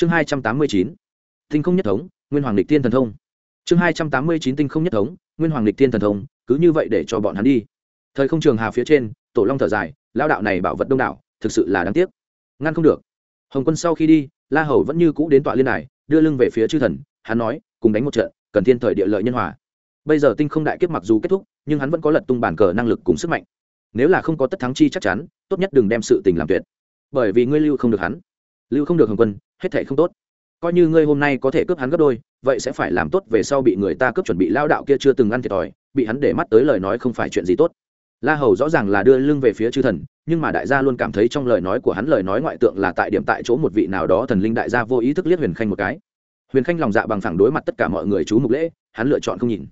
chương hai trăm tám mươi chín, tinh không nhất thống, nguyên hoàng lịch tiên thần thông. Chương hai trăm tám mươi chín, tinh không nhất thống, nguyên hoàng lịch tiên thần thông, cứ như vậy để cho bọn hắn đi. Thời không trường hà phía trên, tổ long thở dài lao đạo này bảo vật đông đảo, thực sự là đáng tiếc. Ngăn không được. Hồng quân sau khi đi, la hầu vẫn như cũ đến tọa liên đài, đưa lưng về phía chư thần, hắn nói, cùng đánh một trận, cần thiên thời địa lợi nhân hòa. Bây giờ tinh không đại kiếp mặc dù kết thúc, nhưng hắn vẫn có lật tung bản cờ năng lực cùng sức mạnh. Nếu là không có tất thắng chi chắc chắn, tốt nhất đừng đem sự tình làm tuyệt. Bởi vì ngươi lưu không được hắn. Lưu không được hồng quân hết thể không tốt. Coi như ngươi hôm nay có thể cướp hắn gấp đôi, vậy sẽ phải làm tốt về sau bị người ta cướp chuẩn bị lao đạo kia chưa từng ăn thiệt thòi, bị hắn để mắt tới lời nói không phải chuyện gì tốt. La hầu rõ ràng là đưa lưng về phía chư thần, nhưng mà đại gia luôn cảm thấy trong lời nói của hắn lời nói ngoại tượng là tại điểm tại chỗ một vị nào đó thần linh đại gia vô ý thức liếc huyền khanh một cái. Huyền khanh lòng dạ bằng phẳng đối mặt tất cả mọi người chú mục lễ, hắn lựa chọn không nhìn.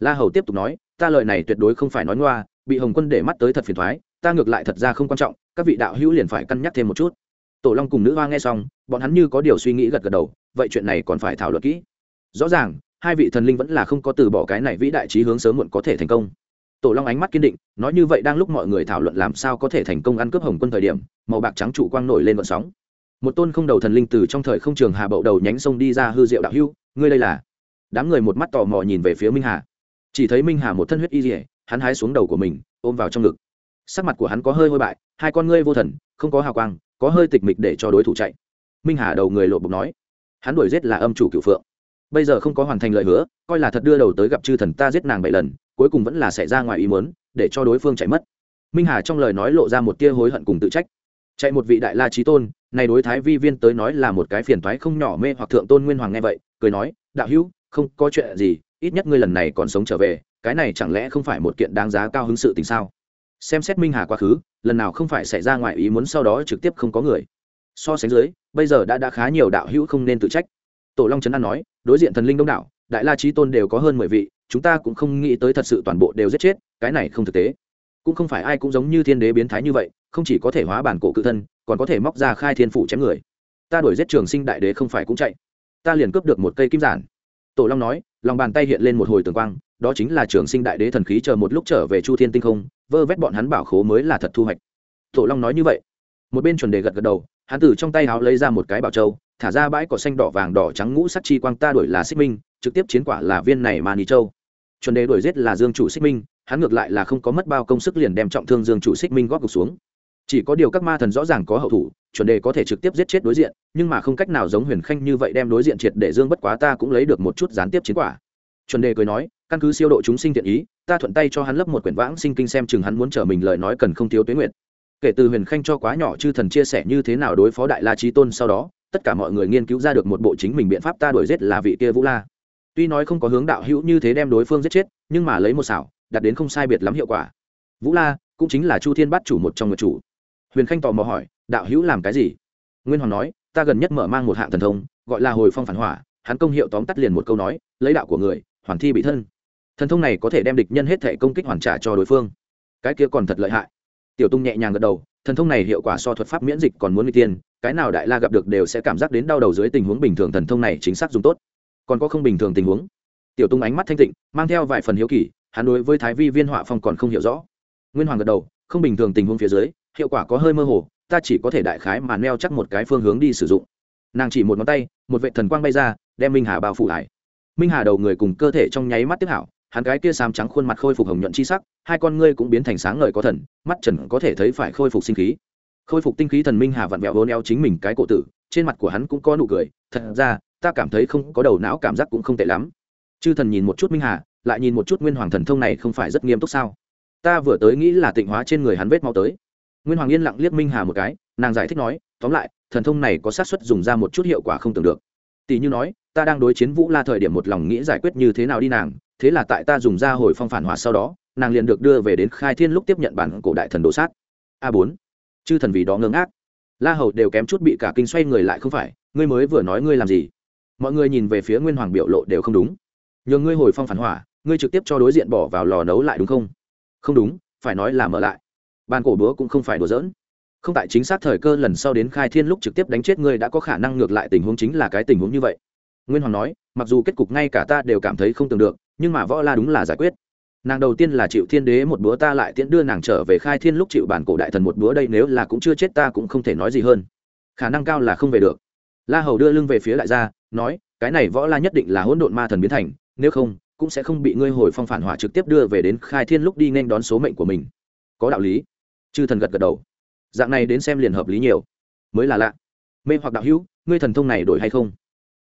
La hầu tiếp tục nói, ta lời này tuyệt đối không phải nói ngoa, bị hồng quân để mắt tới thật phiền thoái, ta ngược lại thật ra không quan trọng, các vị đạo hữu liền phải cân nhắc thêm một chút tổ long cùng nữ hoa nghe xong, bọn hắn như có điều suy nghĩ gật gật đầu, vậy chuyện này còn phải thảo luận kỹ. Rõ ràng, hai vị thần linh vẫn là không có từ bỏ cái này vĩ đại trí hướng sớm muộn có thể thành công. Tổ long ánh mắt kiên định, nói như vậy đang lúc mọi người thảo luận làm sao có thể thành công ăn cướp hồng quân thời điểm, màu bạc trắng trụ quang nổi lên vận sóng. Một tôn không đầu thần linh từ trong thời không trường hà bậu đầu nhánh sông đi ra hư diệu đạo hưu, ngươi đây là? Đám người một mắt tò mò nhìn về phía minh hà. Chỉ thấy minh hà một thân huyết y dỉa hắn hái xuống đầu của mình, ôm vào trong ngực. Sắc mặt của hắn có hơi hôi bại, hai con ngươi vô thần, không có hào quang có hơi tịch mịch để cho đối thủ chạy. Minh hà đầu người lộ bục nói, hắn đuổi giết là âm chủ cựu phượng. Bây giờ không có hoàn thành lời hứa, coi là thật đưa đầu tới gặp chư thần ta giết nàng bảy lần, cuối cùng vẫn là xảy ra ngoài ý muốn, để cho đối phương chạy mất. Minh hà trong lời nói lộ ra một tia hối hận cùng tự trách. Chạy một vị đại la trí tôn, này đối thái vi viên tới nói là một cái phiền toái không nhỏ mê hoặc thượng tôn nguyên hoàng nghe vậy, cười nói, đạo hữu, không có chuyện gì, ít nhất ngươi lần này còn sống trở về, cái này chẳng lẽ không phải một kiện đáng giá cao hứng sự tình sao? Xem xét minh hà quá khứ, lần nào không phải xảy ra ngoài ý muốn sau đó trực tiếp không có người. So sánh dưới, bây giờ đã đã khá nhiều đạo hữu không nên tự trách. Tổ long trấn an nói, đối diện thần linh đông đảo, đại la trí tôn đều có hơn mười vị, chúng ta cũng không nghĩ tới thật sự toàn bộ đều giết chết, cái này không thực tế. Cũng không phải ai cũng giống như thiên đế biến thái như vậy, không chỉ có thể hóa bản cổ cự thân, còn có thể móc ra khai thiên phủ chém người. Ta đuổi giết trường sinh đại đế không phải cũng chạy. Ta liền cướp được một cây kim giản. Tổ long nói, lòng bàn tay hiện lên một hồi tường quang đó chính là trường sinh đại đế thần khí chờ một lúc trở về chu thiên tinh không, vơ vét bọn hắn bảo khố mới là thật thu hoạch. Tổ long nói như vậy. Một bên chuẩn đề gật gật đầu, hắn từ trong tay háo lấy ra một cái bảo châu, thả ra bãi cỏ xanh đỏ vàng đỏ trắng ngũ sắc chi quang ta đuổi là xích minh, trực tiếp chiến quả là viên này mà ni châu. Chuẩn đề đuổi giết là dương chủ xích minh, hắn ngược lại là không có mất bao công sức liền đem trọng thương dương chủ xích minh góp cục xuống. Chỉ có điều các ma thần rõ ràng có hậu thủ, chuẩn đề có thể trực tiếp giết chết đối diện, nhưng mà không cách nào giống huyền khanh như vậy đem đối diện triệt để dương bất quá ta cũng lấy được một chút gián tiếp chiến quả. Chuẩn đề cười nói căn cứ siêu độ chúng sinh thiện ý, ta thuận tay cho hắn lấp một quyển vãng sinh kinh xem chừng hắn muốn trở mình lời nói cần không thiếu tuế nguyện kể từ huyền khanh cho quá nhỏ chư thần chia sẻ như thế nào đối phó đại la trí tôn sau đó, tất cả mọi người nghiên cứu ra được một bộ chính mình biện pháp ta đuổi giết là vị kia vũ la. Tuy nói không có hướng đạo hữu như thế đem đối phương giết chết, nhưng mà lấy một xảo đặt đến không sai biệt lắm hiệu quả. Vũ la cũng chính là chu thiên bắt chủ một trong người chủ. Huyền khanh tò mò hỏi, đạo hữu làm cái gì? Nguyên hoàng nói, ta gần nhất mở mang một hạng thần thông, gọi là hồi phong phản hỏa, hắn công hiệu tóm tắt liền một câu nói, lấy đạo của người, hoàn thi bị thân thần thông này có thể đem địch nhân hết thể công kích hoàn trả cho đối phương. Cái kia còn thật lợi hại. Tiểu tung nhẹ nhàng gật đầu, thần thông này hiệu quả so thuật pháp miễn dịch còn muốn n g tiên, cái nào đại la gặp được đều sẽ cảm giác đến đau đầu dưới tình huống bình thường thần thông này chính xác dùng tốt. Còn có không bình thường tình huống. Tiểu tung ánh mắt thanh tịnh, mang theo vài phần hiếu kỳ, hắn đối với thái vi viên họa phong còn không hiểu rõ. Nguyên hoàng gật đầu, không bình thường tình huống phía dưới, hiệu quả có hơi mơ hồ, ta chỉ có thể đại khái mà neo chắc một cái phương hướng đi sử dụng. Nàng chỉ một ngón tay, một vệ thần quang bay ra, đem minh hà bao phủ hải minh hà đầu người cùng cơ thể trong nháy mắt tiếp hảo hắn cái kia xám trắng khuôn mặt khôi phục hồng nhuận chi sắc, hai con ngươi cũng biến thành sáng ngời có thần, mắt trần có thể thấy phải khôi phục sinh khí. Khôi phục tinh khí thần minh hà vặn vẹo hôn eo chính mình cái cổ tử, trên mặt của hắn cũng có nụ cười, thật ra, ta cảm thấy không, có đầu não cảm giác cũng không tệ lắm. Chư thần nhìn một chút minh hà, lại nhìn một chút nguyên hoàng thần thông này không phải rất nghiêm túc sao? Ta vừa tới nghĩ là tịnh hóa trên người hắn vết mau tới. Nguyên hoàng yên lặng liếc minh hà một cái, nàng giải thích nói, tóm lại, thần thông này có xác suất dùng ra một chút hiệu quả không tưởng được. Tỷ như nói, ta đang đối chiến vũ la thời điểm một lòng nghĩ giải quyết như thế nào đi nàng thế là tại ta dùng ra hồi phong phản hỏa sau đó, nàng liền được đưa về đến khai thiên lúc tiếp nhận bản cổ đại thần đồ sát. A bốn. Chư thần vì đó ngơ ngác. La hầu đều kém chút bị cả kinh xoay người lại không phải, ngươi mới vừa nói ngươi làm gì? Mọi người nhìn về phía nguyên hoàng biểu lộ đều không đúng. Nhờ ngươi hồi phong phản hỏa, ngươi trực tiếp cho đối diện bỏ vào lò nấu lại đúng không? Không đúng, phải nói là mở lại. Bàn cổ búa cũng không phải đùa giỡn. Không tại chính xác thời cơ lần sau đến khai thiên lúc trực tiếp đánh chết ngươi đã có khả năng ngược lại tình huống chính là cái tình huống như vậy. Nguyên hoàng nói, mặc dù kết cục ngay cả ta đều cảm thấy không tưởng được nhưng mà võ la đúng là giải quyết. Nàng đầu tiên là chịu thiên đế một búa ta lại tiễn đưa nàng trở về khai thiên lúc chịu bản cổ đại thần một búa đây, nếu là cũng chưa chết ta cũng không thể nói gì hơn. Khả năng cao là không về được. La hầu đưa lưng về phía đại gia, nói, cái này võ la nhất định là hỗn độn ma thần biến thành, nếu không, cũng sẽ không bị ngươi hồi phong phản hỏa trực tiếp đưa về đến khai thiên lúc đi nên đón số mệnh của mình. Có đạo lý. Chư thần gật gật đầu. Dạng này đến xem liền hợp lý nhiều. Mới là lạ. Mê hoặc đạo hữu, ngươi thần thông này đổi hay không?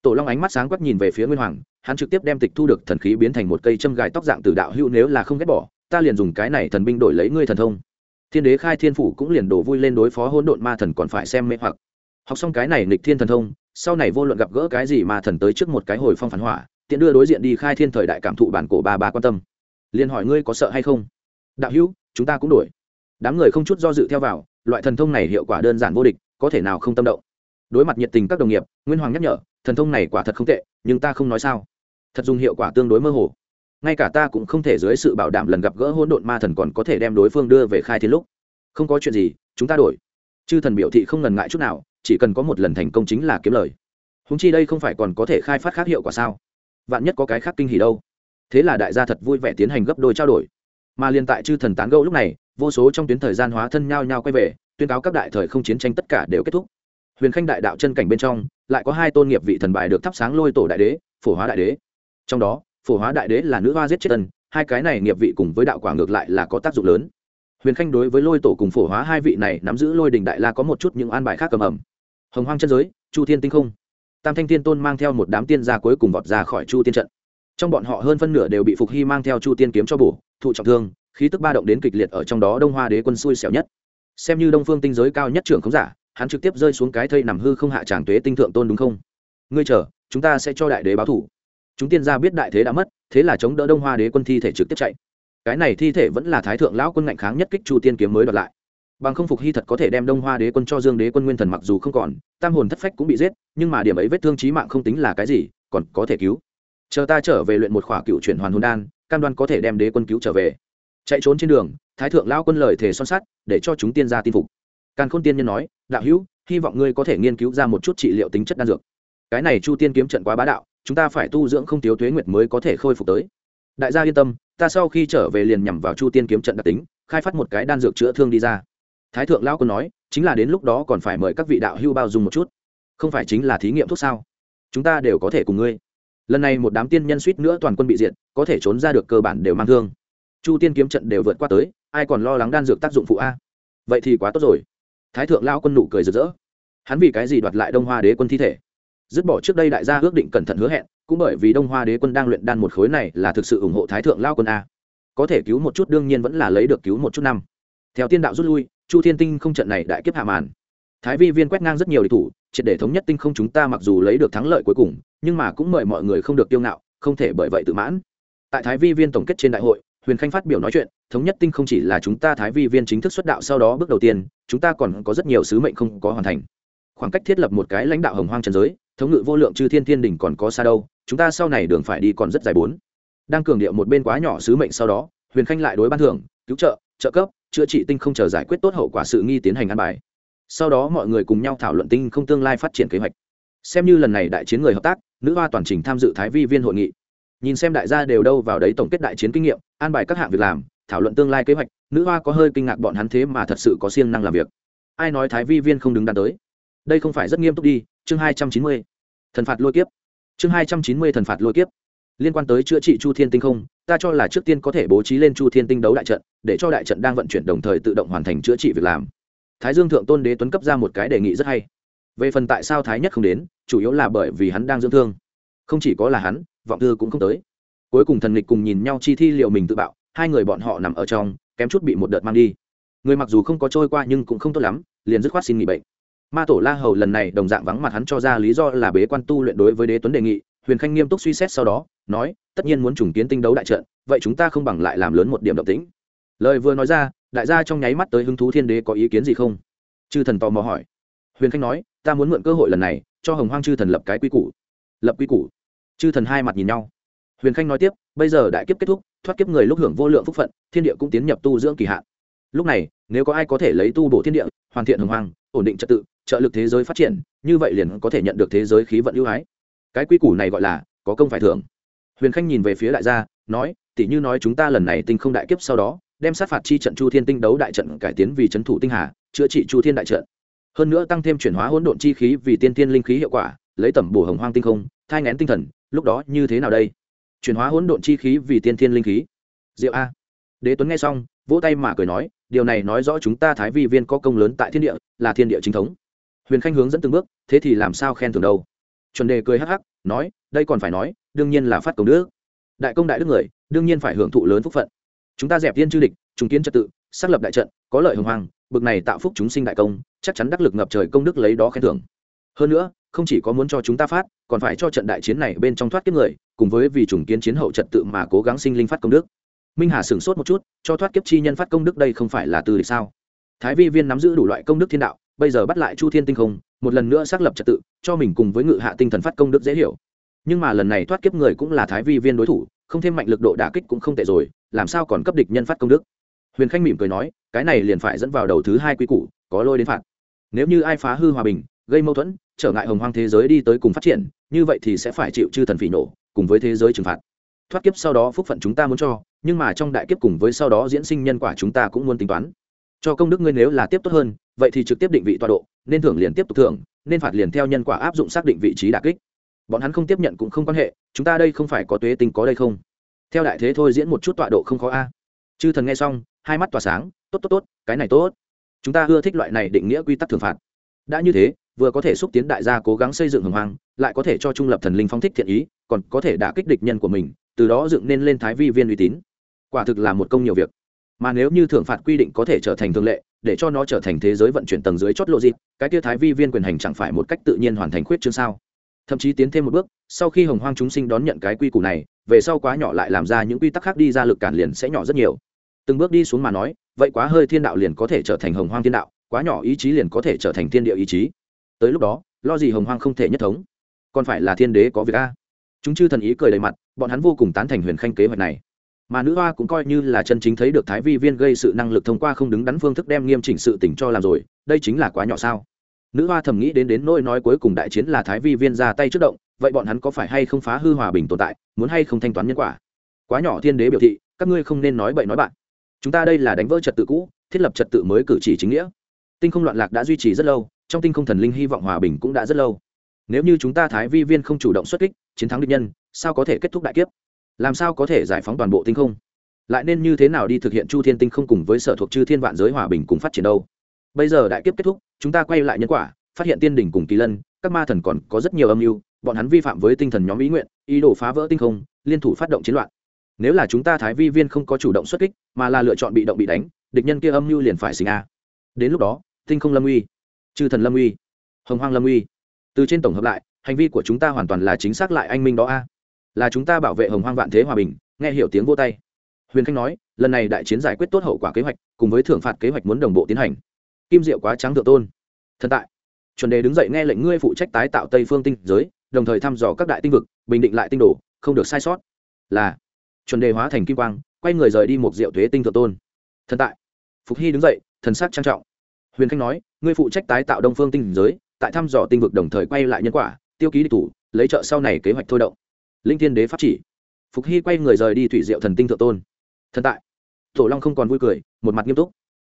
Tổ long ánh mắt sáng quắc nhìn về phía nguyên hoàng, hắn trực tiếp đem tịch thu được thần khí biến thành một cây châm gài tóc dạng từ đạo hữu, nếu là không ghét bỏ, ta liền dùng cái này thần binh đổi lấy ngươi thần thông. Thiên đế khai thiên phủ cũng liền đổ vui lên đối phó hỗn độn ma thần còn phải xem mê hoặc. Học xong cái này nghịch thiên thần thông, sau này vô luận gặp gỡ cái gì mà thần tới trước một cái hồi phong phản hỏa, tiện đưa đối diện đi khai thiên thời đại cảm thụ bản cổ ba ba quan tâm. Liền hỏi ngươi có sợ hay không? Đạo hữu, chúng ta cũng đổi. Đám người không chút do dự theo vào, loại thần thông này hiệu quả đơn giản vô địch, có thể nào không tâm động? Đối mặt nhiệt tình các đồng nghiệp, nguyên hoàng nhắc nhở thần thông này quả thật không tệ, nhưng ta không nói sao. Thật dùng hiệu quả tương đối mơ hồ. Ngay cả ta cũng không thể dưới sự bảo đảm lần gặp gỡ hỗn độn ma thần còn có thể đem đối phương đưa về khai thiên lúc. Không có chuyện gì, chúng ta đổi. Chư thần biểu thị không ngần ngại chút nào, chỉ cần có một lần thành công chính là kiếm lời. Húng chi đây không phải còn có thể khai phát khác hiệu quả sao? Vạn nhất có cái khác kinh hỉ đâu. Thế là đại gia thật vui vẻ tiến hành gấp đôi trao đổi. Mà liên tại chư thần tán gẫu lúc này, vô số trong tuyến thời gian hóa thân nhau nhau quay về, tuyên cáo các đại thời không chiến tranh tất cả đều kết thúc huyền khanh đại đạo chân cảnh bên trong, lại có hai tôn nghiệp vị thần bài được thắp sáng lôi tổ đại đế, phổ hóa đại đế. Trong đó, phổ hóa đại đế là nữ hoa giết chết tân hai cái này nghiệp vị cùng với đạo quả ngược lại là có tác dụng lớn. Huyền khanh đối với lôi tổ cùng phổ hóa hai vị này nắm giữ lôi đình đại la có một chút những an bài khác cầm ẩm. Hồng hoang chân giới, chu thiên tinh không. Tam thanh tiên tôn mang theo một đám tiên gia cuối cùng vọt ra khỏi chu tiên trận. Trong bọn họ hơn phân nửa đều bị phục hy mang theo chu tiên kiếm cho bổ, thụ trọng thương, khí tức ba động đến kịch liệt ở trong đó đông hoa đế quân xui xẻo nhất. Xem như đông phương tinh giới cao nhất trưởng không giả hắn trực tiếp rơi xuống cái thây nằm hư không hạ tràng tuế tinh thượng tôn đúng không? Ngươi chờ, chúng ta sẽ cho đại đế báo thủ. Chúng tiên gia biết đại thế đã mất, thế là chống đỡ đông hoa đế quân thi thể trực tiếp chạy. Cái này thi thể vẫn là thái thượng lão quân ngạnh kháng nhất kích chu tiên kiếm mới đoạt lại. Bằng không phục hy thật có thể đem đông hoa đế quân cho dương đế quân nguyên thần mặc dù không còn, tam hồn thất phách cũng bị giết, nhưng mà điểm ấy vết thương trí mạng không tính là cái gì, còn có thể cứu. Chờ ta trở về luyện một khỏa cựu chuyển hoàn hồn đan, cam đoan có thể đem đế quân cứu trở về. Chạy trốn trên đường, thái thượng lão quân lời thề son sắt, để cho chúng tiên gia tin phục càn khôn tiên nhân nói, đạo hữu, hy vọng ngươi có thể nghiên cứu ra một chút trị liệu tính chất đan dược. Cái này chu tiên kiếm trận quá bá đạo, chúng ta phải tu dưỡng không thiếu tuế nguyệt mới có thể khôi phục tới. Đại gia yên tâm, ta sau khi trở về liền nhằm vào chu tiên kiếm trận đặc tính, khai phát một cái đan dược chữa thương đi ra. Thái thượng lão còn nói, chính là đến lúc đó còn phải mời các vị đạo hưu bao dung một chút. Không phải chính là thí nghiệm thuốc sao? Chúng ta đều có thể cùng ngươi. Lần này một đám tiên nhân suýt nữa toàn quân bị diệt, có thể trốn ra được cơ bản đều mang thương. Chu tiên kiếm trận đều vượt qua tới, ai còn lo lắng đan dược tác dụng phụ a? Vậy thì quá tốt rồi thái thượng lao quân nụ cười rực rỡ. Hắn vì cái gì đoạt lại đông hoa đế quân thi thể? Dứt bỏ trước đây đại gia ước định cẩn thận hứa hẹn, cũng bởi vì đông hoa đế quân đang luyện đan một khối này là thực sự ủng hộ thái thượng lao quân a. Có thể cứu một chút đương nhiên vẫn là lấy được cứu một chút năm. Theo tiên đạo rút lui, chu thiên tinh không trận này đại kiếp hạ màn. Thái vi viên quét ngang rất nhiều địch thủ, triệt để thống nhất tinh không chúng ta mặc dù lấy được thắng lợi cuối cùng, nhưng mà cũng mời mọi người không được tiêu ngạo, không thể bởi vậy tự mãn. Tại thái vi viên tổng kết trên đại hội huyền khanh phát biểu nói chuyện, thống nhất tinh không chỉ là chúng ta thái vi viên chính thức xuất đạo sau đó bước đầu tiên, chúng ta còn có rất nhiều sứ mệnh không có hoàn thành. Khoảng cách thiết lập một cái lãnh đạo hồng hoang trần giới, thống ngự vô lượng chư thiên thiên đỉnh còn có xa đâu, chúng ta sau này đường phải đi còn rất dài bốn. Đang cường điệu một bên quá nhỏ sứ mệnh sau đó, huyền khanh lại đối ban thưởng, cứu trợ trợ cấp, chữa trị tinh không chờ giải quyết tốt hậu quả sự nghi tiến hành ăn bài. Sau đó mọi người cùng nhau thảo luận tinh không tương lai phát triển kế hoạch. Xem như lần này đại chiến người hợp tác, nữ hoa toàn trình tham dự thái vi viên hội nghị nhìn xem đại gia đều đâu vào đấy tổng kết đại chiến kinh nghiệm, an bài các hạng việc làm, thảo luận tương lai kế hoạch, nữ hoa có hơi kinh ngạc bọn hắn thế mà thật sự có siêng năng làm việc. Ai nói thái vi viên không đứng đắn tới? Đây không phải rất nghiêm túc đi, chương hai trăm chín mươi. Thần phạt lôi kiếp. Chương hai trăm chín mươi thần phạt lôi kiếp. Liên quan tới chữa trị chu thiên tinh không, ta cho là trước tiên có thể bố trí lên chu thiên tinh đấu đại trận, để cho đại trận đang vận chuyển đồng thời tự động hoàn thành chữa trị việc làm. Thái dương thượng tôn đế tuấn cấp ra một cái đề nghị rất hay. Về phần tại sao thái nhất không đến, chủ yếu là bởi vì hắn đang dưỡng thương. Không chỉ có là hắn vọng thư cũng không tới. Cuối cùng thần lịch cùng nhìn nhau chi thi liệu mình tự bạo, hai người bọn họ nằm ở trong, kém chút bị một đợt mang đi. Người mặc dù không có trôi qua nhưng cũng không tốt lắm, liền dứt khoát xin nghỉ bệnh. Ma tổ la hầu lần này đồng dạng vắng mặt hắn cho ra lý do là bế quan tu luyện đối với đế tuấn đề nghị, huyền khanh nghiêm túc suy xét sau đó, nói, tất nhiên muốn trùng kiến tinh đấu đại trận, vậy chúng ta không bằng lại làm lớn một điểm động tĩnh. Lời vừa nói ra, đại gia trong nháy mắt tới hứng thú thiên đế có ý kiến gì không? Chư thần tò mò hỏi. Huyền khanh nói, ta muốn mượn cơ hội lần này, cho hồng hoang chư thần lập cái quy củ. Lập quy củ? Chư thần hai mặt nhìn nhau. Huyền khanh nói tiếp, bây giờ đại kiếp kết thúc, thoát kiếp người lúc hưởng vô lượng phúc phận, thiên địa cũng tiến nhập tu dưỡng kỳ hạn. Lúc này, nếu có ai có thể lấy tu bổ thiên địa, hoàn thiện hồng hoang, ổn định trật tự, trợ lực thế giới phát triển, như vậy liền có thể nhận được thế giới khí vận ưu ái. Cái quy củ này gọi là có công phải thưởng. Huyền khanh nhìn về phía đại gia, nói, tỷ như nói chúng ta lần này tinh không đại kiếp sau đó, đem sát phạt chi trận chu thiên tinh đấu đại trận cải tiến vì trấn thủ tinh hà, chữa trị chu thiên đại trận. Hơn nữa tăng thêm chuyển hóa hỗn độn chi khí vì tiên tiên linh khí hiệu quả, lấy tẩm bổ hồng hoang tinh không thai ngén tinh thần, lúc đó như thế nào đây? Chuyển hóa hỗn độn chi khí vì tiên thiên linh khí. Diệu a. Đế tuấn nghe xong, vỗ tay mà cười nói, điều này nói rõ chúng ta thái vi viên có công lớn tại thiên địa, là thiên địa chính thống. Huyền khanh hướng dẫn từng bước, thế thì làm sao khen thưởng đâu? Chuẩn đề cười hắc hắc, nói, đây còn phải nói, đương nhiên là phát công đức. Đại công đại đức người, đương nhiên phải hưởng thụ lớn phúc phận. Chúng ta dẹp tiên chư địch chúng kiến trật tự, xác lập đại trận, có lợi hồng hoàng, bực này tạo phúc chúng sinh đại công, chắc chắn đắc lực ngập trời công đức lấy đó khen thưởng. Hơn nữa không chỉ có muốn cho chúng ta phát, còn phải cho trận đại chiến này bên trong thoát kiếp người, cùng với vì chủng kiến chiến hậu trật tự mà cố gắng sinh linh phát công đức. Minh hà sửng sốt một chút, cho thoát kiếp chi nhân phát công đức đây không phải là từ địch sao? Thái vi viên nắm giữ đủ loại công đức thiên đạo, bây giờ bắt lại chu thiên tinh không, một lần nữa xác lập trật tự, cho mình cùng với ngự hạ tinh thần phát công đức dễ hiểu. Nhưng mà lần này thoát kiếp người cũng là thái vi viên đối thủ, không thêm mạnh lực độ đả kích cũng không tệ rồi, làm sao còn cấp địch nhân phát công đức? Huyền khanh mỉm cười nói, cái này liền phải dẫn vào đầu thứ hai quy củ, có lôi đến phạt. Nếu như ai phá hư hòa bình, gây mâu thuẫn trở ngại hồng hoang thế giới đi tới cùng phát triển, như vậy thì sẽ phải chịu chư thần phỉ nổ, cùng với thế giới trừng phạt. Thoát kiếp sau đó phúc phận chúng ta muốn cho, nhưng mà trong đại kiếp cùng với sau đó diễn sinh nhân quả chúng ta cũng muốn tính toán. Cho công đức ngươi nếu là tiếp tốt hơn, vậy thì trực tiếp định vị tọa độ, nên thưởng liền tiếp tục thưởng, nên phạt liền theo nhân quả áp dụng xác định vị trí đà kích. Bọn hắn không tiếp nhận cũng không quan hệ, chúng ta đây không phải có tuế tinh có đây không? Theo đại thế thôi diễn một chút tọa độ không khó a. Chư thần nghe xong, hai mắt tỏa sáng, tốt tốt tốt, cái này tốt. Chúng ta ưa thích loại này định nghĩa quy tắc thường phạt. Đã như thế vừa có thể xúc tiến đại gia cố gắng xây dựng hồng hoang, lại có thể cho trung lập thần linh phong thích thiện ý, còn có thể đả kích địch nhân của mình, từ đó dựng nên lên thái vi viên uy tín. Quả thực là một công nhiều việc. Mà nếu như thưởng phạt quy định có thể trở thành thường lệ, để cho nó trở thành thế giới vận chuyển tầng dưới chót lộ dịp cái tiêu thái vi viên quyền hành chẳng phải một cách tự nhiên hoàn thành khuyết chương sao? Thậm chí tiến thêm một bước, sau khi hồng hoang chúng sinh đón nhận cái quy củ này, về sau quá nhỏ lại làm ra những quy tắc khác đi ra lực cản liền sẽ nhỏ rất nhiều. Từng bước đi xuống mà nói, vậy quá hơi thiên đạo liền có thể trở thành hồng hoang thiên đạo, quá nhỏ ý chí liền có thể trở thành thiên địa ý chí tới lúc đó, lo gì hồng hoang không thể nhất thống? Còn phải là thiên đế có việc a. Chúng chư thần ý cười đầy mặt, bọn hắn vô cùng tán thành huyền khanh kế hoạch này. Mà nữ hoa cũng coi như là chân chính thấy được thái vi viên gây sự năng lực thông qua không đứng đắn phương thức đem nghiêm chỉnh sự tỉnh cho làm rồi, đây chính là quá nhỏ sao? Nữ hoa thầm nghĩ đến đến nỗi nói cuối cùng đại chiến là thái vi viên ra tay trước động, vậy bọn hắn có phải hay không phá hư hòa bình tồn tại, muốn hay không thanh toán nhân quả? Quá nhỏ thiên đế biểu thị, các ngươi không nên nói bậy nói bạn. Chúng ta đây là đánh vỡ trật tự cũ, thiết lập trật tự mới cử chỉ chính nghĩa. Tinh không loạn lạc đã duy trì rất lâu trong tinh không thần linh hy vọng hòa bình cũng đã rất lâu. Nếu như chúng ta thái vi viên không chủ động xuất kích, chiến thắng địch nhân, sao có thể kết thúc đại kiếp? Làm sao có thể giải phóng toàn bộ tinh không? Lại nên như thế nào đi thực hiện chu thiên tinh không cùng với sở thuộc chư thiên vạn giới hòa bình cùng phát triển đâu? Bây giờ đại kiếp kết thúc, chúng ta quay lại nhân quả, phát hiện tiên đỉnh cùng kỳ lân, các ma thần còn có rất nhiều âm mưu, bọn hắn vi phạm với tinh thần nhóm ý nguyện, ý đồ phá vỡ tinh không, liên thủ phát động chiến loạn. Nếu là chúng ta thái vi viên không có chủ động xuất kích, mà là lựa chọn bị động bị đánh, địch nhân kia âm mưu liền phải sinh a. Đến lúc đó, tinh không lâm uy chư thần lâm uy. Hồng hoang lâm uy. Từ trên tổng hợp lại, hành vi của chúng ta hoàn toàn là chính xác lại anh minh đó a. Là chúng ta bảo vệ hồng hoang vạn thế hòa bình, nghe hiểu tiếng vô tay. Huyền khanh nói, lần này đại chiến giải quyết tốt hậu quả kế hoạch, cùng với thưởng phạt kế hoạch muốn đồng bộ tiến hành. Kim diệu quá trắng thượng tôn. Thần tại. Chuẩn đề đứng dậy nghe lệnh ngươi phụ trách tái tạo tây phương tinh giới, đồng thời thăm dò các đại tinh vực, bình định lại tinh đồ, không được sai sót. Là, chuẩn đề hóa thành kim quang, quay người rời đi một diệu thuế tinh thượng tôn. Thần tại. Phục hy đứng dậy, thần sắc trang trọng huyền khanh nói, ngươi phụ trách tái tạo đông phương tinh giới, tại thăm dò tinh vực đồng thời quay lại nhân quả, tiêu ký địch thủ, lấy trợ sau này kế hoạch thôi động. Linh thiên đế pháp chỉ. Phục hy quay người rời đi thủy diệu thần tinh thượng tôn. Thần tại. Tổ long không còn vui cười, một mặt nghiêm túc.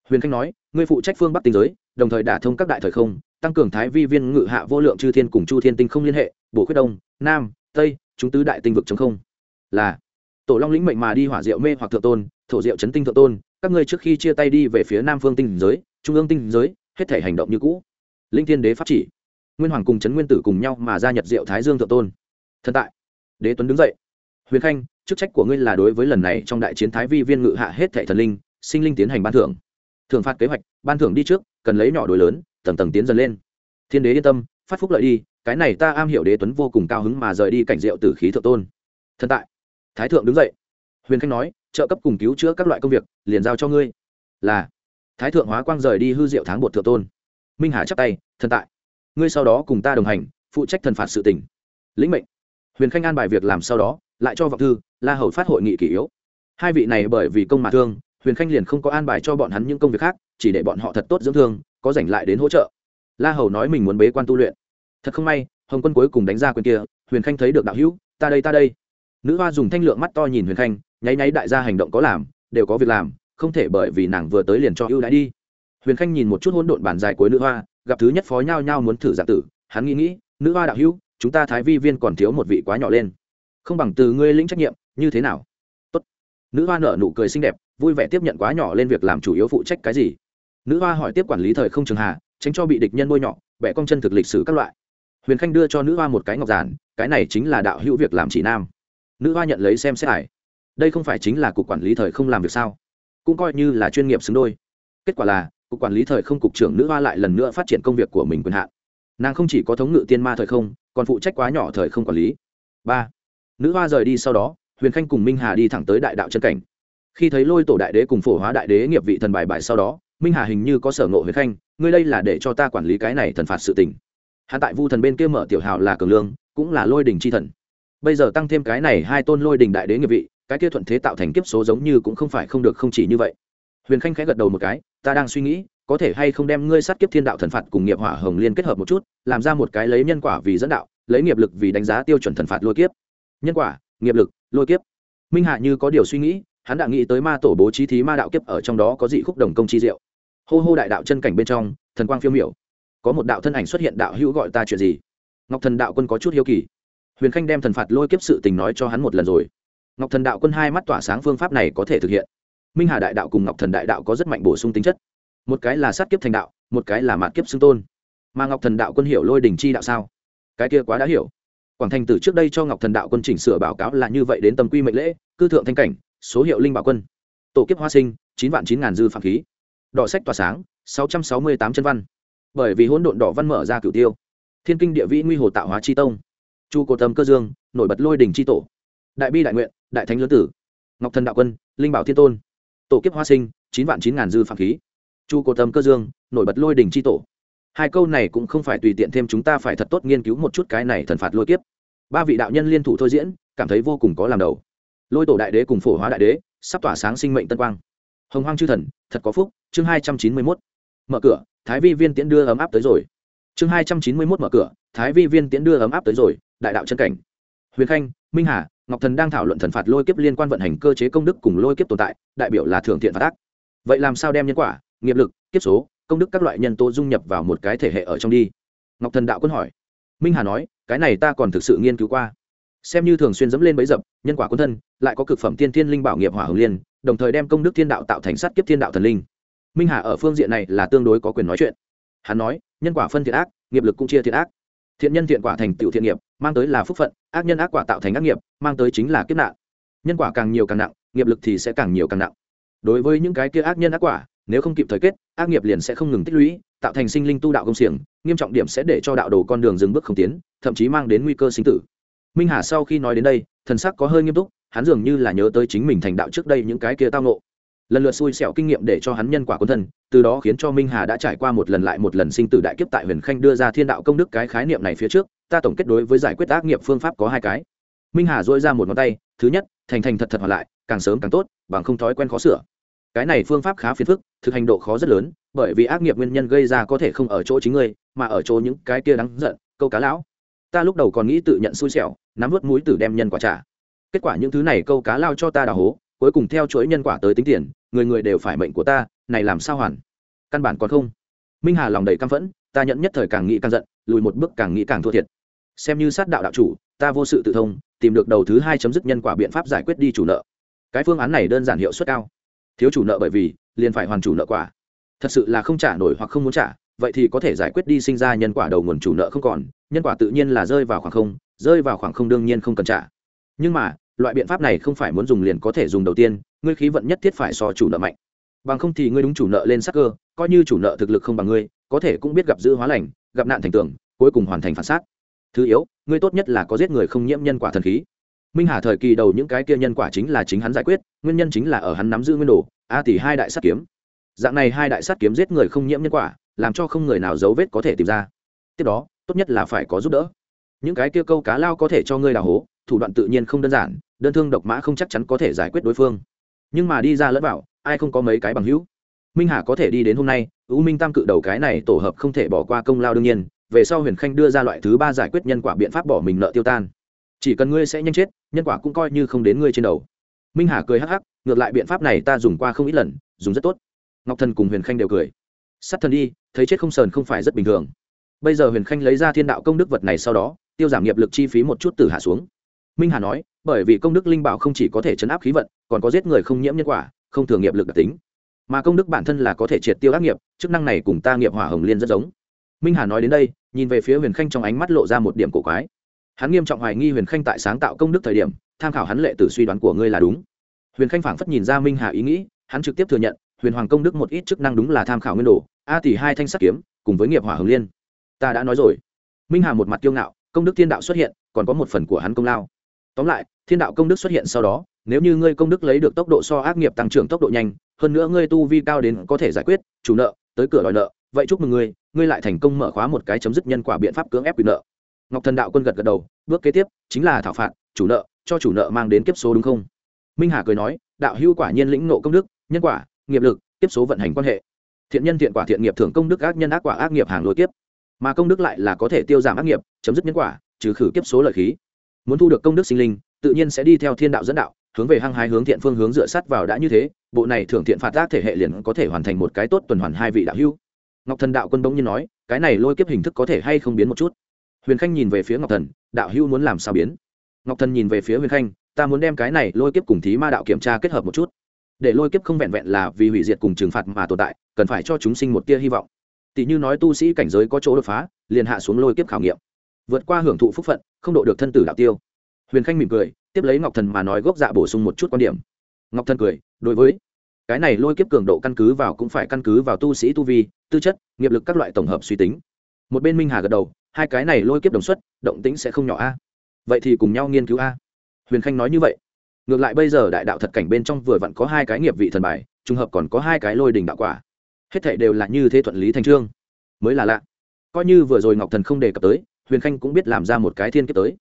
Huyền khanh nói, ngươi phụ trách phương bắc tinh giới, đồng thời đả thông các đại thời không, tăng cường thái vi viên ngự hạ vô lượng chư thiên cùng chu thiên tinh không liên hệ, bổ khuyết đông, nam, tây, chúng tứ đại tinh vực chống không. Là, tổ long lĩnh mệnh mà đi hỏa diệu mê hoặc thượng tôn, thổ diệu chấn tinh thượng tôn, các ngươi trước khi chia tay đi về phía nam phương tinh giới trung ương tinh giới, hết thể hành động như cũ. Linh thiên đế pháp chỉ. Nguyên hoàng cùng trấn nguyên tử cùng nhau mà ra nhật diệu thái dương thượng tôn. Thần tại. Đế tuấn đứng dậy. Huyền khanh, chức trách của ngươi là đối với lần này trong đại chiến thái vi viên ngự hạ hết thệ thần linh, sinh linh tiến hành ban thưởng. Thưởng phạt kế hoạch, ban thưởng đi trước, cần lấy nhỏ đổi lớn, tầng tầng tiến dần lên. Thiên đế yên tâm, phát phúc lợi đi, cái này ta am hiểu đế tuấn vô cùng cao hứng mà rời đi cảnh diệu tử khí thượng tôn. Thần tại. Thái thượng đứng dậy. Huyền khanh nói, trợ cấp cùng cứu chữa các loại công việc, liền giao cho ngươi. Là thái thượng hóa quang rời đi hư diệu tháng bột thượng tôn. Minh hà chắp tay, thần tại. Ngươi sau đó cùng ta đồng hành, phụ trách thần phạt sự tỉnh lĩnh mệnh. Huyền khanh an bài việc làm sau đó, lại cho vọng thư, la hầu phát hội nghị kỷ yếu. Hai vị này bởi vì công mà thương, huyền khanh liền không có an bài cho bọn hắn những công việc khác, chỉ để bọn họ thật tốt dưỡng thương, có rảnh lại đến hỗ trợ. La hầu nói mình muốn bế quan tu luyện. Thật không may, hồng quân cuối cùng đánh ra quyền kia, huyền khanh thấy được đạo hữu, ta đây ta đây. Nữ hoa dùng thanh lượng mắt to nhìn huyền khanh, nháy nháy đại gia hành động có làm, đều có việc làm không thể bởi vì nàng vừa tới liền cho ưu đãi đi. Huyền khanh nhìn một chút hỗn độn bàn dài cuối nữ hoa, gặp thứ nhất phó nhao nhao muốn thử giả tử, hắn nghĩ nghĩ, nữ hoa đạo hữu, chúng ta thái vi viên còn thiếu một vị quá nhỏ lên. Không bằng từ ngươi lĩnh trách nhiệm, như thế nào? Tốt. nữ hoa nở nụ cười xinh đẹp, vui vẻ tiếp nhận quá nhỏ lên việc làm chủ yếu phụ trách cái gì. Nữ hoa hỏi tiếp quản lý thời không trường hà, tránh cho bị địch nhân bôi nhọ, bẻ cong chân thực lịch sử các loại. Huyền khanh đưa cho nữ hoa một cái ngọc giản, cái này chính là đạo hữu việc làm chỉ nam. Nữ hoa nhận lấy xem xét ải đây không phải chính là cục quản lý thời không làm việc sao? Cũng coi như là chuyên nghiệp xứng đôi. Kết quả là, cục quản lý thời không cục trưởng nữ hoa lại lần nữa phát triển công việc của mình quyền hạn. Nàng không chỉ có thống ngự tiên ma thời không, còn phụ trách quá nhỏ thời không quản lý. Ba, nữ hoa rời đi sau đó, huyền khanh cùng minh hà đi thẳng tới đại đạo chân cảnh. Khi thấy lôi tổ đại đế cùng phổ hóa đại đế nghiệp vị thần bài bài sau đó, minh hà hình như có sở ngộ huyền khanh, ngươi đây là để cho ta quản lý cái này thần phạt sự tình. Hạ tại vu thần bên kia mở tiểu hào là cường lương, cũng là lôi đình c h i thần. Bây giờ tăng thêm cái này hai tôn lôi đình đại đế nghiệp vị cái kia thuận thế tạo thành kiếp số giống như cũng không phải không được không chỉ như vậy. Huyền khanh khẽ gật đầu một cái, ta đang suy nghĩ, có thể hay không đem ngươi sát kiếp thiên đạo thần phạt cùng nghiệp hỏa hồng liên kết hợp một chút, làm ra một cái lấy nhân quả vì dẫn đạo, lấy nghiệp lực vì đánh giá tiêu chuẩn thần phạt lôi kiếp. Nhân quả, nghiệp lực, lôi kiếp. Minh hạ như có điều suy nghĩ, hắn đã nghĩ tới ma tổ bố trí thí ma đạo kiếp ở trong đó có dị khúc đồng công chi diệu. Hô hô đại đạo chân cảnh bên trong, thần quang phiêu miểu. Có một đạo thân ảnh xuất hiện đạo hữu gọi ta chuyện gì? Ngọc thần đạo quân có chút hiếu kỳ. Huyền khanh đem thần phạt lôi kiếp sự tình nói cho hắn một lần rồi ngọc thần đạo quân hai mắt tỏa sáng phương pháp này có thể thực hiện. Minh hà đại đạo cùng ngọc thần đại đạo có rất mạnh bổ sung tính chất. Một cái là sát kiếp thành đạo, một cái là mạt kiếp xưng tôn. Mà ngọc thần đạo quân hiểu lôi đình chi đạo sao? Cái kia quá đã hiểu. Quảng thành Tử trước đây cho ngọc thần đạo quân chỉnh sửa báo cáo là như vậy đến tầm quy mệnh lễ, cư thượng thanh cảnh, số hiệu linh bảo quân. Tổ kiếp hoa sinh, chín vạn chín ngàn dư phạm khí. Đỏ sách tỏa sáng, sáu trăm sáu mươi tám chân văn. Bởi vì hỗn độn đỏ văn mở ra cửu tiêu. Thiên kinh địa vĩ nguy hồ tạo hóa chi tông. Chu cổ tâm cơ dương, nổi bật lôi đình chi tổ đại bi đại nguyện, đại thánh lớn tử. Ngọc thần đạo quân, linh bảo thiên tôn. Tổ kiếp hoa sinh, chín vạn chín ngàn dư phạm khí. Chu cổ tâm cơ dương, nổi bật lôi đình chi tổ. Hai câu này cũng không phải tùy tiện thêm chúng ta phải thật tốt nghiên cứu một chút cái này thần phạt lôi kiếp. Ba vị đạo nhân liên thủ thôi diễn, cảm thấy vô cùng có làm đầu. Lôi tổ đại đế cùng phổ hóa đại đế, sắp tỏa sáng sinh mệnh tân quang. Hồng hoang chư thần, thật có phúc, chương hai trăm chín mươi mốt. Mở cửa, thái vi viên tiễn đưa ấm áp tới rồi. Chương hai trăm chín mươi mốt mở cửa, thái vi viên tiễn đưa ấm áp tới rồi, đại đạo chân cảnh. Huyền khanh, minh hà ngọc thần đang thảo luận thần phạt lôi kiếp liên quan vận hành cơ chế công đức cùng lôi kiếp tồn tại, đại biểu là thưởng thiện phạt ác. Vậy làm sao đem nhân quả, nghiệp lực, kiếp số, công đức các loại nhân tố dung nhập vào một cái thể hệ ở trong đi? Ngọc thần đạo quân hỏi. Minh hà nói, cái này ta còn thực sự nghiên cứu qua. Xem như thường xuyên dẫm lên bấy dập, nhân quả quân thân, lại có cực phẩm tiên thiên linh bảo nghiệp hỏa hồng liên, đồng thời đem công đức thiên đạo tạo thành sát kiếp thiên đạo thần linh. Minh hà ở phương diện này là tương đối có quyền nói chuyện. Hắn nói, nhân quả phân thiện ác, nghiệp lực cũng chia thiện ác thiện nhân thiện quả thành tựu thiện nghiệp, mang tới là phúc phận, ác nhân ác quả tạo thành ác nghiệp, mang tới chính là kiếp nạn. Nhân quả càng nhiều càng nặng, nghiệp lực thì sẽ càng nhiều càng nặng. Đối với những cái kia ác nhân ác quả, nếu không kịp thời kết, ác nghiệp liền sẽ không ngừng tích lũy, tạo thành sinh linh tu đạo công xiềng, nghiêm trọng điểm sẽ để cho đạo đồ con đường dừng bước không tiến, thậm chí mang đến nguy cơ sinh tử. Minh hà sau khi nói đến đây, thần sắc có hơi nghiêm túc, hắn dường như là nhớ tới chính mình thành đạo trước đây những cái kia tao nộ lần lượt xui xẻo kinh nghiệm để cho hắn nhân quả quân thân, từ đó khiến cho minh hà đã trải qua một lần lại một lần sinh tử đại kiếp tại huyền khanh đưa ra thiên đạo công đức cái khái niệm này phía trước, ta tổng kết đối với giải quyết ác nghiệp phương pháp có hai cái. Minh hà dỗi ra một ngón tay, thứ nhất, thành thành thật thật hòa lại, càng sớm càng tốt, bằng không thói quen khó sửa. Cái này phương pháp khá phiền phức, thực hành độ khó rất lớn, bởi vì ác nghiệp nguyên nhân gây ra có thể không ở chỗ chính ngươi, mà ở chỗ những cái kia đáng giận, câu cá lão. Ta lúc đầu còn nghĩ tự nhận xui xẻo, nắm vớt mũi tử đem nhân quả trả. Kết quả những thứ này câu cá lao cho ta đào hố, cuối cùng theo chuỗi nhân quả tới tính tiền người người đều phải mệnh của ta, này làm sao hoàn? Căn bản còn không. Minh hà lòng đầy căm phẫn, ta nhận nhất thời càng nghĩ càng giận, lùi một bước càng nghĩ càng thua thiệt. Xem như sát đạo đạo chủ, ta vô sự tự thông, tìm được đầu thứ hai chấm dứt nhân quả biện pháp giải quyết đi chủ nợ. Cái phương án này đơn giản hiệu suất cao. Thiếu chủ nợ bởi vì, liền phải hoàn chủ nợ quả. Thật sự là không trả nổi hoặc không muốn trả, vậy thì có thể giải quyết đi sinh ra nhân quả đầu nguồn chủ nợ không còn, nhân quả tự nhiên là rơi vào khoảng không, rơi vào khoảng không đương nhiên không cần trả. Nhưng mà loại biện pháp này không phải muốn dùng liền có thể dùng đầu tiên, ngươi khí vận nhất thiết phải so chủ nợ mạnh. Bằng không thì ngươi đúng chủ nợ lên sắc cơ, coi như chủ nợ thực lực không bằng ngươi, có thể cũng biết gặp dữ hóa lành, gặp nạn thành tưởng cuối cùng hoàn thành phản xác thứ yếu, ngươi tốt nhất là có giết người không nhiễm nhân quả thần khí. Minh hà thời kỳ đầu những cái kia nhân quả chính là chính hắn giải quyết, nguyên nhân chính là ở hắn nắm giữ nguyên đồ, a tỷ hai đại sắt kiếm. Dạng này hai đại sắt kiếm giết người không nhiễm nhân quả, làm cho không người nào dấu vết có thể tìm ra. Tiếp đó, tốt nhất là phải có giúp đỡ. Những cái kia câu cá lao có thể cho ngươi đào hố thủ đoạn tự nhiên không đơn giản đơn thương độc mã không chắc chắn có thể giải quyết đối phương. Nhưng mà đi ra lẫn vào, ai không có mấy cái bằng hữu? Minh hà có thể đi đến hôm nay u minh tam cự đầu cái này tổ hợp không thể bỏ qua công lao đương nhiên về sau huyền khanh đưa ra loại thứ ba giải quyết nhân quả biện pháp bỏ mình nợ tiêu tan. Chỉ cần ngươi sẽ nhanh chết nhân quả cũng coi như không đến ngươi trên đầu. Minh hà cười hắc hắc ngược lại biện pháp này ta dùng qua không ít lần dùng rất tốt. Ngọc thần cùng huyền khanh đều cười. Sát thần đi thấy chết không sờn không phải rất bình thường. Bây giờ huyền khanh lấy ra thiên đạo công đức vật này sau đó tiêu giảm nghiệp lực chi phí một chút từ hạ xuống minh hà nói, bởi vì công đức linh bảo không chỉ có thể chấn áp khí vận, còn có giết người không nhiễm nhân quả, không thường nghiệp lực đặc tính. Mà công đức bản thân là có thể triệt tiêu ác nghiệp, chức năng này cùng ta nghiệp hỏa hồng liên rất giống. Minh hà nói đến đây, nhìn về phía huyền khanh trong ánh mắt lộ ra một điểm cổ quái. Hắn nghiêm trọng hoài nghi huyền khanh tại sáng tạo công đức thời điểm, tham khảo hắn lệ từ suy đoán của ngươi là đúng. Huyền khanh phảng phất nhìn ra minh hà ý nghĩ, hắn trực tiếp thừa nhận, huyền hoàng công đức một ít chức năng đúng là tham khảo nguyên đồ, a tỷ hai thanh sắt kiếm, cùng với nghiệp hỏa hồng liên. Ta đã nói rồi. Minh hà một mặt kiêu ngạo, công đức thiên đạo xuất hiện, còn có một phần của hắn công lao tóm lại, thiên đạo công đức xuất hiện sau đó, nếu như ngươi công đức lấy được tốc độ so ác nghiệp tăng trưởng tốc độ nhanh, hơn nữa ngươi tu vi cao đến có thể giải quyết, chủ nợ, tới cửa đòi nợ, vậy chúc mừng ngươi ngươi lại thành công mở khóa một cái chấm dứt nhân quả biện pháp cưỡng ép quyền nợ. Ngọc thần đạo quân gật gật đầu, bước kế tiếp, chính là thảo phạt, chủ nợ, cho chủ nợ mang đến kiếp số đúng không? Minh hà cười nói, đạo hữu quả nhiên lĩnh nộ công đức, nhân quả, nghiệp lực, kiếp số vận hành quan hệ. Thiện nhân thiện quả thiện nghiệp thưởng công đức ác nhân ác quả ác nghiệp hàng lối kiếp mà công đức lại là có thể tiêu giảm ác nghiệp, chấm dứt nhân quả, trừ khử kiếp số lợi khí muốn thu được công đức sinh linh, tự nhiên sẽ đi theo thiên đạo dẫn đạo, hướng về hăng hái hướng thiện phương hướng dựa sát vào đã như thế, bộ này thưởng thiện phạt tác thể hệ liền có thể hoàn thành một cái tốt tuần hoàn hai vị đạo hữu. Ngọc thần đạo quân bỗng nhiên nói, cái này lôi kiếp hình thức có thể hay không biến một chút? Huyền khanh nhìn về phía ngọc thần, đạo hữu muốn làm sao biến? Ngọc thần nhìn về phía huyền khanh, ta muốn đem cái này lôi kiếp cùng thí ma đạo kiểm tra kết hợp một chút. Để lôi kiếp không vẹn vẹn là vì hủy diệt cùng trừng phạt mà tồn tại, cần phải cho chúng sinh một tia hy vọng. Tỷ như nói tu sĩ cảnh giới có chỗ đột phá, liền hạ xuống lôi kiếp khảo nghiệm vượt qua hưởng thụ phúc phận, không độ được thân tử đạo tiêu. Huyền khanh mỉm cười, tiếp lấy ngọc thần mà nói gốc dạ bổ sung một chút quan điểm. Ngọc thần cười, đối với, cái này lôi kiếp cường độ căn cứ vào cũng phải căn cứ vào tu sĩ tu vi, tư chất, nghiệp lực các loại tổng hợp suy tính. Một bên minh hà gật đầu, hai cái này lôi kiếp đồng xuất, động tính sẽ không nhỏ a. Vậy thì cùng nhau nghiên cứu a. Huyền khanh nói như vậy. Ngược lại bây giờ đại đạo thật cảnh bên trong vừa vặn có hai cái nghiệp vị thần bài, trùng hợp còn có hai cái lôi đình đạo quả. Hết thệ đều là như thế thuận lý thành trương. Mới là lạ. Coi như vừa rồi ngọc thần không đề cập tới huyền khanh cũng biết làm ra một cái thiên kiếp tới.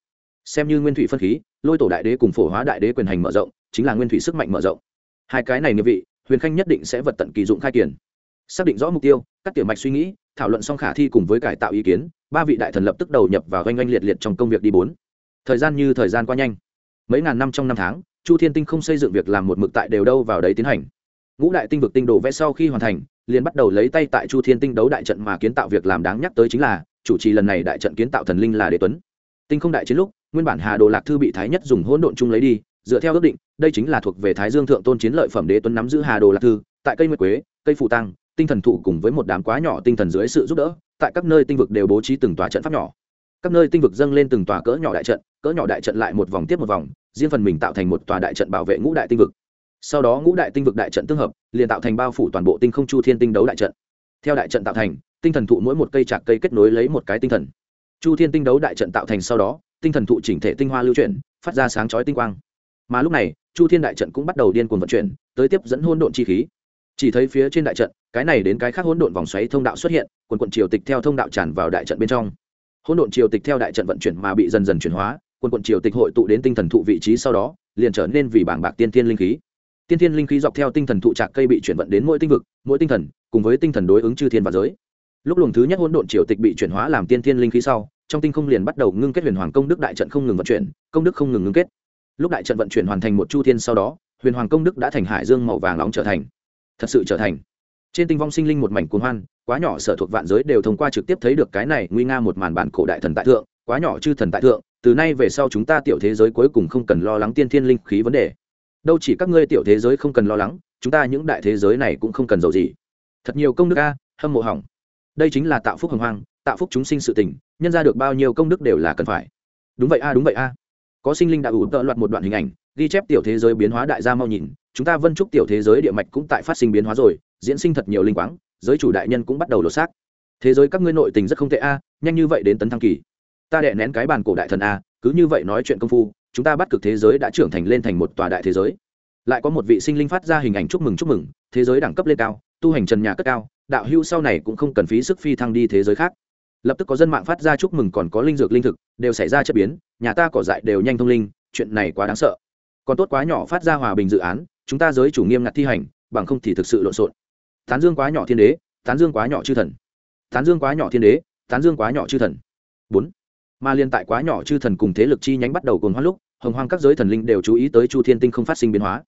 Xem như nguyên thủy phân khí, lôi tổ đại đế cùng phổ hóa đại đế quyền hành mở rộng, chính là nguyên thủy sức mạnh mở rộng. Hai cái này nghiệp vị, huyền khanh nhất định sẽ vật tận kỳ dụng khai kiển xác định rõ mục tiêu, các tiểu mạch suy nghĩ, thảo luận xong khả thi cùng với cải tạo ý kiến, ba vị đại thần lập tức đầu nhập vào oanh oanh liệt liệt trong công việc đi bốn. Thời gian như thời gian qua nhanh. Mấy ngàn năm trong năm tháng, chu thiên tinh không xây dựng việc làm một mực tại đều đâu vào đấy tiến hành. Ngũ đại tinh vực tinh đồ vẽ sau khi hoàn thành, liền bắt đầu lấy tay tại chu thiên tinh đấu đại trận mà kiến tạo việc làm đáng nhắc tới chính là chủ trì lần này đại trận kiến tạo thần linh là đế tuấn. Tinh không đại chiến lúc, nguyên bản hà đồ lạc thư bị thái nhất dùng hỗn độn chung lấy đi, dựa theo ước định, đây chính là thuộc về thái dương thượng tôn chiến lợi phẩm đế tuấn nắm giữ hà đồ lạc thư, tại cây nguyệt quế, cây phụ tăng, tinh thần thụ cùng với một đám quá nhỏ tinh thần dưới sự giúp đỡ, tại các nơi tinh vực đều bố trí từng tòa trận pháp nhỏ. Các nơi tinh vực dâng lên từng tòa cỡ nhỏ đại trận, cỡ nhỏ đại trận lại một vòng tiếp một vòng, riêng phần mình tạo thành một tòa đại trận bảo vệ ngũ đại tinh vực. Sau đó ngũ đại tinh vực đại trận tương hợp, liền tạo thành bao phủ toàn bộ tinh không chu thiên tinh đấu đại trận. Theo đại trận tạo thành tinh thần thụ mỗi một cây trạc cây kết nối lấy một cái tinh thần. Chu thiên tinh đấu đại trận tạo thành sau đó, tinh thần thụ chỉnh thể tinh hoa lưu chuyển, phát ra sáng chói tinh quang. Mà lúc này, chu thiên đại trận cũng bắt đầu điên cuồng vận chuyển, tới tiếp dẫn hôn độn chi khí. Chỉ thấy phía trên đại trận, cái này đến cái khác hỗn độn vòng xoáy thông đạo xuất hiện, quần quận triều tịch theo thông đạo tràn vào đại trận bên trong. Hỗn độn triều tịch theo đại trận vận chuyển mà bị dần dần chuyển hóa, quần quận triều tịch hội tụ đến tinh thần thụ vị trí sau đó, liền trở nên vì bảng bạc tiên thiên linh khí. Tiên thiên linh khí dọc theo tinh thần thụ trạc cây bị chuyển vận đến mỗi tinh vực, mỗi tinh thần, cùng với tinh thần đối ứng chư thiên và giới lúc luồng thứ nhất hỗn độn triều tịch bị chuyển hóa làm tiên thiên linh khí sau, trong tinh không liền bắt đầu ngưng kết huyền hoàng công đức đại trận không ngừng vận chuyển, công đức không ngừng ngưng kết. Lúc đại trận vận chuyển hoàn thành một chu thiên sau đó, huyền hoàng công đức đã thành hải dương màu vàng nóng trở thành. Thật sự trở thành. Trên tinh vong sinh linh một mảnh cuồng hoan, quá nhỏ sở thuộc vạn giới đều thông qua trực tiếp thấy được cái này nguy nga một màn bản cổ đại thần tại thượng, quá nhỏ chư thần tại thượng, từ nay về sau chúng ta tiểu thế giới cuối cùng không cần lo lắng tiên thiên linh khí vấn đề. Đâu chỉ các ngươi tiểu thế giới không cần lo lắng, chúng ta những đại thế giới này cũng không cần giàu gì. Thật nhiều công đức a, hâm mộ hỏng đây chính là tạo phúc hồng hoang, tạo phúc chúng sinh sự tình, nhân ra được bao nhiêu công đức đều là cần phải. Đúng vậy a, đúng vậy a. Có sinh linh đã ủ tợ loạt một đoạn hình ảnh, ghi chép tiểu thế giới biến hóa đại gia mau nhìn, chúng ta vân chúc tiểu thế giới địa mạch cũng tại phát sinh biến hóa rồi, diễn sinh thật nhiều linh quáng, giới chủ đại nhân cũng bắt đầu lột xác. Thế giới các ngươi nội tình rất không tệ a, nhanh như vậy đến tấn thăng kỳ. Ta đệ nén cái bàn cổ đại thần a, cứ như vậy nói chuyện công phu, chúng ta bắt cực thế giới đã trưởng thành lên thành một tòa đại thế giới. Lại có một vị sinh linh phát ra hình ảnh chúc mừng chúc mừng, thế giới đẳng cấp lên cao, tu hành trần nhà cất cao đạo hưu sau này cũng không cần phí sức phi thăng đi thế giới khác. Lập tức có dân mạng phát ra chúc mừng còn có linh dược linh thực, đều xảy ra chất biến, nhà ta cỏ dại đều nhanh thông linh, chuyện này quá đáng sợ. Còn tốt quá nhỏ phát ra hòa bình dự án, chúng ta giới chủ nghiêm ngặt thi hành, bằng không thì thực sự lộn xộn. Tán dương quá nhỏ thiên đế, tán dương quá nhỏ chư thần. Tán dương quá nhỏ thiên đế, tán dương quá nhỏ chư thần. Bốn. Mà liên tại quá nhỏ chư thần cùng thế lực chi nhánh bắt đầu cồn hoa lúc, hồng hoang các giới thần linh đều chú ý tới chu thiên tinh không phát sinh biến hóa.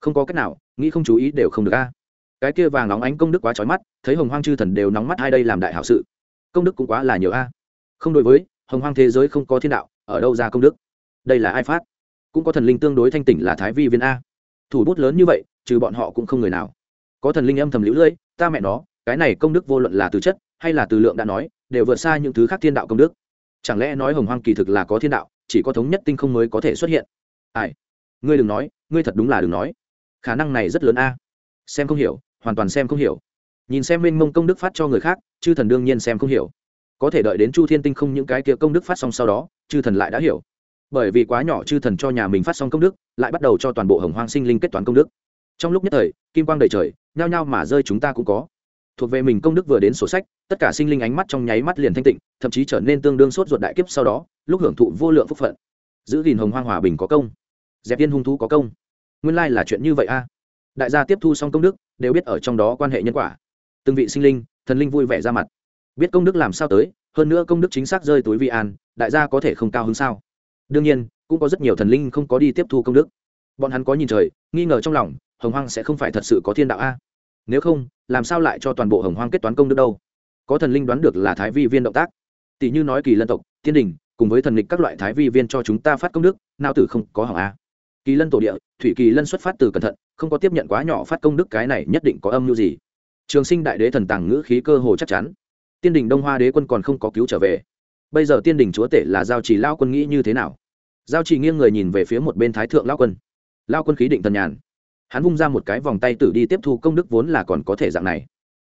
Không có cách nào, nghĩ không chú ý đều không được a cái kia vàng nóng ánh công đức quá trói mắt, thấy hồng hoang chư thần đều nóng mắt hai đây làm đại hảo sự? Công đức cũng quá là nhiều a. Không đối với, hồng hoang thế giới không có thiên đạo, ở đâu ra công đức? Đây là ai phát? Cũng có thần linh tương đối thanh tỉnh là thái vi viên a. Thủ bút lớn như vậy, trừ bọn họ cũng không người nào. Có thần linh âm thầm lũ lưỡi ta mẹ nó, cái này công đức vô luận là từ chất, hay là từ lượng đã nói, đều vượt xa những thứ khác thiên đạo công đức. Chẳng lẽ nói hồng hoang kỳ thực là có thiên đạo, chỉ có thống nhất tinh không mới có thể xuất hiện? Ai? Ngươi đừng nói, ngươi thật đúng là đừng nói. Khả năng này rất lớn a. Xem không hiểu hoàn toàn xem không hiểu. Nhìn xem mênh mông công đức phát cho người khác, chư thần đương nhiên xem không hiểu. Có thể đợi đến chu thiên tinh không những cái kia công đức phát xong sau đó, chư thần lại đã hiểu. Bởi vì quá nhỏ chư thần cho nhà mình phát xong công đức, lại bắt đầu cho toàn bộ hồng hoang sinh linh kết toán công đức. Trong lúc nhất thời, kim quang đầy trời, nhao nhao mà rơi chúng ta cũng có. Thuộc về mình công đức vừa đến sổ sách, tất cả sinh linh ánh mắt trong nháy mắt liền thanh tịnh, thậm chí trở nên tương đương sốt ruột đại kiếp sau đó, lúc hưởng thụ vô lượng phúc phận. Giữ gìn hồng hoang hòa bình có công. Dẹp viên hung thú có công. Nguyên lai là chuyện như vậy a đại gia tiếp thu xong công đức, đều biết ở trong đó quan hệ nhân quả. Từng vị sinh linh, thần linh vui vẻ ra mặt. Biết công đức làm sao tới, hơn nữa công đức chính xác rơi túi vi an, đại gia có thể không cao hứng sao? Đương nhiên, cũng có rất nhiều thần linh không có đi tiếp thu công đức. Bọn hắn có nhìn trời, nghi ngờ trong lòng, hồng hoang sẽ không phải thật sự có thiên đạo a? Nếu không, làm sao lại cho toàn bộ hồng hoang kết toán công đức đâu? Có thần linh đoán được là thái vi viên động tác. Tỷ như nói kỳ lân tộc, thiên đình, cùng với thần lịch các loại thái vi viên cho chúng ta phát công đức nao tử không có hỏng a? Kỳ lân tổ địa, thủy kỳ lân xuất phát từ cẩn thận, không có tiếp nhận quá nhỏ phát công đức cái này nhất định có âm mưu gì. Trường sinh đại đế thần tàng ngữ khí cơ hồ chắc chắn. Tiên đình đông hoa đế quân còn không có cứu trở về. Bây giờ tiên đình chúa tể là giao trì lao quân nghĩ như thế nào? Giao trì nghiêng người nhìn về phía một bên thái thượng lao quân. Lao quân khí định thần nhàn. Hắn vung ra một cái vòng tay tử đi tiếp thu công đức vốn là còn có thể dạng này.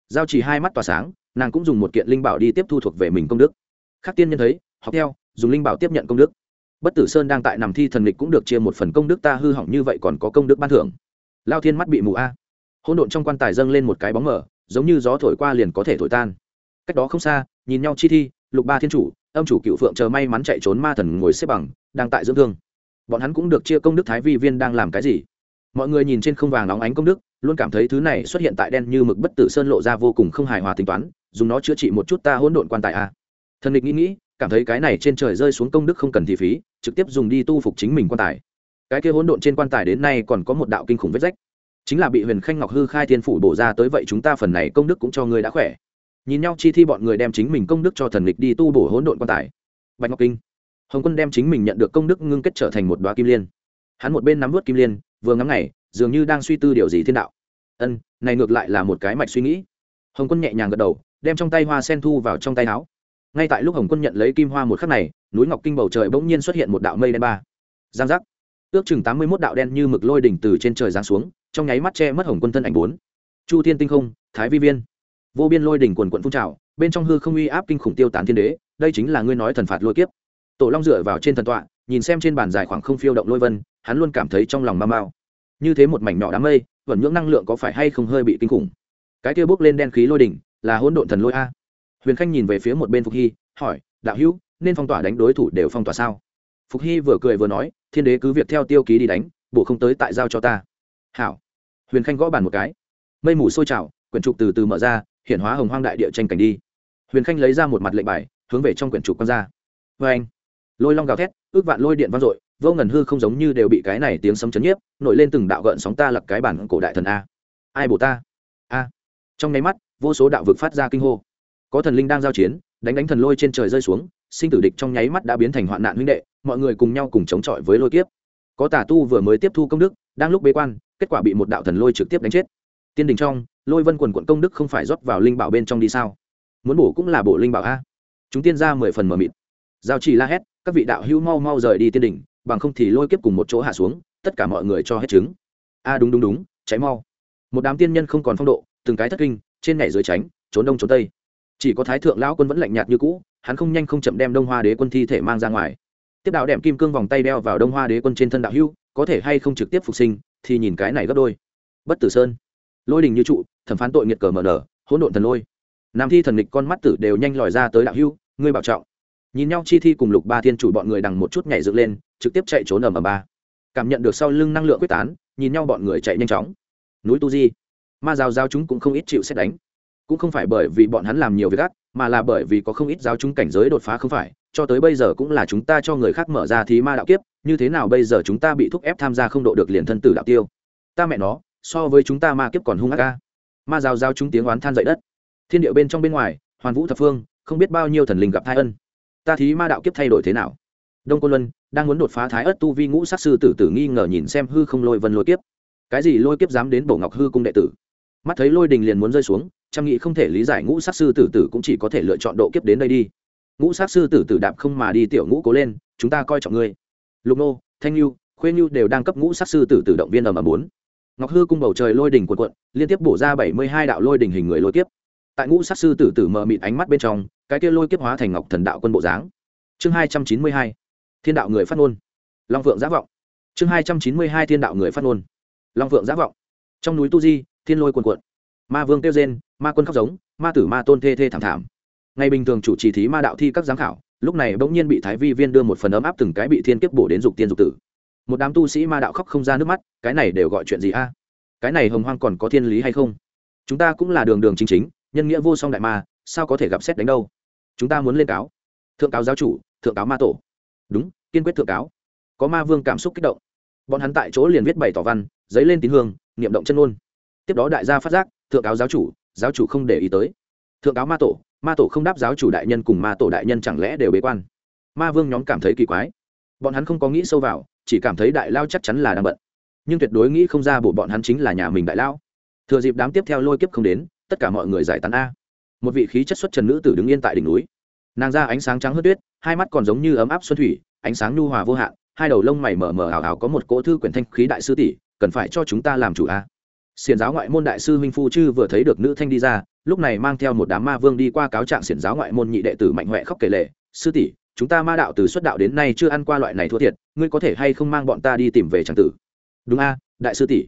Giao trì hai mắt tỏa sáng, nàng cũng dùng một kiện linh bảo đi tiếp thu thuộc về mình công đức. Khác tiên nhân thấy, học theo, dùng linh bảo tiếp nhận công đức bất tử sơn đang tại nằm thi thần lịch cũng được chia một phần công đức ta hư hỏng như vậy còn có công đức ban thưởng. Lao thiên mắt bị mù a. Hỗn độn trong quan tài dâng lên một cái bóng mở giống như gió thổi qua liền có thể thổi tan. Cách đó không xa, nhìn nhau chi thi, lục ba thiên chủ, âm chủ cựu phượng chờ may mắn chạy trốn ma thần ngồi xếp bằng, đang tại dưỡng thương. Bọn hắn cũng được chia công đức thái vi viên đang làm cái gì? Mọi người nhìn trên không vàng óng ánh công đức, luôn cảm thấy thứ này xuất hiện tại đen như mực bất tử sơn lộ ra vô cùng không hài hòa tính toán, dùng nó chữa trị một chút ta hỗn độn quan tài a. Thần địch nghĩ nghĩ, cảm thấy cái này trên trời rơi xuống công đức không cần thị phí trực tiếp dùng đi tu phục chính mình quan tài. Cái kia hỗn độn trên quan tài đến nay còn có một đạo kinh khủng vết rách. Chính là bị huyền khanh ngọc hư khai thiên phủ bổ ra tới vậy chúng ta phần này công đức cũng cho người đã khỏe. Nhìn nhau chi thi bọn người đem chính mình công đức cho thần lịch đi tu bổ hỗn độn quan tài. Bạch ngọc kinh. Hồng quân đem chính mình nhận được công đức ngưng kết trở thành một đoá kim liên. Hắn một bên nắm vớt kim liên, vừa ngắm ngày, dường như đang suy tư điều gì thiên đạo. Ân, này ngược lại là một cái mạch suy nghĩ. Hồng quân nhẹ nhàng gật đầu, đem trong tay hoa sen thu vào trong tay áo ngay tại lúc hồng quân nhận lấy kim hoa một khắc này, núi ngọc kinh bầu trời bỗng nhiên xuất hiện một đạo mây đen ba. Giang giác. Ước chừng tám mươi mốt đạo đen như mực lôi đỉnh từ trên trời giáng xuống, trong nháy mắt che mất hồng quân thân ảnh bốn. Chu thiên tinh không, thái vi viên. Vô biên lôi đỉnh quần quận phun trào, bên trong hư không uy áp kinh khủng tiêu tán thiên đế, đây chính là ngươi nói thần phạt lôi kiếp. Tổ long dựa vào trên thần tọa, nhìn xem trên bàn dài khoảng không phiêu động lôi vân, hắn luôn cảm thấy trong lòng mau mau như thế một mảnh nhỏ đám mây vẩn nhưỡng năng lượng có phải hay không hơi bị kinh khủng? Cái kia bốc lên đen khí lôi đỉnh, là hỗn độn thần lôi a huyền khanh nhìn về phía một bên phục hy, hỏi, đạo hữu, nên phong tỏa đánh đối thủ đều phong tỏa sao? Phục hy vừa cười vừa nói, thiên đế cứ việc theo tiêu ký đi đánh bộ không tới tại giao cho ta. Hảo. Huyền khanh gõ bàn một cái. Mây mù sôi trào, quyển trục từ từ mở ra hiện hóa hồng hoang đại địa tranh cảnh đi. Huyền khanh lấy ra một mặt lệnh bài, hướng về trong quyển trục q ra. Vê anh lôi long gào thét, ước vạn lôi điện vang dội, vô ngần hư không giống như đều bị cái này tiếng sấm chấn nhiếp, nổi lên từng đạo gợn sóng ta lập cái bản cổ đại thần a. Ai bổ ta? A. Trong nháy mắt, vô số đạo vực phát ra kinh hô có thần linh đang giao chiến, đánh đánh thần lôi trên trời rơi xuống, sinh tử địch trong nháy mắt đã biến thành hoạn nạn huynh đệ, mọi người cùng nhau cùng chống chọi với lôi kiếp. Có tà tu vừa mới tiếp thu công đức, đang lúc bế quan, kết quả bị một đạo thần lôi trực tiếp đánh chết. Tiên đình trong, lôi vân quần quận công đức không phải rót vào linh bảo bên trong đi sao? Muốn bổ cũng là bổ linh bảo a. Chúng tiên ra mười phần mờ mịt. Giao trì la hét, các vị đạo hữu mau mau rời đi tiên đình, bằng không thì lôi kiếp cùng một chỗ hạ xuống, tất cả mọi người cho hết chứng. A, đúng đúng đúng, cháy mau. Một đám tiên nhân không còn phong độ, từng cái thất kinh, trên nhảy dưới tránh, trốn đông trốn tây chỉ có thái thượng lão quân vẫn lạnh nhạt như cũ, hắn không nhanh không chậm đem đông hoa đế quân thi thể mang ra ngoài. Tiếp đạo đệm kim cương vòng tay đeo vào đông hoa đế quân trên thân đạo hưu, có thể hay không trực tiếp phục sinh, thì nhìn cái này gấp đôi. Bất tử sơn. Lôi đình như trụ, thẩm phán tội nghiệt cờ mở nở, hỗn độn thần lôi. Nam thi thần địch con mắt tử đều nhanh lòi ra tới đạo hưu, ngươi bảo trọng. Nhìn nhau chi thi cùng lục ba thiên chủ bọn người đằng một chút nhảy dựng lên, trực tiếp chạy trốn ở mờ ba. Cảm nhận được sau lưng năng lượng quyết tán, nhìn nhau bọn người chạy nhanh chóng. Núi tu di. Ma giáo giáo chúng cũng không ít chịu xét đánh cũng không phải bởi vì bọn hắn làm nhiều việc ác, mà là bởi vì có không ít giáo chúng cảnh giới đột phá không phải, cho tới bây giờ cũng là chúng ta cho người khác mở ra thí ma đạo kiếp, như thế nào bây giờ chúng ta bị thúc ép tham gia không độ được liền thân tử đạo tiêu. Ta mẹ nó, so với chúng ta ma kiếp còn hung ác ca ma giáo giáo chúng tiếng oán than dậy đất. Thiên điệu bên trong bên ngoài, hoàn vũ thập phương, không biết bao nhiêu thần linh gặp thai ân. Ta thí ma đạo kiếp thay đổi thế nào? Đông côn luân, đang muốn đột phá thái ất tu vi ngũ sát sư tử tử nghi ngờ nhìn xem hư không lôi vân lôi kiếp. Cái gì lôi kiếp dám đến bổ ngọc hư cung đệ tử? Mắt thấy lôi đình liền muốn rơi xuống trăm nghĩ không thể lý giải ngũ sát sư tử tử cũng chỉ có thể lựa chọn độ kiếp đến đây đi. Ngũ sát sư tử tử đạp không mà đi tiểu ngũ cố lên, chúng ta coi trọng ngươi. Lục nô, thanh lưu khuê lưu đều đang cấp ngũ sát sư tử tử động viên ở mà bốn. Ngọc hư cung bầu trời lôi đỉnh cuộn cuộn, liên tiếp bổ ra bảy mươi hai đạo lôi đỉnh hình người lôi kiếp. Tại ngũ sát sư tử tử mờ mịt ánh mắt bên trong, cái kia lôi kiếp hóa thành ngọc thần đạo quân bộ dáng. Chương hai trăm chín mươi hai, thiên đạo người phát ngôn. Long phượng giã vọng. Chương hai trăm chín mươi hai, thiên đạo người phát ngôn. Long phượng giã vọng. Trong núi tu di, thiên lôi cuồn cuộn ma vương kêu rên, ma quân khóc giống, ma tử ma tôn thê thê thảm thảm. Ngày bình thường chủ trì thí ma đạo thi các giám khảo, lúc này bỗng nhiên bị thái vi viên đưa một phần ấm áp từng cái bị thiên kiếp bổ đến dục tiên dục tử. Một đám tu sĩ ma đạo khóc không ra nước mắt, cái này đều gọi chuyện gì a? Cái này hồng hoang còn có thiên lý hay không? Chúng ta cũng là đường đường chính chính, nhân nghĩa vô song đại ma, sao có thể gặp xét đánh đâu? Chúng ta muốn lên cáo. Thượng cáo giáo chủ, thượng cáo ma tổ. Đúng, kiên quyết thượng cáo. Có ma vương cảm xúc kích động. Bọn hắn tại chỗ liền viết bảy tỏ văn, giấy lên tín hương, niệm động chân ôn tiếp đó đại gia phát giác thượng cáo giáo chủ giáo chủ không để ý tới. Thượng cáo ma tổ ma tổ không đáp giáo chủ đại nhân cùng ma tổ đại nhân chẳng lẽ đều bế quan? Ma vương nhóm cảm thấy kỳ quái. Bọn hắn không có nghĩ sâu vào, chỉ cảm thấy đại lao chắc chắn là đang bận. Nhưng tuyệt đối nghĩ không ra bộ bọn hắn chính là nhà mình đại lao. Thừa dịp đám tiếp theo lôi kiếp không đến, tất cả mọi người giải tán a. Một vị khí chất xuất trần nữ tử đứng yên tại đỉnh núi. Nàng ra ánh sáng trắng hớt tuyết, hai mắt còn giống như ấm áp xuân thủy, ánh sáng nhu hòa vô hạn, hai đầu lông mày mờ mờ ảo ảo có một cỗ thư quyển thanh khí đại sư tỷ, cần phải cho chúng ta làm chủ a xiển giáo ngoại môn đại sư Minh phu chư vừa thấy được nữ thanh đi ra, lúc này mang theo một đám ma vương đi qua cáo trạng xiển giáo ngoại môn nhị đệ tử mạnh huệ khóc kể lệ sư tỷ, chúng ta ma đạo từ xuất đạo đến nay chưa ăn qua loại này thua thiệt, ngươi có thể hay không mang bọn ta đi tìm về tràng tử? Đúng a, đại sư tỷ.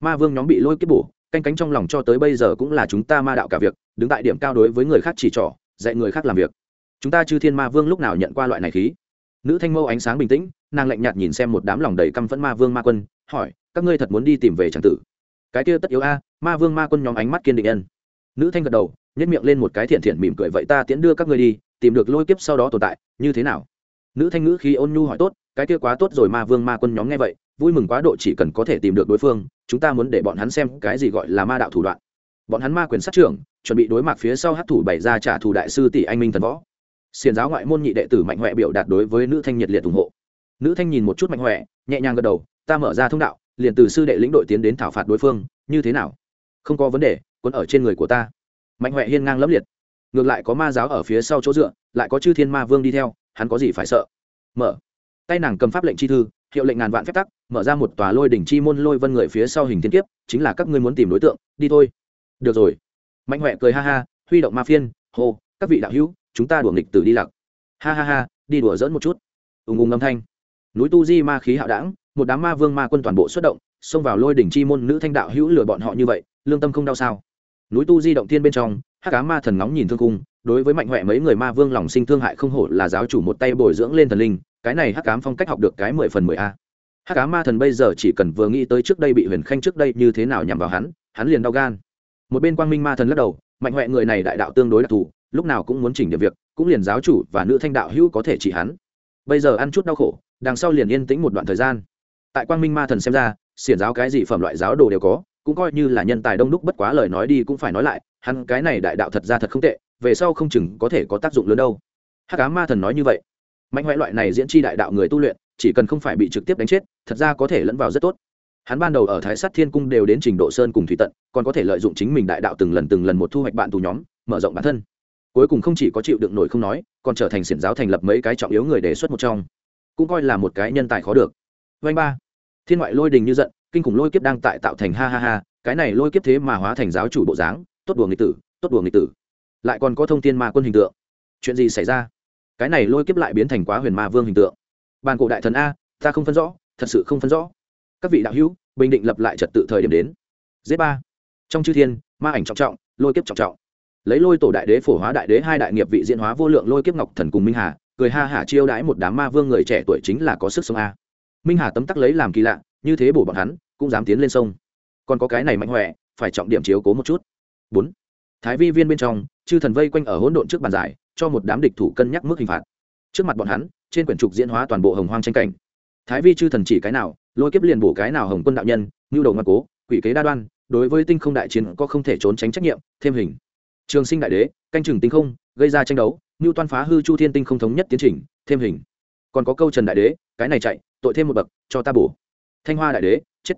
Ma vương nhóm bị lôi kiếp bổ, canh cánh trong lòng cho tới bây giờ cũng là chúng ta ma đạo cả việc, đứng tại điểm cao đối với người khác chỉ trỏ, dạy người khác làm việc. Chúng ta chư thiên ma vương lúc nào nhận qua loại này khí? Nữ thanh mâu ánh sáng bình tĩnh, nàng lạnh nhạt nhìn xem một đám lòng đầy căm phẫn ma vương ma quân, hỏi, các ngươi thật muốn đi tìm về tràng tử? Cái kia tất yếu a, ma vương ma quân nhóm ánh mắt kiên định nhân nữ thanh gật đầu nhét miệng lên một cái thiện thiện mỉm cười, vậy ta tiễn đưa các ngươi đi, tìm được lôi kiếp sau đó tồn tại, như thế nào? Nữ thanh ngữ khi ôn nhu hỏi, tốt, cái kia quá tốt rồi, ma vương ma quân nhóm nghe vậy, vui mừng quá độ, chỉ cần có thể tìm được đối phương, chúng ta muốn để bọn hắn xem cái gì gọi là ma đạo thủ đoạn. Bọn hắn ma quyền sát trưởng, chuẩn bị đối mặt phía sau hát thủ bày ra trả thù đại sư tỷ anh minh thần võ. Xiền giáo ngoại môn nhị đệ tử mạnh huệ biểu đạt đối với nữ thanh nhiệt liệt ủng hộ. Nữ thanh nhìn một chút mạnh huệ, nhẹ nhàng gật đầu, ta mở ra thông đạo liền từ sư đệ lĩnh đội tiến đến thảo phạt đối phương, như thế nào? Không có vấn đề quân ở trên người của ta. Mạnh huệ hiên ngang lẫm liệt. Ngược lại có ma giáo ở phía sau chỗ dựa, lại có chư thiên ma vương đi theo, hắn có gì phải sợ? Mở. Tay nàng cầm pháp lệnh chi thư, hiệu lệnh ngàn vạn phép tắc, mở ra một tòa lôi đỉnh chi môn lôi vân người phía sau hình thiên kiếp, chính là các ngươi muốn tìm đối tượng, đi thôi. Được rồi. Mạnh huệ cười ha ha, huy động ma phiên, hô, các vị đạo hữu, chúng ta đuổi nghịch tử đi lặc. Ha ha ha, đi đùa dỡn một chút. Ùng ùng âm thanh. Núi tu di ma khí hạo đảng một đám ma vương ma quân toàn bộ xuất động, xông vào lôi đỉnh chi môn nữ thanh đạo hữu lừa bọn họ như vậy, lương tâm không đau sao? Núi tu di động thiên bên trong hát cá ma thần nóng nhìn thương cung, đối với mạnh huệ mấy người ma vương lòng sinh thương hại không hổ là giáo chủ một tay bồi dưỡng lên thần linh, cái này hắc cám phong cách học được cái mười phần mười a. Hắc cá ma thần bây giờ chỉ cần vừa nghĩ tới trước đây bị huyền khanh trước đây như thế nào nhằm vào hắn hắn liền đau gan. Một bên quang minh ma thần lắc đầu, mạnh huệ người này đại đạo tương đối đặc thù, lúc nào cũng muốn chỉnh điểm việc, cũng liền giáo chủ và nữ thanh đạo hữu có thể chỉ hắn. Bây giờ ăn chút đau khổ, đằng sau liền yên tĩnh một đoạn thời gian tại quang minh ma thần xem ra, xiển giáo cái gì phẩm loại giáo đồ đều có, cũng coi như là nhân tài đông đúc bất quá lời nói đi cũng phải nói lại, hắn cái này đại đạo thật ra thật không tệ, về sau không chừng có thể có tác dụng lớn đâu. Hắc cá ma thần nói như vậy. Mạnh hoại loại này diễn chi đại đạo người tu luyện, chỉ cần không phải bị trực tiếp đánh chết, thật ra có thể lẫn vào rất tốt. Hắn ban đầu ở thái sát thiên cung đều đến trình độ sơn cùng thủy tận, còn có thể lợi dụng chính mình đại đạo từng lần từng lần một thu hoạch bạn tù nhóm, mở rộng bản thân. Cuối cùng không chỉ có chịu đựng nổi không nói, còn trở thành xiển giáo thành lập mấy cái trọng yếu người đề xuất một trong. Cũng coi là một cái nhân tài khó được. Vanh ba thiên ngoại lôi đình như giận, kinh khủng lôi kiếp đang tại tạo thành ha ha ha, cái này lôi kiếp thế mà hóa thành giáo chủ bộ dáng, tốt đùa nghịch tử, tốt đùa nghịch tử. Lại còn có thông tin ma quân hình tượng. Chuyện gì xảy ra? Cái này lôi kiếp lại biến thành quá huyền ma vương hình tượng. Bàn cổ đại thần a, ta không phân rõ, thật sự không phân rõ. Các vị đạo hữu, bình định lập lại trật tự thời điểm đến. Z ba. Trong chư thiên, ma ảnh trọng trọng, lôi kiếp trọng trọng. Lấy lôi tổ đại đế phổ hóa đại đế hai đại nghiệp vị diễn hóa vô lượng lôi kiếp ngọc thần cùng minh hà, cười ha hả chiêu đãi một đám ma vương người trẻ tuổi chính là có sức sống a minh hà tấm tắc lấy làm kỳ lạ như thế bổ bọn hắn cũng dám tiến lên sông còn có cái này mạnh huệ phải trọng điểm chiếu cố một chút bốn thái vi viên bên trong chư thần vây quanh ở hỗn độn trước bàn giải cho một đám địch thủ cân nhắc mức hình phạt trước mặt bọn hắn trên quyển trục diễn hóa toàn bộ hồng hoang tranh cảnh thái vi chư thần chỉ cái nào lôi kiếp liền bổ cái nào hồng quân đạo nhân ngưu đầu ngoan cố quỷ kế đa đoan đối với tinh không đại chiến có không thể trốn tránh trách nhiệm thêm hình trường sinh đại đế canh chừng tinh không gây ra tranh đấu ngưu toan phá hư chu thiên tinh không thống nhất tiến trình thêm hình còn có câu trần đại đế, cái này chạy, tội thêm một bậc, cho ta bổ. Thanh hoa đại đế, chết.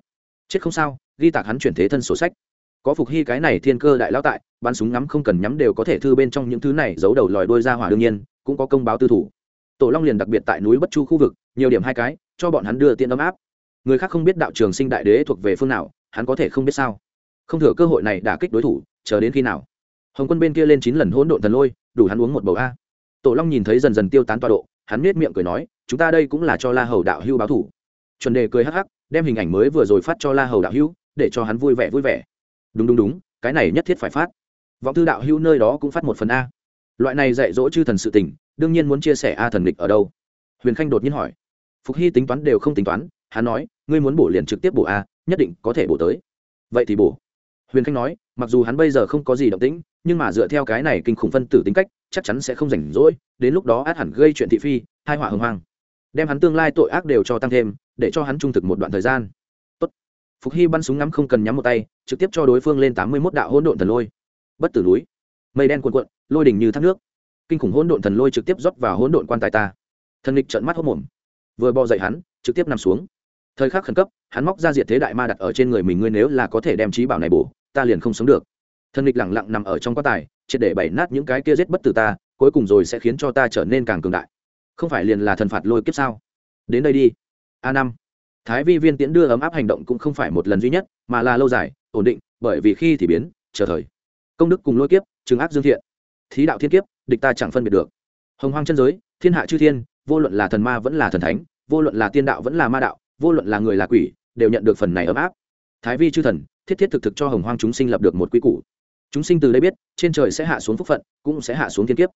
Chết không sao, ghi tạc hắn chuyển thế thân sổ sách. Có phục hy cái này thiên cơ đại lão tại, bắn súng ngắm không cần nhắm đều có thể thư bên trong những thứ này giấu đầu lòi đôi ra hỏa đương nhiên, cũng có công báo tư thủ. Tổ long liền đặc biệt tại núi bất chu khu vực, nhiều điểm hai cái, cho bọn hắn đưa tiện ấm áp. Người khác không biết đạo trường sinh đại đế thuộc về phương nào, hắn có thể không biết sao. Không thừa cơ hội này đả kích đối thủ, chờ đến khi nào? Hồng quân bên kia lên chín lần hỗn độn thần lôi, đủ hắn uống một bầu a. Tổ long nhìn thấy dần dần tiêu tán tọa độ hắn nết miệng cười nói, chúng ta đây cũng là cho la hầu đạo hưu báo thủ. Chuẩn đề cười hắc hắc, đem hình ảnh mới vừa rồi phát cho la hầu đạo hưu để cho hắn vui vẻ vui vẻ. Đúng đúng đúng, cái này nhất thiết phải phát. Vọng thư đạo hưu nơi đó cũng phát một phần a. Loại này dạy dỗ chư thần sự tình, đương nhiên muốn chia sẻ a thần địch ở đâu. Huyền khanh đột nhiên hỏi. Phục hy tính toán đều không tính toán, hắn nói, ngươi muốn bổ liền trực tiếp bổ a, nhất định có thể bổ tới. Vậy thì bổ huyền khanh nói, mặc dù hắn bây giờ không có gì động tĩnh, nhưng mà dựa theo cái này kinh khủng phân tử tính cách, chắc chắn sẽ không rảnh rỗi, đến lúc đó át hẳn gây chuyện thị phi, hai họa hưng hoang. Đem hắn tương lai tội ác đều cho tăng thêm, để cho hắn trung thực một đoạn thời gian. Tốt. phục hy bắn súng ngắm không cần nhắm một tay, trực tiếp cho đối phương lên tám mươi mốt đạo hỗn độn thần lôi. Bất tử núi. Mây đen cuộn cuộn, lôi đỉnh như thác nước. Kinh khủng hỗn độn thần lôi trực tiếp rót vào hỗn độn quan tài ta. Thần địch trợn mắt hốc mồm. Vừa bò dậy hắn, trực tiếp nằm xuống. Thời khắc khẩn cấp, hắn móc ra diệt thế đại ma đặt ở trên người mình, ngươi nếu là có thể đem trí bảo này bổ ta liền không sống được. Thần địch lẳng lặng nằm ở trong quan tài, triệt để bày nát những cái kia giết bất tử ta, cuối cùng rồi sẽ khiến cho ta trở nên càng cường đại. Không phải liền là thần phạt lôi kiếp sao? Đến đây đi. A năm. Thái vi viên tiễn đưa ấm áp hành động cũng không phải một lần duy nhất, mà là lâu dài, ổn định, bởi vì khi thì biến, chờ thời. Công đức cùng lôi kiếp trừng ác dương thiện. Thí đạo thiên kiếp, địch ta chẳng phân biệt được. Hồng hoang chân giới, thiên hạ chư thiên, vô luận là thần ma vẫn là thần thánh, vô luận là tiên đạo vẫn là ma đạo, vô luận là người là quỷ, đều nhận được phần này ấm áp. Thái vi chư thần thiết thiết thực thực cho hồng hoang chúng sinh lập được một quy củ. Chúng sinh từ đây biết, trên trời sẽ hạ xuống phúc phận, cũng sẽ hạ xuống thiên kiếp.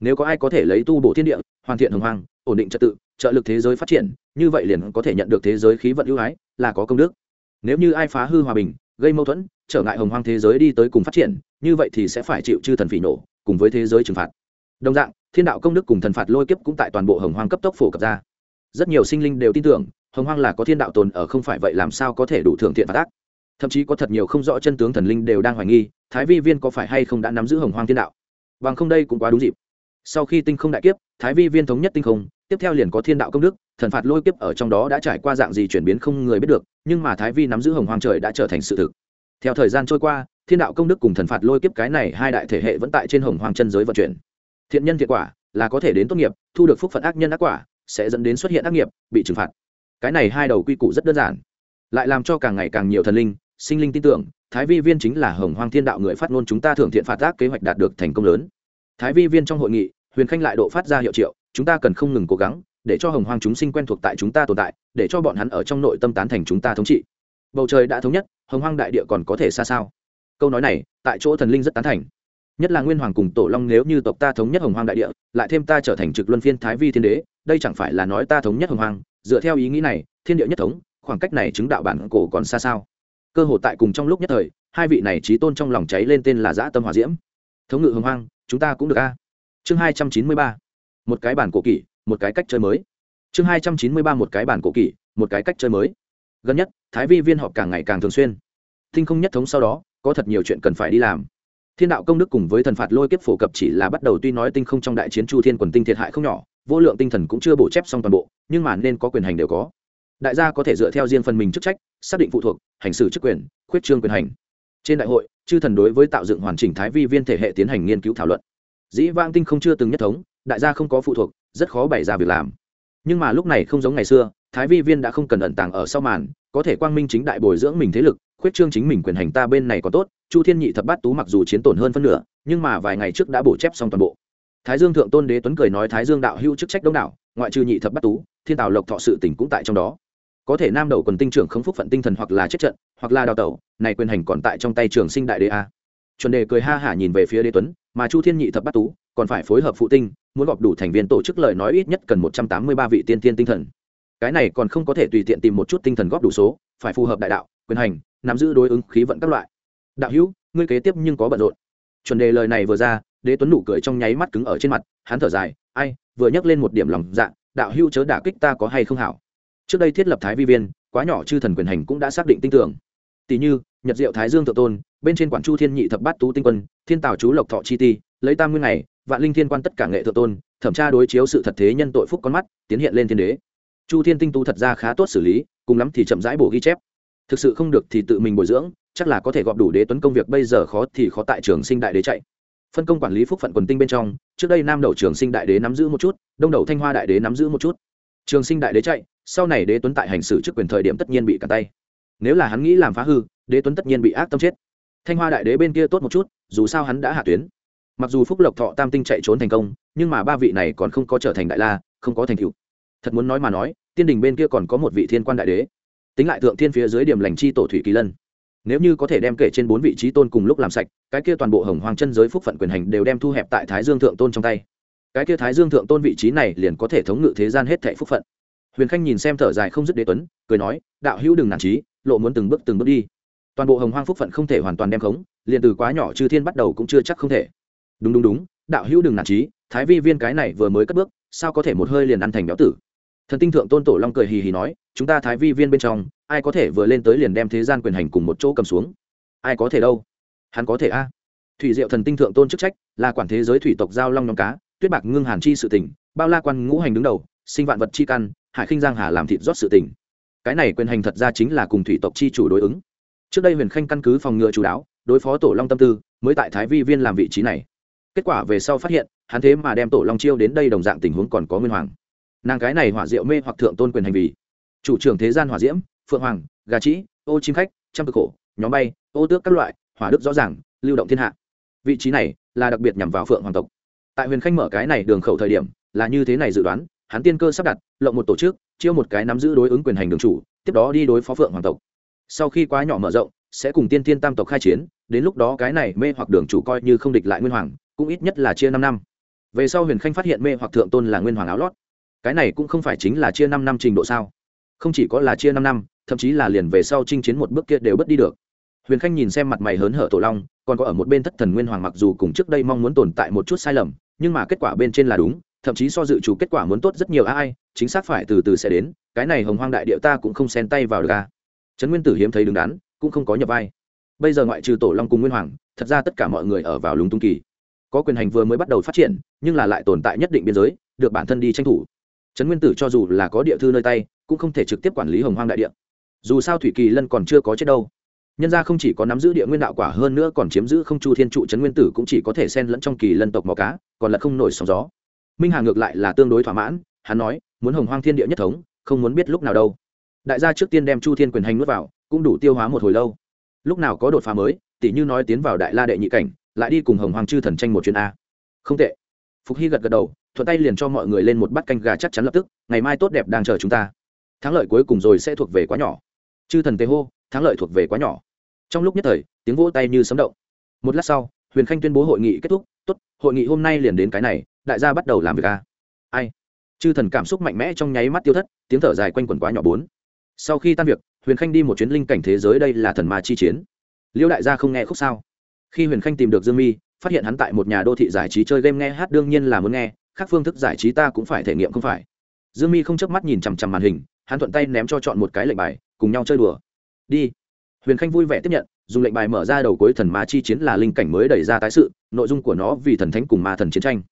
Nếu có ai có thể lấy tu bổ thiên địa, hoàn thiện hồng hoang, ổn định trật tự, trợ lực thế giới phát triển, như vậy liền có thể nhận được thế giới khí vận ưu ái, là có công đức. Nếu như ai phá hư hòa bình, gây mâu thuẫn, trở ngại hồng hoang thế giới đi tới cùng phát triển, như vậy thì sẽ phải chịu chư thần phỉ nổ, cùng với thế giới trừng phạt. Đồng dạng, thiên đạo công đức cùng thần phạt lôi kiếp cũng tại toàn bộ hồng hoang cấp tốc phổ cập ra. Rất nhiều sinh linh đều tin tưởng, hồng hoang là có thiên đạo tồn ở không phải vậy làm sao có thể đủ thưởng thiện phạt ác thậm chí có thật nhiều không rõ chân tướng thần linh đều đang hoài nghi, thái vi viên có phải hay không đã nắm giữ hồng hoang thiên đạo? Bằng không đây cũng quá đúng dịp. Sau khi tinh không đại kiếp, thái vi viên thống nhất tinh không, tiếp theo liền có thiên đạo công đức, thần phạt lôi kiếp ở trong đó đã trải qua dạng gì chuyển biến không người biết được, nhưng mà thái vi nắm giữ hồng hoang trời đã trở thành sự thực. Theo thời gian trôi qua, thiên đạo công đức cùng thần phạt lôi kiếp cái này hai đại thể hệ vẫn tại trên hồng hoang chân giới vận chuyển. Thiện nhân thiện quả là có thể đến tốt nghiệp, thu được phúc phận ác nhân ác quả sẽ dẫn đến xuất hiện ác nghiệp, bị trừng phạt. Cái này hai đầu quy củ rất đơn giản, lại làm cho càng ngày càng nhiều thần linh sinh linh tin tưởng, thái vi viên chính là hồng hoang thiên đạo người phát ngôn chúng ta thưởng thiện phạt tác kế hoạch đạt được thành công lớn. Thái vi viên trong hội nghị, huyền khanh lại độ phát ra hiệu triệu, chúng ta cần không ngừng cố gắng, để cho hồng hoang chúng sinh quen thuộc tại chúng ta tồn tại, để cho bọn hắn ở trong nội tâm tán thành chúng ta thống trị. Bầu trời đã thống nhất, hồng hoang đại địa còn có thể xa sao? Câu nói này, tại chỗ thần linh rất tán thành. Nhất là nguyên hoàng cùng tổ long nếu như tộc ta thống nhất hồng hoang đại địa, lại thêm ta trở thành trực luân phiên thái vi thiên đế, đây chẳng phải là nói ta thống nhất hồng hoang? Dựa theo ý nghĩ này, thiên địa nhất thống, khoảng cách này chứng đạo bản cổ còn xa sao? Cơ hội tại cùng trong lúc nhất thời, hai vị này trí tôn trong lòng cháy lên tên là dã tâm hòa diễm. Thống ngự hồng hoang, chúng ta cũng được a. Chương hai trăm chín mươi ba. Một cái bản cổ kỷ, một cái cách chơi mới. Chương hai trăm chín mươi ba, một cái bản cổ kỷ, một cái cách chơi mới. Gần nhất, thái vi viên họp càng ngày càng thường xuyên. Thinh không nhất thống sau đó, có thật nhiều chuyện cần phải đi làm. Thiên đạo công đức cùng với thần phạt lôi kiếp phổ cập chỉ là bắt đầu tuy nói tinh không trong đại chiến chu thiên quần tinh thiệt hại không nhỏ, vô lượng tinh thần cũng chưa bổ chép xong toàn bộ, nhưng mà nên có quyền hành đều có. Đại gia có thể dựa theo riêng phần mình chức trách xác định phụ thuộc, hành xử chức quyền, khuyết trương quyền hành. Trên đại hội, chư thần đối với tạo dựng hoàn chỉnh thái vi viên thể hệ tiến hành nghiên cứu thảo luận. Dĩ vang tinh không chưa từng nhất thống, đại gia không có phụ thuộc, rất khó bày ra việc làm. Nhưng mà lúc này không giống ngày xưa, thái vi viên đã không cần ẩn tàng ở sau màn, có thể quang minh chính đại bồi dưỡng mình thế lực, khuyết trương chính mình quyền hành ta bên này có tốt, chu thiên nhị thập bát tú mặc dù chiến tổn hơn phân nửa, nhưng mà vài ngày trước đã bổ chép xong toàn bộ. Thái dương thượng tôn đế tuấn cười nói thái dương đạo hữu chức trách đông đảo, ngoại trừ nhị thập bát tú, thiên tào lộc thọ sự tỉnh cũng tại trong đó có thể nam đầu quần tinh trưởng không phúc phận tinh thần hoặc là chết trận, hoặc là đào tẩu, này quyền hành còn tại trong tay trường sinh đại đế a. Chuẩn đề cười ha hả nhìn về phía đế tuấn, mà chu thiên nhị thập bát tú, còn phải phối hợp phụ tinh, muốn gọp đủ thành viên tổ chức lời nói ít nhất cần một trăm tám mươi ba vị tiên tiên tinh thần. Cái này còn không có thể tùy tiện tìm một chút tinh thần góp đủ số, phải phù hợp đại đạo, quyền hành, nắm giữ đối ứng khí vận các loại. Đạo hữu, ngươi kế tiếp nhưng có bận rộn. Chuẩn đề lời này vừa ra, đế tuấn nụ cười trong nháy mắt cứng ở trên mặt, hắn thở dài, ai, vừa nhắc lên một điểm lòng dạ đạo hữu chớ đả kích ta có hay không hảo? Trước đây thiết lập thái vi viên, quá nhỏ chư thần quyền hành cũng đã xác định tin tưởng tỷ như, nhật diệu thái dương thượng tôn, bên trên quản chu thiên nhị thập bát tú tinh quân, thiên tào chú lộc thọ chi ti, lấy tam nguyên này vạn linh thiên quan tất cả nghệ thượng tôn, thẩm tra đối chiếu sự thật thế nhân tội phúc con mắt, tiến hiện lên thiên đế. Chu thiên tinh tú thật ra khá tốt xử lý, cùng lắm thì chậm rãi bổ ghi chép. Thực sự không được thì tự mình bồi dưỡng, chắc là có thể gọp đủ đế tuấn công việc bây giờ khó thì khó tại trường sinh đại đế chạy. Phân công quản lý phúc phận quần tinh bên trong, trước đây nam đầu trường sinh đại đế nắm giữ một chút, đông đầu thanh hoa đại đế nắm giữ một chút trường sinh đại đế chạy, sau này đế tuấn tại hành xử trước quyền thời điểm tất nhiên bị cản tay. Nếu là hắn nghĩ làm phá hư, đế tuấn tất nhiên bị ác tâm chết. Thanh hoa đại đế bên kia tốt một chút, dù sao hắn đã hạ tuyến. Mặc dù phúc lộc thọ tam tinh chạy trốn thành công, nhưng mà ba vị này còn không có trở thành đại la, không có thành cựu thật muốn nói mà nói, tiên đình bên kia còn có một vị thiên quan đại đế. Tính lại thượng thiên phía dưới điểm lành chi tổ thủy kỳ lân. Nếu như có thể đem kể trên bốn vị trí tôn cùng lúc làm sạch, cái kia toàn bộ hồng hoàng chân giới phúc phận quyền hành đều đem thu hẹp tại thái dương thượng tôn trong tay cái kia thái dương thượng tôn vị trí này liền có thể thống ngự thế gian hết thệ phúc phận. Huyền khanh nhìn xem thở dài không dứt đế tuấn, cười nói, đạo hữu đừng nản trí lộ muốn từng bước từng bước đi. Toàn bộ hồng hoang phúc phận không thể hoàn toàn đem khống, liền từ quá nhỏ chư thiên bắt đầu cũng chưa chắc không thể. Đúng đúng đúng, đạo hữu đừng nản trí thái vi viên cái này vừa mới cất bước, sao có thể một hơi liền ăn thành béo tử? Thần tinh thượng tôn tổ long cười hì hì nói, chúng ta thái vi viên bên trong, ai có thể vừa lên tới liền đem thế gian quyền hành cùng một chỗ cầm xuống? Ai có thể đâu? Hắn có thể a. Thủy diệu thần tinh thượng tôn chức trách, là quản thế giới thủy tộc giao long nhóm cá tuyết bạc ngưng hàn chi sự tỉnh bao la quan ngũ hành đứng đầu, sinh vạn vật chi căn, hải khinh giang hà làm thịt rót sự tỉnh cái này quyền hành thật ra chính là cùng thủy tộc chi chủ đối ứng. Trước đây huyền khanh căn cứ phòng ngừa chú đáo đối phó tổ long tâm tư, mới tại thái vi viên làm vị trí này. Kết quả về sau phát hiện, hắn thế mà đem tổ long chiêu đến đây đồng dạng tình huống còn có nguyên hoàng. Nàng cái này hỏa diệu mê hoặc thượng tôn quyền hành vi chủ trưởng thế gian hỏa diễm, phượng hoàng, gà trĩ, ô chim khách, trăm cực khổ, nhóm bay, ô tước các loại, hỏa đức rõ ràng, lưu động thiên hạ. Vị trí này là đặc biệt nhằm vào phượng hoàng tộc tại huyền khanh mở cái này đường khẩu thời điểm, là như thế này dự đoán, hắn tiên cơ sắp đặt, lộng một tổ chức, chiêu một cái nắm giữ đối ứng quyền hành đường chủ, tiếp đó đi đối phó phượng hoàng tộc. Sau khi quá nhỏ mở rộng, sẽ cùng tiên tiên tam tộc khai chiến, đến lúc đó cái này mê hoặc đường chủ coi như không địch lại nguyên hoàng, cũng ít nhất là chia năm năm. Về sau huyền khanh phát hiện mê hoặc thượng tôn là nguyên hoàng áo lót. Cái này cũng không phải chính là chia năm năm trình độ sao? Không chỉ có là chia năm năm, thậm chí là liền về sau chinh chiến một bước kia đều bất đi được. Huyền khanh nhìn xem mặt mày hớn hở tổ long, còn có ở một bên thất thần nguyên hoàng mặc dù cùng trước đây mong muốn tồn tại một chút sai lầm nhưng mà kết quả bên trên là đúng, thậm chí so dự chủ kết quả muốn tốt rất nhiều. Ai, chính xác phải từ từ sẽ đến, cái này hồng hoang đại địa ta cũng không xen tay vào được ca trấn nguyên tử hiếm thấy đứng đắn, cũng không có nhập vai. Bây giờ ngoại trừ tổ long cùng nguyên hoàng, thật ra tất cả mọi người ở vào lúng tung kỳ. Có quyền hành vừa mới bắt đầu phát triển, nhưng là lại tồn tại nhất định biên giới, được bản thân đi tranh thủ. Trấn nguyên tử cho dù là có địa thư nơi tay, cũng không thể trực tiếp quản lý hồng hoang đại địa. Dù sao thủy kỳ lân còn chưa có chết đâu nhân gia không chỉ có nắm giữ địa nguyên đạo quả hơn nữa còn chiếm giữ không chu thiên trụ trấn nguyên tử cũng chỉ có thể xen lẫn trong kỳ lân tộc mò cá, còn là không nổi sóng gió. Minh hà ngược lại là tương đối thỏa mãn, hắn nói, muốn hồng hoang thiên địa nhất thống, không muốn biết lúc nào đâu. Đại gia trước tiên đem chu thiên quyền hành nuốt vào, cũng đủ tiêu hóa một hồi lâu. Lúc nào có đột phá mới tỷ như nói tiến vào đại la đệ nhị cảnh, lại đi cùng hồng hoàng chư thần tranh một chuyến a. Không tệ. Phục hy gật gật đầu, thuận tay liền cho mọi người lên một bát canh gà chắc chắn lập tức, ngày mai tốt đẹp đang chờ chúng ta. Thắng lợi cuối cùng rồi sẽ thuộc về quá nhỏ. Chư thần tế hô thắng lợi thuộc về quá nhỏ. Trong lúc nhất thời, tiếng vỗ tay như sấm động. Một lát sau, huyền khanh tuyên bố hội nghị kết thúc. Tốt, hội nghị hôm nay liền đến cái này, đại gia bắt đầu làm việc a ai? Chư thần cảm xúc mạnh mẽ trong nháy mắt tiêu thất, tiếng thở dài quanh quần quá nhỏ bốn. Sau khi tan việc, huyền khanh đi một chuyến linh cảnh thế giới đây là thần ma chi chiến. Liêu đại gia không nghe khúc sao? Khi huyền khanh tìm được dương mi, phát hiện hắn tại một nhà đô thị giải trí chơi game nghe hát đương nhiên là muốn nghe, khác phương thức giải trí ta cũng phải thể nghiệm không phải. Dương mi không chớp mắt nhìn chằm chằm màn hình, hắn thuận tay ném cho chọn một cái lệnh bài, cùng nhau chơi đùa đi. Huyền khanh vui vẻ tiếp nhận, dùng lệnh bài mở ra đầu cuối thần ma chi chiến là linh cảnh mới đẩy ra tái sự, nội dung của nó vì thần thánh cùng ma thần chiến tranh.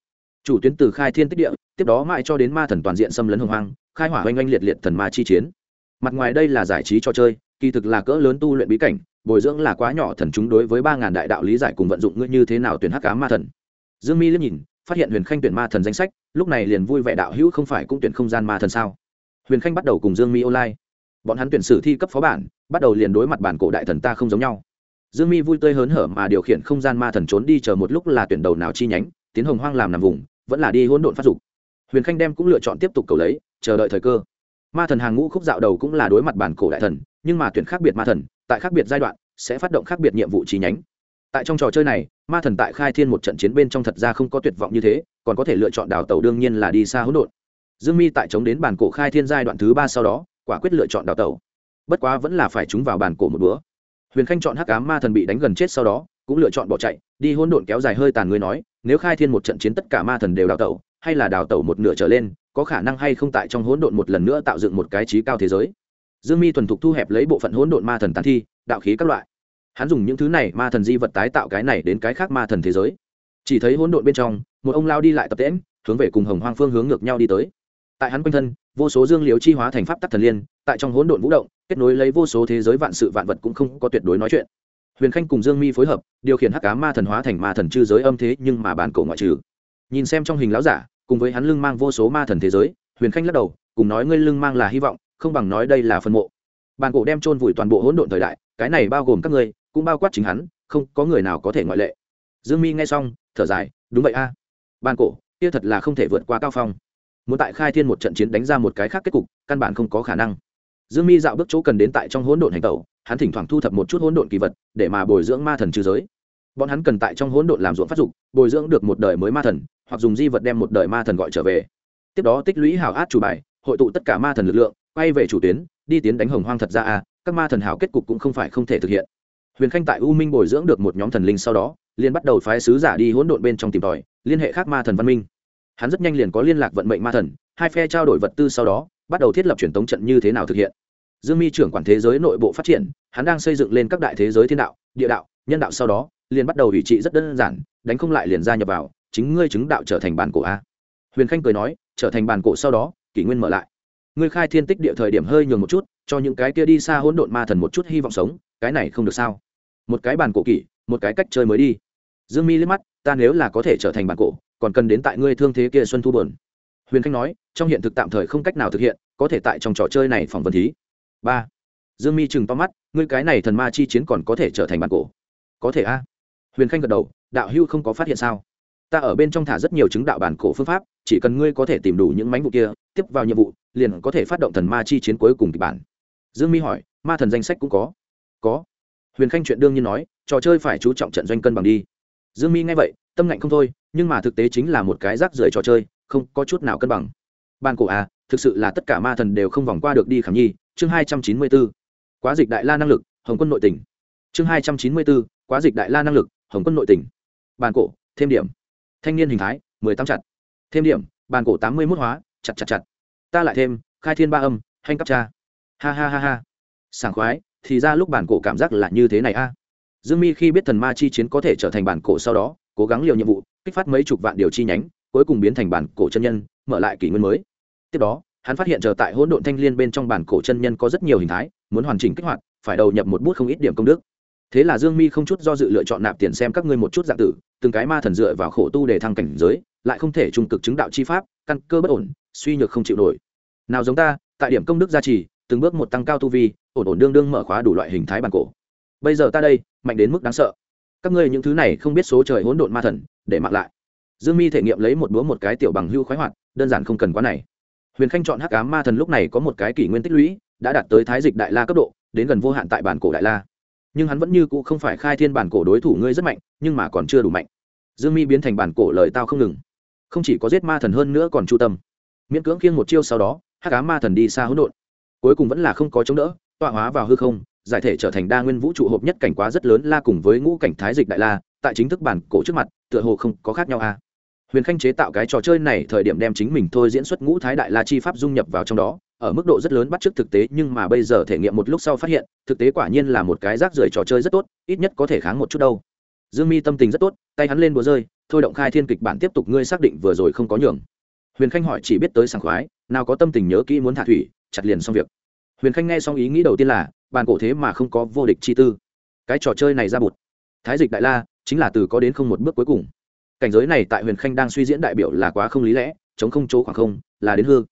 Chủ tuyến từ khai thiên tích địa, tiếp đó mãi cho đến ma thần toàn diện xâm lấn hồng hoang, khai hỏa oanh oanh liệt liệt thần ma chi chiến. Mặt ngoài đây là giải trí cho chơi, kỳ thực là cỡ lớn tu luyện bí cảnh, bồi dưỡng là quá nhỏ thần chúng đối với ba ngàn đại đạo lý giải cùng vận dụng ngươi như thế nào tuyển hắc cá ma thần. Dương mi liếc nhìn, phát hiện huyền khanh tuyển ma thần danh sách, lúc này liền vui vẻ đạo hữu không phải cũng tuyển không gian ma thần sao? Huyền khanh bắt đầu cùng dương mi online bọn hắn tuyển sử thi cấp phó bản, bắt đầu liền đối mặt bản cổ đại thần ta không giống nhau. Dương mi vui tươi hớn hở mà điều khiển không gian ma thần trốn đi chờ một lúc là tuyển đầu nào chi nhánh, tiến hồng hoang làm nằm vùng, vẫn là đi hỗn độn phát dục. Huyền khanh đem cũng lựa chọn tiếp tục cầu lấy, chờ đợi thời cơ. Ma thần hàng ngũ khúc dạo đầu cũng là đối mặt bản cổ đại thần, nhưng mà tuyển khác biệt ma thần, tại khác biệt giai đoạn, sẽ phát động khác biệt nhiệm vụ chi nhánh. Tại trong trò chơi này, ma thần tại khai thiên một trận chiến bên trong thật ra không có tuyệt vọng như thế, còn có thể lựa chọn đào tẩu đương nhiên là đi xa hỗn độn. Dương mi tại chống đến bản cổ khai thiên giai đoạn thứ ba sau đó quả quyết lựa chọn đào tẩu. Bất quá vẫn là phải chúng vào bàn cổ một bữa. Huyền khanh chọn hắc ám ma thần bị đánh gần chết sau đó, cũng lựa chọn bỏ chạy, đi hỗn độn kéo dài hơi tàn người nói, nếu khai thiên một trận chiến tất cả ma thần đều đào tẩu, hay là đào tẩu một nửa trở lên, có khả năng hay không tại trong hỗn độn một lần nữa tạo dựng một cái trí cao thế giới. Dương mi thuần thục thu hẹp lấy bộ phận hỗn độn ma thần tàn thi, đạo khí các loại. Hắn dùng những thứ này ma thần di vật tái tạo cái này đến cái khác ma thần thế giới. Chỉ thấy hỗn độn bên trong, một ông lao đi lại tập tễm hướng về cùng hồng hoang phương hướng ngược nhau đi tới tại hắn quanh thân, vô số dương liếu chi hóa thành pháp tắc thần liên, tại trong hỗn độn vũ động, kết nối lấy vô số thế giới vạn sự vạn vật cũng không có tuyệt đối nói chuyện. Huyền khanh cùng dương mi phối hợp, điều khiển hắc cá ma thần hóa thành ma thần chư giới âm thế, nhưng mà bản cổ ngoại trừ. Nhìn xem trong hình láo giả, cùng với hắn lưng mang vô số ma thần thế giới, huyền khanh lắc đầu, cùng nói ngươi lưng mang là hy vọng, không bằng nói đây là phân mộ. Bản cổ đem chôn vùi toàn bộ hỗn độn thời đại, cái này bao gồm các ngươi, cũng bao quát chính hắn, không có người nào có thể ngoại lệ. Dương mi nghe xong, thở dài, đúng vậy a. À. bản cổ, kia thật là không thể vượt qua cao phong muốn tại khai thiên một trận chiến đánh ra một cái khác kết cục căn bản không có khả năng. Dương mi dạo bước chỗ cần đến tại trong hỗn độn hành tẩu hắn thỉnh thoảng thu thập một chút hỗn độn kỳ vật để mà bồi dưỡng ma thần trừ giới. Bọn hắn cần tại trong hỗn độn làm ruộng phát dục bồi dưỡng được một đời mới ma thần hoặc dùng di vật đem một đời ma thần gọi trở về. Tiếp đó tích lũy hảo át chủ bài hội tụ tất cả ma thần lực lượng quay về chủ tuyến đi tiến đánh hồng hoang thật ra à, các ma thần hảo kết cục cũng không phải không thể thực hiện. Huyền khanh tại u minh bồi dưỡng được một nhóm thần linh sau đó liền bắt đầu phái sứ giả đi hỗn độn bên trong tìm tòi liên hệ khác ma thần văn minh hắn rất nhanh liền có liên lạc vận mệnh ma thần, hai phe trao đổi vật tư sau đó, bắt đầu thiết lập truyền thống trận như thế nào thực hiện. Dương mi trưởng quản thế giới nội bộ phát triển, hắn đang xây dựng lên các đại thế giới thiên đạo, địa đạo, nhân đạo sau đó, liền bắt đầu ủy trị rất đơn giản, đánh không lại liền gia nhập vào, chính ngươi chứng đạo trở thành bản cổ a. Huyền khanh cười nói, trở thành bản cổ sau đó, kỷ nguyên mở lại. Ngươi khai thiên tích địa thời điểm hơi nhường một chút, cho những cái kia đi xa hỗn độn ma thần một chút hy vọng sống, cái này không được sao? Một cái bản cổ kỷ, một cái cách chơi mới đi. Dương mi liếc mắt, ta nếu là có thể trở thành bản cổ còn cần đến tại ngươi thương thế kia xuân thu buồn. huyền khanh nói, trong hiện thực tạm thời không cách nào thực hiện, có thể tại trong trò chơi này phỏng vấn thí. Ba. Dương mi chừng to mắt, ngươi cái này thần ma chi chiến còn có thể trở thành bản cổ. Có thể a. Huyền khanh gật đầu, đạo hưu không có phát hiện sao? Ta ở bên trong thả rất nhiều chứng đạo bản cổ phương pháp, chỉ cần ngươi có thể tìm đủ những mánh vụ kia, tiếp vào nhiệm vụ, liền có thể phát động thần ma chi chiến cuối cùng kịch bản. Dương mi hỏi, ma thần danh sách cũng có? Có. Huyền khanh chuyện đương nhiên nói, trò chơi phải chú trọng trận doanh cân bằng đi. Dương mi nghe vậy tâm lạnh không thôi, nhưng mà thực tế chính là một cái rác rưởi trò chơi, không có chút nào cân bằng. Ban cổ à thực sự là tất cả ma thần đều không vòng qua được đi khảm nhi, chương hai trăm chín mươi b ố quá dịch đại la năng lực, hồng quân nội tỉnh chương hai trăm chín mươi b ố quá dịch đại la năng lực, hồng quân nội tỉnh bàn cổ, thêm điểm. Thanh niên hình thái, mười tám chặt. Thêm điểm bàn cổ tám mươi mốt hóa, chặt chặt chặt. Ta lại thêm, khai thiên ba âm, hanh cắp cha. Ha ha ha ha. Sảng khoái, thì ra lúc bản cổ cảm giác là như thế này a. Dương mi khi biết thần ma chi chiến có thể trở thành bản cổ sau đó cố gắng liều nhiệm vụ, kích phát mấy chục vạn điều chi nhánh, cuối cùng biến thành bản cổ chân nhân, mở lại kỷ nguyên mới. Tiếp đó, hắn phát hiện chờ tại hỗn độn thanh liên bên trong bản cổ chân nhân có rất nhiều hình thái, muốn hoàn chỉnh kích hoạt, phải đầu nhập một bút không ít điểm công đức. Thế là dương mi không chút do dự lựa chọn nạp tiền xem các ngươi một chút dạng tử, từng cái ma thần dựa vào khổ tu để thăng cảnh giới, lại không thể trung cực chứng đạo chi pháp, căn cơ bất ổn, suy nhược không chịu nổi. Nào giống ta, tại điểm công đức gia trì, từng bước một tăng cao tu vi, ổn ổn đương đương mở khóa đủ loại hình thái bản cổ. Bây giờ ta đây, mạnh đến mức đáng sợ các ngươi những thứ này không biết số trời hỗn độn ma thần, để mặc lại. Dương mi thể nghiệm lấy một búa một cái tiểu bằng hưu khoái hoạt, đơn giản không cần quá này. Huyền khanh chọn hắc ám ma thần lúc này có một cái kỷ nguyên tích lũy, đã đạt tới thái dịch đại la cấp độ, đến gần vô hạn tại bản cổ đại la. Nhưng hắn vẫn như cũ không phải khai thiên bản cổ đối thủ ngươi rất mạnh, nhưng mà còn chưa đủ mạnh. Dương mi biến thành bản cổ lời tao không ngừng. Không chỉ có giết ma thần hơn nữa còn chu tâm. Miễn cưỡng khiêng một chiêu sau đó, hắc ám ma thần đi xa hỗn độn. Cuối cùng vẫn là không có chống đỡ, tọa hóa vào hư không giải thể trở thành đa nguyên vũ trụ hộp nhất cảnh quá rất lớn la cùng với ngũ cảnh thái dịch đại la, tại chính thức bản cổ trước mặt, tựa hồ không có khác nhau a. Huyền khanh chế tạo cái trò chơi này thời điểm đem chính mình thôi diễn xuất ngũ thái đại la chi pháp dung nhập vào trong đó, ở mức độ rất lớn bắt chước thực tế, nhưng mà bây giờ thể nghiệm một lúc sau phát hiện, thực tế quả nhiên là một cái rác rưởi trò chơi rất tốt, ít nhất có thể kháng một chút đâu. Dương mi tâm tình rất tốt, tay hắn lên búa rơi, thôi động khai thiên kịch bản tiếp tục ngươi xác định vừa rồi không có nhường. Huyền khanh hỏi chỉ biết tới sảng khoái, nào có tâm tình nhớ kỹ muốn thả thủy, chặt liền xong việc. Huyền khanh nghe xong ý nghĩ đầu tiên là bàn cổ thế mà không có vô địch chi tư. Cái trò chơi này ra bụt. Thái dịch đại la, chính là từ có đến không một bước cuối cùng. Cảnh giới này tại huyền khanh đang suy diễn đại biểu là quá không lý lẽ, chống không chỗ khoảng không, là đến hư.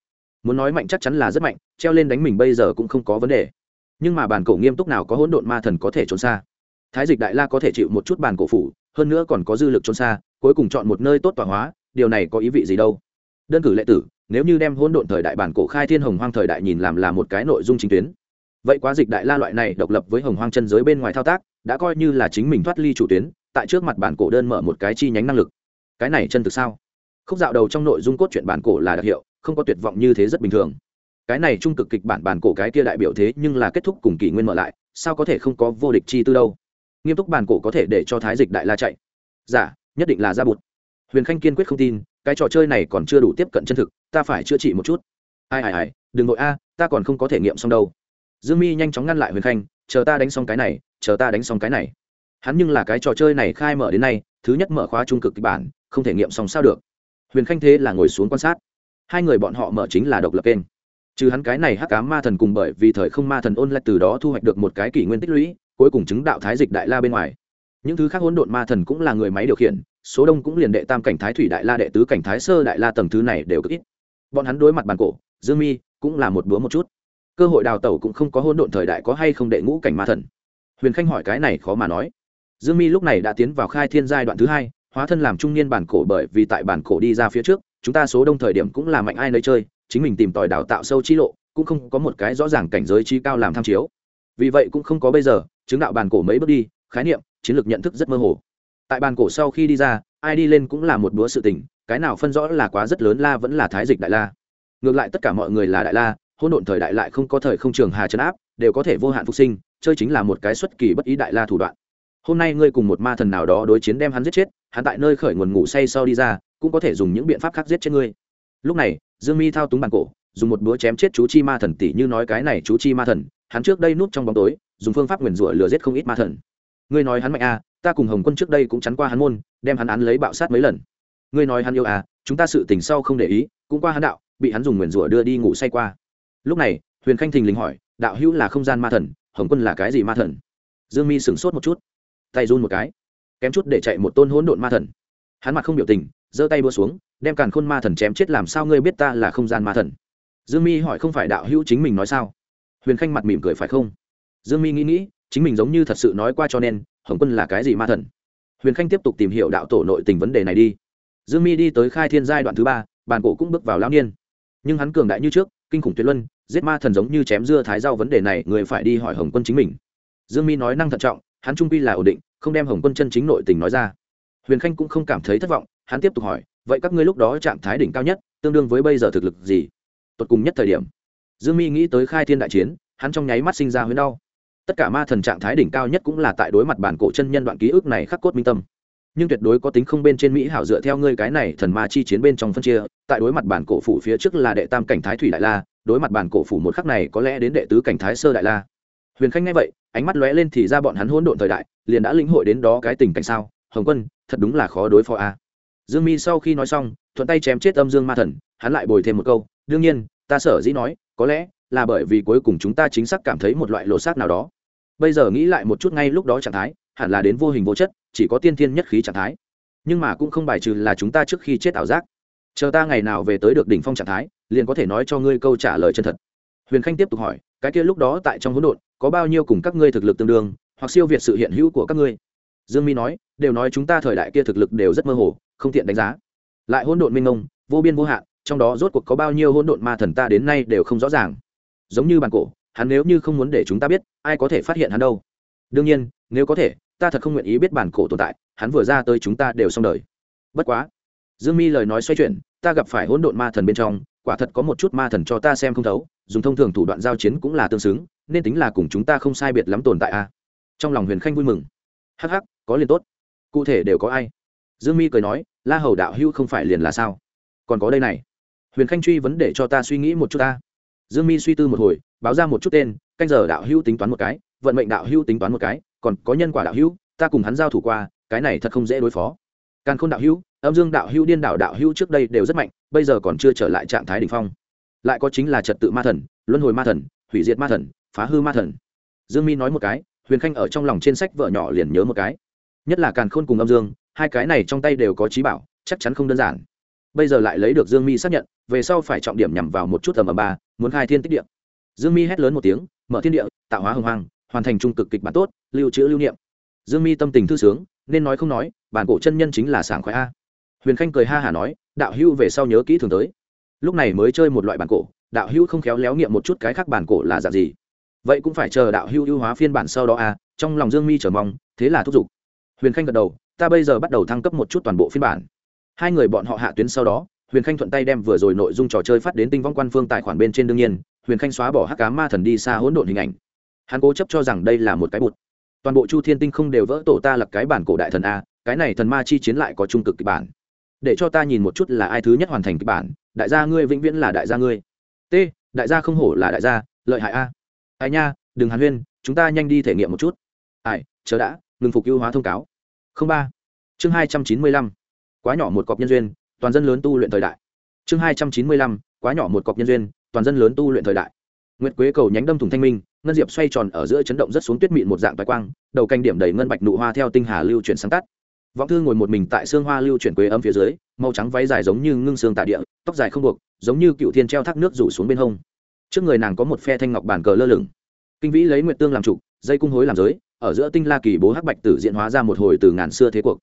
Muốn nói mạnh chắc chắn là rất mạnh, treo lên đánh mình bây giờ cũng không có vấn đề. Nhưng mà bàn cổ nghiêm túc nào có hỗn độn ma thần có thể trốn xa? Thái dịch đại la có thể chịu một chút bàn cổ phủ, hơn nữa còn có dư lực trốn xa, cuối cùng chọn một nơi tốt tọa hóa, điều này có ý vị gì đâu? Đơn cử lệ tử, nếu như đem hỗn độn thời đại bản cổ khai thiên hồng hoang thời đại nhìn làm là một cái nội dung chính tuyến vậy quá dịch đại la loại này độc lập với hồng hoang chân giới bên ngoài thao tác đã coi như là chính mình thoát ly chủ tuyến tại trước mặt bản cổ đơn mở một cái chi nhánh năng lực. Cái này chân thực sao? Khúc dạo đầu trong nội dung cốt truyện bản cổ là đặc hiệu không có tuyệt vọng như thế rất bình thường. Cái này trung cực kịch bản bản cổ cái kia đại biểu thế nhưng là kết thúc cùng kỷ nguyên mở lại sao có thể không có vô địch chi tư đâu? Nghiêm túc bản cổ có thể để cho thái dịch đại la chạy. Giả dạ, nhất định là ra bụt. Huyền khanh kiên quyết không tin cái trò chơi này còn chưa đủ tiếp cận chân thực ta phải chữa trị một chút. Ai ai ai đừng nội a ta còn không có thể nghiệm xong đâu dương mi nhanh chóng ngăn lại huyền khanh, chờ ta đánh xong cái này, chờ ta đánh xong cái này. Hắn nhưng là cái trò chơi này khai mở đến nay, thứ nhất mở khóa trung cực kịch bản, không thể nghiệm xong sao được. Huyền khanh thế là ngồi xuống quan sát. Hai người bọn họ mở chính là độc lập kênh. Trừ hắn cái này hắc cá ma thần cùng bởi vì thời không ma thần ôn lại từ đó thu hoạch được một cái kỷ nguyên tích lũy, cuối cùng chứng đạo thái dịch đại la bên ngoài. Những thứ khác hỗn độn ma thần cũng là người máy điều khiển, số đông cũng liền đệ tam cảnh thái thủy đại la đệ tứ cảnh thái sơ đại la tầng thứ này đều cực ít. Bọn hắn đối mặt bàn cổ, dương mi cũng là một búa một chút cơ hội đào tẩu cũng không có hỗn độn thời đại có hay không đệ ngũ cảnh ma thần. Huyền khanh hỏi cái này khó mà nói. Dương mi lúc này đã tiến vào khai thiên giai đoạn thứ hai, hóa thân làm trung niên bản cổ bởi vì tại bản cổ đi ra phía trước, chúng ta số đông thời điểm cũng là mạnh ai nơi chơi, chính mình tìm tòi đào tạo sâu chi lộ, cũng không có một cái rõ ràng cảnh giới chi cao làm tham chiếu. Vì vậy cũng không có bây giờ, chứng đạo bản cổ mấy bước đi, khái niệm, chiến lược nhận thức rất mơ hồ. Tại bản cổ sau khi đi ra, ai đi lên cũng là một búa sự tình, cái nào phân rõ là quá rất lớn la vẫn là thái dịch đại la. Ngược lại tất cả mọi người là đại la hỗn độn thời đại lại không có thời không trường hà chấn áp, đều có thể vô hạn phục sinh, chơi chính là một cái xuất kỳ bất ý đại la thủ đoạn. Hôm nay ngươi cùng một ma thần nào đó đối chiến đem hắn giết chết, hắn tại nơi khởi nguồn ngủ say sau đi ra, cũng có thể dùng những biện pháp khác giết chết ngươi. Lúc này, dương mi thao túng bàn cổ, dùng một búa chém chết chú chi ma thần tỷ như nói cái này chú chi ma thần, hắn trước đây núp trong bóng tối, dùng phương pháp nguyền rủa lừa giết không ít ma thần. Ngươi nói hắn mạnh a ta cùng hồng quân trước đây cũng chắn qua hắn môn, đem hắn án lấy bạo sát mấy lần. Ngươi nói hắn yêu à chúng ta sự tình sau không để ý, cũng qua hắn đạo, bị hắn dùng nguyền rủa đưa đi ngủ say qua lúc này, huyền khanh thình lình hỏi, đạo hữu là không gian ma thần, hồng quân là cái gì ma thần? Dương mi sửng sốt một chút, tay run một cái, kém chút để chạy một tôn hỗn độn ma thần. Hắn mặt không biểu tình, giơ tay búa xuống, đem càn khôn ma thần chém chết làm sao ngươi biết ta là không gian ma thần? Dương mi hỏi, không phải đạo hữu chính mình nói sao? Huyền khanh mặt mỉm cười, phải không? Dương mi nghĩ nghĩ, chính mình giống như thật sự nói qua cho nên, hồng quân là cái gì ma thần? Huyền khanh tiếp tục tìm hiểu đạo tổ nội tình vấn đề này đi. Dương mi đi tới khai thiên giai đoạn thứ ba, bàn cổ cũng bước vào lão niên. Nhưng hắn cường đại như trước kinh khủng tuyệt luân, giết ma thần giống như chém dưa thái rau vấn đề này, người phải đi hỏi hồng quân chính mình. Dương mi nói năng thận trọng, hắn trung quy là ổn định, không đem hồng quân chân chính nội tình nói ra. Huyền khanh cũng không cảm thấy thất vọng, hắn tiếp tục hỏi, vậy các ngươi lúc đó trạng thái đỉnh cao nhất, tương đương với bây giờ thực lực gì? Tột cùng nhất thời điểm. Dương mi nghĩ tới khai thiên đại chiến, hắn trong nháy mắt sinh ra huyết đau. Tất cả ma thần trạng thái đỉnh cao nhất cũng là tại đối mặt bản cổ chân nhân đoạn ký ức này khắc cốt minh tâm nhưng tuyệt đối có tính không bên trên mỹ hảo dựa theo ngươi cái này thần ma chi chiến bên trong phân chia, tại đối mặt bản cổ phủ phía trước là đệ tam cảnh thái thủy đại la, đối mặt bản cổ phủ một khắc này có lẽ đến đệ tứ cảnh thái sơ đại la. Huyền khanh nghe vậy, ánh mắt lóe lên thì ra bọn hắn hỗn độn thời đại, liền đã lĩnh hội đến đó cái tình cảnh sao? Hồng quân, thật đúng là khó đối phó a. Dương mi sau khi nói xong, thuận tay chém chết âm dương ma thần, hắn lại bồi thêm một câu, đương nhiên, ta sở dĩ nói, có lẽ là bởi vì cuối cùng chúng ta chính xác cảm thấy một loại lộ xác nào đó. Bây giờ nghĩ lại một chút ngay lúc đó trạng thái hẳn là đến vô hình vô chất, chỉ có tiên thiên nhất khí trạng thái. Nhưng mà cũng không bài trừ là chúng ta trước khi chết ảo giác. Chờ ta ngày nào về tới được đỉnh phong trạng thái, liền có thể nói cho ngươi câu trả lời chân thật. Huyền khanh tiếp tục hỏi, cái kia lúc đó tại trong hỗn độn, có bao nhiêu cùng các ngươi thực lực tương đương, hoặc siêu việt sự hiện hữu của các ngươi? Dương mi nói, đều nói chúng ta thời đại kia thực lực đều rất mơ hồ, không tiện đánh giá. Lại hỗn độn minh ông vô biên vô hạn, trong đó rốt cuộc có bao nhiêu hỗn độn ma thần ta đến nay đều không rõ ràng. Giống như bàn cổ, hắn nếu như không muốn để chúng ta biết, ai có thể phát hiện hắn đâu? Đương nhiên, nếu có thể ta thật không nguyện ý biết bản cổ tồn tại, hắn vừa ra tới chúng ta đều xong đời. Bất quá, dương mi lời nói xoay chuyển, ta gặp phải hỗn độn ma thần bên trong, quả thật có một chút ma thần cho ta xem không thấu, dùng thông thường thủ đoạn giao chiến cũng là tương xứng, nên tính là cùng chúng ta không sai biệt lắm tồn tại a. Trong lòng huyền khanh vui mừng. Hắc hắc, có liền tốt. Cụ thể đều có ai? Dương mi cười nói, la hầu đạo hữu không phải liền là sao? Còn có đây này. Huyền khanh truy vấn để cho ta suy nghĩ một chút ta. Dương mi suy tư một hồi, báo ra một chút tên, canh giờ đạo hữu tính toán một cái, vận mệnh đạo hữu tính toán một cái còn có nhân quả đạo hữu, ta cùng hắn giao thủ qua, cái này thật không dễ đối phó. Càn khôn đạo hữu, âm dương đạo hữu, điên đạo đạo hữu trước đây đều rất mạnh, bây giờ còn chưa trở lại trạng thái đ ỉ n h phong. Lại có chính là trật tự ma thần, luân hồi ma thần, hủy diệt ma thần, phá hư ma thần. Dương mi nói một cái, huyền khanh ở trong lòng trên sách vợ nhỏ liền nhớ một cái. Nhất là càn khôn cùng âm dương, hai cái này trong tay đều có trí bảo, chắc chắn không đơn giản. Bây giờ lại lấy được dương mi xác nhận, về sau phải trọng điểm nhằm vào một chút tầm ở ba, muốn khai thiên tích địa. Dương mi hét lớn một tiếng, mở thiên địa, tạo hóa hồng hoàng hoàn thành trung cực kịch bản tốt, lưu trữ lưu niệm. Dương mi tâm tình thư sướng, nên nói không nói, bản cổ chân nhân chính là sảng khoái a. Huyền khanh cười ha hả nói, đạo hữu về sau nhớ kỹ thường tới. Lúc này mới chơi một loại bản cổ, đạo hữu không khéo léo nghiệm một chút cái khác bản cổ là dạng gì. Vậy cũng phải chờ đạo hữu ưu hóa phiên bản sau đó a, trong lòng dương mi chờ mong, thế là thúc giục. Huyền khanh gật đầu, ta bây giờ bắt đầu thăng cấp một chút toàn bộ phiên bản. Hai người bọn họ hạ tuyến sau đó, huyền khanh thuận tay đem vừa rồi nội dung trò chơi phát đến tinh vong quan phương tài khoản bên trên đương nhiên, huyền khanh xóa bỏ hắc cá ma thần đi xa hỗn độn hình ảnh hắn cố chấp cho rằng đây là một cái bụt. Toàn bộ chu thiên tinh không đều vỡ tổ ta là cái bản cổ đại thần a, cái này thần ma chi chiến lại có trung cực kịch bản. Để cho ta nhìn một chút là ai thứ nhất hoàn thành kịch bản, đại gia ngươi vĩnh viễn là đại gia ngươi. T, đại gia không hổ là đại gia, lợi hại a. Ai nha, đừng hàn huyên, chúng ta nhanh đi thể nghiệm một chút. Ai chớ đã ngừng phục ưu hóa thông cáo. Không ba. Chương hai trăm chín mươi lăm. Quá nhỏ một cọc nhân duyên, toàn dân lớn tu luyện thời đại. Chương hai trăm chín mươi lăm, quá nhỏ một cọc nhân duyên, toàn dân lớn tu luyện thời đại. Nguyệt quế cầu nhánh đâm thủng thanh minh ngân diệp xoay tròn ở giữa chấn động rất xuống tuyết mịn một dạng toái quang, đầu canh điểm đầy ngân bạch nụ hoa theo tinh hà lưu chuyển sáng tắt. Vọng thư ngồi một mình tại xương hoa lưu chuyển quế âm phía dưới, màu trắng váy dài giống như ngưng xương tạ địa, tóc dài không buộc, giống như cựu thiên treo thác nước rủ xuống bên hông. Trước người nàng có một phe thanh ngọc bàn cờ lơ lửng. Kinh vĩ lấy nguyệt tương làm trụ, dây cung hối làm giới, ở giữa tinh la kỳ bố hắc bạch tử diện hóa ra một hồi từ ngàn xưa thế cuộc.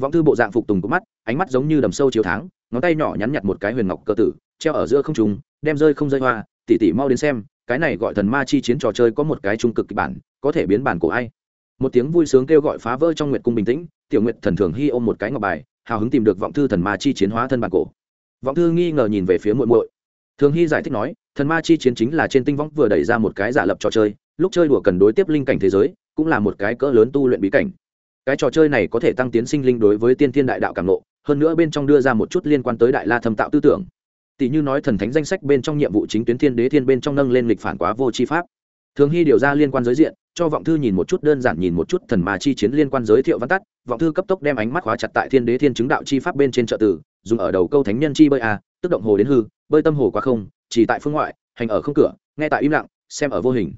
Vọng thư bộ dạng phục tùng của mắt, ánh mắt giống như đầm sâu chiếu tháng, ngón tay nhỏ nhắn nhặt một cái huyền ngọc cơ tử, treo ở giữa không trùng đem rơi không rơi hoa, tỉ tỉ mau đến xem cái này gọi thần ma chi chiến trò chơi có một cái trung cực kịch bản, có thể biến bản của ai. Một tiếng vui sướng kêu gọi phá vỡ trong nguyệt cung bình tĩnh, tiểu nguyệt thần thường hy ôm một cái ngọc bài, hào hứng tìm được vọng thư thần ma chi chiến hóa thân bản cổ. Vọng thư nghi ngờ nhìn về phía muội muội. Thường hy giải thích nói, thần ma chi chiến chính là trên tinh võng vừa đẩy ra một cái giả lập trò chơi, lúc chơi đùa cần đối tiếp linh cảnh thế giới, cũng là một cái cỡ lớn tu luyện bí cảnh. Cái trò chơi này có thể tăng tiến sinh linh đối với tiên thiên đại đạo cảm lộ hơn nữa bên trong đưa ra một chút liên quan tới đại la thâm tạo tư tưởng tỷ như nói thần thánh danh sách bên trong nhiệm vụ chính tuyến thiên đế thiên bên trong nâng lên lịch phản quá vô chi pháp. Thường hy điều ra liên quan giới diện, cho vọng thư nhìn một chút, đơn giản nhìn một chút thần ma chi chiến liên quan giới thiệu văn tắt. Vọng thư cấp tốc đem ánh mắt khóa chặt tại thiên đế thiên chứng đạo chi pháp bên trên trợ tử, dùng ở đầu câu thánh nhân chi bơi a tức động hồ đến hư, bơi tâm hồ qua không, chỉ tại phương ngoại, hành ở không cửa, nghe tại im lặng, xem ở vô hình.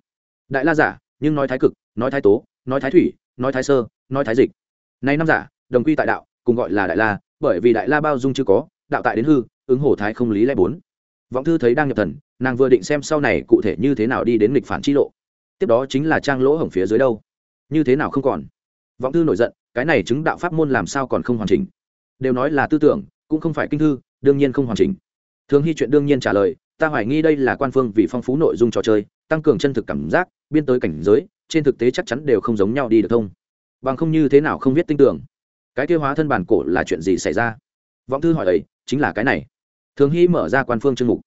Đại la giả, nhưng nói thái cực, nói thái tố, nói thái thủy, nói thái sơ, nói thái dịch. Nay năm giả, đồng quy tại đạo, cùng gọi là đại la, bởi vì đại la bao dung chưa có, đạo tại đến hư ứng hồ thái không lý lẽ bốn. Vọng thư thấy đang nhập thần, nàng vừa định xem sau này cụ thể như thế nào đi đến nghịch phản chi lộ. Tiếp đó chính là trang lỗ hổng phía dưới đâu. Như thế nào không còn? Vọng thư nổi giận, cái này chứng đạo pháp môn làm sao còn không hoàn chỉnh? Đều nói là tư tưởng, cũng không phải kinh thư, đương nhiên không hoàn chỉnh. Thường hy chuyện đương nhiên trả lời, ta hoài nghi đây là quan phương vì phong phú nội dung trò chơi, tăng cường chân thực cảm giác, biên tới cảnh giới, trên thực tế chắc chắn đều không giống nhau đi được thông. Bằng không như thế nào không biết tinh tưởng? Cái tiêu hóa thân bản cổ là chuyện gì xảy ra? Vọng thư hỏi ấy, chính là cái này. Thường hy mở ra quan phương chương mục.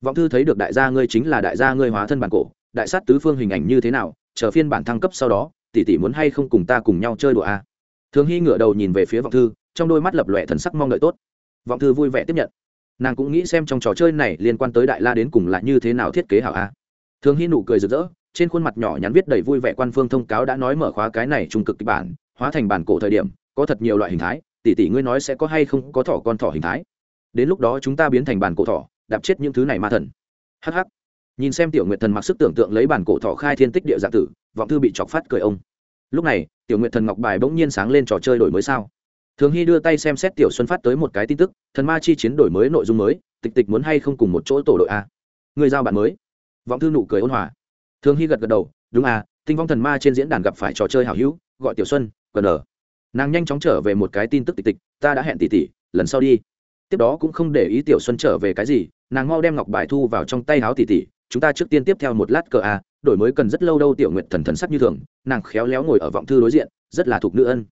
Vọng thư thấy được đại gia ngươi chính là đại gia ngươi hóa thân bản cổ, đại sát tứ phương hình ảnh như thế nào, chờ phiên bản thăng cấp sau đó, tỷ tỷ muốn hay không cùng ta cùng nhau chơi đùa a? À? thường hy ngửa đầu nhìn về phía vọng thư, trong đôi mắt lập lòe thần sắc mong đợi tốt. Vọng thư vui vẻ tiếp nhận. Nàng cũng nghĩ xem trong trò chơi này liên quan tới đại la đến cùng là như thế nào thiết kế hảo a. Thường hy nụ cười rực rỡ, trên khuôn mặt nhỏ nhắn viết đầy vui vẻ quan phương thông cáo đã nói mở khóa cái này trung cực kịch bản, hóa thành bản cổ thời điểm, có thật nhiều loại hình thái tỷ tỷ ngươi nói sẽ có hay không có thỏ con thỏ hình thái? Đến lúc đó chúng ta biến thành bản cổ thỏ, đạp chết những thứ này ma thần. Hh nhìn xem tiểu nguyệt thần mặc sức tưởng tượng lấy bản cổ thỏ khai thiên tích địa dạ tử, vọng thư bị chọc phát cười ông. Lúc này, tiểu nguyệt thần ngọc bài bỗng nhiên sáng lên trò chơi đổi mới sao? Thường hy đưa tay xem xét tiểu xuân phát tới một cái tin tức, thần ma chi chiến đổi mới nội dung mới, tịch tịch muốn hay không cùng một chỗ tổ đội a? Người giao bạn mới. Vọng thư nụ cười ôn hòa. Thường hy gật gật đầu, đúng à tinh vong thần ma trên diễn đàn gặp phải trò chơi hảo hữu, gọi tiểu xuân gần ở nàng nhanh chóng trở về một cái tin tức tịch tịch, ta đã hẹn tỷ tỷ, lần sau đi. Tiếp đó cũng không để ý tiểu xuân trở về cái gì, nàng mau đem ngọc bài thu vào trong tay áo tỷ tỷ, chúng ta trước tiên tiếp theo một lát cờ a, đổi mới cần rất lâu đâu, tiểu nguyện thần thần sắc như thường, nàng khéo léo ngồi ở vọng thư đối diện, rất là thuộc nữ ân.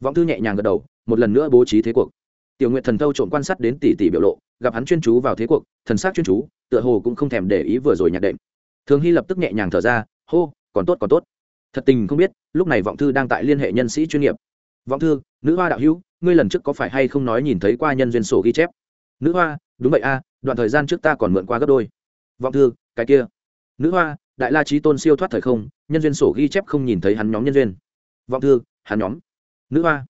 Vọng thư nhẹ nhàng gật đầu, một lần nữa bố trí thế cuộc. Tiểu nguyện thần thâu trộm quan sát đến tỷ tỷ biểu lộ, gặp hắn chuyên chú vào thế cuộc, thần sắc chuyên chú, tựa hồ cũng không thèm để ý vừa rồi nhạc đệm. Thường hy lập tức nhẹ nhàng thở ra, hô, còn tốt còn tốt. Thật tình không biết, lúc này vọng thư đang tại liên hệ nhân sĩ chuyên nghiệp vọng thư, nữ hoa đạo hữu, ngươi lần trước có phải hay không nói nhìn thấy qua nhân duyên sổ ghi chép? Nữ hoa, đúng vậy a, đoạn thời gian trước ta còn mượn qua gấp đôi. Vọng thư, cái kia. Nữ hoa, đại la trí tôn siêu thoát thời không, nhân duyên sổ ghi chép không nhìn thấy hắn nhóm nhân duyên. Vọng thư, hắn nhóm. Nữ hoa.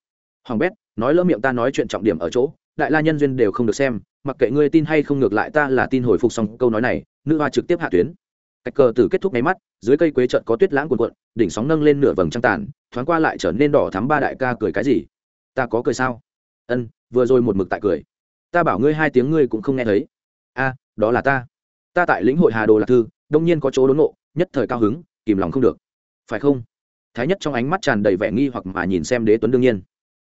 Hoàng bét, nói lỡ miệng ta nói chuyện trọng điểm ở chỗ, đại la nhân duyên đều không được xem, mặc kệ ngươi tin hay không ngược lại ta là tin hồi phục xong câu nói này, nữ hoa trực tiếp hạ tuyến. Cách cờ tử kết thúc nháy mắt, dưới cây quế trợn có tuyết lãng cuồn cuộn, đỉnh sóng nâng lên nửa vầng trăng tàn thoáng qua lại trở nên đỏ thắm ba đại ca cười cái gì? Ta có cười sao? Ân, vừa rồi một mực tại cười. Ta bảo ngươi hai tiếng ngươi cũng không nghe thấy. A, đó là ta. Ta tại lĩnh hội hà đồ lạc thư, đông nhiên có chỗ đốn nộ nhất thời cao hứng, kìm lòng không được. Phải không? Thái nhất trong ánh mắt tràn đầy vẻ nghi hoặc mà nhìn xem đế tuấn đương nhiên.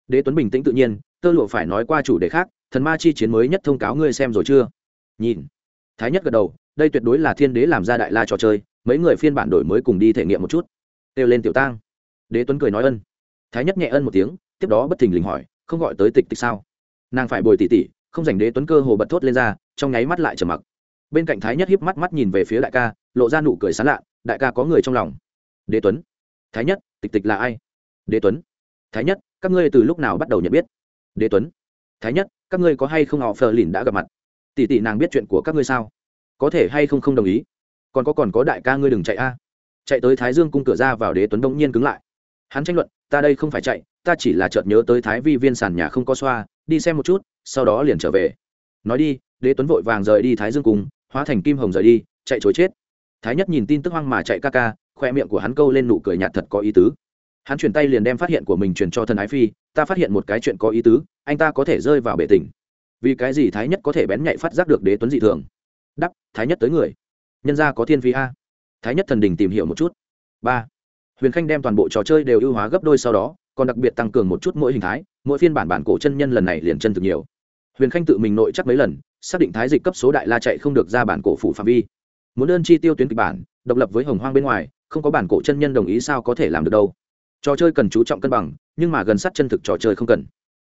Đế tuấn bình tĩnh tự nhiên, tơ lụa phải nói qua chủ đề khác, thần ma chi chiến mới nhất thông cáo ngươi xem rồi chưa? Nhìn. Thái nhất gật đầu, đây tuyệt đối là thiên đế làm ra đại la trò chơi, mấy người phiên bản đổi mới cùng đi thể nghiệm một chút. Kêu lên tiểu tang đế tuấn cười nói ân. Thái nhất nhẹ ân một tiếng, tiếp đó bất thình lình hỏi, không gọi tới tịch tịch sao? Nàng phải bồi tỉ tỉ không dành đế tuấn cơ hồ bật thốt lên ra, trong nháy mắt lại trở mặc. Bên cạnh thái nhất hiếp mắt mắt nhìn về phía đại ca, lộ ra nụ cười sán lạ, đại ca có người trong lòng. Đế tuấn? Thái nhất, tịch tịch là ai? Đế tuấn? Thái nhất, các ngươi từ lúc nào bắt đầu nhận biết? Đế tuấn? Thái nhất, các ngươi có hay không họ phờ lìn đã gặp mặt? Tỷ tỷ nàng biết chuyện của các ngươi sao? Có thể hay không không đồng ý? Còn có còn có đại ca ngươi đừng chạy a. Chạy tới thái dương cung cửa ra vào đế tuấn đông nhiên cứng lại hắn tranh luận, ta đây không phải chạy, ta chỉ là chợt nhớ tới thái vi viên sàn nhà không có xoa, đi xem một chút, sau đó liền trở về. Nói đi, đế tuấn vội vàng rời đi thái dương cùng, hóa thành kim hồng rời đi, chạy chối chết. Thái nhất nhìn tin tức hoang mà chạy ca ca, khoe miệng của hắn câu lên nụ cười nhạt thật có ý tứ. Hắn chuyển tay liền đem phát hiện của mình truyền cho thần ái phi, ta phát hiện một cái chuyện có ý tứ, anh ta có thể rơi vào bể tỉnh. Vì cái gì thái nhất có thể bén nhạy phát giác được đế tuấn dị thường? Đắp thái nhất tới người. Nhân ra có thiên phi a. Thái nhất thần đình tìm hiểu một chút. Ba huyền khanh đem toàn bộ trò chơi đều ưu hóa gấp đôi sau đó, còn đặc biệt tăng cường một chút mỗi hình thái, mỗi phiên bản bản cổ chân nhân lần này liền chân thực nhiều. Huyền khanh tự mình nội chắc mấy lần, xác định thái dịch cấp số đại la chạy không được ra bản cổ phủ phạm vi. Muốn đơn chi tiêu tuyến kịch bản, độc lập với hồng hoang bên ngoài, không có bản cổ chân nhân đồng ý sao có thể làm được đâu. Trò chơi cần chú trọng cân bằng, nhưng mà gần sát chân thực trò chơi không cần.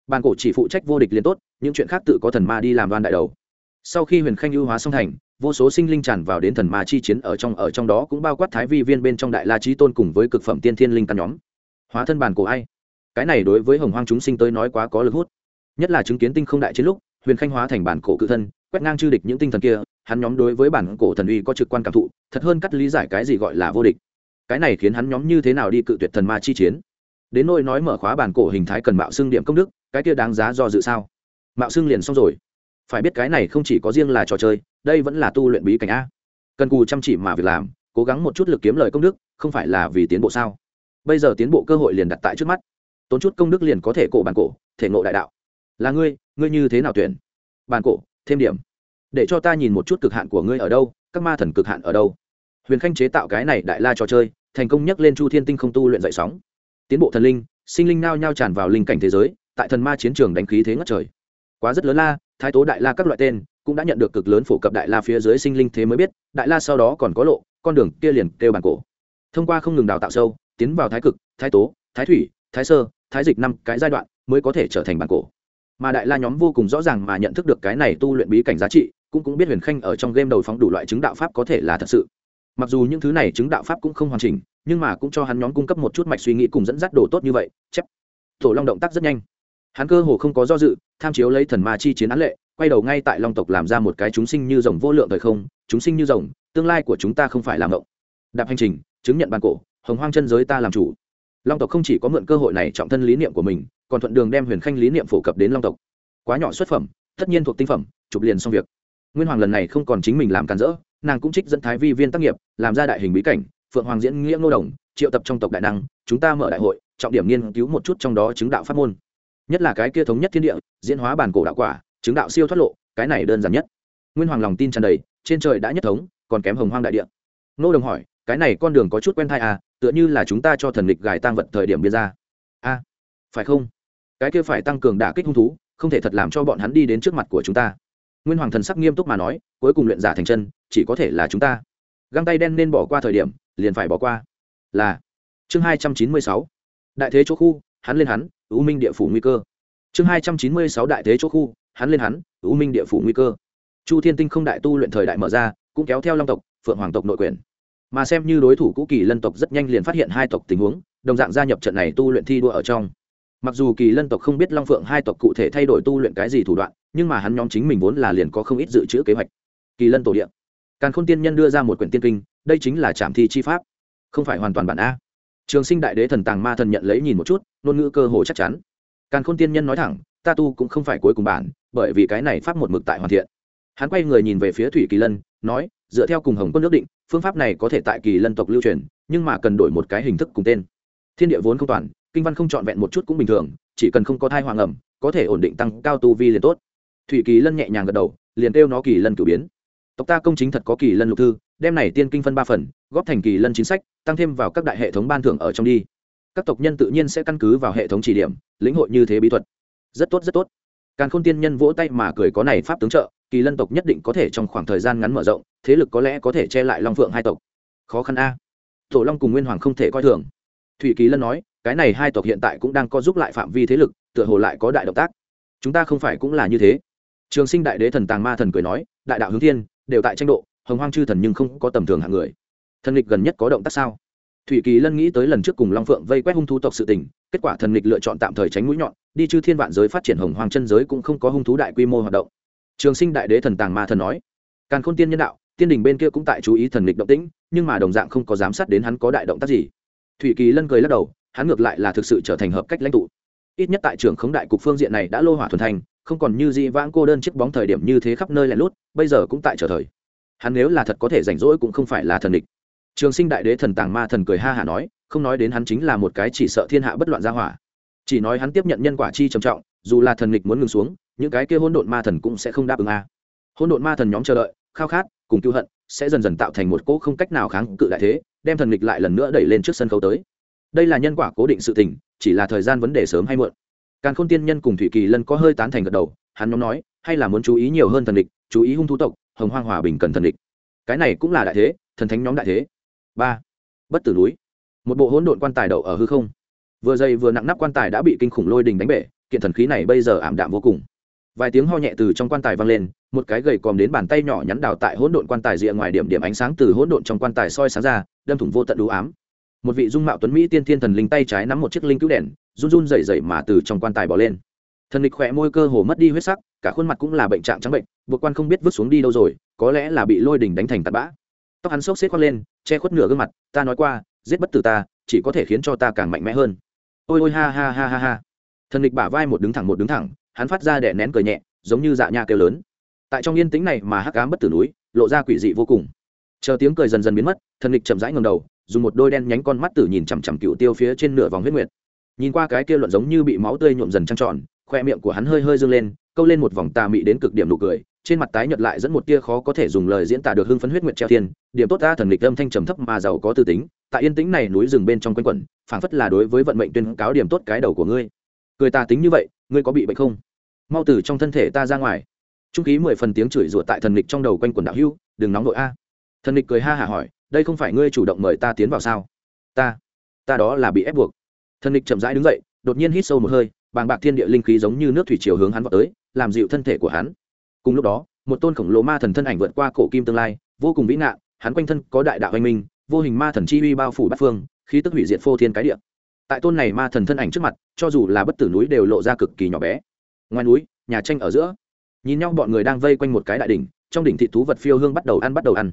Bản cổ chỉ phụ trách vô địch liền tốt, những chuyện khác tự có thần ma đi làm đoan đại đầu. Sau khi huyền khanh ưu hóa song thành vô số sinh linh tràn vào đến thần ma chi chiến ở trong ở trong đó cũng bao quát thái vi viên bên trong đại la trí tôn cùng với cực phẩm tiên thiên linh căn nhóm. Hóa thân bản cổ ai. Cái này đối với hồng hoang chúng sinh tới nói quá có lực hút. Nhất là chứng kiến tinh không đại chiến lúc, huyền khanh hóa thành bản cổ cự thân, quét ngang chư địch những tinh thần kia, hắn nhóm đối với bản cổ thần uy có trực quan cảm thụ, thật hơn cắt lý giải cái gì gọi là vô địch. Cái này khiến hắn nhóm như thế nào đi cự tuyệt thần ma chi chiến? Đến nỗi nói mở khóa bản cổ hình thái cần mạo xưng điểm công đức, cái kia đáng giá do dự sao? Mạo xưng liền xong rồi. Phải biết cái này không chỉ có riêng là trò chơi đây vẫn là tu luyện bí cảnh a. Cần cù chăm chỉ mà việc làm, cố gắng một chút lực kiếm lời công đức, không phải là vì tiến bộ sao? Bây giờ tiến bộ cơ hội liền đặt tại trước mắt. Tốn chút công đức liền có thể cổ bản cổ, thể ngộ đại đạo. Là ngươi ngươi như thế nào tuyển? Bản cổ, thêm điểm. Để cho ta nhìn một chút cực hạn của ngươi ở đâu, các ma thần cực hạn ở đâu. Huyền khanh chế tạo cái này đại la trò chơi, thành công nhắc lên chu thiên tinh không tu luyện dậy sóng. Tiến bộ thần linh, sinh linh nao nhao tràn vào linh cảnh thế giới, tại thần ma chiến trường đánh khí thế ngất trời. Quá rất lớn la, thái tố đại la các loại tên cũng đã nhận được cực lớn phổ cập đại la phía dưới sinh linh thế mới biết, đại la sau đó còn có lộ, con đường kia liền kêu bản cổ. Thông qua không ngừng đào tạo sâu, tiến vào thái cực, thái tố, thái thủy, thái sơ, thái dịch năm cái giai đoạn mới có thể trở thành bản cổ. Mà đại la nhóm vô cùng rõ ràng mà nhận thức được cái này tu luyện bí cảnh giá trị, cũng cũng biết huyền khanh ở trong game đầu phóng đủ loại chứng đạo pháp có thể là thật sự. Mặc dù những thứ này chứng đạo pháp cũng không hoàn chỉnh, nhưng mà cũng cho hắn nhóm cung cấp một chút mạch suy nghĩ cùng dẫn dắt đồ tốt như vậy, chép. Tổ long động tác rất nhanh. Hắn cơ hồ không có do dự, tham chiếu lấy thần ma chi chiến án lệ quay đầu ngay tại long tộc làm ra một cái chúng sinh như rồng vô lượng thời không, chúng sinh như rồng, tương lai của chúng ta không phải làm ngộng đạp hành trình, chứng nhận bàn cổ, hồng hoang chân giới ta làm chủ. Long tộc không chỉ có mượn cơ hội này trọng thân lý niệm của mình, còn thuận đường đem huyền khanh lý niệm phổ cập đến long tộc. Quá nhỏ xuất phẩm, tất nhiên thuộc tinh phẩm, chụp liền xong việc. Nguyên hoàng lần này không còn chính mình làm càn rỡ, nàng cũng trích dẫn thái vi viên tác nghiệp, làm ra đại hình bí cảnh, phượng hoàng diễn nghĩa ngô đồng, triệu tập trong tộc đại năng, chúng ta mở đại hội, trọng điểm nghiên cứu một chút trong đó chứng đạo pháp môn. Nhất là cái kia thống nhất thiên địa, diễn hóa bản cổ đạo quả chứng đạo siêu thoát lộ, cái này đơn giản nhất. Nguyên hoàng lòng tin tràn đầy, trên trời đã nhất thống, còn kém hồng hoang đại địa. Nô đồng hỏi, cái này con đường có chút quen thai à tựa như là chúng ta cho thần lịch gài tăng vật thời điểm biên ra. A, phải không? Cái kia phải tăng cường đả kích hung thú, không thể thật làm cho bọn hắn đi đến trước mặt của chúng ta. Nguyên hoàng thần sắc nghiêm túc mà nói, cuối cùng luyện giả thành chân, chỉ có thể là chúng ta. Găng tay đen nên bỏ qua thời điểm, liền phải bỏ qua. Là, chương hai trăm chín mươi sáu. Đại thế chỗ khu, hắn lên hắn ưu minh địa phủ nguy cơ. Chương hai trăm chín mươi sáu đại thế chỗ khu hắn lên hắn ưu minh địa phủ nguy cơ. Chu thiên tinh không đại tu luyện thời đại mở ra, cũng kéo theo long tộc, phượng hoàng tộc nội quyền. Mà xem như đối thủ cũ kỳ lân tộc rất nhanh liền phát hiện hai tộc tình huống, đồng dạng gia nhập trận này tu luyện thi đua ở trong. Mặc dù kỳ lân tộc không biết long phượng hai tộc cụ thể thay đổi tu luyện cái gì thủ đoạn, nhưng mà hắn nhóm chính mình vốn là liền có không ít dự trữ kế hoạch. Kỳ lân tổ điện càn khôn tiên nhân đưa ra một quyển tiên kinh, đây chính là trạm thi chi pháp. Không phải hoàn toàn bản a. Trường sinh đại đế thần tàng ma thần nhận lấy nhìn một chút, ngôn ngữ cơ hồ chắc chắn. Càn khôn tiên nhân nói thẳng ta tu cũng không phải cuối cùng bản, bởi vì cái này pháp một mực tại hoàn thiện. Hắn quay người nhìn về phía thủy kỳ lân, nói, dựa theo cùng hồng quân nước định, phương pháp này có thể tại kỳ lân tộc lưu truyền, nhưng mà cần đổi một cái hình thức cùng tên. Thiên địa vốn không toàn, kinh văn không trọn vẹn một chút cũng bình thường, chỉ cần không có thai hoàng ẩm, có thể ổn định tăng cao tu vi liền tốt. Thủy kỳ lân nhẹ nhàng gật đầu, liền kêu nó kỳ lân cử biến. Tộc ta công chính thật có kỳ lân lục thư, đem này tiên kinh phân ba phần, góp thành kỳ lân chính sách, tăng thêm vào các đại hệ thống ban thưởng ở trong đi. Các tộc nhân tự nhiên sẽ căn cứ vào hệ thống chỉ điểm, lĩnh hội như thế bí thuật rất tốt rất tốt. Càng khôn tiên nhân vỗ tay mà cười có này pháp tướng trợ, kỳ lân tộc nhất định có thể trong khoảng thời gian ngắn mở rộng, thế lực có lẽ có thể che lại long phượng hai tộc. Khó khăn a. Tổ long cùng nguyên hoàng không thể coi thường. Thủy kỳ lân nói, cái này hai tộc hiện tại cũng đang có giúp lại phạm vi thế lực, tựa hồ lại có đại động tác. Chúng ta không phải cũng là như thế. Trường sinh đại đế thần tàng ma thần cười nói, đại đạo hướng thiên, đều tại tranh độ, hồng hoang chư thần nhưng không có tầm thường hạng người. Thần lịch gần nhất có động tác sao? Thủy kỳ lân nghĩ tới lần trước cùng long phượng vây quét hung thú tộc sự tình, kết quả thần lịch lựa chọn tạm thời tránh mũi nhọn, đi chư thiên vạn giới phát triển hồng hoang chân giới cũng không có hung thú đại quy mô hoạt động. Trường sinh đại đế thần tàng ma thần nói, càn khôn tiên nhân đạo, tiên đình bên kia cũng tại chú ý thần lịch động tĩnh, nhưng mà đồng dạng không có giám sát đến hắn có đại động tác gì. Thủy kỳ lân cười lắc đầu, hắn ngược lại là thực sự trở thành hợp cách lãnh tụ. Ít nhất tại trường khống đại cục phương diện này đã lô hỏa thuần thành, không còn như di vãng cô đơn chiếc bóng thời điểm như thế khắp nơi lẻ lút, bây giờ cũng tại trở thời. Hắn nếu là thật có thể rảnh rỗi cũng không phải là thần địch trường sinh đại đế thần tàng ma thần cười ha hả nói, không nói đến hắn chính là một cái chỉ sợ thiên hạ bất loạn gia hỏa. Chỉ nói hắn tiếp nhận nhân quả chi trầm trọng, dù là thần nghịch muốn ngừng xuống, những cái kia hỗn độn ma thần cũng sẽ không đáp ứng a. À. độn ma thần nhóm chờ đợi, khao khát, cùng cứu hận, sẽ dần dần tạo thành một cỗ không cách nào kháng cự đại thế, đem thần nghịch lại lần nữa đẩy lên trước sân khấu tới. Đây là nhân quả cố định sự tình, chỉ là thời gian vấn đề sớm hay muộn. Càn khôn tiên nhân cùng thủy kỳ lân có hơi tán thành gật đầu, hắn nhóm nói, hay là muốn chú ý nhiều hơn thần địch chú ý hung thú tộc, hồng hoang hòa bình cần thần địch cái này cũng là đại thế, thần thánh nhóm đại thế ba. Bất tử núi. Một bộ hỗn độn quan tài đậu ở hư không. Vừa dày vừa nặng nắp quan tài đã bị kinh khủng lôi đình đánh bể, kiện thần khí này bây giờ ảm đạm vô cùng. Vài tiếng ho nhẹ từ trong quan tài vang lên, một cái gầy còm đến bàn tay nhỏ nhắn đào tại hỗn độn quan tài rìa ngoài điểm điểm ánh sáng từ hỗn độn trong quan tài soi sáng ra, đâm thủng vô tận đũ ám. Một vị dung mạo tuấn mỹ tiên thiên thần linh tay trái nắm một chiếc linh cứu đèn, run run rẩy rẩy mà từ trong quan tài bỏ lên. Thần lịch khỏe môi cơ hồ mất đi huyết sắc, cả khuôn mặt cũng là bệnh trạng trắng bệnh vượt quan không biết vứt xuống đi đâu rồi, có lẽ là bị lôi đỉnh đánh thành tạt bã. Tóc hắn sốc xếp khoác lên che khuất nửa gương mặt, ta nói qua, giết bất tử ta, chỉ có thể khiến cho ta càng mạnh mẽ hơn. Ôi ôi, ha ha ha ha ha. Thần địch bả vai một đứng thẳng, một đứng thẳng, hắn phát ra đẻ nén cười nhẹ, giống như dạ nha kêu lớn. Tại trong yên tĩnh này mà hắc ám bất tử núi, lộ ra quỷ dị vô cùng. Chờ tiếng cười dần dần biến mất, thần địch chậm rãi ngầm đầu, dùng một đôi đen nhánh con mắt tử nhìn chằm chằm cựu tiêu phía trên nửa vòng huyết nguyệt. Nhìn qua cái kia luận giống như bị máu tươi nhuộm dần trăng tròn, khoe miệng của hắn hơi hơi dâng lên, câu lên một vòng tà mị đến cực điểm nụ cười trên mặt tái nhợt lại dẫn một tia khó có thể dùng lời diễn tả được hưng phấn huyết nguyệt treo thiên, điểm tốt ta thần lịch âm thanh trầm thấp mà giàu có tư tính, tại yên tĩnh này núi rừng bên trong quanh quẩn, phảng phất là đối với vận mệnh tuyên cáo điểm tốt cái đầu của ngươi. Cười ta tính như vậy, ngươi có bị bệnh không? Mau từ trong thân thể ta ra ngoài. Trung khí mười phần tiếng chửi rủa tại thần lịch trong đầu quanh quần đạo hưu đừng nóng nội a. Thần lịch cười ha hả hỏi, đây không phải ngươi chủ động mời ta tiến vào sao? Ta ta đó là bị ép buộc. Thần lịch chậm rãi đứng dậy, đột nhiên hít sâu một hơi, bàng bạc thiên địa linh khí giống như nước thủy chiều hướng hắn vào tới, làm dịu thân thể của hắn cùng lúc đó, một tôn khổng lồ ma thần thân ảnh vượt qua cổ kim tương lai, vô cùng vĩ ngạn hắn quanh thân có đại đạo anh minh, vô hình ma thần chi uy bao phủ bát phương, khí tức hủy diệt phô thiên cái địa. Tại tôn này ma thần thân ảnh trước mặt, cho dù là bất tử núi đều lộ ra cực kỳ nhỏ bé. Ngoài núi, nhà tranh ở giữa. Nhìn nhau bọn người đang vây quanh một cái đại đỉnh, trong đỉnh thị thú vật phiêu hương bắt đầu ăn bắt đầu ăn.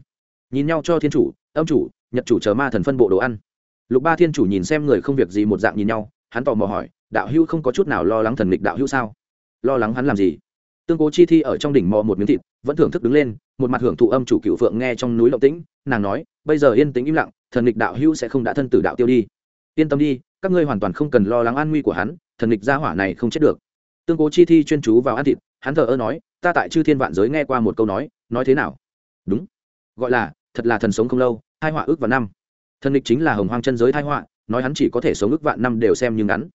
Nhìn nhau cho thiên chủ, âm chủ, nhật chủ chờ ma thần phân bộ đồ ăn. Lục ba thiên chủ nhìn xem người không việc gì một dạng nhìn nhau, hắn tò mò hỏi, đạo hữu không có chút nào lo lắng thần lịch đạo hữu sao? Lo lắng hắn làm gì? Tương cố chi thi ở trong đỉnh mò một miếng thịt vẫn thưởng thức đứng lên một mặt hưởng thụ âm chủ cựu phượng nghe trong núi lộng tĩnh nàng nói bây giờ yên tĩnh im lặng thần lịch đạo hữu sẽ không đã thân tử đạo tiêu đi. Yên tâm đi các ngươi hoàn toàn không cần lo lắng an nguy của hắn thần lịch gia hỏa này không chết được. Tương cố chi thi chuyên chú vào ăn thịt hắn thờ ơ nói ta tại chư thiên vạn giới nghe qua một câu nói nói thế nào? Đúng. Gọi là thật là thần sống không lâu hai họa ước vào năm. Thần lịch chính là hồng hoang chân giới thai họa nói hắn chỉ có thể sống ước vạn năm đều xem như ngắn.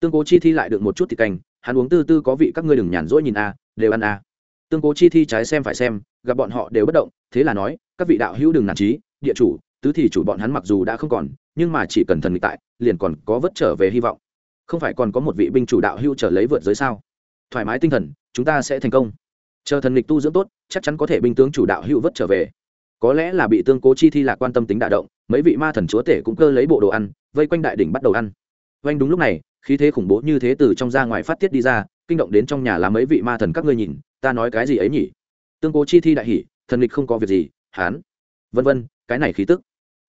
Tương cố chi thi lại được một chút thịt cành, hắn uống tư tư có vị các ngươi đừng nhàn rỗi nhìn a đều ăn à? tương cố chi thi trái xem phải xem, gặp bọn họ đều bất động, thế là nói, các vị đạo hữu đừng nản trí, địa chủ, tứ thì chủ bọn hắn mặc dù đã không còn, nhưng mà chỉ cần thần nghịch tại, liền còn có vất trở về hy vọng. Không phải còn có một vị binh chủ đạo hữu trở lấy vượt giới sao? Thoải mái tinh thần, chúng ta sẽ thành công. Chờ thần nghịch tu dưỡng tốt, chắc chắn có thể binh tướng chủ đạo hữu vất trở về. Có lẽ là bị tương cố chi thi lạc quan tâm tính đả động, mấy vị ma thần chúa tể cũng cơ lấy bộ đồ ăn, vây quanh đại đỉnh bắt đầu ăn. Vanh đúng lúc này, khí thế khủng bố như thế từ trong ra ngoài phát tiết đi ra kinh động đến trong nhà làm mấy vị ma thần các ngươi nhìn, ta nói cái gì ấy nhỉ? Tương cố chi thi đại hỉ, thần lịch không có việc gì, hán. Vân vân, cái này khí tức.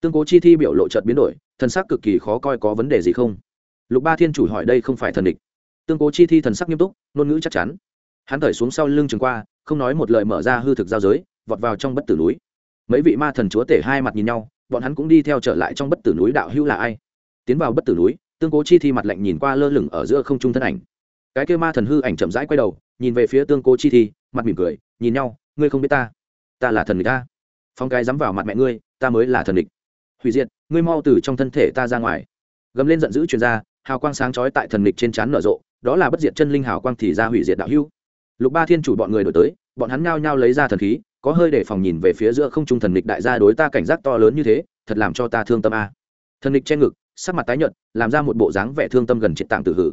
Tương cố chi thi biểu lộ chợt biến đổi, thần sắc cực kỳ khó coi có vấn đề gì không? Lục ba thiên chủ hỏi đây không phải thần địch tương cố chi thi thần sắc nghiêm túc, ngôn ngữ chắc chắn. Hắn thởi xuống sau lưng trường qua, không nói một lời mở ra hư thực giao giới, vọt vào trong bất tử núi. Mấy vị ma thần chúa tể hai mặt nhìn nhau, bọn hắn cũng đi theo trở lại trong bất tử núi đạo hữu là ai? Tiến vào bất tử núi, tương cố chi thi mặt lạnh nhìn qua lơ lửng ở giữa không trung thân ảnh cái kêu ma thần hư ảnh chậm rãi quay đầu, nhìn về phía tương cố chi thi, mặt mỉm cười, nhìn nhau, ngươi không biết ta? Ta là thần địch ta phong cái dám vào mặt mẹ ngươi, ta mới là thần địch. Hủy diệt, ngươi mau từ trong thân thể ta ra ngoài. Gầm lên giận dữ chuyên gia hào quang sáng chói tại thần địch trên trán nở rộ, đó là bất diệt chân linh hào quang thì ra hủy diệt đạo hưu lục ba thiên chủ bọn người đổi tới, bọn hắn nhao nhao lấy ra thần khí, có hơi để phòng nhìn về phía giữa không trung thần địch đại gia đối ta cảnh giác to lớn như thế, thật làm cho ta thương tâm a. Thần địch che ngực, sắc mặt tái nhợt, làm ra một bộ dáng vẻ thương tâm gần triệt tạng tử hử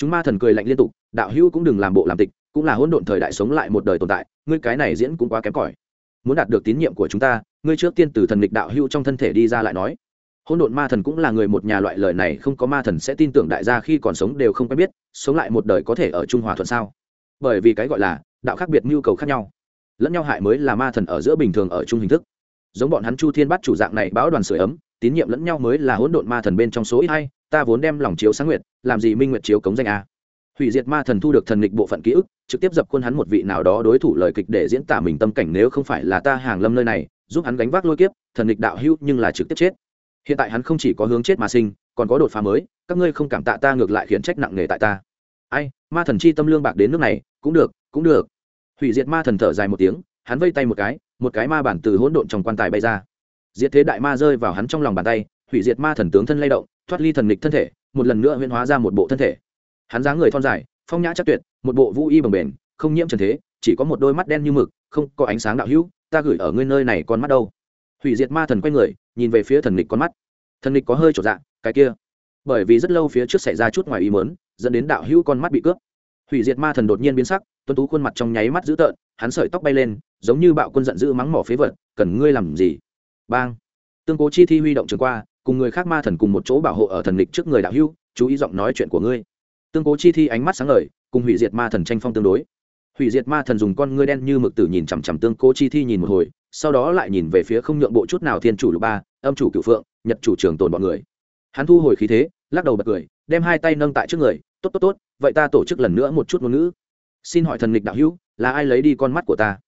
chúng ma thần cười lạnh liên tục, đạo hữu cũng đừng làm bộ làm tịch, cũng là hỗn độn thời đại sống lại một đời tồn tại, ngươi cái này diễn cũng quá kém cỏi. Muốn đạt được tín nhiệm của chúng ta, ngươi trước tiên từ thần lịch đạo hữu trong thân thể đi ra lại nói. Hỗn độn ma thần cũng là người một nhà loại lời này, không có ma thần sẽ tin tưởng đại gia khi còn sống đều không quen biết, sống lại một đời có thể ở trung hòa thuận sao? Bởi vì cái gọi là, đạo khác biệt nhu cầu khác nhau. Lẫn nhau hại mới là ma thần ở giữa bình thường ở chung hình thức. Giống bọn hắn chu thiên bắt chủ dạng này báo đoàn sửa ấm, tín nhiệm lẫn nhau mới là hỗn độn ma thần bên trong số ít hay ta vốn đem lòng chiếu sáng nguyệt, làm gì minh nguyệt chiếu cống danh a? Hủy diệt ma thần thu được thần lịch bộ phận ký ức, trực tiếp dập khuôn hắn một vị nào đó đối thủ lời kịch để diễn tả mình tâm cảnh nếu không phải là ta hàng lâm nơi này, giúp hắn gánh vác lôi kiếp, thần lịch đạo hữu nhưng là trực tiếp chết. Hiện tại hắn không chỉ có hướng chết mà sinh, còn có đột phá mới, các ngươi không cảm tạ ta ngược lại khiến trách nặng nề tại ta. Ai, ma thần chi tâm lương bạc đến nước này, cũng được cũng được. Hủy diệt ma thần thở dài một tiếng, hắn vây tay một cái một cái ma bản từ hỗn độn trong quan tài bay ra. Diệt thế đại ma rơi vào hắn trong lòng bàn tay, hủy diệt ma thần tướng thân lay động thoát ly thần nghịch thân thể, một lần nữa huyễn hóa ra một bộ thân thể. Hắn dáng người thon dài, phong nhã chắc tuyệt, một bộ vũ y bồng bềnh, không nhiễm trần thế, chỉ có một đôi mắt đen như mực, không có ánh sáng đạo hữu, ta gửi ở ngươi nơi này con mắt đâu. Hủy diệt ma thần quay người, nhìn về phía thần nghịch con mắt. Thần nghịch có hơi trột dạ cái kia. Bởi vì rất lâu phía trước xảy ra chút ngoài ý mớn dẫn đến đạo hữu con mắt bị cướp. Hủy diệt ma thần đột nhiên biến sắc tuân tú khuôn mặt trong nháy mắt dữ tợn, hắn sợi tóc bay lên, giống như bạo quân giận dữ mắng mỏ phế vật, cần ngươi làm gì? Bang. Tương cố chi thi huy động trường qua cùng người khác ma thần cùng một chỗ bảo hộ ở thần lịch trước người đạo hữu, chú ý giọng nói chuyện của ngươi. Tương cố chi thi ánh mắt sáng ngời, cùng hủy diệt ma thần tranh phong tương đối. Hủy diệt ma thần dùng con ngươi đen như mực tử nhìn chằm chằm tương cố chi thi nhìn một hồi, sau đó lại nhìn về phía không nhượng bộ chút nào thiên chủ lục ba, âm chủ cửu phượng, nhật chủ trường tồn bọn người. Hắn thu hồi khí thế, lắc đầu bật cười, đem hai tay nâng tại trước người, tốt tốt tốt, vậy ta tổ chức lần nữa một chút ngôn ngữ. Xin hỏi thần lịch đạo hữu, là ai lấy đi con mắt của ta?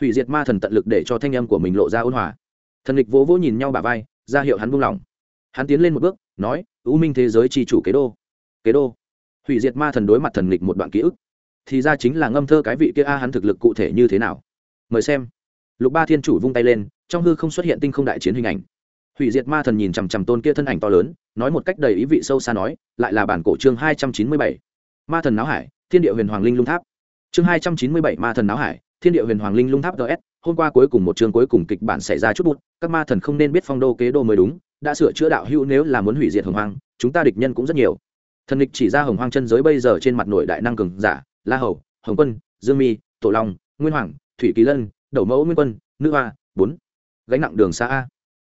Hủy diệt ma thần tận lực để cho thanh âm của mình lộ ra ôn hòa. Thần lịch vỗ vỗ nhìn nhau bà vai, ra hiệu hắn buông lỏng hắn tiến lên một bước, nói ưu minh thế giới tri chủ kế đô. Kế đô. Hủy diệt ma thần đối mặt thần lịch một đoạn ký ức. Thì ra chính là ngâm thơ cái vị kia a hắn thực lực cụ thể như thế nào. Mời xem. Lục ba thiên chủ vung tay lên, trong hư không xuất hiện tinh không đại chiến hình ảnh. Hủy diệt ma thần nhìn chằm chằm tôn kia thân ảnh to lớn, nói một cách đầy ý vị sâu xa nói, lại là bản cổ chương hai trăm chín mươi bảy. Ma thần náo hải, thiên địa huyền hoàng linh lung tháp. Chương hai trăm chín mươi bảy, ma thần náo hải, thiên địa huyền hoàng linh lung tháp gs hôm qua cuối cùng một chương cuối cùng kịch bản xảy ra chút bút các ma thần không nên biết phong đô kế đô mới đúng đã sửa chữa đạo hữu nếu là muốn hủy diệt hồng hoang, chúng ta địch nhân cũng rất nhiều. Thần địch chỉ ra hồng hoang chân giới bây giờ trên mặt nội đại năng cường giả, la hầu, hồng quân, dương mi, tổ long, nguyên hoàng, thủy kỳ lân, đầu mẫu nguyên quân, nữ hoa, bốn. Gánh nặng đường xa a.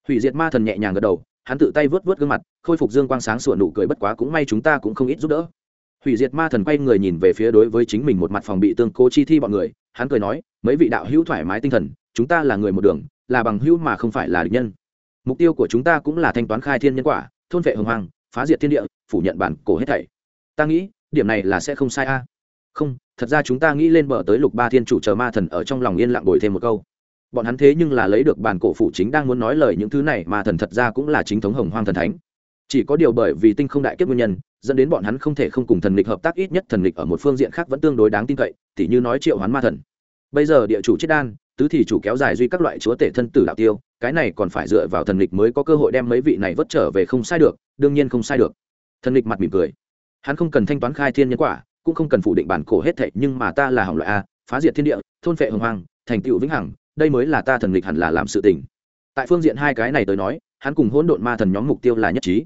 Hủy diệt ma thần nhẹ nhàng gật đầu, hắn tự tay vớt vớt gương mặt, khôi phục dương quang sáng sủa nụ cười bất quá cũng may chúng ta cũng không ít giúp đỡ. Hủy diệt ma thần quay người nhìn về phía đối với chính mình một mặt phòng bị tương cố chi thi bọn người, hắn cười nói, mấy vị đạo hữu thoải mái tinh thần, chúng ta là người một đường, là bằng hữu mà không phải là địch nhân mục tiêu của chúng ta cũng là thanh toán khai thiên nhân quả, thôn vệ hồng hoàng phá diệt thiên địa, phủ nhận bản cổ hết thảy. Ta nghĩ, điểm này là sẽ không sai a. Không, thật ra chúng ta nghĩ lên bờ tới lục ba thiên chủ chờ ma thần ở trong lòng yên lặng bồi thêm một câu. Bọn hắn thế nhưng là lấy được bản cổ phủ chính đang muốn nói lời những thứ này mà thần thật ra cũng là chính thống hồng hoang thần thánh. Chỉ có điều bởi vì tinh không đại kiếp nguyên nhân, dẫn đến bọn hắn không thể không cùng thần lịch hợp tác, ít nhất thần lịch ở một phương diện khác vẫn tương đối đáng tin cậy, tỉ như nói triệu hoán ma thần bây giờ địa chủ chết đan, tứ thì chủ kéo dài duy các loại chúa tể thân tử đạo tiêu, cái này còn phải dựa vào thần lịch mới có cơ hội đem mấy vị này vớt trở về không sai được, đương nhiên không sai được. Thần lịch mặt mỉm cười. Hắn không cần thanh toán khai thiên nhân quả, cũng không cần phủ định bản cổ hết thệ nhưng mà ta là hỏng loại a, phá diệt thiên địa, thôn phệ hồng hoàng thành tựu vĩnh hằng, đây mới là ta thần lịch hẳn là làm sự tình. Tại phương diện hai cái này tới nói, hắn cùng hỗn độn ma thần nhóm mục tiêu là nhất trí.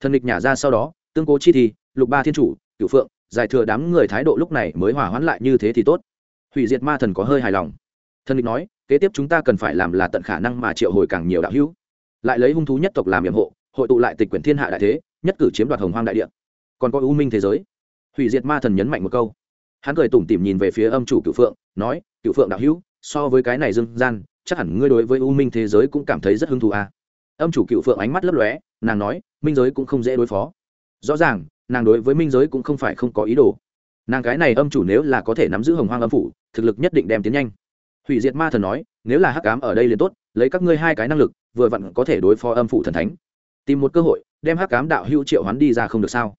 Thần lịch nhả ra sau đó, tương cố chi thi, lục ba thiên chủ cựu phượng, giải thừa đám người thái độ lúc này mới hòa hoãn lại như thế thì tốt hủy diệt ma thần có hơi hài lòng. Thần địch nói, kế tiếp chúng ta cần phải làm là tận khả năng mà triệu hồi càng nhiều đạo hữu. Lại lấy hung thú nhất tộc làm nhiệm hộ, hội tụ lại tịch quyển thiên hạ đại thế, nhất cử chiếm đoạt hồng hoang đại địa. Còn có ưu minh thế giới. Hủy diệt ma thần nhấn mạnh một câu. Hắn cười tủm tỉm nhìn về phía âm chủ cựu phượng, nói cựu phượng đạo hữu, so với cái này dương gian, chắc hẳn ngươi đối với u minh thế giới cũng cảm thấy rất hứng thú à. âm chủ cựu phượng ánh mắt lấp lóe, nàng nói, minh giới cũng không dễ đối phó. Rõ ràng, nàng đối với minh giới cũng không phải không có ý đồ nàng cái này âm chủ nếu là có thể nắm giữ hồng hoang âm phủ, thực lực nhất định đem tiến nhanh. Hủy diệt ma thần nói, nếu là hắc cám ở đây liền tốt, lấy các ngươi hai cái năng lực, vừa vặn có thể đối phó âm phủ thần thánh. Tìm một cơ hội, đem hắc cám đạo hữu triệu hoán đi ra không được sao?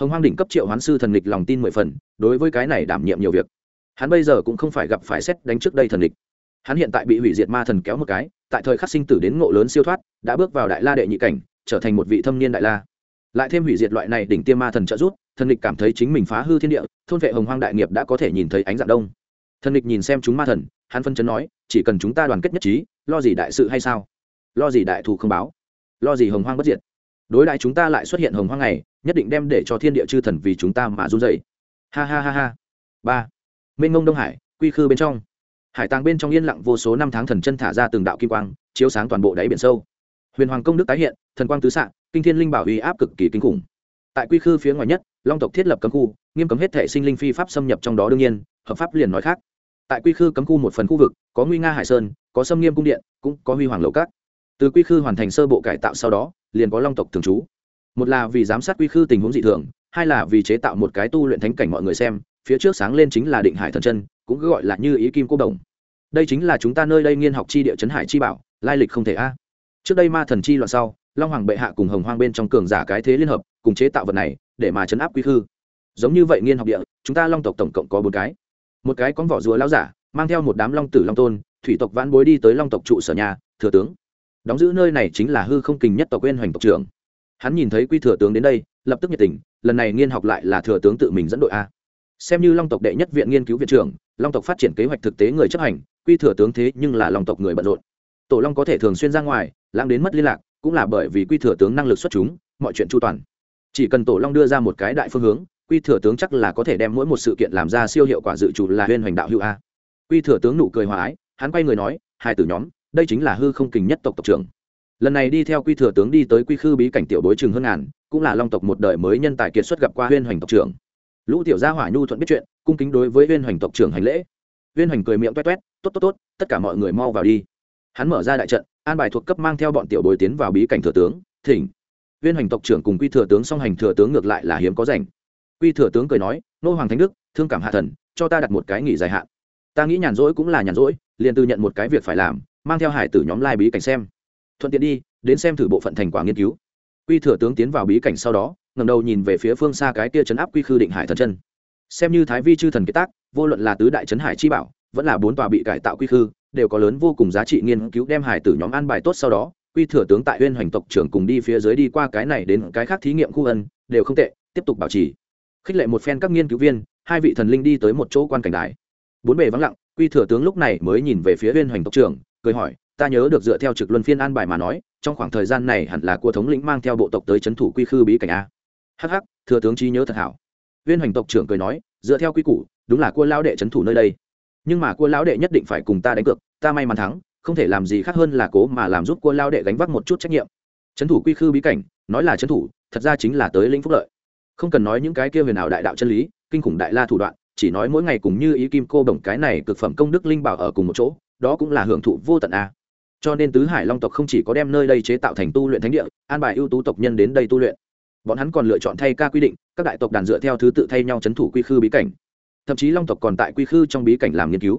Hồng hoang đỉnh cấp triệu hoán sư thần lịch lòng tin mười phần, đối với cái này đảm nhiệm nhiều việc. Hắn bây giờ cũng không phải gặp phải xét đánh trước đây thần lịch hắn hiện tại bị hủy diệt ma thần kéo một cái, tại thời khắc sinh tử đến ngộ lớn siêu thoát, đã bước vào đại la đệ nhị cảnh, trở thành một vị thâm niên đại la. Lại thêm hủy diệt loại này đỉnh tiêm ma thần trợ giúp thần địch cảm thấy chính mình phá hư thiên địa, thôn vệ hồng hoang đại nghiệp đã có thể nhìn thấy ánh dạng đông. Thần địch nhìn xem chúng ma thần, hắn phân chấn nói, chỉ cần chúng ta đoàn kết nhất trí, lo gì đại sự hay sao? Lo gì đại thù không báo? Lo gì hồng hoang bất diệt? Đối đại chúng ta lại xuất hiện hồng hoang này nhất định đem để cho thiên địa chư thần vì chúng ta mà run dậy ha ha ha ha. Ba. Mênh ngông đông hải, quy khư bên trong. Hải tàng bên trong yên lặng vô số năm tháng thần chân thả ra từng đạo kim quang, chiếu sáng toàn bộ đáy biển sâu. Huyền hoàng công đức tái hiện, thần quang tứ s kinh thiên linh bảo uy áp cực kỳ kinh khủng. Tại quy khư phía ngoài nhất long tộc thiết lập cấm khu, nghiêm cấm hết thể sinh linh phi pháp xâm nhập trong đó đương nhiên, hợp pháp liền nói khác. Tại quy khư cấm khu một phần khu vực, có nguy nga hải sơn, có xâm nghiêm cung điện, cũng có huy hoàng lầu cát từ quy khư hoàn thành sơ bộ cải tạo sau đó, liền có long tộc thường trú. Một là vì giám sát quy khư tình huống dị thường, hai là vì chế tạo một cái tu luyện thánh cảnh mọi người xem, phía trước sáng lên chính là định hải thần chân, cũng cứ gọi là như ý kim cô đồng. Đây chính là chúng ta nơi đây nghiên học chi địa chấn hải chi bảo, lai lịch không thể a. Trước đây ma thần chi loạn sau, long hoàng bệ hạ cùng hồng hoang bên trong cường giả cái thế liên hợp, cùng chế tạo vật này để mà chấn áp quy khư. Giống như vậy nghiên học địa, chúng ta long tộc tổng cộng có bốn cái. Một cái con vỏ rùa lao giả, mang theo một đám long tử long tôn, thủy tộc vãn bối đi tới long tộc trụ sở nhà, thừa tướng. Đóng giữ nơi này chính là hư không kình nhất tộc quên hoành tộc trưởng. Hắn nhìn thấy quy thừa tướng đến đây, lập tức nhiệt tình, lần này nghiên học lại là thừa tướng tự mình dẫn đội a. Xem như long tộc đệ nhất viện nghiên cứu viện trưởng, long tộc phát triển kế hoạch thực tế người chấp hành, quy thừa tướng thế nhưng là long tộc người bận rộn. Tổ long có thể thường xuyên ra ngoài, lãng đến mất liên lạc, cũng là bởi vì quy thừa tướng năng lực xuất chúng, mọi chuyện chu toàn chỉ cần tổ long đưa ra một cái đại phương hướng, quy thừa tướng chắc là có thể đem mỗi một sự kiện làm ra siêu hiệu quả dự trù là huyên hoành đạo hữu a. Quy thừa tướng nụ cười hòa ái, hắn quay người nói, hai tử nhóm, đây chính là hư không kình nhất tộc tộc trưởng. Lần này đi theo quy thừa tướng đi tới quy khư bí cảnh tiểu bối trường hơn ngàn, cũng là long tộc một đời mới nhân tài kiệt xuất gặp qua huyên hoành tộc trưởng. Lũ tiểu gia hỏa nhu thuận biết chuyện, cung kính đối với huyên hoành tộc trưởng hành lễ. Huyên hoành cười miệng toét toét tốt tốt tốt, tất cả mọi người mau vào đi. Hắn mở ra đại trận, an bài thuộc cấp mang theo bọn tiểu bối tiến vào bí cảnh thừa tướng, thỉnh viên hành tộc trưởng cùng quy thừa tướng song hành thừa tướng ngược lại là hiếm có rảnh. Quy thừa tướng cười nói, nô hoàng thánh đức, thương cảm hạ thần, cho ta đặt một cái nghỉ dài hạn. Ta nghĩ nhàn rỗi cũng là nhàn rỗi, liền tự nhận một cái việc phải làm, mang theo hải tử nhóm lai bí cảnh xem. Thuận tiện đi, đến xem thử bộ phận thành quả nghiên cứu. Quy thừa tướng tiến vào bí cảnh sau đó ngầm đầu nhìn về phía phương xa cái kia chấn áp quy khư định hải thần chân. Xem như thái vi chư thần kế tác, vô luận là tứ đại trấn hải chi bảo, vẫn là bốn tòa bị cải tạo quy khư, đều có lớn vô cùng giá trị nghiên cứu đem hải tử nhóm an bài tốt sau đó quy thừa tướng tại huyên hoành tộc trưởng cùng đi phía dưới đi qua cái này đến cái khác thí nghiệm khu ân, đều không tệ, tiếp tục bảo trì. Khích lệ một phen các nghiên cứu viên, hai vị thần linh đi tới một chỗ quan cảnh đài. Bốn bề vắng lặng, quy thừa tướng lúc này mới nhìn về phía huyên hoành tộc trưởng, cười hỏi, ta nhớ được dựa theo trực luân phiên an bài mà nói, trong khoảng thời gian này hẳn là cua thống lĩnh mang theo bộ tộc tới c h ấ n thủ quy khư bí cảnh a. Hh thừa tướng trí nhớ thật hảo. Viên hoành tộc trưởng cười nói, dựa theo quy củ, đúng là cua lão đệ c h ấ n thủ nơi đây. Nhưng mà cua lão đệ nhất định phải cùng ta đánh cược, ta may mắn thắng không thể làm gì khác hơn là cố mà làm giúp cua lao đệ gánh vác một chút trách nhiệm. Trấn thủ quy khư bí cảnh, nói là trấn thủ, thật ra chính là tới lĩnh phúc lợi. Không cần nói những cái kia huyền ảo đại đạo chân lý, kinh khủng đại la thủ đoạn, chỉ nói mỗi ngày cùng như ý kim cô bổng cái này cực phẩm công đức linh bảo ở cùng một chỗ, đó cũng là hưởng thụ vô tận a. Cho nên tứ hải long tộc không chỉ có đem nơi đây chế tạo thành tu luyện thánh địa, an bài ưu tú tộc nhân đến đây tu luyện. Bọn hắn còn lựa chọn thay ca quy định, các đại tộc đàn dựa theo thứ tự thay nhau c h ấ n thủ quy khư bí cảnh. Thậm chí long tộc còn tại quy khư trong bí cảnh làm nghiên cứu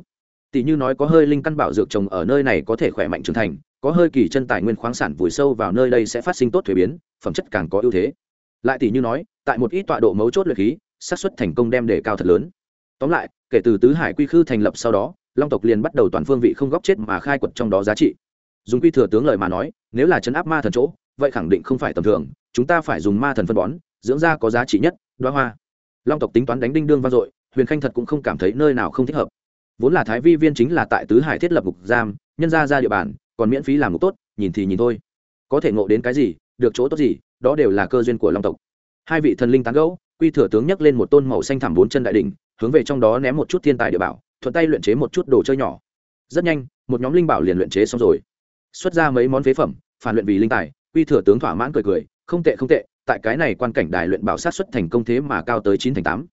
tỷ như nói có hơi linh căn bảo dược trồng ở nơi này có thể khỏe mạnh trưởng thành, có hơi kỳ chân tài nguyên khoáng sản vùi sâu vào nơi đây sẽ phát sinh tốt thuế biến, phẩm chất càng có ưu thế. Lại tỷ như nói, tại một ít tọa độ mấu chốt luyện khí, xác suất thành công đem đề cao thật lớn. Tóm lại, kể từ tứ hải quy khư thành lập sau đó, long tộc liền bắt đầu toàn phương vị không góc chết mà khai quật trong đó giá trị. Dùng quy thừa tướng lời mà nói, nếu là chấn áp ma thần chỗ, vậy khẳng định không phải tầm thường, chúng ta phải dùng ma thần phân bón, dưỡng ra có giá trị nhất, đoá hoa. Long tộc tính toán đánh đinh đương vang dội, huyền khanh thật cũng không cảm thấy nơi nào không thích hợp vốn là thái vi viên chính là tại tứ hải thiết lập ngục giam, nhân ra ra địa bàn, còn miễn phí làm ngục tốt, nhìn thì nhìn thôi. Có thể ngộ đến cái gì, được chỗ tốt gì, đó đều là cơ duyên của long tộc. Hai vị thần linh tán gẫu, quy thừa tướng nhấc lên một tôn màu xanh thảm bốn chân đại đ ỉ n h hướng về trong đó ném một chút thiên tài địa bảo, thuận tay luyện chế một chút đồ chơi nhỏ. Rất nhanh, một nhóm linh bảo liền luyện chế xong rồi. Xuất ra mấy món phế phẩm, phản luyện vì linh tài, quy thừa tướng thỏa mãn cười cười, không tệ không tệ, tại cái này quan cảnh đài luyện bảo sát xuất thành công thế mà cao tới chín thành tám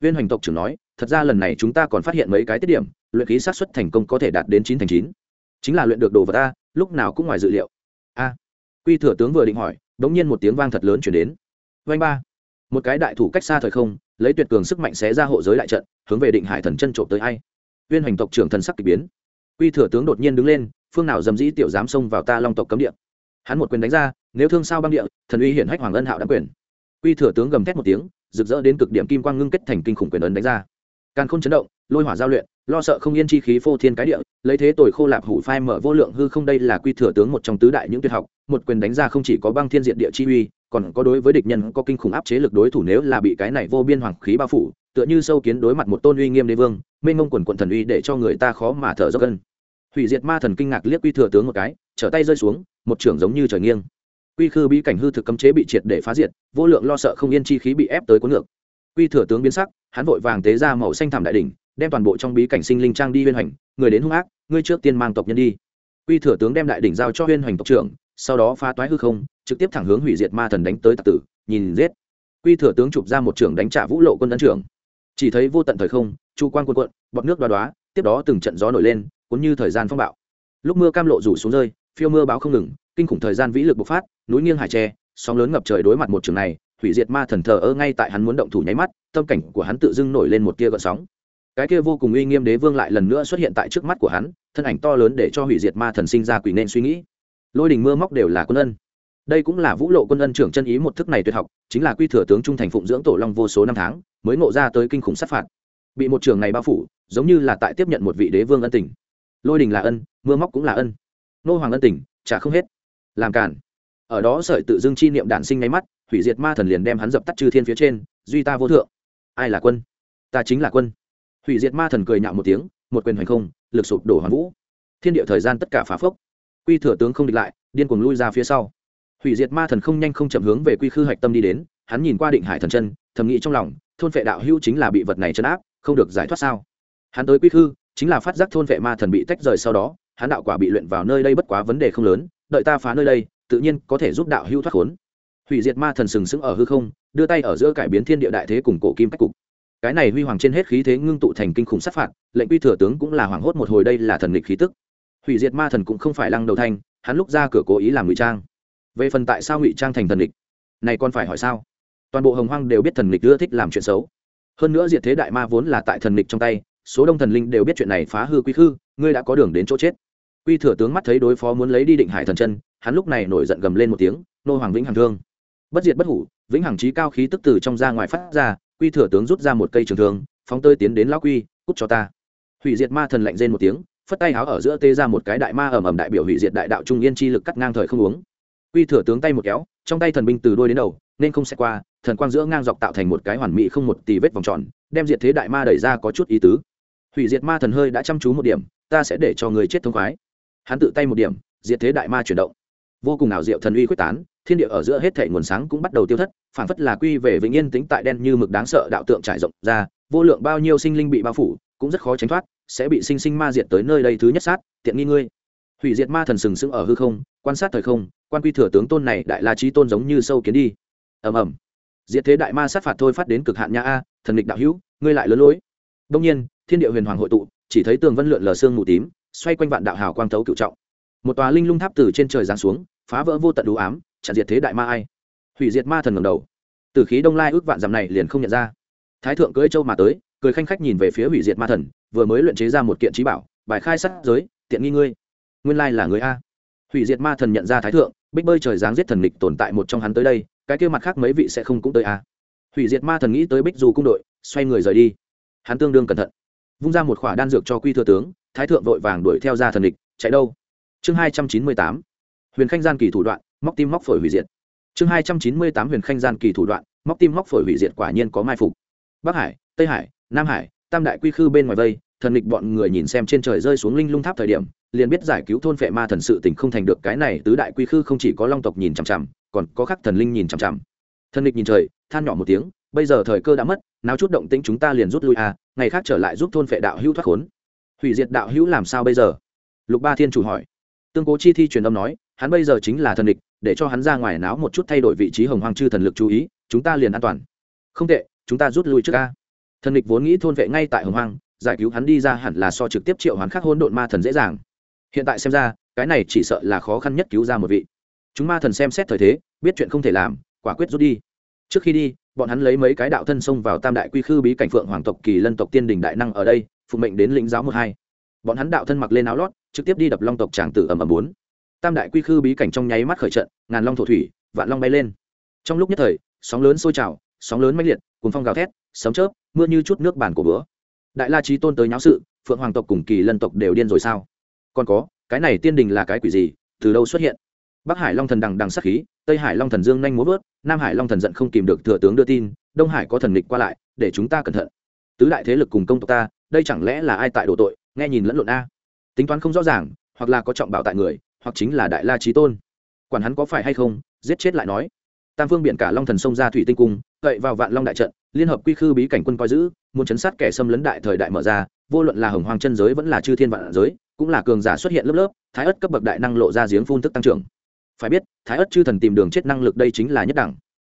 viên hoành tộc trưởng nói, thật ra lần này chúng ta còn phát hiện mấy cái tiết điểm, luyện khí sát xuất thành công có thể đạt đến chín thành chín. Chính là luyện được đồ vật ta, lúc nào cũng ngoài dự liệu. A. Quy thừa tướng vừa định hỏi, đống nhiên một tiếng vang thật lớn chuyển đến. Vanh ba. Một cái đại thủ cách xa thời không, lấy tuyệt cường sức mạnh xé ra hộ giới đại trận, hướng về định hải thần chân trộm tới ai? Viên hoành tộc trưởng thần sắc k ỳ biến. Quy thừa tướng đột nhiên đứng lên, phương nào dầm dĩ tiểu dám xông vào ta long tộc cấm địa? Hắn một quyền đánh ra, nếu thương sao băng địa, thần uy hiển hách hoàng ân hạo đã quyền. Quy thừa tướng gầm thét một tiếng rực rỡ đến cực điểm kim quang ngưng kết thành kinh khủng quyền ấn đánh ra. Càng không chấn động, lôi hỏa giao luyện, lo sợ không yên chi khí phô thiên cái địa, lấy thế tồi khô lạp hủ phai mở vô lượng hư không đây là quy thừa tướng một trong tứ đại những tuyệt học, một quyền đánh ra không chỉ có băng thiên diện địa chi uy, còn có đối với địch nhân có kinh khủng áp chế lực đối thủ nếu là bị cái này vô biên hoàng khí bao phủ, tựa như sâu kiến đối mặt một tôn uy nghiêm đế vương, mênh mông quần quận thần uy để cho người ta khó mà thở dốc gân hủy diệt ma thần kinh ngạc liếc quy thừa tướng một cái, trở tay rơi xuống, một trưởng giống như trời nghiêng quy khư bí cảnh hư thực cấm chế bị triệt để phá diệt, vô lượng lo sợ không yên chi khí bị ép tới cuốn ngược. Quy thừa tướng biến sắc, hắn vội vàng tế ra màu xanh thảm đại đỉnh, đem toàn bộ trong bí cảnh sinh linh trang đi huyên hoành, người đến hung ác, ngươi trước tiên mang tộc nhân đi. Quy thừa tướng đem đại đỉnh giao cho huyên hoành tộc trưởng, sau đó phá toái hư không, trực tiếp thẳng hướng hủy diệt ma thần đánh tới tạc tử, nhìn giết. Quy thừa tướng chụp ra một trưởng đánh trả vũ lộ quân ấn trưởng. Chỉ thấy vô tận thời không, chu quan quân quận bọt nước đoá đoá, tiếp đó từng trận gió nổi lên cũng như thời gian phong bạo. Lúc mưa cam lộ rủ xuống rơi phiêu mưa báo không ngừng, kinh khủng thời gian vĩ lực bộc phát, núi nghiêng hải tre, sóng lớn ngập trời đối mặt một trường này, hủy diệt ma thần thờ ơ ngay tại hắn muốn động thủ nháy mắt, tâm cảnh của hắn tự dưng nổi lên một tia gợn sóng. Cái kia vô cùng uy nghiêm đế vương lại lần nữa xuất hiện tại trước mắt của hắn, thân ảnh to lớn để cho hủy diệt ma thần sinh ra quỷ nên suy nghĩ. Lôi đình mưa móc đều là quân ân. Đây cũng là vũ lộ quân ân trưởng chân ý một thức này tuyệt học, chính là quy thừa tướng trung thành phụng dưỡng tổ long vô số năm tháng, mới ngộ ra tới kinh khủng sát phạt. Bị một trường này bao phủ, giống như là tại tiếp nhận một vị đế vương ân tình. Lôi đình là ân, mưa móc cũng là ân nô hoàng ân tình trả không hết. Làm cản ở đó sợi tự dưng chi niệm đản sinh ngay mắt, hủy diệt ma thần liền đem hắn dập tắt chư thiên phía trên, duy ta vô thượng. Ai là quân? Ta chính là quân. Hủy diệt ma thần cười nhạo một tiếng, một quyền hoành không, lực sụp đổ hoàn vũ. Thiên địa thời gian tất cả phá phốc. Quy thừa tướng không địch lại, điên cuồng lui ra phía sau. Hủy diệt ma thần không nhanh không chậm hướng về quy khư hạch tâm đi đến, hắn nhìn qua định hải thần chân, thầm nghĩ trong lòng, thôn vệ đạo hữu chính là bị vật này chấn áp, không được giải thoát sao? Hắn tới quy khư, chính là phát giác thôn vệ ma thần bị tách rời sau đó hắn đạo quả bị luyện vào nơi đây bất quá vấn đề không lớn, đợi ta phá nơi đây, tự nhiên có thể giúp đạo hữu thoát khốn. Hủy diệt ma thần sừng sững ở hư không, đưa tay ở giữa cải biến thiên địa đại thế cùng cổ kim cách cục. Cái này huy hoàng trên hết khí thế ngưng tụ thành kinh khủng sát phạt, lệnh quy thừa tướng cũng là hoảng hốt một hồi đây là thần lịch khí tức. Hủy diệt ma thần cũng không phải lăng đầu thanh, hắn lúc ra cửa cố ý làm ngụy trang. Về phần tại sao ngụy trang thành thần lịch này còn phải hỏi sao? Toàn bộ hồng hoang đều biết thần lịch ưa thích làm chuyện xấu. Hơn nữa diệt thế đại ma vốn là tại thần lịch trong tay, số đông thần linh đều biết chuyện này phá hư quy khư, ngươi đã có đường đến chỗ chết quy thừa tướng mắt thấy đối phó muốn lấy đi định hải thần chân, hắn lúc này nổi giận gầm lên một tiếng, nô hoàng vĩnh hằng thương. Bất diệt bất hủ, vĩnh hằng trí cao khí tức từ trong ra ngoài phát ra, quy thừa tướng rút ra một cây trường thương, phóng tơi tiến đến lão quy, cút cho ta. Hủy diệt ma thần lạnh rên một tiếng, phất tay háo ở giữa tê ra một cái đại ma ầm ầm đại biểu hủy diệt đại đạo trung yên chi lực cắt ngang thời không uống. Quy thừa tướng tay một kéo, trong tay thần binh từ đôi đến đầu, nên không sẽ qua, thần quang giữa ngang dọc tạo thành một cái hoàn mỹ không một tì vết vòng tròn, đem diệt thế đại ma đẩy ra có chút ý tứ. Hủy diệt ma thần hơi đã chăm chú một điểm, ta sẽ để cho người chết thông khoái hắn tự tay một điểm, diệt thế đại ma chuyển động. Vô cùng ảo diệu thần uy quyết tán, thiên địa ở giữa hết thể nguồn sáng cũng bắt đầu tiêu thất phản phất là quy về vĩnh yên tính tại đen như mực đáng sợ đạo tượng trải rộng ra, vô lượng bao nhiêu sinh linh bị bao phủ, cũng rất khó tránh thoát, sẽ bị sinh sinh ma diệt tới nơi đây thứ nhất sát, tiện nghi ngươi. Hủy diệt ma thần sừng sững ở hư không, quan sát thời không, quan quy thừa tướng tôn này đại la trí tôn giống như sâu kiến đi. Ầm ầm. Diệt thế đại ma sát phạt thôi phát đến cực hạn nha a, thần địch đạo hữu, ngươi lại lớn lối. Đông nhiên, thiên địa huyền hoàng hội tụ, chỉ thấy tường vân lượn lờ sương mù tím xoay quanh vạn đạo hào quang thấu cựu trọng. Một tòa linh lung tháp từ trên trời giáng xuống, phá vỡ vô tận đủ ám, chặn diệt thế đại ma ai. Hủy diệt ma thần ngầm đầu. Từ khí đông lai ước vạn dặm này liền không nhận ra. Thái thượng cưỡi châu mà tới, cười khanh khách nhìn về phía hủy diệt ma thần, vừa mới luyện chế ra một kiện trí bảo, bài khai sát giới, tiện nghi ngươi. Nguyên lai là người a. Hủy diệt ma thần nhận ra thái thượng, bích bơi trời giáng giết thần lịch tồn tại một trong hắn tới đây, cái kia mặt khác mấy vị sẽ không cũng tới a. Hủy diệt ma thần nghĩ tới bích dù cung đội, xoay người rời đi. Hắn tương đương cẩn thận. Vung ra một khỏa đan dược cho quy thừa tướng thái thượng vội vàng đuổi theo ra thần địch, chạy đâu? Chương hai trăm chín mươi tám. Huyền khanh gian kỳ thủ đoạn, móc tim móc phổi hủy diệt. Chương hai trăm chín mươi tám huyền khanh gian kỳ thủ đoạn, móc tim móc phổi hủy diệt quả nhiên có mai phục. Bắc hải, tây hải, nam hải, tam đại quy khư bên ngoài vây, thần địch bọn người nhìn xem trên trời rơi xuống linh lung tháp thời điểm, liền biết giải cứu thôn phệ ma thần sự tình không thành được cái này tứ đại quy khư không chỉ có long tộc nhìn chằm chằm, còn có khắc thần linh nhìn chằm chằm. Thần địch nhìn trời, than nhỏ một tiếng, bây giờ thời cơ đã mất, nào chút động tĩnh chúng ta liền rút lui à ngày khác trở lại giúp thôn phệ đạo hữu thoát khốn hủy diệt đạo hữu làm sao bây giờ? Lục ba thiên chủ hỏi. Tương cố chi thi truyền âm nói, hắn bây giờ chính là thần địch, để cho hắn ra ngoài náo một chút thay đổi vị trí hồng hoang chư thần lực chú ý, chúng ta liền an toàn. Không tệ, chúng ta rút lui trước ca thần địch vốn nghĩ thôn vệ ngay tại hồng hoang, giải cứu hắn đi ra hẳn là so trực tiếp triệu hắn khắc hôn độn ma thần dễ dàng. Hiện tại xem ra, cái này chỉ sợ là khó khăn nhất cứu ra một vị. Chúng ma thần xem xét thời thế, biết chuyện không thể làm, quả quyết rút đi. Trước khi đi, bọn hắn lấy mấy cái đạo thân xông vào tam đại quy khư bí cảnh phượng hoàng tộc kỳ lân tộc tiên đình đại năng ở đây phụ mệnh đến lĩnh giáo một hai. Bọn hắn đạo thân mặc lên áo lót, trực tiếp đi đập long tộc tràng tử ầm ầm bốn. Tam đại quy khư bí cảnh trong nháy mắt khởi trận, ngàn long thổ thủy, vạn long bay lên. Trong lúc nhất thời, sóng lớn sôi trào, sóng lớn mãnh liệt cùng phong gào thét, sấm chớp, mưa như chút nước bàn của bữa đại la trí tôn tới nháo sự, phượng hoàng tộc cùng kỳ lân tộc đều điên rồi sao? Còn có, cái này tiên đình là cái quỷ gì, từ đâu xuất hiện? Bắc hải long thần đằng đằng sắc khí, tây hải long thần dương nhanh múa vớt, nam hải long thần giận không kìm được thừa tướng đưa tin, đông hải có thần địch qua lại, để chúng ta cẩn thận. Tứ đại thế lực cùng công tộc ta đây chẳng lẽ là ai tại đồ tội, nghe nhìn lẫn lộn a? Tính toán không rõ ràng, hoặc là có trọng bảo tại người, hoặc chính là đại la trí tôn. Quản hắn có phải hay không, giết chết lại nói. Tam phương biển cả long thần sông ra thủy tinh cung, cậy vào vạn long đại trận, liên hợp quy khư bí cảnh quân coi giữ, muốn chấn sát kẻ xâm lấn đại thời đại mở ra, vô luận là hồng hoàng chân giới vẫn là chư thiên vạn giới, cũng là cường giả xuất hiện lớp lớp, thái ất cấp bậc đại năng lộ ra giếng phun tức tăng trưởng. Phải biết, thái ất chư thần tìm đường chết năng lực đây chính là nhất đẳng.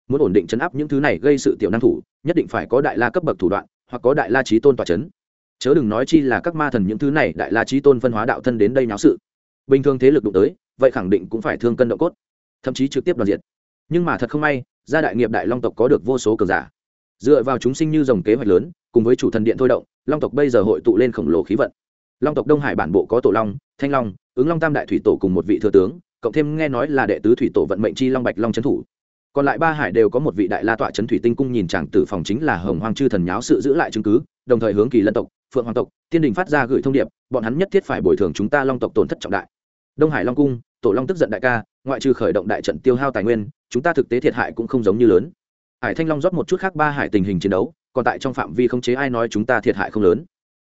Muốn ổn định chấn áp những thứ này gây sự tiểu năng thủ, nhất định phải có đại la cấp bậc thủ đoạn, hoặc có đại la trí tôn tòa chấn chớ đừng nói chi là các ma thần những thứ này đại la trí tôn phân hóa đạo thân đến đây náo sự. Bình thường thế lực đụng tới, vậy khẳng định cũng phải thương cân động cốt, thậm chí trực tiếp đoàn diệt. Nhưng mà thật không may, gia đại nghiệp đại long tộc có được vô số cường giả. Dựa vào chúng sinh như dòng kế hoạch lớn, cùng với chủ thần điện thôi động, long tộc bây giờ hội tụ lên khổng lồ khí vận. Long tộc đông hải bản bộ có tổ long, thanh long, ứng long tam đại thủy tổ cùng một vị thừa tướng, cộng thêm nghe nói là đệ tứ thủy tổ vận mệnh chi long bạch long trấn thủ còn lại ba hải đều có một vị đại la tọa trấn thủy tinh cung nhìn chàng tử phòng chính là hồng hoang chư thần nháo sự giữ lại chứng cứ, đồng thời hướng kỳ lân tộc, phượng hoàng tộc, tiên đình phát ra gửi thông điệp, bọn hắn nhất thiết phải bồi thường chúng ta long tộc tổn thất trọng đại. Đông hải long cung, tổ long tức giận đại ca, ngoại trừ khởi động đại trận tiêu hao tài nguyên, chúng ta thực tế thiệt hại cũng không giống như lớn. Hải thanh long rót một chút khác ba hải tình hình chiến đấu, còn tại trong phạm vi không chế ai nói chúng ta thiệt hại không lớn.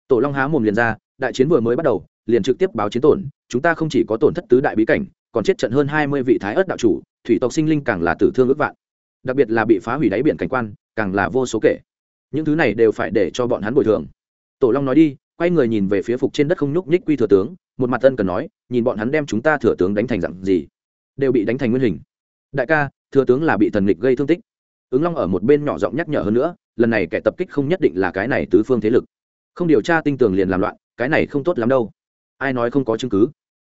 Tổ long há mồm liền ra, đại chiến vừa mới bắt đầu, liền trực tiếp báo chiến tổn, chúng ta không chỉ có tổn thất tứ đại bí cảnh, còn chết trận hơn hai mươi vị thái ớt đạo chủ thủy tộc sinh linh càng là tử thương ước vạn. Đặc biệt là bị phá hủy đáy biển cảnh quan, càng là vô số kể. Những thứ này đều phải để cho bọn hắn bồi thường. Tổ long nói đi, quay người nhìn về phía phục trên đất không nhúc nhích quy thừa tướng, một mặt ân cần nói, nhìn bọn hắn đem chúng ta thừa tướng đánh thành dặn gì. Đều bị đánh thành nguyên hình. Đại ca, thừa tướng là bị thần nghịch gây thương tích. Ứng long ở một bên nhỏ giọng nhắc nhở hơn nữa, lần này kẻ tập kích không nhất định là cái này tứ phương thế lực. Không điều tra tinh tường liền làm loạn, cái này không tốt lắm đâu. Ai nói không có chứng cứ?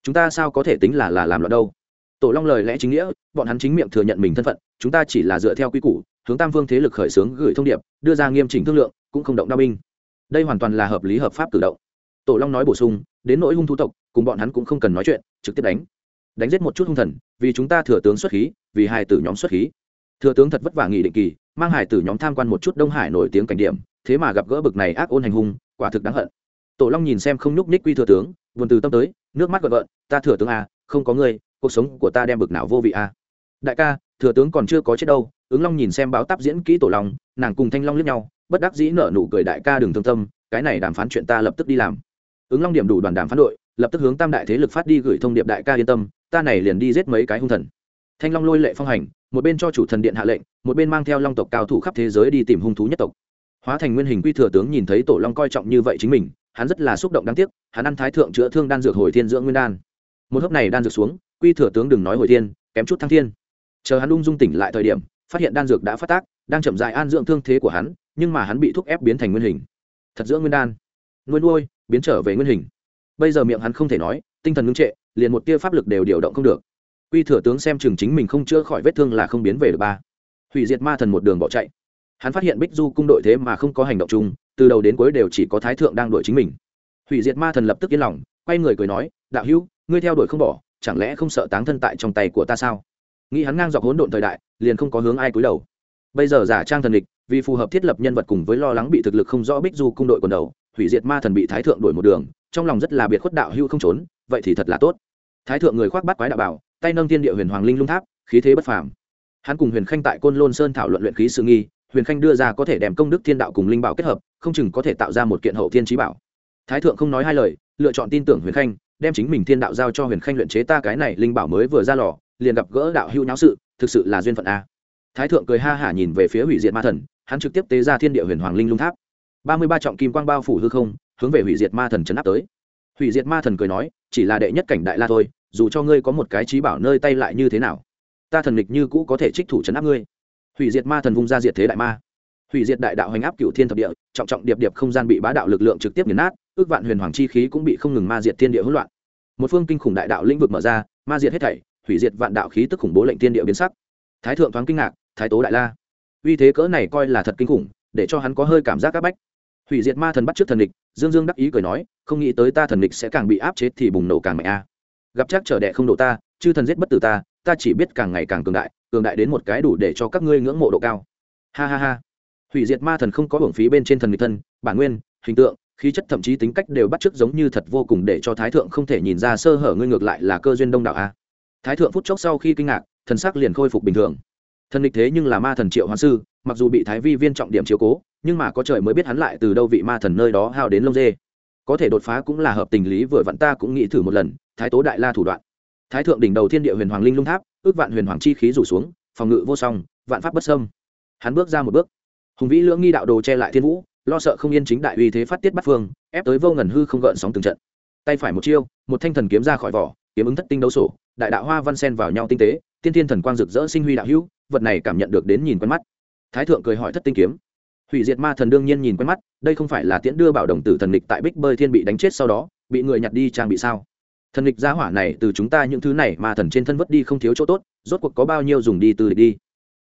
Chúng ta sao có thể tính là là làm loạn đâu? Tổ long lời lẽ chính nghĩa bọn hắn chính miệng thừa nhận mình thân phận chúng ta chỉ là dựa theo quy củ hướng tam Vương thế lực khởi xướng gửi thông điệp đưa ra nghiêm chỉnh thương lượng cũng không động đao binh. Đây hoàn toàn là hợp lý hợp pháp cử động. Tổ long nói bổ sung đến nỗi hung thú tộc cùng bọn hắn cũng không cần nói chuyện trực tiếp đánh. Đánh giết một chút hung thần vì chúng ta thừa tướng xuất khí vì hai tử nhóm xuất khí. Thừa tướng thật vất vả nghỉ định kỳ mang hải tử nhóm tham quan một chút đông hải nổi tiếng cảnh điểm thế mà gặp gỡ bực này ác ôn hành hung quả thực đáng hận. Tổ long nhìn xem không nhúc ních quy thừa tướng buồn từ tâm tới nước mắt gợn gợn ta thừa tướng à, không có ngươi cuộc sống của ta đem bực nào vô vị a đại ca, thừa tướng còn chưa có chết đâu, ứng long nhìn xem báo táp diễn kỹ tổ long, nàng cùng thanh long lướt nhau, bất đắc dĩ nở nụ cười đại ca đừng thương tâm, cái này đàm phán chuyện ta lập tức đi làm. Ứng long điểm đủ đoàn đàm phán đội, lập tức hướng tam đại thế lực phát đi gửi thông điệp đại ca yên tâm, ta này liền đi giết mấy cái hung thần. Thanh long lôi lệ phong hành, một bên cho chủ thần điện hạ lệnh, một bên mang theo long tộc cao thủ khắp thế giới đi tìm hung thú nhất tộc. Hóa thành nguyên hình quy thừa tướng nhìn thấy tổ long coi trọng như vậy chính mình, hắn rất là xúc động đáng tiếc, hắn ăn thái thượng chữa thương đan dược hồi thiên dưỡng nguyên đan. Một hớp này đan dược xuống quy thừa tướng đừng nói hồi thiên, kém chút thăng thiên. Chờ hắn ung dung tỉnh lại thời điểm, phát hiện đan dược đã phát tác, đang chậm dài an dưỡng thương thế của hắn, nhưng mà hắn bị thúc ép biến thành nguyên hình. Thật dưỡng nguyên đan. Nuôi nuôi, biến trở về nguyên hình. Bây giờ miệng hắn không thể nói, tinh thần ngưng trệ, liền một tia pháp lực đều điều động không được. Quy thừa tướng xem chừng chính mình không chữa khỏi vết thương là không biến về được ba. Hủy diệt ma thần một đường bỏ chạy. Hắn phát hiện bích du cung đội thế mà không có hành động chung, từ đầu đến cuối đều chỉ có thái thượng đang đuổi chính mình. Hủy diệt ma thần lập tức yên lòng, quay người cười nói, đạo hữu, ngươi theo đuổi không bỏ chẳng lẽ không sợ táng thân tại trong tay của ta sao? Nghĩ hắn ngang dọc hỗn độn thời đại, liền không có hướng ai cúi đầu. Bây giờ giả trang thần địch, vì phù hợp thiết lập nhân vật cùng với lo lắng bị thực lực không rõ bích du cung đội quần đầu, hủy diệt ma thần bị thái thượng đuổi một đường, trong lòng rất là biệt khuất đạo hưu không trốn, vậy thì thật là tốt. Thái thượng người khoác bắt quái đạo bảo, tay nâng thiên địa huyền hoàng linh lung tháp, khí thế bất phàm. Hắn cùng huyền khanh tại côn lôn sơn thảo luận luyện khí sự nghi, huyền khanh đưa ra có thể đem công đức thiên đạo cùng linh bảo kết hợp, không chừng có thể tạo ra một kiện hậu thiên trí bảo. Thái thượng không nói hai lời, lựa chọn tin tưởng huyền khanh đem chính mình thiên đạo giao cho huyền khanh luyện chế ta cái này linh bảo mới vừa ra lò, liền gặp gỡ đạo hưu nháo sự, thực sự là duyên phận a. Thái thượng cười ha hả nhìn về phía hủy diệt ma thần, hắn trực tiếp tế ra thiên địa huyền hoàng linh lung tháp. Ba mươi ba trọng kim quang bao phủ hư không, hướng về hủy diệt ma thần chấn áp tới. Hủy diệt ma thần cười nói, chỉ là đệ nhất cảnh đại la thôi, dù cho ngươi có một cái trí bảo nơi tay lại như thế nào, ta thần lịch như cũ có thể trích thủ chấn áp ngươi. Hủy diệt ma thần vung ra diệt thế đại ma. Hủy diệt đại đạo hành áp cựu thiên thập địa, trọng trọng điệp điệp không gian bị bá đạo lực lượng trực tiếp nghiền nát, ước vạn huyền hoàng chi khí cũng bị không ngừng ma diệt thiên địa hỗn loạn một phương kinh khủng đại đạo lĩnh vực mở ra, ma diệt hết thảy, hủy diệt vạn đạo khí tức khủng bố lệnh thiên địa biến sắc. Thái thượng thoáng kinh ngạc, thái tố đại la. Uy thế cỡ này coi là thật kinh khủng, để cho hắn có hơi cảm giác áp bách. Hủy diệt ma thần bắt trước thần địch, dương dương đắc ý cười nói, không nghĩ tới ta thần địch sẽ càng bị áp chế thì bùng nổ càng mạnh a. Gặp chắc trở đệ không độ ta, chư thần giết bất tử ta ta chỉ biết càng ngày càng cường đại cường đại đến một cái đủ để cho các ngươi ngưỡng mộ độ cao. Ha ha ha. Hủy diệt ma thần không có hưởng phí bên trên thần địch thân, bản nguyên, hình tượng khí chất thậm chí tính cách đều bắt chước giống như thật vô cùng để cho thái thượng không thể nhìn ra sơ hở ngươi ngược lại là cơ duyên đông đảo a. Thái thượng phút chốc sau khi kinh ngạc, thần sắc liền khôi phục bình thường. Thần địch thế nhưng là ma thần triệu hoàn sư, mặc dù bị thái vi viên trọng điểm chiếu cố, nhưng mà có trời mới biết hắn lại từ đâu vị ma thần nơi đó hao đến lông dê. Có thể đột phá cũng là hợp tình lý vừa vặn ta cũng nghĩ thử một lần, thái tố đại la thủ đoạn. Thái thượng đỉnh đầu thiên địa huyền hoàng linh lung tháp, ước vạn huyền hoàng chi khí rủ xuống, phòng ngự vô song, vạn pháp bất sâm hắn bước ra một bước. Hùng vĩ lưỡng nghi đạo đồ che lại thiên vũ lo sợ không yên chính đại uy thế phát tiết bắt phương, ép tới vô ngần hư không gợn sóng từng trận. Tay phải một chiêu, một thanh thần kiếm ra khỏi vỏ, kiếm ứng thất tinh đấu sổ, đại đạo hoa văn sen vào nhau tinh tế, tiên thiên thần quang rực rỡ sinh huy đạo hữu, vật này cảm nhận được đến nhìn quen mắt. Thái thượng cười hỏi thất tinh kiếm. Hủy diệt ma thần đương nhiên nhìn quen mắt, đây không phải là tiễn đưa bảo đồng tử thần lịch tại bích bơi thiên bị đánh chết sau đó, bị người nhặt đi trang bị sao? Thần lịch gia hỏa này, từ chúng ta những thứ này mà thần trên thân vất đi không thiếu chỗ tốt, rốt cuộc có bao nhiêu dùng đi từ địch đi?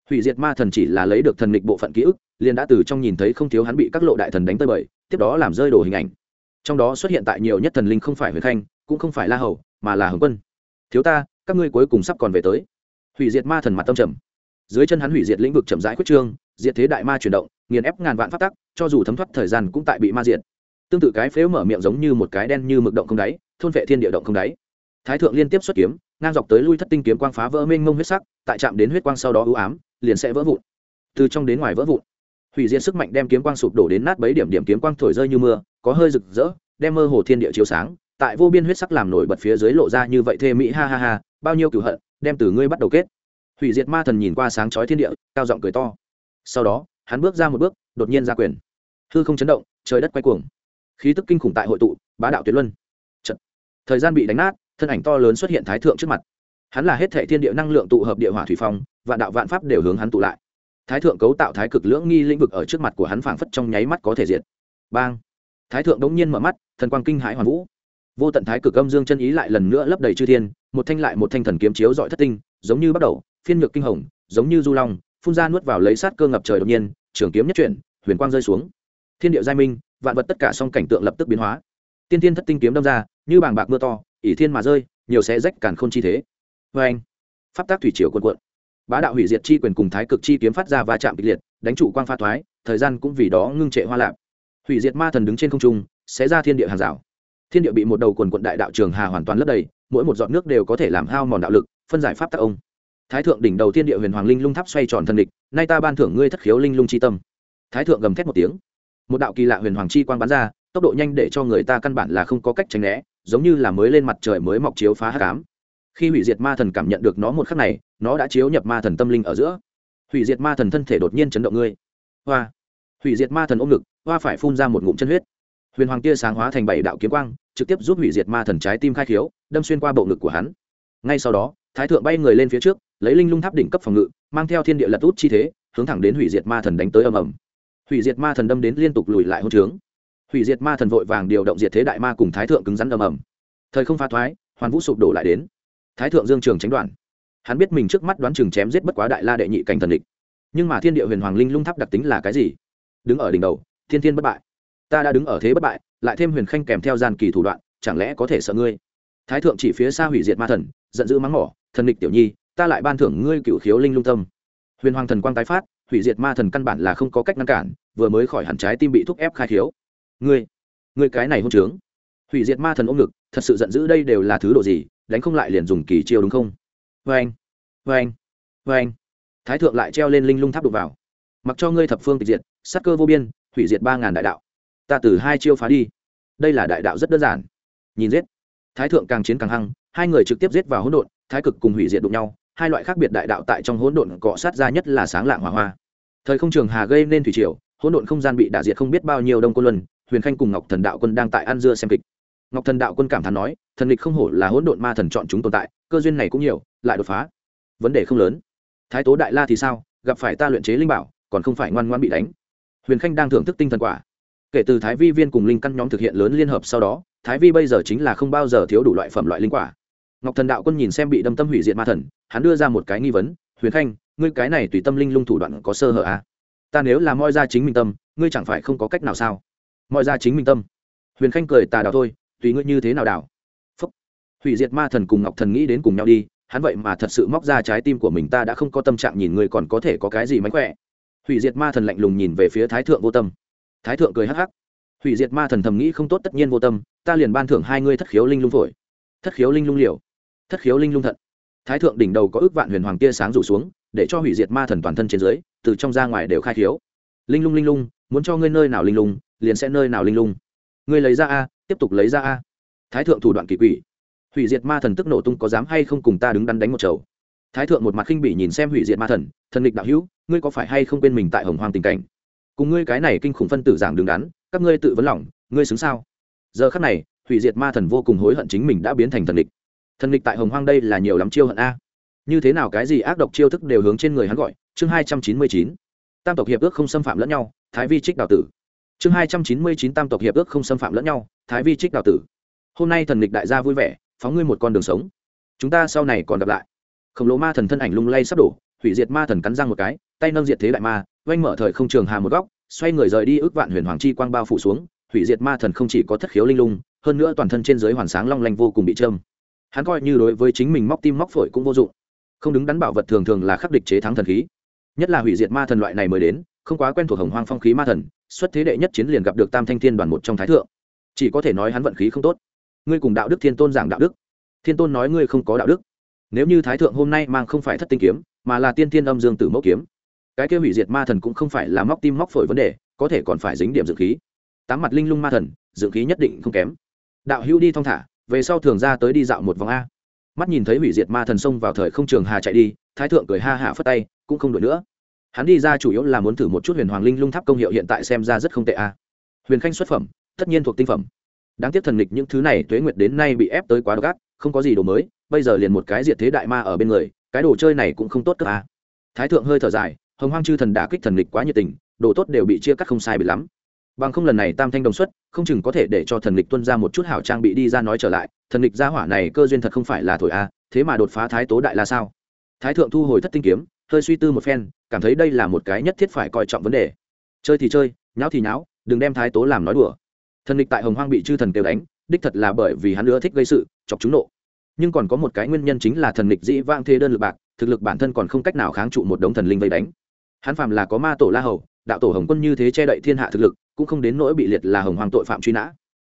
Hủy diệt ma thần chỉ là lấy được thần lịch bộ phận ký ức, liền đã từ trong nhìn thấy không thiếu hắn bị các lộ đại thần đánh tới bời, tiếp đó làm rơi đồ hình ảnh. Trong đó xuất hiện tại nhiều nhất thần linh không phải huyền khanh, cũng không phải la hầu, mà là hồng quân. Thiếu ta, các ngươi cuối cùng sắp còn về tới. Hủy diệt ma thần mặt tâm trầm. Dưới chân hắn hủy diệt lĩnh vực chậm rãi quyết trương, diệt thế đại ma chuyển động, nghiền ép ngàn vạn phát tắc, cho dù thấm thoát thời gian cũng tại bị ma diệt. Tương tự cái phếu mở miệng giống như một cái đen như mực động không đáy, thôn vệ thiên địa động không đáy thái thượng liên tiếp xuất kiếm, ngang dọc tới lui thất tinh kiếm quang phá vỡ mênh mông huyết sắc, tại chạm đến huyết quang sau đó ưu ám, liền sẽ vỡ vụn. Từ trong đến ngoài vỡ vụn, hủy diệt sức mạnh đem kiếm quang sụp đổ đến nát bấy điểm điểm kiếm quang thổi rơi như mưa, có hơi rực rỡ, đem mơ hồ thiên địa chiếu sáng, tại vô biên huyết sắc làm nổi bật phía dưới lộ ra như vậy thê mỹ ha ha ha, bao nhiêu cửu hận, đem từ ngươi bắt đầu kết. Hủy diệt ma thần nhìn qua sáng chói thiên địa, cao giọng cười to. Sau đó, hắn bước ra một bước, đột nhiên ra quyền. Hư không chấn động, trời đất quay cuồng. Khí tức kinh khủng tại hội tụ, bá đạo tuyệt luân. Chật. thời gian bị đánh nát thân ảnh to lớn xuất hiện thái thượng trước mặt. Hắn là hết thệ thiên địa năng lượng tụ hợp địa hỏa thủy phong, vạn đạo vạn pháp đều hướng hắn tụ lại. Thái thượng cấu tạo thái cực lưỡng nghi lĩnh vực ở trước mặt của hắn phảng phất trong nháy mắt có thể diệt. Bang! Thái thượng đống nhiên mở mắt, thần quang kinh hãi hoàn vũ. Vô tận thái cực âm dương chân ý lại lần nữa lấp đầy chư thiên, một thanh lại một thanh thần kiếm chiếu dọi thất tinh, giống như bắt đầu, phiên nhược kinh hồng, giống như du long, phun ra nuốt vào lấy sát cơ ngập trời đột nhiên, trường kiếm nhất chuyển, huyền quang rơi xuống. Thiên địa giai minh, vạn vật tất cả song cảnh tượng lập tức biến hóa. Tiên tiên thất tinh kiếm đâm ra, như bàng bạc mưa to ỷ thiên mà rơi, nhiều sẽ rách càn khôn chi thế. Vê anh, pháp tác thủy triều quân quận. Bá đạo hủy diệt chi quyền cùng thái cực chi kiếm phát ra va chạm kịch liệt, đánh trụ quang pha thoái, thời gian cũng vì đó ngưng trệ hoa lạp. Hủy diệt ma thần đứng trên không trung, sẽ ra thiên địa hàng rào. Thiên địa bị một đầu quần quận đại đạo trường hà hoàn toàn lấp đầy, mỗi một giọt nước đều có thể làm hao mòn đạo lực, phân giải pháp tác ông. Thái thượng đỉnh đầu thiên địa huyền hoàng linh lung tháp xoay tròn thần địch, nay ta ban thưởng ngươi thất khiếu linh lung chi tâm. Thái thượng gầm thét một tiếng. Một đạo kỳ lạ huyền hoàng chi quang bắn ra, tốc độ nhanh để cho người ta căn bản là không có cách tránh né giống như là mới lên mặt trời mới mọc chiếu phá hắc ám. khi hủy diệt ma thần cảm nhận được nó một khắc này, nó đã chiếu nhập ma thần tâm linh ở giữa. Hủy diệt ma thần thân thể đột nhiên chấn động ngươi. Hoa. Hủy diệt ma thần ôm ngực, hoa phải phun ra một ngụm chân huyết. Huyền hoàng tia sáng hóa thành bảy đạo kiếm quang, trực tiếp giúp hủy diệt ma thần trái tim khai khiếu, đâm xuyên qua bộ ngực của hắn. Ngay sau đó, thái thượng bay người lên phía trước, lấy linh lung tháp đỉnh cấp phòng ngự, mang theo thiên địa lật út chi thế, hướng thẳng đến hủy diệt ma thần đánh tới ầm ầm. Hủy diệt ma thần đâm đến liên tục lùi lại hôn trướng hủy diệt ma thần vội vàng điều động diệt thế đại ma cùng thái thượng cứng rắn ầm ầm. Thời không pha thoái, hoàn vũ sụp đổ lại đến. Thái thượng dương trường tránh đoạn. Hắn biết mình trước mắt đoán chừng chém giết bất quá đại la đệ nhị cảnh thần địch. Nhưng mà thiên địa huyền hoàng linh lung tháp đặc tính là cái gì? Đứng ở đỉnh đầu, thiên thiên bất bại. Ta đã đứng ở thế bất bại, lại thêm huyền khanh kèm theo gian kỳ thủ đoạn, chẳng lẽ có thể sợ ngươi? Thái thượng chỉ phía xa hủy diệt ma thần, giận dữ mắng mỏ, thần địch tiểu nhi, ta lại ban thưởng ngươi cựu khiếu linh lung tâm. Huyền hoàng thần quang tái phát, hủy diệt ma thần căn bản là không có cách ngăn cản, vừa mới khỏi hẳn trái tim bị thúc ép khai khiếu ngươi ngươi cái này hôn trướng. Hủy diệt ma thần ôm ngực, thật sự giận dữ đây đều là thứ độ gì, đánh không lại liền dùng kỳ chiêu đúng không? Vê anh vê anh vê anh thái thượng lại treo lên linh lung tháp đục vào. Mặc cho ngươi thập phương tịch diệt, sát cơ vô biên, hủy diệt ba ngàn đại đạo. Ta từ hai chiêu phá đi. Đây là đại đạo rất đơn giản. Nhìn giết. Thái thượng càng chiến càng hăng, hai người trực tiếp giết vào hỗn độn, thái cực cùng hủy diệt đụng nhau, hai loại khác biệt đại đạo tại trong hỗn độn cọ sát ra nhất là sáng lạng hỏa hoa. Thời không trường hà gây nên thủy triều, hỗn độn không gian bị đả diệt không biết bao nhiêu đông cô luân huyền khanh cùng ngọc thần đạo quân đang tại ăn dưa xem kịch. Ngọc thần đạo quân cảm thán nói, thần lịch không hổ là hỗn độn ma thần chọn chúng tồn tại, cơ duyên này cũng nhiều, lại đột phá. Vấn đề không lớn. Thái tố đại la thì sao? Gặp phải ta luyện chế linh bảo, còn không phải ngoan ngoan bị đánh. Huyền khanh đang thưởng thức tinh thần quả. Kể từ thái vi viên cùng linh căn nhóm thực hiện lớn liên hợp sau đó, thái vi bây giờ chính là không bao giờ thiếu đủ loại phẩm loại linh quả. Ngọc thần đạo quân nhìn xem bị đâm tâm hủy diệt ma thần, hắn đưa ra một cái nghi vấn, huyền khanh, ngươi cái này tùy tâm linh lung thủ đoạn có sơ hở à? ta nếu là moi ra chính mình tâm, ngươi chẳng phải không có cách nào sao? Mọi ra chính mình tâm. Huyền khanh cười tà đào thôi, tùy ngươi như thế nào đào. Phúc. Hủy diệt ma thần cùng ngọc thần nghĩ đến cùng nhau đi, hắn vậy mà thật sự móc ra trái tim của mình ta đã không có tâm trạng nhìn ngươi còn có thể có cái gì mánh khỏe. Hủy diệt ma thần lạnh lùng nhìn về phía thái thượng vô tâm. Thái thượng cười hắc hắc. Hủy diệt ma thần thầm nghĩ không tốt tất nhiên vô tâm, ta liền ban thưởng hai ngươi thất khiếu linh lung phổi. Thất khiếu linh lung liều. Thất khiếu linh lung thận. Thái thượng đỉnh đầu có ước vạn huyền hoàng tia sáng rủ xuống, để cho hủy diệt ma thần toàn thân trên dưới, từ trong ra ngoài đều khai khiếu. Linh lung linh lung, muốn cho ngươi nơi nào linh lung liền sẽ nơi nào linh lung. Ngươi lấy ra a tiếp tục lấy ra a. Thái thượng thủ đoạn kỳ quỷ. Hủy diệt ma thần tức nổ tung có dám hay không cùng ta đứng đắn đánh một chầu? Thái thượng một mặt khinh bỉ nhìn xem hủy diệt ma thần thần địch đạo hữu ngươi có phải hay không quên mình tại hồng hoàng tình cảnh? Cùng ngươi cái này kinh khủng phân tử giảng đứng đắn các ngươi tự vấn lỏng, ngươi xứng sao? Giờ khắc này hủy diệt ma thần vô cùng hối hận chính mình đã biến thành thần địch thần địch tại hồng hoàng đây là nhiều lắm chiêu hận a. Như thế nào cái gì ác độc chiêu thức đều hướng trên người hắn gọi? Chương hai trăm chín mươi chín. Tam tộc hiệp ước không xâm phạm lẫn nhau thái vi trích đào tử chương hai trăm chín mươi chín tam tộc hiệp ước không xâm phạm lẫn nhau, thái vi trích đào tử. Hôm nay thần lịch đại gia vui vẻ, phóng ngươi một con đường sống. Chúng ta sau này còn gặp lại. Khổng lồ ma thần thân ảnh lung lay sắp đổ, hủy diệt ma thần cắn răng một cái, tay nâng diệt thế đại ma oanh mở thời không trường hà một góc, xoay người rời đi ước vạn huyền hoàng chi quang bao phủ xuống, hủy diệt ma thần không chỉ có thất khiếu linh lung, hơn nữa toàn thân trên dưới hoàn sáng long lanh vô cùng bị trơm hắn coi như đối với chính mình móc tim móc phổi cũng vô dụng. Không đứng đắn bảo vật thường thường là khắc địch chế thắng thần khí. Nhất là hủy diệt ma thần loại này mới đến, không quá quen thuộc hồng hoang phong khí ma thần xuất thế đệ nhất chiến liền gặp được tam thanh thiên đoàn một trong thái thượng. Chỉ có thể nói hắn vận khí không tốt. Ngươi cùng đạo đức thiên tôn giảng đạo đức. Thiên tôn nói ngươi không có đạo đức. Nếu như thái thượng hôm nay mang không phải thất tinh kiếm, mà là tiên thiên âm dương tử mẫu kiếm, cái kia hủy diệt ma thần cũng không phải là móc tim móc phổi vấn đề, có thể còn phải dính điểm dưỡng khí. Tám mặt linh lung ma thần dưỡng khí nhất định không kém. Đạo hữu đi thong thả, về sau thường ra tới đi dạo một vòng a. Mắt nhìn thấy hủy diệt ma thần xông vào thời không trường hà chạy đi, thái thượng cười ha hả phất tay, cũng không đuổi nữa hắn đi ra chủ yếu là muốn thử một chút huyền hoàng linh lung tháp công hiệu hiện tại xem ra rất không tệ a. Huyền khanh xuất phẩm, tất nhiên thuộc tinh phẩm. Đáng tiếc thần lịch những thứ này tuế nguyệt đến nay bị ép tới quá gắt không có gì đồ mới, bây giờ liền một cái diệt thế đại ma ở bên người, cái đồ chơi này cũng không tốt cơ a. Thái thượng hơi thở dài, hồng hoang chư thần đã kích thần lịch quá nhiệt tình, đồ tốt đều bị chia cắt không sai bị lắm. Bằng không lần này tam thanh đồng xuất, không chừng có thể để cho thần lịch tuân ra một chút hảo trang bị đi ra nói trở lại, thần lịch gia hỏa này cơ duyên thật không phải là thổi a, thế mà đột phá thái tố đại là sao? Thái thượng thu hồi thất tinh kiếm, hơi suy tư một phen cảm thấy đây là một cái nhất thiết phải coi trọng vấn đề. Chơi thì chơi, nháo thì nháo, đừng đem thái tố làm nói đùa. Thần địch tại hồng hoang bị chư thần kêu đánh, đích thật là bởi vì hắn nữa thích gây sự, chọc chúng nộ. Nhưng còn có một cái nguyên nhân chính là thần địch dĩ vang thế đơn lực bạc, thực lực bản thân còn không cách nào kháng trụ một đống thần linh vây đánh. Hắn phàm là có ma tổ la hầu, đạo tổ hồng quân như thế che đậy thiên hạ thực lực, cũng không đến nỗi bị liệt là hồng hoàng tội phạm truy nã.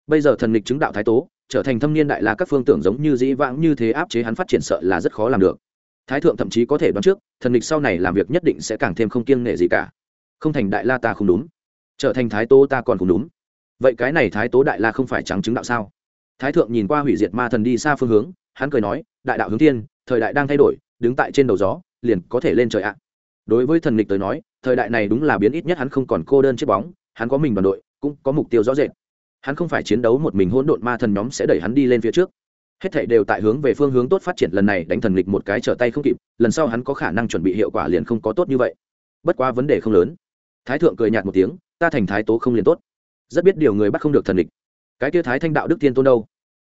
Bây giờ thần địch chứng đạo thái tố, trở thành thâm niên đại la các phương tưởng giống như dĩ vãng như thế áp chế hắn phát triển sợ là rất khó làm được thái thượng thậm chí có thể đoán trước, thần lịch sau này làm việc nhất định sẽ càng thêm không kiêng nể gì cả. Không thành đại la ta không đúng. Trở thành thái tố ta còn không đúng. Vậy cái này thái tố đại la không phải trắng chứng đạo sao? Thái thượng nhìn qua hủy diệt ma thần đi xa phương hướng, hắn cười nói, đại đạo hướng thiên, thời đại đang thay đổi, đứng tại trên đầu gió, liền có thể lên trời ạ. Đối với thần lịch tới nói, thời đại này đúng là biến ít nhất hắn không còn cô đơn chiếc bóng, hắn có mình đoàn đội, cũng có mục tiêu rõ rệt. Hắn không phải chiến đấu một mình hỗn độn ma thần nhóm sẽ đẩy hắn đi lên phía trước hết thảy đều tại hướng về phương hướng tốt phát triển, lần này đánh thần lịch một cái trở tay không kịp, lần sau hắn có khả năng chuẩn bị hiệu quả liền không có tốt như vậy. Bất quá vấn đề không lớn. Thái thượng cười nhạt một tiếng, ta thành thái tố không liền tốt. Rất biết điều người bắt không được thần lịch cái kia thái thanh đạo đức tiên tôn đâu?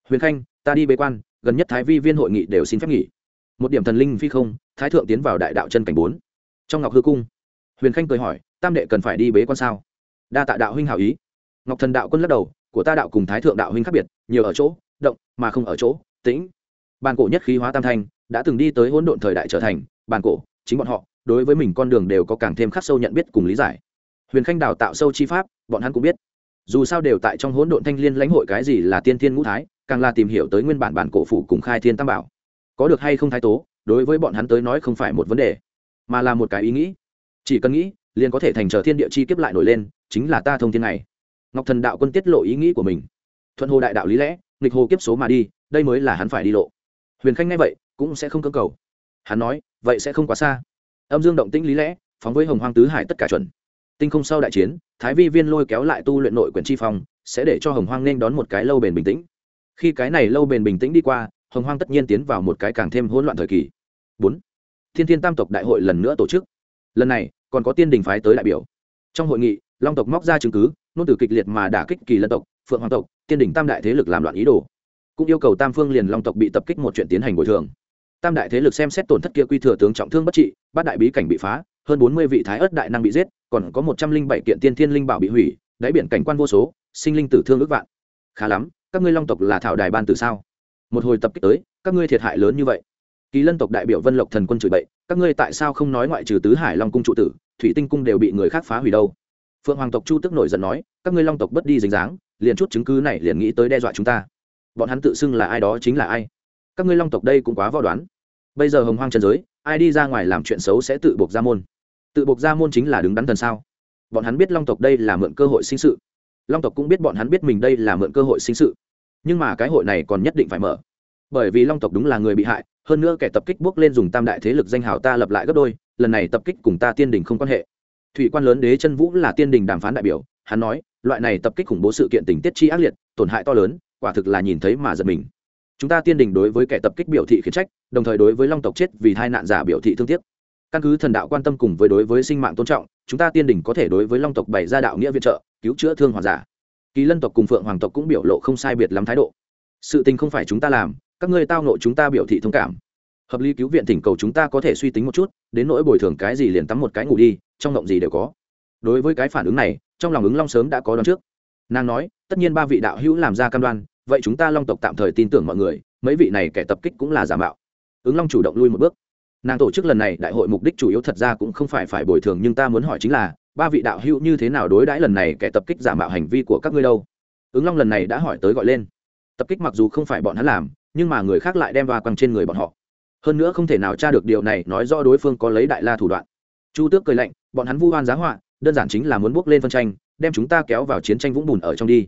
Huyền khanh, ta đi bế quan, gần nhất thái vi viên hội nghị đều xin phép nghỉ. Một điểm thần linh phi không, thái thượng tiến vào đại đạo chân cảnh bốn. Trong ngọc hư cung, huyền khanh cười hỏi, tam đệ cần phải đi bế quan sao? Đa tạ đạo huynh hảo ý. Ngọc thần đạo quân lắc đầu, của ta đạo cùng thái thượng đạo huynh khác biệt, nhiều ở chỗ động, mà không ở chỗ, tĩnh. Bàn cổ nhất khí hóa tam thanh, đã từng đi tới hỗn độn thời đại trở thành, bàn cổ, chính bọn họ, đối với mình con đường đều có càng thêm khắc sâu nhận biết cùng lý giải. Huyền khanh đào tạo sâu chi pháp, bọn hắn cũng biết. Dù sao đều tại trong hỗn độn thanh liên lãnh hội cái gì là tiên thiên ngũ thái, càng là tìm hiểu tới nguyên bản bản cổ phủ cùng khai thiên tam bảo. Có được hay không thái tố, đối với bọn hắn tới nói không phải một vấn đề, mà là một cái ý nghĩ. Chỉ cần nghĩ, liền có thể thành trở thiên địa chi kiếp lại nổi lên, chính là ta thông thiên này. Ngọc thần đạo quân tiết lộ ý nghĩ của mình. Thuận hồ đại đạo lý lẽ nghịch hồ kiếp số mà đi, đây mới là hắn phải đi lộ. Huyền khanh nghe vậy, cũng sẽ không cơ cầu. Hắn nói, vậy sẽ không quá xa. Âm dương động tĩnh lý lẽ, phóng với hồng hoang tứ hải tất cả chuẩn. Tinh không sau đại chiến, thái vi viên lôi kéo lại tu luyện nội quyển chi phong, sẽ để cho hồng hoang nên đón một cái lâu bền bình tĩnh. Khi cái này lâu bền bình tĩnh đi qua, hồng hoang tất nhiên tiến vào một cái càng thêm hỗn loạn thời kỳ. Bốn. Thiên thiên tam tộc đại hội lần nữa tổ chức. Lần này, còn có tiên đình phái tới đại biểu. Trong hội nghị, long tộc móc ra chứng cứ, nôn từ kịch liệt mà đả kích kỳ lân tộc, phượng hoàng tộc tiên đình tam đại thế lực làm loạn ý đồ, cũng yêu cầu tam phương liền long tộc bị tập kích một chuyện tiến hành bồi thường. Tam đại thế lực xem xét tổn thất kia quy thừa tướng trọng thương bất trị, bát đại bí cảnh bị phá, hơn bốn mươi vị thái ớt đại năng bị giết, còn có một trăm linh bảy kiện tiên thiên linh bảo bị hủy, đáy biển cảnh quan vô số, sinh linh tử thương ước vạn. Khá lắm, các ngươi long tộc là thảo đài ban từ sao? Một hồi tập kích tới, các ngươi thiệt hại lớn như vậy. Kỳ lân tộc đại biểu vân lộc thần quân chửi bậy, các ngươi tại sao không nói ngoại trừ tứ hải long cung trụ tử, thủy tinh cung đều bị người khác phá hủy đâu? Phượng hoàng tộc chu tức nổi giận nói, các ngươi long tộc bất đi dính dáng liền chút chứng cứ này liền nghĩ tới đe dọa chúng ta. Bọn hắn tự xưng là ai đó chính là ai. Các ngươi long tộc đây cũng quá vò đoán. Bây giờ hồng hoang trần giới, ai đi ra ngoài làm chuyện xấu sẽ tự buộc ra môn. Tự buộc ra môn chính là đứng đắn thần sao? Bọn hắn biết long tộc đây là mượn cơ hội sinh sự. Long tộc cũng biết bọn hắn biết mình đây là mượn cơ hội sinh sự. Nhưng mà cái hội này còn nhất định phải mở. Bởi vì long tộc đúng là người bị hại, hơn nữa kẻ tập kích bước lên dùng tam đại thế lực danh hào ta lập lại gấp đôi, lần này tập kích cùng ta tiên đình không quan hệ. Thủy quan lớn đế chân vũ là tiên đình đàm phán đại biểu, hắn nói loại này tập kích khủng bố sự kiện tình tiết chi ác liệt, tổn hại to lớn, quả thực là nhìn thấy mà giật mình. Chúng ta tiên đình đối với kẻ tập kích biểu thị khiển trách, đồng thời đối với long tộc chết vì hai nạn giả biểu thị thương tiếc. Căn cứ thần đạo quan tâm cùng với đối với sinh mạng tôn trọng, chúng ta tiên đình có thể đối với long tộc bày ra đạo nghĩa viện trợ, cứu chữa thương hoàng giả. Kỳ lân tộc cùng phượng hoàng tộc cũng biểu lộ không sai biệt lắm thái độ. Sự tình không phải chúng ta làm, các ngươi tao nộ chúng ta biểu thị thông cảm. Hợp lý cứu viện thỉnh cầu chúng ta có thể suy tính một chút, đến nỗi bồi thường cái gì liền tắm một cái ngủ đi, trong ngộng gì đều có. Đối với cái phản ứng này trong lòng ứng long sớm đã có đón trước. Nàng nói, tất nhiên ba vị đạo hữu làm ra cam đoan, vậy chúng ta long tộc tạm thời tin tưởng mọi người, mấy vị này kẻ tập kích cũng là giả mạo. Ứng long chủ động lui một bước. Nàng tổ chức lần này đại hội mục đích chủ yếu thật ra cũng không phải phải bồi thường, nhưng ta muốn hỏi chính là, ba vị đạo hữu như thế nào đối đãi lần này kẻ tập kích giả mạo hành vi của các ngươi đâu? Ứng long lần này đã hỏi tới gọi lên. Tập kích mặc dù không phải bọn hắn làm, nhưng mà người khác lại đem va quăng trên người bọn họ. Hơn nữa không thể nào tra được điều này, nói rõ đối phương có lấy đại la thủ đoạn. Chu tước cười lạnh, bọn hắn vu oan giá họa đơn giản chính là muốn bước lên phân tranh, đem chúng ta kéo vào chiến tranh vũng bùn ở trong đi.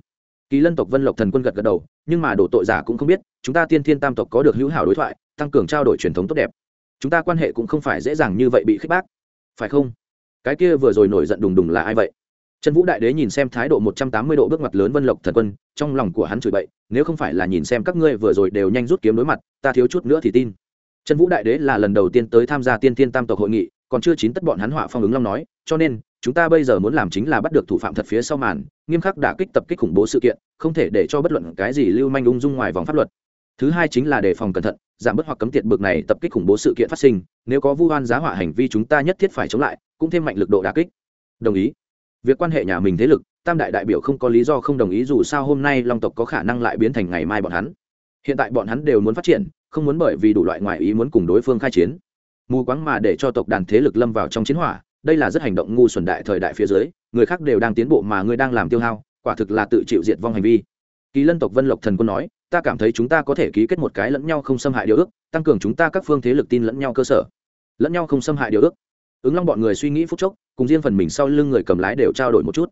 Kỳ lân tộc vân lộc thần quân gật gật đầu, nhưng mà đổ tội giả cũng không biết, chúng ta tiên thiên tam tộc có được hữu hảo đối thoại, tăng cường trao đổi truyền thống tốt đẹp. Chúng ta quan hệ cũng không phải dễ dàng như vậy bị khích bác. Phải không? Cái kia vừa rồi nổi giận đùng đùng là ai vậy? Trần vũ đại đế nhìn xem thái độ một trăm tám mươi độ bước ngoặt lớn vân lộc thần quân, trong lòng của hắn chửi bậy, nếu không phải là nhìn xem các ngươi vừa rồi đều nhanh rút kiếm đối mặt, ta thiếu chút nữa thì tin. Trần vũ đại đế là lần đầu tiên tới tham gia tiên thiên tam tộc hội nghị, còn chưa chín tất bọn hắn họa phong ứng long nói, cho nên chúng ta bây giờ muốn làm chính là bắt được thủ phạm thật phía sau màn, nghiêm khắc đả kích tập kích khủng bố sự kiện, không thể để cho bất luận cái gì lưu manh ung dung ngoài vòng pháp luật. Thứ hai chính là đề phòng cẩn thận, giảm bớt hoặc cấm tiệt bực này tập kích khủng bố sự kiện phát sinh, nếu có vu oan giá họa hành vi chúng ta nhất thiết phải chống lại, cũng thêm mạnh lực độ đả kích. Đồng ý. Việc quan hệ nhà mình thế lực, tam đại đại biểu không có lý do không đồng ý dù sao hôm nay long tộc có khả năng lại biến thành ngày mai bọn hắn. Hiện tại bọn hắn đều muốn phát triển, không muốn bởi vì đủ loại ngoại ý muốn cùng đối phương khai chiến. Mù quáng mà để cho tộc đàn thế lực lâm vào trong chiến hỏa đây là rất hành động ngu xuẩn đại thời đại phía dưới, người khác đều đang tiến bộ mà ngươi đang làm tiêu hao, quả thực là tự chịu diệt vong hành vi. Kỳ lân tộc vân lộc thần quân nói, ta cảm thấy chúng ta có thể ký kết một cái lẫn nhau không xâm hại điều ước, tăng cường chúng ta các phương thế lực tin lẫn nhau cơ sở. Lẫn nhau không xâm hại điều ước. Ứng long bọn người suy nghĩ phút chốc, cùng riêng phần mình sau lưng người cầm lái đều trao đổi một chút.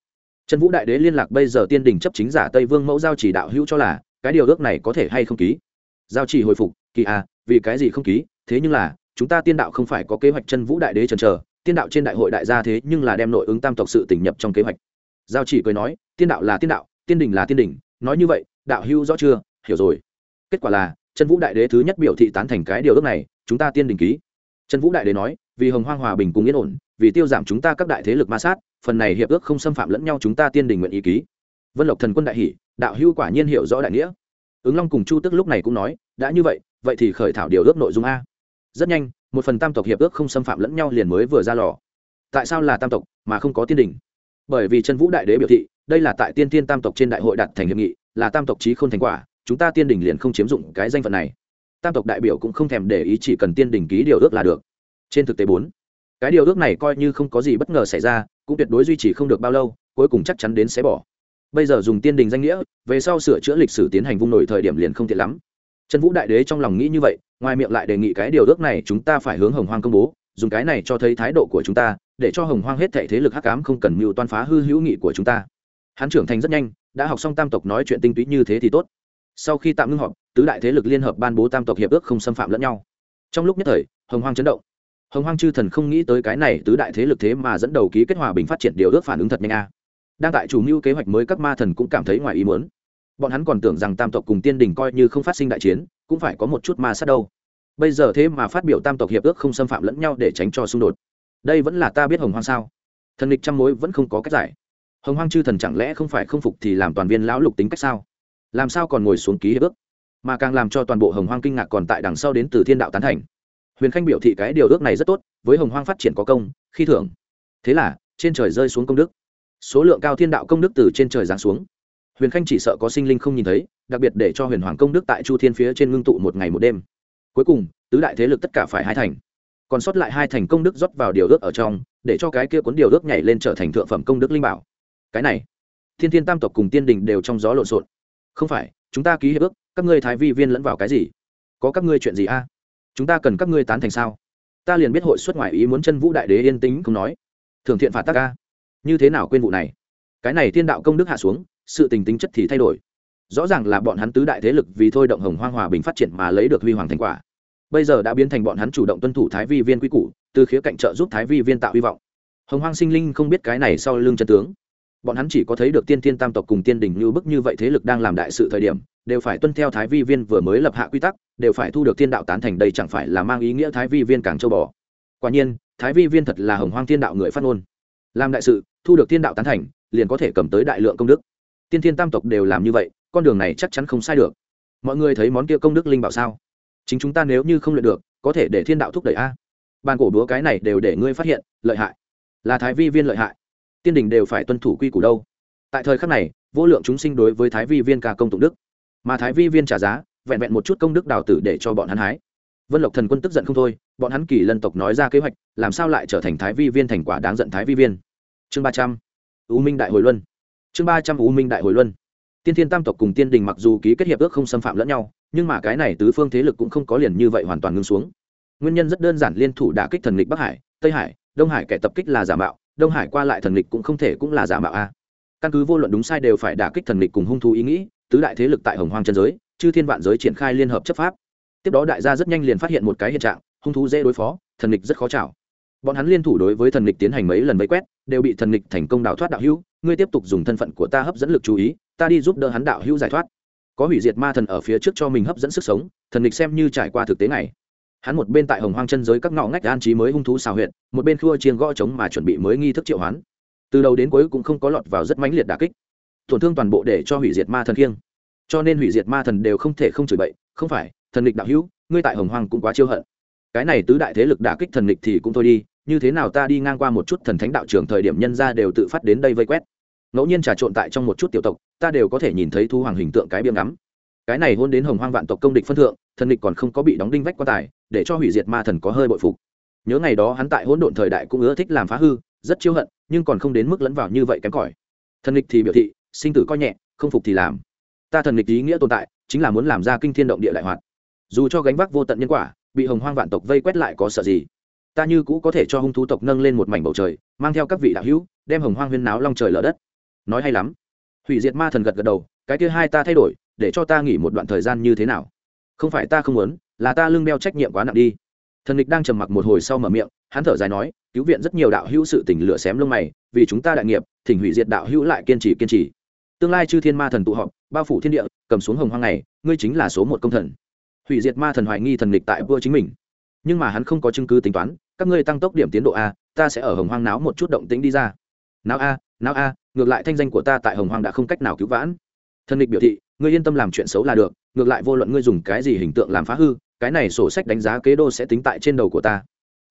Trần vũ đại đế liên lạc bây giờ tiên đình chấp chính giả tây vương mẫu giao chỉ đạo hữu cho là, cái điều ước này có thể hay không ký? Giao chỉ hồi phục, kỳ à vì cái gì không ký? Thế nhưng là, chúng ta tiên đạo không phải có kế hoạch chân vũ đại đế trần trờ tiên đạo trên đại hội đại gia thế nhưng là đem nội ứng tam tộc sự tình nhập trong kế hoạch. Giao chỉ cười nói, tiên đạo là tiên đạo, tiên đình là tiên đình, nói như vậy, đạo hưu rõ chưa? Hiểu rồi. Kết quả là, Trần vũ đại đế thứ nhất biểu thị tán thành cái điều ước này, chúng ta tiên đình ký. Trần vũ đại đế nói, vì hồng hoang hòa bình cùng yên ổn, vì tiêu giảm chúng ta các đại thế lực ma sát, phần này hiệp ước không xâm phạm lẫn nhau chúng ta tiên đình nguyện ý ký. Vân lộc thần quân đại hỷ đạo hưu quả nhiên hiểu rõ đại nghĩa. Ứng long cùng chu tức lúc này cũng nói, đã như vậy vậy thì khởi thảo điều ước nội dung a. Rất nhanh một phần tam tộc hiệp ước không xâm phạm lẫn nhau liền mới vừa ra lò. Tại sao là tam tộc mà không có tiên đình? Bởi vì chân vũ đại đế biểu thị, đây là tại tiên tiên tam tộc trên đại hội đặt thành hiệp nghị, là tam tộc trí không thành quả, chúng ta tiên đình liền không chiếm dụng cái danh phận này. Tam tộc đại biểu cũng không thèm để ý chỉ cần tiên đình ký điều ước là được. Trên thực tế bốn, cái điều ước này coi như không có gì bất ngờ xảy ra, cũng tuyệt đối duy trì không được bao lâu, cuối cùng chắc chắn đến sẽ bỏ. Bây giờ dùng tiên đình danh nghĩa, về sau sửa chữa lịch sử tiến hành vung nổi thời điểm liền không tiện lắm. Trần vũ đại đế trong lòng nghĩ như vậy ngoài miệng lại đề nghị cái điều ước này chúng ta phải hướng hồng hoang công bố, dùng cái này cho thấy thái độ của chúng ta, để cho hồng hoang hết thệ thế lực hắc cám không cần mưu toan phá hư hữu nghị của chúng ta. Hắn trưởng thành rất nhanh, đã học xong tam tộc nói chuyện tinh túy như thế thì tốt. Sau khi tạm ngưng họp, tứ đại thế lực liên hợp ban bố tam tộc hiệp ước không xâm phạm lẫn nhau. Trong lúc nhất thời, hồng hoang chấn động. Hồng hoang chư thần không nghĩ tới cái này tứ đại thế lực thế mà dẫn đầu ký kết hòa bình phát triển điều ước phản ứng thật nhanh a. Đang tại chủ mưu kế hoạch mới các ma thần cũng cảm thấy ngoài ý muốn bọn hắn còn tưởng rằng tam tộc cùng tiên đình coi như không phát sinh đại chiến, cũng phải có một chút ma sát đâu. Bây giờ thế mà phát biểu tam tộc hiệp ước không xâm phạm lẫn nhau để tránh cho xung đột. Đây vẫn là ta biết hồng hoang sao? Thần địch trăm mối vẫn không có cách giải. Hồng hoang chư thần chẳng lẽ không phải không phục thì làm toàn viên lão lục tính cách sao? Làm sao còn ngồi xuống ký hiệp ước? Mà càng làm cho toàn bộ hồng hoang kinh ngạc còn tại đằng sau đến từ thiên đạo tán thành. Huyền khanh biểu thị cái điều ước này rất tốt, với hồng hoang phát triển có công, khi thưởng. Thế là, trên trời rơi xuống công đức. Số lượng cao thiên đạo công đức từ trên trời giáng xuống huyền khanh chỉ sợ có sinh linh không nhìn thấy, đặc biệt để cho huyền hoàng công đức tại chu thiên phía trên ngưng tụ một ngày một đêm. Cuối cùng, tứ đại thế lực tất cả phải hai thành. Còn sót lại hai thành công đức rót vào điều ước ở trong, để cho cái kia cuốn điều ước nhảy lên trở thành thượng phẩm công đức linh bảo. Cái này, thiên thiên tam tộc cùng tiên đình đều trong gió lộn xộn. Không phải, chúng ta ký hiệp ước, các ngươi thái vi viên lẫn vào cái gì? Có các ngươi chuyện gì a? Chúng ta cần các ngươi tán thành sao? Ta liền biết hội xuất ngoại ý muốn chân vũ đại đế yên tĩnh không nói. Thường thiện phạt tác ca như thế nào quên vụ này? Cái này thiên đạo công đức hạ xuống sự tình tính chất thì thay đổi. Rõ ràng là bọn hắn tứ đại thế lực vì thôi động hồng hoang hòa bình phát triển mà lấy được huy hoàng thành quả. Bây giờ đã biến thành bọn hắn chủ động tuân thủ thái vi viên quy củ, từ khía cạnh trợ giúp thái vi viên tạo hy vọng. Hồng hoang sinh linh không biết cái này sau lưng chân tướng. Bọn hắn chỉ có thấy được tiên thiên tam tộc cùng tiên đình như bức như vậy thế lực đang làm đại sự thời điểm, đều phải tuân theo thái vi viên vừa mới lập hạ quy tắc, đều phải thu được thiên đạo tán thành đây chẳng phải là mang ý nghĩa thái vi viên càng châu bò. Quả nhiên, thái vi viên thật là hồng hoang thiên đạo người phát ngôn. Làm đại sự, thu được thiên đạo tán thành, liền có thể cầm tới đại lượng công đức tiên thiên tam tộc đều làm như vậy, con đường này chắc chắn không sai được. Mọi người thấy món kia công đức linh bảo sao? Chính chúng ta nếu như không luyện được, có thể để thiên đạo thúc đẩy a. Bàn cổ đúa cái này đều để ngươi phát hiện, lợi hại. Là thái vi viên lợi hại. Tiên đình đều phải tuân thủ quy củ đâu. Tại thời khắc này, vô lượng chúng sinh đối với thái vi viên ca công tụng đức. Mà thái vi viên trả giá, vẹn vẹn một chút công đức đào tử để cho bọn hắn hái. Vân lộc thần quân tức giận không thôi, bọn hắn kỳ lân tộc nói ra kế hoạch, làm sao lại trở thành thái vi viên thành quả đáng giận thái vi viên. Chương ba trăm, u minh đại hồi luân chương ba trăm u minh đại hồi luân. Tiên thiên tam tộc cùng tiên đình mặc dù ký kết hiệp ước không xâm phạm lẫn nhau, nhưng mà cái này tứ phương thế lực cũng không có liền như vậy hoàn toàn ngưng xuống. Nguyên nhân rất đơn giản, liên thủ đả kích thần lịch bắc hải, tây hải, đông hải kẻ tập kích là giả mạo, đông hải qua lại thần lịch cũng không thể cũng là giả mạo a. Căn cứ vô luận đúng sai đều phải đả kích thần lịch cùng hung thú ý nghĩ, tứ đại thế lực tại hồng hoang chân giới, chư thiên vạn giới triển khai liên hợp chấp pháp. Tiếp đó đại gia rất nhanh liền phát hiện một cái hiện trạng, hung thú dễ đối phó, thần lịch rất khó chảo bọn hắn liên thủ đối với thần lịch tiến hành mấy lần vây quét, đều bị thần lịch thành công đào thoát đạo hữu. Ngươi tiếp tục dùng thân phận của ta hấp dẫn lực chú ý, ta đi giúp đỡ hắn đạo hữu giải thoát. Có hủy diệt ma thần ở phía trước cho mình hấp dẫn sức sống, thần lịch xem như trải qua thực tế này. Hắn một bên tại hồng hoang chân giới các ngõ ngách an trí mới hung thú xào huyện một bên khua chiên gõ trống mà chuẩn bị mới nghi thức triệu hoán. Từ đầu đến cuối cũng không có lọt vào rất mãnh liệt đà kích. Tổn thương toàn bộ để cho hủy diệt ma thần kiêng cho nên hủy diệt ma thần đều không thể không chửi bậy, không phải, thần lịch đạo hữu, ngươi tại hồng hoang cũng quá chiêu hận. Cái này tứ đại thế lực đả kích thần lịch thì cũng thôi đi như thế nào ta đi ngang qua một chút thần thánh đạo trường thời điểm nhân ra đều tự phát đến đây vây quét. Ngẫu nhiên trà trộn tại trong một chút tiểu tộc, ta đều có thể nhìn thấy thu hoàng hình tượng cái biếng ngắm. Cái này hôn đến hồng hoang vạn tộc công địch phân thượng, thần địch còn không có bị đóng đinh vách quan tài, để cho hủy diệt ma thần có hơi bội phục. Nhớ ngày đó hắn tại hỗn độn thời đại cũng ưa thích làm phá hư, rất chiêu hận, nhưng còn không đến mức lẫn vào như vậy kém cỏi. Thần địch thì biểu thị, sinh tử coi nhẹ, không phục thì làm. Ta thần địch ý nghĩa tồn tại, chính là muốn làm ra kinh thiên động địa đại hoạt. Dù cho gánh vác vô tận nhân quả, bị hồng hoang vạn tộc vây quét lại có sợ gì? Ta như cũ có thể cho hung thú tộc nâng lên một mảnh bầu trời, mang theo các vị đạo hữu, đem hồng hoang huyên náo long trời lở đất. Nói hay lắm. Hủy diệt ma thần gật gật đầu, cái kia hai ta thay đổi, để cho ta nghỉ một đoạn thời gian như thế nào? Không phải ta không muốn, là ta lưng đeo trách nhiệm quá nặng đi. Thần địch đang trầm mặc một hồi sau mở miệng, hắn thở dài nói, cứu viện rất nhiều đạo hữu sự tỉnh lửa xém lông mày, vì chúng ta đại nghiệp, thỉnh hủy diệt đạo hữu lại kiên trì kiên trì. Tương lai chư thiên ma thần tụ họp, bao phủ thiên địa, cầm xuống hồng hoang này, ngươi chính là số một công thần. Hủy diệt ma thần hoài nghi thần địch tại vua chính mình nhưng mà hắn không có chứng cứ tính toán, các ngươi tăng tốc điểm tiến độ a, ta sẽ ở hồng hoang náo một chút động tính đi ra. Náo a náo a, ngược lại thanh danh của ta tại hồng hoang đã không cách nào cứu vãn. Thần địch biểu thị, ngươi yên tâm làm chuyện xấu là được, ngược lại vô luận ngươi dùng cái gì hình tượng làm phá hư, cái này sổ sách đánh giá kế đô sẽ tính tại trên đầu của ta.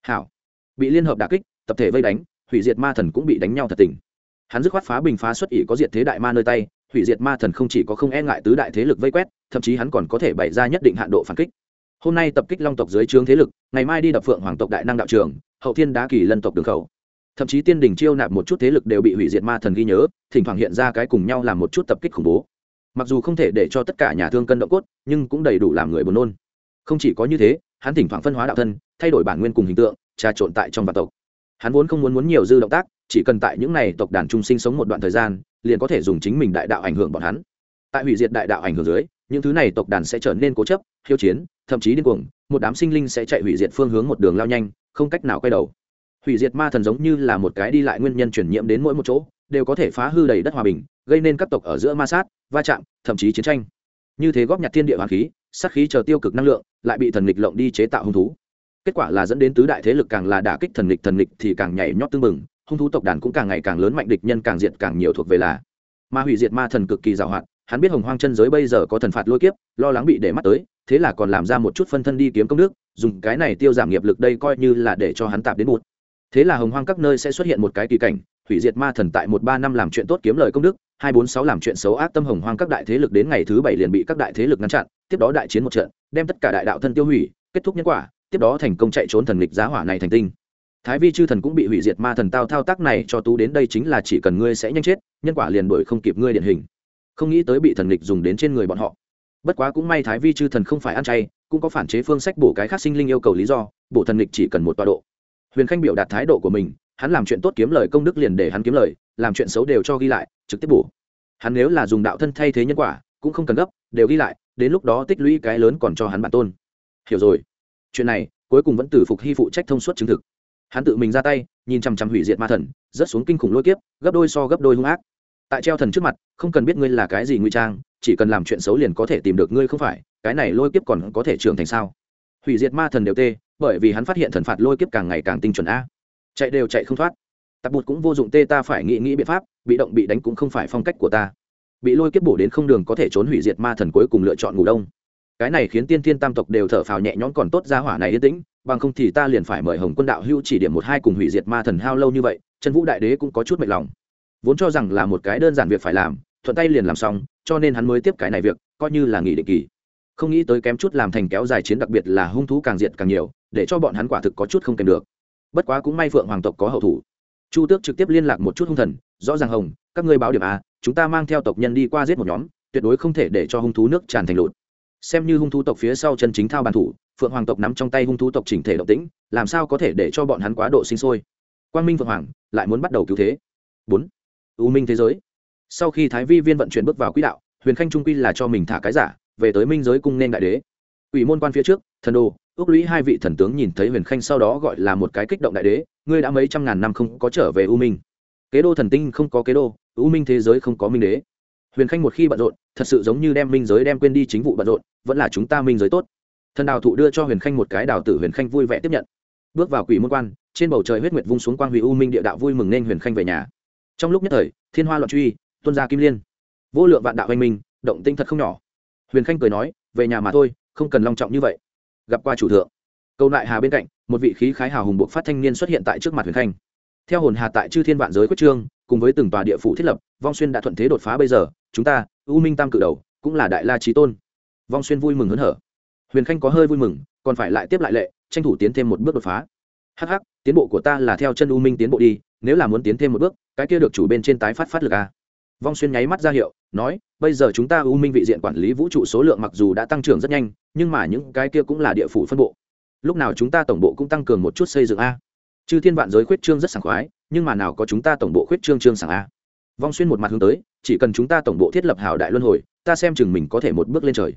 Hảo. Bị liên hợp đà kích, tập thể vây đánh, hủy diệt ma thần cũng bị đánh nhau thật tình. Hắn dứt khoát phá bình phá xuất ỷ có diệt thế đại ma nơi tay, hủy diệt ma thần không chỉ có không e ngại tứ đại thế lực vây quét, thậm chí hắn còn có thể bày ra nhất định hạn độ phản kích hôm nay tập kích long tộc dưới trướng thế lực, ngày mai đi đập phượng hoàng tộc đại năng đạo trường, hậu thiên đá kỳ lân tộc đường khẩu. Thậm chí tiên đình chiêu nạp một chút thế lực đều bị hủy diệt ma thần ghi nhớ, thỉnh thoảng hiện ra cái cùng nhau làm một chút tập kích khủng bố. Mặc dù không thể để cho tất cả nhà thương cân động cốt, nhưng cũng đầy đủ làm người buồn nôn. Không chỉ có như thế, hắn thỉnh thoảng phân hóa đạo thân, thay đổi bản nguyên cùng hình tượng, trà trộn tại trong vạn tộc. Hắn vốn không muốn muốn nhiều dư động tác, chỉ cần tại những n à y tộc đàn trung sinh sống một đoạn thời gian, liền có thể dùng chính mình đại đạo ảnh hưởng bọn hắn. Tại hủy diệt đại đạo ảnh hưởng dưới những thứ này tộc đàn sẽ trở nên cố chấp hiếu chiến, thậm chí điên cuồng, một đám sinh linh sẽ chạy hủy diệt phương hướng một đường lao nhanh, không cách nào quay đầu. Hủy diệt ma thần giống như là một cái đi lại nguyên nhân chuyển nhiễm đến mỗi một chỗ, đều có thể phá hư đầy đất hòa bình, gây nên các tộc ở giữa ma sát, va chạm, thậm chí chiến tranh. Như thế góp nhặt thiên địa hoàng khí, sát khí chờ tiêu cực năng lượng, lại bị thần lịch lộng đi chế tạo hung thú. Kết quả là dẫn đến tứ đại thế lực càng là đả kích thần lịch thần lịch thì càng nhảy nhót tương mừng hung thú tộc đàn cũng càng ngày càng lớn mạnh, địch nhân càng diệt càng nhiều thuộc về là. Ma hủy diệt ma thần cực kỳ giàu hoạt hắn biết hồng hoang chân giới bây giờ có thần phạt lôi kiếp, lo lắng bị để mắt tới, thế là còn làm ra một chút phân thân đi kiếm công đức, dùng cái này tiêu giảm nghiệp lực đây coi như là để cho hắn tạp đến bụt. Thế là hồng hoang các nơi sẽ xuất hiện một cái kỳ cảnh, hủy diệt ma thần tại một ba năm làm chuyện tốt kiếm lời công đức, hai bốn sáu làm chuyện xấu ác tâm hồng hoang các đại thế lực đến ngày thứ bảy liền bị các đại thế lực ngăn chặn, tiếp đó đại chiến một trận, đem tất cả đại đạo thân tiêu hủy, kết thúc nhân quả, tiếp đó thành công chạy trốn thần lịch giá hỏa này thành tinh. Thái vi chư thần cũng bị hủy diệt ma thần tao thao tác này cho tú đến đây chính là chỉ cần ngươi sẽ nhanh chết, nhân quả liền đổi không kịp ngươi điển hình không nghĩ tới bị thần lịch dùng đến trên người bọn họ. Bất quá cũng may thái vi chư thần không phải ăn chay, cũng có phản chế phương sách bổ cái khác sinh linh yêu cầu lý do, bổ thần lịch chỉ cần một tọa độ. Huyền khanh biểu đạt thái độ của mình, hắn làm chuyện tốt kiếm lời công đức liền để hắn kiếm lời, làm chuyện xấu đều cho ghi lại, trực tiếp bổ. Hắn nếu là dùng đạo thân thay thế nhân quả, cũng không cần gấp, đều ghi lại, đến lúc đó tích lũy cái lớn còn cho hắn bản tôn. Hiểu rồi. Chuyện này, cuối cùng vẫn từ phục hy phụ trách thông suốt chứng thực. Hắn tự mình ra tay, nhìn chằm chằm hủy diệt ma thần rất xuống kinh khủng lôi kiếp, gấp đôi so gấp đôi hung ác tại treo thần trước mặt, không cần biết ngươi là cái gì nguy trang, chỉ cần làm chuyện xấu liền có thể tìm được ngươi không phải, cái này lôi kiếp còn có thể trưởng thành sao? Hủy diệt ma thần đều tê, bởi vì hắn phát hiện thần phạt lôi kiếp càng ngày càng tinh chuẩn a. Chạy đều chạy không thoát. Tạp bụt cũng vô dụng tê ta phải nghĩ nghĩ biện pháp, bị động bị đánh cũng không phải phong cách của ta. Bị lôi kiếp bổ đến không đường có thể trốn hủy diệt ma thần cuối cùng lựa chọn ngủ đông. Cái này khiến tiên thiên tam tộc đều thở phào nhẹ nhõm còn tốt ra hỏa này yên tĩnh, bằng không thì ta liền phải mời hồng quân đạo hưu chỉ điểm một hai cùng hủy diệt ma thần hao lâu như vậy chân vũ đại đế cũng có chút mệt lòng vốn cho rằng là một cái đơn giản việc phải làm, thuận tay liền làm xong, cho nên hắn mới tiếp cái này việc, coi như là nghỉ định kỳ. Không nghĩ tới kém chút làm thành kéo dài chiến đặc biệt là hung thú càng diệt càng nhiều, để cho bọn hắn quả thực có chút không kèm được. Bất quá cũng may phượng hoàng tộc có hậu thủ. Chu tước trực tiếp liên lạc một chút hung thần, rõ ràng hồng, các ngươi báo điểm a, chúng ta mang theo tộc nhân đi qua giết một nhóm, tuyệt đối không thể để cho hung thú nước tràn thành lụt. Xem như hung thú tộc phía sau chân chính thao bàn thủ, phượng hoàng tộc nắm trong tay hung thú tộc chỉnh thể động tĩnh, làm sao có thể để cho bọn hắn quá độ sinh sôi? Quang minh phượng hoàng, lại muốn bắt đầu cứu thế. Bốn u minh thế giới. Sau khi thái vi viên vận chuyển bước vào quỹ đạo, huyền khanh trung quy là cho mình thả cái giả, về tới minh giới cung nên đại đế. Ủy môn quan phía trước, thần đồ, ước lũy hai vị thần tướng nhìn thấy huyền khanh sau đó gọi là một cái kích động đại đế, ngươi đã mấy trăm ngàn năm không có trở về u minh. Kế đô thần tinh không có kế đô, u minh thế giới không có minh đế. Huyền khanh một khi bận rộn, thật sự giống như đem minh giới đem quên đi chính vụ bận rộn, vẫn là chúng ta minh giới tốt. Thần đào thụ đưa cho huyền khanh một cái đào tử, huyền khanh vui vẻ tiếp nhận. Bước vào quỷ môn quan, trên bầu trời huyết nguyệt vung xuống quang huy u minh địa đạo vui mừng nên huyền khanh về nhà trong lúc nhất thời, thiên hoa loạn truy tuân gia kim liên. Vô lượng vạn đạo anh minh, động tinh thật không nhỏ. Huyền khanh cười nói, về nhà mà thôi, không cần long trọng như vậy. Gặp qua chủ thượng. Câu lại hà bên cạnh, một vị khí khái hào hùng buộc phát thanh niên xuất hiện tại trước mặt huyền khanh. Theo hồn hà tại chư thiên vạn giới quyết trương, cùng với từng tòa địa phủ thiết lập, vong xuyên đã thuận thế đột phá bây giờ, chúng ta, u minh tam cự đầu, cũng là đại la trí tôn. Vong xuyên vui mừng hớn hở. Huyền khanh có hơi vui mừng, còn phải lại tiếp lại lệ, tranh thủ tiến thêm một bước đột phá. Hh tiến bộ của ta là theo chân u minh tiến bộ đi nếu là muốn tiến thêm một bước, cái kia được chủ bên trên tái phát phát lực a vong xuyên nháy mắt ra hiệu, nói, bây giờ chúng ta u minh vị diện quản lý vũ trụ số lượng mặc dù đã tăng trưởng rất nhanh, nhưng mà những cái kia cũng là địa phủ phân bộ. Lúc nào chúng ta tổng bộ cũng tăng cường một chút xây dựng a? Chư thiên vạn giới khuyết trương rất sảng khoái, nhưng mà nào có chúng ta tổng bộ khuyết trương trương sảng a? Vong xuyên một mặt hướng tới, chỉ cần chúng ta tổng bộ thiết lập hảo đại luân hồi, ta xem chừng mình có thể một bước lên trời.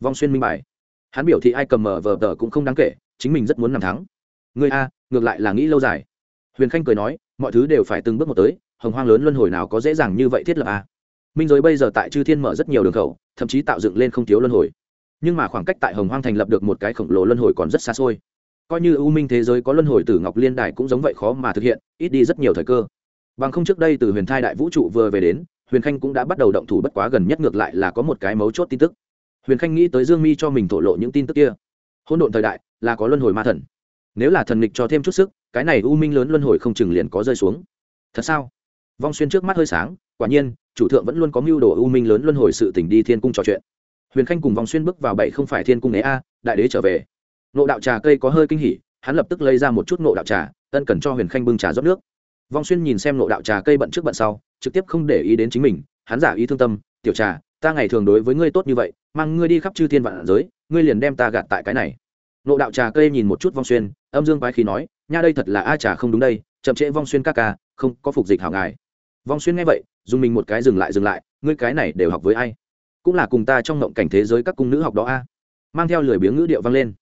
Vong xuyên minh bài. Hắn biểu thị ai cầm mờ vờ tờ cũng không đáng kể, chính mình rất muốn nằm thắng. Người a, ngược lại là nghĩ lâu dài. Huyền khanh cười nói mọi thứ đều phải từng bước một tới, hồng hoang lớn luân hồi nào có dễ dàng như vậy thiết lập a minh giới bây giờ tại chư thiên mở rất nhiều đường khẩu, thậm chí tạo dựng lên không thiếu luân hồi. Nhưng mà khoảng cách tại hồng hoang thành lập được một cái khổng lồ luân hồi còn rất xa xôi. Coi như ưu minh thế giới có luân hồi từ ngọc liên đài cũng giống vậy khó mà thực hiện, ít đi rất nhiều thời cơ. Bằng không trước đây từ huyền thai đại vũ trụ vừa về đến, huyền khanh cũng đã bắt đầu động thủ bất quá gần nhất ngược lại là có một cái mấu chốt tin tức. Huyền khanh nghĩ tới dương mi cho mình thổ lộ những tin tức kia. Hôn độn thời đại là có luân hồi ma thần nếu là thần lịch cho thêm chút sức, cái này u minh lớn luân hồi không chừng liền có rơi xuống. Thật sao? Vong xuyên trước mắt hơi sáng, quả nhiên, chủ thượng vẫn luôn có mưu đồ u minh lớn luân hồi sự tỉnh đi thiên cung trò chuyện. Huyền khanh cùng vong xuyên bước vào bảy không phải thiên cung né a, đại đế trở về. Nộ đạo trà cây có hơi kinh hỉ, hắn lập tức lấy ra một chút nộ đạo trà, ân cần cho huyền khanh bưng trà rót nước. Vong xuyên nhìn xem nộ đạo trà cây bận trước bận sau, trực tiếp không để ý đến chính mình, hắn giả ý thương tâm, tiểu trà, ta ngày thường đối với ngươi tốt như vậy, mang ngươi đi khắp chư thiên vạn giới, ngươi liền đem ta gạt tại cái này nộ đạo trà cây nhìn một chút vong xuyên, âm dương quái khí nói, nha, đây thật là a trà không đúng đây, chậm trễ vong xuyên ca ca, không có phục dịch hảo ngài. Vong xuyên nghe vậy, dùng mình một cái dừng lại dừng lại, ngươi cái này đều học với ai? Cũng là cùng ta trong ngộng cảnh thế giới các cung nữ học đó a. Mang theo lười biếng ngữ điệu vang lên.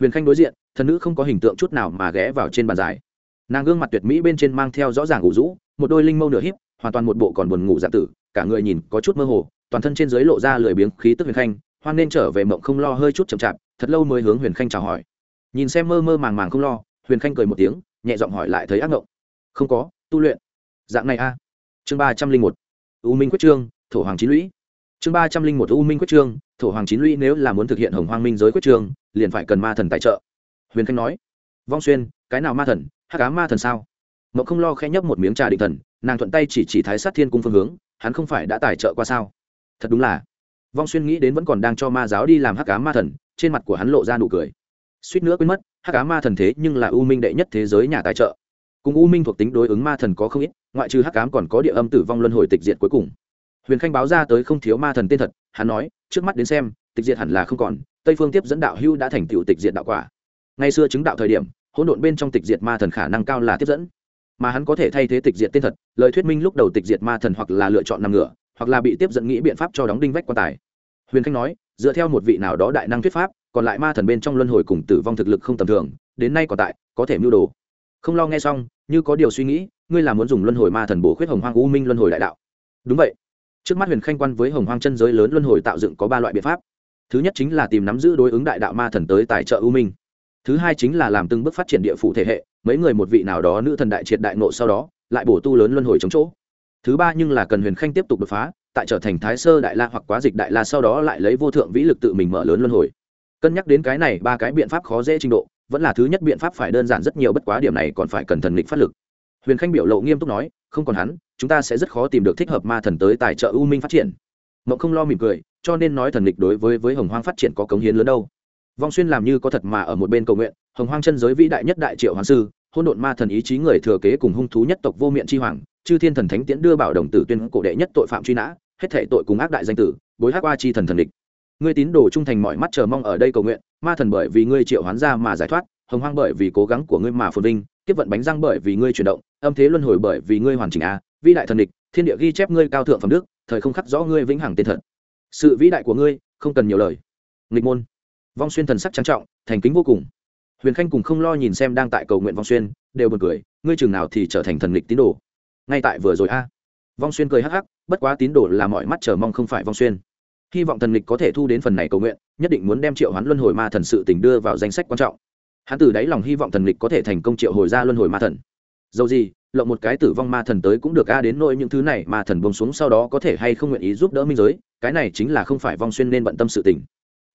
Huyền khanh đối diện, thần nữ không có hình tượng chút nào mà ghé vào trên bàn dài nàng gương mặt tuyệt mỹ bên trên mang theo rõ ràng ngủ rũ, một đôi linh mâu nửa híp, hoàn toàn một bộ còn buồn ngủ dạ tử, cả người nhìn có chút mơ hồ, toàn thân trên dưới lộ ra lười biếng khí tức huyền khanh, hoan nên trở về mộng không lo hơi chút chậm chạp thật lâu mới hướng huyền khanh chào hỏi. Nhìn xem mơ mơ màng màng không lo, huyền khanh cười một tiếng, nhẹ giọng hỏi lại thấy ác ngộng. Không có, tu luyện. Dạng này a. Chương ba trăm linh một. U minh quyết trương, thổ hoàng chín lũy. Chương ba trăm linh một, u minh quyết trương, thổ hoàng chín lũy nếu là muốn thực hiện hồng hoang minh giới quyết trương, liền phải cần ma thần tài trợ. Huyền khanh nói, vong xuyên, cái nào ma thần? Hát cá ma thần sao? Mậu không lo khẽ nhấp một miếng trà định thần, nàng thuận tay chỉ chỉ thái sát thiên cung phương hướng, hắn không phải đã tài trợ qua sao? Thật đúng là. Vong xuyên nghĩ đến vẫn còn đang cho ma giáo đi làm hắc cá ma thần trên mặt của hắn lộ ra nụ cười. Suýt nữa quên mất, hắc cá ma thần thế nhưng là u minh đệ nhất thế giới nhà tài trợ. Cùng u minh thuộc tính đối ứng ma thần có không ít, ngoại trừ hắc cám còn có địa âm tử vong luân hồi tịch diệt cuối cùng. Huyền khanh báo ra tới không thiếu ma thần tên thật, hắn nói, trước mắt đến xem, tịch diệt hẳn là không còn, tây phương tiếp dẫn đạo hưu đã thành tựu tịch diệt đạo quả. Ngày xưa chứng đạo thời điểm, hỗn độn bên trong tịch diệt ma thần khả năng cao là tiếp dẫn. Mà hắn có thể thay thế tịch diệt tên thật, lời thuyết minh lúc đầu tịch diệt ma thần hoặc là lựa chọn nằm ngửa, hoặc là bị tiếp dẫn nghĩ biện pháp cho đóng đinh vách quan tài. Huyền khanh nói dựa theo một vị nào đó đại năng thuyết pháp, còn lại ma thần bên trong luân hồi cùng tử vong thực lực không tầm thường, đến nay còn tại, có thể mưu đồ. Không lo nghe xong, như có điều suy nghĩ, ngươi là muốn dùng luân hồi ma thần bổ khuyết hồng hoang u minh luân hồi đại đạo. Đúng vậy. Trước mắt huyền khanh quan với hồng hoang chân giới lớn luân hồi tạo dựng có ba loại biện pháp. Thứ nhất chính là tìm nắm giữ đối ứng đại đạo ma thần tới tài trợ u minh. Thứ hai chính là làm từng bước phát triển địa phủ thể hệ, mấy người một vị nào đó nữ thần đại triệt đại nộ sau đó, lại bổ tu lớn luân hồi chống chỗ. Thứ ba nhưng là cần huyền khanh tiếp tục đột phá tại trở thành thái sơ đại la hoặc quá dịch đại la sau đó lại lấy vô thượng vĩ lực tự mình mở lớn luân hồi. Cân nhắc đến cái này, ba cái biện pháp khó dễ trình độ, vẫn là thứ nhất biện pháp phải đơn giản rất nhiều, bất quá điểm này còn phải cần thần lịch phát lực. Huyền khanh biểu lộ nghiêm túc nói, không còn hắn, chúng ta sẽ rất khó tìm được thích hợp ma thần tới tài trợ u minh phát triển. Mộng không lo mỉm cười, cho nên nói thần lịch đối với với hồng hoang phát triển có cống hiến lớn đâu. Vong xuyên làm như có thật mà ở một bên cầu nguyện, hồng hoang chân giới vĩ đại nhất đại triệu hoàng sư hôn độn ma thần ý chí người thừa kế cùng hung thú nhất tộc vô miệng chi hoàng, chư thiên thần thánh tiễn đưa bảo đồng tử tuyên cổ đệ nhất tội phạm truy nã hết thể tội cùng ác đại danh tử, bối hắc qua chi thần thần địch. Ngươi tín đồ trung thành mọi mắt chờ mong ở đây cầu nguyện, ma thần bởi vì ngươi triệu hoán ra mà giải thoát, hồng hoang bởi vì cố gắng của ngươi mà phồn vinh tiếp vận bánh răng bởi vì ngươi chuyển động, âm thế luân hồi bởi vì ngươi hoàn chỉnh a, vĩ đại thần địch, thiên địa ghi chép ngươi cao thượng phẩm đức, thời không khắc rõ ngươi vĩnh hằng tên thật sự vĩ đại của ngươi, không cần nhiều lời. Nghịch môn. Vong xuyên thần sắc trang trọng, thành kính vô cùng. Huyền khanh cùng không lo nhìn xem đang tại cầu nguyện vong xuyên, đều buồn cười, ngươi chừng nào thì trở thành thần địch tín đồ? Ngay tại vừa rồi a vong xuyên cười hắc hắc, bất quá tín đồ là mọi mắt chờ mong không phải vong xuyên. Hy vọng thần lịch có thể thu đến phần này cầu nguyện, nhất định muốn đem triệu hoán luân hồi ma thần sự tình đưa vào danh sách quan trọng. Hắn từ đáy lòng hy vọng thần lịch có thể thành công triệu hồi ra luân hồi ma thần. Dầu gì, lộng một cái tử vong ma thần tới cũng được a, đến nỗi những thứ này ma thần bông xuống sau đó có thể hay không nguyện ý giúp đỡ minh giới, cái này chính là không phải vong xuyên nên bận tâm sự tình.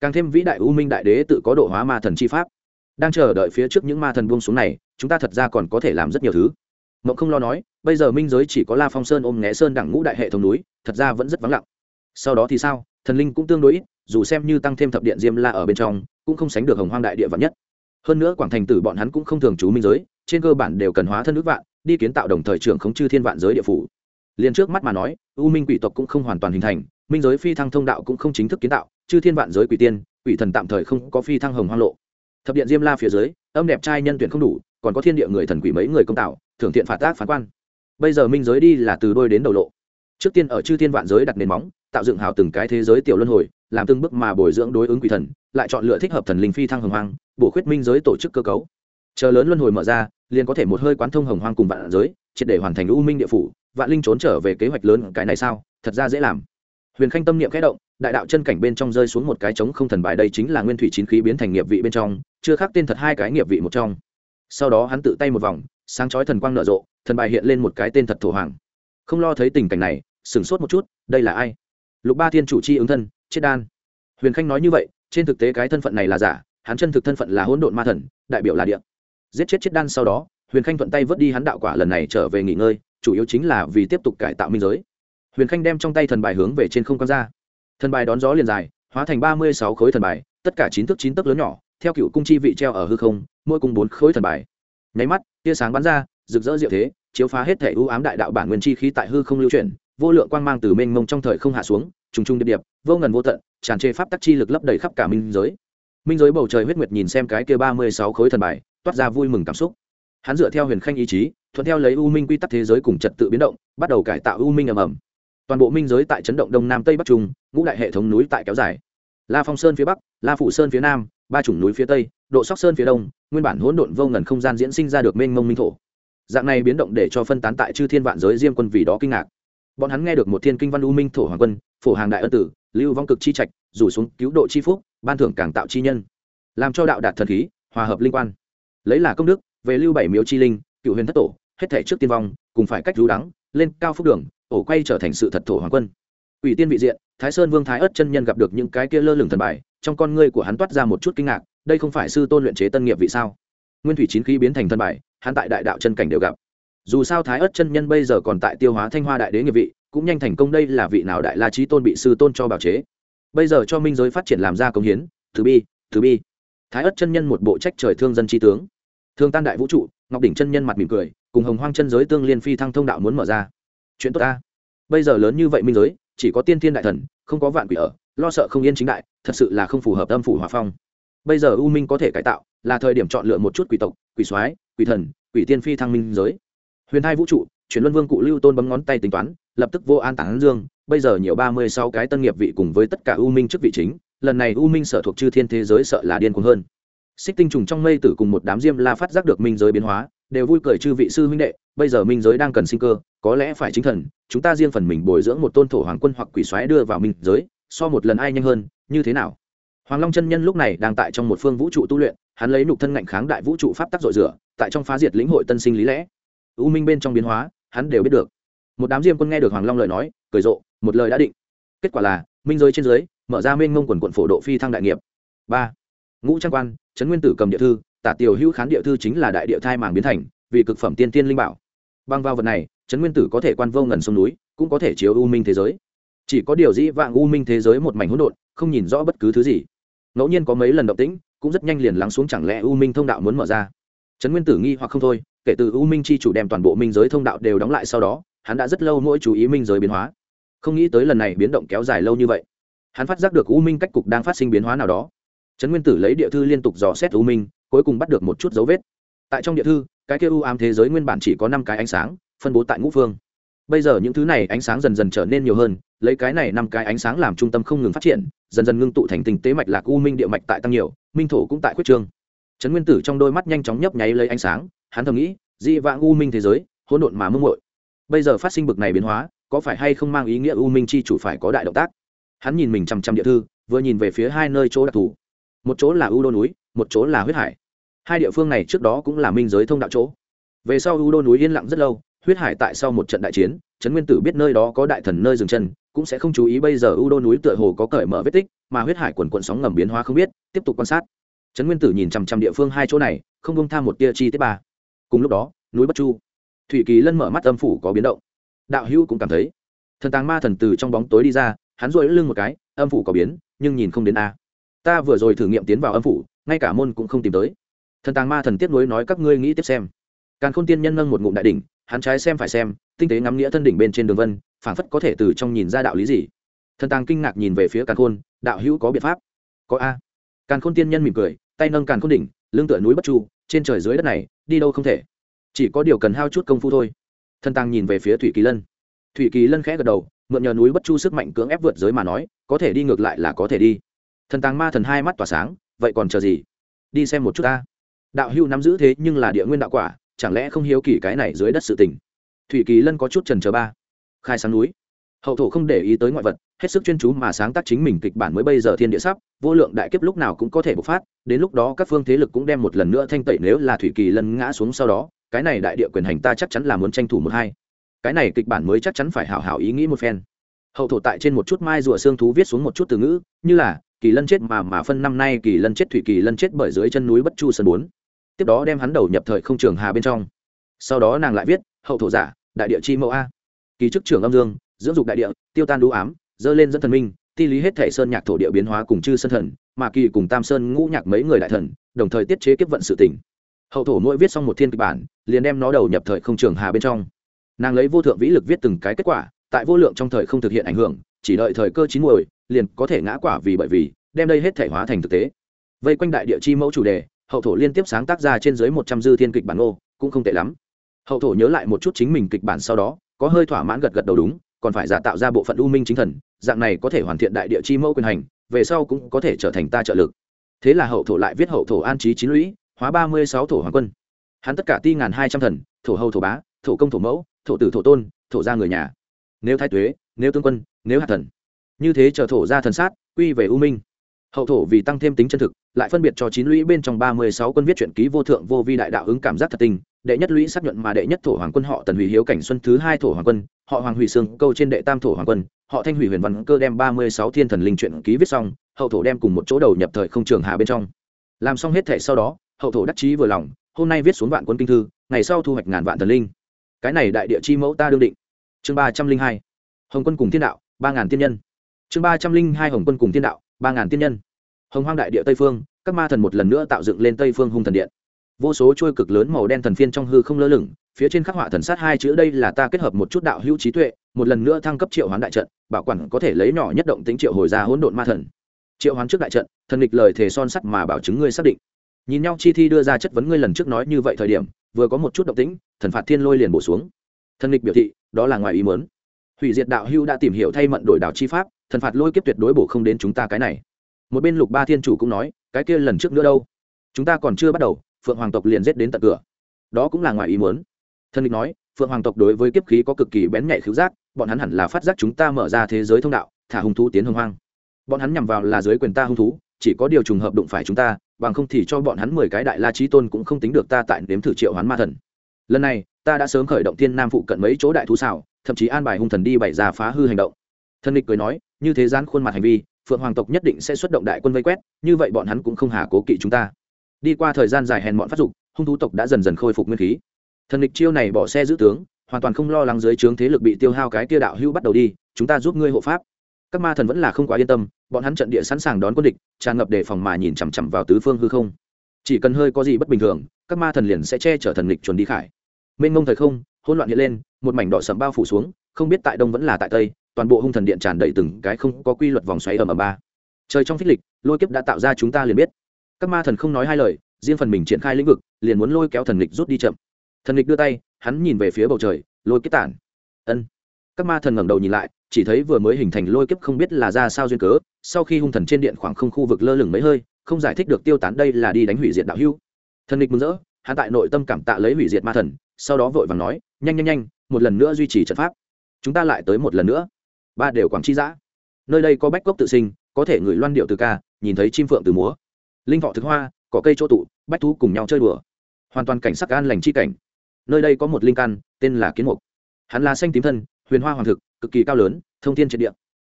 Càng thêm vĩ đại u minh đại đế tự có độ hóa ma thần chi pháp. Đang chờ đợi phía trước những ma thần buông xuống này, chúng ta thật ra còn có thể làm rất nhiều thứ mộng không lo nói, bây giờ minh giới chỉ có la phong sơn ôm nghé sơn đẳng ngũ đại hệ thống núi, thật ra vẫn rất vắng lặng. Sau đó thì sao? Thần linh cũng tương đối ít, dù xem như tăng thêm thập điện diêm la ở bên trong, cũng không sánh được hồng hoang đại địa vạn nhất. Hơn nữa quảng thành tử bọn hắn cũng không thường trú minh giới, trên cơ bản đều cần hóa thân nước vạn, đi kiến tạo đồng thời trưởng khống chư thiên vạn giới địa phủ. Liền trước mắt mà nói, u minh quỷ tộc cũng không hoàn toàn hình thành, minh giới phi thăng thông đạo cũng không chính thức kiến tạo, chư thiên vạn giới quỷ tiên, quỷ thần tạm thời không có phi thăng hồng hoang lộ. Thập điện diêm la phía dưới, âm đẹp trai nhân tuyển không đủ, còn có thiên địa người thần quỷ mấy người công tạo thưởng thiện phạt tác phán quan. Bây giờ minh giới đi là từ đôi đến đầu lộ. Trước tiên ở chư thiên vạn giới đặt nền móng, tạo dựng hào từng cái thế giới tiểu luân hồi, làm từng bước mà bồi dưỡng đối ứng quỷ thần, lại chọn lựa thích hợp thần linh phi thăng hồng hoang, bổ khuyết minh giới tổ chức cơ cấu. Chờ lớn luân hồi mở ra, liền có thể một hơi quán thông hồng hoang cùng vạn giới, triệt để hoàn thành u minh địa phủ, vạn linh trốn trở về kế hoạch lớn cái này sao? Thật ra dễ làm. Huyền khanh tâm niệm khẽ động, đại đạo chân cảnh bên trong rơi xuống một cái trống không thần bài đây chính là nguyên thủy chín khí biến thành nghiệp vị bên trong, chưa khác tên thật hai cái nghiệp vị một trong. Sau đó hắn tự tay một vòng sáng chói thần quang nở rộ, thần bài hiện lên một cái tên thật thổ hoàng. Không lo thấy tình cảnh này, sửng sốt một chút, đây là ai? Lục ba thiên chủ chi ứng thân, chết đan. Huyền khanh nói như vậy, trên thực tế cái thân phận này là giả, hắn chân thực thân phận là hỗn độn ma thần, đại biểu là địa. Giết chết chết đan sau đó, huyền khanh thuận tay vớt đi hắn đạo quả lần này trở về nghỉ ngơi, chủ yếu chính là vì tiếp tục cải tạo minh giới. Huyền khanh đem trong tay thần bài hướng về trên không quan ra. Thần bài đón gió liền dài, hóa thành ba mươi sáu khối thần bài, tất cả chín thước chín tấc lớn nhỏ, theo cựu cung chi vị treo ở hư không, mỗi cung bốn khối thần bài. Nháy mắt tia sáng bắn ra, rực rỡ diệu thế, chiếu phá hết thể ưu ám đại đạo bản nguyên chi khí tại hư không lưu chuyển, vô lượng quang mang từ mênh mông trong thời không hạ xuống, trùng trùng điệp điệp, vô ngần vô tận, tràn trề pháp tắc chi lực lấp đầy khắp cả minh giới. Minh giới bầu trời huyết nguyệt nhìn xem cái kia ba mươi sáu khối thần bài, toát ra vui mừng cảm xúc. Hắn dựa theo huyền khanh ý chí, thuận theo lấy u minh quy tắc thế giới cùng trật tự biến động, bắt đầu cải tạo u minh ầm ầm. Toàn bộ minh giới tại chấn động đông nam tây bắc trung, ngũ đại hệ thống núi tại kéo dài. La phong sơn phía bắc, la phủ sơn phía nam, ba chủng núi phía tây, độ sóc sơn phía đông nguyên bản hỗn độn vô ngần không gian diễn sinh ra được mênh mông minh thổ. Dạng này biến động để cho phân tán tại chư thiên vạn giới diêm quân vì đó kinh ngạc. Bọn hắn nghe được một thiên kinh văn u minh thổ hoàng quân, phổ hàng đại ân tử, lưu vong cực chi trạch, rủ xuống cứu độ chi phúc, ban thưởng càng tạo chi nhân, làm cho đạo đạt thần khí, hòa hợp linh quan. Lấy là công đức, về lưu bảy miếu chi linh, cựu huyền thất tổ, hết thể trước tiên vong, cùng phải cách rú đắng, lên cao phúc đường, ổ quay trở thành sự thật thổ hoàng quân. Ủy tiên vị diện, thái sơn vương thái ất chân nhân gặp được những cái kia lơ lửng thần bài trong con ngươi của hắn toát ra một chút kinh ngạc, đây không phải sư tôn luyện chế tân nghiệp vị sao? Nguyên thủy chín khí biến thành thân bài, hắn tại đại đạo chân cảnh đều gặp. Dù sao thái ất chân nhân bây giờ còn tại tiêu hóa thanh hoa đại đế nghiệp vị, cũng nhanh thành công đây là vị nào đại la trí tôn bị sư tôn cho bảo chế. Bây giờ cho minh giới phát triển làm ra công hiến thứ bi thứ bi. Thái ất chân nhân một bộ trách trời thương dân tri tướng. Thương tan đại vũ trụ, ngọc đỉnh chân nhân mặt mỉm cười, cùng hồng hoang chân giới tương liên phi thăng thông đạo muốn mở ra. Chuyện tốt ta. Bây giờ lớn như vậy minh giới, chỉ có tiên thiên đại thần, không có vạn quỷ ở lo sợ không yên chính đại, thật sự là không phù hợp âm phủ hòa phong. Bây giờ u minh có thể cải tạo, là thời điểm chọn lựa một chút quỷ tộc, quỷ soái, quỷ thần, quỷ tiên phi thăng minh giới. Huyền hai vũ trụ, chuyển luân vương cụ lưu tôn bấm ngón tay tính toán, lập tức vô an tản dương, bây giờ nhiều ba mươi sáu cái tân nghiệp vị cùng với tất cả u minh trước vị chính, lần này u minh sở thuộc chư thiên thế giới sợ là điên cuồng hơn. Xích tinh trùng trong mây tử cùng một đám diêm la phát giác được minh giới biến hóa, đều vui cười chư vị sư huynh đệ, bây giờ minh giới đang cần sinh cơ, có lẽ phải chính thần, chúng ta riêng phần mình bồi dưỡng một tôn thổ hoàng quân hoặc quỷ xoáy đưa vào minh giới so một lần ai nhanh hơn, như thế nào? Hoàng long chân nhân lúc này đang tại trong một phương vũ trụ tu luyện, hắn lấy nục thân ngạnh kháng đại vũ trụ pháp tắc dội rửa, tại trong phá diệt lĩnh hội tân sinh lý lẽ. U minh bên trong biến hóa, hắn đều biết được. Một đám diêm quân nghe được hoàng long lời nói, cười rộ, một lời đã định. Kết quả là, minh giới trên dưới, mở ra mênh mông quần quận phổ độ phi thăng đại nghiệp. Ba. Ngũ trang quan, trấn nguyên tử cầm địa thư, tả tiểu hữu khán địa thư chính là đại địa thai màng biến thành, vì cực phẩm tiên tiên linh bảo. Băng vào vật này, trấn nguyên tử có thể quan vô ngần sông núi, cũng có thể chiếu u minh thế giới chỉ có điều dĩ vạng u minh thế giới một mảnh hỗn độn, không nhìn rõ bất cứ thứ gì. Ngẫu nhiên có mấy lần động tĩnh, cũng rất nhanh liền lắng xuống chẳng lẽ u minh thông đạo muốn mở ra. Trấn nguyên tử nghi hoặc không thôi, kể từ u minh chi chủ đem toàn bộ minh giới thông đạo đều đóng lại sau đó, hắn đã rất lâu mỗi chú ý minh giới biến hóa. Không nghĩ tới lần này biến động kéo dài lâu như vậy. Hắn phát giác được u minh cách cục đang phát sinh biến hóa nào đó. Trấn nguyên tử lấy địa thư liên tục dò xét u minh, cuối cùng bắt được một chút dấu vết. Tại trong địa thư, cái kia u ám thế giới nguyên bản chỉ có năm cái ánh sáng, phân bố tại ngũ phương. Bây giờ những thứ này ánh sáng dần dần trở nên nhiều hơn lấy cái này năm cái ánh sáng làm trung tâm không ngừng phát triển, dần dần ngưng tụ thành tình tế mạch lạc u minh địa mạch tại tăng nhiều, minh thổ cũng tại khuyết trương. Trấn nguyên tử trong đôi mắt nhanh chóng nhấp nháy lấy ánh sáng, hắn thầm nghĩ, dị vãng u minh thế giới, hỗn độn mà mưng mội bây giờ phát sinh bực này biến hóa, có phải hay không mang ý nghĩa u minh chi chủ phải có đại động tác? Hắn nhìn mình chằm chằm địa thư, vừa nhìn về phía hai nơi chỗ đặc thù. Một chỗ là u đô núi, một chỗ là huyết hải. Hai địa phương này trước đó cũng là minh giới thông đạo chỗ. Về sau u đô núi yên lặng rất lâu, huyết hải tại sau một trận đại chiến, trấn nguyên tử biết nơi đó có đại thần nơi dừng chân cũng sẽ không chú ý bây giờ u đô núi tựa hồ có cởi mở vết tích, mà huyết hải quần quận sóng ngầm biến hóa không biết, tiếp tục quan sát. Trấn nguyên tử nhìn chằm chằm địa phương hai chỗ này, không bông tham một tia chi tiết ba. Cùng lúc đó, núi bất chu, thủy kỳ lân mở mắt âm phủ có biến động. Đạo hữu cũng cảm thấy, thần tàng ma thần từ trong bóng tối đi ra, hắn rội lưng một cái, âm phủ có biến, nhưng nhìn không đến a. Ta vừa rồi thử nghiệm tiến vào âm phủ, ngay cả môn cũng không tìm tới. Thần tàng ma thần tiếp nối nói các ngươi nghĩ tiếp xem. Càng khôn tiên nhân nâng một ngụm đại đỉnh, hắn trái xem phải xem, tinh tế ngắm nghĩa thân đỉnh bên trên đường vân phảng phất có thể từ trong nhìn ra đạo lý gì. Thần tàng kinh ngạc nhìn về phía Càn khôn, đạo hữu có biện pháp. Có a. Càn khôn tiên nhân mỉm cười, tay nâng Càn khôn đỉnh, lưng tựa núi bất chu, trên trời dưới đất này, đi đâu không thể. Chỉ có điều cần hao chút công phu thôi. Thần tàng nhìn về phía thủy kỳ lân. Thủy kỳ lân khẽ gật đầu, mượn nhờ núi bất chu sức mạnh cưỡng ép vượt giới mà nói, có thể đi ngược lại là có thể đi. Thần tàng ma thần hai mắt tỏa sáng, vậy còn chờ gì? Đi xem một chút ta. Đạo hưu nắm giữ thế nhưng là địa nguyên đạo quả, chẳng lẽ không hiếu kỳ cái này dưới đất sự tình? Thủy kỳ lân có chút trần chờ ba khai sáng núi. Hậu thổ không để ý tới ngoại vật, hết sức chuyên chú mà sáng tác chính mình kịch bản mới bây giờ thiên địa sắp, vô lượng đại kiếp lúc nào cũng có thể bộc phát, đến lúc đó các phương thế lực cũng đem một lần nữa thanh tẩy nếu là thủy kỳ lân ngã xuống sau đó, cái này đại địa quyền hành ta chắc chắn là muốn tranh thủ một hai. Cái này kịch bản mới chắc chắn phải hảo hảo ý nghĩ một phen. Hậu thổ tại trên một chút mai rùa xương thú viết xuống một chút từ ngữ, như là, kỳ lân chết mà mà phân năm nay kỳ lân chết thủy kỳ lân chết bởi dưới chân núi bất chu sơn bốn. Tiếp đó đem hắn đầu nhập thời không trường hà bên trong. Sau đó nàng lại viết, hậu thổ giả, đại địa chi mẫu a kỳ chức trưởng âm dương, dưỡng dục đại địa, tiêu tan đũ ám, dơ lên dẫn thần minh ti lý hết thể sơn nhạc thổ địa biến hóa cùng chư sân thần, mà kỳ cùng tam sơn ngũ nhạc mấy người đại thần, đồng thời tiết chế kiếp vận sự tỉnh hậu thổ mỗi viết xong một thiên kịch bản, liền đem nó đầu nhập thời không trường hà bên trong. Nàng lấy vô thượng vĩ lực viết từng cái kết quả, tại vô lượng trong thời không thực hiện ảnh hưởng, chỉ đợi thời cơ chín muồi, liền có thể ngã quả vì bởi vì, đem đây hết thể hóa thành thực tế. Vây quanh đại địa chi mẫu chủ đề, hậu thổ liên tiếp sáng tác ra trên dưới một trăm dư thiên kịch bản ô cũng không tệ lắm. Hậu thổ nhớ lại một chút chính mình kịch bản sau đó có hơi thỏa mãn gật gật đầu đúng, còn phải giả tạo ra bộ phận u minh chính thần, dạng này có thể hoàn thiện đại địa chi mẫu quyền hành, về sau cũng có thể trở thành ta trợ lực. Thế là hậu thổ lại viết hậu thổ an trí chín lũy, hóa ba mươi sáu thổ hoàng quân. Hắn tất cả ti ngàn hai trăm thần, thổ hầu thổ bá, thổ công thổ mẫu, thổ tử thổ tôn, thổ ra người nhà. Nếu thái tuế, nếu tương quân, nếu hạ thần. Như thế chờ thổ ra thần sát, quy về u minh hậu thổ vì tăng thêm tính chân thực, lại phân biệt cho chín lũy bên trong ba mươi sáu quân viết truyện ký vô thượng vô vi đại đạo ứng cảm giác thật tình. Đệ nhất lũy xác nhận mà đệ nhất thổ hoàng quân họ tần hủy hiếu cảnh xuân thứ hai thổ hoàng quân, họ hoàng hủy sương câu trên đệ tam thổ hoàng quân, họ thanh hủy huyền văn cơ đem ba mươi sáu thiên thần linh truyện ký viết xong, hậu thổ đem cùng một chỗ đầu nhập thời không trường hạ bên trong. Làm xong hết thể sau đó, hậu thổ đắc chí vừa lòng, hôm nay viết xuống vạn quân kinh thư, ngày sau thu hoạch ngàn vạn thần linh. Cái này đại địa chi mẫu ta đương định. Chương ba trăm linh hai, hồng quân cùng thiên đạo, ba ngàn tiên nhân. Chương ba trăm linh hai, hồng quân cùng thiên đạo ba ngàn tiên nhân. Hồng hoang đại địa tây phương, các ma thần một lần nữa tạo dựng lên tây phương hung thần điện. Vô số trôi cực lớn màu đen thần phiên trong hư không lơ lửng, phía trên khắc họa thần sát hai chữ đây là ta kết hợp một chút đạo hữu trí tuệ, một lần nữa thăng cấp triệu hoán đại trận, bảo quản có thể lấy nhỏ nhất động tính triệu hồi ra hỗn độn ma thần. Triệu hoán trước đại trận, thần địch lời thề son sắt mà bảo chứng ngươi xác định. Nhìn nhau chi thi đưa ra chất vấn ngươi lần trước nói như vậy thời điểm, vừa có một chút động tĩnh, thần phạt thiên lôi liền bổ xuống. Thần địch biểu thị, đó là ngoài ý mớn hủy diệt đạo hưu đã tìm hiểu thay mận đổi đạo chi pháp thần phạt lôi kiếp tuyệt đối bổ không đến chúng ta cái này. Một bên lục ba thiên chủ cũng nói, cái kia lần trước nữa đâu? Chúng ta còn chưa bắt đầu, phượng hoàng tộc liền giết đến tận cửa. Đó cũng là ngoài ý muốn. Thần địch nói, phượng hoàng tộc đối với kiếp khí có cực kỳ bén nhạy khứu giác, bọn hắn hẳn là phát giác chúng ta mở ra thế giới thông đạo, thả hung thú tiến hồng hoang. Bọn hắn nhằm vào là dưới quyền ta hung thú, chỉ có điều trùng hợp đụng phải chúng ta, bằng không thì cho bọn hắn mười cái đại la trí tôn cũng không tính được ta tại nếm thử triệu hoán ma thần. Lần này, ta đã sớm khởi động thiên nam phụ cận mấy chỗ đại thú xảo, thậm chí an bài hung thần đi bày ra phá hư hành động thần địch cười nói, như thế gian khuôn mặt hành vi, phượng hoàng tộc nhất định sẽ xuất động đại quân vây quét, như vậy bọn hắn cũng không hà cố kỵ chúng ta. Đi qua thời gian dài hèn mọn phát dục, hung thú tộc đã dần dần khôi phục nguyên khí. Thần địch chiêu này bỏ xe giữ tướng, hoàn toàn không lo lắng dưới trướng thế lực bị tiêu hao cái kia đạo hưu bắt đầu đi, chúng ta giúp ngươi hộ pháp. Các ma thần vẫn là không quá yên tâm, bọn hắn trận địa sẵn sàng đón quân địch, tràn ngập đề phòng mà nhìn chằm chằm vào tứ phương hư không. Chỉ cần hơi có gì bất bình thường, các ma thần liền sẽ che chở thần lịch chuẩn đi khải. Mênh mông thời không, hỗn loạn hiện lên, một mảnh đỏ sầm bao phủ xuống, không biết tại đông vẫn là tại tây toàn bộ hung thần điện tràn đầy từng cái không có quy luật vòng xoáy ầm ầm ba. Trời trong phích lịch, lôi kiếp đã tạo ra chúng ta liền biết. Các ma thần không nói hai lời, riêng phần mình triển khai lĩnh vực, liền muốn lôi kéo thần lịch rút đi chậm. Thần lịch đưa tay, hắn nhìn về phía bầu trời, lôi kiếp tản. Ân. Các ma thần ngẩng đầu nhìn lại, chỉ thấy vừa mới hình thành lôi kiếp không biết là ra sao duyên cớ, sau khi hung thần trên điện khoảng không khu vực lơ lửng mấy hơi, không giải thích được tiêu tán đây là đi đánh hủy diệt đạo hưu thần lịch mừng rỡ, hắn tại nội tâm cảm tạ lấy hủy diệt ma thần, sau đó vội vàng nói, nhanh nhanh nhanh, một lần nữa duy trì trận pháp. Chúng ta lại tới một lần nữa ba đều quảng chi giã nơi đây có bách cốc tự sinh, có thể ngửi loan điệu từ ca, nhìn thấy chim phượng từ múa. Linh thọ thực hoa có cây chỗ tụ, bách thú cùng nhau chơi đùa. Hoàn toàn cảnh sắc an lành chi cảnh. Nơi đây có một linh căn, tên là kiến mục. Hắn là xanh tím thân, huyền hoa hoàng thực, cực kỳ cao lớn, thông thiên triệt địa.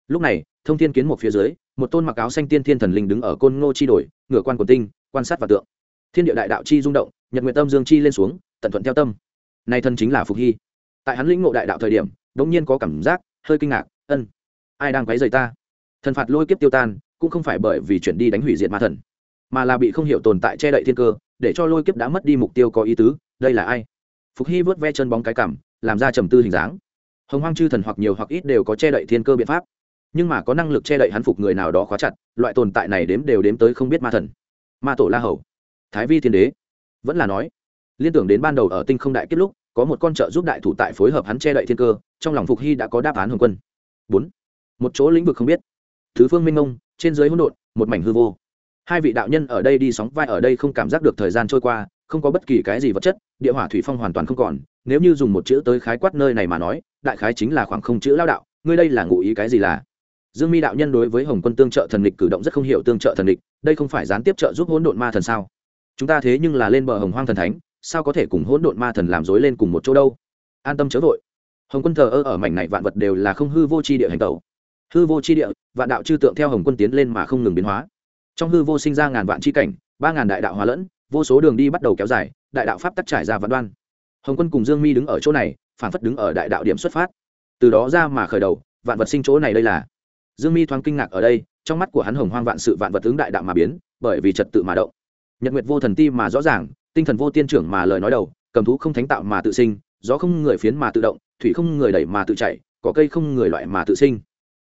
Lúc này, thông thiên kiến mục phía dưới, một tôn mặc áo xanh tiên thiên thần linh đứng ở côn ngô chi đổi ngửa quan quần tinh, quan sát và tượng. Thiên địa đại đạo chi rung động, nhật nguyện tâm dương chi lên xuống, tận thuận theo tâm. Nay thân chính là phục hy. Tại hắn lĩnh ngộ đại đạo thời điểm, đống nhiên có cảm giác, hơi kinh ngạc ân. Ai đang quấy rầy ta? Thần phạt lôi kiếp tiêu tan, cũng không phải bởi vì chuyển đi đánh hủy diệt ma thần, mà là bị không hiểu tồn tại che đậy thiên cơ, để cho lôi kiếp đã mất đi mục tiêu có ý tứ, đây là ai? Phục hy vớt ve chân bóng cái cảm, làm ra trầm tư hình dáng. Hồng hoang chư thần hoặc nhiều hoặc ít đều có che đậy thiên cơ biện pháp, nhưng mà có năng lực che đậy hắn phục người nào đó khóa chặt, loại tồn tại này đếm đều đếm tới không biết ma thần. Ma tổ la hầu, thái vi thiên đế, vẫn là nói, liên tưởng đến ban đầu ở tinh không đại kết lúc, có một con trợ giúp đại thủ tại phối hợp hắn che đậy thiên cơ, trong lòng phục hy đã có đáp án hồng quân bốn. Một chỗ lĩnh vực không biết. Thứ phương minh ông trên dưới hỗn độn, một mảnh hư vô. Hai vị đạo nhân ở đây đi sóng vai ở đây không cảm giác được thời gian trôi qua, không có bất kỳ cái gì vật chất, địa hỏa thủy phong hoàn toàn không còn. Nếu như dùng một chữ tới khái quát nơi này mà nói, đại khái chính là khoảng không chữ lao đạo. Ngươi đây là ngụ ý cái gì là? Dương mi đạo nhân đối với hồng quân tương trợ thần địch cử động rất không hiểu tương trợ thần địch đây không phải gián tiếp trợ giúp hỗn độn ma thần sao? Chúng ta thế nhưng là lên bờ hồng hoang thần thánh, sao có thể cùng hỗn độn ma thần làm dối lên cùng một chỗ đâu? An tâm chớ vội hồng quân thờ ơ ở mảnh này vạn vật đều là không hư vô c h i địa hành tẩu. Hư vô c h i địa, vạn đạo chư tượng theo hồng quân tiến lên mà không ngừng biến hóa. Trong hư vô sinh ra ngàn vạn c h i cảnh, ba ngàn đại đạo hóa lẫn, vô số đường đi bắt đầu kéo dài, đại đạo pháp tắc trải ra vạn đoan. Hồng quân cùng dương mi đứng ở chỗ này phản phất đứng ở đại đạo điểm xuất phát. Từ đó ra mà khởi đầu, vạn vật sinh chỗ này đây là. Dương mi thoáng kinh ngạc ở đây, trong mắt của hắn hồng hoang vạn sự vạn vật ứng đại đạo mà biến, bởi vì trật tự mà động. Nhật nguyệt vô thần ti mà rõ ràng, tinh thần vô tiên trưởng mà lời nói đầu, cầm thú không thánh tạo mà tự sinh, gió không người phiến mà tự động thủy không người đẩy mà tự chạy cỏ cây không người loại mà tự sinh.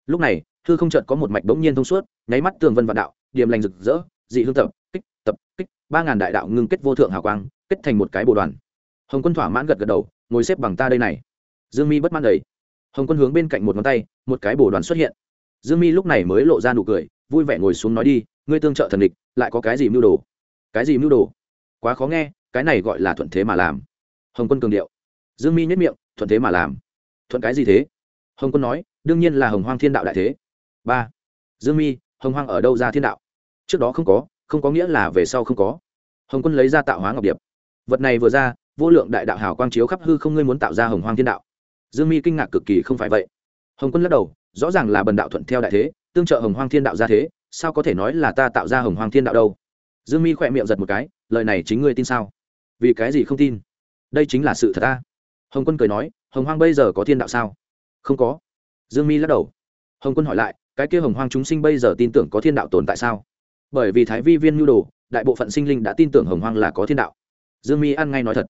Lúc này thư không chợt có một mạch bỗng nhiên thông suốt, nháy mắt tường vân vạn đạo điểm lành rực rỡ, dị hương tập, kích tập, kích, ba ngàn đại đạo ngưng kết vô thượng hào quang, kết thành một cái bồ đoàn. Hồng quân thỏa mãn gật gật đầu, ngồi xếp bằng ta đây này. Dương mi bất mãn đầy. Hồng quân hướng bên cạnh một ngón tay, một cái bồ đoàn xuất hiện. Dương mi lúc này mới lộ ra nụ cười, vui vẻ ngồi xuống nói đi, ngươi tương trợ thần địch, lại có cái gì mưu đồ? Cái gì mưu đồ? Quá khó nghe, cái này gọi là thuận thế mà làm. Hồng quân cường điệu. Dương mi nhất miệng thuận thế mà làm. Thuận cái gì thế? Hồng quân nói, đương nhiên là hồng hoang thiên đạo đại thế. Ba. Dương mi, hồng hoang ở đâu ra thiên đạo? Trước đó không có không có nghĩa là về sau không có. Hồng quân lấy ra tạo hóa ngọc điệp. Vật này vừa ra, vô lượng đại đạo hào quang chiếu khắp hư không ngươi muốn tạo ra hồng hoang thiên đạo. Dương mi kinh ngạc cực kỳ không phải vậy. Hồng quân lắc đầu, rõ ràng là bần đạo thuận theo đại thế, tương trợ hồng hoang thiên đạo ra thế, sao có thể nói là ta tạo ra hồng hoang thiên đạo đâu? Dương mi khỏe miệng giật một cái, lời này chính ngươi tin sao? Vì cái gì không tin? Đây chính là sự thật ta hồng quân cười nói, hồng hoang bây giờ có thiên đạo sao? Không có. Dương mi lắc đầu. Hồng quân hỏi lại, cái kia hồng hoang chúng sinh bây giờ tin tưởng có thiên đạo tồn tại sao? Bởi vì thái vi viên nhu đồ, đại bộ phận sinh linh đã tin tưởng hồng hoang là có thiên đạo. Dương mi ăn ngay nói thật.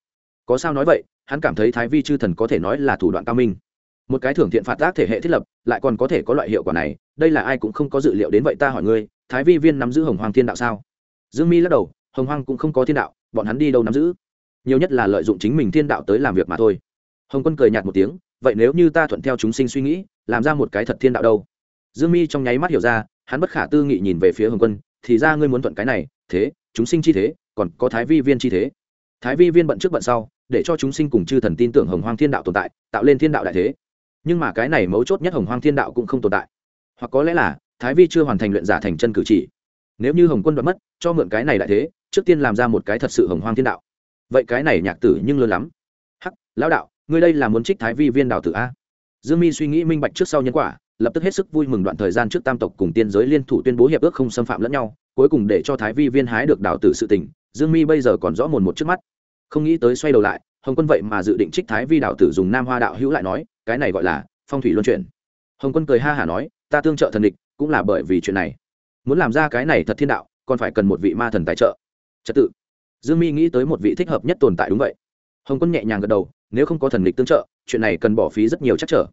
Có sao nói vậy, hắn cảm thấy thái vi chư thần có thể nói là thủ đoạn cao minh. Một cái thưởng thiện phạt tác thể hệ thiết lập, lại còn có thể có loại hiệu quả này, đây là ai cũng không có dự liệu đến vậy ta hỏi ngươi, thái vi viên nắm giữ hồng hoàng thiên đạo sao? Dương mi lắc đầu, hồng hoang cũng không có thiên đạo, bọn hắn đi đâu nắm giữ? Nhiều nhất là lợi dụng chính mình thiên đạo tới làm việc mà thôi hồng quân cười nhạt một tiếng, vậy nếu như ta thuận theo chúng sinh suy nghĩ, làm ra một cái thật thiên đạo đâu? Dương mi trong nháy mắt hiểu ra, hắn bất khả tư nghị nhìn về phía hồng quân, thì ra ngươi muốn thuận cái này, thế, chúng sinh chi thế, còn có thái vi viên chi thế. Thái vi viên bận trước bận sau, để cho chúng sinh cùng chư thần tin tưởng hồng hoang thiên đạo tồn tại, tạo lên thiên đạo đại thế. Nhưng mà cái này mấu chốt nhất hồng hoang thiên đạo cũng không tồn tại. Hoặc có lẽ là, thái vi chưa hoàn thành luyện giả thành chân cử chỉ. Nếu như hồng quân đoạt mất, cho mượn cái này đại thế, trước tiên làm ra một cái thật sự hồng hoang thiên đạo. Vậy cái này nhạc tử nhưng lớn lắm. Hắc, lão đạo ngươi đây là muốn trích thái vi viên đạo tử a? Dương mi suy nghĩ minh bạch trước sau nhân quả, lập tức hết sức vui mừng đoạn thời gian trước tam tộc cùng tiên giới liên thủ tuyên bố hiệp ước không xâm phạm lẫn nhau, cuối cùng để cho thái vi viên hái được đào tử sự tình, dương mi bây giờ còn rõ mồn một trước mắt. Không nghĩ tới xoay đầu lại, hồng quân vậy mà dự định trích thái vi đạo tử dùng nam hoa đạo hữu lại nói, cái này gọi là phong thủy luân chuyển. Hồng quân cười ha hả nói, ta tương trợ thần địch, cũng là bởi vì chuyện này. Muốn làm ra cái này thật thiên đạo, còn phải cần một vị ma thần tài trợ. Trật tự. Dương mi nghĩ tới một vị thích hợp nhất tồn tại đúng vậy hồng quân nhẹ nhàng gật đầu, nếu không có thần lịch tương trợ, chuyện này cần bỏ phí rất nhiều chắc trở.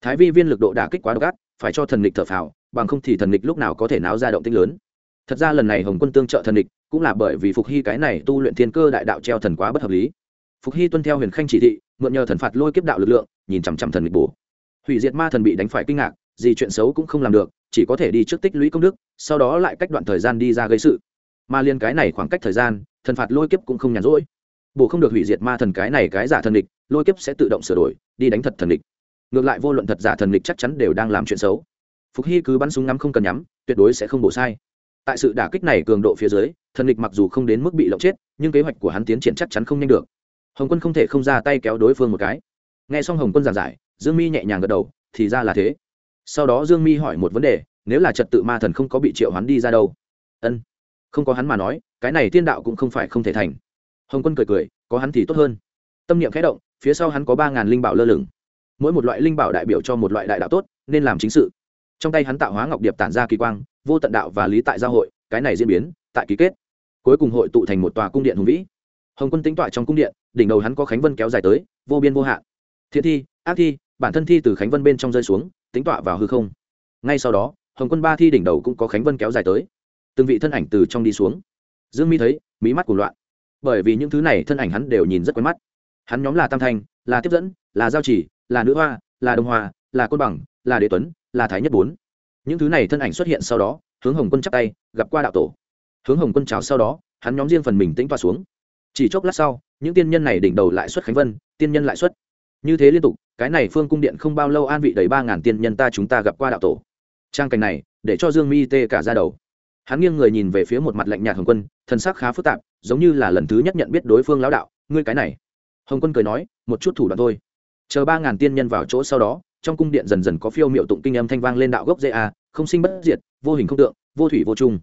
Thái vi viên lực độ đả kích quá độc ác, phải cho thần lịch thở phào, bằng không thì thần lịch lúc nào có thể náo ra động tinh lớn. Thật ra lần này hồng quân tương trợ thần lịch cũng là bởi vì phục hy cái này tu luyện thiên cơ đại đạo treo thần quá bất hợp lý. Phục hy tuân theo huyền khanh chỉ thị, mượn nhờ thần phạt lôi kiếp đạo lực lượng, nhìn chằm chằm thần lịch bổ. Hủy diệt ma thần bị đánh phải kinh ngạc, gì chuyện xấu cũng không làm được, chỉ có thể đi trước tích lũy công đức, sau đó lại cách đoạn thời gian đi ra gây sự. Mà liên cái này khoảng cách thời gian, thần phạt lôi kiếp cũng không nhàn rỗi bổ không được hủy diệt ma thần cái này cái giả thần địch, lôi kiếp sẽ tự động sửa đổi, đi đánh thật thần địch. Ngược lại vô luận thật giả thần địch chắc chắn đều đang làm chuyện xấu. Phục hy cứ bắn súng ngắm không cần nhắm, tuyệt đối sẽ không bổ sai. Tại sự đả kích này cường độ phía dưới, thần địch mặc dù không đến mức bị lộng chết, nhưng kế hoạch của hắn tiến triển chắc chắn không nhanh được. Hồng quân không thể không ra tay kéo đối phương một cái. Nghe xong hồng quân giảng giải, dương mi nhẹ nhàng gật đầu, thì ra là thế. Sau đó dương mi hỏi một vấn đề, nếu là trật tự ma thần không có bị triệu hắn đi ra đâu? Ân, không có hắn mà nói, cái này tiên đạo cũng không phải không thể thành hồng quân cười cười, có hắn thì tốt hơn. Tâm niệm khẽ động, phía sau hắn có ba ngàn linh bảo lơ lửng. Mỗi một loại linh bảo đại biểu cho một loại đại đạo tốt, nên làm chính sự. Trong tay hắn tạo hóa ngọc điệp tản ra kỳ quang, vô tận đạo và lý tại giao hội, cái này diễn biến, tại ký kết. Cuối cùng hội tụ thành một tòa cung điện hùng vĩ. Hồng quân tính tọa trong cung điện, đỉnh đầu hắn có khánh vân kéo dài tới, vô biên vô hạn. Thiện thi, ác thi, bản thân thi từ khánh vân bên trong rơi xuống, tính tọa vào hư không. Ngay sau đó, hồng quân ba thi đỉnh đầu cũng có khánh vân kéo dài tới. Từng vị thân ảnh từ trong đi xuống. Dương mi thấy, mí mắt của loạn bởi vì những thứ này thân ảnh hắn đều nhìn rất quen mắt. Hắn nhóm là tam thanh, là tiếp dẫn, là giao chỉ, là nữ hoa, là đồng hoa, là côn bằng, là đế tuấn, là thái nhất bốn. Những thứ này thân ảnh xuất hiện sau đó, hướng hồng quân chắp tay, gặp qua đạo tổ. Hướng hồng quân chào sau đó, hắn nhóm riêng phần mình tĩnh toa xuống. Chỉ chốc lát sau, những tiên nhân này đỉnh đầu lại xuất khánh vân, tiên nhân lại xuất. Như thế liên tục, cái này phương cung điện không bao lâu an vị đầy ba ngàn tiên nhân ta chúng ta gặp qua đạo tổ. Trang cảnh này, để cho dương mi tê cả ra đầu. Hắn nghiêng người nhìn về phía một mặt lạnh nhạt hồng quân thần sắc khá phức tạp, giống như là lần thứ nhất nhận biết đối phương lão đạo. Ngươi cái này. Hồng quân cười nói, một chút thủ đoạn thôi. Chờ ba ngàn tiên nhân vào chỗ sau đó, trong cung điện dần dần có phiêu miệu tụng kinh âm thanh vang lên đạo gốc dễ a không sinh bất diệt, vô hình không tượng, vô thủy vô trung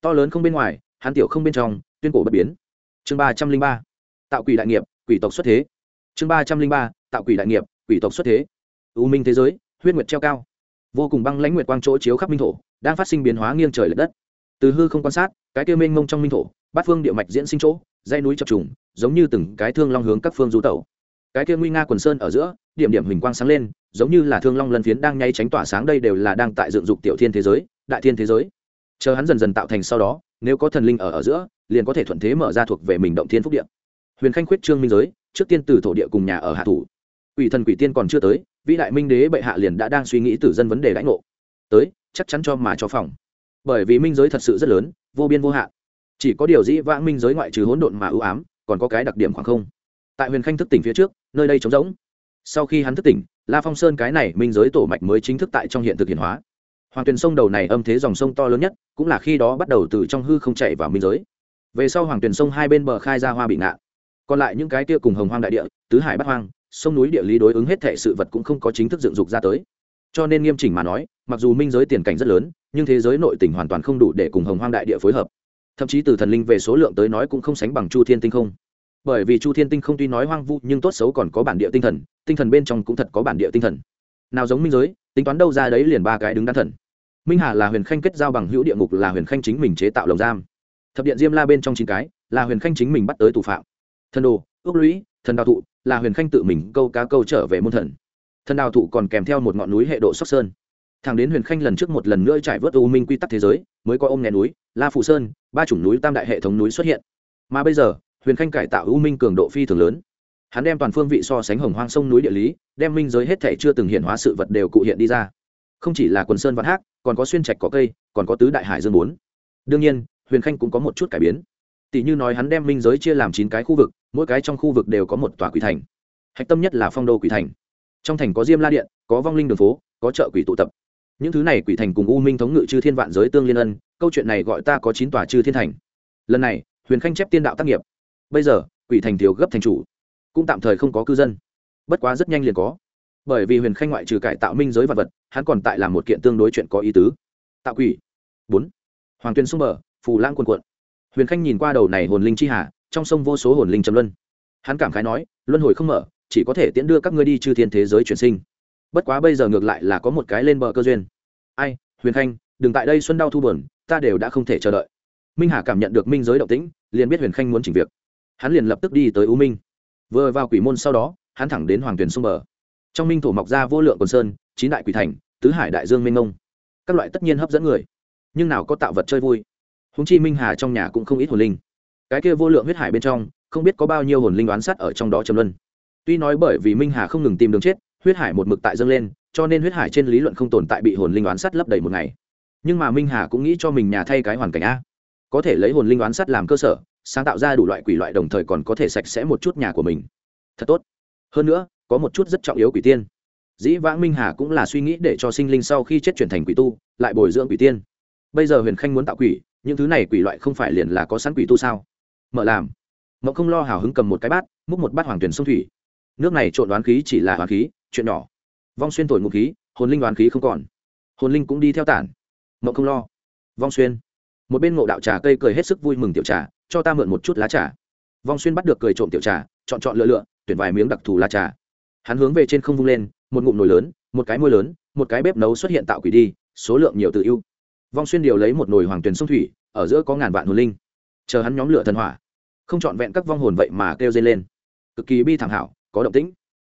to lớn không bên ngoài hàn tiểu không bên trong, tuyên cổ bất biến. Chương ba trăm linh ba. Tạo quỷ đại nghiệp, quỷ tộc xuất thế. Chương ba trăm linh ba. Tạo quỷ đại nghiệp, quỷ tộc xuất thế. U minh thế giới, huyết nguyệt treo cao. Vô cùng băng lãnh nguyệt quang chỗ chiếu khắp minh thổ, đang phát sinh biến hóa nghiêng trời l ệ đất từ hư không quan sát, cái kia mênh mông trong minh thổ, bát phương địa mạch diễn sinh chỗ dây núi chập trùng, giống như từng cái thương long hướng các phương du tẩu. Cái kia nguy nga quần sơn ở giữa, điểm điểm hình quang sáng lên, giống như là thương long lân phiến đang nhay tránh tỏa sáng đây đều là đang tại dựng dục tiểu thiên thế giới, đại thiên thế giới. Chờ hắn dần dần tạo thành sau đó, nếu có thần linh ở ở giữa, liền có thể thuận thế mở ra thuộc về mình động thiên phúc địa. Huyền khanh khuyết trương minh giới, trước tiên từ thổ địa cùng nhà ở hạ thủ. Quỷ thần quỷ tiên còn chưa tới, vĩ đại minh đế bệ hạ liền đã đang suy nghĩ tử dân vấn đề lãnh ngộ. Tới, chắc chắn cho mà cho phòng bởi vì minh giới thật sự rất lớn, vô biên vô hạn. Chỉ có điều dĩ vãng minh giới ngoại trừ hỗn độn mà ưu ám, còn có cái đặc điểm khoảng không. Tại huyền khanh thức tỉnh phía trước, nơi đây trống rỗng. Sau khi hắn thức tỉnh, la phong sơn cái này minh giới tổ mạch mới chính thức tại trong hiện thực hiện hóa. Hoàng tuyền sông đầu này âm thế dòng sông to lớn nhất, cũng là khi đó bắt đầu từ trong hư không chạy vào minh giới. Về sau hoàng tuyền sông hai bên bờ khai ra hoa bị ngạn. Còn lại những cái kia cùng hồng hoang đại địa, tứ hải bắc hoang, sông núi địa lý đối ứng hết thể sự vật cũng không có chính thức dựng dục ra tới. Cho nên nghiêm chỉnh mà nói, mặc dù minh giới tiền cảnh rất lớn nhưng thế giới nội tỉnh hoàn toàn không đủ để cùng hồng hoang đại địa phối hợp. Thậm chí từ thần linh về số lượng tới nói cũng không sánh bằng chu thiên tinh không. Bởi vì chu thiên tinh không tuy nói hoang vu, nhưng tốt xấu còn có bản địa tinh thần tinh thần bên trong cũng thật có bản địa tinh thần. Nào giống minh giới, tính toán đâu ra đấy liền ba cái đứng đắn thần. Minh hà là huyền khanh kết giao bằng hữu địa ngục, là huyền khanh chính mình chế tạo lồng giam. Thập điện diêm la bên trong chín cái, là huyền khanh chính mình bắt tới thủ phạm. Thần đồ, ước lũy, thần đào thụ, là huyền khanh tự mình câu cá câu trở về môn thần. Thần đào thụ còn kèm theo một ngọn núi hệ độ sóc sơn thằng đến huyền khanh lần trước một lần nữa trải vớt u minh quy tắc thế giới, mới có ôm nghe núi, la phụ sơn, ba chủng núi tam đại hệ thống núi xuất hiện. Mà bây giờ, huyền khanh cải tạo u minh cường độ phi thường lớn. Hắn đem toàn phương vị so sánh hồng hoang sông núi địa lý, đem minh giới hết thể chưa từng hiện hóa sự vật đều cụ hiện đi ra. Không chỉ là quần sơn văn hát còn có xuyên trạch có cây, còn có tứ đại hải dương bốn. Đương nhiên, huyền khanh cũng có một chút cải biến. Tỷ như nói hắn đem minh giới chia làm chín cái khu vực, mỗi cái trong khu vực đều có một tòa quỷ thành. Hạch tâm nhất là phong đô quỷ thành. Trong thành có diêm la điện, có vong linh đường phố, có chợ quỷ tụ tập những thứ này quỷ thành cùng u minh thống ngự chư thiên vạn giới tương liên ân, câu chuyện này gọi ta có chín tòa chư thiên thành. Lần này, huyền khanh chép tiên đạo tác nghiệp. Bây giờ, quỷ thành thiếu gấp thành chủ. Cũng tạm thời không có cư dân. Bất quá rất nhanh liền có. Bởi vì huyền khanh ngoại trừ cải tạo minh giới vật vật, hắn còn tại làm một kiện tương đối chuyện có ý tứ. Tạo quỷ. Bốn. Hoàng tuyên sông bờ, phù lãng quần quận huyền khanh nhìn qua đầu này hồn linh chi hà, trong sông vô số hồn linh trầm luân. Hắn cảm khái nói, luân hồi không mở, chỉ có thể tiễn đưa các ngươi đi chư thiên thế giới chuyển sinh bất quá bây giờ ngược lại là có một cái lên bờ cơ duyên. Ai, huyền khanh, đừng tại đây xuân đau thu buồn, ta đều đã không thể chờ đợi. Minh hà cảm nhận được minh giới động tĩnh, liền biết huyền khanh muốn chỉnh việc. Hắn liền lập tức đi tới u minh. Vừa vào quỷ môn sau đó, hắn thẳng đến hoàng tuyền sông bờ. Trong minh thổ mọc ra vô lượng quần sơn, chín đại quỷ thành, tứ hải đại dương minh ngông các loại tất nhiên hấp dẫn người. Nhưng nào có tạo vật chơi vui. Húng chi minh hà trong nhà cũng không ít hồn linh. Cái kia vô lượng huyết hải bên trong, không biết có bao nhiêu hồn linh đoán sắt ở trong đó trầm luân. Tuy nói bởi vì minh hà không ngừng tìm đường chết huyết hải một mực tại dâng lên, cho nên huyết hải trên lý luận không tồn tại bị hồn linh đoán sắt lấp đầy một ngày. Nhưng mà minh hà cũng nghĩ cho mình nhà thay cái hoàn cảnh a. Có thể lấy hồn linh đoán sắt làm cơ sở, sáng tạo ra đủ loại quỷ loại đồng thời còn có thể sạch sẽ một chút nhà của mình. Thật tốt. Hơn nữa, có một chút rất trọng yếu quỷ tiên. Dĩ vãng minh hà cũng là suy nghĩ để cho sinh linh sau khi chết chuyển thành quỷ tu, lại bồi dưỡng quỷ tiên. Bây giờ huyền khanh muốn tạo quỷ, những thứ này quỷ loại không phải liền là có sẵn quỷ tu sao? Mở làm. Mậu không lo hào hứng cầm một cái bát, múc một bát hoàng tuyển sông thủy nước này trộn đoán khí chỉ là đoán khí, chuyện nhỏ. Vong xuyên thổi ngụ khí, hồn linh đoán khí không còn. Hồn linh cũng đi theo tản. Mậu không lo. Vong xuyên. Một bên ngộ đạo trà cây cười hết sức vui mừng tiểu trà, cho ta mượn một chút lá trà. Vong xuyên bắt được cười trộm tiểu trà, chọn chọn lựa lựa, tuyển vài miếng đặc thù lá trà. Hắn hướng về trên không vung lên, một ngụm nồi lớn, một cái môi lớn, một cái bếp nấu xuất hiện tạo quỷ đi, số lượng nhiều tự ưu. Vong xuyên điều lấy một nồi hoàng tuyền sông thủy, ở giữa có ngàn vạn hồn linh. Chờ hắn nhóm lửa thần hỏa. Không trọn vẹn các vong hồn vậy mà kêu dây lên. Cực kỳ bi thảm hảo có động tĩnh.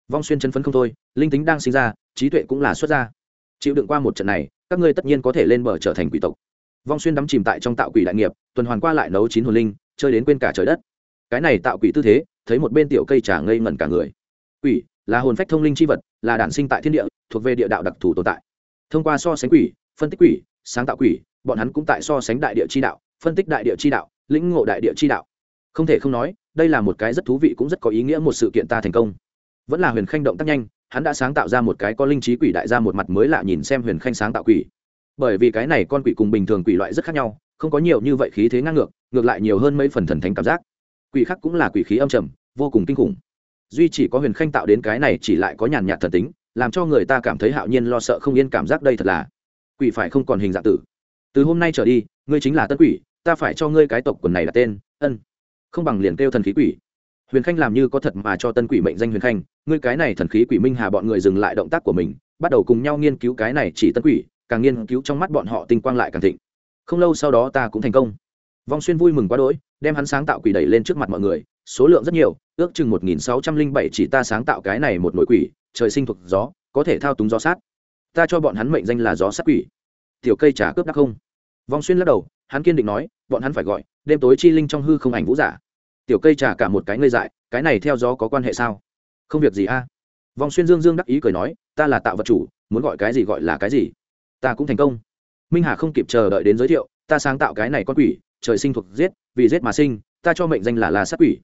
Vong xuyên chân phấn không thôi, linh tính đang sinh ra, trí tuệ cũng là xuất ra. Chịu đựng qua một trận này, các ngươi tất nhiên có thể lên bờ trở thành quỷ tộc. Vong xuyên đắm chìm tại trong tạo quỷ đại nghiệp, tuần hoàn qua lại nấu chín hồn linh, chơi đến quên cả trời đất. Cái này tạo quỷ tư thế, thấy một bên tiểu cây trà ngây ngẩn cả người. Quỷ, là hồn phách thông linh c h i vật, là đản sinh tại thiên địa, thuộc về địa đạo đặc thù tồn tại. Thông qua so sánh quỷ, phân tích quỷ, sáng tạo quỷ, bọn hắn cũng tại so sánh đại địa chi đạo, phân tích đại địa chi đạo, lĩnh ngộ đại địa chi đạo không thể không nói, đây là một cái rất thú vị cũng rất có ý nghĩa một sự kiện ta thành công. Vẫn là huyền khanh động tác nhanh, hắn đã sáng tạo ra một cái có linh trí quỷ đại ra một mặt mới lạ nhìn xem huyền khanh sáng tạo quỷ. Bởi vì cái này con quỷ cùng bình thường quỷ loại rất khác nhau, không có nhiều như vậy khí thế ngang ngược ngược lại nhiều hơn mấy phần thần thánh cảm giác. Quỷ khác cũng là quỷ khí âm trầm, vô cùng kinh khủng. Duy chỉ có huyền khanh tạo đến cái này chỉ lại có nhàn nhạt thần tính, làm cho người ta cảm thấy hạo nhiên lo sợ không yên cảm giác đây thật là quỷ phải không còn hình dạng tử. Từ hôm nay trở đi, ngươi chính là tân quỷ, ta phải cho ngươi cái tộc quần này là tên, ân không bằng liền kêu thần khí quỷ. Huyền khanh làm như có thật mà cho tân quỷ mệnh danh huyền khanh, ngươi cái này thần khí quỷ minh hà bọn người dừng lại động tác của mình, bắt đầu cùng nhau nghiên cứu cái này chỉ tân quỷ, càng nghiên cứu trong mắt bọn họ tinh quang lại càng thịnh. Không lâu sau đó ta cũng thành công. Vong xuyên vui mừng quá đỗi, đem hắn sáng tạo quỷ đẩy lên trước mặt mọi người, số lượng rất nhiều, ước chừng một nghìn sáu trăm linh bảy chỉ ta sáng tạo cái này một nội quỷ, trời sinh thuộc gió, có thể thao túng gió sát. Ta cho bọn hắn mệnh danh là gió sát quỷ. Tiểu cây trả cướp đắc không? Vong xuyên lắc đầu hắn kiên định nói, bọn hắn phải gọi, đêm tối chi linh trong hư không ảnh vũ giả. Tiểu cây trả cả một cái ngây dại, cái này theo gió có quan hệ sao? Không việc gì a. Vong xuyên dương dương đắc ý cười nói, ta là tạo vật chủ, muốn gọi cái gì gọi là cái gì. Ta cũng thành công. Minh hà không kịp chờ đợi đến giới thiệu, ta sáng tạo cái này con quỷ, trời sinh thuộc giết, vì giết mà sinh, ta cho mệnh danh là là sát quỷ.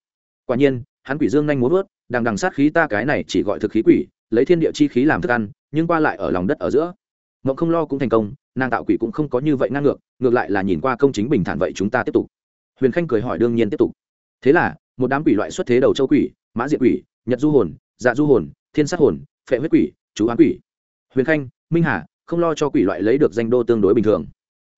Quả nhiên, hắn quỷ dương nhanh muốn vớt, đằng đằng sát khí ta cái này chỉ gọi thực khí quỷ, lấy thiên địa chi khí làm thức ăn, nhưng qua lại ở lòng đất ở giữa. Ngộng không lo cũng thành công nàng tạo quỷ cũng không có như vậy ngang ngược ngược lại là nhìn qua công chính bình thản vậy chúng ta tiếp tục. Huyền khanh cười hỏi đương nhiên tiếp tục. Thế là, một đám quỷ loại xuất thế đầu châu quỷ, mã diệt quỷ, nhật du hồn dạ du hồn, thiên sát hồn, phệ huyết quỷ, chú á quỷ. Huyền khanh, minh hà, không lo cho quỷ loại lấy được danh đô tương đối bình thường.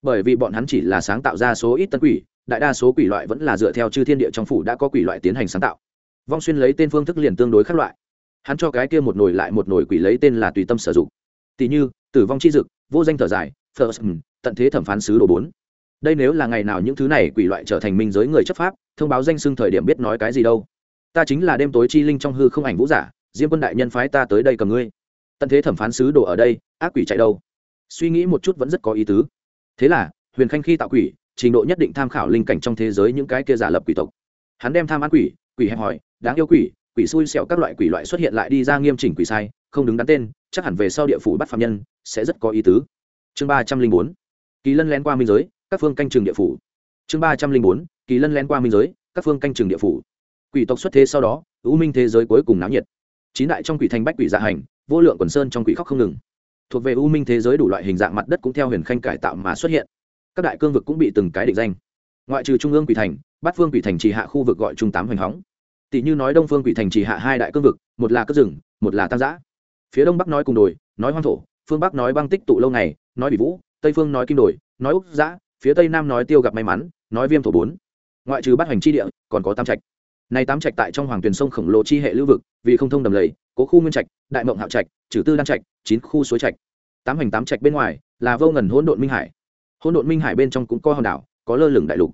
Bởi vì bọn hắn chỉ là sáng tạo ra số ít tân quỷ, đại đa số quỷ loại vẫn là dựa theo chư thiên địa trong phủ đã có quỷ loại tiến hành sáng tạo. Vong xuyên lấy tên phương thức liền tương đối khác loại. Hắn cho cái kia một nồi lại một nồi quỷ lấy tên là tùy tâm sử dụng. Tỷ như, tử vong chi dực, vô danh thở dài first ừ, tận thế thẩm phán sứ đồ bốn. Đây nếu là ngày nào những thứ này quỷ loại trở thành minh giới người chấp pháp, thông báo danh xưng thời điểm biết nói cái gì đâu. Ta chính là đêm tối chi linh trong hư không ảnh vũ giả, diêm quân đại nhân phái ta tới đây cầm ngươi. Tận thế thẩm phán sứ đồ ở đây, ác quỷ chạy đâu? Suy nghĩ một chút vẫn rất có ý tứ. Thế là, huyền khanh khi tạo quỷ, trình độ nhất định tham khảo linh cảnh trong thế giới những cái kia giả lập quỷ tộc. Hắn đem tham ăn quỷ quỷ hẹp hỏi đáng yêu quỷ quỷ xui xẻo các loại quỷ loại xuất hiện lại đi ra nghiêm chỉnh quỷ sai, không đứng đắn tên, chắc hẳn về sau địa phủ bắt phạm nhân, sẽ rất có ý tứ chương ba trăm linh bốn, kỳ lân lén qua minh giới, các phương canh trường địa phủ. Chương ba trăm linh bốn, kỳ lân lén qua minh giới, các phương canh trường địa phủ. Quỷ tộc xuất thế sau đó, ưu minh thế giới cuối cùng náo nhiệt. Chín đại trong quỷ thành bách quỷ dạ hành, vô lượng quần sơn trong quỷ khóc không ngừng. Thuộc về u minh thế giới đủ loại hình dạng mặt đất cũng theo huyền khanh cải tạo mà xuất hiện. Các đại cương vực cũng bị từng cái định danh. Ngoại trừ trung ương quỷ thành, bát phương quỷ thành chỉ hạ khu vực gọi trung tám hoành hóng. Tỷ như nói đông phương quỷ thành chỉ hạ hai đại cương vực, một là cất rừng một là tam giã. Phía đông bắc nói cùng đồi, nói hoang thổ, phương bắc nói băng tích tụ lâu ngày nói bị vũ tây phương nói kim đổi, nói úc giã phía tây nam nói tiêu gặp may mắn nói viêm thổ bốn. Ngoại trừ bát hành chi địa còn có tam trạch. Này tám trạch tại trong hoàng tuyền sông khổng lồ chi hệ lưu vực vì không thông đầm lầy cố khu nguyên trạch đại mộng hạo trạch trừ tư đan trạch chín khu suối trạch. Tám hành tám trạch bên ngoài là vô ngần hỗn độn minh hải. Hỗn độn minh hải bên trong cũng có hòn đảo có lơ lửng đại lục.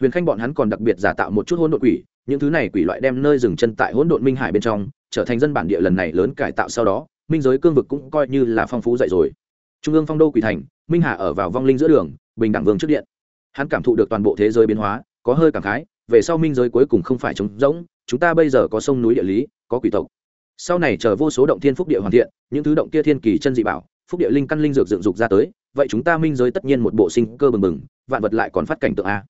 Huyền khanh bọn hắn còn đặc biệt giả tạo một chút hỗn độn quỷ những thứ này quỷ loại đem nơi dừng chân tại hỗn độn minh hải bên trong trở thành dân bản địa lần này lớn cải tạo sau đó minh giới cương vực cũng coi như là phong phú dậy rồi trung ương phong đô quỷ thành, minh hà ở vào vong linh giữa đường, bình đẳng vương trước điện. Hắn cảm thụ được toàn bộ thế giới biến hóa, có hơi cảm khái, về sau minh giới cuối cùng không phải trống rỗng, chúng ta bây giờ có sông núi địa lý, có quỷ tộc. Sau này chờ vô số động thiên phúc địa hoàn thiện, những thứ động kia thiên kỳ chân dị bảo, phúc địa linh căn linh dược dựng dục ra tới, vậy chúng ta minh giới tất nhiên một bộ sinh cơ bừng bừng, vạn vật lại còn phát cảnh tượng a.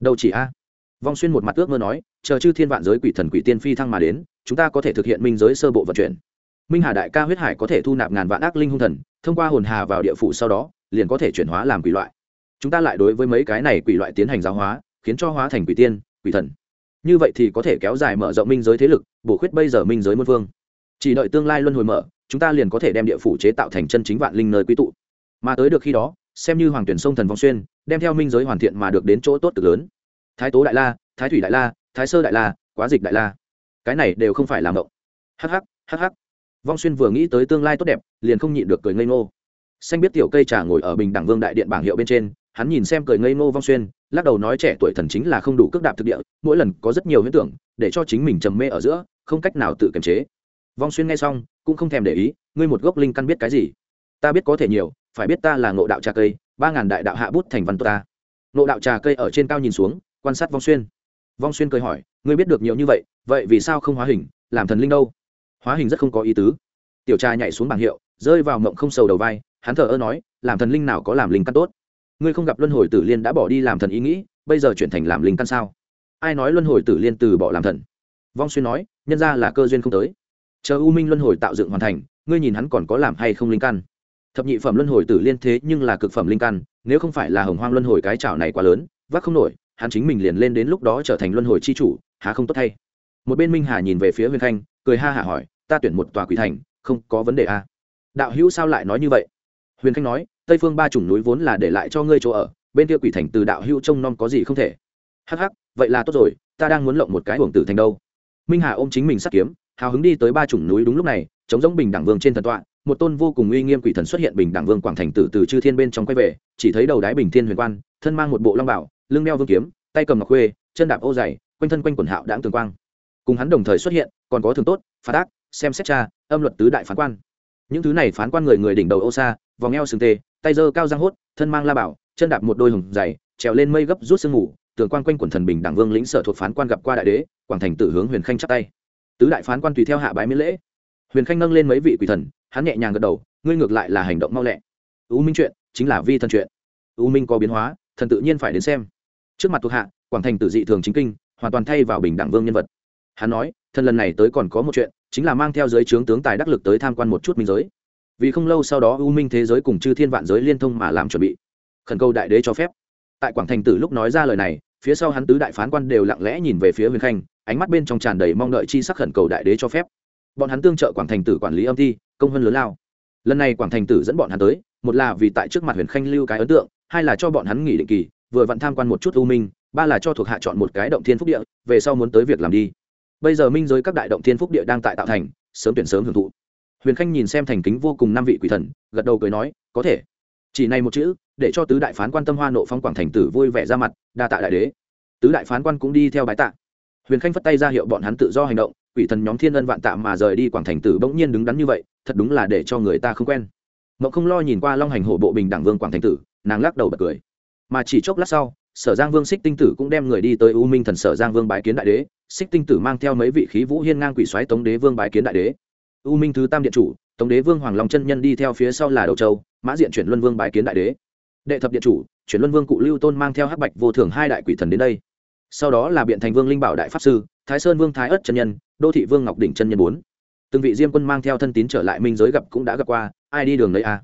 Đâu chỉ a? Vong xuyên một mặt ước mơ nói, chờ chư thiên vạn giới quỷ thần quỷ tiên phi thăng mà đến, chúng ta có thể thực hiện minh giới sơ bộ vận chuyển minh hà đại ca huyết hải có thể thu nạp ngàn vạn ác linh hung thần, thông qua hồn hà vào địa phủ sau đó, liền có thể chuyển hóa làm quỷ loại. Chúng ta lại đối với mấy cái này quỷ loại tiến hành giáo hóa, khiến cho hóa thành quỷ tiên, quỷ thần. Như vậy thì có thể kéo dài mở rộng minh giới thế lực, bổ khuyết bây giờ minh giới muôn phương. Chỉ đợi tương lai luân hồi mở, chúng ta liền có thể đem địa phủ chế tạo thành chân chính vạn linh nơi quy tụ. Mà tới được khi đó, xem như hoàng tuyển sông thần vong xuyên, đem theo minh giới hoàn thiện mà được đến chỗ tốt cực lớn. Thái tố đại la, thái thủy đại la, thái sơ đại la, quá dịch đại la. Cái này đều không phải làm động. Hh hh vong xuyên vừa nghĩ tới tương lai tốt đẹp, liền không nhịn được cười ngây ngô. Xanh biết tiểu cây trà ngồi ở bình đẳng vương đại điện bảng hiệu bên trên, hắn nhìn xem cười ngây ngô vong xuyên, lắc đầu nói trẻ tuổi thần chính là không đủ cước đạp thực địa, mỗi lần có rất nhiều huyễn tưởng, để cho chính mình trầm mê ở giữa, không cách nào tự kiềm chế. Vong xuyên nghe xong, cũng không thèm để ý, ngươi một gốc linh căn biết cái gì? Ta biết có thể nhiều, phải biết ta là ngộ đạo trà cây, ba ngàn đại đạo hạ bút thành văn tốt ta. Ngộ đạo trà cây ở trên cao nhìn xuống, quan sát vong xuyên. Vong xuyên cười hỏi, ngươi biết được nhiều như vậy vậy vì sao không hóa hình, làm thần linh đâu? Hóa hình rất không có ý tứ. Tiểu trà nhảy xuống bảng hiệu, rơi vào mộng không sầu đầu vai, hắn thờ ơ nói, làm thần linh nào có làm linh căn tốt? Ngươi không gặp luân hồi tử liên đã bỏ đi làm thần ý nghĩ, bây giờ chuyển thành làm linh căn sao? Ai nói luân hồi tử liên từ bỏ làm thần? Vong xuyên nói, nhân ra là cơ duyên không tới. Chờ u minh luân hồi tạo dựng hoàn thành, ngươi nhìn hắn còn có làm hay không linh căn? Thập nhị phẩm luân hồi tử liên thế nhưng là cực phẩm linh căn, nếu không phải là hồng hoang luân hồi cái chảo này quá lớn, vác không nổi, hắn chính mình liền lên đến lúc đó trở thành luân hồi c h i chủ, há không tốt thay. Một bên minh hà nhìn về phía huyền khanh cười ha hả hỏi, ta tuyển một tòa quỷ thành, không có vấn đề à. đạo hữu sao lại nói như vậy? Huyền khanh nói, tây phương ba chủng núi vốn là để lại cho ngươi chỗ ở, bên kia quỷ thành từ đạo hữu trông nom có gì không thể. Hắc hắc, vậy là tốt rồi, ta đang muốn lộng một cái uổng tử thành đâu. Minh hà ôm chính mình sắt kiếm, hào hứng đi tới ba chủng núi đúng lúc này chống giống bình đẳng vương trên thần tọa, một tôn vô cùng uy nghiêm quỷ thần xuất hiện bình đẳng vương quảng thành tử từ chư thiên bên trong quay về, chỉ thấy đầu đái bình thiên huyền quan, thân mang một bộ long bảo, lưng đeo vương kiếm, tay cầm ngọc khuê, chân đạp ô dày quanh thân quanh quần hạo đãng tường quang cùng hắn đồng thời xuất hiện, còn có thường tốt phát ác, xem xét cha âm luật tứ đại phán quan. Những thứ này phán quan người người đỉnh đầu ô xa vòng eo sừng tê, tay dơ cao giang hốt, thân mang la bảo, chân đạp một đôi hồng dày trèo lên mây gấp rút sương ngủ tường quan quanh quần thần bình đẳng vương lĩnh sở thuộc phán quan gặp qua đại đế, quảng thành tử hướng huyền khanh chắp tay. Tứ đại phán quan tùy theo hạ bái miễn lễ. Huyền khanh nâng lên mấy vị quỷ thần, hắn nhẹ nhàng gật đầu, ngươi ngược lại là hành động mau lẹ. U minh chuyện, chính là vi thần chuyện. U minh có biến hóa, thần tự nhiên phải đến xem. Trước mặt thuộc hạ, quảng thành tử dị thường chính kinh, hoàn toàn thay vào bình đẳng vương nhân vật hắn nói, thần lần này tới còn có một chuyện, chính là mang theo giới trướng tướng tài đắc lực tới tham quan một chút minh giới. Vì không lâu sau đó u minh thế giới cùng chư thiên vạn giới liên thông mà làm chuẩn bị. Khẩn cầu đại đế cho phép. Tại quảng thành tử lúc nói ra lời này, phía sau hắn tứ đại phán quan đều lặng lẽ nhìn về phía huyền khanh, ánh mắt bên trong tràn đầy mong đợi chi sắc khẩn cầu đại đế cho phép. Bọn hắn tương trợ quảng thành tử quản lý âm thi, công hơn lớn lao. Lần này quảng thành tử dẫn bọn hắn tới, một là vì tại trước mặt huyền khanh lưu cái ấn tượng, hai là cho bọn hắn nghỉ định kỳ, vừa vặn tham quan một chút u minh, ba là cho thuộc hạ chọn một cái động thiên phúc địa, về sau muốn tới việc làm đi bây giờ minh giới các đại động thiên phúc địa đang tại tạo thành, sớm tuyển sớm hưởng thụ. Huyền khanh nhìn xem thành kính vô cùng năm vị quỷ thần, gật đầu cười nói, có thể. Chỉ này một chữ, để cho tứ đại phán quan tâm hoa nộ phong quảng thành tử vui vẻ ra mặt, đa tạ đại đế. Tứ đại phán quan cũng đi theo bái tạ. Huyền khanh phất tay ra hiệu bọn hắn tự do hành động, quỷ thần nhóm thiên ân vạn tạ mà rời đi quảng thành tử bỗng nhiên đứng đắn như vậy, thật đúng là để cho người ta không quen. Mậu không lo nhìn qua long hành hổ bộ bình đẳng vương quảng thành tử, nàng lắc đầu bật cười. Mà chỉ chốc lát sau, sở giang vương xích tinh tử cũng đem người đi tới u minh thần sở giang vương bái kiến đại đế xích tinh tử mang theo mấy vị khí vũ hiên ngang quỷ xoáy tống đế vương bái kiến đại đế. U minh thứ tam điện chủ, tống đế vương hoàng long chân nhân đi theo phía sau là đầu châu, mã diện chuyển luân vương bái kiến đại đế. Đệ thập điện chủ, chuyển luân vương cụ lưu tôn mang theo hắc bạch vô thường hai đại quỷ thần đến đây. Sau đó là biện thành vương linh bảo đại pháp sư, thái sơn vương thái ất chân nhân, đô thị vương ngọc đỉnh chân nhân bốn. Từng vị diêm quân mang theo thân tín trở lại minh giới gặp cũng đã gặp qua, ai đi đường đấy à?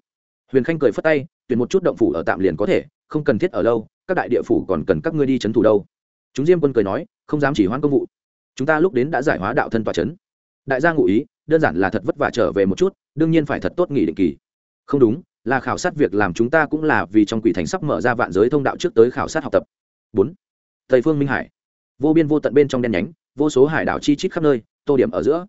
Huyền khanh cười phất tay, tuyển một chút động phủ ở tạm liền có thể, không cần thiết ở lâu, các đại địa phủ còn cần các ngươi đi c h ấ n thủ đâu. Chúng diêm quân cười nói, không dám chỉ hoãn công vụ chúng ta lúc đến đã giải hóa đạo thân tòa c h ấ n đại gia ngụ ý, đơn giản là thật vất vả trở về một chút, đương nhiên phải thật tốt nghỉ định kỳ. Không đúng, là khảo sát việc làm chúng ta cũng là vì trong quỷ thành sắp mở ra vạn giới thông đạo trước tới khảo sát học tập. Bốn thầy phương minh hải. Vô biên vô tận bên trong đen nhánh, vô số hải đảo chi chít khắp nơi, tô điểm ở giữa.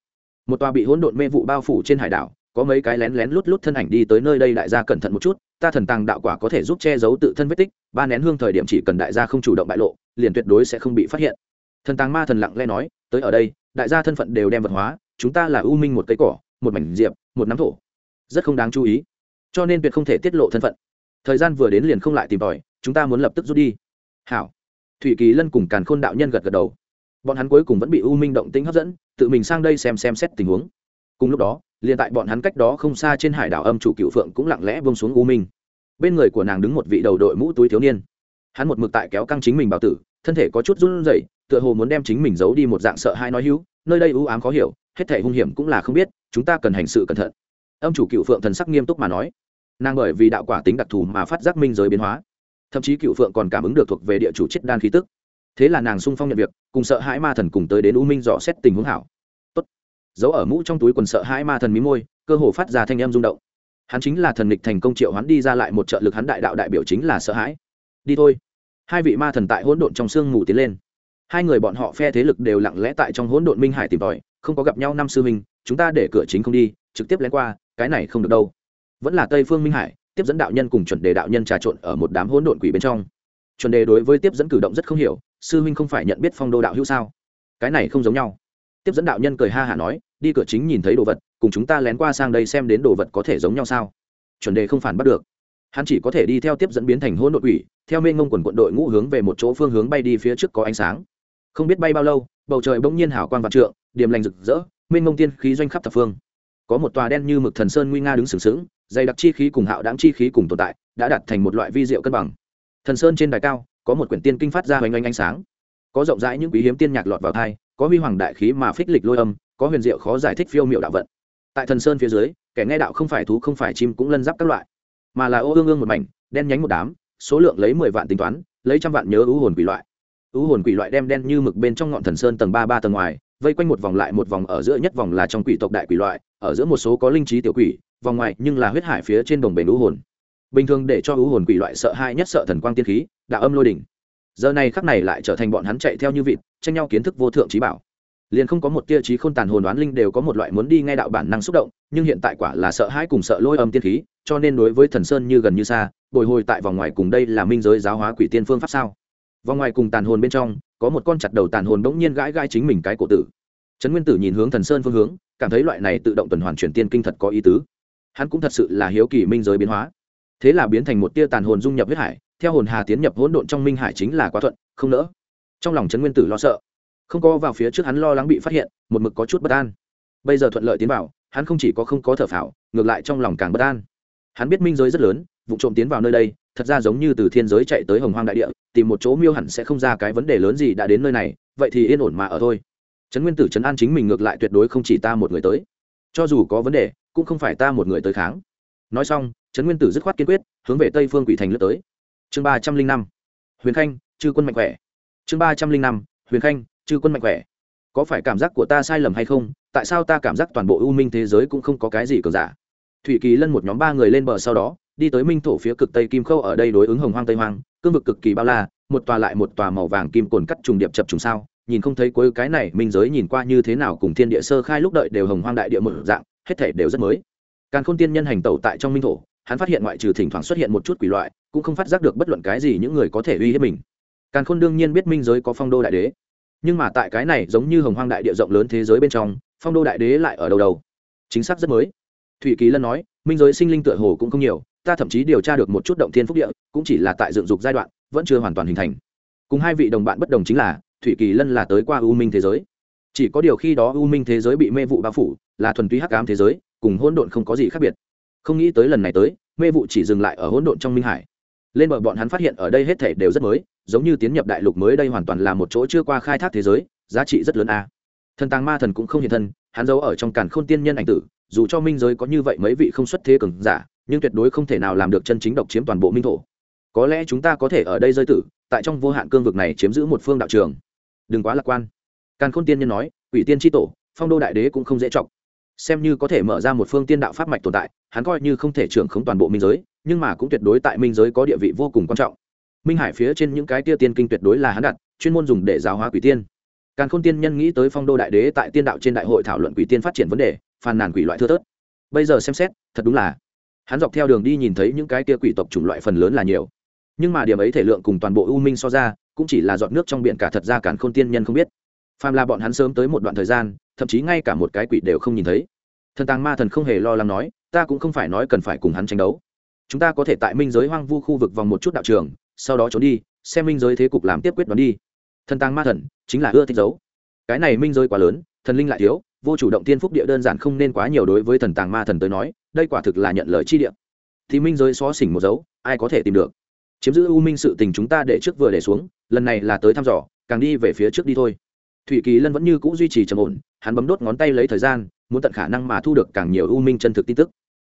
Một tòa bị hỗn độn mê vụ bao phủ trên hải đảo, có mấy cái lén lén lút lút thân ảnh đi tới nơi đây đại gia cẩn thận một chút, ta thần tàng đạo quả có thể giúp che giấu tự thân vết tích, ba nén hương thời điểm chỉ cần đại gia không chủ động bại lộ, liền tuyệt đối sẽ không bị phát hiện. Thần tàng ma thần lặng lẽ nói tới ở đây, đại gia thân phận đều đem vật hóa, chúng ta là u minh một cây cỏ, một mảnh diệp, một nắm thổ. Rất không đáng chú ý. Cho nên tuyệt không thể tiết lộ thân phận. Thời gian vừa đến liền không lại tìm tòi, chúng ta muốn lập tức rút đi. Hảo. Thủy kỳ lân cùng càn khôn đạo nhân gật gật đầu. Bọn hắn cuối cùng vẫn bị u minh động tĩnh hấp dẫn, tự mình sang đây xem xem xét tình huống. Cùng lúc đó, liền tại bọn hắn cách đó không xa trên hải đảo âm chủ cựu phượng cũng lặng lẽ vông xuống u minh. Bên người của nàng đứng một vị đầu đội mũ túi thiếu niên. Hắn một mực tại kéo căng chính mình bảo tử, thân thể có chút run rẩy tựa hồ muốn đem chính mình giấu đi một dạng sợ hai nói hữu, nơi đây ưu ám khó hiểu, hết thể hung hiểm cũng là không biết, chúng ta cần hành sự cẩn thận. Âm chủ cựu phượng thần sắc nghiêm túc mà nói. Nàng bởi vì đạo quả tính đặc thù mà phát giác minh giới biến hóa. Thậm chí cựu phượng còn cảm ứng được thuộc về địa chủ chết đan khí tức. Thế là nàng sung phong nhận việc, cùng sợ hãi ma thần cùng tới đến u minh dò xét tình huống hảo. Tốt. Giấu ở mũ trong túi quần sợ hãi ma thần mí môi, cơ hồ phát ra thanh em rung động. Hắn chính là thần lịch thành công triệu hắn đi ra lại một trợ lực hắn đại đạo đại biểu chính là sợ hãi. Đi thôi. Hai vị ma thần tại hỗn độn trong sương mù tiến lên hai người bọn họ phe thế lực đều lặng lẽ tại trong hỗn độn minh hải tìm tòi, không có gặp nhau năm sư minh chúng ta để cửa chính không đi, trực tiếp lén qua, cái này không được đâu. Vẫn là tây phương minh hải, tiếp dẫn đạo nhân cùng chuẩn đề đạo nhân trà trộn ở một đám hỗn độn quỷ bên trong. Chuẩn đề đối với tiếp dẫn cử động rất không hiểu, sư huynh không phải nhận biết phong đô đạo hữu sao? Cái này không giống nhau. Tiếp dẫn đạo nhân cười ha hả nói, đi cửa chính nhìn thấy đồ vật, cùng chúng ta lén qua sang đây xem đến đồ vật có thể giống nhau sao? Chuẩn đề không phản bắt được. Hắn chỉ có thể đi theo tiếp dẫn biến thành hỗn độn quỷ, theo mê ngông quần quận đội ngũ hướng về một chỗ phương hướng bay đi phía trước có ánh sáng không biết bay bao lâu, bầu trời bỗng nhiên hảo quang vạn trượng, điểm lành rực rỡ, mênh mông tiên khí doanh khắp thập phương. Có một tòa đen như mực thần sơn nguy nga đứng sừng sững, dày đặc chi khí cùng hạo đáng chi khí cùng tồn tại, đã đặt thành một loại vi diệu cân bằng. Thần sơn trên đài cao, có một quyển tiên kinh phát ra hoành oanh ánh sáng. Có rộng rãi những quý hiếm tiên nhạc lọt vào thai có huy hoàng đại khí mà phích lịch lôi âm, có huyền diệu khó giải thích phiêu miệu đạo vận. Tại thần sơn phía dưới, kẻ nghe đạo không phải thú, không phải chim cũng lân giáp các loại, mà là ô ương ương một mảnh, đen nhánh một đám, số lượng lấy mười vạn tính toán, lấy trăm vạn nhớ ưu hồn quỷ loại ưu hồn quỷ loại đem đen như mực bên trong ngọn thần sơn tầng ba ba tầng ngoài, vây quanh một vòng lại một vòng ở giữa nhất vòng là trong quỷ tộc đại quỷ loại, ở giữa một số có linh trí tiểu quỷ, vòng ngoài nhưng là huyết hải phía trên đồng bền ưu hồn. Bình thường để cho ưu hồn quỷ loại sợ hai nhất sợ thần quang tiên khí, đạo âm lôi đỉnh. Giờ này khắc này lại trở thành bọn hắn chạy theo như vịt, tranh nhau kiến thức vô thượng trí bảo. Liền không có một tia trí khôn tàn hồn đoán linh đều có một loại muốn đi ngay đạo bản năng xúc động, nhưng hiện tại quả là sợ hãi cùng sợ lôi âm tiên khí, cho nên đối với thần sơn như gần như xa, bồi hồi tại vòng ngoài cùng đây là minh giới giáo hóa quỷ tiên phương pháp sao? Vòng ngoài cùng tàn hồn bên trong, có một con chặt đầu tàn hồn bỗng nhiên gãi gãi chính mình cái cổ tử. Trấn nguyên tử nhìn hướng thần sơn phương hướng, cảm thấy loại này tự động tuần hoàn chuyển tiên kinh thật có ý tứ. Hắn cũng thật sự là hiếu kỳ minh giới biến hóa. Thế là biến thành một tia tàn hồn dung nhập huyết hải, theo hồn hà tiến nhập hỗn độn trong minh hải chính là quá thuận, không nỡ. Trong lòng trấn nguyên tử lo sợ. Không có vào phía trước hắn lo lắng bị phát hiện, một mực có chút bất an. Bây giờ thuận lợi tiến vào, hắn không chỉ có không có thở phào, ngược lại trong lòng càng bất an. Hắn biết minh giới rất lớn, vụ trộm tiến vào nơi đây thật ra giống như từ thiên giới chạy tới hồng hoang đại địa, tìm một chỗ miêu hẳn sẽ không ra cái vấn đề lớn gì đã đến nơi này, vậy thì yên ổn mà ở thôi. Trấn nguyên tử trấn an chính mình ngược lại tuyệt đối không chỉ ta một người tới. Cho dù có vấn đề, cũng không phải ta một người tới kháng. Nói xong, trấn nguyên tử dứt khoát kiên quyết, hướng về tây phương quỷ thành lướt tới. Chương ba trăm linh năm, huyền khanh, chư quân mạnh khỏe. Chương ba trăm linh năm, huyền khanh, chư quân mạnh khỏe. Có phải cảm giác của ta sai lầm hay không? Tại sao ta cảm giác toàn bộ ưu minh thế giới cũng không có cái gì cờ giả? Thủy kỳ lân một nhóm ba người lên bờ sau đó đi tới minh thổ phía cực tây kim khâu ở đây đối ứng hồng hoang tây hoang, cương vực cực kỳ bao la, một tòa lại một tòa màu vàng kim cồn cắt trùng điệp chập trùng sao, nhìn không thấy cuối cái này minh giới nhìn qua như thế nào cùng thiên địa sơ khai lúc đợi đều hồng hoang đại địa một dạng, hết thể đều rất mới. Càng khôn tiên nhân hành tẩu tại trong minh thổ, hắn phát hiện ngoại trừ thỉnh thoảng xuất hiện một chút quỷ loại, cũng không phát giác được bất luận cái gì những người có thể uy hiếp mình. Càng khôn đương nhiên biết minh giới có phong đô đại đế, nhưng mà tại cái này giống như hồng hoang đại địa rộng lớn thế giới bên trong, phong đô đại đế lại ở đầu đầu chính xác rất mới. Thủy ký lân nói, minh giới sinh linh tựa hồ cũng không nhiều ta thậm chí điều tra được một chút động thiên phúc địa, cũng chỉ là tại dựng dục giai đoạn, vẫn chưa hoàn toàn hình thành. Cùng hai vị đồng bạn bất đồng chính là, thủy kỳ lân là tới qua u minh thế giới. Chỉ có điều khi đó u minh thế giới bị mê vụ bao phủ, là thuần túy hắc ám thế giới, cùng hỗn độn không có gì khác biệt. Không nghĩ tới lần này tới, mê vụ chỉ dừng lại ở hỗn độn trong minh hải. Lên bờ bọn hắn phát hiện ở đây hết thể đều rất mới, giống như tiến nhập đại lục mới đây hoàn toàn là một chỗ chưa qua khai thác thế giới, giá trị rất lớn a. Thần tàng ma thần cũng không hiện thân, hắn giấu ở trong càn khôn tiên nhân ảnh tử, dù cho minh giới có như vậy mấy vị không xuất thế cường giả nhưng tuyệt đối không thể nào làm được chân chính độc chiếm toàn bộ minh thổ. Có lẽ chúng ta có thể ở đây rơi tử, tại trong vô hạn cương vực này chiếm giữ một phương đạo trường. Đừng quá lạc quan. Càn khôn tiên nhân nói ủy tiên tri tổ, phong đô đại đế cũng không dễ chọc. Xem như có thể mở ra một phương tiên đạo pháp mạch tồn tại, hắn coi như không thể trưởng khống toàn bộ minh giới, nhưng mà cũng tuyệt đối tại minh giới có địa vị vô cùng quan trọng. Minh hải phía trên những cái tia tiên kinh tuyệt đối là hắn đặt, chuyên môn dùng để giáo hóa quỷ tiên. Càn khôn tiên nhân nghĩ tới phong đô đại đế tại tiên đạo trên đại hội thảo luận quỷ tiên phát triển vấn đề, phàn nàn quỷ loại thưa thớt. Bây giờ xem xét, thật đúng là hắn dọc theo đường đi nhìn thấy những cái kia quỷ tộc chủng loại phần lớn là nhiều. Nhưng mà điểm ấy thể lượng cùng toàn bộ u minh so ra, cũng chỉ là giọt nước trong biển cả thật ra càn khôn tiên nhân không biết. Phàm là bọn hắn sớm tới một đoạn thời gian, thậm chí ngay cả một cái quỷ đều không nhìn thấy. Thần tàng ma thần không hề lo lắng nói, ta cũng không phải nói cần phải cùng hắn tranh đấu. Chúng ta có thể tại minh giới hoang vu khu vực vòng một chút đạo trường, sau đó trốn đi, xem minh giới thế cục làm tiếp quyết đoán đi. Thần tàng ma thần chính là ưa thích giấu. Cái này minh giới quá lớn, thần linh lại thiếu vô chủ động tiên phúc địa đơn giản không nên quá nhiều đối với thần tàng ma thần tới nói, đây quả thực là nhận lời chi địa. Thì minh giới xó xỉnh một dấu, ai có thể tìm được? Chiếm giữ u minh sự tình chúng ta để trước vừa để xuống, lần này là tới thăm dò, càng đi về phía trước đi thôi. Thủy kỳ lân vẫn như c ũ duy trì trầm ổn, hắn bấm đốt ngón tay lấy thời gian, muốn tận khả năng mà thu được càng nhiều u minh chân thực tin tức.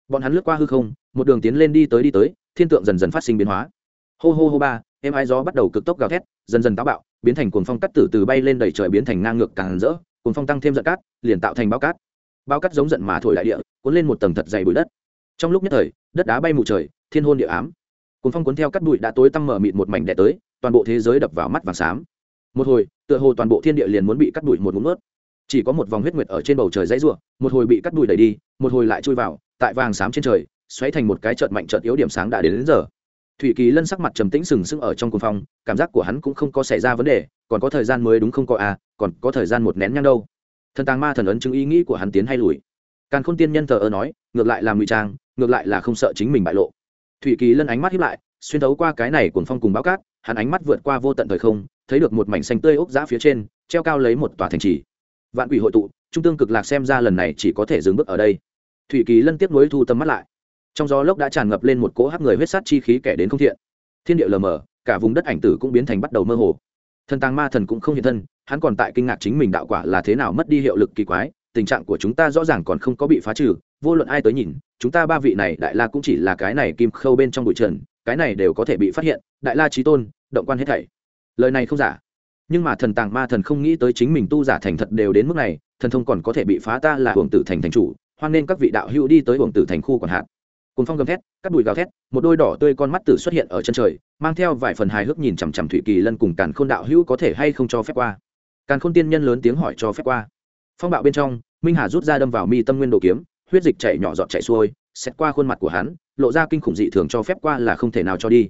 Bọn hắn lướt qua hư không, một đường tiến lên đi tới đi tới, thiên tượng dần dần phát sinh biến hóa. Hô hô hô ba em ai gió bắt đầu cực tốc gào thét, dần dần táo bạo, biến thành cuồng phong cắt tử từ bay lên đầy trời biến thành ngang ngược càng rỡ cùng phong tăng thêm giận cát liền tạo thành bao cát. Bao cát giống giận mà thổi đại địa cuốn lên một tầng thật dày bụi đất. Trong lúc nhất thời đất đá bay mù trời thiên hôn địa ám. Cùng phong cuốn theo cắt bụi đã tối tăm mở mịt một mảnh đẻ tới toàn bộ thế giới đập vào mắt vàng xám. Một hồi tựa hồ toàn bộ thiên địa liền muốn bị cắt bụi một ngụm ướt chỉ có một vòng huyết nguyệt ở trên bầu trời dãy rụa một hồi bị cắt bụi đẩy đi một hồi lại chui vào tại vàng xám trên trời xoáy thành một cái trợt mạnh trợt yếu điểm sáng đã đến, đến giờ thủy kỳ lân sắc mặt trầm tĩnh sừng sững ở trong cuồng phong, cảm giác của hắn cũng không có xảy ra vấn đề, còn có thời gian mới đúng không có à còn có thời gian một nén nhang đâu. Thần tàng ma thần ấn chứng ý nghĩ của hắn tiến hay lùi. Càn khôn tiên nhân thờ ơ nói, ngược lại là ngụy trang, ngược lại là không sợ chính mình bại lộ. Thủy kỳ lân ánh mắt hiếp lại, xuyên thấu qua cái này cuồng phong cùng báo cát, hắn ánh mắt vượt qua vô tận thời không, thấy được một mảnh xanh tươi ốc giã phía trên, treo cao lấy một tòa thành trì. Vạn quỷ hội tụ, trung tương cực lạc xem ra lần này chỉ có thể dừng bước ở đây. Thủy kỳ lân tiếp nối thu tâm mắt lại trong gió lốc đã tràn ngập lên một cỗ hắc người huyết sát chi khí kẻ đến không thiện. Thiên địa lờ mờ, cả vùng đất ảnh tử cũng biến thành bắt đầu mơ hồ. Thần tàng ma thần cũng không hiện thân, hắn còn tại kinh ngạc chính mình đạo quả là thế nào mất đi hiệu lực kỳ quái, tình trạng của chúng ta rõ ràng còn không có bị phá trừ, vô luận ai tới nhìn, chúng ta ba vị này đại la cũng chỉ là cái này kim khâu bên trong bụi trần, cái này đều có thể bị phát hiện, đại la trí tôn, động quan hết thảy. Lời này không giả. Nhưng mà thần tàng ma thần không nghĩ tới chính mình tu giả thành thật đều đến mức này, thần thông còn có thể bị phá ta là hưởng tử thành thành chủ, hoan nên các vị đạo hữu đi tới hưởng tử thành khu còn hạn cùng phong gầm thét, cắt đùi gào thét, một đôi đỏ tươi con mắt tử xuất hiện ở chân trời, mang theo vài phần hài hước nhìn chằm chằm thủy kỳ lân cùng càn khôn đạo hữu có thể hay không cho phép qua. Càn khôn tiên nhân lớn tiếng hỏi cho phép qua. Phong bạo bên trong, minh hà rút ra đâm vào mi tâm nguyên đồ kiếm, huyết dịch chảy nhỏ giọt chảy xuôi, xét qua khuôn mặt của hắn, lộ ra kinh khủng dị thường cho phép qua là không thể nào cho đi.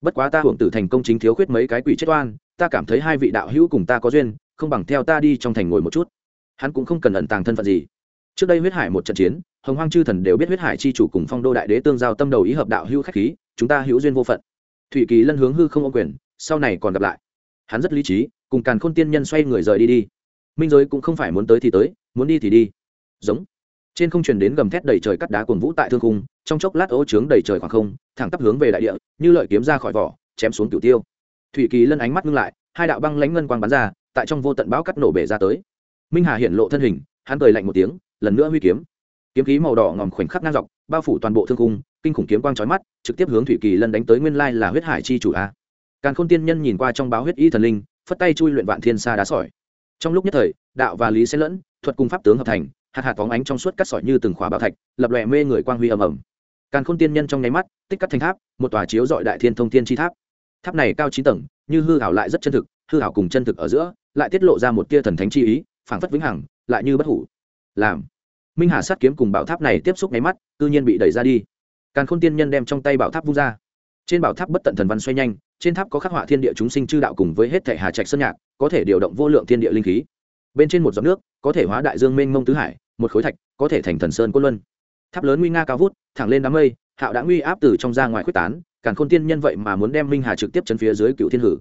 Bất quá ta hưởng tử thành công chính thiếu khuyết mấy cái quỷ chết oan, ta cảm thấy hai vị đạo hữu cùng ta có duyên, không bằng theo ta đi trong thành ngồi một chút. Hắn cũng không cần ẩn tàng thân phận gì trước đây huyết hải một trận chiến, hồng hoang chư thần đều biết huyết hải chi chủ cùng phong đô đại đế tương giao tâm đầu ý hợp đạo hữu khách khí, chúng ta hữu duyên vô phận. Thủy kỳ lân hướng hư không ô quyền, sau này còn gặp lại. Hắn rất lý trí, cùng càn khôn tiên nhân xoay người rời đi đi. Minh giới cũng không phải muốn tới thì tới, muốn đi thì đi. Giống. Trên không truyền đến gầm thét đầy trời cắt đá cuồng vũ tại thương khung, trong chốc lát ô trướng đầy trời khoảng không, thẳng tắp hướng về đại địa, như lợi kiếm ra khỏi vỏ, chém xuống cửu tiêu. Thủy kỳ lân ánh mắt ngưng lại, hai đạo băng lãnh ngân quang bắn ra, tại trong vô tận bão cắt nổ bể ra tới. Minh hà hiện lộ thân hình, hắn cười lạnh một tiếng lần nữa huy kiếm. Kiếm khí màu đỏ ngòm khoảnh khắc ngang dọc, bao phủ toàn bộ thương cung kinh khủng kiếm quang trói mắt, trực tiếp hướng thủy kỳ lân đánh tới nguyên lai là huyết hải chi chủ a. Càn khôn tiên nhân nhìn qua trong báo huyết y thần linh, phất tay chui luyện vạn thiên xa đá sỏi. Trong lúc nhất thời, đạo và lý sẽ lẫn, thuật cung pháp tướng hợp thành, hạt hạt phóng ánh trong suốt cắt sỏi như từng khóa bảo thạch, lập lòe mê người quang huy ầm ầm. Càn khôn tiên nhân trong nháy mắt, tích cắt thành tháp, một tòa chiếu dọi đại thiên thông thiên chi tháp. Tháp này cao chín tầng, như hư hảo lại rất chân thực, hư hảo cùng chân thực ở giữa, lại tiết lộ ra một tia thần thánh chi ý, phảng phất vĩnh hằng, lại như bất hủ làm. Minh hà sát kiếm cùng bảo tháp này tiếp xúc nháy mắt, tự nhiên bị đẩy ra đi. Càn khôn tiên nhân đem trong tay bảo tháp vung ra. Trên bảo tháp bất tận thần văn xoay nhanh, trên tháp có khắc họa thiên địa chúng sinh chư đạo cùng với hết thể hà trạch sơn nhạc, có thể điều động vô lượng thiên địa linh khí. Bên trên một giọt nước, có thể hóa đại dương mênh mông tứ hải, một khối thạch, có thể thành thần sơn côn luân. Tháp lớn nguy nga cao vút, thẳng lên đám mây, hạo đã nguy áp từ trong ra ngoài quyết tán, càn khôn tiên nhân vậy mà muốn đem minh hà trực tiếp chân phía dưới cựu thiên hử.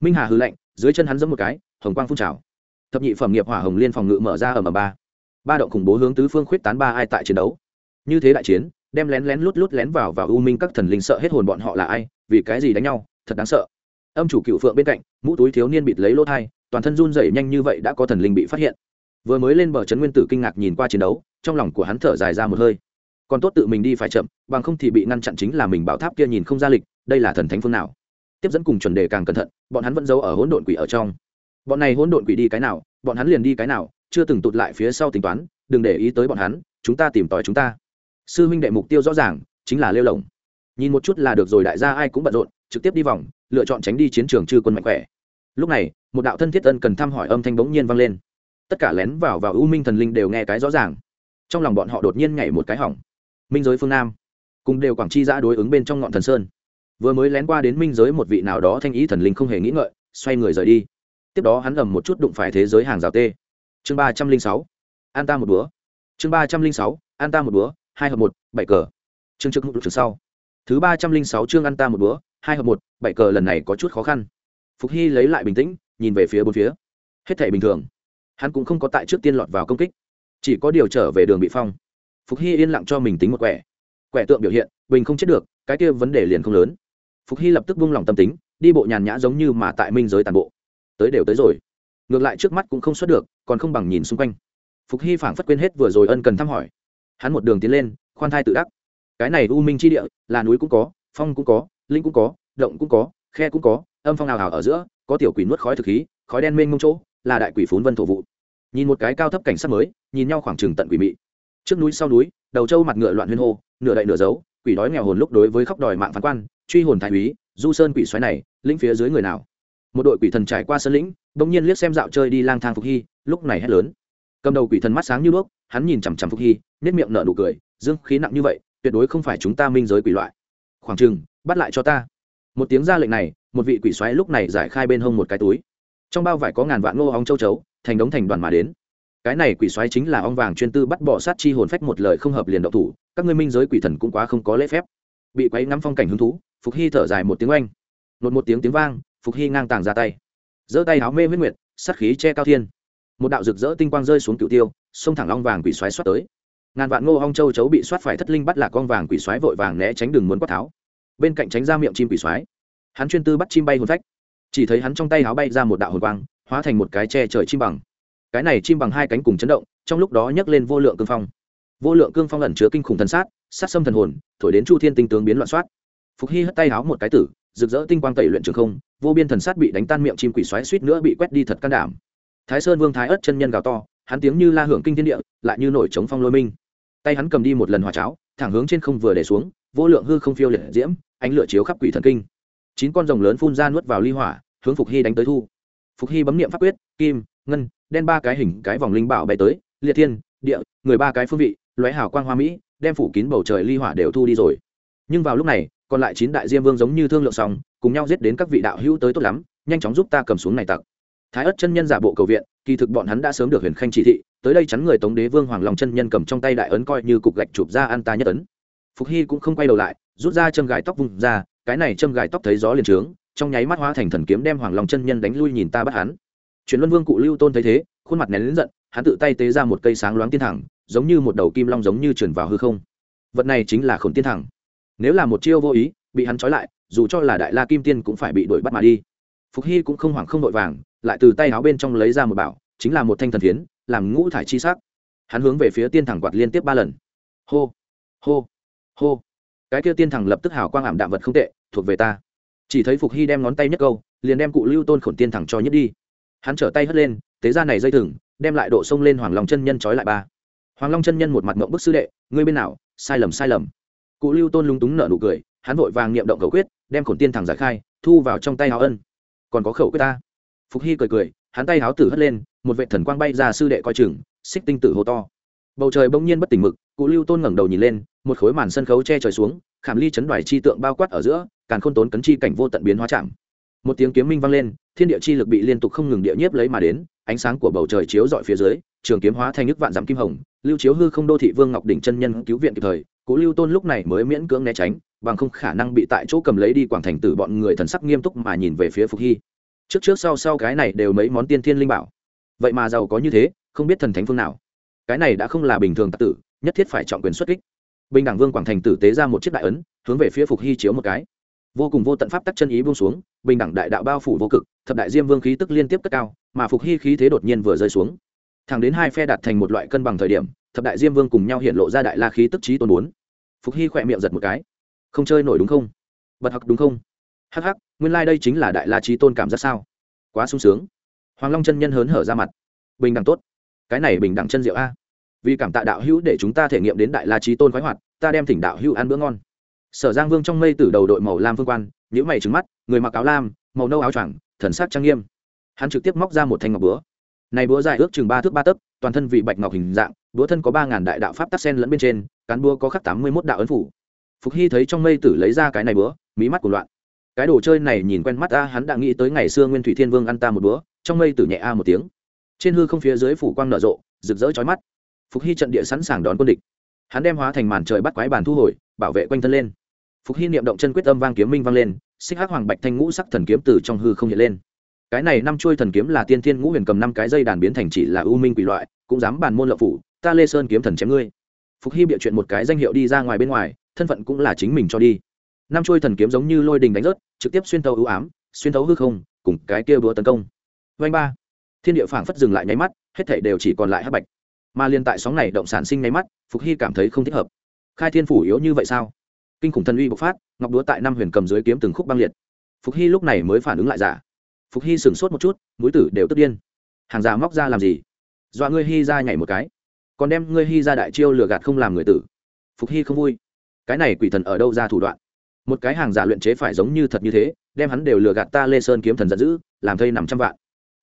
Minh hà hư lạnh, dưới chân hắn giẫm một cái, hồng quang phun trào. Thập nhị phẩm nghiệp hỏa hồng liên phòng ngự mở ra ở mờ ba ba động khủng bố hướng tứ phương khuyết tán ba ai tại chiến đấu. Như thế đại chiến, đem lén lén lút lút lén vào và u minh các thần linh sợ hết hồn bọn họ là ai, vì cái gì đánh nhau, thật đáng sợ. Âm chủ cựu phượng bên cạnh, mũ túi thiếu niên bịt lấy lỗ thai, toàn thân run rẩy nhanh như vậy đã có thần linh bị phát hiện. Vừa mới lên bờ trấn nguyên tử kinh ngạc nhìn qua chiến đấu, trong lòng của hắn thở dài ra một hơi. Còn tốt tự mình đi phải chậm, bằng không thì bị ngăn chặn chính là mình bảo tháp kia nhìn không ra lịch, đây là thần thánh phương nào. Tiếp dẫn cùng chuẩn đề càng cẩn thận, bọn hắn vẫn giấu ở hỗn độn quỷ ở trong. Bọn này hỗn độn quỷ đi cái nào, bọn hắn liền đi cái nào chưa từng tụt lại phía sau tính toán, đừng để ý tới bọn hắn, chúng ta tìm tòi chúng ta. Sư huynh đệ mục tiêu rõ ràng, chính là lêu lồng. Nhìn một chút là được rồi đại gia, ai cũng bận rộn, trực tiếp đi vòng, lựa chọn tránh đi chiến trường chư quân mạnh khỏe. Lúc này, một đạo thân thiết ân cần thăm hỏi âm thanh bỗng nhiên vang lên. Tất cả lén vào và u minh thần linh đều nghe cái rõ ràng. Trong lòng bọn họ đột nhiên nhảy một cái hỏng. Minh giới phương nam, cùng đều quảng chi giã đối ứng bên trong ngọn thần sơn. Vừa mới lén qua đến minh giới một vị nào đó thanh ý thần linh không hề nghĩ ngợi, xoay người rời đi. Tiếp đó hắn ầm một chút đụng phải thế giới hàng rào tê chương ba trăm linh sáu, an ta một búa. Chương ba trăm linh sáu, an ta một búa, hai hợp một, bảy cờ. Chương trước mục trường sau. Thứ ba trăm linh sáu chương an ta một búa, hai hợp một, bảy cờ lần này có chút khó khăn. Phục hy lấy lại bình tĩnh, nhìn về phía bốn phía. Hết thể bình thường. Hắn cũng không có tại trước tiên lọt vào công kích. Chỉ có điều trở về đường bị phong. Phục hy yên lặng cho mình tính một quẻ. Quẻ tượng biểu hiện, bình không chết được, cái kia vấn đề liền không lớn. Phục hy lập tức buông lỏng tâm tính, đi bộ nhàn nhã giống như mà tại minh giới tàn bộ. Tới đều tới rồi ngược lại trước mắt cũng không xuất được, còn không bằng nhìn xung quanh. Phục hy phảng phất quên hết vừa rồi ân cần thăm hỏi. Hắn một đường tiến lên, khoan thai tự đắc. Cái này u minh chi địa, là núi cũng có, phong cũng có, linh cũng có, động cũng có, khe cũng có, âm phong nào hào ở giữa, có tiểu quỷ nuốt khói thực khí, khói đen mênh mông chỗ, là đại quỷ phún vân thổ vụ. Nhìn một cái cao thấp cảnh sắc mới, nhìn nhau khoảng trừng tận quỷ mị. Trước núi sau núi, đầu trâu mặt ngựa loạn huyên hô, nửa đậy nửa giấu quỷ đói nghèo hồn lúc đối với khóc đòi mạng phán quan, truy hồn thái úy, du sơn quỷ xoáy này, lĩnh phía dưới người nào? Một đội quỷ thần trải qua sân lĩnh bỗng nhiên liếc xem dạo chơi đi lang thang phục hy, lúc này hét lớn. Cầm đầu quỷ thần mắt sáng như đuốc, hắn nhìn chằm chằm phục hy nết miệng nở nụ cười, dương khí nặng như vậy, tuyệt đối không phải chúng ta minh giới quỷ loại. Khoảng chừng, bắt lại cho ta. Một tiếng ra lệnh này, một vị quỷ xoáy lúc này giải khai bên hông một cái túi. Trong bao vải có ngàn vạn ngô ong châu chấu, thành đống thành đoàn mà đến. Cái này quỷ xoáy chính là ong vàng chuyên tư bắt bỏ sát chi hồn phách một lời không hợp liền độc thủ, các ngươi minh giới quỷ thần cũng quá không có lễ phép. Bị quấy ngắm phong cảnh hứng thú, phục hy thở dài một tiếng oanh. Nột một tiếng tiếng vang phục hy ngang tàng ra tay. Giơ tay áo mê huyết nguyệt sắt khí che cao thiên. Một đạo rực rỡ tinh quang rơi xuống cựu tiêu sông thẳng long vàng quỷ xoáy xoát tới. Ngàn vạn ngô ong châu chấu bị xoát phải thất linh bắt lạc con vàng quỷ xoáy vội vàng né tránh đường muốn quát tháo. Bên cạnh tránh ra miệng chim quỷ xoáy. Hắn chuyên tư bắt chim bay hồn phách. Chỉ thấy hắn trong tay áo bay ra một đạo hồn quang, hóa thành một cái che trời chim bằng. Cái này chim bằng hai cánh cùng chấn động, trong lúc đó nhấc lên vô lượng cương phong. Vô lượng cương phong ẩn chứa kinh khủng thần sát sát xâm thần hồn, thổi đến chu thiên tinh tướng biến loạn soát. Phục hy hất tay áo một cái tử rực rỡ tinh quang tẩy luyện trường không, vô biên thần sát bị đánh tan miệng chim quỷ xoáy suýt nữa bị quét đi thật can đảm. Thái sơn vương thái ất chân nhân gào to, hắn tiếng như la hưởng kinh thiên địa, lại như nổi trống phong lôi minh. Tay hắn cầm đi một lần hòa cháo, thẳng hướng trên không vừa để xuống, vô lượng hư không phiêu liệt diễm, ánh lửa chiếu khắp quỷ thần kinh. Chín con rồng lớn phun ra nuốt vào ly hỏa, hướng phục hy đánh tới thu. Phục hy bấm niệm pháp quyết, kim, ngân, đen ba cái hình, cái vòng linh bảo bay tới, liệt thiên, địa, người ba cái phương vị, lóe hào quang hoa mỹ, đem phủ kín bầu trời ly hỏa đều thu đi rồi. Nhưng vào lúc này còn lại chín đại diêm vương giống như thương lượng xong, cùng nhau giết đến các vị đạo hữu tới tốt lắm, nhanh chóng giúp ta cầm xuống này tặc. Thái ất chân nhân giả bộ cầu viện, kỳ thực bọn hắn đã sớm được huyền khanh chỉ thị, tới đây chắn người tống đế vương hoàng long chân nhân cầm trong tay đại ấn coi như cục gạch chụp ra an ta nhất ấn. Phục hy cũng không quay đầu lại, rút ra châm gài tóc vùng ra, cái này châm gài tóc thấy gió liền trướng, trong nháy mắt hóa thành thần kiếm đem hoàng long chân nhân đánh lui nhìn ta bắt hắn. Truyền luân vương cụ lưu tôn thấy thế, khuôn mặt nén lớn giận, hắn tự tay tế ra một cây sáng loáng tiên thẳng, giống như một đầu kim long giống như chuyển vào hư không. Vật này chính là khổn tiên thẳng nếu là một chiêu vô ý, bị hắn trói lại, dù cho là đại la kim tiên cũng phải bị đuổi bắt mà đi. Phục hy cũng không hoảng không vội vàng, lại từ tay áo bên trong lấy ra một bảo, chính là một thanh thần phiến, làm ngũ thải chi sắc. Hắn hướng về phía tiên thẳng quạt liên tiếp ba lần. Hô hô hô. Cái kia tiên thẳng lập tức hào quang ảm đạm vật không tệ, thuộc về ta. Chỉ thấy phục hy đem ngón tay nhất câu, liền đem cụ lưu tôn khổn tiên thẳng cho nhất đi. Hắn trở tay hất lên, tế ra này dây thừng, đem lại độ sông lên hoàng long chân nhân trói lại ba. Hoàng long chân nhân một mặt mộng bức sư đệ, ngươi bên nào? Sai lầm sai lầm cụ lưu tôn lúng túng nở nụ cười, hắn vội vàng niệm động khẩu quyết, đem khổn tiên thẳng giải khai, thu vào trong tay áo ân. Còn có khẩu quyết ta. Phục hy cười cười, hắn tay áo tử hất lên, một vệ thần quang bay ra sư đệ coi chừng, xích tinh tử hô to. Bầu trời bỗng nhiên bất tỉnh mực, cụ lưu tôn ngẩng đầu nhìn lên, một khối màn sân khấu che trời xuống, khảm ly chấn đoài chi tượng bao quát ở giữa càng khôn tốn cấn chi cảnh vô tận biến hóa chạm. Một tiếng kiếm minh vang lên, thiên địa chi lực bị liên tục không ngừng địa nhiếp lấy mà đến, ánh sáng của bầu trời chiếu dọi phía dưới, trường kiếm hóa thành nước vạn dặm kim hồng, lưu chiếu hư không đô thị vương ngọc đỉnh chân nhân cứu viện kịp thời cố lưu tôn lúc này mới miễn cưỡng né tránh, bằng không khả năng bị tại chỗ cầm lấy đi quảng thành tử bọn người thần sắc nghiêm túc mà nhìn về phía phục hy. Trước trước sau sau cái này đều mấy món tiên thiên linh bảo. Vậy mà giàu có như thế, không biết thần thánh phương nào. Cái này đã không là bình thường tạc tử, nhất thiết phải trọng quyền xuất kích. Bình đẳng vương quảng thành tử tế ra một chiếc đại ấn, hướng về phía phục hy chiếu một cái. Vô cùng vô tận pháp tắc chân ý buông xuống, bình đẳng đại đạo bao phủ vô cực, thập đại diêm vương khí tức liên tiếp cất cao, mà phục hy khí thế đột nhiên vừa rơi xuống. Thẳng đến hai phe đạt thành một loại cân bằng thời điểm, thập đại diêm vương cùng nhau hiện lộ ra đại la khí tức trí tôn bốn phục hy khỏe miệng giật một cái. Không chơi nổi đúng không? Bật hặc đúng không? Hắc hắc, nguyên lai、like、đây chính là đại la trí tôn cảm giác sao? Quá sung sướng. Hoàng long chân nhân hớn hở ra mặt. Bình đẳng tốt. Cái này bình đẳng chân diệu a. Vì cảm tạ đạo hữu để chúng ta thể nghiệm đến đại la trí tôn khoái hoạt, ta đem thỉnh đạo hữu ăn bữa ngon. Sở giang vương trong mây từ đầu đội màu lam vương quan nhữ mày trứng mắt, người mặc áo lam, màu nâu áo choàng, thần sắc trang nghiêm. Hắn trực tiếp móc ra một thanh ngọc búa. Này búa dài ước chừng ba thước ba tấc toàn thân vị bạch ngọc hình dạng, búa thân có ba ngàn đại đạo pháp tắc sen lẫn bên trên, cán búa có khắc tám mươi mốt đạo ấn phủ. Phục hy thấy trong mây tử lấy ra cái này búa, mí mắt của loạn. Cái đồ chơi này nhìn quen mắt a hắn đã nghĩ tới ngày xưa nguyên thủy thiên vương ăn ta một búa, trong mây tử nhẹ a một tiếng. Trên hư không phía dưới phủ quang nở rộ, rực rỡ chói mắt. Phục hy trận địa sẵn sàng đón quân địch. Hắn đem hóa thành màn trời bắt quái bàn thu hồi, bảo vệ quanh thân lên. Phục hy niệm động chân quyết âm vang kiếm minh vang lên, xích hắc hoàng bạch thanh ngũ sắc thần kiếm từ trong hư không hiện lên cái này năm chuôi thần kiếm là tiên thiên ngũ huyền cầm năm cái dây đàn biến thành chỉ là ưu minh quỷ loại, cũng dám bàn môn lậu phủ, ta lê sơn kiếm thần chém ngươi. Phục hy bịa chuyện một cái danh hiệu đi ra ngoài bên ngoài, thân phận cũng là chính mình cho đi. Năm chuôi thần kiếm giống như lôi đình đánh rớt, trực tiếp xuyên tấu ưu ám, xuyên tấu hư không, cùng cái kia búa tấn công. Vanh ba. Thiên địa phảng phất dừng lại nháy mắt, hết thảy đều chỉ còn lại hắc bạch. Mà liên tại sóng này động sản sinh nháy mắt, phục hy cảm thấy không thích hợp. Khai thiên phủ yếu như vậy sao? Kinh khủng thần uy bộc phát, ngọc đúa tại năm huyền cầm dưới kiếm từng khúc băng liệt. Phục hy lúc này mới phản ứng lại giả phục hy sửng sốt một chút, mũi tử đều tức điên. Hàng già móc ra làm gì? Dọa ngươi hy ra nhảy một cái. Còn đem ngươi hy ra đại chiêu lừa gạt không làm người tử. Phục hy không vui. Cái này quỷ thần ở đâu ra thủ đoạn? Một cái hàng giả luyện chế phải giống như thật như thế, đem hắn đều lừa gạt ta lê sơn kiếm thần giận dữ, làm thây nằm trăm vạn.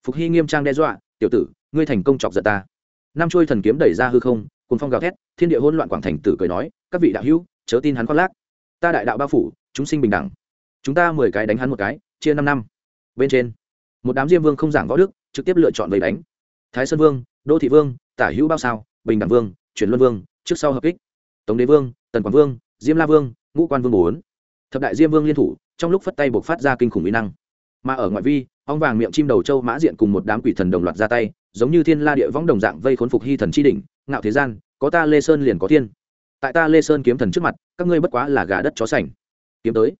Phục hy nghiêm trang đe dọa, tiểu tử, ngươi thành công chọc giận ta. Năm chuôi thần kiếm đẩy ra hư không cùng phong gào thét, thiên địa hỗn loạn quảng thành tử cười nói, các vị đạo hữu, chớ tin hắn khoác lác. Ta đại đạo bao phủ, chúng sinh bình đẳng. Chúng ta mười cái đánh hắn một cái, chia năm năm bên trên. Một đám diêm vương không giảng võ đức, trực tiếp lựa chọn vây đánh. Thái sơn vương, đô thị vương, tả hữu bao sao, bình đẳng vương, chuyển luân vương, trước sau hợp kích. Tống đế vương, tần quảng vương, diêm la vương, ngũ quan vương bốn. Thập đại diêm vương liên thủ, trong lúc phất tay buộc phát ra kinh khủng mỹ năng. Mà ở ngoại vi, ong vàng miệng chim đầu châu mã diện cùng một đám quỷ thần đồng loạt ra tay, giống như thiên la địa võng đồng dạng vây khốn phục hy thần chi đỉnh, ngạo thế gian, có ta lê sơn liền có thiên. Tại ta lê sơn kiếm thần trước mặt, các ngươi bất quá là gà đất chó sành. Kiếm tới.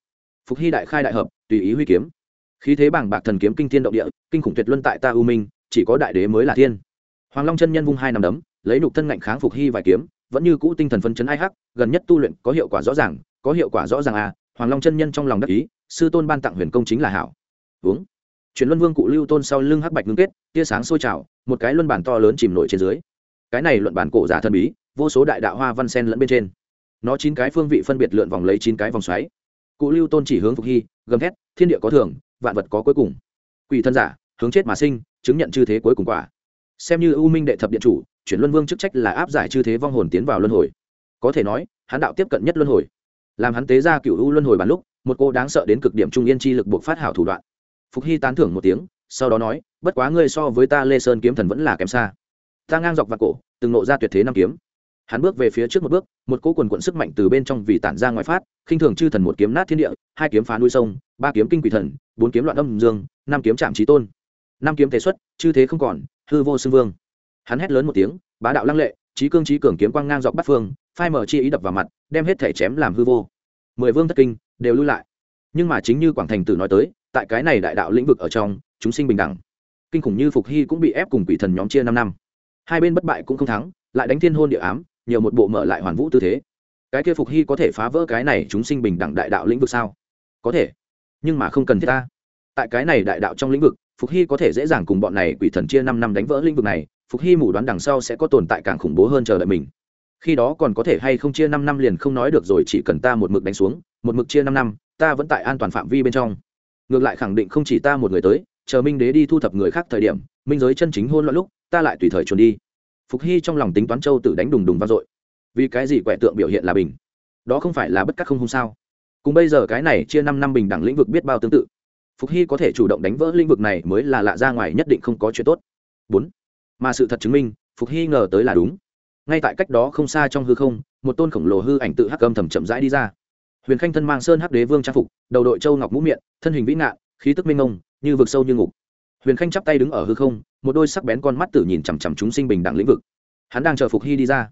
Phục hy đại khai đại hợp, tùy ý huy kiếm khí thế bảng bạc thần kiếm kinh thiên động địa, kinh khủng tuyệt luân tại ta u minh, chỉ có đại đế mới là thiên. Hoàng long chân nhân vung hai nằm đấm, lấy nục thân ngạnh kháng phục hy vài kiếm, vẫn như cũ tinh thần phân chấn ai hắc, gần nhất tu luyện có hiệu quả rõ ràng, có hiệu quả rõ ràng à hoàng long chân nhân trong lòng đắc ý, sư tôn ban tặng huyền công chính là hảo. Uống. Chuyển luân vương cụ lưu tôn sau lưng hắc bạch ngưng kết, tia sáng sôi trào, một cái luân bản to lớn chìm nổi trên dưới. Cái này luận bản cổ giả thần bí, vô số đại đạo hoa văn sen lẫn bên trên. Nó chín cái phương vị phân biệt lượn vòng lấy chín cái vòng xoáy. Cụ lưu tôn chỉ hướng phục hy, gầm thét, thiên địa có thường vạn vật có cuối cùng. Quỷ thân giả, hướng chết mà sinh, chứng nhận chư thế cuối cùng quả. Xem như ưu minh đệ thập điện chủ, chuyển luân vương chức trách là áp giải chư thế vong hồn tiến vào luân hồi. Có thể nói, hắn đạo tiếp cận nhất luân hồi. Làm hắn tế ra cựu ưu luân hồi bàn lúc, một cô đáng sợ đến cực điểm trung yên chi lực buộc phát hảo thủ đoạn. Phục hy tán thưởng một tiếng, sau đó nói, bất quá ngươi so với ta lê sơn kiếm thần vẫn là kém xa. Ta ngang dọc vào cổ, từng nộ ra tuyệt thế năm kiếm hắn bước về phía trước một bước, một cỗ quần quận sức mạnh từ bên trong vì tản ra ngoài phát, khinh thường chư thần một kiếm nát thiên địa, hai kiếm phá núi sông, ba kiếm kinh quỷ thần, bốn kiếm loạn âm dương, năm kiếm trạm trí tôn. Năm kiếm thế xuất, chư thế không còn, hư vô xưng vương. Hắn hét lớn một tiếng, bá đạo lăng lệ trí cương trí cường kiếm quang ngang dọc bắt phương, phai mở chi ý đập vào mặt, đem hết thể chém làm hư vô. Mười vương thất kinh, đều lui lại. Nhưng mà chính như quảng thành tử nói tới, tại cái này đại đạo lĩnh vực ở trong, chúng sinh bình đẳng. Kinh khủng như phục hy cũng bị ép cùng quỷ thần nhóm chia năm năm. Hai bên bất bại cũng không thắng, lại đánh thiên hôn địa ám nhiều một bộ mở lại hoàn vũ tư thế. Cái kia phục hy có thể phá vỡ cái này chúng sinh bình đẳng đại đạo lĩnh vực sao? Có thể, nhưng mà không cần thiết ta. Tại cái này đại đạo trong lĩnh vực, phục hy có thể dễ dàng cùng bọn này quỷ thần chia năm năm đánh vỡ lĩnh vực này, phục hy mù đoán đằng sau sẽ có tồn tại càng khủng bố hơn chờ đợi mình. Khi đó còn có thể hay không chia năm năm liền không nói được rồi, chỉ cần ta một mực đánh xuống, một mực chia năm năm, ta vẫn tại an toàn phạm vi bên trong. Ngược lại khẳng định không chỉ ta một người tới, chờ minh đế đi thu thập người khác thời điểm, minh giới chân chính hôn loạn lúc, ta lại tùy thời trốn đi phục hy trong lòng tính toán châu Tử đánh đùng đùng vang dội. Vì cái gì quẻ tượng biểu hiện là bình? Đó không phải là bất cắt không không sao? Cùng bây giờ cái này chia năm năm bình đẳng lĩnh vực biết bao tương tự. Phục hy có thể chủ động đánh vỡ lĩnh vực này mới là lạ ra ngoài nhất định không có chuyện tốt. Bốn. Mà sự thật chứng minh, phục hy ngờ tới là đúng. Ngay tại cách đó không xa trong hư không, một tôn khổng lồ hư ảnh tự hắc âm thầm chậm rãi đi ra. Huyền khanh thân mang sơn hắc đế vương trang phục, đầu đội châu ngọc mũ miệng, thân hình vĩ ngạn khí tức minh ngông, như vực sâu như ngục huyền khanh chắp tay đứng ở hư không, một đôi sắc bén con mắt tử nhìn chằm chằm chúng sinh bình đẳng lĩnh vực. Hắn đang chờ phục hy đi ra.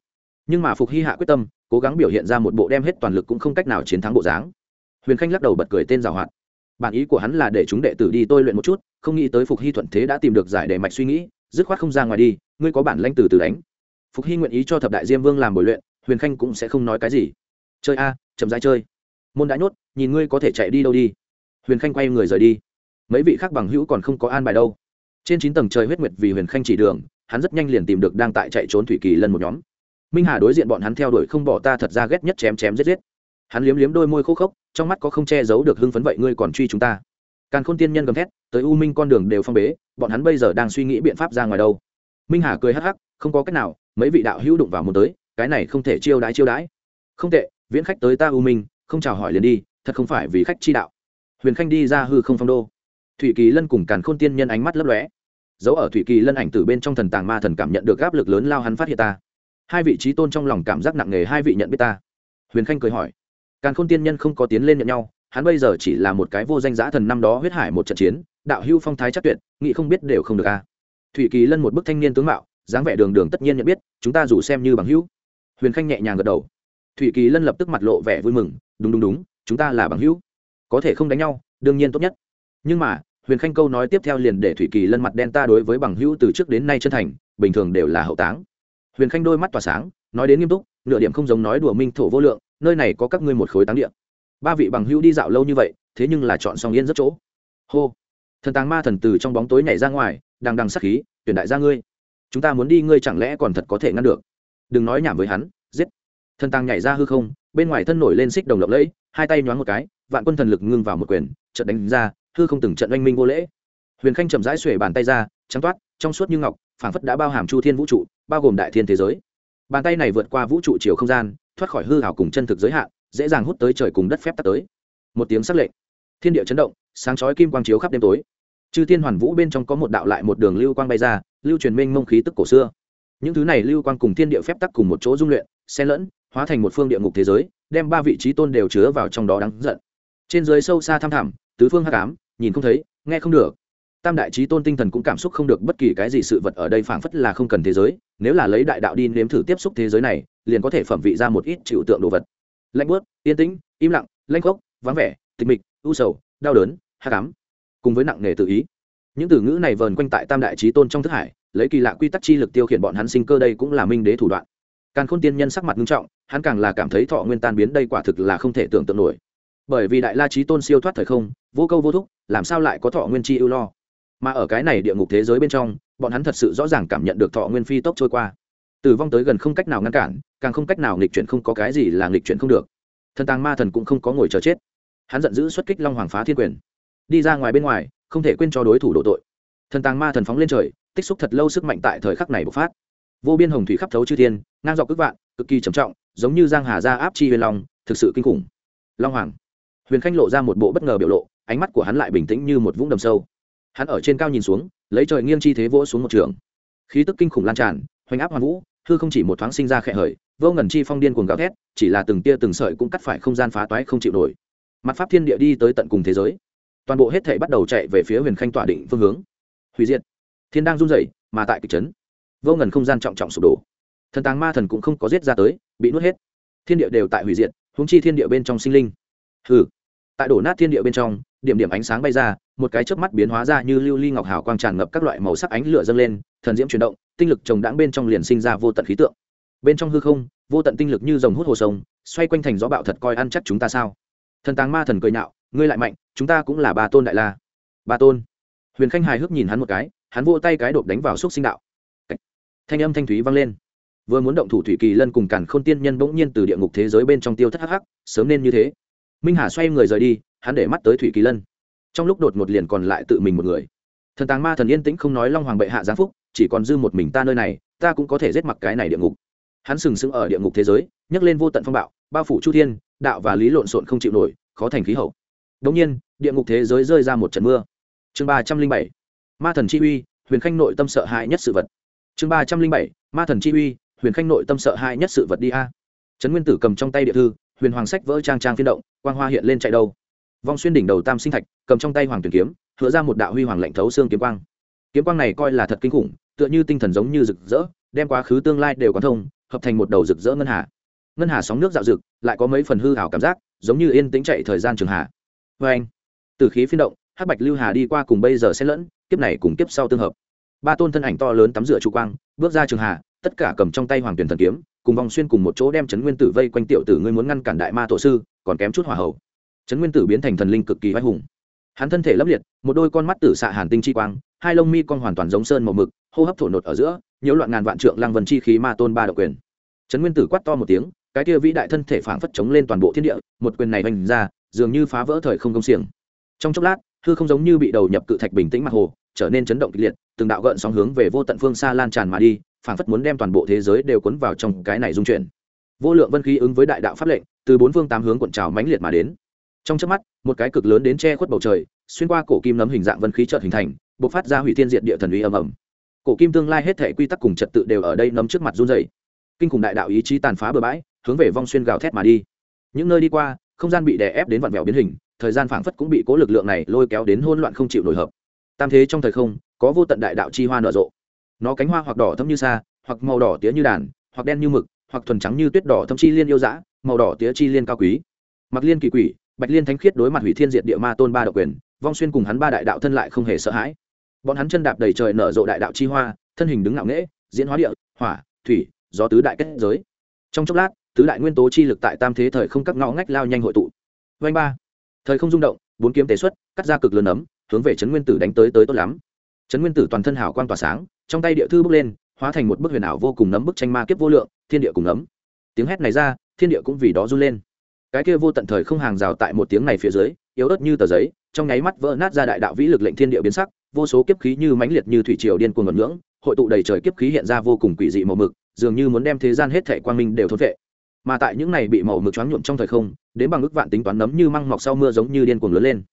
Nhưng mà phục hy hạ quyết tâm, cố gắng biểu hiện ra một bộ đem hết toàn lực cũng không cách nào chiến thắng bộ dáng. Huyền khanh lắc đầu bật cười tên giảo hoạt. Bản ý của hắn là để chúng đệ tử đi tôi luyện một chút, không nghĩ tới phục hy thuận thế đã tìm được giải đề mạch suy nghĩ, dứt khoát không ra ngoài đi, ngươi có bản lanh từ từ đánh. Phục hy nguyện ý cho thập đại diêm vương làm bồi luyện, huyền khanh cũng sẽ không nói cái gì. Chơi a, chậm rãi chơi. Môn đã nhốt, nhìn ngươi có thể chạy đi đâu đi. Huyền khanh quay người rời đi mấy vị khác bằng hữu còn không có an bài đâu. Trên chín tầng trời huyết nguyệt vì huyền khanh chỉ đường, hắn rất nhanh liền tìm được đang tại chạy trốn thủy kỳ lân một nhóm. Minh hà đối diện bọn hắn theo đuổi không bỏ ta thật ra ghét nhất chém chém giết giết. Hắn liếm liếm đôi môi khô khốc, trong mắt có không che giấu được hưng phấn vậy ngươi còn truy chúng ta. Càn khôn tiên nhân gầm thét, tới u minh con đường đều phong bế, bọn hắn bây giờ đang suy nghĩ biện pháp ra ngoài đâu. Minh hà cười hắc hắc, không có cách nào, mấy vị đạo hữu đụng vào một tới, cái này không thể chiêu đãi chiêu đãi. Không tệ, viễn khách tới ta u minh, không chào hỏi liền đi, thật không phải vì khách chi đạo. Huyền khanh đi ra hư không phong đô thủy kỳ lân cùng càn khôn tiên nhân ánh mắt lấp lóe. Giấu ở thủy kỳ lân ảnh từ bên trong thần tàng ma thần cảm nhận được áp lực lớn lao hắn phát hiện ta. Hai vị trí tôn trong lòng cảm giác nặng nề hai vị nhận biết ta. Huyền khanh cười hỏi. Càn khôn tiên nhân không có tiến lên nhận nhau, hắn bây giờ chỉ là một cái vô danh giã thần năm đó huyết hải một trận chiến, đạo hưu phong thái chắc tuyệt nghị không biết đều không được a. À. Thủy kỳ lân một bức thanh niên tướng mạo, dáng vẻ đường đường tất nhiên nhận biết, chúng ta dù xem như bằng hữu. Huyền khanh nhẹ nhàng gật đầu. Thủy kỳ lân lập tức mặt lộ vẻ vui mừng, đúng đúng đúng, chúng ta là bằng hữu. Có thể không đánh nhau, đương nhiên tốt nhất. Nhưng mà huyền khanh câu nói tiếp theo liền để thủy kỳ lân mặt đen ta đối với bằng hữu từ trước đến nay chân thành, bình thường đều là hậu táng. Huyền khanh đôi mắt tỏa sáng, nói đến nghiêm túc, nửa điểm không giống nói đùa minh thổ vô lượng, nơi này có các ngươi một khối táng địa. Ba vị bằng hữu đi dạo lâu như vậy, thế nhưng là chọn xong yên rất chỗ. Hô. Thần tàng ma thần từ trong bóng tối nhảy ra ngoài đang đằng sắc khí, tuyển đại gia ngươi, chúng ta muốn đi, ngươi chẳng lẽ còn thật có thể ngăn được? Đừng nói nhảm với hắn, giết. Thần tàng nhảy ra hư không, bên ngoài thân nổi lên xích đồng lộng lẫy, hai tay nhoáng một cái, vạn quân thần lực ngưng vào một quyền trận đánh ra hư không từng trận oanh minh vô lễ. Huyền khanh chậm rãi xuể bàn tay ra, trắng toát, trong suốt như ngọc, phảng phất đã bao hàm chu thiên vũ trụ, bao gồm đại thiên thế giới. Bàn tay này vượt qua vũ trụ chiều không gian, thoát khỏi hư hảo cùng chân thực giới hạn, dễ dàng hút tới trời cùng đất phép tắt tới. Một tiếng sắc lệnh. Thiên địa chấn động, sáng chói kim quang chiếu khắp đêm tối. Chư thiên hoàn vũ bên trong có một đạo lại một đường lưu quang bay ra, lưu truyền minh mông khí tức cổ xưa. Những thứ này lưu quang cùng thiên địa phép tắc cùng một chỗ dung luyện, xen lẫn, hóa thành một phương địa ngục thế giới, đem ba vị trí tôn đều chứa vào trong đó đáng giận. Trên dưới sâu xa thăm thẳm, tứ phương hắc ám nhìn không thấy, nghe không được. Tam đại trí tôn tinh thần cũng cảm xúc không được bất kỳ cái gì sự vật ở đây phảng phất là không cần thế giới, nếu là lấy đại đạo đi nếm thử tiếp xúc thế giới này, liền có thể phẩm vị ra một ít chịu tượng đồ vật. Lạnh bớt yên tĩnh, im lặng lanh khốc, vắng vẻ, tịch mịch, u sầu, đau đớn hạ cám. Cùng với nặng nề tự ý. Những từ ngữ này vờn quanh tại tam đại trí tôn trong thức hải, lấy kỳ lạ quy tắc chi lực tiêu khiển bọn hắn sinh cơ đây cũng là minh đế thủ đoạn. Càng khôn tiên nhân sắc mặt nghiêm trọng, hắn càng là cảm thấy thọ nguyên tan biến đây quả thực là không thể tưởng tượng nổi bởi vì đại la trí tôn siêu thoát thời không, vô câu vô thúc, làm sao lại có thọ nguyên chi ưu lo? Mà ở cái này địa ngục thế giới bên trong, bọn hắn thật sự rõ ràng cảm nhận được thọ nguyên phi tốc trôi qua. Tử vong tới gần không cách nào ngăn cản, càng không cách nào nghịch chuyển không có cái gì là nghịch chuyển không được. Thần tàng ma thần cũng không có ngồi chờ chết. Hắn giận dữ xuất kích long hoàng phá thiên quyền. Đi ra ngoài bên ngoài, không thể quên cho đối thủ đổ tội. Thần tàng ma thần phóng lên trời, tích xúc thật lâu sức mạnh tại thời khắc này bộc phát. Vô biên hồng thủy khắp thấu chư thiên, ngang dọc cước vạn, cực kỳ trầm trọng, giống như giang hà ra áp chi huyền long, thực sự kinh khủng. Long hoàng huyền khanh lộ ra một bộ bất ngờ biểu lộ, ánh mắt của hắn lại bình tĩnh như một vũng đầm sâu. Hắn ở trên cao nhìn xuống, lấy trời nghiêng chi thế vỗ xuống một trường. Khí tức kinh khủng lan tràn, hoành áp hoàn vũ, hư không chỉ một thoáng sinh ra khẽ hởi vô ngần chi phong điên cuồng gào thét, chỉ là từng tia từng sợi cũng cắt phải không gian phá toái không chịu nổi. Mặt pháp thiên địa đi tới tận cùng thế giới. Toàn bộ hết thể bắt đầu chạy về phía huyền khanh tỏa định phương hướng. Hủy diệt. Thiên đang run rẩy, mà tại kịch trấn vô ngần không gian trọng trọng sụp đổ. Thần tàng ma thần cũng không có giết ra tới, bị nuốt hết. Thiên địa đều tại hủy diệt húng chi thiên địa bên trong sinh linh hừ. Tại đổ nát thiên địa bên trong, điểm điểm ánh sáng bay ra, một cái chớp mắt biến hóa ra như lưu ly ngọc hào quang tràn ngập các loại màu sắc ánh lửa dâng lên, thần diễm chuyển động, tinh lực trồng đãng bên trong liền sinh ra vô tận khí tượng. Bên trong hư không, vô tận tinh lực như dòng hút hồ sông, xoay quanh thành gió bạo thật coi ăn chắc chúng ta sao? Thần tàng ma thần cười nhạo, ngươi lại mạnh, chúng ta cũng là ba tôn đại la. Ba tôn. Huyền khanh hài hước nhìn hắn một cái, hắn vô tay cái đột đánh vào xúc sinh đạo. Thanh âm thanh thúy vang lên. Vừa muốn động thủ thủy kỳ lân cùng càn khôn tiên nhân bỗng nhiên từ địa ngục thế giới bên trong tiêu thất hắc hắc, sớm nên như thế minh hà xoay người rời đi, hắn để mắt tới thủy kỳ lân. Trong lúc đột ngột liền còn lại tự mình một người. Thần tàng ma thần yên tĩnh không nói long hoàng bệ hạ giáng phúc, chỉ còn dư một mình ta nơi này, ta cũng có thể giết mặc cái này địa ngục. Hắn sừng sững ở địa ngục thế giới, nhấc lên vô tận phong bạo, bao phủ chu thiên, đạo và lý lộn xộn không chịu nổi, khó thành khí hậu. Đống nhiên, địa ngục thế giới rơi ra một trận mưa. Chương ba trăm linh bảy, ma thần chi uy, huyền khanh nội tâm sợ hãi nhất sự vật. Chương ba trăm linh bảy, ma thần chi uy, huyền khanh nội tâm sợ hãi nhất sự vật đi a. Trấn nguyên tử cầm trong tay địa thư huyền hoàng sách vỡ trang trang phiên động, quang hoa hiện lên chạy đâu. Vong xuyên đỉnh đầu tam sinh thạch, cầm trong tay hoàng tuyển kiếm, hứa ra một đạo huy hoàng lạnh thấu xương kiếm quang. Kiếm quang này coi là thật kinh khủng, tựa như tinh thần giống như rực rỡ, đem quá khứ tương lai đều có thông, hợp thành một đầu rực rỡ ngân hà. Ngân hà sóng nước dạo rực, lại có mấy phần hư hảo cảm giác, giống như yên tĩnh chạy thời gian trường hà. Vê anh, từ khí phiên động, hắc bạch lưu hà đi qua cùng bây giờ sẽ lẫn, kiếp này cùng kiếp sau tương hợp. Ba tôn thân ảnh to lớn tắm rửa trụ quang, bước ra trường hà, tất cả cầm trong tay hoàng tuyển thần kiếm cùng vòng xuyên cùng một chỗ đem trấn nguyên tử vây quanh tiểu tử ngươi muốn ngăn cản đại ma tổ sư, còn kém chút hỏa hậu trấn nguyên tử biến thành thần linh cực kỳ oai hùng. Hắn thân thể lấp liệt, một đôi con mắt tử xạ hàn tinh chi quang, hai lông mi con hoàn toàn giống sơn màu mực, hô hấp thổ nột ở giữa, nhiễu loạn ngàn vạn trượng lăng vần chi khí ma tôn ba độc quyền. Trấn nguyên tử quát to một tiếng, cái kia vĩ đại thân thể phảng phất chống lên toàn bộ thiên địa, một quyền này vành ra, dường như phá vỡ thời không công xiềng. Trong chốc lát, hư không giống như bị đầu nhập cự thạch bình tĩnh mặt hồ, trở nên chấn động kịch liệt, từng đạo gợn sóng hướng về vô tận phương xa lan tràn mà đi phảng phất muốn đem toàn bộ thế giới đều cuốn vào trong cái này dung chuyển. Vô lượng vân khí ứng với đại đạo pháp lệnh, từ bốn phương tám hướng cuộn trào mãnh liệt mà đến. Trong chớp mắt, một cái cực lớn đến che khuất bầu trời, xuyên qua cổ kim nấm hình dạng vân khí chợt hình thành, bộc phát ra hủy thiên diệt địa thần uy ầm ầm. Cổ kim tương lai hết thể quy tắc cùng trật tự đều ở đây nấm trước mặt run rẩy. Kinh khủng đại đạo ý chí tàn phá bừa bãi, hướng về vong xuyên gào thét mà đi. Những nơi đi qua, không gian bị đè ép đến vặn vẹo biến hình, thời gian phảng phất cũng bị cố lực lượng này lôi kéo đến hỗn loạn không chịu nổi hợp. Tam thế trong thời không, có vô tận đại đạo chi hoa nở rộ nó cánh hoa hoặc đỏ thâm như sa, hoặc màu đỏ tía như đàn, hoặc đen như mực, hoặc thuần trắng như tuyết đỏ thâm chi liên yêu dã, màu đỏ tía chi liên cao quý. Mặc liên kỳ quỷ, bạch liên thánh khiết đối mặt hủy thiên diệt địa ma tôn ba độc quyền, vong xuyên cùng hắn ba đại đạo thân lại không hề sợ hãi. Bọn hắn chân đạp đầy trời nở rộ đại đạo chi hoa, thân hình đứng ngạo nghễ, diễn hóa địa, hỏa, thủy, gió tứ đại kết giới. Trong chốc lát, tứ đại nguyên tố chi lực tại tam thế thời không các ngõ ngách lao nhanh hội tụ. Vanh ba. Thời không rung động, bốn kiếm tế xuất, cắt ra cực lớn ấm, hướng về trấn nguyên tử đánh tới tới tốt lắm. Trấn nguyên tử toàn thân hào quang tỏa sáng trong tay địa thư bước lên, hóa thành một bức huyền ảo vô cùng nấm bức tranh ma kiếp vô lượng, thiên địa cùng nấm. Tiếng hét này ra, thiên địa cũng vì đó run lên. Cái kia vô tận thời không hàng rào tại một tiếng này phía dưới, yếu ớt như tờ giấy, trong nháy mắt vỡ nát ra đại đạo vĩ lực lệnh thiên địa biến sắc, vô số kiếp khí như mãnh liệt như thủy triều điên cuồng ngẩn ngưỡng, hội tụ đầy trời kiếp khí hiện ra vô cùng quỷ dị màu mực, dường như muốn đem thế gian hết thể quang minh đều thốt vệ mà tại những này bị màu mực choáng nhuộm trong thời không, đến bằng ước vạn tính toán nấm như măng mọc sau mưa giống như điên cuồng lớn lên.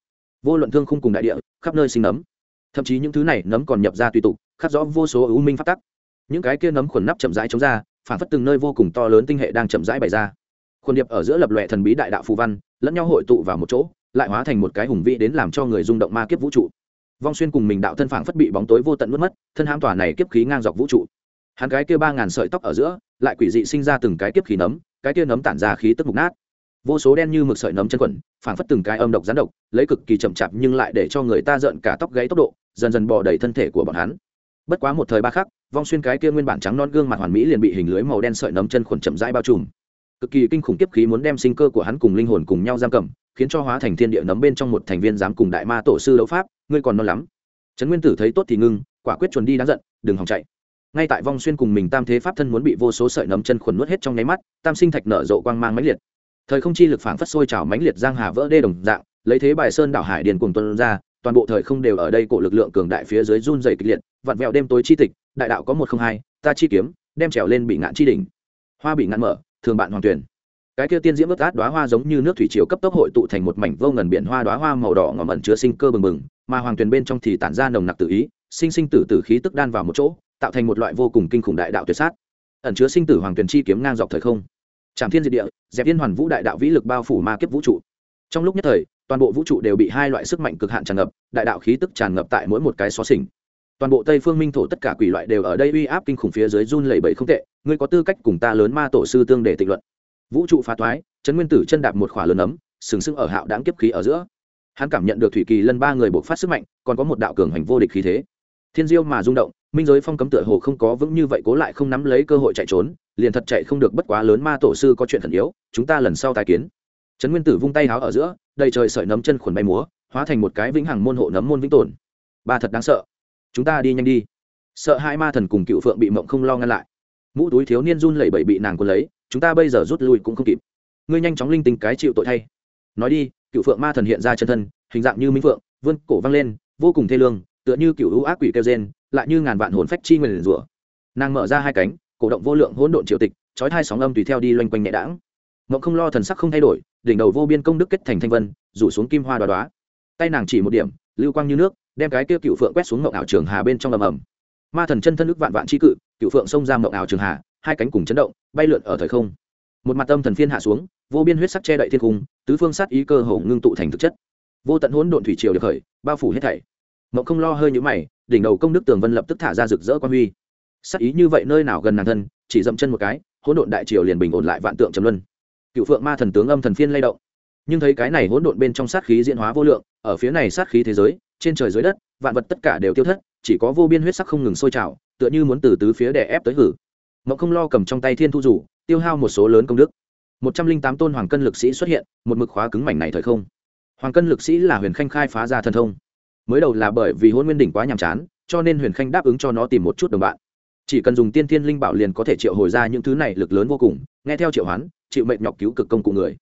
Vô luận thương khung cùng đại địa, khắp nơi sinh nấm thậm chí những thứ này nấm còn nhập ra tùy tục, khắc rõ vô số ưu minh phát tắc. Những cái kia nấm khuẩn nắp chậm rãi chống ra, phản phất từng nơi vô cùng to lớn tinh hệ đang chậm rãi bày ra. Khuẩn điệp ở giữa lập lòe thần bí đại đạo phù văn, lẫn nhau hội tụ vào một chỗ, lại hóa thành một cái hùng vĩ đến làm cho người rung động ma kiếp vũ trụ. Vong xuyên cùng mình đạo thân phản phất bị bóng tối vô tận mất mất, thân hãm tòa này kiếp khí ngang dọc vũ trụ. Hắn cái kia ba ngàn sợi tóc ở giữa, lại quỷ dị sinh ra từng cái kiếp khí nấm, cái kia nấm tản ra khí tức mục nát vô số đen như mực sợi nấm chân quẩn, phảng phất từng cái âm độc rán độc, lấy cực kỳ chậm chạp nhưng lại để cho người ta giận cả tóc gáy tốc độ, dần dần bò đầy thân thể của bọn hắn. Bất quá một thời ba khắc, vong xuyên cái kia nguyên bản trắng non gương mặt hoàn mỹ liền bị hình lưới màu đen sợi nấm chân khuẩn chậm rãi bao trùm. Cực kỳ kinh khủng tiếp khí muốn đem sinh cơ của hắn cùng linh hồn cùng nhau giam cầm, khiến cho hóa thành thiên địa nấm bên trong một thành viên dám cùng đại ma tổ sư đấu pháp, ngươi còn non lắm. Trấn nguyên tử thấy tốt thì ngưng, quả quyết chuẩn đi đáng giận, đừng hòng chạy. Ngay tại vong xuyên cùng mình tam thế pháp thân muốn bị vô số sợi nấm chân khuẩn nuốt hết trong nháy mắt, tam sinh thạch nở rộ quang mang mãnh liệt thời không chi lực phảng phất sôi trào mãnh liệt giang hà vỡ đê đồng dạng, lấy thế bài sơn đảo hải điền cùng tuân ra, toàn bộ thời không đều ở đây cổ lực lượng cường đại phía dưới run dày kịch liệt, vặn vẹo đêm tối chi tịch, đại đạo có một không hai, ta chi kiếm, đem trèo lên bị ngạn chi đỉnh. Hoa bị ngạn mở, thường bạn hoàng tuyển. Cái kia tiên diễm ướt át đoá hoa giống như nước thủy chiều cấp tốc hội tụ thành một mảnh vô ngần biển hoa đoá hoa màu đỏ ngỏm ẩn chứa sinh cơ bừng bừng, mà hoàng tuyền bên trong thì tản ra nồng nặc tự ý, sinh sinh tử tử khí tức đan vào một chỗ, tạo thành một loại vô cùng kinh khủng đại đạo tuyệt sát. Ẩn chứa sinh tử hoàng tuyền chi kiếm ngang dọc thời không trảm thiên diệt địa dẹp yên hoàn vũ đại đạo vĩ lực bao phủ ma kiếp vũ trụ. Trong lúc nhất thời toàn bộ vũ trụ đều bị hai loại sức mạnh cực hạn tràn ngập đại đạo khí tức tràn ngập tại mỗi một cái xó xỉnh. Toàn bộ tây phương minh thổ tất cả quỷ loại đều ở đây uy áp kinh khủng phía dưới run lẩy bẩy không tệ ngươi có tư cách cùng ta lớn ma tổ sư tương để tịnh luận. Vũ trụ phá toái, trấn nguyên tử chân đạp một khỏa lớn ấm sừng sững ở hạo đáng kiếp khí ở giữa. Hắn cảm nhận được thủy kỳ lân ba người buộc phát sức mạnh còn có một đạo cường hành vô địch khí thế. Thiên diêu mà rung động minh giới phong cấm tựa hồ không có vững như vậy cố lại không nắm lấy cơ hội chạy trốn, liền thật chạy không được bất quá lớn ma tổ sư có chuyện thần yếu, chúng ta lần sau tài kiến. Trấn nguyên tử vung tay háo ở giữa, đầy trời sợi nấm chân khuẩn bay múa, hóa thành một cái vĩnh hằng môn hộ nấm môn vĩnh tồn. Ba thật đáng sợ. Chúng ta đi nhanh đi. Sợ hai ma thần cùng cựu phượng bị mộng không lo ngăn lại. Mũ túi thiếu niên run lẩy bẩy bị nàng quân lấy, chúng ta bây giờ rút lui cũng không kịp. Ngươi nhanh chóng linh tinh cái chịu tội thay. Nói đi, cựu phượng ma thần hiện ra chân thân, hình dạng như minh phượng, vươn cổ văng lên, vô cùng thê lương, tựa như cựu ưu ác quỷ kêu gen lại như ngàn vạn hồn phách chi nguyền rủa. Nàng mở ra hai cánh, cổ động vô lượng hỗn độn triều tịch trói hai sóng âm tùy theo đi loanh quanh nhẹ đãng. Mộng không lo thần sắc không thay đổi, đỉnh đầu vô biên công đức kết thành thanh vân, rủ xuống kim hoa đoá đoá tay nàng chỉ một điểm, lưu quang như nước, đem cái kia cựu phượng quét xuống mộng ảo trường hà bên trong ầm ầm. Ma thần chân thân nước vạn vạn chi cự, cựu phượng xông ra mộng ảo trường hà, hai cánh cùng chấn động, bay lượn ở thời không. Một mặt tâm thần phiên hạ xuống, vô biên huyết sắc che đậy thiên cung, tứ phương sát ý cơ hồ ngưng tụ thành thực chất. Vô tận hỗn độn thủy triều được khởi, bao phủ hết thảy. Mộng không lo hơi nhũ mày đỉnh đầu công đức tường vân lập tức thả ra rực rỡ quan huy. Sắc ý như vậy nơi nào gần nàng thân, chỉ dậm chân một cái, hỗn độn đại triều liền bình ổn lại vạn tượng trầm luân. Cựu phượng ma thần tướng âm thần phiên lay động. Nhưng thấy cái này hỗn độn bên trong sát khí diễn hóa vô lượng, ở phía này sát khí thế giới, trên trời dưới đất, vạn vật tất cả đều tiêu thất, chỉ có vô biên huyết sắc không ngừng sôi trào, tựa như muốn từ tứ phía đè ép tới hử. Mẫu không lo cầm trong tay thiên thu rủ tiêu hao một số lớn công đức. Một trăm linh tám tôn hoàng cân lực sĩ xuất hiện, một mực khóa cứng mảnh này thời không. Hoàng cân lực sĩ là huyền khanh khai phá ra thần thông mới đầu là bởi vì hôn nguyên đỉnh quá nhàm chán, cho nên huyền khanh đáp ứng cho nó tìm một chút đồng bạn. Chỉ cần dùng tiên thiên linh bảo liền có thể triệu hồi ra những thứ này lực lớn vô cùng, nghe theo triệu hoán, chịu mệnh nhọc cứu cực công cụ người.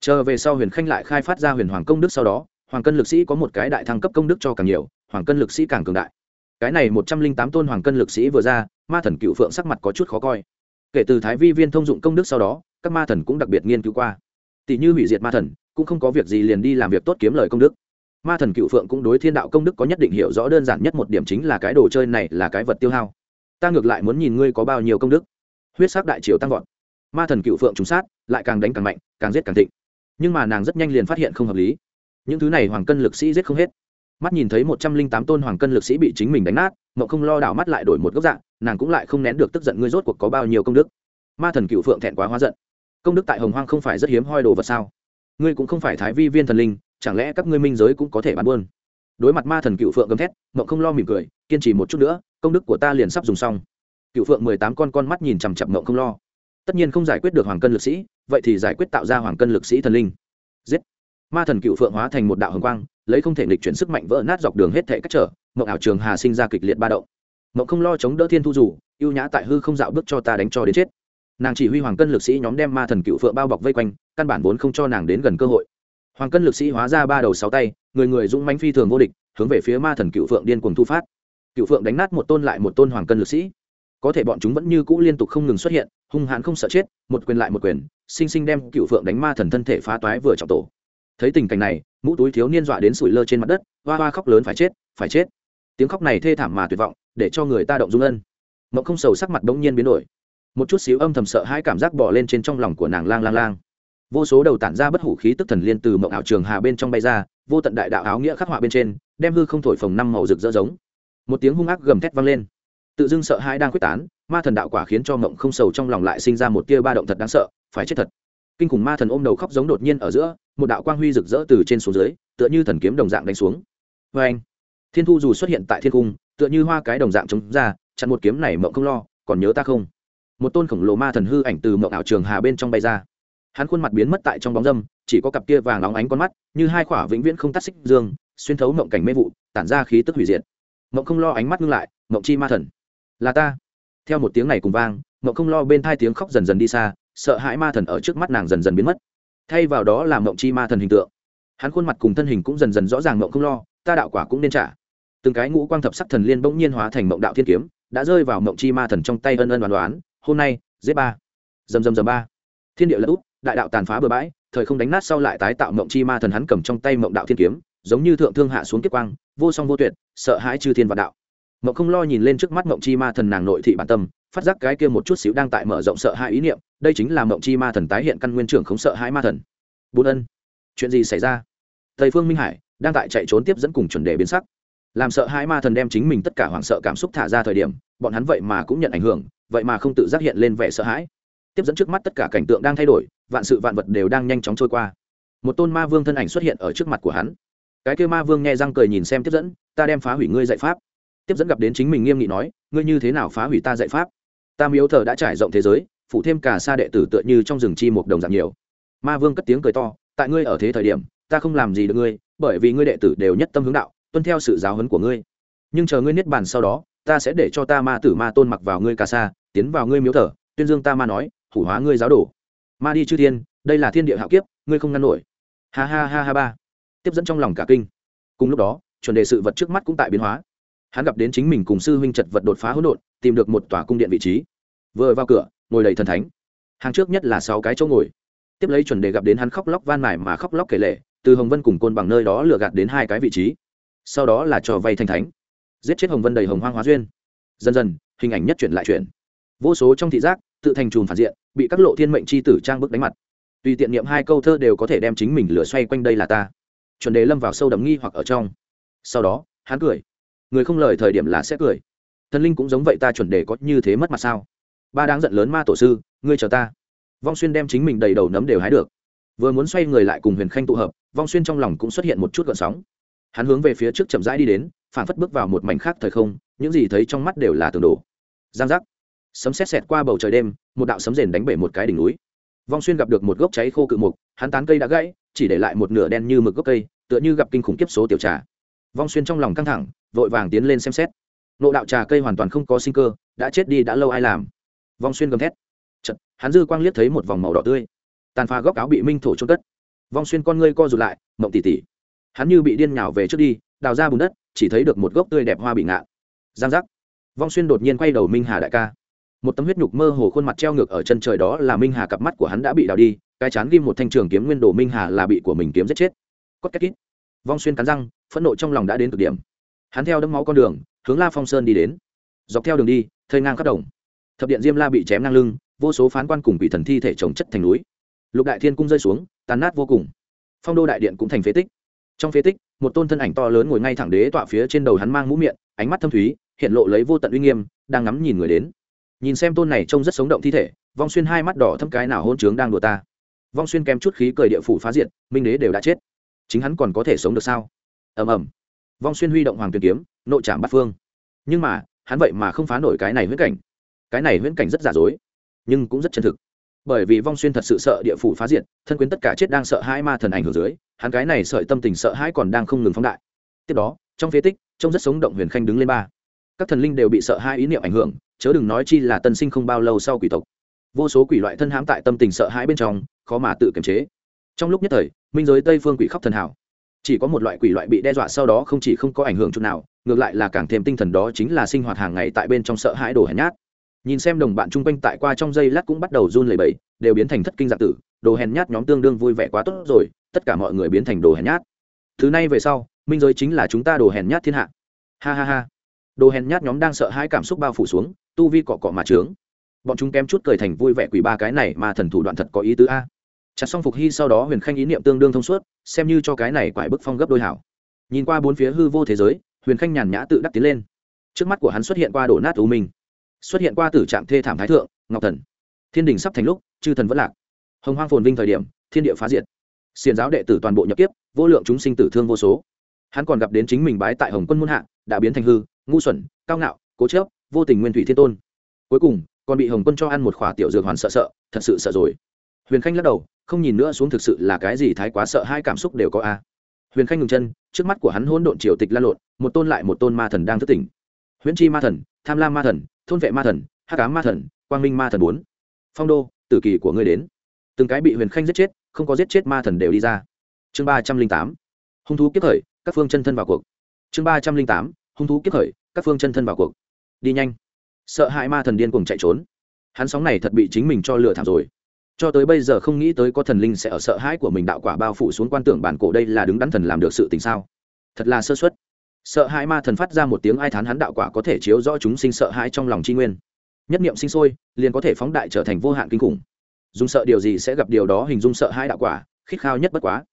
Chờ về sau huyền khanh lại khai phát ra huyền hoàng công đức sau đó, hoàng cân lực sĩ có một cái đại thăng cấp công đức cho càng nhiều, hoàng cân lực sĩ càng cường đại. Cái này một trăm linh tám tôn hoàng cân lực sĩ vừa ra, ma thần cựu phượng sắc mặt có chút khó coi. Kể từ thái vi viên thông dụng công đức sau đó, các ma thần cũng đặc biệt nghiên cứu qua. Tỷ như hủy diệt ma thần, cũng không có việc gì liền đi làm việc tốt kiếm lời công đức ma thần cựu phượng cũng đối thiên đạo công đức có nhất định hiểu rõ đơn giản nhất một điểm chính là cái đồ chơi này là cái vật tiêu hao. Ta ngược lại muốn nhìn ngươi có bao nhiêu công đức. Huyết sắc đại triều tăng vọt. Ma thần cựu phượng trúng sát, lại càng đánh càng mạnh, càng giết càng thịnh. Nhưng mà nàng rất nhanh liền phát hiện không hợp lý. Những thứ này hoàng cân lực sĩ giết không hết. Mắt nhìn thấy một trăm linh tám tôn hoàng cân lực sĩ bị chính mình đánh nát mậu không lo đảo mắt lại đổi một góc dạng, nàng cũng lại không nén được tức giận ngươi rốt cuộc có bao nhiêu công đức. Ma thần cựu phượng thẹn quá hóa giận. Công đức tại hồng hoang không phải rất hiếm hoi đồ vật sao? Ngươi cũng không phải thái vi viên thần linh chẳng lẽ các ngươi minh giới cũng có thể bán buôn? Đối mặt ma thần cựu phượng gầm thét, mộng không lo mỉm cười, kiên trì một chút nữa, công đức của ta liền sắp dùng xong. Cựu phượng mười tám con con mắt nhìn chằm chặp mộng không lo. Tất nhiên không giải quyết được hoàng cân lực sĩ, vậy thì giải quyết tạo ra hoàng cân lực sĩ thần linh. Giết! Ma thần cựu phượng hóa thành một đạo hồng quang, lấy không thể nghịch chuyển sức mạnh vỡ nát dọc đường hết thể cách trở, mộng ảo trường hà sinh ra kịch liệt ba động. Mộng không lo chống đỡ thiên thu dù, ưu nhã tại hư không dạo bước cho ta đánh cho đến chết. Nàng chỉ huy hoàng cân lực sĩ nhóm đem ma thần cựu phượng bao bọc vây quanh, căn bản vốn không cho nàng đến gần cơ hội hoàng cân lực sĩ hóa ra ba đầu sáu tay, người người dũng manh phi thường vô địch, hướng về phía ma thần cựu phượng điên cuồng thu phát. Cựu phượng đánh nát một tôn lại một tôn hoàng cân lực sĩ. Có thể bọn chúng vẫn như cũ liên tục không ngừng xuất hiện, hung hãn không sợ chết, một quyền lại một quyền, sinh sinh đem cựu phượng đánh ma thần thân thể phá toái vừa trọng tổ. Thấy tình cảnh này, mũ túi thiếu niên dọa đến sủi lơ trên mặt đất, hoa hoa khóc lớn phải chết phải chết. Tiếng khóc này thê thảm mà tuyệt vọng, để cho người ta động dung ân. Mộng không sầu sắc mặt bỗng nhiên biến đổi. Một chút xíu âm thầm sợ hai cảm giác bỏ lên trên trong lòng của nàng lang lang lang vô số đầu tản ra bất hủ khí tức thần liên từ mộng ảo trường hà bên trong bay ra, vô tận đại đạo áo nghĩa khắc họa bên trên, đem hư không thổi phồng năm màu rực rỡ giống. Một tiếng hung ác gầm thét vang lên. Tự dưng sợ hãi đang quyết tán, ma thần đạo quả khiến cho mộng không sầu trong lòng lại sinh ra một tia ba động thật đáng sợ, phải chết thật. Kinh khủng ma thần ôm đầu khóc giống đột nhiên ở giữa, một đạo quang huy rực rỡ từ trên xuống dưới, tựa như thần kiếm đồng dạng đánh xuống. Vê anh thiên thu dù xuất hiện tại thiên cung, tựa như hoa cái đồng dạng chống ra, chặn một kiếm này mộng không lo, còn nhớ ta không? Một tôn khổng lồ ma thần hư ảnh từ mộng ảo trường hà bên trong bay ra hắn khuôn mặt biến mất tại trong bóng dâm, chỉ có cặp kia vàng óng ánh con mắt, như hai khỏa vĩnh viễn không tắt xích dương, xuyên thấu mộng cảnh mê vụ, tản ra khí tức hủy diệt. Mộng không lo ánh mắt ngưng lại, mộng chi ma thần. Là ta. Theo một tiếng này cùng vang, mộng không lo bên thai tiếng khóc dần dần đi xa, sợ hãi ma thần ở trước mắt nàng dần dần biến mất. Thay vào đó là mộng chi ma thần hình tượng. Hắn khuôn mặt cùng thân hình cũng dần dần rõ ràng mộng không lo, ta đạo quả cũng nên trả. Từng cái ngũ quang thập sắc thần liên bỗng nhiên hóa thành mộng đạo thiên kiếm, đã rơi vào mộng chi ma thần trong tay ân ân đoán đoán, hôm nay dễ ba. Dầm dầm dầm ba. Thiên địa lẫn úp đại đạo tàn phá bừa bãi, thời không đánh nát sau lại tái tạo mộng chi ma thần hắn cầm trong tay mộng đạo thiên kiếm, giống như thượng thương hạ xuống kiếp quang, vô song vô tuyệt, sợ hãi chư thiên vạn đạo. Mộng không lo nhìn lên trước mắt mộng chi ma thần nàng nội thị bản tâm, phát giác cái kia một chút xíu đang tại mở rộng sợ hãi ý niệm, đây chính là mộng chi ma thần tái hiện căn nguyên trưởng không sợ hãi ma thần. Bốn ân, chuyện gì xảy ra? Thầy phương minh hải đang tại chạy trốn tiếp dẫn cùng chuẩn đề biến sắc. Làm sợ hãi ma thần đem chính mình tất cả hoảng sợ cảm xúc thả ra thời điểm, bọn hắn vậy mà cũng nhận ảnh hưởng, vậy mà không tự giác hiện lên vẻ sợ hãi tiếp dẫn trước mắt tất cả cảnh tượng đang thay đổi, vạn sự vạn vật đều đang nhanh chóng trôi qua. Một tôn ma vương thân ảnh xuất hiện ở trước mặt của hắn. Cái kêu ma vương nghe răng cười nhìn xem tiếp dẫn, ta đem phá hủy ngươi dạy pháp. Tiếp dẫn gặp đến chính mình nghiêm nghị nói, ngươi như thế nào phá hủy ta dạy pháp? Ta miếu thờ đã trải rộng thế giới phụ thêm cả xa đệ tử tựa như trong rừng chi một đồng dạng nhiều. Ma vương cất tiếng cười to, tại ngươi ở thế thời điểm, ta không làm gì được ngươi, bởi vì ngươi đệ tử đều nhất tâm hướng đạo, tuân theo sự giáo huấn của ngươi. Nhưng chờ ngươi niết bàn sau đó, ta sẽ để cho ta ma tử ma tôn mặc vào ngươi cả xa tiến vào ngươi miếu thờ. Tuyên dương ta ma nói hủ hóa ngươi giáo đồ. Ma đi chư thiên, đây là thiên địa hạo kiếp, ngươi không ngăn nổi. Ha ha ha ha ba. Tiếp dẫn trong lòng cả kinh. Cùng lúc đó, chuẩn đề sự vật trước mắt cũng tại biến hóa. Hắn gặp đến chính mình cùng sư huynh chật vật đột phá hỗn độn, tìm được một tòa cung điện vị trí. Vừa vào cửa, ngồi đầy thần thánh. Hàng trước nhất là sáu cái chỗ ngồi. Tiếp lấy chuẩn đề gặp đến hắn khóc lóc van mải mà khóc lóc kể lệ, từ hồng vân cùng côn bằng nơi đó lừa gạt đến hai cái vị trí. Sau đó là trò vay thanh thánh. Giết chết hồng vân đầy hồng hoang hóa duyên. Dần dần, hình ảnh nhất chuyển lại chuyển. Vô số trong thị giác tự thành trùm phản diện, bị các lộ thiên mệnh c h i tử trang bức đánh mặt. Tùy tiện niệm hai câu thơ đều có thể đem chính mình lửa xoay quanh đây là ta. Chuẩn đề lâm vào sâu đậm nghi hoặc ở trong. Sau đó, hắn cười. Người không lời thời điểm là sẽ cười. Thần linh cũng giống vậy ta chuẩn đề có như thế mất mặt sao? Ba đáng giận lớn ma tổ sư, ngươi chờ ta. Vong xuyên đem chính mình đầy đầu nấm đều hái được. Vừa muốn xoay người lại cùng huyền khanh tụ hợp, vong xuyên trong lòng cũng xuất hiện một chút gợn sóng. Hắn hướng về phía trước chậm rãi đi đến, phản phất bước vào một mảnh khác thời không, những gì thấy trong mắt đều là tường đổ. Giang giác sấm xét xẹt qua bầu trời đêm một đạo sấm rền đánh bể một cái đỉnh núi. Vong xuyên gặp được một gốc cháy khô cự mục hắn tán cây đã gãy chỉ để lại một nửa đen như mực gốc cây tựa như gặp kinh khủng kiếp số tiểu trà. Vong xuyên trong lòng căng thẳng vội vàng tiến lên xem xét. Nộ đạo trà cây hoàn toàn không có sinh cơ đã chết đi đã lâu ai làm? Vong xuyên gầm thét. Chật, hắn dư quang liếc thấy một vòng màu đỏ tươi. Tàn phá góc áo bị minh thổ trôn cất. Vong xuyên con ngươi co rụt lại mộng tỉ tỉ. Hắn như bị điên nhào về trước đi đào ra bùn đất chỉ thấy được một gốc tươi đẹp hoa bị ngạn giang giác. Vong xuyên đột nhiên quay đầu minh hà đại ca một tấm huyết nhục mơ hồ khuôn mặt treo ngược ở chân trời đó là minh hà cặp mắt của hắn đã bị đào đi, cái chán ghim một thanh trường kiếm nguyên đồ minh hà là bị của mình kiếm giết chết. Cốt két kít vong xuyên cắn răng, phẫn nộ trong lòng đã đến cực điểm. Hắn theo đấm máu con đường, hướng la phong sơn đi đến. Dọc theo đường đi thơi ngang khắp đồng. Thập điện diêm la bị chém ngang lưng, vô số phán quan cùng bị thần thi thể trồng chất thành núi. Lục đại thiên cung rơi xuống, tàn nát vô cùng. Phong đô đại điện cũng thành phế tích. Trong phế tích, một tôn thân ảnh to lớn ngồi ngay thẳng đế tọa phía trên đầu hắn mang mũ miệng, ánh mắt thâm thúy, hiện lộ lấy vô tận uy nghiêm, đang ngắm nhìn người đến nhìn xem tôn này trông rất sống động thi thể, vong xuyên hai mắt đỏ thâm cái nào hôn trướng đang đùa ta. Vong xuyên kém chút khí cười địa phủ phá diệt, minh đế đều đã chết. Chính hắn còn có thể sống được sao? Ầm ầm. Vong xuyên huy động hoàng tuyền kiếm nội trảm bắt phương. Nhưng mà, hắn vậy mà không phá nổi cái này huyễn cảnh. Cái này huyễn cảnh rất giả dối, nhưng cũng rất chân thực. Bởi vì vong xuyên thật sự sợ địa phủ phá diệt, thân quyến tất cả chết đang sợ hai ma thần ảnh hưởng dưới, hắn cái này sợi tâm tình sợ hãi còn đang không ngừng phóng đại. Tiếp đó, trong phế tích, trông rất sống động huyền khanh đứng lên ba. Các thần linh đều bị sợ hai ý niệm ảnh hưởng chớ đừng nói chi là tân sinh không bao lâu sau quỷ tộc. Vô số quỷ loại thân hãm tại tâm tình sợ hãi bên trong, khó mà tự kiềm chế. Trong lúc nhất thời, minh giới tây phương quỷ khóc thần hảo. Chỉ có một loại quỷ loại bị đe dọa sau đó không chỉ không có ảnh hưởng chút nào, ngược lại là càng thêm tinh thần đó chính là sinh hoạt hàng ngày tại bên trong sợ hãi đồ hèn nhát. Nhìn xem đồng bạn chung quanh tại qua trong giây lát cũng bắt đầu run lẩy bẩy, đều biến thành thất kinh dạng tử, đồ hèn nhát nhóm tương đương vui vẻ quá tốt rồi, tất cả mọi người biến thành đồ hèn nhát. Thứ này về sau, minh giới chính là chúng ta đồ hèn nhát thiên hạ. Ha ha ha. Đồ hèn nhát nhóm đang sợ hãi cảm xúc bao phủ xuống tu vi cọ cọ mà trướng. Bọn chúng kém chút cười thành vui vẻ quỷ ba cái này mà thần thủ đoạn thật có ý tứ a. Chặt xong phục hy sau đó huyền khanh ý niệm tương đương thông suốt, xem như cho cái này quải bức phong gấp đôi hảo. Nhìn qua bốn phía hư vô thế giới, huyền khanh nhàn nhã tự đắc tiến lên. Trước mắt của hắn xuất hiện qua đổ nát u minh, xuất hiện qua tử trạng thê thảm thái thượng, ngọc thần. Thiên đình sắp thành lúc, chư thần vẫn lạc. Hồng hoang phồn vinh thời điểm, thiên địa phá diệt. Xiền giáo đệ tử toàn bộ nhập kiếp, vô lượng chúng sinh tử thương vô số. Hắn còn gặp đến chính mình bái tại hồng quân muôn hạ, đã biến thành hư, ngu xuẩn, cao ngạo, cố chớp vô tình nguyên thủy thiên tôn. Cuối cùng, còn bị hồng quân cho ăn một khỏa tiểu dược hoàn sợ sợ, thật sự sợ rồi. Huyền khanh lắc đầu, không nhìn nữa xuống thực sự là cái gì thái quá sợ hai cảm xúc đều có a. Huyền khanh ngừng chân, trước mắt của hắn hỗn độn triều tịch lan lộn, một tôn lại một tôn ma thần đang thức tỉnh. Huyễn chi ma thần, tham lam ma thần, thôn vệ ma thần, hắc ám ma thần, quang minh ma thần bốn. Phong đô, tử kỳ của ngươi đến. Từng cái bị huyền khanh giết chết, không có giết chết ma thần đều đi ra. Chương ba trăm linh tám. Hung thú kiếp khởi, các phương chân thân vào cuộc. Chương ba trăm linh tám. Hung thú kiếp khởi, các phương chân thân vào cuộc đi nhanh. Sợ hãi ma thần điên cùng chạy trốn. Hắn sóng này thật bị chính mình cho lừa thảm rồi. Cho tới bây giờ không nghĩ tới có thần linh sẽ ở sợ hãi của mình đạo quả bao phủ xuống quan tưởng bản cổ đây là đứng đắn thần làm được sự tình sao. Thật là sơ xuất sợ hãi ma thần phát ra một tiếng ai thán hắn đạo quả có thể chiếu rõ chúng sinh sợ hãi trong lòng tri nguyên. Nhất niệm sinh sôi, liền có thể phóng đại trở thành vô hạn kinh khủng. Dùng sợ điều gì sẽ gặp điều đó hình dung sợ hãi đạo quả, khít khao nhất bất quá.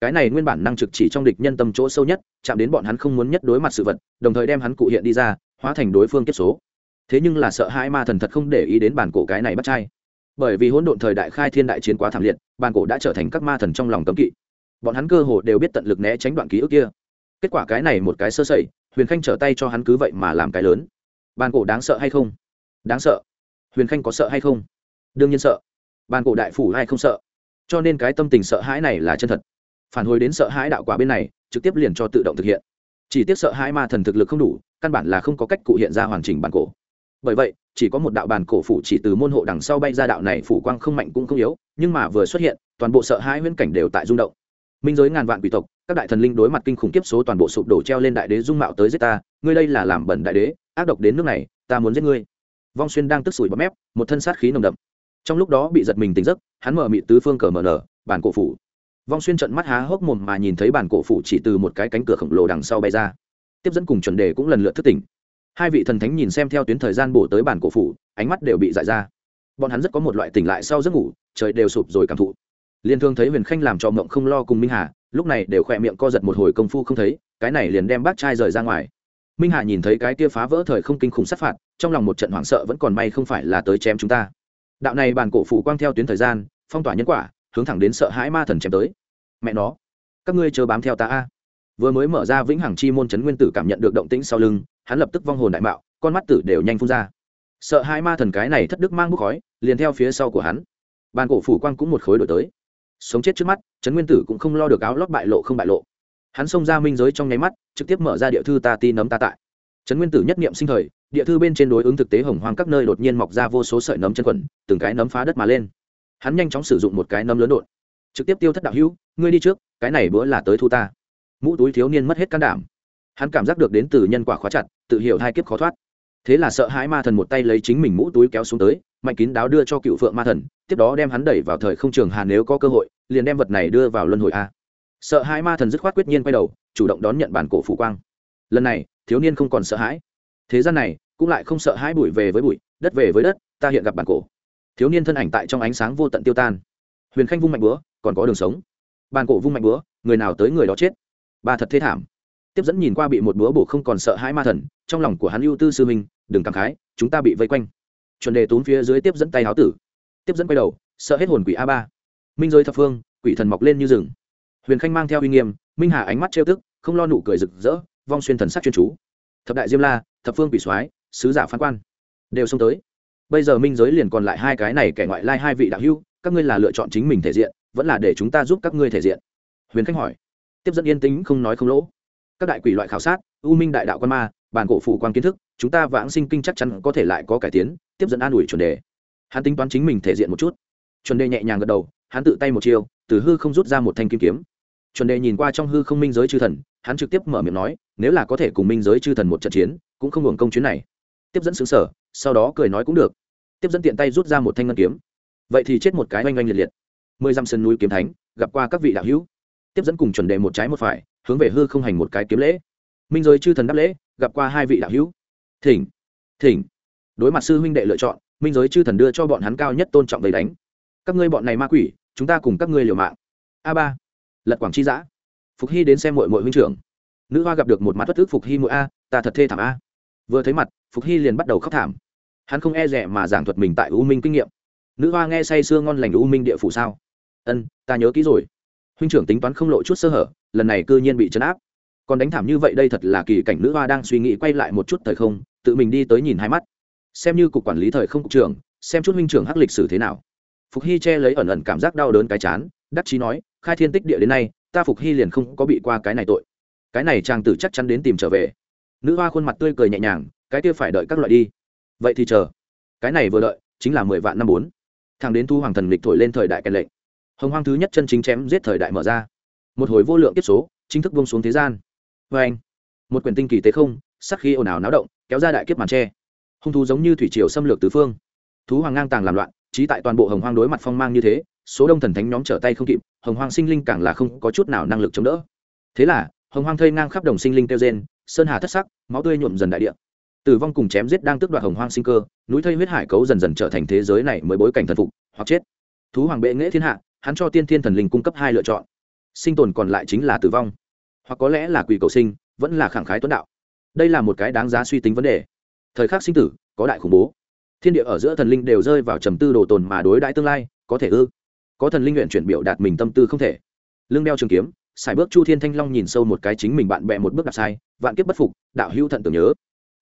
Cái này nguyên bản năng trực chỉ trong địch nhân tâm chỗ sâu nhất, chạm đến bọn hắn không muốn nhất đối mặt sự vật, đồng thời đem hắn cụ hiện đi ra hóa thành đối phương kết số. Thế nhưng là sợ hãi ma thần thật không để ý đến bản cổ cái này bắt trai. Bởi vì hỗn độn thời đại khai thiên đại chiến quá thảm liệt, bản cổ đã trở thành các ma thần trong lòng cấm kỵ. Bọn hắn cơ hồ đều biết tận lực né tránh đoạn ký ức kia. Kết quả cái này một cái sơ sẩy, huyền khanh trở tay cho hắn cứ vậy mà làm cái lớn. Bản cổ đáng sợ hay không? Đáng sợ. Huyền khanh có sợ hay không? Đương nhiên sợ. Bản cổ đại phủ ai không sợ? Cho nên cái tâm tình sợ hãi này là chân thật. Phản hồi đến sợ hãi đạo quả bên này, trực tiếp liền cho tự động thực hiện chỉ tiếc sợ hai ma thần thực lực không đủ, căn bản là không có cách cụ hiện ra hoàn chỉnh bản cổ. Bởi vậy, chỉ có một đạo bản cổ phủ chỉ từ môn hộ đằng sau bay ra đạo này phủ quang không mạnh cũng không yếu, nhưng mà vừa xuất hiện, toàn bộ sợ hai huyễn cảnh đều tại rung động. Minh giới ngàn vạn quỷ tộc, các đại thần linh đối mặt kinh khủng kiếp số toàn bộ sụp đổ treo lên đại đế dung mạo tới giết ta, ngươi đây là làm bẩn đại đế, ác độc đến nước này, ta muốn giết ngươi. Vong xuyên đang tức sủi bọt mép, một thân sát khí nồng đậm. Trong lúc đó bị giật mình tỉnh giấc, hắn mở mị tứ phương cờ mở nở, bản cổ phủ vong xuyên trận mắt há hốc mồm mà nhìn thấy bản cổ phủ chỉ từ một cái cánh cửa khổng lồ đằng sau bay ra. Tiếp dẫn cùng chuẩn đề cũng lần lượt thức tỉnh. Hai vị thần thánh nhìn xem theo tuyến thời gian bổ tới bản cổ phủ, ánh mắt đều bị dại ra. Bọn hắn rất có một loại tỉnh lại sau giấc ngủ, trời đều sụp rồi cảm thụ. Liên thương thấy huyền khanh làm cho mộng không lo cùng minh hà, lúc này đều khỏe miệng co giật một hồi công phu không thấy, cái này liền đem bác trai rời ra ngoài. Minh hà nhìn thấy cái tia phá vỡ thời không kinh khủng sát phạt, trong lòng một trận hoảng sợ vẫn còn may không phải là tới chém chúng ta. Đạo này bản cổ phủ quang theo tuyến thời gian, phong tỏa nhân quả hướng thẳng đến sợ hãi ma thần chém tới. Mẹ nó, các ngươi chờ bám theo ta a. Vừa mới mở ra vĩnh hằng chi môn chấn nguyên tử cảm nhận được động tĩnh sau lưng, hắn lập tức vong hồn đại mạo, con mắt tử đều nhanh phun ra. Sợ hai ma thần cái này thất đức mang bốc khói, liền theo phía sau của hắn. Bàn cổ phủ quang cũng một khối đổi tới. Sống chết trước mắt trấn nguyên tử cũng không lo được áo lót bại lộ không bại lộ. Hắn xông ra minh giới trong nháy mắt, trực tiếp mở ra địa thư ta ti nấm ta tại. Trấn nguyên tử nhất niệm sinh thời, địa thư bên trên đối ứng thực tế hồng hoang các nơi đột nhiên mọc ra vô số sợi nấm chân quẩn, từng cái nấm phá đất mà lên hắn nhanh chóng sử dụng một cái nấm lớn đột. Trực tiếp tiêu thất đạo hữu, ngươi đi trước, cái này bữa là tới thu ta. Mũ túi thiếu niên mất hết can đảm. Hắn cảm giác được đến từ nhân quả khóa chặt, tự hiểu hai kiếp khó thoát. Thế là sợ hãi ma thần một tay lấy chính mình mũ túi kéo xuống tới, mạnh kín đáo đưa cho cựu phượng ma thần, tiếp đó đem hắn đẩy vào thời không trường hà nếu có cơ hội, liền đem vật này đưa vào luân hồi a. Sợ hãi ma thần dứt khoát quyết nhiên quay đầu, chủ động đón nhận bản cổ phủ quang. Lần này, thiếu niên không còn sợ hãi. Thế gian này, cũng lại không sợ hãi bụi về với bụi, đất về với đất, ta hiện gặp bản cổ thiếu niên thân ảnh tại trong ánh sáng vô tận tiêu tan. Huyền khanh vung mạnh búa, còn có đường sống. Bàn cổ vung mạnh búa, người nào tới người đó chết. Ba thật thế thảm. Tiếp dẫn nhìn qua bị một búa bổ không còn sợ hãi ma thần, trong lòng của hắn ưu tư sư minh đừng cảm khái, chúng ta bị vây quanh. Chuẩn đề tốn phía dưới tiếp dẫn tay háo tử. Tiếp dẫn quay đầu, sợ hết hồn quỷ a ba. Minh rơi thập phương, quỷ thần mọc lên như rừng. Huyền khanh mang theo uy nghiêm, minh hà ánh mắt trêu tức, không lo nụ cười rực rỡ, vong xuyên thần sắc chuyên chú. Thập đại diêm la, thập phương quỷ soái, sứ giả phán quan, đều xông tới bây giờ minh giới liền còn lại hai cái này kẻ ngoại lai hai vị đạo hưu các ngươi là lựa chọn chính mình thể diện, vẫn là để chúng ta giúp các ngươi thể diện? Huyền khách hỏi. Tiếp dẫn yên tĩnh, không nói không lỗ. Các đại quỷ loại khảo sát, u minh đại đạo quan ma, bản cổ phụ quan kiến thức, chúng ta vãng sinh kinh chắc chắn có thể lại có cải tiến, tiếp dẫn an ủi chuẩn đề. Hắn tính toán chính mình thể diện một chút. Chuẩn đề nhẹ nhàng gật đầu, hắn tự tay một chiêu, từ hư không rút ra một thanh kim kiếm. Chuẩn đề nhìn qua trong hư không minh giới chư thần, hắn trực tiếp mở miệng nói, nếu là có thể cùng minh giới chư thần một trận chiến, cũng không hưởng công chuyến này. Tiếp dẫn xứng sở, sau đó cười nói cũng được tiếp dẫn tiện tay rút ra một thanh ngân kiếm. Vậy thì chết một cái oanh oanh liệt liệt. Mười dăm sân núi kiếm thánh, gặp qua các vị đạo hữu. Tiếp dẫn cùng chuẩn đề một trái một phải, hướng về hư không hành một cái kiếm lễ. Minh giới chư thần đáp lễ, gặp qua hai vị đạo hữu. Thỉnh thỉnh. Đối mặt sư huynh đệ lựa chọn, minh giới chư thần đưa cho bọn hắn cao nhất tôn trọng đầy đánh. Các ngươi bọn này ma quỷ, chúng ta cùng các ngươi liều mạng. A ba. Lật quảng chi giã. Phục hy đến xem mội mội huynh trưởng. Nữ hoa gặp được một mặt bất thức phục hy mội a, ta thật thê thảm a. Vừa thấy mặt, phục hy liền bắt đầu khóc thảm hắn không e rẻ mà giảng thuật mình tại u minh kinh nghiệm. Nữ hoa nghe say sưa ngon lành u minh địa phủ sao? Ân, ta nhớ kỹ rồi. Huynh trưởng tính toán không lộ chút sơ hở, lần này cư nhiên bị chấn áp. Còn đánh thảm như vậy đây thật là kỳ cảnh nữ hoa đang suy nghĩ quay lại một chút thời không, tự mình đi tới nhìn hai mắt. Xem như cục quản lý thời không cục trưởng, xem chút huynh trưởng hắc lịch sử thế nào. Phục hy che lấy ẩn ẩn cảm giác đau đớn cái chán, đắc chí nói, khai thiên tích địa đến nay, ta phục hy liền không có bị qua cái này tội. Cái này chàng tử chắc chắn đến tìm trở về. Nữ hoa khuôn mặt tươi cười nhẹ nhàng, cái kia phải đợi các loại đi vậy thì chờ. Cái này vừa đợi, chính là mười vạn năm bốn. Thằng đến thu hoàng thần lịch thổi lên thời đại kèn lệnh. Hồng hoang thứ nhất chân chính chém giết thời đại mở ra. Một hồi vô lượng kiếp số, chính thức vông xuống thế gian. Vê anh, một quyển tinh kỳ tế không sắc khi ồn ào náo động, kéo ra đại kiếp màn tre. Hung thú giống như thủy triều xâm lược tứ phương. Thú hoàng ngang tàng làm loạn, trí tại toàn bộ hồng hoang đối mặt phong mang như thế, số đông thần thánh nhóm trở tay không kịp, hồng hoang sinh linh càng là không có chút nào năng lực chống đỡ. Thế là, hồng hoang thây ngang khắp đồng sinh linh kêu gen sơn hà thất sắc, máu tươi nhuộm dần đại địa tử vong cùng chém giết đang tước đoạt hồng hoang sinh cơ, núi thây huyết hải cấu dần dần trở thành thế giới này mới bối cảnh thần phục, hoặc chết. Thú hoàng bệ nghễ thiên hạ, hắn cho tiên thiên thần linh cung cấp hai lựa chọn. Sinh tồn còn lại chính là tử vong. Hoặc có lẽ là quỷ cầu sinh, vẫn là khẳng khái tuấn đạo. Đây là một cái đáng giá suy tính vấn đề. Thời khắc sinh tử, có đại khủng bố. Thiên địa ở giữa thần linh đều rơi vào trầm tư đồ tồn mà đối đãi tương lai, có thể ư? Có thần linh nguyện chuyển biểu đạt mình tâm tư không thể. Lương đeo trường kiếm xài bước chu thiên thanh long nhìn sâu một cái chính mình bạn bè một bước đạp sai, vạn kiếp bất phục, đạo hữu thận tưởng nhớ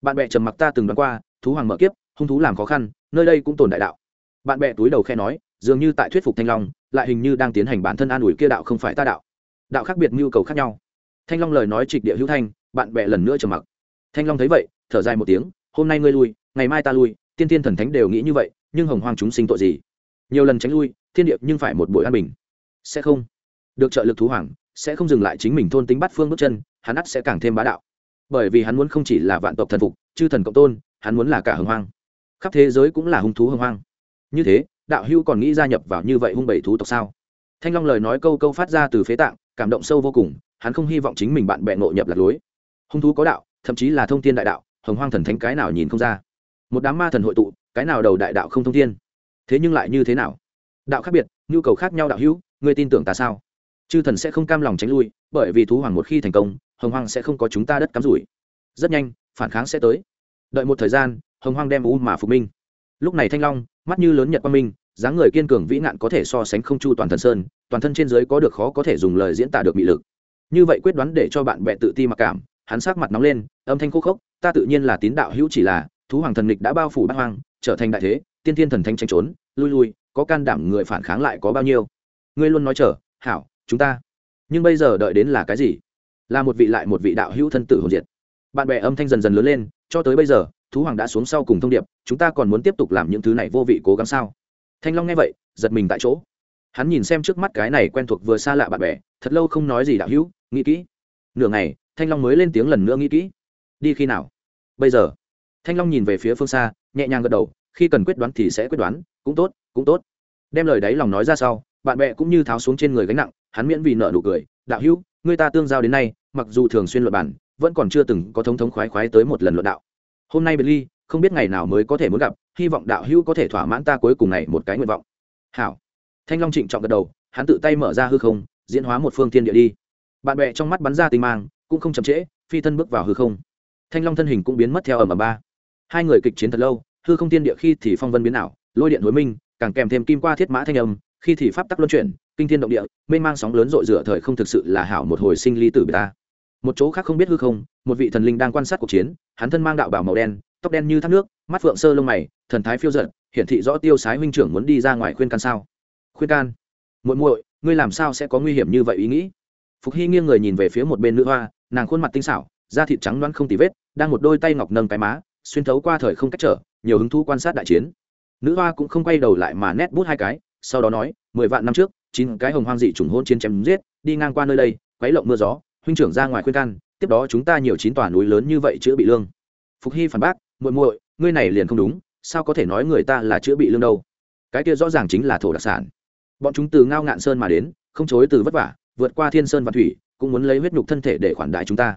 bạn bè trầm mặc ta từng đoán qua, thú hoàng mở kiếp, hung thú làm khó khăn, nơi đây cũng tồn đại đạo. Bạn bè túi đầu khe nói, dường như tại thuyết phục thanh long, lại hình như đang tiến hành bản thân an ủi kia đạo không phải ta đạo. Đạo khác biệt nhu cầu khác nhau. Thanh long lời nói trịch địa hữu thanh, bạn bè lần nữa trầm mặc. Thanh long thấy vậy, thở dài một tiếng, hôm nay ngươi lui, ngày mai ta lui, tiên tiên thần thánh đều nghĩ như vậy, nhưng hồng hoang chúng sinh tội gì? Nhiều lần tránh lui, thiên điệp nhưng phải một buổi an bình. Sẽ không. Được trợ lực thú hoàng, sẽ không dừng lại chính mình thôn tính bắt phương bước chân, hắn ắt sẽ càng thêm bá đạo bởi vì hắn muốn không chỉ là vạn tộc thần phục, chư thần cộng tôn, hắn muốn là cả hồng hoang. Khắp thế giới cũng là hung thú hồng hoang. Như thế, đạo hưu còn nghĩ gia nhập vào như vậy hung bảy thú tộc sao? Thanh long lời nói câu câu phát ra từ phế tạng, cảm động sâu vô cùng, hắn không hy vọng chính mình bạn bè ngộ nhập lạc lối. Hung thú có đạo, thậm chí là thông tin đại đạo, hồng hoang thần thánh cái nào nhìn không ra. Một đám ma thần hội tụ, cái nào đầu đại đạo không thông thiên? Thế nhưng lại như thế nào? Đạo khác biệt, nhu cầu khác nhau đạo hữu, ngươi tin tưởng ta sao? Chư thần sẽ không cam lòng tránh lui, bởi vì thú hoàng một khi thành công hồng hoang sẽ không có chúng ta đất cắm rủi. Rất nhanh, phản kháng sẽ tới. Đợi một thời gian, hồng hoang đem u mà phục minh. Lúc này thanh long, mắt như lớn nhật quang minh, dáng người kiên cường vĩ nạn có thể so sánh không chu toàn thần sơn, toàn thân trên giới có được khó có thể dùng lời diễn tả được mị lực. Như vậy quyết đoán để cho bạn bè tự ti mặc cảm, hắn sát mặt nóng lên, âm thanh khô khốc, ta tự nhiên là tín đạo hữu chỉ là, thú hoàng thần lịch đã bao phủ bát hoang, trở thành đại thế, tiên thiên thần thanh tranh trốn, lui lui, có can đảm người phản kháng lại có bao nhiêu? Ngươi luôn nói chờ, hảo, chúng ta. Nhưng bây giờ đợi đến là cái gì? Là một vị lại một vị đạo hữu thân tử hồn diệt. Bạn bè âm thanh dần dần lớn lên, cho tới bây giờ, thú hoàng đã xuống sau cùng thông điệp, chúng ta còn muốn tiếp tục làm những thứ này vô vị cố gắng sao? Thanh long nghe vậy, giật mình tại chỗ. Hắn nhìn xem trước mắt cái này quen thuộc vừa xa lạ bạn bè, thật lâu không nói gì đạo hữu, nghĩ kỹ. Nửa ngày, thanh long mới lên tiếng lần nữa nghĩ kỹ. Đi khi nào? Bây giờ. Thanh long nhìn về phía phương xa, nhẹ nhàng gật đầu, khi cần quyết đoán thì sẽ quyết đoán, cũng tốt cũng tốt. Đem lời đấy lòng nói ra sau, bạn bè cũng như tháo xuống trên người gánh nặng, hắn miễn vì nợ nụ cười, đạo hữu người ta tương giao đến nay, mặc dù thường xuyên luận bản vẫn còn chưa từng có thống thống khoái khoái tới một lần luận đạo. Hôm nay biệt ly không biết ngày nào mới có thể muốn gặp, hy vọng đạo hữu có thể thỏa mãn ta cuối cùng này một cái nguyện vọng. Hảo. Thanh long trịnh trọng gật đầu, hắn tự tay mở ra hư không, diễn hóa một phương tiên địa đi. Bạn bè trong mắt bắn ra tinh mang, cũng không chậm trễ, phi thân bước vào hư không. Thanh long thân hình cũng biến mất theo ở mà ba. Hai người kịch chiến thật lâu, hư không tiên địa khi thì phong vân biến ảo, lôi điện hối minh, càng kèm thêm kim qua thiết mã thanh âm, khi thì pháp tắc luân chuyển kinh thiên động địa mênh mang sóng lớn rội rửa thời không thực sự là hảo một hồi sinh ly tử bề ta. Một chỗ khác không biết hư không, một vị thần linh đang quan sát cuộc chiến, hắn thân mang đạo bảo màu đen, tóc đen như thác nước, mắt phượng sơ lông mày, thần thái phiêu giận hiển thị rõ tiêu sái huynh trưởng muốn đi ra ngoài khuyên can sao? Khuyên can? Muội muội, ngươi làm sao sẽ có nguy hiểm như vậy ý nghĩ? Phục hy nghiêng người nhìn về phía một bên nữ hoa, nàng khuôn mặt tinh xảo, da thịt trắng loãng không tì vết, đang một đôi tay ngọc nâng cái má, xuyên thấu qua thời không cách trở, nhiều hứng thú quan sát đại chiến. Nữ hoa cũng không quay đầu lại mà nét bút hai cái, sau đó nói, mười vạn năm trước chín cái hồng hoang dị trùng hôn chiến chém giết, đi ngang qua nơi đây, quấy lộng mưa gió, huynh trưởng ra ngoài khuyên can, tiếp đó chúng ta nhiều chín tòa núi lớn như vậy chữa bị lương. Phục hy phản bác, muội muội, ngươi này liền không đúng, sao có thể nói người ta là chữa bị lương đâu? Cái kia rõ ràng chính là thổ đặc sản. Bọn chúng từ ngao ngạn sơn mà đến, không chối từ vất vả, vượt qua thiên sơn và thủy, cũng muốn lấy huyết nhục thân thể để khoản đại chúng ta.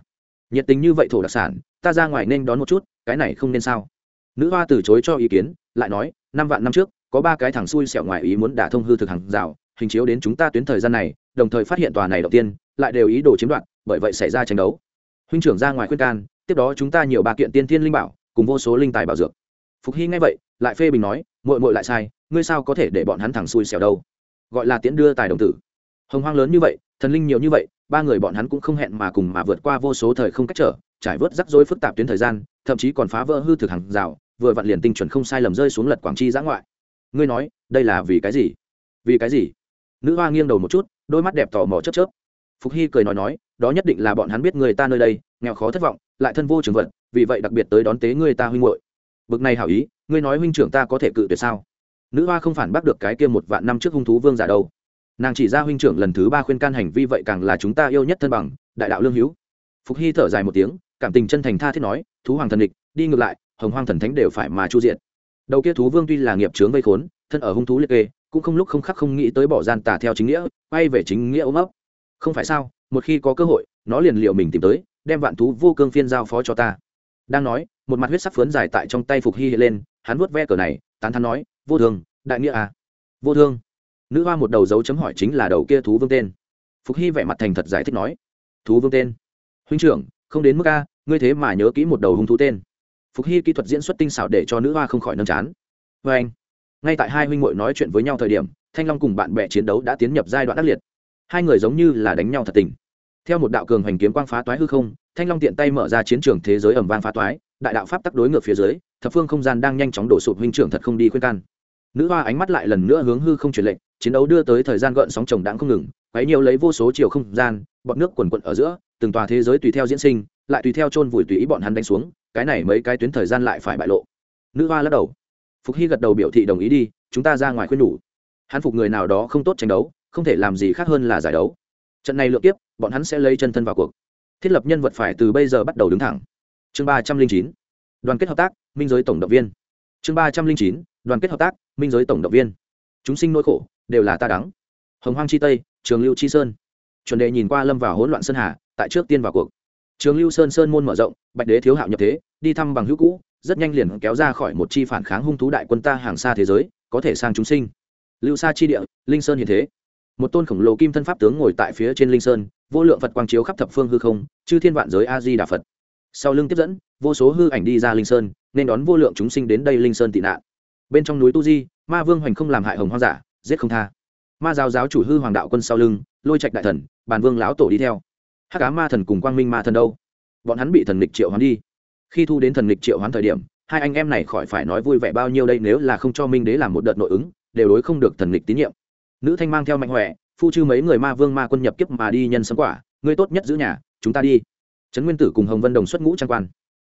Nhiệt tình như vậy thổ đặc sản, ta ra ngoài nên đón một chút, cái này không nên sao? Nữ hoa từ chối cho ý kiến, lại nói, năm vạn năm trước, có ba cái thằng xui xẻo ngoài ý muốn đả thông hư thực hàng rào hình chiếu đến chúng ta tuyến thời gian này, đồng thời phát hiện tòa này đầu tiên, lại đều ý đồ chiếm đoạt, bởi vậy xảy ra tranh đấu. Huynh trưởng ra ngoài khuyên can, tiếp đó chúng ta nhiều ba kiện tiên thiên linh bảo, cùng vô số linh tài bảo dược. Phục hy nghe vậy, lại phê bình nói mội mội lại sai, ngươi sao có thể để bọn hắn thẳng xui xẻo đâu? Gọi là tiễn đưa tài đồng tử. Hồng hoang lớn như vậy, thần linh nhiều như vậy, ba người bọn hắn cũng không hẹn mà cùng mà vượt qua vô số thời không cách trở, trải vớt rắc rối phức tạp tuyến thời gian, thậm chí còn phá vỡ hư thực hàng rào, vừa vặn liền tinh chuẩn không sai lầm rơi xuống lật quảng chi giã ngoại. Ngươi nói, đây là vì cái gì? Vì cái gì? Nữ hoa nghiêng đầu một chút, đôi mắt đẹp tò mò chớp chớp. Phục hy cười nói nói, đó nhất định là bọn hắn biết người ta nơi đây, nghèo khó thất vọng, lại thân vô trường vật, vì vậy đặc biệt tới đón tế người ta huynh hội bực này hảo ý, ngươi nói huynh trưởng ta có thể cự tuyệt sao? Nữ hoa không phản bác được cái kia một vạn năm trước hung thú vương giả đâu. Nàng chỉ ra huynh trưởng lần thứ ba khuyên can hành vi vậy càng là chúng ta yêu nhất thân bằng, đại đạo lương hữu. Phục hy thở dài một tiếng, cảm tình chân thành tha thiết nói, thú hoàng thần địch, đi ngược lại, hồng hoang thần thánh đều phải mà chu diện. Đầu kia thú vương tuy là nghiệp chướng vây khốn, thân ở hung thú liệt kê cũng không lúc không khắc không nghĩ tới bỏ gian tà theo chính nghĩa bay về chính nghĩa ôm ấp. Không phải sao, một khi có cơ hội, nó liền liệu mình tìm tới, đem vạn thú vô cương phiên giao phó cho ta. Đang nói, một mặt huyết sắc phướn dài tại trong tay phục hy hiện lên, hắn vuốt ve cờ này, tán thắn nói, vô thương đại nghĩa à? Vô thương. Nữ hoa một đầu dấu chấm hỏi chính là đầu kia thú vương tên. Phục hy vẻ mặt thành thật giải thích nói, thú vương tên. Huynh trưởng, không đến mức a, ngươi thế mà nhớ kỹ một đầu hung thú tên. Phục hy kỹ thuật diễn xuất tinh xảo để cho nữ hoa không khỏi nâng chán. Vê anh ngay tại hai huynh muội nói chuyện với nhau thời điểm, thanh long cùng bạn bè chiến đấu đã tiến nhập giai đoạn ác liệt. Hai người giống như là đánh nhau thật tình. Theo một đạo cường hành kiếm quang phá toái hư không, thanh long tiện tay mở ra chiến trường thế giới ẩm vang phá toái, đại đạo pháp tắc đối ngược phía dưới, thập phương không gian đang nhanh chóng đổ sụp, huynh trưởng thật không đi khuyên can. Nữ hoa ánh mắt lại lần nữa hướng hư không truyền lệnh, chiến đấu đưa tới thời gian gợn sóng chồng đãng không ngừng, quấy nhiều lấy vô số chiều không gian, bọt nước quần quận ở giữa, từng tòa thế giới tùy theo diễn sinh, lại tùy theo chôn vùi tùy ý bọn hắn đánh xuống, cái này mấy cái tuyến thời gian lại phải bại lộ. Nữ hoa lắc đầu phục hy gật đầu biểu thị đồng ý đi, chúng ta ra ngoài khuyên đủ. Hắn phục người nào đó không tốt tranh đấu, không thể làm gì khác hơn là giải đấu. Trận này lượt tiếp, bọn hắn sẽ lấy chân thân vào cuộc. Thiết lập nhân vật phải từ bây giờ bắt đầu đứng thẳng. Chương ba trăm linh chín, đoàn kết hợp tác, minh giới tổng động viên. Chương ba trăm linh chín, đoàn kết hợp tác, minh giới tổng động viên. Chúng sinh nỗi khổ, đều là ta đắng. Hồng hoang chi tây, trường lưu chi sơn. Chuẩn đệ nhìn qua lâm vào hỗn loạn sơn hà, tại trước tiên vào cuộc. Trường lưu sơn sơn môn mở rộng, bạch đế thiếu hạo nhập thế, đi thăm bằng hữu cũ rất nhanh liền kéo ra khỏi một chi phản kháng hung thú đại quân ta hàng xa thế giới, có thể sang chúng sinh. Lưu xa chi địa, linh sơn hiện thế. Một tôn khổng lồ kim thân pháp tướng ngồi tại phía trên linh sơn, vô lượng phật quang chiếu khắp thập phương hư không, chư thiên vạn giới a di đà phật. Sau lưng tiếp dẫn, vô số hư ảnh đi ra linh sơn, nên đón vô lượng chúng sinh đến đây linh sơn tị nạn. Bên trong núi tu di, ma vương hoành không làm hại hồng hoang giả, giết không tha. Ma giáo giáo chủ hư hoàng đạo quân sau lưng, lôi trạch đại thần, bàn vương lão tổ đi theo. Hát cá ma thần cùng quang minh ma thần đâu? Bọn hắn bị thần lịch triệu hoán đi khi thu đến thần lịch triệu hoán thời điểm, hai anh em này khỏi phải nói vui vẻ bao nhiêu đây nếu là không cho minh đế làm một đợt nội ứng, đều đối không được thần lịch tín nhiệm. Nữ thanh mang theo mạnh huệ, phu chư mấy người ma vương ma quân nhập kiếp mà đi nhân sấm quả, ngươi tốt nhất giữ nhà, chúng ta đi. Trấn nguyên tử cùng hồng vân đồng xuất ngũ trang quan.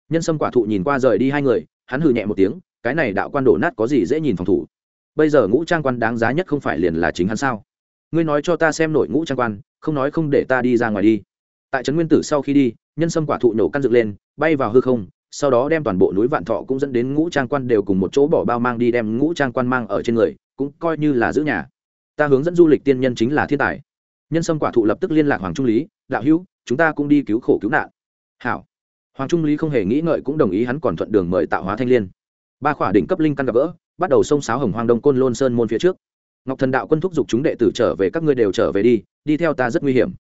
Nhân sâm quả thụ nhìn qua rời đi hai người, hắn hừ nhẹ một tiếng, cái này đạo quan đổ nát có gì dễ nhìn phòng thủ. Bây giờ ngũ trang quan đáng giá nhất không phải liền là chính hắn sao? Ngươi nói cho ta xem nổi ngũ trang quan, không nói không để ta đi ra ngoài đi. Tại trấn nguyên tử sau khi đi nhân sâm quả thụ nổ căn dựng lên, bay vào hư không, sau đó đem toàn bộ núi vạn thọ cũng dẫn đến ngũ trang quan đều cùng một chỗ bỏ bao mang đi đem ngũ trang quan mang ở trên người, cũng coi như là giữ nhà. Ta hướng dẫn du lịch tiên nhân chính là thiên tài. Nhân sâm quả thụ lập tức liên lạc hoàng trung lý, đạo hữu, chúng ta cũng đi cứu khổ cứu nạn. Hảo. Hoàng trung lý không hề nghĩ ngợi cũng đồng ý hắn còn thuận đường mời tạo hóa thanh liên. Ba khỏa đỉnh cấp linh căn gặp gỡ, bắt đầu xông sáo hồng hoàng đông côn lôn sơn môn phía trước. Ngọc thần đạo quân thúc giục chúng đệ tử trở về, các ngươi đều trở về đi đi theo ta rất nguy hiểm.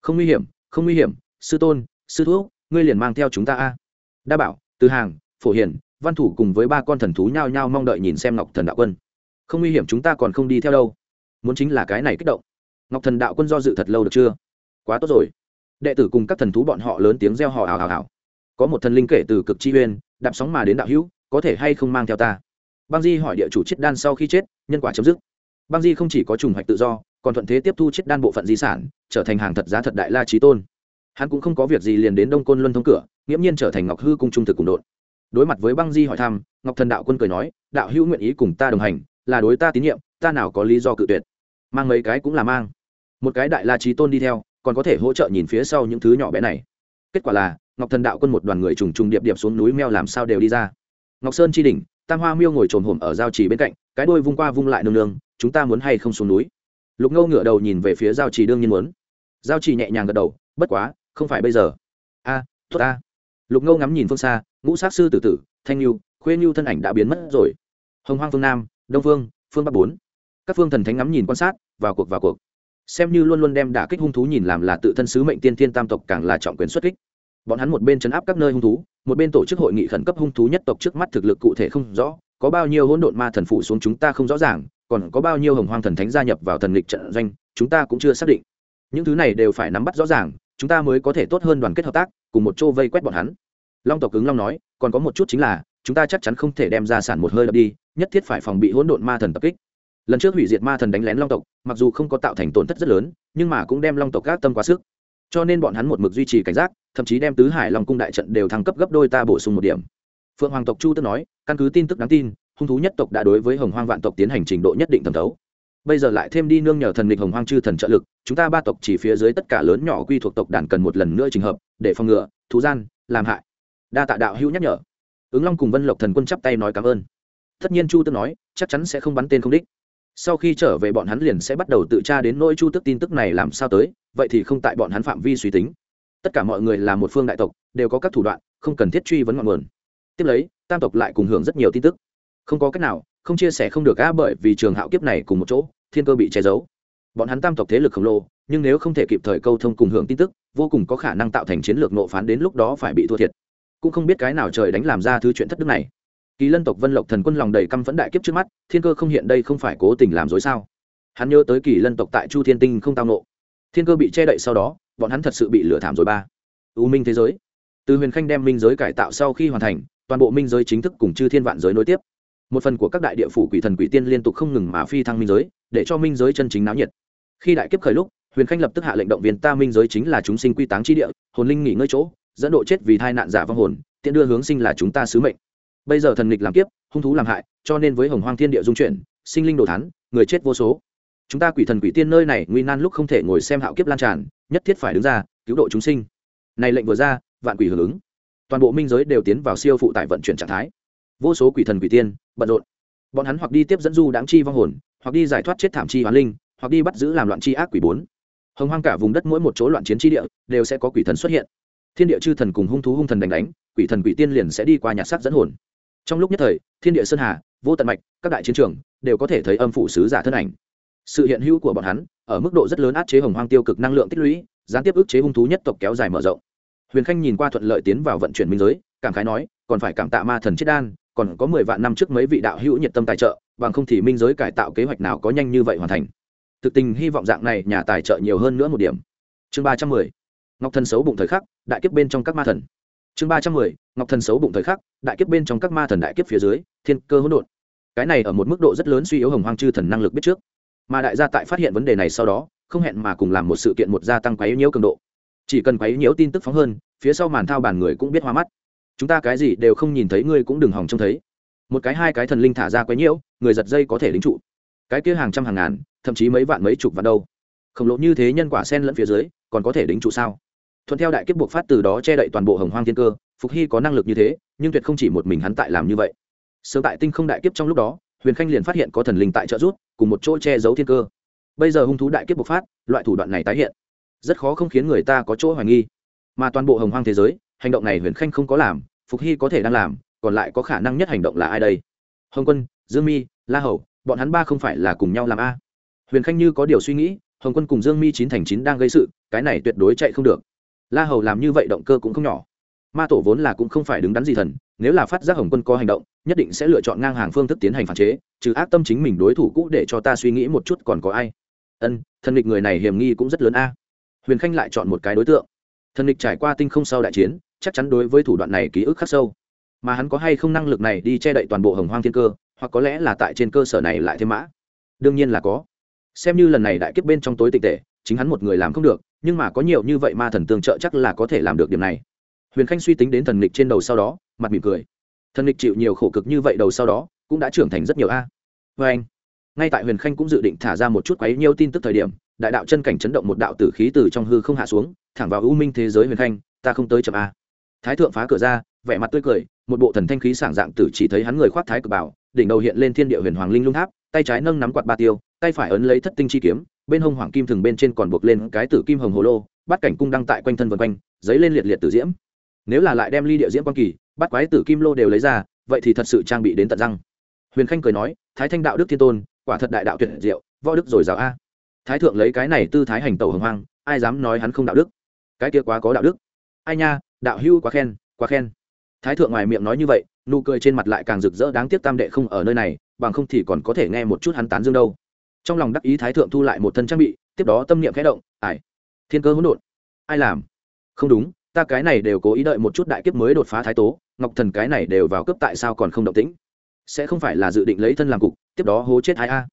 Không nguy hiểm, không nguy hiểm, sư tôn sư thuốc ngươi liền mang theo chúng ta a. Đa bảo, từ hàng, phổ hiền, văn thủ cùng với ba con thần thú nhao nhao mong đợi nhìn xem ngọc thần đạo quân. Không nguy hiểm, chúng ta còn không đi theo đâu. Muốn chính là cái này kích động. Ngọc thần đạo quân do dự thật lâu được chưa? Quá tốt rồi. Đệ tử cùng các thần thú bọn họ lớn tiếng reo hò hào hào hào. Có một thần linh kể từ cực chi uyên, đạp sóng mà đến đạo hữu, có thể hay không mang theo ta? Băng di hỏi địa chủ chiết đan sau khi chết, nhân quả chấm dứt. Băng di không chỉ có trùng hoạch tự do, còn thuận thế tiếp thu chiết đan bộ phận di sản, trở thành hàng thật giá thật đại la trí tôn hắn cũng không có việc gì liền đến đông côn luân thông cửa, nghiễm nhiên trở thành ngọc hư cung trung thực cùng đột đối mặt với băng di hỏi thăm, ngọc thần đạo quân cười nói, đạo hữu nguyện ý cùng ta đồng hành, là đối ta tín nhiệm, ta nào có lý do cự tuyệt. Mang mấy cái cũng là mang. Một cái đại la trí tôn đi theo, còn có thể hỗ trợ nhìn phía sau những thứ nhỏ bé này. Kết quả là, ngọc thần đạo quân một đoàn người trùng trùng điệp điệp xuống núi meo làm sao đều đi ra. Ngọc sơn chi đỉnh, tam hoa miêu ngồi trồn hổm ở giao trì bên cạnh, cái đôi vung qua vung lại nương nương, chúng ta muốn hay không xuống núi? Lục ngâu ngửa đầu nhìn về phía giao trì đương nhiên muốn. Giao trì nhẹ nhàng gật đầu, bất quá không phải bây giờ. A à, tốt a lục ngâu ngắm nhìn phương xa ngũ sát sư tử tử thanh niu khuê niu thân ảnh đã biến mất rồi. Hồng hoang phương nam đông phương phương bắc bốn. Các phương thần thánh ngắm nhìn quan sát vào cuộc vào cuộc. Xem như luôn luôn đem đả kích hung thú nhìn làm là tự thân sứ mệnh tiên thiên tam tộc càng là trọng quyền xuất kích. Bọn hắn một bên chấn áp các nơi hung thú một bên tổ chức hội nghị khẩn cấp hung thú nhất tộc trước mắt thực lực cụ thể không rõ có bao nhiêu hỗn độn ma thần phụ xuống chúng ta không rõ ràng còn có bao nhiêu hồng hoang thần thánh gia nhập vào thần lịch trận doanh chúng ta cũng chưa xác định. Những thứ này đều phải nắm bắt rõ ràng chúng ta mới có thể tốt hơn đoàn kết hợp tác, cùng một chỗ vây quét bọn hắn. Long tộc cứng long nói, còn có một chút chính là, chúng ta chắc chắn không thể đem ra sản một hơi đập đi, nhất thiết phải phòng bị hỗn độn ma thần tập kích. Lần trước hủy diệt ma thần đánh lén long tộc, mặc dù không có tạo thành tổn thất rất lớn, nhưng mà cũng đem long tộc gác tâm quá sức. Cho nên bọn hắn một mực duy trì cảnh giác, thậm chí đem tứ hải long cung đại trận đều thăng cấp gấp đôi ta bổ sung một điểm. Phượng hoàng tộc chu tức nói, căn cứ tin tức đáng tin, hung thú nhất tộc đã đối với hồng hoang vạn tộc tiến hành trình độ nhất định thẩm thấu bây giờ lại thêm đi nương nhờ thần lịch hồng hoang chư thần trợ lực, chúng ta ba tộc chỉ phía dưới tất cả lớn nhỏ quy thuộc tộc đàn cần một lần nữa trình hợp, để phòng ngừa, thú gian, làm hại. Đa tạ đạo hữu nhắc nhở. Ứng long cùng vân lộc thần quân chắp tay nói cảm ơn. Tất nhiên chu tức nói, chắc chắn sẽ không bắn tên không đích. Sau khi trở về bọn hắn liền sẽ bắt đầu tự tra đến nỗi chu tức tin tức này làm sao tới, vậy thì không tại bọn hắn phạm vi suy tính. Tất cả mọi người là một phương đại tộc, đều có các thủ đoạn, không cần thiết truy vấn ngọn nguồn. Tiếp lấy, tam tộc lại cùng hưởng rất nhiều tin tức. Không có cách nào không chia sẻ không được a bởi vì trường hạo kiếp này cùng một chỗ, thiên cơ bị che giấu. Bọn hắn tam tộc thế lực khổng lồ, nhưng nếu không thể kịp thời câu thông cùng hưởng tin tức, vô cùng có khả năng tạo thành chiến lược nộ phán đến lúc đó phải bị thua thiệt. Cũng không biết cái nào trời đánh làm ra thứ chuyện thất đức này. Kỳ lân tộc vân lộc thần quân lòng đầy căm phẫn đại kiếp trước mắt, thiên cơ không hiện đây không phải cố tình làm dối sao? Hắn nhớ tới kỳ lân tộc tại chu thiên tinh không tao nộ. Thiên cơ bị che đậy sau đó, bọn hắn thật sự bị lửa thảm rồi ba. U minh thế giới. Từ huyền khanh đem minh giới cải tạo sau khi hoàn thành, toàn bộ minh giới chính thức cùng chư thiên vạn giới nối tiếp một phần của các đại địa phủ quỷ thần quỷ tiên liên tục không ngừng mà phi thăng minh giới, để cho minh giới chân chính náo nhiệt. Khi đại kiếp khởi lúc, huyền khanh lập tức hạ lệnh động viên ta minh giới chính là chúng sinh quy táng chi địa, hồn linh nghỉ ngơi chỗ, dẫn độ chết vì thai nạn giả vong hồn, tiện đưa hướng sinh là chúng ta sứ mệnh. Bây giờ thần nghịch làm kiếp, hung thú làm hại, cho nên với hồng hoang thiên địa dung chuyển, sinh linh đồ thắn người chết vô số. Chúng ta quỷ thần quỷ tiên nơi này nguy nan lúc không thể ngồi xem hạo kiếp lan tràn, nhất thiết phải đứng ra, cứu độ chúng sinh. Này lệnh vừa ra, vạn quỷ hưởng ứng. Toàn bộ minh giới đều tiến vào siêu phụ tải vận chuyển trạng thái vô số quỷ thần quỷ tiên, bận rộn. Bọn hắn hoặc đi tiếp dẫn du đáng chi vong hồn, hoặc đi giải thoát chết thảm chi hoán linh, hoặc đi bắt giữ làm loạn chi ác quỷ bốn. Hồng hoang cả vùng đất mỗi một chỗ loạn chiến chi địa đều sẽ có quỷ thần xuất hiện. Thiên địa chư thần cùng hung thú hung thần đánh đánh, quỷ thần quỷ tiên liền sẽ đi qua nhặt sắc dẫn hồn. Trong lúc nhất thời, thiên địa sơn hà, vô tận mạch, các đại chiến trường đều có thể thấy âm phủ sứ giả thân ảnh. Sự hiện hữu của bọn hắn ở mức độ rất lớn át chế hồng hoang tiêu cực năng lượng tích lũy, gián tiếp ức chế hung thú nhất tộc kéo dài mở rộng. Huyền khanh nhìn qua thuận lợi tiến vào vận chuyển minh giới, cảm khái nói, còn phải cảm tạ ma thần chết đan còn có mười vạn năm trước mấy vị đạo hữu nhiệt tâm tài trợ, bằng không thì minh giới cải tạo kế hoạch nào có nhanh như vậy hoàn thành. Thực tình hy vọng dạng này nhà tài trợ nhiều hơn nữa một điểm. Chương ba trăm mười. Ngọc thần xấu bụng thời khắc, đại kiếp bên trong các ma thần. Chương ba trăm mười. Ngọc thần xấu bụng thời khắc, đại kiếp bên trong các ma thần đại kiếp phía dưới, thiên cơ hỗn độn. Cái này ở một mức độ rất lớn suy yếu hồng hoang chư thần năng lực biết trước. Mà đại gia tại phát hiện vấn đề này sau đó, không hẹn mà cùng làm một sự kiện một gia tăng quấy nhiễu cường độ. Chỉ cần quấy nhiễu tin tức phóng hơn, phía sau màn thao bàn người cũng biết hoa mắt chúng ta cái gì đều không nhìn thấy, ngươi cũng đừng hòng trông thấy. Một cái, hai cái thần linh thả ra quấy nhiễu, người giật dây có thể lính trụ. Cái kia hàng trăm hàng ngàn, thậm chí mấy vạn mấy chục vạn đâu. Khổng lồ như thế nhân quả sen lẫn phía dưới, còn có thể đính trụ sao? Thuận theo đại kiếp buộc phát từ đó che đậy toàn bộ hồng hoang thiên cơ, phục hy có năng lực như thế, nhưng tuyệt không chỉ một mình hắn tại làm như vậy. Sớm tại tinh không đại kiếp trong lúc đó, huyền khanh liền phát hiện có thần linh tại trợ rút cùng một chỗ che giấu thiên cơ. Bây giờ hung thú đại kiếp bộc phát, loại thủ đoạn này tái hiện. Rất khó không khiến người ta có chỗ hoài nghi. Mà toàn bộ hồng hoang thế giới hành động này huyền khanh không có làm, phục hy có thể đang làm, còn lại có khả năng nhất hành động là ai đây? Hồng quân, dương mi, la hầu, bọn hắn ba không phải là cùng nhau làm a. Huyền khanh như có điều suy nghĩ, hồng quân cùng dương mi chín thành chín đang gây sự, cái này tuyệt đối chạy không được. La hầu làm như vậy động cơ cũng không nhỏ. Ma tổ vốn là cũng không phải đứng đắn gì thần, nếu là phát giác hồng quân có hành động, nhất định sẽ lựa chọn ngang hàng phương thức tiến hành phản chế, trừ ác tâm chính mình đối thủ cũ để cho ta suy nghĩ một chút còn có ai. Ân, thần địch người này hiểm nghi cũng rất lớn a. Huyền khanh lại chọn một cái đối tượng. Thần địch trải qua tinh không sau đại chiến chắc chắn đối với thủ đoạn này ký ức khắc sâu. Mà hắn có hay không năng lực này đi che đậy toàn bộ hồng hoang thiên cơ, hoặc có lẽ là tại trên cơ sở này lại thêm mã? Đương nhiên là có. Xem như lần này đại kiếp bên trong tối tịch tệ, chính hắn một người làm không được, nhưng mà có nhiều như vậy ma thần tương trợ chắc là có thể làm được điểm này. Huyền khanh suy tính đến thần lịch trên đầu sau đó, mặt mỉm cười. Thần lịch chịu nhiều khổ cực như vậy đầu sau đó, cũng đã trưởng thành rất nhiều a. Vê anh, ngay tại huyền khanh cũng dự định thả ra một chút quấy nhiêu tin tức thời điểm, đại đạo chân cảnh chấn động một đạo tử khí từ trong hư không hạ xuống, thẳng vào ưu minh thế giới huyền khanh, ta không tới chậm a thái thượng phá cửa ra, vẻ mặt tươi cười, một bộ thần thanh khí sảng dạng tử chỉ thấy hắn người khoác thái cực bảo, đỉnh đầu hiện lên thiên địa huyền hoàng linh lung tháp, tay trái nâng nắm quạt ba tiêu, tay phải ấn lấy thất tinh chi kiếm, bên hông hoàng kim thường bên trên còn buộc lên cái tử kim hồng hồ lô bắt cảnh cung đăng tại quanh thân vân quanh, giấy lên liệt liệt tử diễm. Nếu là lại đem ly địa diễm quan kỳ bắt quái tử kim lô đều lấy ra, vậy thì thật sự trang bị đến tận răng. Huyền khanh cười nói, thái thanh đạo đức thiên tôn, quả thật đại đạo tuyệt diệu, võ đức rồi giáo a. Thái thượng lấy cái này tư thái hành tẩu hồng hoang, ai dám nói hắn không đạo đức? Cái kia quá có đạo đức. Ai nha đạo hưu quá khen quá khen. Thái thượng ngoài miệng nói như vậy, nụ cười trên mặt lại càng rực rỡ đáng tiếc tam đệ không ở nơi này, bằng không thì còn có thể nghe một chút hắn tán dương đâu. Trong lòng đắc ý thái thượng thu lại một thân trang bị, tiếp đó tâm niệm khẽ động ải thiên cơ hỗn độn, ai làm? Không đúng, ta cái này đều cố ý đợi một chút đại kiếp mới đột phá thái tố, ngọc thần cái này đều vào cấp tại sao còn không động tĩnh? Sẽ không phải là dự định lấy thân làm cục, tiếp đó hố chết ai a?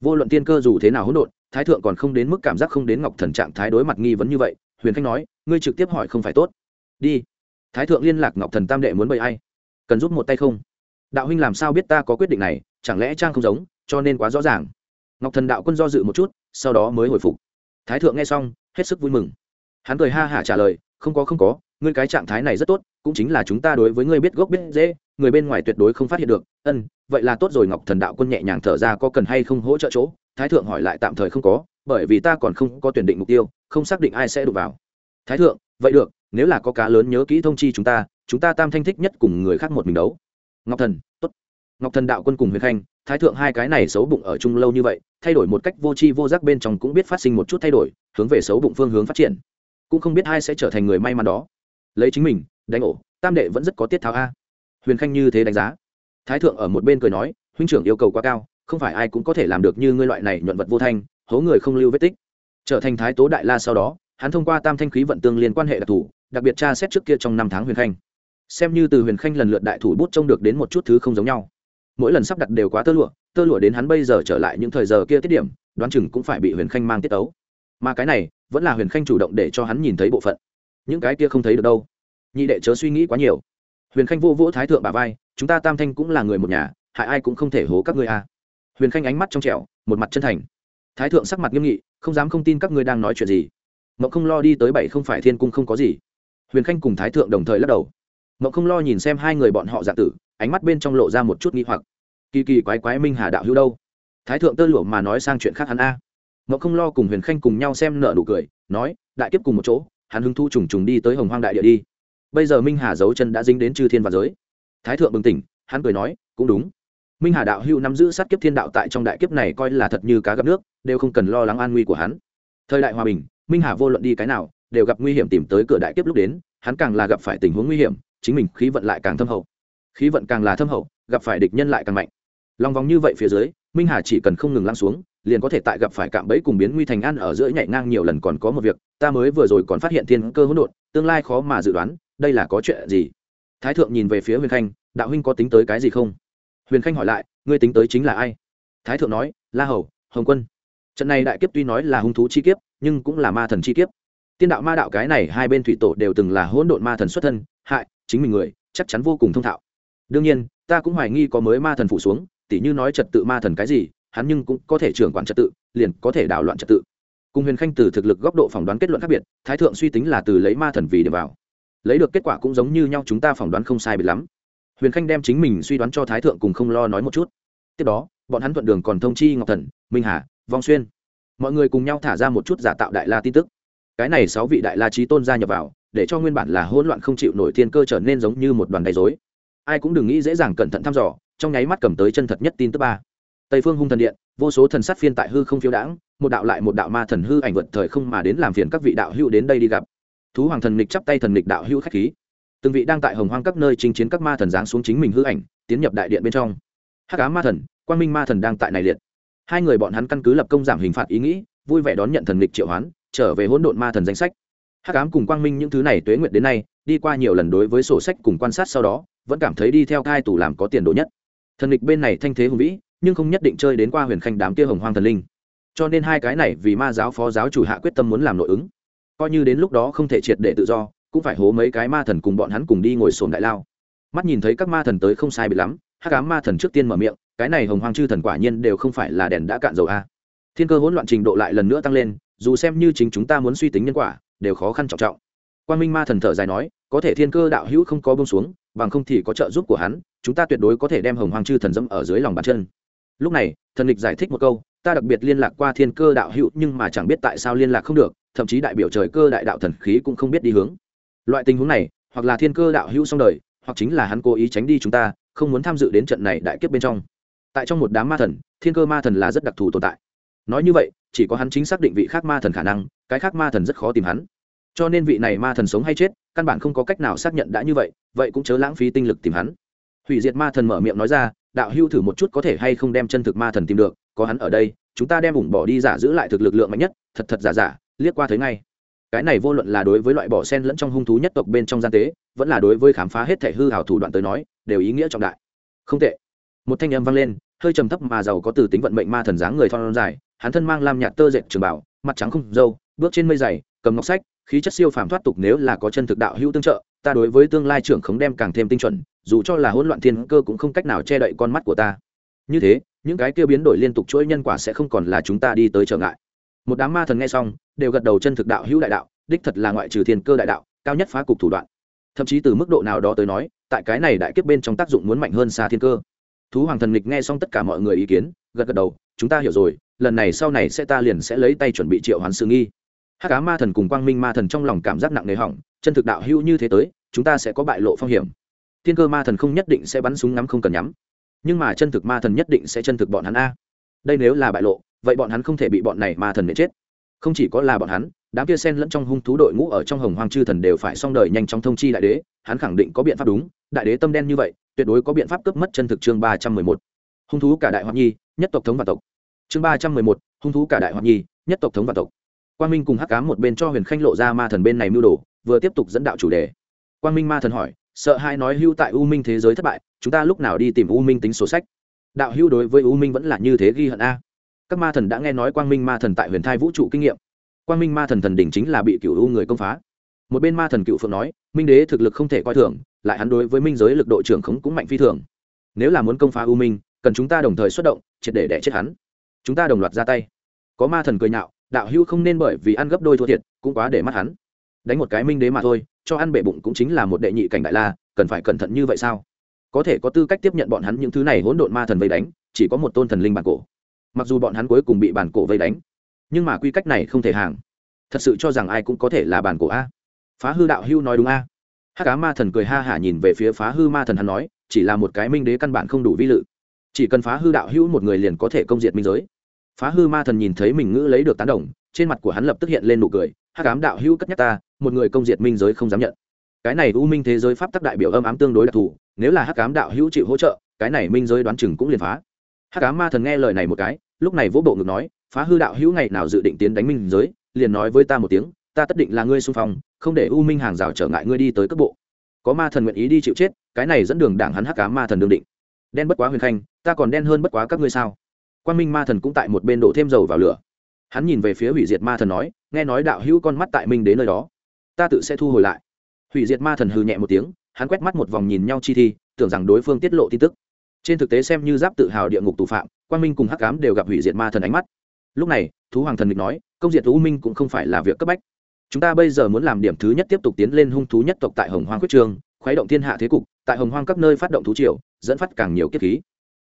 Vô luận tiên cơ dù thế nào hỗn độn, thái thượng còn không đến mức cảm giác không đến ngọc thần trạng thái đối mặt nghi vấn như vậy, huyền khanh nói, ngươi trực tiếp hỏi không phải tốt đi. Thái thượng liên lạc ngọc thần tam đệ muốn bày ai? Cần giúp một tay không? Đạo huynh làm sao biết ta có quyết định này? Chẳng lẽ trang không giống, cho nên quá rõ ràng. Ngọc thần đạo quân do dự một chút, sau đó mới hồi phục. Thái thượng nghe xong, hết sức vui mừng. Hắn cười ha hả trả lời, không có không có, ngươi cái trạng thái này rất tốt, cũng chính là chúng ta đối với ngươi biết gốc biết dễ người bên ngoài tuyệt đối không phát hiện được. Ân, vậy là tốt rồi. Ngọc thần đạo quân nhẹ nhàng thở ra, có cần hay không hỗ trợ chỗ? Thái thượng hỏi lại tạm thời không có, bởi vì ta còn không có tuyển định mục tiêu, không xác định ai sẽ đụng vào. Thái thượng, vậy được nếu là có cá lớn nhớ kỹ thông chi chúng ta chúng ta tam thanh thích nhất cùng người khác một mình đấu. Ngọc thần, tốt. Ngọc thần đạo quân cùng huyền khanh, thái thượng hai cái này xấu bụng ở chung lâu như vậy, thay đổi một cách vô tri vô giác bên trong cũng biết phát sinh một chút thay đổi, hướng về xấu bụng phương hướng phát triển. Cũng không biết ai sẽ trở thành người may mắn đó. Lấy chính mình, đánh ổ, tam đệ vẫn rất có tiết tháo a. Huyền khanh như thế đánh giá. Thái thượng ở một bên cười nói, huynh trưởng yêu cầu quá cao, không phải ai cũng có thể làm được như ngươi loại này nhuận vật vô thanh, hố người không lưu vết tích. Trở thành thái tố đại la sau đó, hắn thông qua tam thanh khí vận tương liên quan hệ đặc thù đặc biệt tra xét trước kia trong năm tháng huyền khanh. Xem như từ huyền khanh lần lượt đại thủ bút trông được đến một chút thứ không giống nhau. Mỗi lần sắp đặt đều quá tơ lụa tơ lụa đến hắn bây giờ trở lại những thời giờ kia tiết điểm, đoán chừng cũng phải bị huyền khanh mang tiết ấu mà cái này, vẫn là huyền khanh chủ động để cho hắn nhìn thấy bộ phận. Những cái kia không thấy được đâu. Nhị đệ chớ suy nghĩ quá nhiều. Huyền khanh vô vỗ thái thượng bà vai, chúng ta tam thanh cũng là người một nhà, hại ai cũng không thể hố các ngươi a à. huyền khanh ánh mắt trong trẻo, một mặt chân thành. Thái thượng sắc mặt nghiêm nghị, không dám không tin các ngươi đang nói chuyện gì. Mộng không lo đi tới bảy không phải thiên cung không có gì huyền khanh cùng thái thượng đồng thời lắc đầu. Mộng không lo nhìn xem hai người bọn họ giả tử, ánh mắt bên trong lộ ra một chút nghi hoặc. Kỳ kỳ quái quái minh hà đạo hữu đâu? Thái thượng tơ lụa mà nói sang chuyện khác hắn a. Mộng không lo cùng huyền khanh cùng nhau xem nợ nụ cười, nói, đại kiếp cùng một chỗ, hắn hứng thu trùng trùng đi tới hồng hoang đại địa đi. Bây giờ minh hà giấu chân đã dính đến chư thiên và giới. Thái thượng bừng tỉnh, hắn cười nói, cũng đúng. Minh hà đạo hữu nắm giữ sát kiếp thiên đạo tại trong đại kiếp này coi là thật như cá gặp nước, đều không cần lo lắng an nguy của hắn. Thời đại hòa bình, minh hà vô luận đi cái nào đều gặp nguy hiểm tìm tới cửa đại kiếp lúc đến, hắn càng là gặp phải tình huống nguy hiểm, chính mình khí vận lại càng thâm hậu. Khí vận càng là thâm hậu, gặp phải địch nhân lại càng mạnh. Lòng vòng như vậy phía dưới, minh hà chỉ cần không ngừng lăn xuống, liền có thể tại gặp phải cạm bẫy cùng biến nguy thành an ở giữa nhảy ngang nhiều lần còn có một việc, ta mới vừa rồi còn phát hiện thiên cơ hỗn độn, tương lai khó mà dự đoán, đây là có chuyện gì? Thái thượng nhìn về phía huyền khanh, đạo huynh có tính tới cái gì không? Huyền khanh hỏi lại, ngươi tính tới chính là ai? Thái thượng nói, la hầu, hồng quân. Trận này đại kiếp tuy nói là hung thú chi kiếp, nhưng cũng là ma thần chi kiếp tiên đạo ma đạo cái này hai bên thủy tổ đều từng là hỗn độn ma thần xuất thân, hại, chính mình người, chắc chắn vô cùng thông thạo. Đương nhiên, ta cũng hoài nghi có mới ma thần phụ xuống, tỉ như nói trật tự ma thần cái gì, hắn nhưng cũng có thể trưởng quản trật tự, liền có thể đảo loạn trật tự. Cùng huyền khanh từ thực lực góc độ phỏng đoán kết luận khác biệt, thái thượng suy tính là từ lấy ma thần vì để vào. Lấy được kết quả cũng giống như nhau, chúng ta phỏng đoán không sai biệt lắm. Huyền khanh đem chính mình suy đoán cho thái thượng cùng không lo nói một chút. Tiếp đó, bọn hắn thuận đường còn thông chi ngọc thần, minh hà, vong xuyên. Mọi người cùng nhau thả ra một chút giả tạo đại la tin tức cái này sáu vị đại la trí tôn gia nhập vào, để cho nguyên bản là hỗn loạn không chịu nổi thiên cơ trở nên giống như một đoàn đầy dối ai cũng đừng nghĩ dễ dàng cẩn thận thăm dò, trong nháy mắt cầm tới chân thật nhất tin tức ba. Tây phương hung thần điện, vô số thần sát phiên tại hư không phiêu đãng, một đạo lại một đạo ma thần hư ảnh vận thời không mà đến làm phiền các vị đạo hữu đến đây đi gặp. Thú hoàng thần lịch chắp tay thần lịch đạo hữu khách khí. Từng vị đang tại hồng hoang các nơi chinh chiến các ma thần giáng xuống chính mình hư ảnh, tiến nhập đại điện bên trong. Hắc cá ma thần, quang minh ma thần đang tại này liệt. Hai người bọn hắn căn cứ lập công giảm hình phạt ý nghĩ, vui vẻ đón nhận thần lịch triệu hoán trở về hỗn độn ma thần danh sách. Hắc ám cùng quang minh những thứ này tuế nguyện đến nay, đi qua nhiều lần đối với sổ sách cùng quan sát sau đó, vẫn cảm thấy đi theo cai tù làm có tiền đồ nhất. Thần lịch bên này thanh thế hùng vĩ, nhưng không nhất định chơi đến qua huyền khanh đám kia hồng hoang thần linh. Cho nên hai cái này vì ma giáo phó giáo chủ hạ quyết tâm muốn làm nội ứng. Coi như đến lúc đó không thể triệt để tự do, cũng phải hố mấy cái ma thần cùng bọn hắn cùng đi ngồi sồn đại lao. Mắt nhìn thấy các ma thần tới không sai bị lắm, hắc ám ma thần trước tiên mở miệng, cái này hồng hoang chư thần quả nhiên đều không phải là đèn đã cạn dầu a. Thiên cơ hỗn loạn trình độ lại lần nữa tăng lên dù xem như chính chúng ta muốn suy tính nhân quả, đều khó khăn trọng trọng. Quan minh ma thần thở dài nói, có thể thiên cơ đạo hữu không có bông xuống, bằng không thì có trợ giúp của hắn, chúng ta tuyệt đối có thể đem hồng hoàng chư thần dẫm ở dưới lòng bàn chân. Lúc này, thần lịch giải thích một câu, ta đặc biệt liên lạc qua thiên cơ đạo hữu, nhưng mà chẳng biết tại sao liên lạc không được, thậm chí đại biểu trời cơ đại đạo thần khí cũng không biết đi hướng. Loại tình huống này, hoặc là thiên cơ đạo hữu xong đời, hoặc chính là hắn cố ý tránh đi chúng ta, không muốn tham dự đến trận này đại kiếp bên trong. Tại trong một đám ma thần, thiên cơ ma thần là rất đặc thù tồn tại. Nói như vậy chỉ có hắn chính xác định vị khác ma thần khả năng, cái khác ma thần rất khó tìm hắn. Cho nên vị này ma thần sống hay chết, căn bản không có cách nào xác nhận đã như vậy vậy cũng chớ lãng phí tinh lực tìm hắn. Hủy diệt ma thần mở miệng nói ra, đạo hưu thử một chút có thể hay không đem chân thực ma thần tìm được, có hắn ở đây, chúng ta đem ủng bỏ đi giả giữ lại thực lực lượng mạnh nhất, thật thật giả giả, liếc qua thấy ngay. Cái này vô luận là đối với loại bỏ sen lẫn trong hung thú nhất tộc bên trong gian tế, vẫn là đối với khám phá hết thể hư hảo thủ đoạn tới nói, đều ý nghĩa trọng đại. Không tệ. Một thanh âm vang lên, hơi trầm thấp mà giàu có từ tính vận mệnh ma thần dáng người thon dài hắn thân mang lam nhạt tơ dệt trường bảo, mặt trắng không dâu bước trên mây dày, cầm ngọc sách, khí chất siêu phàm thoát tục nếu là có chân thực đạo hữu tương trợ, ta đối với tương lai trưởng khống đem càng thêm tinh chuẩn, dù cho là hỗn loạn thiên cơ cũng không cách nào che đậy con mắt của ta. Như thế, những cái kia biến đổi liên tục chuỗi nhân quả sẽ không còn là chúng ta đi tới trở ngại. Một đám ma thần nghe xong, đều gật đầu chân thực đạo hữu đại đạo, đích thật là ngoại trừ thiên cơ đại đạo, cao nhất phá cục thủ đoạn. Thậm chí từ mức độ nào đó tới nói, tại cái này đại kiếp bên trong tác dụng muốn mạnh hơn xa thiên cơ. Thú hoàng thần nghịch nghe xong tất cả mọi người ý kiến, gật gật đầu chúng ta hiểu rồi, lần này sau này sẽ ta liền sẽ lấy tay chuẩn bị triệu hoán sự nghi. Hát cá ma thần cùng quang minh ma thần trong lòng cảm giác nặng nề hỏng, chân thực đạo hữu như thế tới, chúng ta sẽ có bại lộ phong hiểm. Thiên cơ ma thần không nhất định sẽ bắn súng ngắm không cần nhắm, nhưng mà chân thực ma thần nhất định sẽ chân thực bọn hắn a. Đây nếu là bại lộ, vậy bọn hắn không thể bị bọn này ma thần để chết. Không chỉ có là bọn hắn, đám kia sen lẫn trong hung thú đội ngũ ở trong hồng hoàng chư thần đều phải xong đời nhanh chóng thông chi đại đế, hắn khẳng định có biện pháp đúng, đại đế tâm đen như vậy, tuyệt đối có biện pháp cướp mất chân thực chương ba trăm mười một. Hung thú cả đại hoa nhi, nhất tộc thống và tộc chương ba trăm mười một, hung thú cả đại hoa nhi, nhất tộc thống và tộc. Quang minh cùng hắc cám một bên cho huyền khanh lộ ra ma thần bên này mưu đồ, vừa tiếp tục dẫn đạo chủ đề. Quang minh ma thần hỏi, sợ hai nói hưu tại u minh thế giới thất bại, chúng ta lúc nào đi tìm u minh tính sổ sách? Đạo hưu đối với u minh vẫn là như thế ghi hận a. Các ma thần đã nghe nói quang minh ma thần tại huyền thai vũ trụ kinh nghiệm. Quang minh ma thần thần đỉnh chính là bị cựu u người công phá. Một bên ma thần cựu phượng nói, minh đế thực lực không thể coi thường, lại hắn đối với minh giới lực độ trưởng khống cũng mạnh phi thường. Nếu là muốn công phá u minh, cần chúng ta đồng thời xuất động, triệt để đẻ chết hắn chúng ta đồng loạt ra tay. Có ma thần cười nhạo, đạo hữu không nên bởi vì ăn gấp đôi thua thiệt, cũng quá để mắt hắn. Đánh một cái minh đế mà thôi, cho ăn bể bụng cũng chính là một đệ nhị cảnh đại la, cần phải cẩn thận như vậy sao? Có thể có tư cách tiếp nhận bọn hắn những thứ này hỗn độn ma thần vây đánh, chỉ có một tôn thần linh bản cổ. Mặc dù bọn hắn cuối cùng bị bản cổ vây đánh, nhưng mà quy cách này không thể hàng. Thật sự cho rằng ai cũng có thể là bản cổ a? Phá hư đạo hưu nói đúng a? Hát cá ma thần cười ha hả nhìn về phía phá hư ma thần hắn nói, chỉ là một cái minh đế căn bản không đủ vi lự chỉ cần phá hư đạo hữu một người liền có thể công diệt minh giới. Phá hư ma thần nhìn thấy mình ngữ lấy được tán đồng, trên mặt của hắn lập tức hiện lên nụ cười, hắc ám đạo hữu cất nhắc ta, một người công diệt minh giới không dám nhận. Cái này u minh thế giới pháp tắc đại biểu âm ám tương đối đặc thù, nếu là hắc ám đạo hữu chịu hỗ trợ, cái này minh giới đoán chừng cũng liền phá. Hắc ám ma thần nghe lời này một cái, lúc này vỗ bộ ngực nói, phá hư đạo hữu ngày nào dự định tiến đánh minh giới, liền nói với ta một tiếng, ta tất định là ngươi xung phong, không để u minh hàng rào trở ngại ngươi đi tới cấp bộ. Có ma thần nguyện ý đi chịu chết, cái này dẫn đường đảng hắn hắc ám ma thần đương định đen bất quá huyền khanh, ta còn đen hơn bất quá các ngươi sao? Quan minh ma thần cũng tại một bên đổ thêm dầu vào lửa. Hắn nhìn về phía hủy diệt ma thần nói, nghe nói đạo hữu con mắt tại minh đến nơi đó. Ta tự sẽ thu hồi lại. Hủy diệt ma thần hừ nhẹ một tiếng, hắn quét mắt một vòng nhìn nhau chi thi, tưởng rằng đối phương tiết lộ tin tức. Trên thực tế xem như giáp tự hào địa ngục tù phạm, quang minh cùng hắc cám đều gặp hủy diệt ma thần ánh mắt. Lúc này, thú hoàng thần địch nói, công diệt thú minh cũng không phải là việc cấp bách. Chúng ta bây giờ muốn làm điểm thứ nhất tiếp tục tiến lên hung thú nhất tộc tại hồng hoang quyết trường khuấy động thiên hạ thế cục, tại hồng hoang các nơi phát động thú triều, dẫn phát càng nhiều kiếp khí.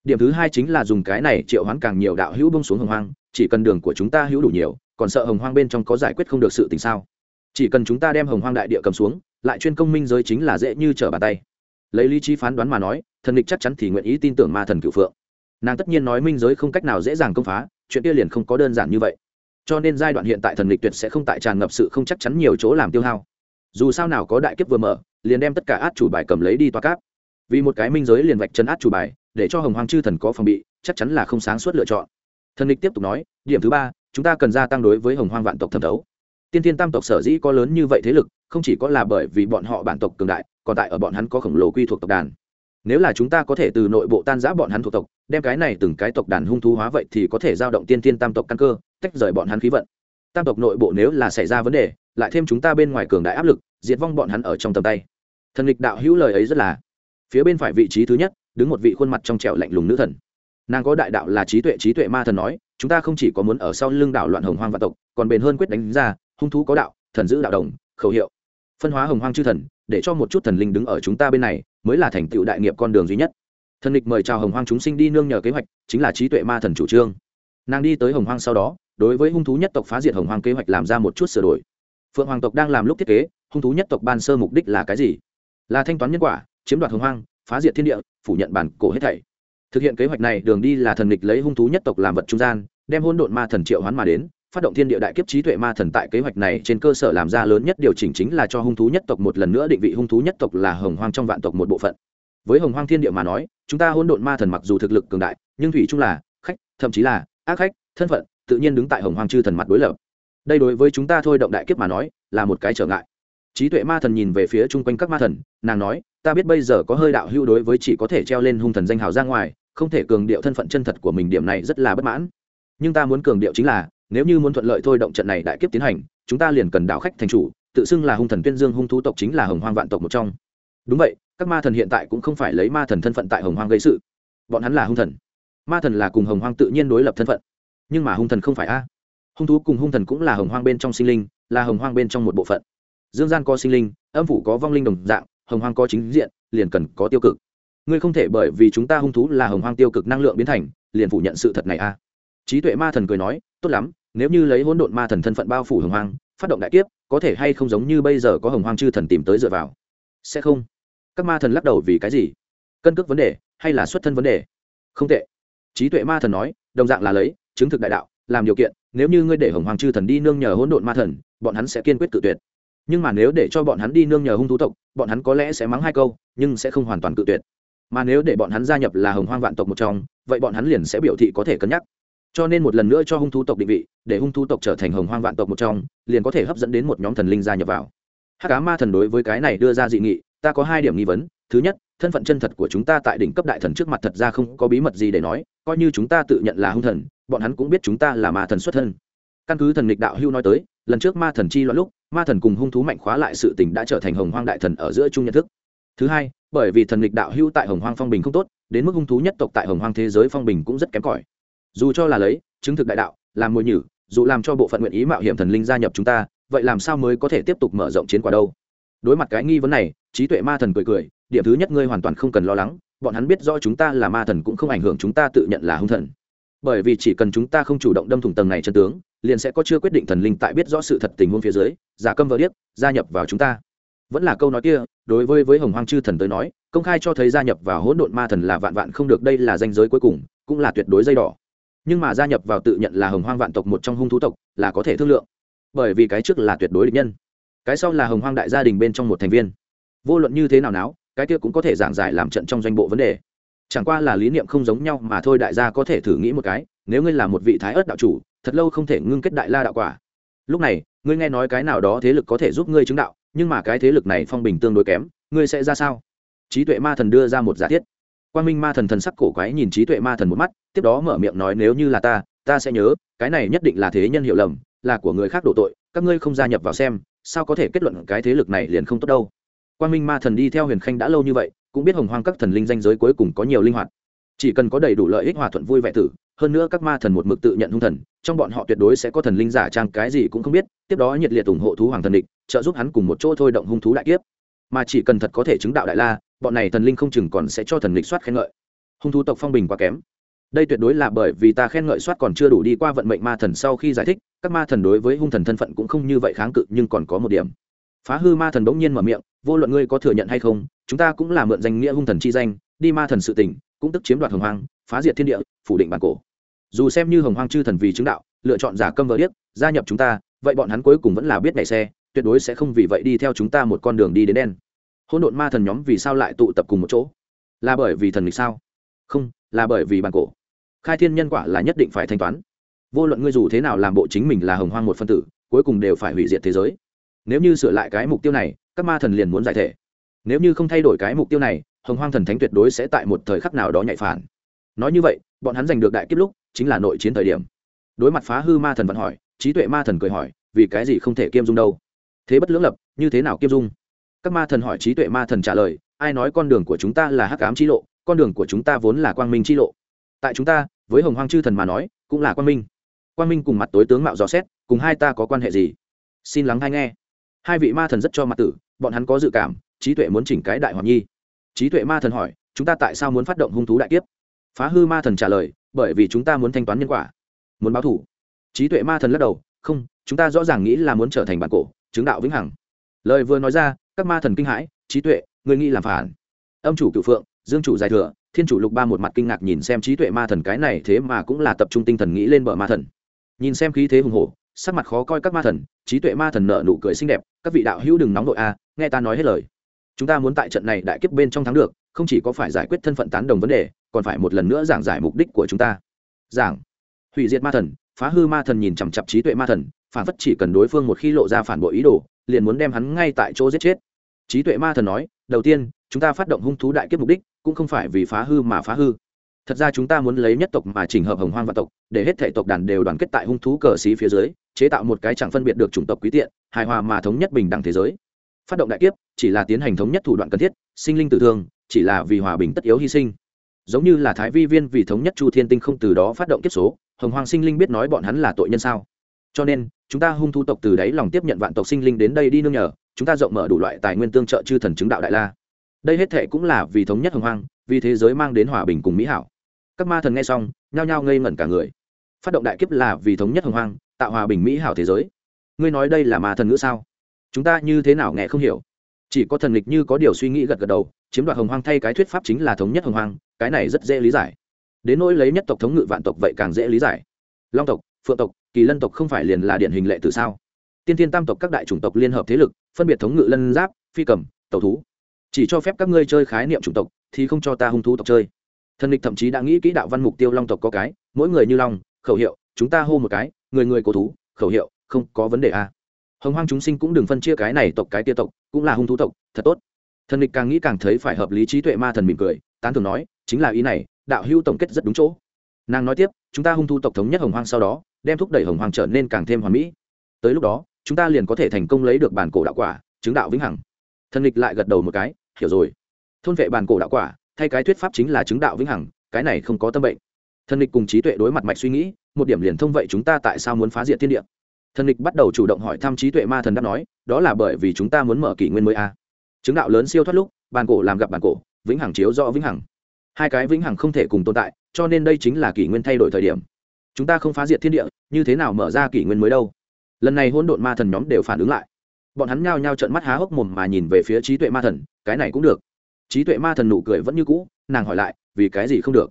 Điểm thứ hai chính là dùng cái này triệu hoán càng nhiều đạo hữu bông xuống hồng hoang, chỉ cần đường của chúng ta hữu đủ nhiều, còn sợ hồng hoang bên trong có giải quyết không được sự tình sao? Chỉ cần chúng ta đem hồng hoang đại địa cầm xuống, lại chuyên công minh giới chính là dễ như trở bàn tay. Lấy lý trí phán đoán mà nói, thần địch chắc chắn thì nguyện ý tin tưởng ma thần cựu phượng. Nàng tất nhiên nói minh giới không cách nào dễ dàng công phá, chuyện kia liền không có đơn giản như vậy. Cho nên giai đoạn hiện tại thần địch tuyệt sẽ không tại tràn ngập sự không chắc chắn nhiều chỗ làm tiêu hao. Dù sao nào có đại kiếp vừa mở liền đem tất cả át chủ bài cầm lấy đi toa cáp. Vì một cái minh giới liền vạch chân át chủ bài, để cho hồng hoàng chư thần có phòng bị, chắc chắn là không sáng suốt lựa chọn. Thần lịch tiếp tục nói, điểm thứ ba, chúng ta cần gia tăng đối với hồng hoàng vạn tộc thẩm thấu. Tiên thiên tam tộc sở dĩ có lớn như vậy thế lực, không chỉ có là bởi vì bọn họ bản tộc cường đại, còn tại ở bọn hắn có khổng lồ quy thuộc tộc đàn. Nếu là chúng ta có thể từ nội bộ tan giã bọn hắn thuộc tộc, đem cái này từng cái tộc đàn hung thú hóa vậy thì có thể giao động tiên thiên tam tộc căn cơ, tách rời bọn hắn khí vận. Tam tộc nội bộ nếu là xảy ra vấn đề, lại thêm chúng ta bên ngoài cường đại áp lực, diệt vong bọn hắn ở trong tầm tay thần lịch đạo hữu lời ấy rất là. Phía bên phải vị trí thứ nhất, đứng một vị khuôn mặt trong trẻo lạnh lùng nữ thần. Nàng có đại đạo là trí tuệ trí tuệ ma thần nói, chúng ta không chỉ có muốn ở sau lưng đảo loạn hồng hoang vạn tộc, còn bền hơn quyết đánh ra, hung thú có đạo, thần giữ đạo đồng, khẩu hiệu. Phân hóa hồng hoang chư thần, để cho một chút thần linh đứng ở chúng ta bên này, mới là thành tựu đại nghiệp con đường duy nhất. Thần lịch mời chào hồng hoang chúng sinh đi nương nhờ kế hoạch, chính là trí tuệ ma thần chủ trương. Nàng đi tới hồng hoang sau đó, đối với hung thú nhất tộc phá diệt hồng hoang kế hoạch làm ra một chút sửa đổi. Phượng hoàng tộc đang làm lúc thiết kế, hung thú nhất tộc ban sơ mục đích là cái gì? Là thanh toán nhân quả, chiếm đoạt hồng hoang, phá diệt thiên địa, phủ nhận bản cổ hết thảy. Thực hiện kế hoạch này, đường đi là thần lịch lấy hung thú nhất tộc làm vật trung gian, đem hôn độn ma thần triệu hoán mà đến, phát động thiên địa đại kiếp trí tuệ ma thần tại kế hoạch này trên cơ sở làm ra lớn nhất điều chỉnh chính là cho hung thú nhất tộc một lần nữa định vị hung thú nhất tộc là hồng hoang trong vạn tộc một bộ phận. Với hồng hoang thiên địa mà nói, chúng ta hôn độn ma thần mặc dù thực lực cường đại, nhưng thủy chung là khách, thậm chí là ác khách, thân phận, tự nhiên đứng tại hồng hoang chư thần mặt đối lập. Đây đối với chúng ta thôi động đại kiếp mà nói, là một cái trở ngại trí tuệ ma thần nhìn về phía chung quanh các ma thần, nàng nói, ta biết bây giờ có hơi đạo hưu đối với chỉ có thể treo lên hung thần danh hào ra ngoài, không thể cường điệu thân phận chân thật của mình điểm này rất là bất mãn. Nhưng ta muốn cường điệu chính là, nếu như muốn thuận lợi thôi động trận này đại kiếp tiến hành, chúng ta liền cần đạo khách thành chủ, tự xưng là hung thần tuyên dương hung thú tộc chính là hồng hoang vạn tộc một trong. Đúng vậy, các ma thần hiện tại cũng không phải lấy ma thần thân phận tại hồng hoang gây sự. Bọn hắn là hung thần. Ma thần là cùng hồng hoang tự nhiên đối lập thân phận. Nhưng mà hung thần không phải a. Hung thú cùng hung thần cũng là hồng hoang bên trong sinh linh, là hồng hoang bên trong một bộ phận dương gian có sinh linh, âm phủ có vong linh đồng dạng, hồng hoang có chính diện, liền cần có tiêu cực. Ngươi không thể bởi vì chúng ta hung thú là hồng hoang tiêu cực năng lượng biến thành, liền phủ nhận sự thật này a trí tuệ ma thần cười nói, tốt lắm, nếu như lấy hỗn độn ma thần thân phận bao phủ hồng hoang, phát động đại kiếp, có thể hay không giống như bây giờ có hồng hoang chư thần tìm tới dựa vào? Sẽ không. Các ma thần lắc đầu vì cái gì? Cân cước vấn đề, hay là xuất thân vấn đề? Không tệ. Trí tuệ ma thần nói, đồng dạng là lấy, chứng thực đại đạo, làm điều kiện, nếu như ngươi để hồng hoàng chư thần đi nương nhờ hỗn độn ma thần, bọn hắn sẽ kiên quyết tự tuyệt nhưng mà nếu để cho bọn hắn đi nương nhờ hung thú tộc, bọn hắn có lẽ sẽ mắng hai câu, nhưng sẽ không hoàn toàn cự tuyệt. Mà nếu để bọn hắn gia nhập là hồng hoang vạn tộc một trong, vậy bọn hắn liền sẽ biểu thị có thể cân nhắc. Cho nên một lần nữa cho hung thú tộc định vị, để hung thú tộc trở thành hồng hoang vạn tộc một trong, liền có thể hấp dẫn đến một nhóm thần linh gia nhập vào. Hát cá ma thần đối với cái này đưa ra dị nghị, ta có hai điểm nghi vấn. Thứ nhất, thân phận chân thật của chúng ta tại đỉnh cấp đại thần trước mặt thật ra không có bí mật gì để nói, coi như chúng ta tự nhận là hung thần, bọn hắn cũng biết chúng ta là ma thần xuất thân. Căn cứ thần lịch đạo hưu nói tới, lần trước ma thần chi loạn lúc ma thần cùng hung thú mạnh khóa lại sự tình đã trở thành hồng hoang đại thần ở giữa chung nhận thức. Thứ hai, bởi vì thần lịch đạo hưu tại hồng hoang phong bình không tốt, đến mức hung thú nhất tộc tại hồng hoang thế giới phong bình cũng rất kém cỏi. Dù cho là lấy, chứng thực đại đạo, làm mồi nhử, dù làm cho bộ phận nguyện ý mạo hiểm thần linh gia nhập chúng ta, vậy làm sao mới có thể tiếp tục mở rộng chiến quả đâu? Đối mặt cái nghi vấn này, trí tuệ ma thần cười cười, điểm thứ nhất ngươi hoàn toàn không cần lo lắng, bọn hắn biết do chúng ta là ma thần cũng không ảnh hưởng chúng ta tự nhận là hung thần bởi vì chỉ cần chúng ta không chủ động đâm thủng tầng này chân tướng, liền sẽ có chưa quyết định thần linh tại biết rõ sự thật tình huống phía dưới, giả câm vợ điếc, gia nhập vào chúng ta. Vẫn là câu nói kia, đối với với hồng hoang chư thần tới nói, công khai cho thấy gia nhập vào hỗn độn ma thần là vạn vạn không được, đây là danh giới cuối cùng, cũng là tuyệt đối dây đỏ. Nhưng mà gia nhập vào tự nhận là hồng hoang vạn tộc một trong hung thú tộc, là có thể thương lượng. Bởi vì cái trước là tuyệt đối địch nhân, cái sau là hồng hoang đại gia đình bên trong một thành viên. Vô luận như thế nào náo, cái kia cũng có thể giảng giải làm trận trong doanh bộ vấn đề chẳng qua là lý niệm không giống nhau mà thôi, đại gia có thể thử nghĩ một cái, nếu ngươi là một vị thái ớt đạo chủ, thật lâu không thể ngưng kết đại la đạo quả. Lúc này, ngươi nghe nói cái nào đó thế lực có thể giúp ngươi chứng đạo, nhưng mà cái thế lực này phong bình tương đối kém, ngươi sẽ ra sao? Trí tuệ ma thần đưa ra một giả thiết. Quan minh ma thần thần sắc cổ quái nhìn trí tuệ ma thần một mắt, tiếp đó mở miệng nói, nếu như là ta ta sẽ nhớ, cái này nhất định là thế nhân hiểu lầm, là của người khác đổ tội, các ngươi không gia nhập vào xem, sao có thể kết luận cái thế lực này liền không tốt đâu? Quan minh ma thần đi theo huyền khanh đã lâu như vậy cũng biết hồng hoang các thần linh danh giới cuối cùng có nhiều linh hoạt. Chỉ cần có đầy đủ lợi ích hòa thuận vui vẻ tử, hơn nữa các ma thần một mực tự nhận hung thần, trong bọn họ tuyệt đối sẽ có thần linh giả trang cái gì cũng không biết, tiếp đó nhiệt liệt ủng hộ thú hoàng thần địch, trợ giúp hắn cùng một chỗ thôi động hung thú đại kiếp. Mà chỉ cần thật có thể chứng đạo đại la, bọn này thần linh không chừng còn sẽ cho thần lịch soát khen ngợi. Hung thú tộc phong bình quá kém. Đây tuyệt đối là bởi vì ta khen ngợi soát còn chưa đủ đi qua vận mệnh ma thần sau khi giải thích, các ma thần đối với hung thần thân phận cũng không như vậy kháng cự, nhưng còn có một điểm phá hư ma thần bỗng nhiên mở miệng, vô luận ngươi có thừa nhận hay không, chúng ta cũng là mượn danh nghĩa hung thần chi danh, đi ma thần sự tình, cũng tức chiếm đoạt hồng hoang, phá diệt thiên địa, phủ định bản cổ. Dù xem như hồng hoang chư thần vì chứng đạo, lựa chọn giả câm vợ điếc, gia nhập chúng ta, vậy bọn hắn cuối cùng vẫn là biết nhảy xe, tuyệt đối sẽ không vì vậy đi theo chúng ta một con đường đi đến đen. Hỗn độn ma thần nhóm vì sao lại tụ tập cùng một chỗ? Là bởi vì thần lịch sao? Không, là bởi vì bản cổ. Khai thiên nhân quả là nhất định phải thanh toán. Vô luận ngươi dù thế nào làm bộ chính mình là hồng hoang một phân tử, cuối cùng đều phải hủy diệt thế giới nếu như sửa lại cái mục tiêu này, các ma thần liền muốn giải thể. Nếu như không thay đổi cái mục tiêu này, hồng hoang thần thánh tuyệt đối sẽ tại một thời khắc nào đó nhạy phản. Nói như vậy, bọn hắn giành được đại kiếp lúc, chính là nội chiến thời điểm. Đối mặt phá hư ma thần vẫn hỏi, trí tuệ ma thần cười hỏi, vì cái gì không thể kiêm dung đâu? Thế bất lưỡng lập, như thế nào kiêm dung? Các ma thần hỏi trí tuệ ma thần trả lời, ai nói con đường của chúng ta là hắc ám chi lộ, con đường của chúng ta vốn là quang minh chi lộ. Tại chúng ta, với hồng hoang chư thần mà nói, cũng là quang minh. Quang minh cùng mặt tối tướng mạo dò xét, cùng hai ta có quan hệ gì? Xin lắng hay nghe hai vị ma thần rất cho mặt tử, bọn hắn có dự cảm, trí tuệ muốn chỉnh cái đại hoàng nhi. Trí tuệ ma thần hỏi, chúng ta tại sao muốn phát động hung thú đại kiếp? Phá hư ma thần trả lời, bởi vì chúng ta muốn thanh toán nhân quả, muốn báo thủ trí tuệ ma thần lắc đầu, không, chúng ta rõ ràng nghĩ là muốn trở thành bản cổ, chứng đạo vĩnh hằng. Lời vừa nói ra, các ma thần kinh hãi, trí tuệ người nghĩ làm phản? Âm chủ cựu phượng, dương chủ giải thừa, thiên chủ lục ba một mặt kinh ngạc nhìn xem trí tuệ ma thần, cái này thế mà cũng là tập trung tinh thần nghĩ lên bờ ma thần. Nhìn xem khí thế hùng hổ sắc mặt khó coi các ma thần, trí tuệ ma thần nợ nụ cười xinh đẹp, các vị đạo hữu đừng nóng đội a, nghe ta nói hết lời. Chúng ta muốn tại trận này đại kiếp bên trong thắng được, không chỉ có phải giải quyết thân phận tán đồng vấn đề, còn phải một lần nữa giảng giải mục đích của chúng ta. Giảng. Hủy diệt ma thần, phá hư ma thần nhìn chằm chặp trí tuệ ma thần, phản phất chỉ cần đối phương một khi lộ ra phản bội ý đồ, liền muốn đem hắn ngay tại chỗ giết chết. Trí tuệ ma thần nói, đầu tiên, chúng ta phát động hung thú đại kiếp mục đích, cũng không phải vì phá hư mà phá hư. Thật ra chúng ta muốn lấy nhất tộc mà chỉnh hợp hồng hoang và tộc, để hết thể tộc đàn đều đoàn kết tại hung thú cờ xí phía dưới chế tạo một cái chẳng phân biệt được chủng tộc quý tiện, hài hòa mà thống nhất bình đẳng thế giới. Phát động đại kiếp, chỉ là tiến hành thống nhất thủ đoạn cần thiết, sinh linh tử thương, chỉ là vì hòa bình tất yếu hy sinh. Giống như là thái vi viên vì thống nhất chu thiên tinh không từ đó phát động kiếp số, hồng hoàng sinh linh biết nói bọn hắn là tội nhân sao? Cho nên, chúng ta hung thu tộc từ đấy lòng tiếp nhận vạn tộc sinh linh đến đây đi nương nhờ, chúng ta rộng mở đủ loại tài nguyên tương trợ chư thần chứng đạo đại la. Đây hết thệ cũng là vì thống nhất hồng hoang, vì thế giới mang đến hòa bình cùng mỹ hảo. Các ma thần nghe xong, nhao nhao ngây ngẩn cả người. Phát động đại kiếp là vì thống nhất hồng hoang tạo hòa bình mỹ hảo thế giới. Ngươi nói đây là ma thần ngữ sao? Chúng ta như thế nào nghe không hiểu? Chỉ có thần lịch như có điều suy nghĩ gật gật đầu, chiếm đoạt hồng hoang thay cái thuyết pháp chính là thống nhất hồng hoang, cái này rất dễ lý giải. Đến nỗi lấy nhất tộc thống ngự vạn tộc vậy càng dễ lý giải. Long tộc, phượng tộc, kỳ lân tộc không phải liền là điển hình lệ từ sao? Tiên tiên tam tộc các đại chủng tộc liên hợp thế lực, phân biệt thống ngự lân giáp, phi cầm tàu thú. Chỉ cho phép các ngươi chơi khái niệm chủng tộc, thì không cho ta hung thú tộc chơi. Thần lịch thậm chí đã nghĩ kỹ đạo văn mục tiêu long tộc có cái, mỗi người như long, khẩu hiệu, chúng ta hô một cái người người cố thú, khẩu hiệu, không có vấn đề a à. hồng hoang chúng sinh cũng đừng phân chia cái này tộc cái tia tộc, cũng là hung thú tộc, thật tốt. Thần địch càng nghĩ càng thấy phải hợp lý trí tuệ ma thần mỉm cười, tán thường nói, chính là ý này, đạo hữu tổng kết rất đúng chỗ. Nàng nói tiếp, chúng ta hung thu tộc thống nhất hồng hoang sau đó, đem thúc đẩy hồng hoang trở nên càng thêm hoàn mỹ. Tới lúc đó, chúng ta liền có thể thành công lấy được bản cổ đạo quả, chứng đạo vĩnh hằng. Thần địch lại gật đầu một cái, hiểu rồi. Thôn vệ bản cổ đạo quả, thay cái thuyết pháp chính là chứng đạo vĩnh hằng, cái này không có tâm bệnh. Thần địch cùng trí tuệ đối mặt mạch suy nghĩ một điểm liền thông vậy chúng ta tại sao muốn phá diệt thiên địa? Thần lịch bắt đầu chủ động hỏi thăm trí tuệ ma thần đáp nói, đó là bởi vì chúng ta muốn mở kỷ nguyên mới a. Chứng đạo lớn siêu thoát lúc, bàn cổ làm gặp bàn cổ, vĩnh hằng chiếu rõ vĩnh hằng. Hai cái vĩnh hằng không thể cùng tồn tại, cho nên đây chính là kỷ nguyên thay đổi thời điểm. Chúng ta không phá diệt thiên địa, như thế nào mở ra kỷ nguyên mới đâu? Lần này hôn độn ma thần nhóm đều phản ứng lại. Bọn hắn nhao nhao trận mắt há hốc mồm mà nhìn về phía trí tuệ ma thần, cái này cũng được. Trí tuệ ma thần nụ cười vẫn như cũ, nàng hỏi lại, vì cái gì không được?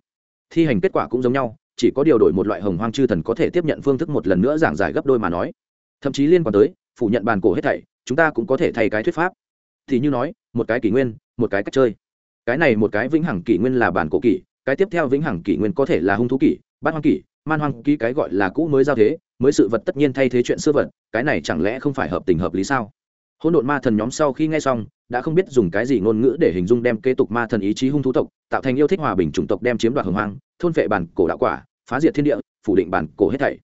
Thi hành kết quả cũng giống nhau chỉ có điều đổi một loại hồng hoang chư thần có thể tiếp nhận phương thức một lần nữa giảng giải gấp đôi mà nói. Thậm chí liên quan tới, phủ nhận bàn cổ hết thảy, chúng ta cũng có thể thay cái thuyết pháp. Thì như nói, một cái kỷ nguyên, một cái cách chơi. Cái này một cái vĩnh hằng kỷ nguyên là bản cổ kỷ, cái tiếp theo vĩnh hằng kỷ nguyên có thể là hung thú kỷ, bát hoang kỷ, man hoang ký cái gọi là cũ mới giao thế, mới sự vật tất nhiên thay thế chuyện xưa vật, cái này chẳng lẽ không phải hợp tình hợp lý sao? Hỗn độn ma thần nhóm sau khi nghe xong, đã không biết dùng cái gì ngôn ngữ để hình dung đem kế tục ma thần ý chí hung thú tộc, tạo thành yêu thích hòa bình chủng tộc đem chiếm đoạt hồng hoang, thôn vệ bản cổ đạo quả, phá diệt thiên địa, phủ định bản cổ hết thảy.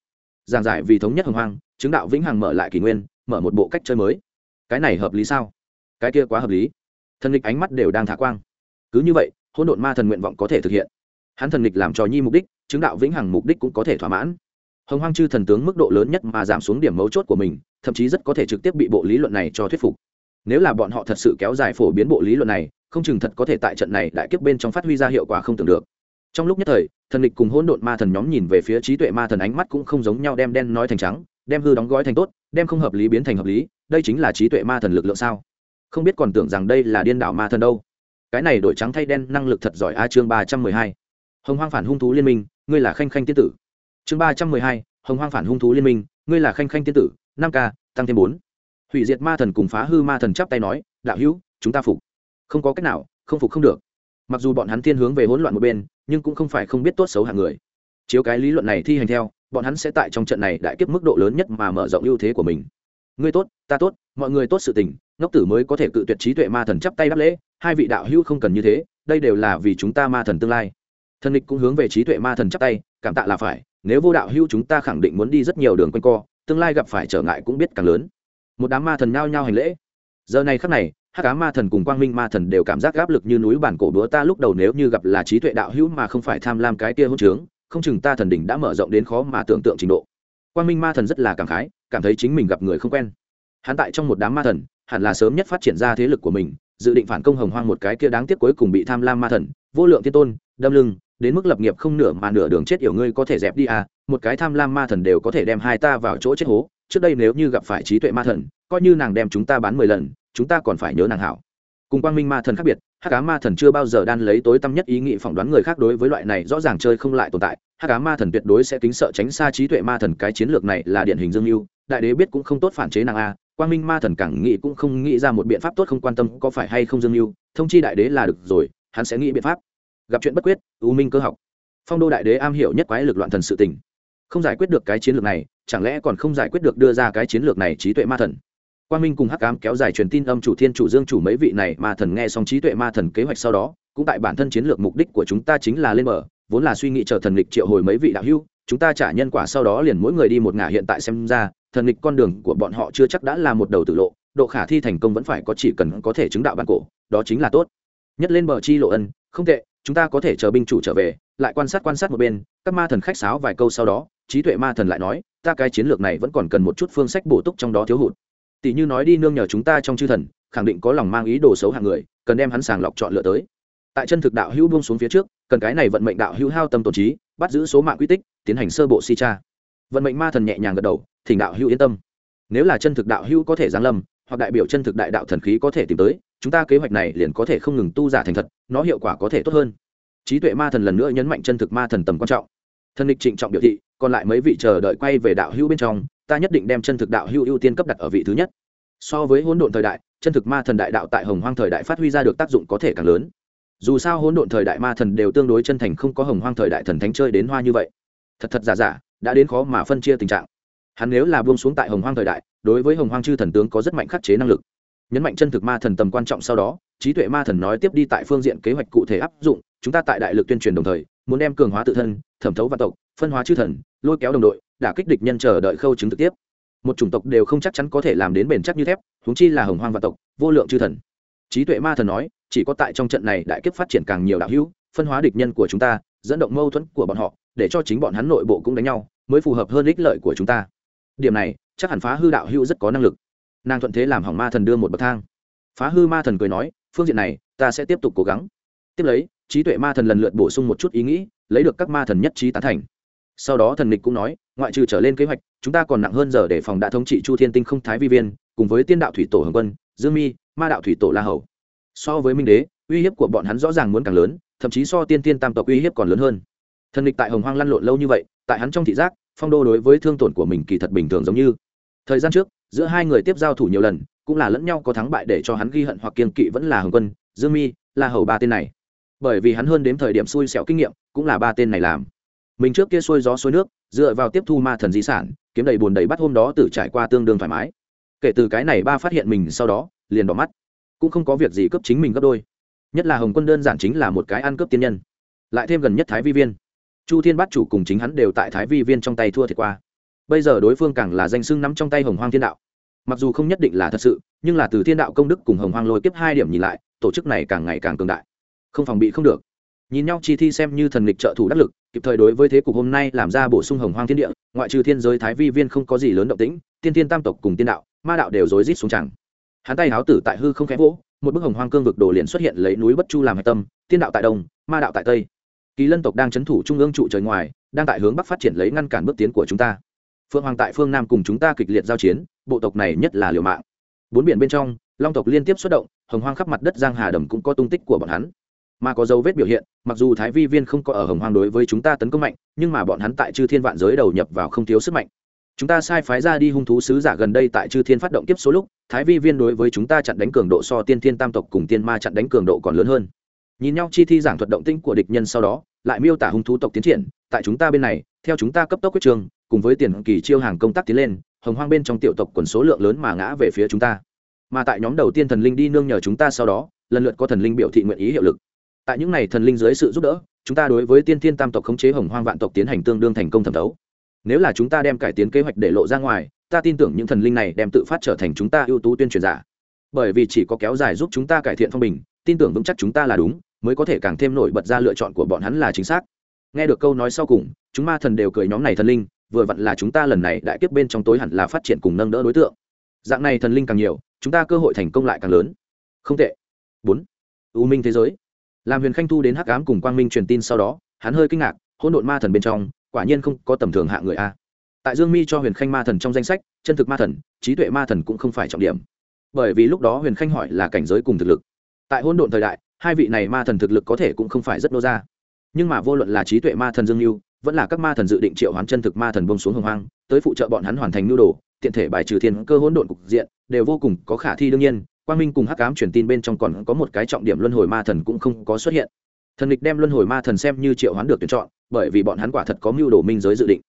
Giảng giải vì thống nhất hồng hoang, chứng đạo vĩnh hằng mở lại kỷ nguyên, mở một bộ cách chơi mới. Cái này hợp lý sao? Cái kia quá hợp lý. Thần lịch ánh mắt đều đang thả quang. Cứ như vậy, hỗn độn ma thần nguyện vọng có thể thực hiện. Hắn thần lịch làm trò nhi mục đích, chứng đạo vĩnh hằng mục đích cũng có thể thỏa mãn hồng hoang chư thần tướng mức độ lớn nhất mà giảm xuống điểm mấu chốt của mình, thậm chí rất có thể trực tiếp bị bộ lý luận này cho thuyết phục. Nếu là bọn họ thật sự kéo dài phổ biến bộ lý luận này, không chừng thật có thể tại trận này đại kiếp bên trong phát huy ra hiệu quả không tưởng được. Trong lúc nhất thời, thần địch cùng hỗn độn ma thần nhóm nhìn về phía trí tuệ ma thần ánh mắt cũng không giống nhau đem đen nói thành trắng, đem hư đóng gói thành tốt, đem không hợp lý biến thành hợp lý, đây chính là trí tuệ ma thần lực lượng sao? Không biết còn tưởng rằng đây là điên đảo ma thần đâu. Cái này đổi trắng thay đen năng lực thật giỏi a chương ba trăm mười hai. Hồng hoang phản hung thú liên minh, ngươi là khanh khanh tiên tử chương ba trăm mười hai, hồng hoang phản hung thú liên minh, ngươi là khanh khanh tiên tử, năm k tăng thêm bốn. Hủy diệt ma thần cùng phá hư ma thần chắp tay nói, đạo hữu, chúng ta phục. Không có cách nào, không phục không được. Mặc dù bọn hắn thiên hướng về hỗn loạn một bên, nhưng cũng không phải không biết tốt xấu hạng người. Chiếu cái lý luận này thi hành theo, bọn hắn sẽ tại trong trận này đại kiếp mức độ lớn nhất mà mở rộng ưu thế của mình. Ngươi tốt, ta tốt, mọi người tốt sự tình, ngốc tử mới có thể cự tuyệt trí tuệ ma thần chắp tay đáp lễ, hai vị đạo hữu không cần như thế, đây đều là vì chúng ta ma thần tương lai. Thần địch cũng hướng về trí tuệ ma thần chắp tay, cảm tạ là phải nếu vô đạo hữu chúng ta khẳng định muốn đi rất nhiều đường quanh co, tương lai gặp phải trở ngại cũng biết càng lớn. Một đám ma thần nao nhao hành lễ. Giờ này khắc này hát cá ma thần cùng quang minh ma thần đều cảm giác áp lực như núi bản cổ búa ta lúc đầu nếu như gặp là trí tuệ đạo hữu mà không phải tham lam cái tia hôn trướng, không chừng ta thần đỉnh đã mở rộng đến khó mà tưởng tượng trình độ. Quang minh ma thần rất là cảm khái, cảm thấy chính mình gặp người không quen. Hắn tại trong một đám ma thần, hẳn là sớm nhất phát triển ra thế lực của mình, dự định phản công hồng hoang một cái kia đáng tiếc cuối cùng bị tham lam ma thần, vô lượng thiên tôn, đâm lưng đến mức lập nghiệp không nửa mà nửa đường chết yểu ngươi có thể dẹp đi à một cái tham lam ma thần đều có thể đem hai ta vào chỗ chết hố. Trước đây nếu như gặp phải trí tuệ ma thần, coi như nàng đem chúng ta bán mười lần, chúng ta còn phải nhớ nàng hảo. Cùng quang minh ma thần khác biệt, hắc cá ma thần chưa bao giờ đan lấy tối tâm nhất ý nghĩ phỏng đoán người khác đối với loại này rõ ràng chơi không lại tồn tại. Hắc cá ma thần tuyệt đối sẽ kính sợ tránh xa trí tuệ ma thần, cái chiến lược này là điển hình dương mưu đại đế biết cũng không tốt phản chế nàng a. Quang minh ma thần càng nghĩ cũng không nghĩ ra một biện pháp tốt không quan tâm có phải hay không dương mưu thông chi đại đế là được rồi, hắn sẽ nghĩ biện pháp gặp chuyện bất quyết ưu minh cơ học. Phong đô đại đế am hiểu nhất quái lực loạn thần sự tình. Không giải quyết được cái chiến lược này chẳng lẽ còn không giải quyết được đưa ra cái chiến lược này trí tuệ ma thần? Quan Minh cùng Hắc cám kéo dài truyền tin âm chủ thiên chủ dương chủ mấy vị này ma thần nghe xong trí tuệ ma thần kế hoạch sau đó, cũng tại bản thân chiến lược mục đích của chúng ta chính là lên mở, vốn là suy nghĩ chờ thần lịch triệu hồi mấy vị đạo hưu chúng ta trả nhân quả sau đó liền mỗi người đi một ngả hiện tại xem ra, thần lịch con đường của bọn họ chưa chắc đã là một đầu tự lộ, độ khả thi thành công vẫn phải có chỉ cần có thể chứng đạo bản cổ, đó chính là tốt. Nhất lên bờ chi lộ ân, không tệ, chúng ta có thể chờ binh chủ trở về, lại quan sát quan sát một bên, các ma thần khách sáo vài câu sau đó, trí tuệ ma thần lại nói, ta cái chiến lược này vẫn còn cần một chút phương sách bổ túc trong đó thiếu hụt. Tỷ như nói đi nương nhờ chúng ta trong chư thần khẳng định có lòng mang ý đồ xấu hạng người cần đem hắn sàng lọc chọn lựa tới. Tại chân thực đạo hữu buông xuống phía trước cần cái này vận mệnh đạo hữu hao tâm tổ trí bắt giữ số mạng quy tích tiến hành sơ bộ si cha vận mệnh ma thần nhẹ nhàng gật đầu thỉnh đạo hữu yên tâm. Nếu là chân thực đạo hữu có thể giáng lâm hoặc đại biểu chân thực đại đạo thần khí có thể tìm tới chúng ta kế hoạch này liền có thể không ngừng tu giả thành thật, nó hiệu quả có thể tốt hơn. Trí tuệ ma thần lần nữa nhấn mạnh chân thực ma thần tầm quan trọng. Thần địch trịnh trọng biểu thị, còn lại mấy vị chờ đợi quay về đạo hữu bên trong, ta nhất định đem chân thực đạo hữu ưu tiên cấp đặt ở vị thứ nhất. So với hỗn độn thời đại, chân thực ma thần đại đạo tại hồng hoang thời đại phát huy ra được tác dụng có thể càng lớn. Dù sao hỗn độn thời đại ma thần đều tương đối chân thành không có hồng hoang thời đại thần thánh chơi đến hoa như vậy. Thật thật giả giả, đã đến khó mà phân chia tình trạng. Hắn nếu là buông xuống tại hồng hoang thời đại, đối với hồng hoang chư thần tướng có rất mạnh khắc chế năng lực nhấn mạnh chân thực ma thần tầm quan trọng sau đó, trí tuệ ma thần nói tiếp đi tại phương diện kế hoạch cụ thể áp dụng, chúng ta tại đại lực tuyên truyền đồng thời, muốn đem cường hóa tự thân, thẩm thấu văn tộc, phân hóa chư thần, lôi kéo đồng đội, đả kích địch nhân chờ đợi khâu chứng trực tiếp. Một chủng tộc đều không chắc chắn có thể làm đến bền chắc như thép húng chi là hồng hoang vạn tộc, vô lượng chư thần. Trí tuệ ma thần nói, chỉ có tại trong trận này đại kiếp phát triển càng nhiều đạo hữu, phân hóa địch nhân của chúng ta, dẫn động mâu thuẫn của bọn họ, để cho chính bọn hắn nội bộ cũng đánh nhau, mới phù hợp hơn ích lợi của chúng ta. Điểm này, chắc hẳn phá hư đạo hữu rất có năng lực nàng thuận thế làm hỏng ma thần đưa một bậc thang. Phá hư ma thần cười nói, phương diện này, ta sẽ tiếp tục cố gắng. Tiếp lấy, trí tuệ ma thần lần lượt bổ sung một chút ý nghĩ, lấy được các ma thần nhất trí tán thành. Sau đó thần nịch cũng nói, ngoại trừ trở lên kế hoạch, chúng ta còn nặng hơn giờ để phòng đã thống trị chu thiên tinh không thái vi viên, cùng với tiên đạo thủy tổ hồng quân, dương mi, ma đạo thủy tổ la hầu. So với minh đế, uy hiếp của bọn hắn rõ ràng muốn càng lớn, thậm chí so tiên tiên tam tộc uy hiếp còn lớn hơn. Thần địch tại hồng hoang lăn lộn lâu như vậy, tại hắn trong thị giác, phong đô đối với thương tổn của mình kỳ thật bình thường giống như. Thời gian trước giữa hai người tiếp giao thủ nhiều lần, cũng là lẫn nhau có thắng bại để cho hắn ghi hận hoặc kiên kỵ vẫn là hồng quân, dương mi la hầu ba tên này. Bởi vì hắn hơn đến thời điểm xui xẻo kinh nghiệm, cũng là ba tên này làm. Mình trước kia xuôi gió xuôi nước, dựa vào tiếp thu ma thần di sản, kiếm đầy bùn đầy bắt hôm đó tự trải qua tương đương thoải mái. Kể từ cái này ba phát hiện mình sau đó, liền bỏ mắt. Cũng không có việc gì cấp chính mình gấp đôi. Nhất là hồng quân đơn giản chính là một cái ăn cướp tiên nhân. Lại thêm gần nhất thái vi viên. Chu thiên bát chủ cùng chính hắn đều tại thái vi viên trong tay thua thiệt qua bây giờ đối phương càng là danh xưng nắm trong tay hồng hoang thiên đạo. Mặc dù không nhất định là thật sự, nhưng là từ thiên đạo công đức cùng hồng hoang lôi kiếp hai điểm nhìn lại, tổ chức này càng ngày càng cường đại. Không phòng bị không được. Nhìn nhau chi thi xem như thần lịch trợ thủ đắc lực, kịp thời đối với thế cục hôm nay làm ra bổ sung hồng hoang thiên địa, ngoại trừ thiên giới thái vi viên không có gì lớn động tĩnh, tiên thiên tam tộc cùng tiên đạo, ma đạo đều rối rít xuống chẳng. Hắn tay háo tử tại hư không khẽ vỗ, một bức hồng hoang cương vực đồ liền xuất hiện lấy núi bất chu làm hạch tâm, tiên đạo tại đông, ma đạo tại tây. Kỳ lân tộc đang c h ấ n thủ trung ương trụ trời ngoài, đang tại hướng bắc phát triển lấy ngăn cản bước tiến của chúng ta phượng hoàng tại phương nam cùng chúng ta kịch liệt giao chiến, bộ tộc này nhất là liều mạng. Bốn biển bên trong, long tộc liên tiếp xuất động, hồng hoang khắp mặt đất giang hà đầm cũng có tung tích của bọn hắn. Mà có dấu vết biểu hiện, mặc dù thái vi viên không có ở hồng hoang đối với chúng ta tấn công mạnh, nhưng mà bọn hắn tại chư thiên vạn giới đầu nhập vào không thiếu sức mạnh. Chúng ta sai phái ra đi hung thú sứ giả gần đây tại chư thiên phát động tiếp số lúc, thái vi viên đối với chúng ta chặn đánh cường độ so tiên thiên tam tộc cùng tiên ma chặn đánh cường độ còn lớn hơn. Nhìn nhau chi thi giảng thuật động tinh của địch nhân sau đó, lại miêu tả hung thú tộc tiến triển, tại chúng ta bên này, theo chúng ta cấp tốc quyết trường cùng với tiền kỳ chiêu hàng công tác tiến lên, hồng hoang bên trong tiểu tộc quần số lượng lớn mà ngã về phía chúng ta. Mà tại nhóm đầu tiên thần linh đi nương nhờ chúng ta sau đó, lần lượt có thần linh biểu thị nguyện ý hiệu lực. Tại những n à y thần linh dưới sự giúp đỡ, chúng ta đối với tiên thiên tam tộc khống chế hồng hoang vạn tộc tiến hành tương đương thành công thẩm thấu. Nếu là chúng ta đem cải tiến kế hoạch để lộ ra ngoài, ta tin tưởng những thần linh này đem tự phát trở thành chúng ta ưu tú tuyên truyền giả. Bởi vì chỉ có kéo dài giúp chúng ta cải thiện phong bình, tin tưởng vững chắc chúng ta là đúng, mới có thể càng thêm nổi bật ra lựa chọn của bọn hắn là chính xác. Nghe được câu nói sau cùng, chúng ma thần đều cười nhóm này thần linh vừa vặn là chúng ta lần này đại kiếp bên trong tối hẳn là phát triển cùng nâng đỡ đối tượng. Dạng này thần linh càng nhiều, chúng ta cơ hội thành công lại càng lớn. Không tệ. Bốn. U minh thế giới. Làm huyền khanh thu đến hắc ám cùng quang minh truyền tin sau đó, hắn hơi kinh ngạc, hỗn độn ma thần bên trong, quả nhiên không có tầm thường hạ người a. Tại dương mi cho huyền khanh ma thần trong danh sách, chân thực ma thần, trí tuệ ma thần cũng không phải trọng điểm. Bởi vì lúc đó huyền khanh hỏi là cảnh giới cùng thực lực. Tại hỗn độn thời đại, hai vị này ma thần thực lực có thể cũng không phải rất nô ra. Nhưng mà vô luận là trí tuệ ma thần dương mưu vẫn là các ma thần dự định triệu hoán chân thực ma thần bông xuống hồng hoang, tới phụ trợ bọn hắn hoàn thành nhu đồ, tiện thể bài trừ thiên cơ hỗn độn cục diện, đều vô cùng có khả thi đương nhiên. Quang minh cùng hắc ám truyền tin bên trong còn có một cái trọng điểm luân hồi ma thần cũng không có xuất hiện. Thần lịch đem luân hồi ma thần xem như triệu hoán được tuyển chọn, bởi vì bọn hắn quả thật có mưu đồ minh giới dự định.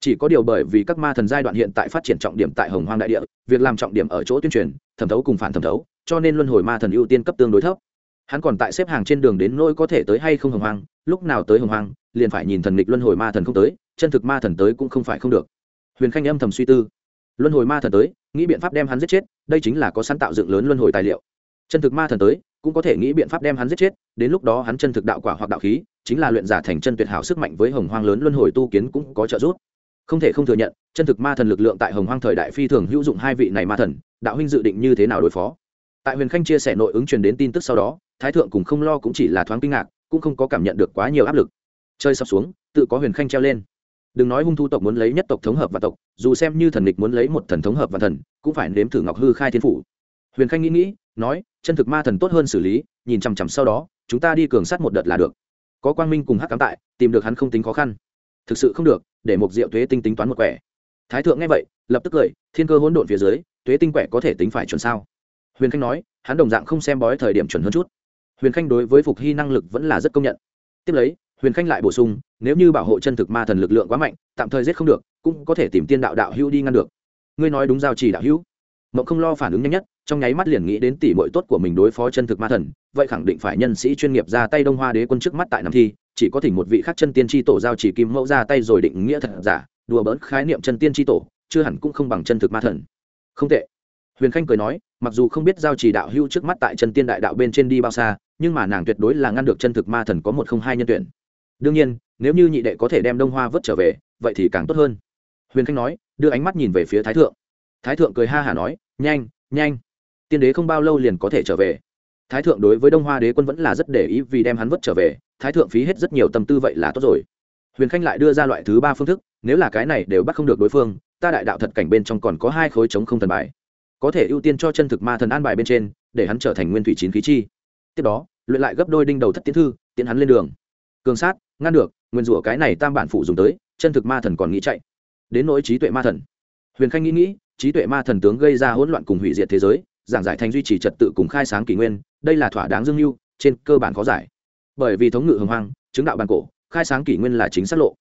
Chỉ có điều bởi vì các ma thần giai đoạn hiện tại phát triển trọng điểm tại hồng hoang đại địa, việc làm trọng điểm ở chỗ tuyên truyền, thẩm thấu cùng phản thẩm thấu, cho nên luân hồi ma thần ưu tiên cấp tương đối thấp. Hắn còn tại xếp hàng trên đường đến nỗi có thể tới hay không hồng hoang, lúc nào tới hồng hoang liền phải nhìn thần nghịch luân hồi ma thần không tới, chân thực ma thần tới cũng không phải không được. Huyền khanh âm thầm suy tư. Luân hồi ma thần tới, nghĩ biện pháp đem hắn giết chết, đây chính là có sẵn tạo dựng lớn luân hồi tài liệu. Chân thực ma thần tới, cũng có thể nghĩ biện pháp đem hắn giết chết, đến lúc đó hắn chân thực đạo quả hoặc đạo khí, chính là luyện giả thành chân tuyệt hảo sức mạnh với hồng hoang lớn luân hồi tu kiến cũng có trợ giúp. Không thể không thừa nhận, chân thực ma thần lực lượng tại hồng hoang thời đại phi thường hữu dụng hai vị này ma thần, đạo huynh dự định như thế nào đối phó? Tại huyền khanh chia sẻ nội ứng truyền đến tin tức sau đó, thái thượng cùng không lo cũng chỉ là thoáng kinh ngạc, cũng không có cảm nhận được quá nhiều áp lực chơi sập xuống, tự có huyền khanh treo lên. Đừng nói hung thu tộc muốn lấy nhất tộc thống hợp và tộc, dù xem như thần địch muốn lấy một thần thống hợp và thần, cũng phải nếm thử ngọc hư khai thiên phủ. Huyền khanh nghĩ nghĩ, nói, chân thực ma thần tốt hơn xử lý, nhìn chằm chằm sau đó, chúng ta đi cường sát một đợt là được. Có quang minh cùng hắc cám tại, tìm được hắn không tính khó khăn. Thực sự không được, để một diệu thuế tinh tính toán một quẻ. Thái thượng nghe vậy, lập tức cười, thiên cơ hỗn độn phía dưới thuế tinh quẻ có thể tính phải chuẩn sao? Huyền khanh nói, hắn đồng dạng không xem bói thời điểm chuẩn hơn chút. Huyền khanh đối với phục hy năng lực vẫn là rất công nhận. Tiếp lấy huyền khanh lại bổ sung, nếu như bảo hộ chân thực ma thần lực lượng quá mạnh, tạm thời giết không được, cũng có thể tìm tiên đạo đạo hữu đi ngăn được. Ngươi nói đúng giao chỉ đạo hữu. Mộng không lo phản ứng nhanh nhất, trong nháy mắt liền nghĩ đến tỷ bội tốt của mình đối phó chân thực ma thần, vậy khẳng định phải nhân sĩ chuyên nghiệp ra tay đông hoa đế quân trước mắt tại nam thi, chỉ có thỉnh một vị khác chân tiên tri tổ giao chỉ kim mẫu ra tay rồi định nghĩa thật giả, đùa bỡn khái niệm chân tiên tri tổ, chưa hẳn cũng không bằng chân thực ma thần. Không tệ. Huyền khanh cười nói, mặc dù không biết giao chỉ đạo hưu trước mắt tại chân tiên đại đạo bên trên đi bao xa, nhưng mà nàng tuyệt đối là ngăn được chân thực ma thần có một không hai nhân tuyển đương nhiên, nếu như nhị đệ có thể đem đông hoa vớt trở về, vậy thì càng tốt hơn. Huyền khanh nói, đưa ánh mắt nhìn về phía thái thượng. Thái thượng cười ha hả nói, nhanh nhanh. Tiên đế không bao lâu liền có thể trở về. Thái thượng đối với đông hoa đế quân vẫn là rất để ý vì đem hắn vất trở về. Thái thượng phí hết rất nhiều tâm tư vậy là tốt rồi. Huyền khanh lại đưa ra loại thứ ba phương thức, nếu là cái này đều bắt không được đối phương, ta đại đạo thật cảnh bên trong còn có hai khối chống không thần bài. Có thể ưu tiên cho chân thực ma thần an bài bên trên, để hắn trở thành nguyên thủy chín khí chi. Tiếp đó, luyện lại gấp đôi đinh đầu thất tiến thư, tiến hắn lên đường cường sát, ngăn được, nguyên rủa cái này tam bản phụ dùng tới, chân thực ma thần còn nghĩ chạy. Đến nỗi trí tuệ ma thần. Huyền khanh nghĩ nghĩ, trí tuệ ma thần tướng gây ra hỗn loạn cùng hủy diệt thế giới, giảng giải thành duy trì trật tự cùng khai sáng kỷ nguyên, đây là thỏa đáng dương mưu trên cơ bản khó giải. Bởi vì thống ngự hồng hoang, chứng đạo bản cổ, khai sáng kỷ nguyên là chính xác lộ.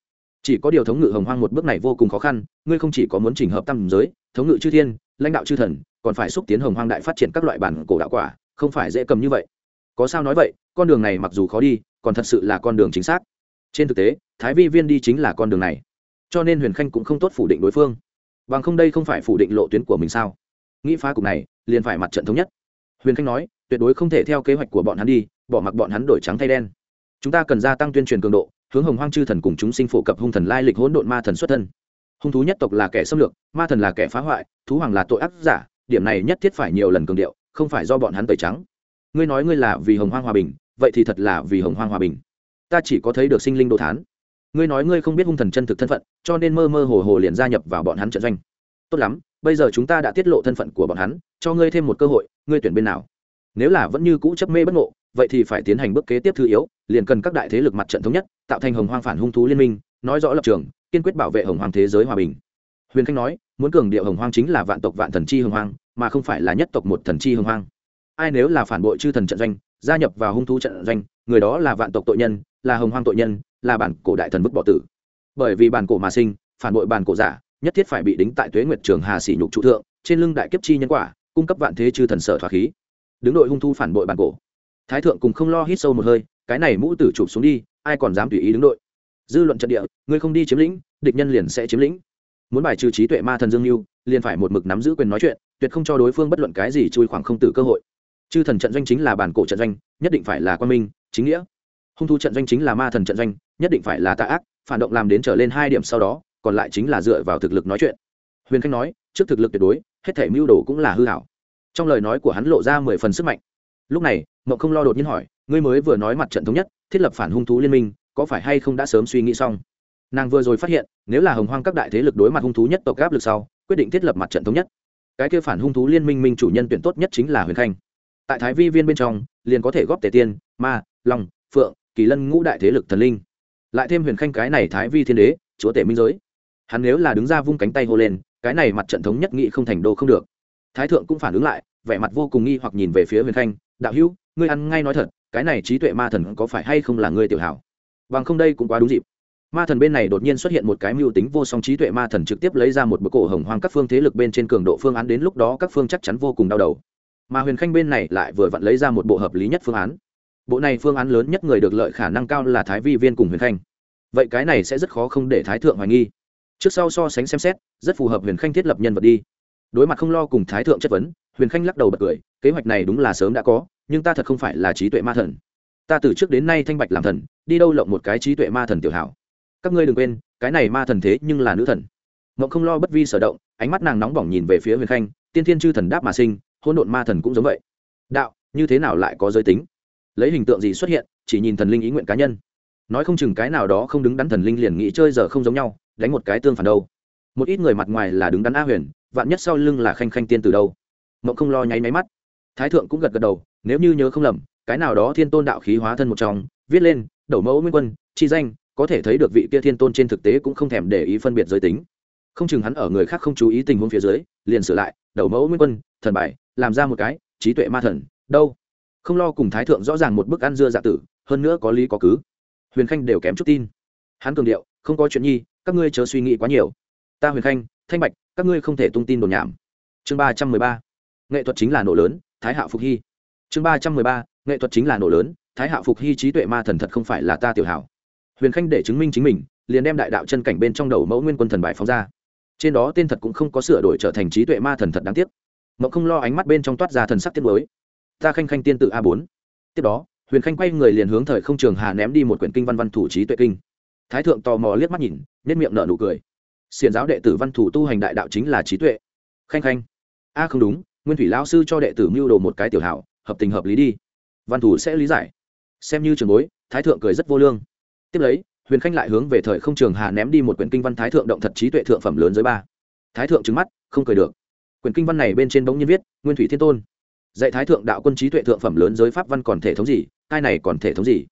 Chỉ có điều thống ngự hồng hoang một bước này vô cùng khó khăn, ngươi không chỉ có muốn trình hợp tam giới, thống ngự chư thiên, lãnh đạo chư thần, còn phải xúc tiến hồng hoang đại phát triển các loại bản cổ đạo quả, không phải dễ cầm như vậy. Có sao nói vậy, con đường này mặc dù khó đi còn thật sự là con đường chính xác. Trên thực tế, thái vi viên đi chính là con đường này. Cho nên huyền khanh cũng không tốt phủ định đối phương. Bằng không đây không phải phủ định lộ tuyến của mình sao? Nghĩ phá cục này, liền phải mặt trận thống nhất. Huyền khanh nói, tuyệt đối không thể theo kế hoạch của bọn hắn đi, bỏ mặc bọn hắn đổi trắng thay đen. Chúng ta cần gia tăng tuyên truyền cường độ, hướng hồng hoang chư thần cùng chúng sinh phổ cập hung thần lai lịch hỗn độn ma thần xuất thân. Hung thú nhất tộc là kẻ xâm lược, ma thần là kẻ phá hoại, thú hoàng là tội ác giả, điểm này nhất thiết phải nhiều lần cường điệu, không phải do bọn hắn tẩy trắng. Ngươi nói ngươi là vì hồng hoang hòa bình vậy thì thật là vì hồng hoang hòa bình. Ta chỉ có thấy được sinh linh đồ thán. Ngươi nói ngươi không biết hung thần chân thực thân phận, cho nên mơ mơ hồ hồ liền gia nhập vào bọn hắn trận doanh. Tốt lắm, bây giờ chúng ta đã tiết lộ thân phận của bọn hắn, cho ngươi thêm một cơ hội, ngươi tuyển bên nào? Nếu là vẫn như cũ chấp mê bất ngộ, vậy thì phải tiến hành bước kế tiếp thứ yếu, liền cần các đại thế lực mặt trận thống nhất, tạo thành hồng hoang phản hung thú liên minh, nói rõ lập trường, kiên quyết bảo vệ hồng hoang thế giới hòa bình. Huyền khanh nói, muốn cường điệu hồng hoang chính là vạn tộc vạn thần chi hồng hoang, mà không phải là nhất tộc một thần chi hồng hoang. Ai nếu là phản bội chư thần trận doanh gia nhập vào hung thú trận doanh, người đó là vạn tộc tội nhân, là hồng hoang tội nhân, là bản cổ đại thần bức bỏ tử. Bởi vì bản cổ mà sinh, phản bội bản cổ giả, nhất thiết phải bị đính tại tuế nguyệt trường hà sỉ nhục trụ thượng, trên lưng đại kiếp chi nhân quả, cung cấp vạn thế chư thần sở thỏa khí. Đứng đội hung thu phản bội bản cổ. Thái thượng cùng không lo hít sâu một hơi, cái này mũ tử chụp xuống đi, ai còn dám tùy ý đứng đội? Dư luận trận địa, ngươi không đi chiếm lĩnh, địch nhân liền sẽ chiếm lĩnh. Muốn bài trừ trí tuệ ma thần dương mưu liền phải một mực nắm giữ quyền nói chuyện, tuyệt không cho đối phương bất luận cái gì chui khoảng không tử cơ hội chư thần trận doanh chính là bản cổ trận doanh, nhất định phải là quan minh, chính nghĩa. Hung thu trận doanh chính là ma thần trận doanh, nhất định phải là tạ ác, phản động làm đến trở lên hai điểm sau đó, còn lại chính là dựa vào thực lực nói chuyện. Huyền khanh nói, trước thực lực tuyệt đối, hết thể mưu đồ cũng là hư hảo trong lời nói của hắn lộ ra mười phần sức mạnh. Lúc này mậu không lo đột nhiên hỏi, ngươi mới vừa nói mặt trận thống nhất, thiết lập phản hung thú liên minh, có phải hay không đã sớm suy nghĩ xong? Nàng vừa rồi phát hiện, nếu là hồng hoang các đại thế lực đối mặt hung thú nhất tộc gáp lực sau, quyết định thiết lập mặt trận thống nhất. Cái kia phản hung thú liên minh minh chủ nhân tuyển tốt nhất chính là huyền khanh tại thái vi viên bên trong, liền có thể góp tề tiên, ma, long, phượng, kỳ lân ngũ đại thế lực thần linh. Lại thêm huyền khanh cái này thái vi thiên đế, chúa tể minh giới. Hắn nếu là đứng ra vung cánh tay hô lên, cái này mặt trận thống nhất nghị không thành đô không được. Thái thượng cũng phản ứng lại, vẻ mặt vô cùng nghi hoặc nhìn về phía huyền khanh, đạo hữu, ngươi ăn ngay nói thật, cái này trí tuệ ma thần có phải hay không là ngươi tiểu hảo? Bằng không đây cũng quá đúng dịp. Ma thần bên này đột nhiên xuất hiện một cái mưu tính vô song trí tuệ ma thần trực tiếp lấy ra một bức cổ hồng hoang các phương thế lực bên trên cường độ phương án đến lúc đó các phương chắc chắn vô cùng đau đầu mà huyền khanh bên này lại vừa vặn lấy ra một bộ hợp lý nhất phương án. Bộ này phương án lớn nhất người được lợi khả năng cao là thái vi viên cùng huyền khanh. Vậy cái này sẽ rất khó không để thái thượng hoài nghi. Trước sau so sánh xem xét, rất phù hợp huyền khanh thiết lập nhân vật đi. Đối mặt không lo cùng thái thượng chất vấn, huyền khanh lắc đầu bật cười, kế hoạch này đúng là sớm đã có, nhưng ta thật không phải là trí tuệ ma thần. Ta từ trước đến nay thanh bạch làm thần, đi đâu lộng một cái trí tuệ ma thần tiểu hảo. Các ngươi đừng quên, cái này ma thần thế nhưng là nữ thần. Mộng không lo bất vi sở động, ánh mắt nàng nóng bỏng nhìn về phía huyền khanh, tiên thiên chư thần đáp mà sinh hỗn độn ma thần cũng giống vậy. Đạo, như thế nào lại có giới tính? Lấy hình tượng gì xuất hiện, chỉ nhìn thần linh ý nguyện cá nhân? Nói không chừng cái nào đó không đứng đắn thần linh liền nghĩ chơi giờ không giống nhau, đánh một cái tương phản đâu. Một ít người mặt ngoài là đứng đắn a huyền, vạn nhất sau lưng là khanh khanh tiên từ đâu. Mộng không lo nháy máy mắt. Thái thượng cũng gật gật đầu, nếu như nhớ không lầm, cái nào đó thiên tôn đạo khí hóa thân một trong, viết lên, đầu mẫu nguyên quân, chi danh, có thể thấy được vị kia thiên tôn trên thực tế cũng không thèm để ý phân biệt giới tính. Không chừng hắn ở người khác không chú ý tình huống phía dưới, liền sửa lại, đầu mẫu nguyên quân, thần bài làm ra một cái, trí tuệ ma thần, đâu? Không lo cùng thái thượng rõ ràng một bức ăn dưa dạ tử, hơn nữa có lý có cứ. Huyền khanh đều kém chút tin. Hắn cường điệu, không có chuyện nhi, các ngươi chớ suy nghĩ quá nhiều. Ta huyền khanh, thanh bạch, các ngươi không thể tung tin đồn nhảm. Chương ba trăm mười ba. Nghệ thuật chính là nổ lớn, thái hạo phục hy. Chương ba trăm mười ba. Nghệ thuật chính là nổ lớn, thái hạo phục hy trí tuệ ma thần thật không phải là ta tiểu hảo. Huyền khanh để chứng minh chính mình, liền đem đại đạo chân cảnh bên trong đầu mẫu nguyên quân thần bài phóng ra. Trên đó tên thật cũng không có sửa đổi trở thành trí tuệ ma thần thật đáng tiếc mộng không lo ánh mắt bên trong toát ra thần sắc tiết mới ta khanh khanh tiên tự a bốn. Tiếp đó, huyền khanh quay người liền hướng thời không trường hà ném đi một quyển kinh văn văn thủ trí tuệ kinh. Thái thượng tò mò liếc mắt nhìn nhất miệng nở nụ cười. Xiền giáo đệ tử văn thủ tu hành đại đạo chính là trí tuệ. Khanh khanh. A không đúng, nguyên thủy lão sư cho đệ tử mưu đồ một cái tiểu hảo, hợp tình hợp lý đi. Văn thủ sẽ lý giải. Xem như trường bối, thái thượng cười rất vô lương. Tiếp lấy, huyền khanh lại hướng về thời không trường hà ném đi một quyển kinh văn thái thượng động thật trí tuệ thượng phẩm lớn dưới ba. Thái thượng trứng mắt, không cười được quyển kinh văn này bên trên bỗng nhiên viết, nguyên thủy thiên tôn, dạy thái thượng đạo quân trí tuệ thượng phẩm lớn giới pháp văn còn thể thống gì hai này còn thể thống gì?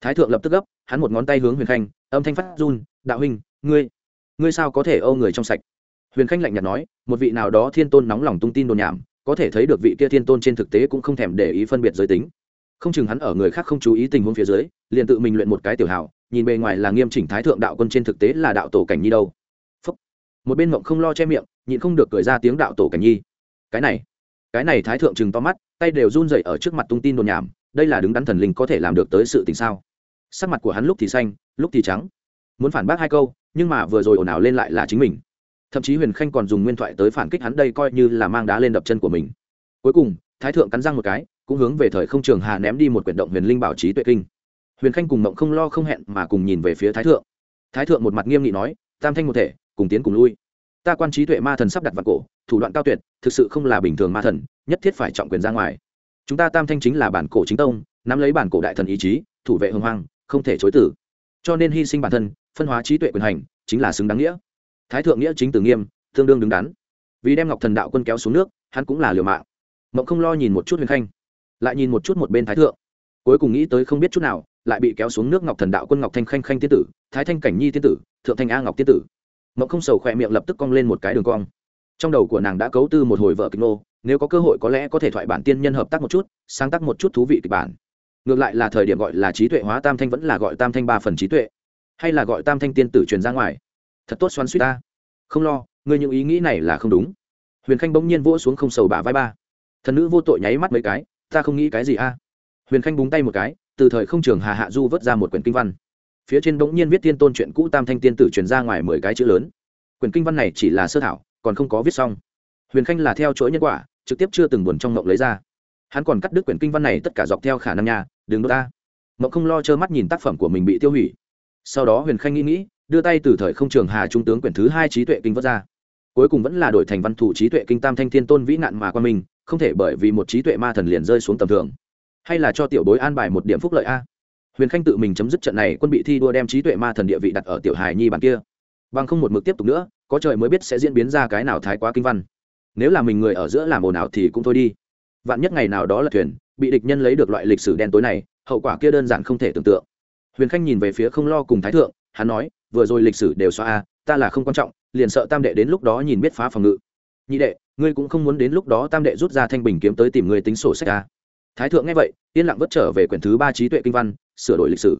Thái thượng lập tức gấp, hắn một ngón tay hướng huyền khanh, âm thanh phát run, đạo huynh, ngươi ngươi sao có thể âu người trong sạch? Huyền khanh lạnh nhạt nói, một vị nào đó thiên tôn nóng lòng tung tin đồn nhảm, có thể thấy được vị kia thiên tôn trên thực tế cũng không thèm để ý phân biệt giới tính. Không chừng hắn ở người khác không chú ý tình huống phía dưới, liền tự mình luyện một cái tiểu hảo, nhìn bề ngoài là nghiêm chỉnh thái thượng đạo quân trên thực tế là đạo tổ cảnh nhi đâu một bên mộng không lo che miệng, nhịn không được cười ra tiếng đạo tổ cảnh nhi. Cái này cái này thái thượng chừng to mắt, tay đều run dậy ở trước mặt tung tin đồn nhảm, đây là đứng đắn thần linh có thể làm được tới sự tình sao? Sắc mặt của hắn lúc thì xanh, lúc thì trắng. Muốn phản bác hai câu, nhưng mà vừa rồi ồn ào lên lại là chính mình. Thậm chí huyền khanh còn dùng nguyên thoại tới phản kích hắn đây coi như là mang đá lên đập chân của mình. Cuối cùng, thái thượng cắn răng một cái, cũng hướng về thời không trường hà ném đi một quyển động huyền linh bảo trí tuệ kinh. Huyền khanh cùng mộng không lo không hẹn mà cùng nhìn về phía thái thượng. Thái thượng một mặt nghiêm nghị nói, tam thanh một thể cùng tiến cùng lui. Ta quan trí tuệ ma thần sắp đặt vào cổ, thủ đoạn cao tuyệt, thực sự không là bình thường ma thần, nhất thiết phải trọng quyền ra ngoài. Chúng ta tam thanh chính là bản cổ chính tông, nắm lấy bản cổ đại thần ý chí, thủ vệ hưng hoang, không thể chối tử. Cho nên hy sinh bản thân, phân hóa trí tuệ quyền hành, chính là xứng đáng nghĩa. Thái thượng nghĩa chính tử nghiêm, tương đương đứng đắn. Vì đem ngọc thần đạo quân kéo xuống nước, hắn cũng là liều mạng. Mộng không lo nhìn một chút huyền khanh, lại nhìn một chút một bên thái thượng. Cuối cùng nghĩ tới không biết chút nào, lại bị kéo xuống nước ngọc thần đạo quân ngọc thanh khanh khanh tiên tử, thái thanh cảnh nhi tiên tử, thượng thanh a ngọc tiên tử mộng không sầu khỏe miệng lập tức cong lên một cái đường cong. Trong đầu của nàng đã cấu tư một hồi vợ kịch nô, nếu có cơ hội có lẽ có thể thoại bản tiên nhân hợp tác một chút, sáng tác một chút thú vị kịch bản. Ngược lại là thời điểm gọi là trí tuệ hóa tam thanh vẫn là gọi tam thanh ba phần trí tuệ, hay là gọi tam thanh tiên tử truyền ra ngoài. Thật tốt xoắn suýt ta. Không lo, ngươi những ý nghĩ này là không đúng. Huyền khanh bỗng nhiên vỗ xuống không sầu bả vai ba. Thần nữ vô tội nháy mắt mấy cái, ta không nghĩ cái gì a. Huyền khanh búng tay một cái, từ thời không trường hà hạ du vớt ra một quyển kinh văn phía trên bỗng nhiên viết tiên tôn chuyện cũ tam thanh tiên tử truyền ra ngoài mười cái chữ lớn. Quyển kinh văn này chỉ là sơ thảo, còn không có viết xong. Huyền khanh là theo chuỗi nhân quả, trực tiếp chưa từng buồn trong mộng lấy ra. Hắn còn cắt đứt quyển kinh văn này tất cả dọc theo khả năng nhà đừng đốt ta. Mộng không lo trơ mắt nhìn tác phẩm của mình bị tiêu hủy. Sau đó huyền khanh nghĩ nghĩ, đưa tay từ thời không trường hà trung tướng quyển thứ hai trí tuệ kinh vất ra. Cuối cùng vẫn là đổi thành văn thủ trí tuệ kinh tam thanh thiên tôn vĩ nạn mà qua mình, không thể bởi vì một trí tuệ ma thần liền rơi xuống tầm thường. Hay là cho tiểu bối an bài một điểm phúc lợi a? Huyền khanh tự mình chấm dứt trận này, quân bị thi đua đem trí tuệ ma thần địa vị đặt ở tiểu hài nhi bàn kia. Bằng không một mực tiếp tục nữa, có trời mới biết sẽ diễn biến ra cái nào thái quá kinh văn. Nếu là mình người ở giữa làm ồn ào thì cũng thôi đi. Vạn nhất ngày nào đó là thuyền, bị địch nhân lấy được loại lịch sử đen tối này, hậu quả kia đơn giản không thể tưởng tượng. Huyền khanh nhìn về phía không lo cùng thái thượng, hắn nói, vừa rồi lịch sử đều xóa a ta là không quan trọng, liền sợ tam đệ đến lúc đó nhìn biết phá phòng ngự. Nhị đệ, ngươi cũng không muốn đến lúc đó tam đệ rút ra thanh bình kiếm tới tìm ngươi tính sổ sách a thái thượng nghe vậy, yên lặng vất trở về quyển thứ ba trí tuệ kinh văn sửa đổi lịch sử.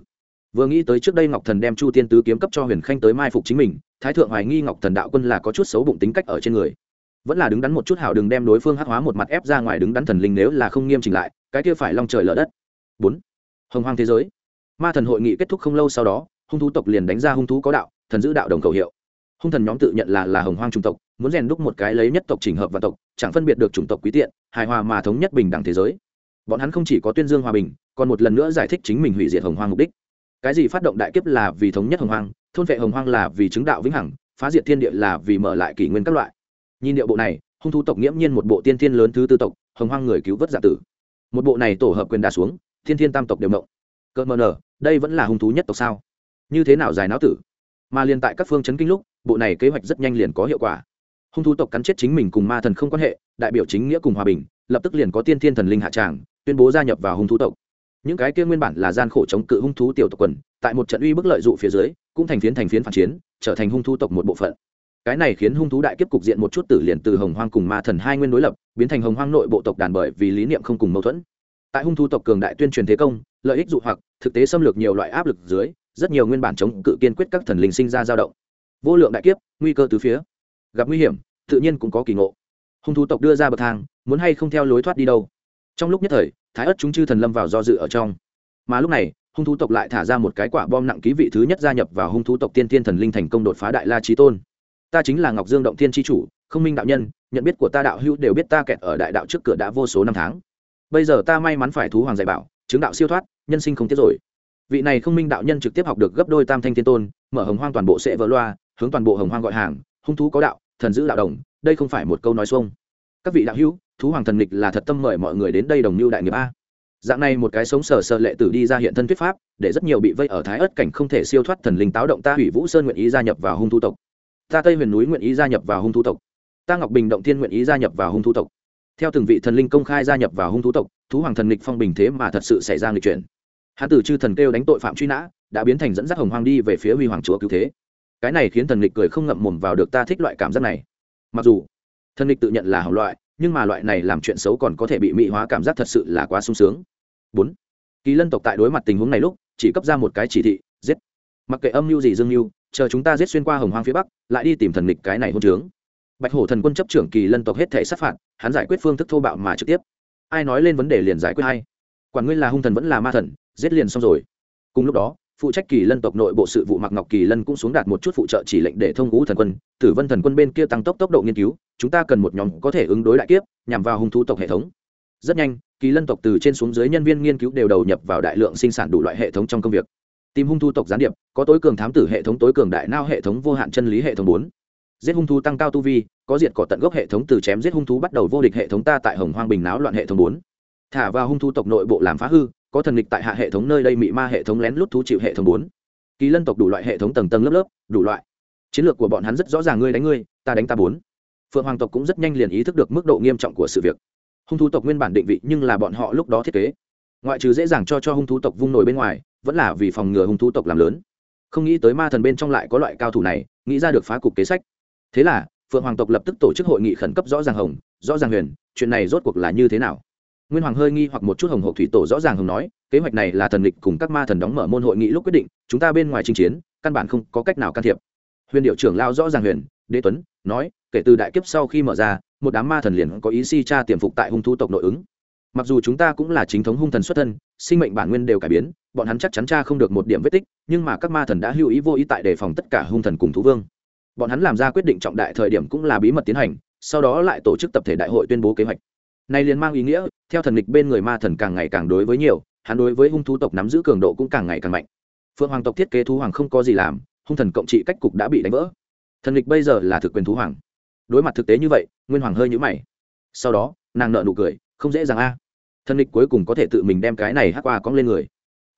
Vừa nghĩ tới trước đây ngọc thần đem chu tiên tứ kiếm cấp cho huyền khanh tới mai phục chính mình, thái thượng hoài nghi ngọc thần đạo quân là có chút xấu bụng tính cách ở trên người. Vẫn là đứng đắn một chút hảo đừng đem đối phương hắc hóa một mặt ép ra ngoài đứng đắn thần linh nếu là không nghiêm chỉnh lại, cái kia phải long trời lở đất. Bốn, hồng hoang thế giới. Ma thần hội nghị kết thúc không lâu sau đó, hung thú tộc liền đánh ra hung thú có đạo, thần giữ đạo đồng cầu hiệu. Hung thần nhóm tự nhận là là hồng hoang trung tộc, muốn rèn đúc một cái lấy nhất tộc chỉnh hợp và tộc, chẳng phân biệt được chủng tộc quý tiện, hài hòa mà thống nhất bình đẳng thế giới bọn hắn không chỉ có tuyên dương hòa bình, còn một lần nữa giải thích chính mình hủy diệt hồng hoang mục đích. Cái gì phát động đại kiếp là vì thống nhất hồng hoang, thôn vệ hồng hoang là vì chứng đạo vĩnh hằng, phá diệt thiên địa là vì mở lại kỷ nguyên các loại. Nhìn điệu bộ này, hung thú tộc nghiễm nhiên một bộ tiên thiên lớn thứ tư tộc, hồng hoang người cứu vớt giả tử. Một bộ này tổ hợp quyền đà xuống, thiên thiên tam tộc đều mộng. Cợt mờ nở, đây vẫn là hung thú nhất tộc sao? Như thế nào giải não tử? Mà liền tại các phương chấn kinh lúc, bộ này kế hoạch rất nhanh liền có hiệu quả. Hung thú tộc cắn chết chính mình cùng ma thần không quan hệ, đại biểu chính nghĩa cùng hòa bình, lập tức liền có tiên thiên thần linh hạ tràng tuyên bố gia nhập vào hung thú tộc. Những cái kia nguyên bản là gian khổ chống cự hung thú tiểu tộc quần, tại một trận uy bức lợi dụ phía dưới, cũng thành phiến thành phiến phản chiến, trở thành hung thú tộc một bộ phận. Cái này khiến hung thú đại kiếp cục diện một chút tử liền từ hồng hoang cùng ma thần hai nguyên đối lập, biến thành hồng hoang nội bộ tộc đàn bởi vì lý niệm không cùng mâu thuẫn. Tại hung thú tộc cường đại tuyên truyền thế công, lợi ích dụ hoặc, thực tế xâm lược nhiều loại áp lực dưới, rất nhiều nguyên bản chống cự kiên quyết các thần linh sinh ra dao động. Vô lượng đại kiếp, nguy cơ từ phía. Gặp nguy hiểm, tự nhiên cũng có kỳ ngộ. Hung thú tộc đưa ra bậc thang, muốn hay không theo lối thoát đi đâu? Trong lúc nhất thời, thái ất chúng chư thần lâm vào do dự ở trong. Mà lúc này, hung thú tộc lại thả ra một cái quả bom nặng ký vị thứ nhất gia nhập vào hung thú tộc tiên thiên thần linh thành công đột phá đại la trí tôn. Ta chính là ngọc dương động thiên tri chủ, không minh đạo nhân, nhận biết của ta đạo hữu đều biết ta kẹt ở đại đạo trước cửa đã vô số năm tháng. Bây giờ ta may mắn phải thú hoàng dạy bảo, chứng đạo siêu thoát, nhân sinh không tiết rồi. Vị này không minh đạo nhân trực tiếp học được gấp đôi tam thanh thiên tôn, mở hồng hoang toàn bộ sẽ vỡ loa, hướng toàn bộ hồng hoang gọi hàng, hung thú có đạo, thần giữ đạo đồng, đây không phải một câu nói xuông. Các vị đạo hữu thú hoàng thần lịch là thật tâm mời mọi người đến đây đồng mưu đại nghiệp a. Dạng này một cái sống sờ sờ lệ tử đi ra hiện thân thuyết pháp, để rất nhiều bị vây ở thái ớt cảnh không thể siêu thoát thần linh táo động ta hủy vũ sơn nguyện ý gia nhập vào hung thu tộc. Ta tây huyền núi nguyện ý gia nhập vào hung thu tộc. Ta ngọc bình động thiên nguyện ý gia nhập vào hung thu tộc. Theo từng vị thần linh công khai gia nhập vào hung thú tộc, thú hoàng thần lịch phong bình thế mà thật sự xảy ra nghịch chuyển. Hạ tử chư thần kêu đánh tội phạm truy nã, đã biến thành dẫn dắt hồng hoang đi về phía huy hoàng chúa cứu thế. Cái này khiến thần lịch cười không ngậm mồm vào được ta thích loại cảm giác này. Mặc dù, thần lịch tự nhận là hồng loại nhưng mà loại này làm chuyện xấu còn có thể bị mỹ hóa cảm giác thật sự là quá sung sướng. Bốn, kỳ lân tộc tại đối mặt tình huống này lúc, chỉ cấp ra một cái chỉ thị, giết. Mặc kệ âm mưu gì dương mưu, chờ chúng ta giết xuyên qua hồng hoang phía bắc, lại đi tìm thần lịch cái này hôn trướng. Bạch hổ thần quân chấp trưởng kỳ lân tộc hết thể sát phạt, hắn giải quyết phương thức thô bạo mà trực tiếp. Ai nói lên vấn đề liền giải quyết hay quản ngươi là hung thần vẫn là ma thần, giết liền xong rồi. Cùng lúc đó phụ trách kỳ lân tộc nội bộ sự vụ mặc ngọc kỳ lân cũng xuống đạt một chút phụ trợ chỉ lệnh để thông ngũ thần quân. Tử vân thần quân bên kia tăng tốc tốc độ nghiên cứu, chúng ta cần một nhóm có thể ứng đối đại kiếp, nhằm vào hung thú tộc hệ thống. Rất nhanh, kỳ lân tộc từ trên xuống dưới nhân viên nghiên cứu đều đầu nhập vào đại lượng sinh sản đủ loại hệ thống trong công việc. Tìm hung thu tộc gián điệp, có tối cường thám tử hệ thống, tối cường đại nao hệ thống, vô hạn chân lý hệ thống bốn. Giết hung thú tăng cao tu vi, có diệt cỏ tận gốc hệ thống, từ chém giết hung thú bắt đầu vô địch hệ thống, ta tại hồng hoang bình náo loạn hệ thống bốn. Thả vào hung thú tộc nội bộ làm phá hư có thần lịch tại hạ hệ thống nơi đây mị ma hệ thống lén lút thú chịu hệ thống bốn. Kỳ lân tộc đủ loại hệ thống tầng tầng lớp lớp, đủ loại. Chiến lược của bọn hắn rất rõ ràng ngươi đánh ngươi, ta đánh ta bốn. Phượng hoàng tộc cũng rất nhanh liền ý thức được mức độ nghiêm trọng của sự việc. Hung thú tộc nguyên bản định vị nhưng là bọn họ lúc đó thiết kế. Ngoại trừ dễ dàng cho cho hung thú tộc vung nổi bên ngoài, vẫn là vì phòng ngừa hung thú tộc làm lớn. Không nghĩ tới ma thần bên trong lại có loại cao thủ này, nghĩ ra được phá cục kế sách. Thế là, phượng hoàng tộc lập tức tổ chức hội nghị khẩn cấp rõ ràng hồng, rõ ràng huyền, chuyện này rốt cuộc là như thế nào? Nguyên hoàng hơi nghi hoặc một chút hồng hộp thủy tổ rõ ràng hồng nói, kế hoạch này là thần lịch cùng các ma thần đóng mở môn hội nghị lúc quyết định, chúng ta bên ngoài chinh chiến, căn bản không có cách nào can thiệp. Huyền điệu trưởng lao rõ ràng huyền, đế tuấn, nói, kể từ đại kiếp sau khi mở ra, một đám ma thần liền có ý si cha tiềm phục tại hung thu tộc nội ứng. Mặc dù chúng ta cũng là chính thống hung thần xuất thân, sinh mệnh bản nguyên đều cải biến, bọn hắn chắc chắn cha không được một điểm vết tích, nhưng mà các ma thần đã hữu ý vô ý tại đề phòng tất cả hung thần cùng thú vương. Bọn hắn làm ra quyết định trọng đại thời điểm cũng là bí mật tiến hành, sau đó lại tổ chức tập thể đại hội tuyên bố kế hoạch này liền mang ý nghĩa, theo thần lịch bên người ma thần càng ngày càng đối với nhiều, hắn đối với hung thú tộc nắm giữ cường độ cũng càng ngày càng mạnh. Phượng hoàng tộc thiết kế thú hoàng không có gì làm, hung thần cộng trị cách cục đã bị đánh vỡ. Thần lịch bây giờ là thực quyền thú hoàng. Đối mặt thực tế như vậy, nguyên hoàng hơi nhũ mày. Sau đó, nàng nợ nụ cười, không dễ dàng a. Thần lịch cuối cùng có thể tự mình đem cái này hắc qua cong lên người.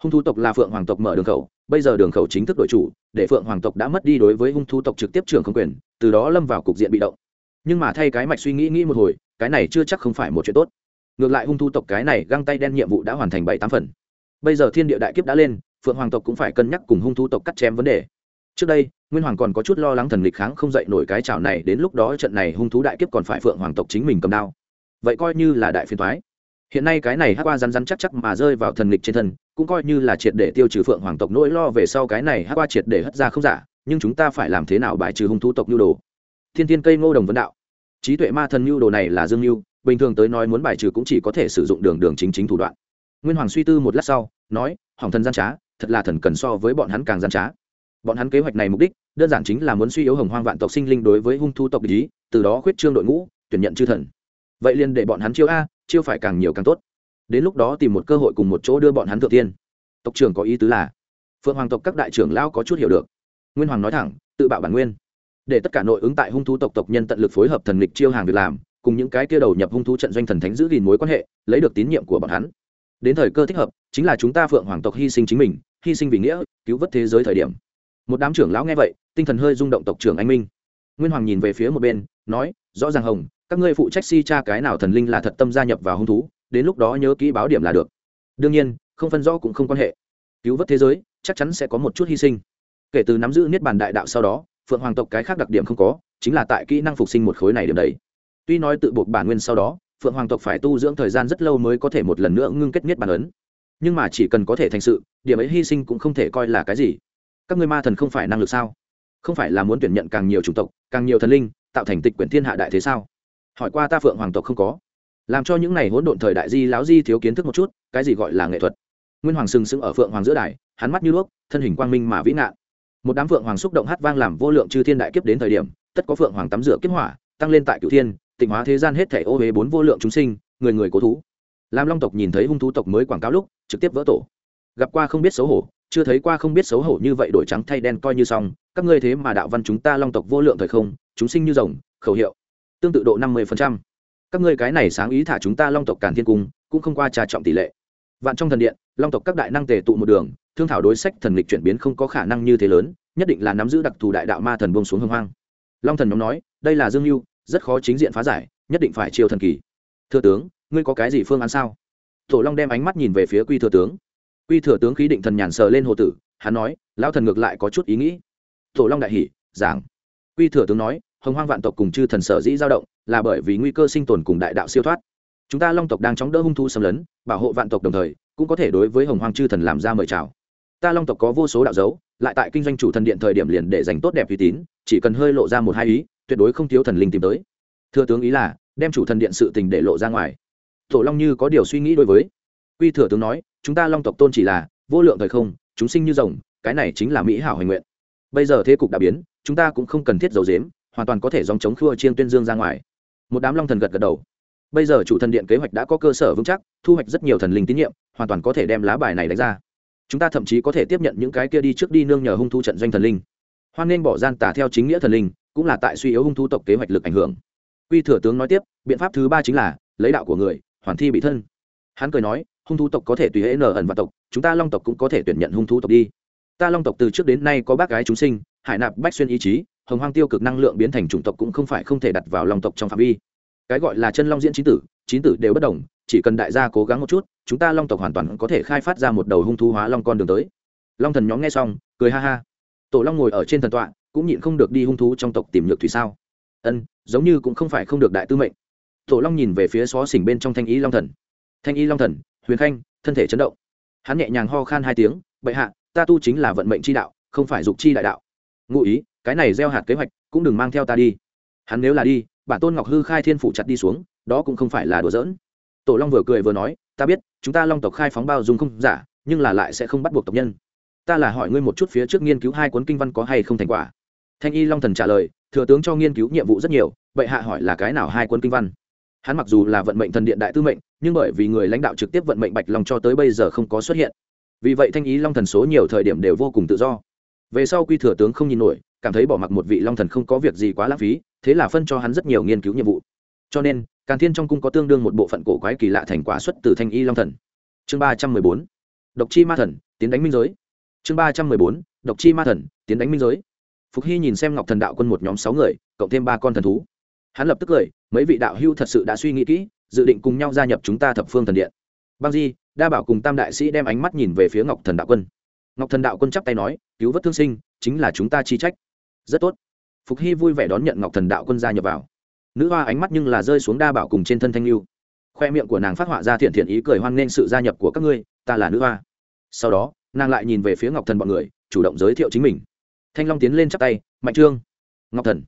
Hung thú tộc là phượng hoàng tộc mở đường khẩu, bây giờ đường khẩu chính thức đổi chủ, để phượng hoàng tộc đã mất đi đối với hung thú tộc trực tiếp trưởng không quyền, từ đó lâm vào cục diện bị động nhưng mà thay cái mạch suy nghĩ nghĩ một hồi, cái này chưa chắc không phải một chuyện tốt. Ngược lại hung thú tộc cái này găng tay đen nhiệm vụ đã hoàn thành bảy tám phần. Bây giờ thiên địa đại kiếp đã lên, phượng hoàng tộc cũng phải cân nhắc cùng hung thú tộc cắt chém vấn đề. Trước đây, nguyên hoàng còn có chút lo lắng thần lịch kháng không dậy nổi cái chảo này, đến lúc đó trận này hung thú đại kiếp còn phải phượng hoàng tộc chính mình cầm đao. Vậy coi như là đại phiền thoái hiện nay cái này hát qua rắn rắn chắc chắc mà rơi vào thần lịch trên thân, cũng coi như là triệt để tiêu trừ phượng hoàng tộc nỗi lo về sau cái này hát qua triệt để hất ra không giả, nhưng chúng ta phải làm thế nào bài trừ hung thú tộc nhu đồ? Thiên thiên cây ngô đồng vấn đạo. Trí tuệ ma thần mưu đồ này là dương mưu, bình thường tới nói muốn bài trừ cũng chỉ có thể sử dụng đường đường chính chính thủ đoạn. Nguyên hoàng suy tư một lát sau, nói, hỏng thần gian trá, thật là thần cần so với bọn hắn càng gian trá. Bọn hắn kế hoạch này mục đích, đơn giản chính là muốn suy yếu hồng hoang vạn tộc sinh linh đối với hung thu tộc ý, từ đó khuyết trương đội ngũ, tuyển nhận chư thần. Vậy liền để bọn hắn chiêu a, chiêu phải càng nhiều càng tốt. Đến lúc đó tìm một cơ hội cùng một chỗ đưa bọn hắn thượng tiên. Tộc trưởng có ý tứ là, phượng hoàng tộc các đại trưởng lao có chút hiểu được. Nguyên hoàng nói thẳng, tự bạo bản nguyên để tất cả nội ứng tại hung thú tộc tộc nhân tận lực phối hợp thần lịch chiêu hàng việc làm, cùng những cái kia đầu nhập hung thú trận doanh thần thánh giữ gìn mối quan hệ, lấy được tín nhiệm của bọn hắn. Đến thời cơ thích hợp, chính là chúng ta phượng hoàng tộc hy sinh chính mình, hy sinh vì nghĩa, cứu vớt thế giới thời điểm. Một đám trưởng lão nghe vậy, tinh thần hơi rung động tộc trưởng anh minh. Nguyên hoàng nhìn về phía một bên, nói, rõ ràng hồng, các ngươi phụ trách si cha cái nào thần linh là thật tâm gia nhập vào hung thú, đến lúc đó nhớ kỹ báo điểm là được. Đương nhiên, không phân rõ cũng không quan hệ. Cứu vớt thế giới, chắc chắn sẽ có một chút hy sinh. Kể từ nắm giữ niết bàn đại đạo sau đó phượng hoàng tộc cái khác đặc điểm không có, chính là tại kỹ năng phục sinh một khối này điểm đấy. Tuy nói tự buộc bản nguyên sau đó, phượng hoàng tộc phải tu dưỡng thời gian rất lâu mới có thể một lần nữa ngưng kết nhất bản ấn. Nhưng mà chỉ cần có thể thành sự, điểm ấy hy sinh cũng không thể coi là cái gì. Các ngươi ma thần không phải năng lực sao? Không phải là muốn tuyển nhận càng nhiều chủng tộc, càng nhiều thần linh, tạo thành tịch quyển thiên hạ đại thế sao? Hỏi qua ta phượng hoàng tộc không có. Làm cho những này hỗn độn thời đại di láo di thiếu kiến thức một chút, cái gì gọi là nghệ thuật? Nguyên hoàng sừng sững ở phượng hoàng giữa đài, hắn mắt như đuốc, thân hình quang minh mà vĩ ngạn một đám phượng hoàng xúc động hát vang làm vô lượng chư thiên đại kiếp đến thời điểm, tất có phượng hoàng tắm rửa kiếp hỏa, tăng lên tại cửu thiên, tịnh hóa thế gian hết thể ô huế bốn vô lượng chúng sinh, người người cố thú. Lam long tộc nhìn thấy hung thú tộc mới quảng cáo lúc, trực tiếp vỡ tổ. Gặp qua không biết xấu hổ, chưa thấy qua không biết xấu hổ như vậy đổi trắng thay đen coi như xong, các ngươi thế mà đạo văn chúng ta long tộc vô lượng thời không, chúng sinh như rồng, khẩu hiệu, tương tự độ năm mươi các ngươi cái này sáng ý thả chúng ta long tộc càn thiên cung, cũng không qua trà trọng tỷ lệ. Vạn trong thần điện, long tộc các đại năng tề tụ một đường thương thảo đối sách thần lịch chuyển biến không có khả năng như thế lớn, nhất định là nắm giữ đặc thù đại đạo ma thần buông xuống hưng hoang. Long thần nhóm nói, đây là dương mưu rất khó chính diện phá giải, nhất định phải chiêu thần kỳ. Thưa tướng, ngươi có cái gì phương án sao? Tổ long đem ánh mắt nhìn về phía quy thừa tướng. Quy thừa tướng khí định thần nhàn sờ lên hồ tử, hắn nói, lão thần ngược lại có chút ý nghĩ. Tổ long đại hỷ giảng. Quy thừa tướng nói, hồng hoang vạn tộc cùng chư thần sở dĩ dao động, là bởi vì nguy cơ sinh tồn cùng đại đạo siêu thoát. Chúng ta long tộc đang chống đỡ hung thu xâm lấn, bảo hộ vạn tộc đồng thời, cũng có thể đối với hồng hoang chư thần làm ra mời chào ta long tộc có vô số đạo dấu, lại tại kinh doanh chủ thần điện thời điểm liền để dành tốt đẹp uy tín, chỉ cần hơi lộ ra một hai ý, tuyệt đối không thiếu thần linh tìm tới. Thừa tướng ý là, đem chủ thần điện sự tình để lộ ra ngoài. Tổ long như có điều suy nghĩ đối với. Quy thừa tướng nói, chúng ta long tộc tôn chỉ là, vô lượng thời không, chúng sinh như rồng, cái này chính là mỹ hảo hoành nguyện. Bây giờ thế cục đã biến, chúng ta cũng không cần thiết dầu dếm hoàn toàn có thể dòng chống khua chiên tuyên dương ra ngoài. Một đám long thần gật gật đầu. Bây giờ chủ thần điện kế hoạch đã có cơ sở vững chắc, thu hoạch rất nhiều thần linh tín nhiệm, hoàn toàn có thể đem lá bài này đánh ra chúng ta thậm chí có thể tiếp nhận những cái kia đi trước đi nương nhờ hung thu trận doanh thần linh. Hoan nên bỏ gian tả theo chính nghĩa thần linh, cũng là tại suy yếu hung thu tộc kế hoạch lực ảnh hưởng. Quy thừa tướng nói tiếp, biện pháp thứ ba chính là, lấy đạo của người, hoàn thi bị thân. Hắn cười nói, hung thu tộc có thể tùy hễ nở ẩn và tộc, chúng ta long tộc cũng có thể tuyển nhận hung thu tộc đi. Ta long tộc từ trước đến nay có bác gái chúng sinh, hải nạp bách xuyên ý chí, hồng hoang tiêu cực năng lượng biến thành chủng tộc cũng không phải không thể đặt vào long tộc trong phạm vi. Cái gọi là chân long diễn trí tử chín tử đều bất đồng, chỉ cần đại gia cố gắng một chút, chúng ta long tộc hoàn toàn có thể khai phát ra một đầu hung thú hóa long con đường tới. Long thần nhóm nghe xong, cười ha ha. Tổ long ngồi ở trên thần tọa, cũng nhịn không được đi hung thú trong tộc tìm nhược thủy sao? Ân, giống như cũng không phải không được đại tư mệnh. Tổ long nhìn về phía xó xỉnh bên trong thanh ý long thần. Thanh ý long thần, huyền khanh, thân thể chấn động. Hắn nhẹ nhàng ho khan hai tiếng, bệ hạ, ta tu chính là vận mệnh chi đạo, không phải dục chi đại đạo. Ngụ ý, cái này gieo hạt kế hoạch, cũng đừng mang theo ta đi. Hắn nếu là đi, bản tôn ngọc hư khai thiên phủ chặt đi xuống đó cũng không phải là đùa giỡn. Tổ long vừa cười vừa nói, ta biết, chúng ta long tộc khai phóng bao dung không giả, nhưng là lại sẽ không bắt buộc tộc nhân. Ta là hỏi ngươi một chút phía trước nghiên cứu hai cuốn kinh văn có hay không thành quả. Thanh y long thần trả lời, thừa tướng cho nghiên cứu nhiệm vụ rất nhiều bệ hạ hỏi là cái nào hai cuốn kinh văn? Hắn mặc dù là vận mệnh thần điện đại tư mệnh, nhưng bởi vì người lãnh đạo trực tiếp vận mệnh bạch long cho tới bây giờ không có xuất hiện. Vì vậy thanh ý long thần số nhiều thời điểm đều vô cùng tự do. Về sau quy thừa tướng không nhìn nổi, cảm thấy bỏ mặc một vị long thần không có việc gì quá lãng phí, thế là phân cho hắn rất nhiều nghiên cứu nhiệm vụ. Cho nên càn thiên trong cung có tương đương một bộ phận cổ quái kỳ lạ thành quả xuất từ thanh y long thần. Chương ba trăm mười bốn, độc chi ma thần, tiến đánh minh giới. Chương ba trăm mười bốn, độc chi ma thần, tiến đánh minh giới. Phục hy nhìn xem ngọc thần đạo quân một nhóm sáu người, cộng thêm ba con thần thú. Hắn lập tức cười, mấy vị đạo hưu thật sự đã suy nghĩ kỹ, dự định cùng nhau gia nhập chúng ta thập phương thần điện. Băng di, đa bảo cùng tam đại sĩ đem ánh mắt nhìn về phía ngọc thần đạo quân. Ngọc thần đạo quân chắp tay nói, cứu vớt thương sinh, chính là chúng ta chi trách. Rất tốt. Phục hy vui vẻ đón nhận ngọc thần đạo quân gia nhập vào nữ hoa ánh mắt nhưng là rơi xuống đa bảo cùng trên thân thanh lưu khoe miệng của nàng phát họa ra thiện thiện ý cười hoan nghênh sự gia nhập của các ngươi, ta là nữ hoa. Sau đó, nàng lại nhìn về phía ngọc thần bọn người, chủ động giới thiệu chính mình. Thanh long tiến lên chắp tay, mạnh trương. Ngọc thần.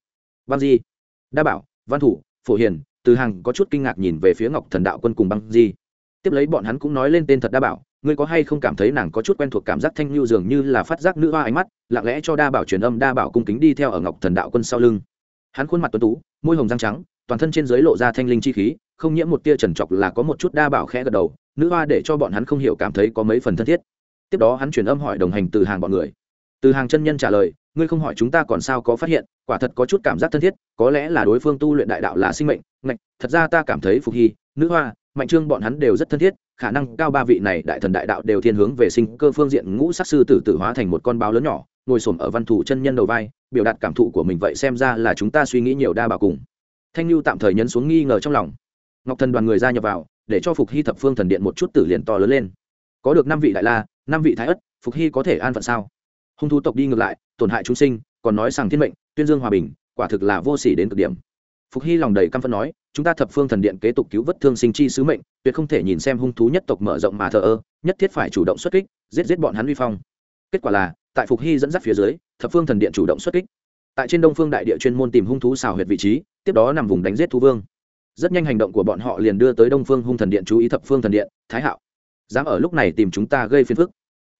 Băng di. Đa bảo, văn thủ, phổ hiền. Từ hằng có chút kinh ngạc nhìn về phía ngọc thần đạo quân cùng băng di. Tiếp lấy bọn hắn cũng nói lên tên thật đa bảo, ngươi có hay không cảm thấy nàng có chút quen thuộc cảm giác thanh lưu dường như là phát giác nữ hoa ánh mắt, lặng lẽ cho đa bảo truyền âm đa bảo cung kính đi theo ở ngọc thần đạo quân sau lưng. Hắn khuôn mặt tuấn tú môi hồng răng trắng, toàn thân trên dưới lộ ra thanh linh chi khí, không nhiễm một tia trần trọc là có một chút đa bảo khẽ gật đầu, nữ hoa để cho bọn hắn không hiểu cảm thấy có mấy phần thân thiết. Tiếp đó hắn truyền âm hỏi đồng hành từ hàng bọn người. Từ hàng chân nhân trả lời, ngươi không hỏi chúng ta còn sao có phát hiện, quả thật có chút cảm giác thân thiết, có lẽ là đối phương tu luyện đại đạo là sinh mệnh, ngạch, thật ra ta cảm thấy phục hy, nữ hoa, mạnh trương bọn hắn đều rất thân thiết, khả năng cao ba vị này đại thần đại đạo đều thiên hướng về sinh cơ phương diện ngũ sắc sư tử tử hóa thành một con báo lớn nhỏ ngồi xổm ở văn thủ chân nhân đầu vai, biểu đạt cảm thụ của mình vậy xem ra là chúng ta suy nghĩ nhiều đa bảo cùng. Thanh lưu tạm thời nhấn xuống nghi ngờ trong lòng. Ngọc thần đoàn người ra nhập vào, để cho phục hy thập phương thần điện một chút tử liền to lớn lên. Có được năm vị đại la, năm vị thái ất, phục hy có thể an phận sao? Hung thú tộc đi ngược lại, tổn hại chúng sinh, còn nói rằng thiên mệnh, tuyên dương hòa bình, quả thực là vô sỉ đến cực điểm. Phục hy lòng đầy căm phẫn nói, chúng ta thập phương thần điện kế tục cứu vớt thương sinh chi sứ mệnh, tuyệt không thể nhìn xem hung thú nhất tộc mở rộng mà thờ ơ, nhất thiết phải chủ động xuất kích, giết giết bọn hắn uy phong. Kết quả là tại phục hy dẫn dắt phía dưới, thập phương thần điện chủ động xuất kích. Tại trên đông phương đại địa chuyên môn tìm hung thú xào huyệt vị trí, tiếp đó nằm vùng đánh giết thú vương. Rất nhanh hành động của bọn họ liền đưa tới đông phương hung thần điện chú ý thập phương thần điện, thái hạo. Dám ở lúc này tìm chúng ta gây phiền phức.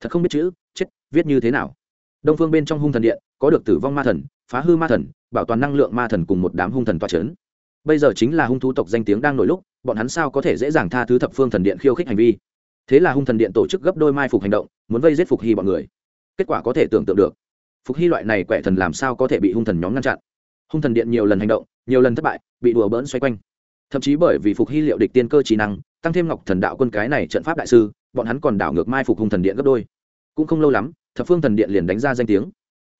Thật không biết chữ, chết, viết như thế nào. Đông phương bên trong hung thần điện, có được tử vong ma thần, phá hư ma thần, bảo toàn năng lượng ma thần cùng một đám hung thần toa c h ấ n bây giờ chính là hung thú tộc danh tiếng đang nổi lúc, bọn hắn sao có thể dễ dàng tha thứ thập phương thần điện khiêu khích hành vi? Thế là hung thần điện tổ chức gấp đôi mai phục hành động, muốn vây giết phục hy bọn người kết quả có thể tưởng tượng được. Phục hy loại này quẻ thần làm sao có thể bị hung thần nhóm ngăn chặn? Hung thần điện nhiều lần hành động, nhiều lần thất bại, bị đùa bỡn xoay quanh. Thậm chí bởi vì phục hy liệu địch tiên cơ trí năng, tăng thêm ngọc thần đạo quân cái này trận pháp đại sư, bọn hắn còn đảo ngược mai phục hung thần điện gấp đôi. Cũng không lâu lắm, thập phương thần điện liền đánh ra danh tiếng.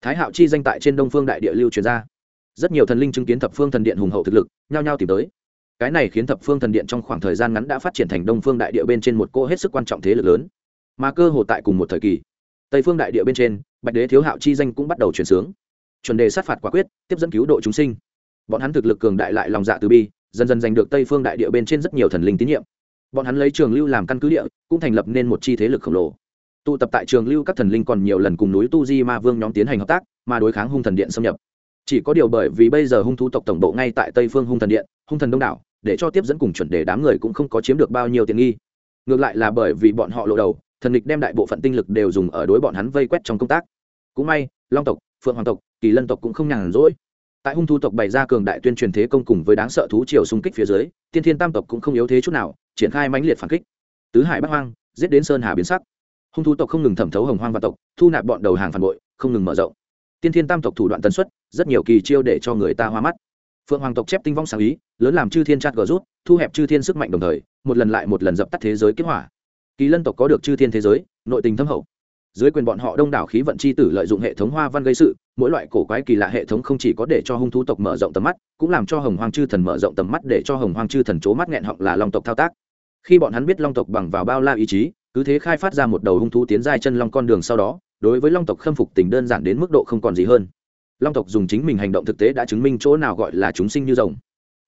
Thái hạo chi danh tại trên đông phương đại địa lưu truyền ra. Rất nhiều thần linh chứng kiến thập phương thần điện hùng hậu thực lực, nhao nhao tìm tới. Cái này khiến thập phương thần điện trong khoảng thời gian ngắn đã phát triển thành đông phương đại địa bên trên một cô hết sức quan trọng thế lực lớn. Mà cơ hồ tại cùng một thời kỳ tây phương đại địa bên trên bạch đế thiếu hạo chi danh cũng bắt đầu chuyển sướng chuẩn đề sát phạt quả quyết tiếp dẫn cứu độ chúng sinh bọn hắn thực lực cường đại lại lòng dạ từ bi dần dần giành được tây phương đại địa bên trên rất nhiều thần linh tín nhiệm bọn hắn lấy trường lưu làm căn cứ địa cũng thành lập nên một chi thế lực khổng lồ tụ tập tại trường lưu các thần linh còn nhiều lần cùng núi tu di ma vương nhóm tiến hành hợp tác mà đối kháng hung thần điện xâm nhập chỉ có điều bởi vì bây giờ hung thú tộc tổng bộ ngay tại tây phương hung thần điện hung thần đông đảo để cho tiếp dẫn cùng chuẩn đề đám người cũng không có chiếm được bao nhiêu tiện nghi ngược lại là bởi vì bọn họ lộ đầu thần địch đem đại bộ phận tinh lực đều dùng ở đối bọn hắn vây quét trong công tác. Cũng may, long tộc, phượng hoàng tộc, kỳ lân tộc cũng không nhàn rỗi. Tại hung thu tộc bày ra cường đại tuyên truyền thế công cùng với đáng sợ thú triều xung kích phía dưới, tiên thiên tam tộc cũng không yếu thế chút nào, triển khai mãnh liệt phản kích. Tứ hải bắc hoang, giết đến sơn hà biến sắc. Hung thu tộc không ngừng thẩm thấu hồng hoang và tộc, thu nạp bọn đầu hàng phản bội, không ngừng mở rộng. Tiên thiên tam tộc thủ đoạn tần suất, rất nhiều kỳ chiêu để cho người ta hoa mắt. Phượng hoàng tộc chép tinh vong sáng ý, lớn làm chư thiên chát gờ rút, thu hẹp chư thiên sức mạnh đồng thời, một lần lại một lần dập tắt thế giới kết hỏa kỳ lân tộc có được chư thiên thế giới, nội tình thâm hậu. Dưới quyền bọn họ đông đảo khí vận c h i tử lợi dụng hệ thống hoa văn gây sự, mỗi loại cổ quái kỳ lạ hệ thống không chỉ có để cho hung thú tộc mở rộng tầm mắt, cũng làm cho hồng hoang chư thần mở rộng tầm mắt để cho hồng hoang chư thần c h ố mắt nghẹn họng là long tộc thao tác. Khi bọn hắn biết long tộc bằng vào bao la ý chí, cứ thế khai phát ra một đầu hung thú tiến giai chân long con đường sau đó, đối với long tộc khâm phục tình đơn giản đến mức độ không còn gì hơn. Long tộc dùng chính mình hành động thực tế đã chứng minh chỗ nào gọi là chúng sinh như rồng.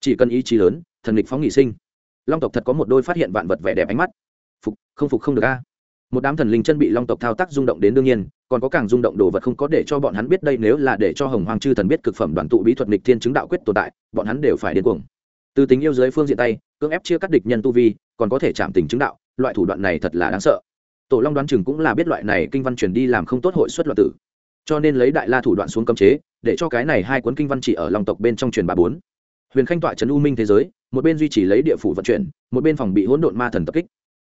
Chỉ cần ý chí lớn, thần lịch phóng nghị sinh. Long tộc thật có một đôi phát hiện vạn vật vẻ đẹp ánh mắt phục, không phục không được a. Một đám thần linh chân bị long tộc thao tác rung động đến đương nhiên, còn có càng rung động đồ vật không có để cho bọn hắn biết đây nếu là để cho hồng hoàng chư thần biết cực phẩm đoàn tụ bí thuật nịch thiên chứng đạo quyết tồn tại, bọn hắn đều phải điên cuồng. Từ tình yêu dưới phương diện tay, cưỡng ép chia cắt địch nhân tu vi, còn có thể chạm tình chứng đạo, loại thủ đoạn này thật là đáng sợ. Tổ long đoán chừng cũng là biết loại này kinh văn truyền đi làm không tốt hội xuất loạn tử. Cho nên lấy đại la thủ đoạn xuống cấm chế, để cho cái này hai cuốn kinh văn chỉ ở lòng tộc bên trong truyền bà bốn. Huyền khanh tọa trấn u minh thế giới, một bên duy trì lấy địa phủ vận chuyển, một bên phòng bị hỗn độn ma thần tập kích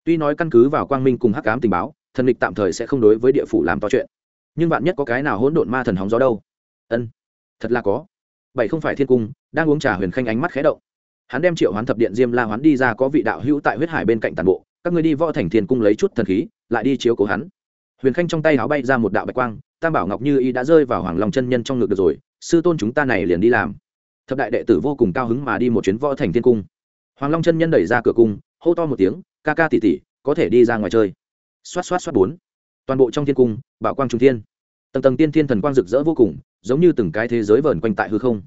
tuy nói căn cứ vào quang minh cùng hắc ám tình báo, thần địch tạm thời sẽ không đối với địa phủ làm to chuyện. Nhưng bạn nhất có cái nào hỗn độn ma thần hóng gió đâu? Ân, thật là có. Bảy không phải thiên cung, đang uống trà huyền khanh ánh mắt khé động. Hắn đem triệu hoán thập điện diêm la hoán đi ra có vị đạo hữu tại huyết hải bên cạnh tàn bộ, các người đi võ thành thiên cung lấy chút thần khí, lại đi chiếu cố hắn. Huyền khanh trong tay áo bay ra một đạo bạch quang, tam bảo ngọc như y đã rơi vào hoàng lòng chân nhân trong ngực được rồi, sư tôn chúng ta này liền đi làm. Thập đại đệ tử vô cùng cao hứng mà đi một chuyến võ thành thiên cung. Hoàng long chân nhân đẩy ra cửa cung, hô to một tiếng ca ca tỉ tỉ có thể đi ra ngoài chơi. Xoát xoát xoát bốn. Toàn bộ trong thiên cung bảo quang trung thiên. Tầng tầng tiên thiên thần quang rực rỡ vô cùng giống như từng cái thế giới vờn quanh tại hư không.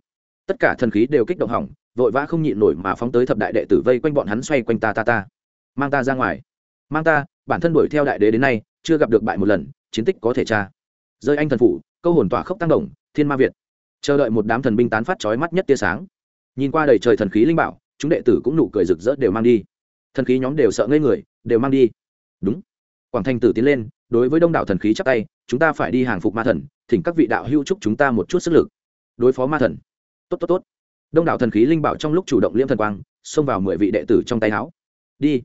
Tất cả thần khí đều kích động hỏng vội vã không nhịn nổi mà phóng tới thập đại đệ tử vây quanh bọn hắn xoay quanh ta ta ta. Mang ta ra ngoài. Mang ta bản thân đuổi theo đại đế đến nay chưa gặp được bại một lần chiến tích có thể tra. Rơi anh thần phụ, câu hồn tỏa khốc tăng đồng thiên ma việt. Chờ đợi một đám thần binh tán phát chói mắt nhất tia sáng. Nhìn qua đầy trời thần khí linh bảo chúng đệ tử cũng nụ cười rực rỡ đều mang đi thần khí nhóm đều sợ ngây người, đều mang đi. Đúng. Quảng thanh tử tiến lên, đối với đông đảo thần khí chắc tay, chúng ta phải đi hàng phục ma thần, thỉnh các vị đạo hưu chúc chúng ta một chút sức lực. Đối phó ma thần. Tốt tốt tốt. Đông đảo thần khí linh bảo trong lúc chủ động liêm thần quang, xông vào mười vị đệ tử trong tay áo. Đi.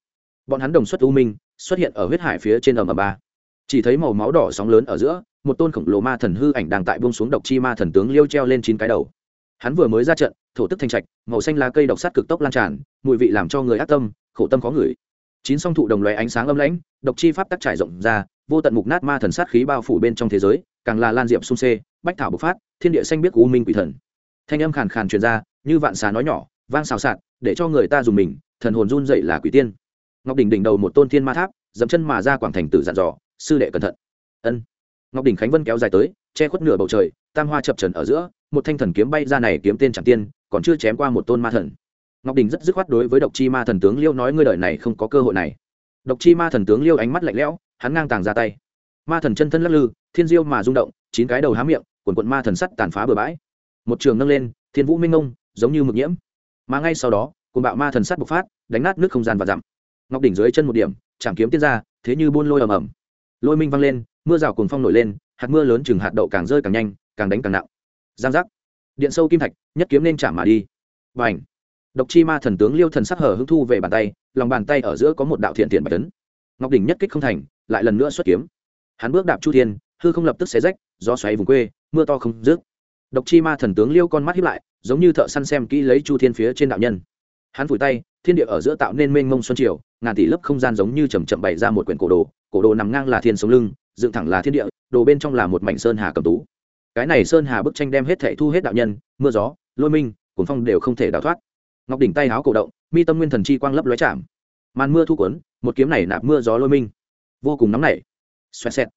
Bọn hắn đồng xuất u minh, xuất hiện ở huyết hải phía trên ầm ầm ba. Chỉ thấy màu máu đỏ sóng lớn ở giữa, một tôn khổng lồ ma thần hư ảnh đang tại bông xuống độc chi ma thần tướng liêu treo lên chín cái đầu. Hắn vừa mới ra trận, thổ tức thanh trạch, màu xanh lá cây độc sát cực tốc lan tràn, mùi vị làm cho người ác tâm khổ tâm khó ngửi. Chín song thụ đồng loé ánh sáng âm lãnh, độc chi pháp tắc trải rộng ra, vô tận mục nát ma thần sát khí bao phủ bên trong thế giới, càng là lan diệm sung xê bách thảo bộc phát, thiên địa xanh biết u minh quỷ thần. Thanh âm khàn khàn truyền ra, như vạn xà nói nhỏ, vang xào xạc, để cho người ta dùng mình, thần hồn run dậy là quỷ tiên. Ngọc đỉnh đỉnh đầu một tôn thiên ma tháp dẫm chân mà ra quảng thành tử dặn dò, sư đệ cẩn thận. Ân. Ngọc đỉnh khánh vân kéo dài tới, che khuất nửa bầu trời, tam hoa chập trần ở giữa, một thanh thần kiếm bay ra này kiếm tên chẳng tiên, còn chưa chém qua một tôn ma thần ngọc đình rất dứt khoát đối với độc chi ma thần tướng liêu nói, ngươi đời này không có cơ hội này. Độc chi ma thần tướng liêu ánh mắt lạnh lẽo, hắn ngang tàng ra tay. Ma thần chân thân lắc lư, thiên diêu mà rung động, chín cái đầu há miệng quần quận ma thần sắt tàn phá bừa bãi. Một trường nâng lên, thiên vũ minh ngông, giống như mực nhiễm. Mà ngay sau đó cùng bạo ma thần sắt bộc phát, đánh nát nước không gian và dặm. Ngọc đỉnh dưới chân một điểm, chạm kiếm tiên ra, thế như buôn lôi ầm ầm. Lôi minh văng lên, mưa rào cuồng phong nổi lên, hạt mưa lớn chừng hạt đậu càng rơi càng nhanh, càng đánh càng nặng. Giang giác. Điện sâu kim thạch, nhất kiếm nên chạm mà đi. Và ảnh độc chi ma thần tướng liêu thần sắc hở hứng thu về bàn tay, lòng bàn tay ở giữa có một đạo thiện thiện bạch tấn ngọc đỉnh nhất kích không thành, lại lần nữa xuất kiếm. Hắn bước đạp chu thiên, hư không lập tức xé rách, gió xoáy vùng quê, mưa to không rước độc chi ma thần tướng liêu con mắt hiếp lại, giống như thợ săn xem kỹ lấy chu thiên phía trên đạo nhân. Hắn phủi tay, thiên địa ở giữa tạo nên mênh mông xuân triều, ngàn tỷ lớp không gian giống như chầm chậm bày ra một quyển cổ đồ cổ đồ nằm ngang là thiên sống lưng, dựng thẳng là thiên địa, đồ bên trong là một mảnh sơn hà cầm tú. Cái này sơn hà bức tranh đem hết thệ thu hết đạo nhân, mưa gió, lôi minh cuốn phong đều không thể đào thoát ngọc đỉnh tay háo cổ động, mi tâm nguyên thần chi quang lấp lóe chạm. Màn mưa thu cuốn, một kiếm này nạp mưa gió lôi minh. Vô cùng nóng nảy. Xoẹt xẹt.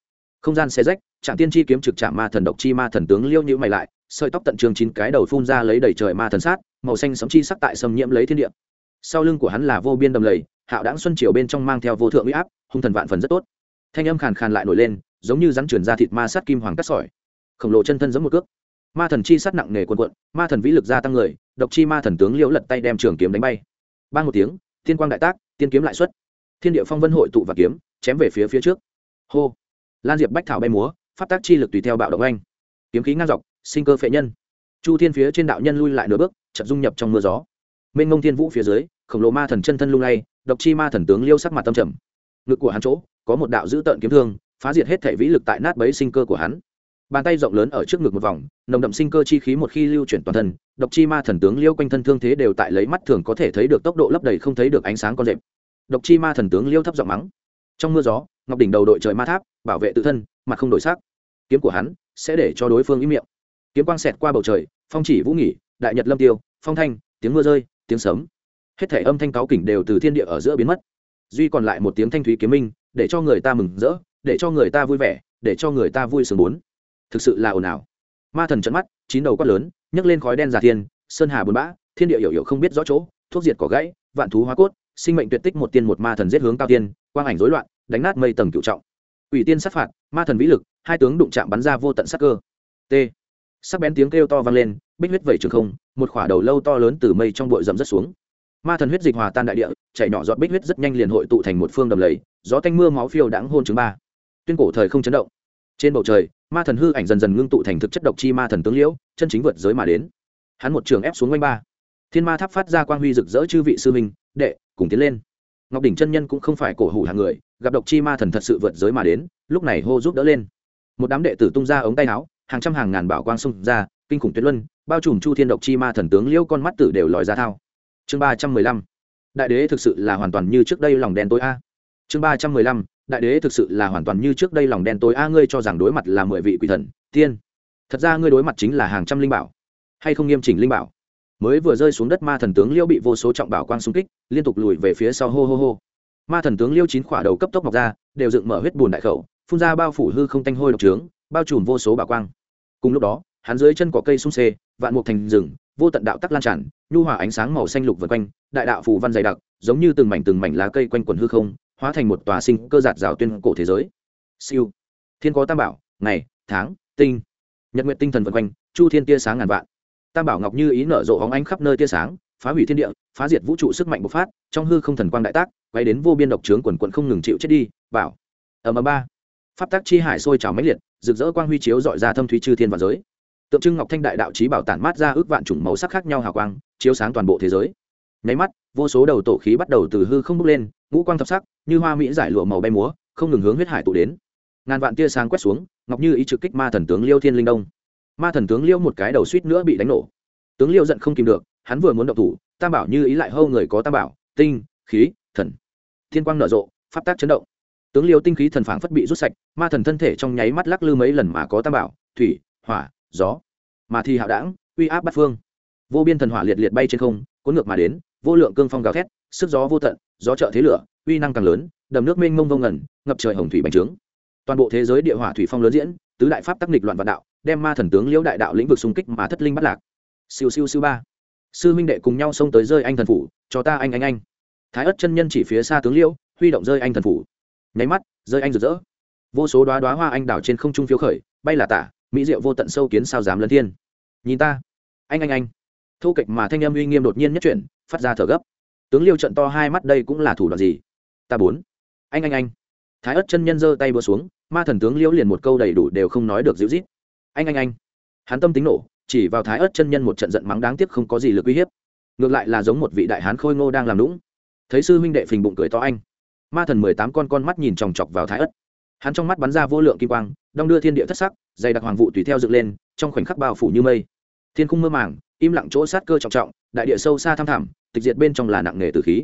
Không gian xe rách, trạm tiên chi kiếm trực chạm ma thần độc chi ma thần tướng liêu nhữ mày lại, sợi tóc tận trường chín cái đầu phun ra lấy đầy trời ma thần sát, màu xanh sấm chi sắc tại xâm nhiễm lấy thiên địa. Sau lưng của hắn là vô biên đầm lầy, hạo đáng xuân triều bên trong mang theo vô thượng uy áp, hung thần vạn phần rất tốt. Thanh âm khàn khàn lại nổi lên, giống như rắn chuyển ra thịt ma sát kim hoàng cắt sỏi. Khổng lồ chân thân giống một cước ma thần chi sát nặng nề quần quận, ma thần vĩ lực gia tăng người, độc chi ma thần tướng liễu lật tay đem trường kiếm đánh bay. Ba một tiếng tiên quang đại tác tiên kiếm lại xuất. Thiên địa phong vân hội tụ và kiếm, chém về phía phía trước. Hô! Lan diệp bách thảo bay múa, phát tác chi lực tùy theo bạo động anh. Kiếm khí ngang dọc, sinh cơ phệ nhân. Chu thiên phía trên đạo nhân lui lại nửa bước chật dung nhập trong mưa gió. Mênh ngông thiên vũ phía dưới, khổng lồ ma thần chân thân lung lay, độc chi ma thần tướng liêu sắc mặt tâm trầm. Ngực của hắn chỗ, có một đạo dữ tợn kiếm thương, phá diệt hết thể vĩ lực tại nát bấy sinh cơ của hắn bàn tay rộng lớn ở trước ngực một vòng, nồng đậm sinh cơ chi khí một khi lưu chuyển toàn thân, độc chi ma thần tướng liêu quanh thân thương thế đều tại lấy mắt thường có thể thấy được tốc độ lấp đầy không thấy được ánh sáng con rệp. Độc chi ma thần tướng liêu thấp giọng mắng. Trong mưa gió, ngọc đỉnh đầu đội trời ma tháp, bảo vệ tự thân, mặt không đổi sắc. Kiếm của hắn sẽ để cho đối phương ý miệng. Kiếm quang xẹt qua bầu trời, phong chỉ vũ nghỉ, đại nhật lâm tiêu, phong thanh, tiếng mưa rơi, tiếng sấm. Hết thể âm thanh cáo kỉnh đều từ thiên địa ở giữa biến mất. Duy còn lại một tiếng thanh thúy kiếm minh, để cho người ta mừng rỡ, để cho người ta vui vẻ, để cho người ta vui sướng bốn thực sự là ồn ào. Ma thần trận mắt, chín đầu quát lớn, nhấc lên khói đen giả thiên, sơn hà bồn bã, thiên địa hiểu hiểu không biết rõ chỗ, thuốc diệt cỏ gãy, vạn thú hóa cốt, sinh mệnh tuyệt tích một tiên một ma thần giết hướng cao tiên, quang ảnh rối loạn, đánh nát mây tầng cựu trọng. Ủy tiên sát phạt, ma thần vĩ lực, hai tướng đụng chạm bắn ra vô tận sắc cơ. T. Sắc bén tiếng kêu to vang lên, bích huyết vẩy trường không, một khỏa đầu lâu to lớn từ mây trong bụi rậm rất xuống. Ma thần huyết dịch hòa tan đại địa, chảy nhỏ giọt bích huyết rất nhanh liền hội tụ thành một phương đầm lầy, gió tanh mưa máu phiêu đãng hôn chứng ba. Tuyên cổ thời không chấn động trên bầu trời, ma thần hư ảnh dần dần ngưng tụ thành thực chất độc chi ma thần tướng liễu, chân chính vượt giới mà đến. Hắn một trường ép xuống quanh ba. Thiên ma tháp phát ra quang huy rực rỡ chư vị sư minh đệ, cùng tiến lên. Ngọc đỉnh chân nhân cũng không phải cổ hủ hàng người, gặp độc chi ma thần thật sự vượt giới mà đến, lúc này hô giúp đỡ lên. Một đám đệ tử tung ra ống tay áo, hàng trăm hàng ngàn bảo quang xung ra, kinh khủng tuyệt luân, bao trùm chu thiên độc chi ma thần tướng liễu con mắt tử đều lòi ra thao. Chương ba trăm mười lăm. Đại đế thực sự là hoàn toàn như trước đây lòng đen tối a. Chương ba trăm mười lăm đại đế thực sự là hoàn toàn như trước đây lòng đen tối. A, ngươi cho rằng đối mặt là mười vị quỷ thần, tiên. Thật ra ngươi đối mặt chính là hàng trăm linh bảo, hay không nghiêm chỉnh linh bảo. Mới vừa rơi xuống đất, ma thần tướng liêu bị vô số trọng bảo quang xung kích, liên tục lùi về phía sau, hô hô hô. Ma thần tướng liêu chín khỏa đầu cấp tốc mọc ra, đều dựng mở huyết bùn đại khẩu, phun ra bao phủ hư không tanh hôi độc trướng, bao trùm vô số bảo quang. Cùng lúc đó, hắn dưới chân cỏ cây sung xê vạn mục thành rừng, vô tận đạo tắc lan tràn, nhu hòa ánh sáng màu xanh lục vượt quanh, đại đạo phù văn dày đặc, giống như từng mảnh từng mảnh lá cây quanh quần hư không hóa thành một tòa sinh cơ giạt rào tuyên cổ thế giới. Siêu. Thiên có tam bảo, ngày, tháng, tinh. Nhật nguyện tinh thần vân quanh, chu thiên tia sáng ngàn vạn. Tam bảo ngọc như ý nở rộ hóng ánh khắp nơi tia sáng, phá hủy thiên địa, phá diệt vũ trụ sức mạnh bộc phát, trong hư không thần quang đại tác, quay đến vô biên độc trướng quần quận không ngừng chịu chết đi, bảo. Ở mờ ba. Pháp tác chi hải sôi trào mãnh liệt, rực rỡ quang huy chiếu dọi ra thâm thúy chư thiên và giới. Tượng trưng ngọc thanh đại đạo trí bảo tản mát ra ước vạn chủng màu sắc khác nhau hào quang, chiếu sáng toàn bộ thế giới. Nháy mắt, vô số đầu tổ khí bắt đầu từ hư không bốc lên ngũ quang thập sắc, như hoa mỹ giải lụa màu bay múa, không ngừng hướng huyết hải tụ đến. Ngàn vạn tia sáng quét xuống, ngọc như ý trực kích ma thần tướng liêu thiên linh đông. Ma thần tướng liêu một cái đầu suýt nữa bị đánh nổ. Tướng liêu giận không kìm được, hắn vừa muốn động thủ, tam bảo như ý lại hâu người có tam bảo, tinh, khí, thần. Thiên quang nở rộ, pháp tác chấn động. Tướng liêu tinh khí thần phảng phất bị rút sạch, ma thần thân thể trong nháy mắt lắc lư mấy lần mà có tam bảo, thủy, hỏa, gió. Mà thì hạo đảng, uy áp bắt phương. Vô biên thần hỏa liệt liệt bay trên không, cuốn ngược mà đến, vô lượng cương phong gào thét sức gió vô tận, gió trợ thế lửa, uy năng càng lớn, đầm nước mênh mông vông ngẩn ngập trời hồng thủy bành trướng. Toàn bộ thế giới địa hỏa thủy phong lớn diễn, tứ đại pháp tắc nghịch loạn vạn đạo, đem ma thần tướng liễu đại đạo lĩnh vực xung kích mà thất linh bắt lạc. Siêu siêu siêu ba. Sư minh đệ cùng nhau xông tới rơi anh thần phủ, cho ta anh anh anh. Thái ất chân nhân chỉ phía xa tướng liễu, huy động rơi anh thần phủ. Nháy mắt, rơi anh rực rỡ. Vô số đoá đoá hoa anh đào trên không trung phiếu khởi, bay là tả, mỹ diệu vô tận sâu kiến sao dám lân thiên. Nhìn ta. Anh anh anh. Thu kịch mà thanh âm uy nghiêm đột nhiên nhất chuyển, phát ra thở gấp tướng liêu trận to hai mắt đây cũng là thủ đoạn gì? Ta bốn. Anh anh anh. Thái ất chân nhân giơ tay búa xuống, ma thần tướng liễu liền một câu đầy đủ đều không nói được dịu rít anh anh anh. Hắn tâm tính nổ, chỉ vào thái ất chân nhân một trận giận mắng đáng tiếc không có gì lực uy hiếp. Ngược lại là giống một vị đại hán khôi ngô đang làm lũng thấy sư huynh đệ phình bụng cười to anh. Ma thần mười tám con con mắt nhìn chòng chọc vào thái ất. Hắn trong mắt bắn ra vô lượng kim quang, đong đưa thiên địa thất sắc, dày đặc hoàng vụ tùy theo dựng lên, trong khoảnh khắc bao phủ như mây. Thiên khung mơ màng im lặng chỗ sát cơ trọng trọng, đại địa sâu xa thăm thẳm, tịch diệt bên trong là nặng nề từ khí.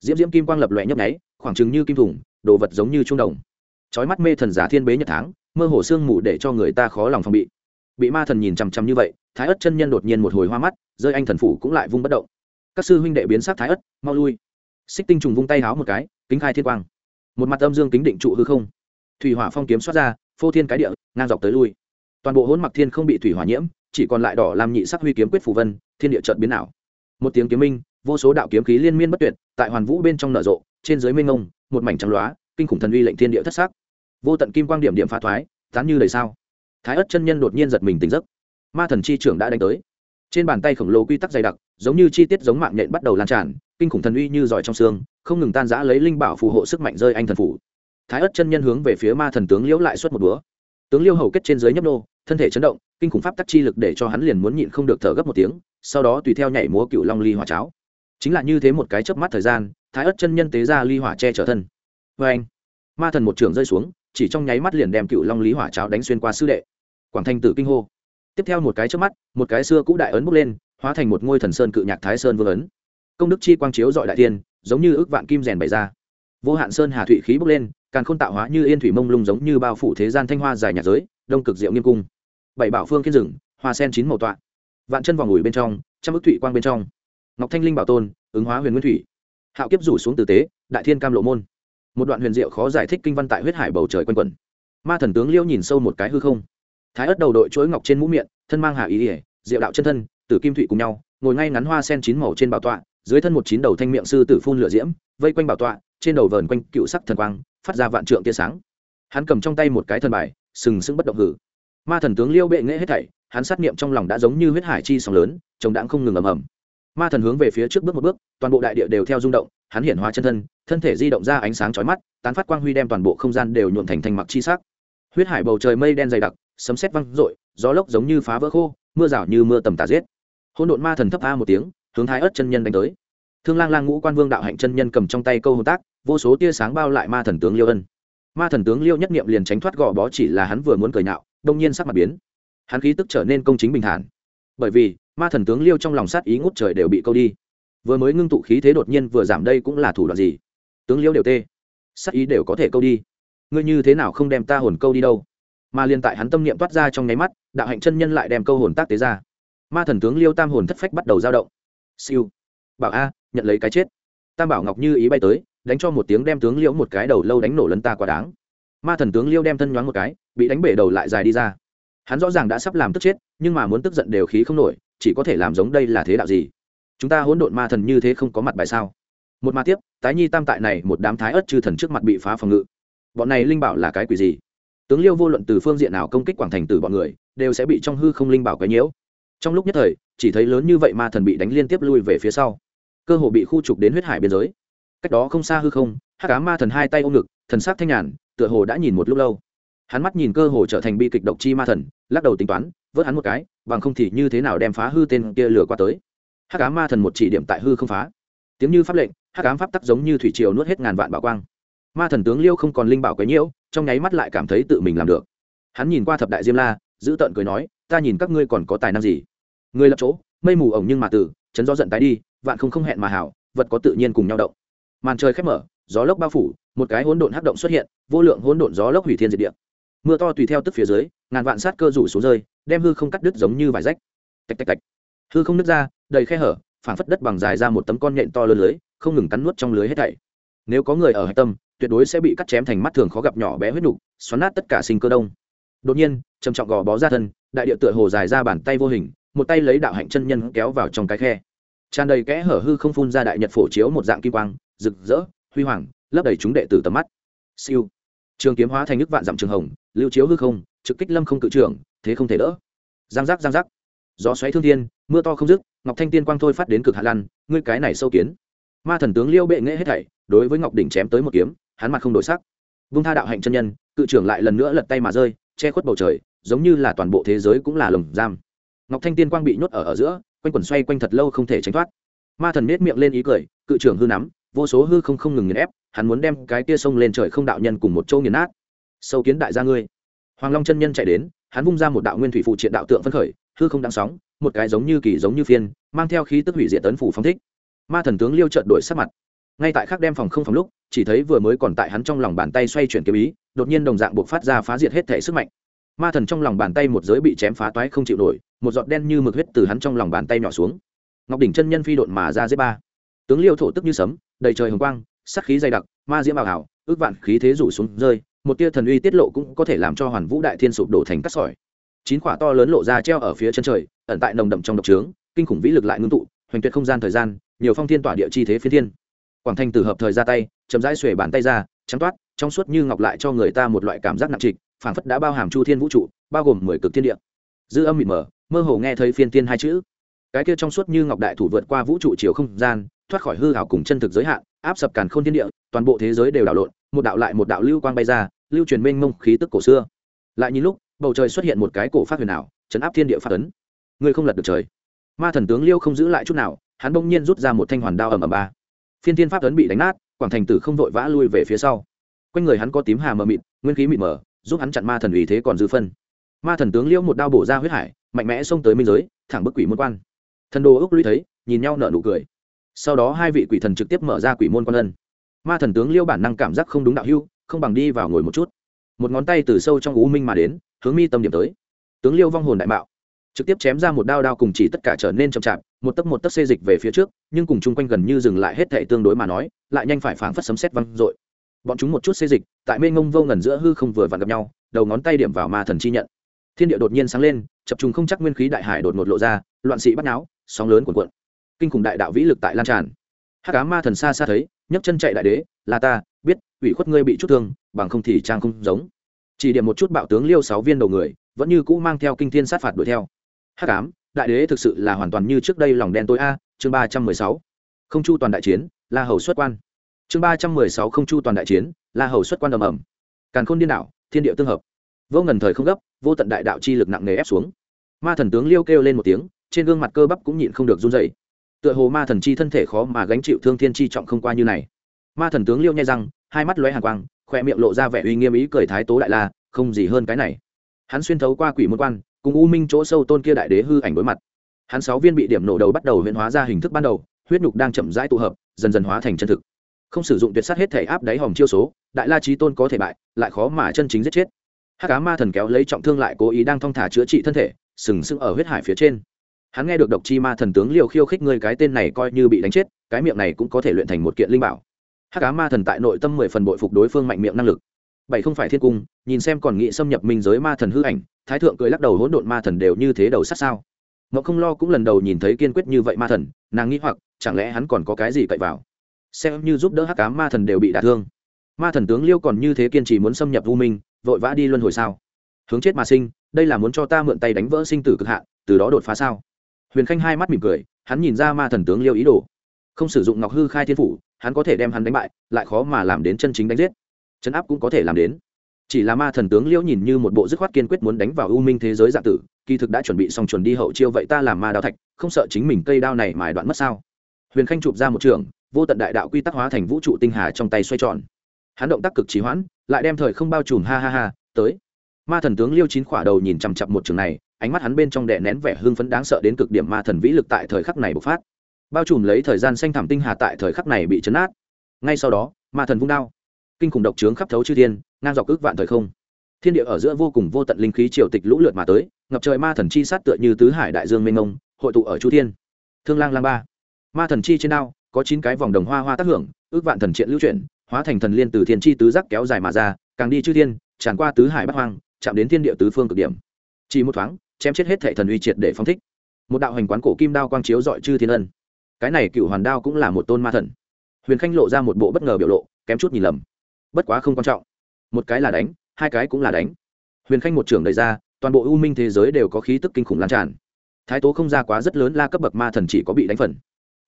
Diễm diễm kim quang lập loẹ nhấp nháy, khoảng chừng như kim thủng đồ vật giống như trung đồng. Chói mắt mê thần giả thiên bế nhật tháng, mơ hồ sương mù để cho người ta khó lòng phòng bị. Bị ma thần nhìn chằm chằm như vậy, thái ất chân nhân đột nhiên một hồi hoa mắt, rơi anh thần phủ cũng lại vung bất động. Các sư huynh đệ biến sát thái ất, mau lui. Xích tinh trùng vung tay háo một cái, kính khai thiên quang. Một mặt âm dương kính định trụ hư không. Thủy hỏa phong kiếm xoát ra, phô thiên cái địa, ngang dọc tới lui. Toàn bộ hỗn mặc thiên không bị thủy hỏa nhiễm chỉ còn lại đỏ làm nhị sắc huy kiếm quyết phù vân, thiên địa trợt biến ảo. Một tiếng kiếm minh, vô số đạo kiếm khí liên miên bất tuyệt, tại hoàn vũ bên trong nở rộ, trên dưới mênh ngông một mảnh trắng loá, kinh khủng thần uy lệnh thiên địa thất sắc. Vô tận kim quang điểm điểm phá thoái, tán như đầy sao. Thái ất chân nhân đột nhiên giật mình tỉnh giấc. Ma thần chi trưởng đã đánh tới. Trên bàn tay khổng lồ quy tắc dày đặc, giống như chi tiết giống mạng nhện bắt đầu lan tràn, kinh khủng thần uy như giỏi trong xương, không ngừng tan giã lấy linh bảo phù hộ sức mạnh rơi anh thần phủ. Thái ất chân nhân hướng về phía ma thần tướng liễu lại xuất một búa. Tướng liêu hầu kết trên dưới nhấp nô thân thể chấn động, kinh khủng pháp tắc chi lực để cho hắn liền muốn nhịn không được thở gấp một tiếng, sau đó tùy theo nhảy múa cựu long ly hỏa cháo. Chính là như thế một cái chớp mắt thời gian, thái ất chân nhân tế ra ly hỏa che chở thân. Vê anh, ma thần một trường rơi xuống, chỉ trong nháy mắt liền đem cựu long lý hỏa cháo đánh xuyên qua sư đệ. Quảng thanh tử kinh hô. Tiếp theo một cái chớp mắt, một cái xưa cũ đại ấn bốc lên, hóa thành một ngôi thần sơn cự nhạc thái sơn vương ấn. Công đức chi quang chiếu dọi đại tiên giống như ước vạn kim rèn bày ra. Vô hạn sơn hà thụy khí bốc lên càng khôn tạo hóa như yên thủy mông lung giống như bao phủ thế gian thanh hoa dài nhạc giới đông cực diệu nghiêm cung. Bảy bảo phương kiên rừng, hoa sen chín màu tọa. Vạn chân vòng ủi bên trong, trăm ức thủy quang bên trong. Ngọc thanh linh bảo tôn, ứng hóa huyền nguyên thủy. Hạo kiếp rủ xuống tử tế, đại thiên cam lộ môn. Một đoạn huyền diệu khó giải thích kinh văn tại huyết hải bầu trời quanh quẩn. Ma thần tướng liêu nhìn sâu một cái hư không. Thái ất đầu đội chuỗi ngọc trên mũ miệng, thân mang hạ ý ỉa diệu đạo chân thân, tử kim thụy cùng nhau, ngồi ngay ngắn hoa sen chín màu trên bảo tọa, dưới thân một chín đầu thanh miệng sư tử phun lửa diễm, vây quanh bảo tọa, trên đầu vờn quanh cựu sắc thần quang, phát ra vạn trượng tia sáng. Hắn cầm trong tay một cái thần bài sừng sững bất động hử. Ma thần tướng liêu bệ nghệ hết thảy, hắn sát niệm trong lòng đã giống như huyết hải chi sóng lớn, chồng đãng không ngừng ầm ầm. Ma thần hướng về phía trước bước một bước, toàn bộ đại địa đều theo rung động, hắn hiển hóa chân thân thân thể di động ra ánh sáng chói mắt, tán phát quang huy đem toàn bộ không gian đều nhuộm thành thành mặc chi sắc. Huyết hải bầu trời mây đen dày đặc, sấm sét văng rội gió lốc giống như phá vỡ khô, mưa rào như mưa tầm tà giết. Hỗn độn ma thần thấp a một tiếng, hướng thái ớt chân nhân đánh tới. Thương lang lang ngũ quan vương đạo hạnh chân nhân cầm trong tay câu hồn tác, vô số tia sáng bao lại ma thần tướng liêu ân ma thần tướng liêu nhất niệm liền tránh thoát gò bó chỉ là hắn vừa muốn cười nhạo, đông nhiên sắc mặt biến. Hắn khí tức trở nên công chính bình thản. Bởi vì, ma thần tướng liêu trong lòng sát ý ngút trời đều bị câu đi. Vừa mới ngưng tụ khí thế đột nhiên vừa giảm đây cũng là thủ đoạn gì? Tướng liêu đều tê. Sát ý đều có thể câu đi. Ngươi như thế nào không đem ta hồn câu đi đâu? Mà liên tại hắn tâm niệm toát ra trong nháy mắt, đạo hạnh chân nhân lại đem câu hồn tác tế ra. Ma thần tướng liêu tam hồn thất phách bắt đầu dao động. Siêu. Bảo a, nhận lấy cái chết. Tam bảo ngọc như ý bay tới đánh cho một tiếng đem tướng liễu một cái đầu lâu đánh nổ lấn ta quá đáng. Ma thần tướng liêu đem thân nhoáng một cái, bị đánh bể đầu lại dài đi ra. Hắn rõ ràng đã sắp làm tức chết, nhưng mà muốn tức giận đều khí không nổi, chỉ có thể làm giống đây là thế đạo gì? Chúng ta hỗn độn ma thần như thế không có mặt bài sao? Một ma tiếp, tái nhi tam tại này một đám thái ớt chư thần trước mặt bị phá phòng ngự. Bọn này linh bảo là cái quỷ gì? Tướng liêu vô luận từ phương diện nào công kích quảng thành từ bọn người, đều sẽ bị trong hư không linh bảo quấy nhiễu. Trong lúc nhất thời, chỉ thấy lớn như vậy ma thần bị đánh liên tiếp lui về phía sau. Cơ hồ bị khu trục đến huyết hải biên giới cách đó không xa hư không hát cá ma thần hai tay ôm ngực, thần sắc thanh nhàn, tựa hồ đã nhìn một lúc lâu. Hắn mắt nhìn cơ hồ trở thành bi kịch độc chi ma thần, lắc đầu tính toán, vớt hắn một cái, bằng không thì như thế nào đem phá hư tên kia lừa qua tới. Hát cá ma thần một chỉ điểm tại hư không phá. Tiếng như pháp lệnh hát cám pháp tắc giống như thủy triều nuốt hết ngàn vạn bảo quang. Ma thần tướng liêu không còn linh bảo quấy nhiễu, trong nháy mắt lại cảm thấy tự mình làm được. Hắn nhìn qua thập đại diêm la, giữ tợn cười nói, ta nhìn các ngươi còn có tài năng gì? Người lập chỗ, mây mù ổng nhưng mà tử, chấn gió giận tái đi, vạn không không hẹn mà hảo, vật có tự nhiên cùng nhau động màn trời khép mở, gió lốc bao phủ, một cái hỗn độn hắc động xuất hiện, vô lượng hỗn độn gió lốc hủy thiên diệt địa. Mưa to tùy theo tức phía dưới, ngàn vạn sát cơ rủ xuống rơi, đem hư không cắt đứt giống như vải rách. Tạch tạch tạch. Hư không nứt ra, đầy khe hở phản phất đất bằng dài ra một tấm con nhện to lớn lưới, không ngừng cắn nuốt trong lưới hết thảy. Nếu có người ở hạch tâm, tuyệt đối sẽ bị cắt chém thành mắt thường khó gặp nhỏ bé huyết nục, xoắn nát tất cả sinh cơ đông. Đột nhiên, trầm trọng gò bó ra thân, đại địa tựa hồ dài ra bàn tay vô hình, một tay lấy đạo hạnh chân nhân kéo vào trong cái khe. Tràn đầy kẽ hở hư không phun ra đại nhật phổ chiếu một dạng kim quang rực rỡ, huy hoàng, lấp đầy chúng đệ tử tầm mắt. Siêu. Trường kiếm hóa thành nước vạn dặm trường hồng, lưu chiếu hư không, trực kích lâm không cự trưởng, thế không thể đỡ. Giang giác giang giác. Gió xoáy thương thiên, mưa to không dứt, ngọc thanh tiên quang thôi phát đến cực hạ lăn ngươi cái này sâu kiến. Ma thần tướng liêu bệ nghệ hết thảy, đối với ngọc đỉnh chém tới một kiếm, hắn mặt không đổi sắc. Vung tha đạo hạnh chân nhân, cự trưởng lại lần nữa lật tay mà rơi, che khuất bầu trời, giống như là toàn bộ thế giới cũng là lồng giam. Ngọc thanh tiên quang bị nhốt ở ở giữa, quanh quẩn xoay quanh thật lâu không thể tránh thoát. Ma thần nết miệng lên ý cười, cự trưởng hư nắm vô số hư không không ngừng nghiền ép, hắn muốn đem cái kia sông lên trời không đạo nhân cùng một châu nghiền nát. Sâu kiến đại gia ngươi. Hoàng long chân nhân chạy đến, hắn vung ra một đạo nguyên thủy phụ triện đạo tượng phân khởi, hư không đáng sóng, một cái giống như kỳ giống như phiên, mang theo khí tức hủy diệt tấn phủ phong thích. Ma thần tướng liêu trợn đổi sắc mặt. Ngay tại khắc đem phòng không phòng lúc, chỉ thấy vừa mới còn tại hắn trong lòng bàn tay xoay chuyển kiếm ý, đột nhiên đồng dạng buộc phát ra phá diệt hết thể sức mạnh. Ma thần trong lòng bàn tay một giới bị chém phá toái không chịu nổi, một giọt đen như mực huyết từ hắn trong lòng bàn tay nhỏ xuống. Ngọc đỉnh chân nhân phi độn mà ra dễ ba. Tướng liêu thổ tức như sấm đầy trời hồng quang sắc khí dày đặc, ma diễm ảo hảo ước vạn khí thế rủ xuống rơi, một tia thần uy tiết lộ cũng có thể làm cho hoàn vũ đại thiên sụp đổ thành cát sỏi. Chín quả to lớn lộ ra treo ở phía chân trời, ẩn tại nồng đậm trong độc trướng, kinh khủng vĩ lực lại ngưng tụ, hoành tuyệt không gian thời gian, nhiều phong thiên tỏa địa chi thế phía thiên. Quảng thanh từ hợp thời ra tay, chậm rãi xuề bàn tay ra, trắng toát, trong suốt như ngọc lại cho người ta một loại cảm giác nặng trịch, phảng phất đã bao hàm chu thiên vũ trụ, bao gồm mười cực thiên địa. Dư âm mịt mờ, mơ hồ nghe thấy phiên tiên hai chữ. Cái kia trong suốt như ngọc đại thủ vượt qua vũ trụ chiều không gian thoát khỏi hư hảo cùng chân thực giới hạn, áp sập càn khôn thiên địa, toàn bộ thế giới đều đảo lộn, một đạo lại một đạo lưu quang bay ra, lưu truyền mênh mông khí tức cổ xưa. Lại nhìn lúc, bầu trời xuất hiện một cái cổ phát huyền ảo, chấn áp thiên địa phát ấn. Ngươi không lật được trời. Ma thần tướng liêu không giữ lại chút nào, hắn bỗng nhiên rút ra một thanh hoàn đao ầm ầm ba. Phiên thiên pháp ấn bị đánh nát, quảng thành tử không vội vã lui về phía sau. Quanh người hắn có tím hà mờ mịt, nguyên khí mịt mờ, giúp hắn chặn ma thần ủy thế còn dư phân. Ma thần tướng liêu một đao bổ ra huyết hải, mạnh mẽ xông tới minh giới, thẳng bức quỷ môn quan. Thần đồ ước lũy thấy, nhìn nhau nở nụ cười sau đó hai vị quỷ thần trực tiếp mở ra quỷ môn quan ân. Ma thần tướng liêu bản năng cảm giác không đúng đạo hưu không bằng đi vào ngồi một chút. Một ngón tay từ sâu trong u minh mà đến, hướng mi tâm điểm tới. Tướng liêu vong hồn đại mạo, trực tiếp chém ra một đao đao cùng chỉ tất cả trở nên chậm chạp, một tấc một tấc xê dịch về phía trước, nhưng cùng chung quanh gần như dừng lại hết thệ tương đối mà nói, lại nhanh phải phảng phất sấm xét văng dội. Bọn chúng một chút xê dịch, tại mê ngông vô ngần giữa hư không vừa vặn gặp nhau, đầu ngón tay điểm vào ma thần chi nhận. Thiên địa đột nhiên sáng lên, chập trùng không chắc nguyên khí đại hải đột ngột lộ ra, loạn sĩ bắt náo, sóng lớn cuộn cuộn kinh khủng đại đạo vĩ lực tại lan tràn. Hắc cá ma thần xa xa thấy, nhấc chân chạy đại đế, là ta, biết, ủy khuất ngươi bị chút thương, bằng không thì trang không giống. Chỉ điểm một chút bạo tướng liêu sáu viên đầu người, vẫn như cũ mang theo kinh thiên sát phạt đuổi theo. Hắc ám, đại đế thực sự là hoàn toàn như trước đây lòng đen tối a, chương ba trăm mười sáu. Không chu toàn đại chiến, la hầu xuất quan. Chương ba trăm mười sáu không chu toàn đại chiến, la hầu xuất quan ầm ầm. Càn khôn điên đảo, thiên địa tương hợp. Vô ngần thời không gấp, vô tận đại đạo chi lực nặng nề ép xuống. Ma thần tướng liêu kêu lên một tiếng, trên gương mặt cơ bắp cũng nhịn không được run dậy tựa hồ ma thần chi thân thể khó mà gánh chịu thương thiên chi trọng không qua như này. Ma thần tướng liêu nhai răng, hai mắt lóe hàn quang khoe miệng lộ ra vẻ uy nghiêm ý cười thái tố đại la, không gì hơn cái này. Hắn xuyên thấu qua quỷ môn quan, cùng u minh chỗ sâu tôn kia đại đế hư ảnh đối mặt. Hắn sáu viên bị điểm nổ đầu bắt đầu huyễn hóa ra hình thức ban đầu, huyết nhục đang chậm rãi tụ hợp, dần dần hóa thành chân thực. Không sử dụng tuyệt sát hết thể áp đáy hòm chiêu số, đại la trí tôn có thể bại, lại khó mà chân chính giết chết. Hát cá ma thần kéo lấy trọng thương lại cố ý đang thong thả chữa trị thân thể, sừng sững ở huyết hải phía trên hắn nghe được độc chi ma thần tướng liều khiêu khích ngươi cái tên này coi như bị đánh chết, cái miệng này cũng có thể luyện thành một kiện linh bảo. Hát cá ma thần tại nội tâm mười phần bội phục đối phương mạnh miệng năng lực. Bảy không phải thiên cung, nhìn xem còn nghị xâm nhập minh giới ma thần hư ảnh, thái thượng cười lắc đầu hỗn độn ma thần đều như thế đầu sát sao? Ngọc không lo cũng lần đầu nhìn thấy kiên quyết như vậy ma thần, nàng nghĩ hoặc, chẳng lẽ hắn còn có cái gì cậy vào? Xem như giúp đỡ hắc cá ma thần đều bị đả thương. Ma thần tướng liêu còn như thế kiên trì muốn xâm nhập u minh, vội vã đi luân hồi sao? Hướng chết mà sinh, đây là muốn cho ta mượn tay đánh vỡ sinh tử cực hạn, từ đó đột phá sao? Huyền khanh hai mắt mỉm cười, hắn nhìn ra ma thần tướng liêu ý đồ. Không sử dụng ngọc hư khai thiên phủ, hắn có thể đem hắn đánh bại, lại khó mà làm đến chân chính đánh giết. Chấn áp cũng có thể làm đến. Chỉ là ma thần tướng liễu nhìn như một bộ dứt khoát kiên quyết muốn đánh vào u minh thế giới dạ tử, kỳ thực đã chuẩn bị xong chuẩn đi hậu chiêu vậy ta làm ma đao thạch, không sợ chính mình cây đao này mài đoạn mất sao? Huyền khanh chụp ra một trường, vô tận đại đạo quy tắc hóa thành vũ trụ tinh hà trong tay xoay tròn. Hắn động tác cực trí hoãn, lại đem thời không bao trùm, ha ha ha, tới. Ma thần tướng liêu chín khỏa đầu nhìn chằm chặp một trường này ánh mắt hắn bên trong đè nén vẻ hưng phấn đáng sợ đến cực điểm ma thần vĩ lực tại thời khắc này bộc phát. Bao trùm lấy thời gian xanh thảm tinh hà tại thời khắc này bị chấn át ngay sau đó, ma thần vung đao. Kinh khủng độc trướng khắp thấu chư thiên, ngang dọc ước vạn thời không. Thiên địa ở giữa vô cùng vô tận linh khí triều tịch lũ lượt mà tới, ngập trời ma thần chi sát tựa như tứ hải đại dương mênh mông, hội tụ ở chu thiên. Thương lang lang ba. Ma thần chi trên đao, có chín cái vòng đồng hoa hoa tác hưởng, ước vạn thần triện lưu chuyển, hóa thành thần liên từ thiên chi tứ giác kéo dài mà ra, càng đi chư thiên, tràn qua tứ hải bắc hoang, chạm đến thiên địa tứ phương cực điểm. Chỉ một thoáng chém chết hết thệ thần uy triệt để phong thích. Một đạo hành quán cổ kim đao quang chiếu dọi chư thiên ân. Cái này cựu hoàn đao cũng là một tôn ma thần. Huyền khanh lộ ra một bộ bất ngờ biểu lộ, kém chút nhìn lầm. Bất quá không quan trọng. Một cái là đánh, hai cái cũng là đánh. Huyền khanh một trưởng đầy ra, toàn bộ u minh thế giới đều có khí tức kinh khủng lan tràn. Thái tố không ra quá rất lớn la cấp bậc ma thần chỉ có bị đánh phần.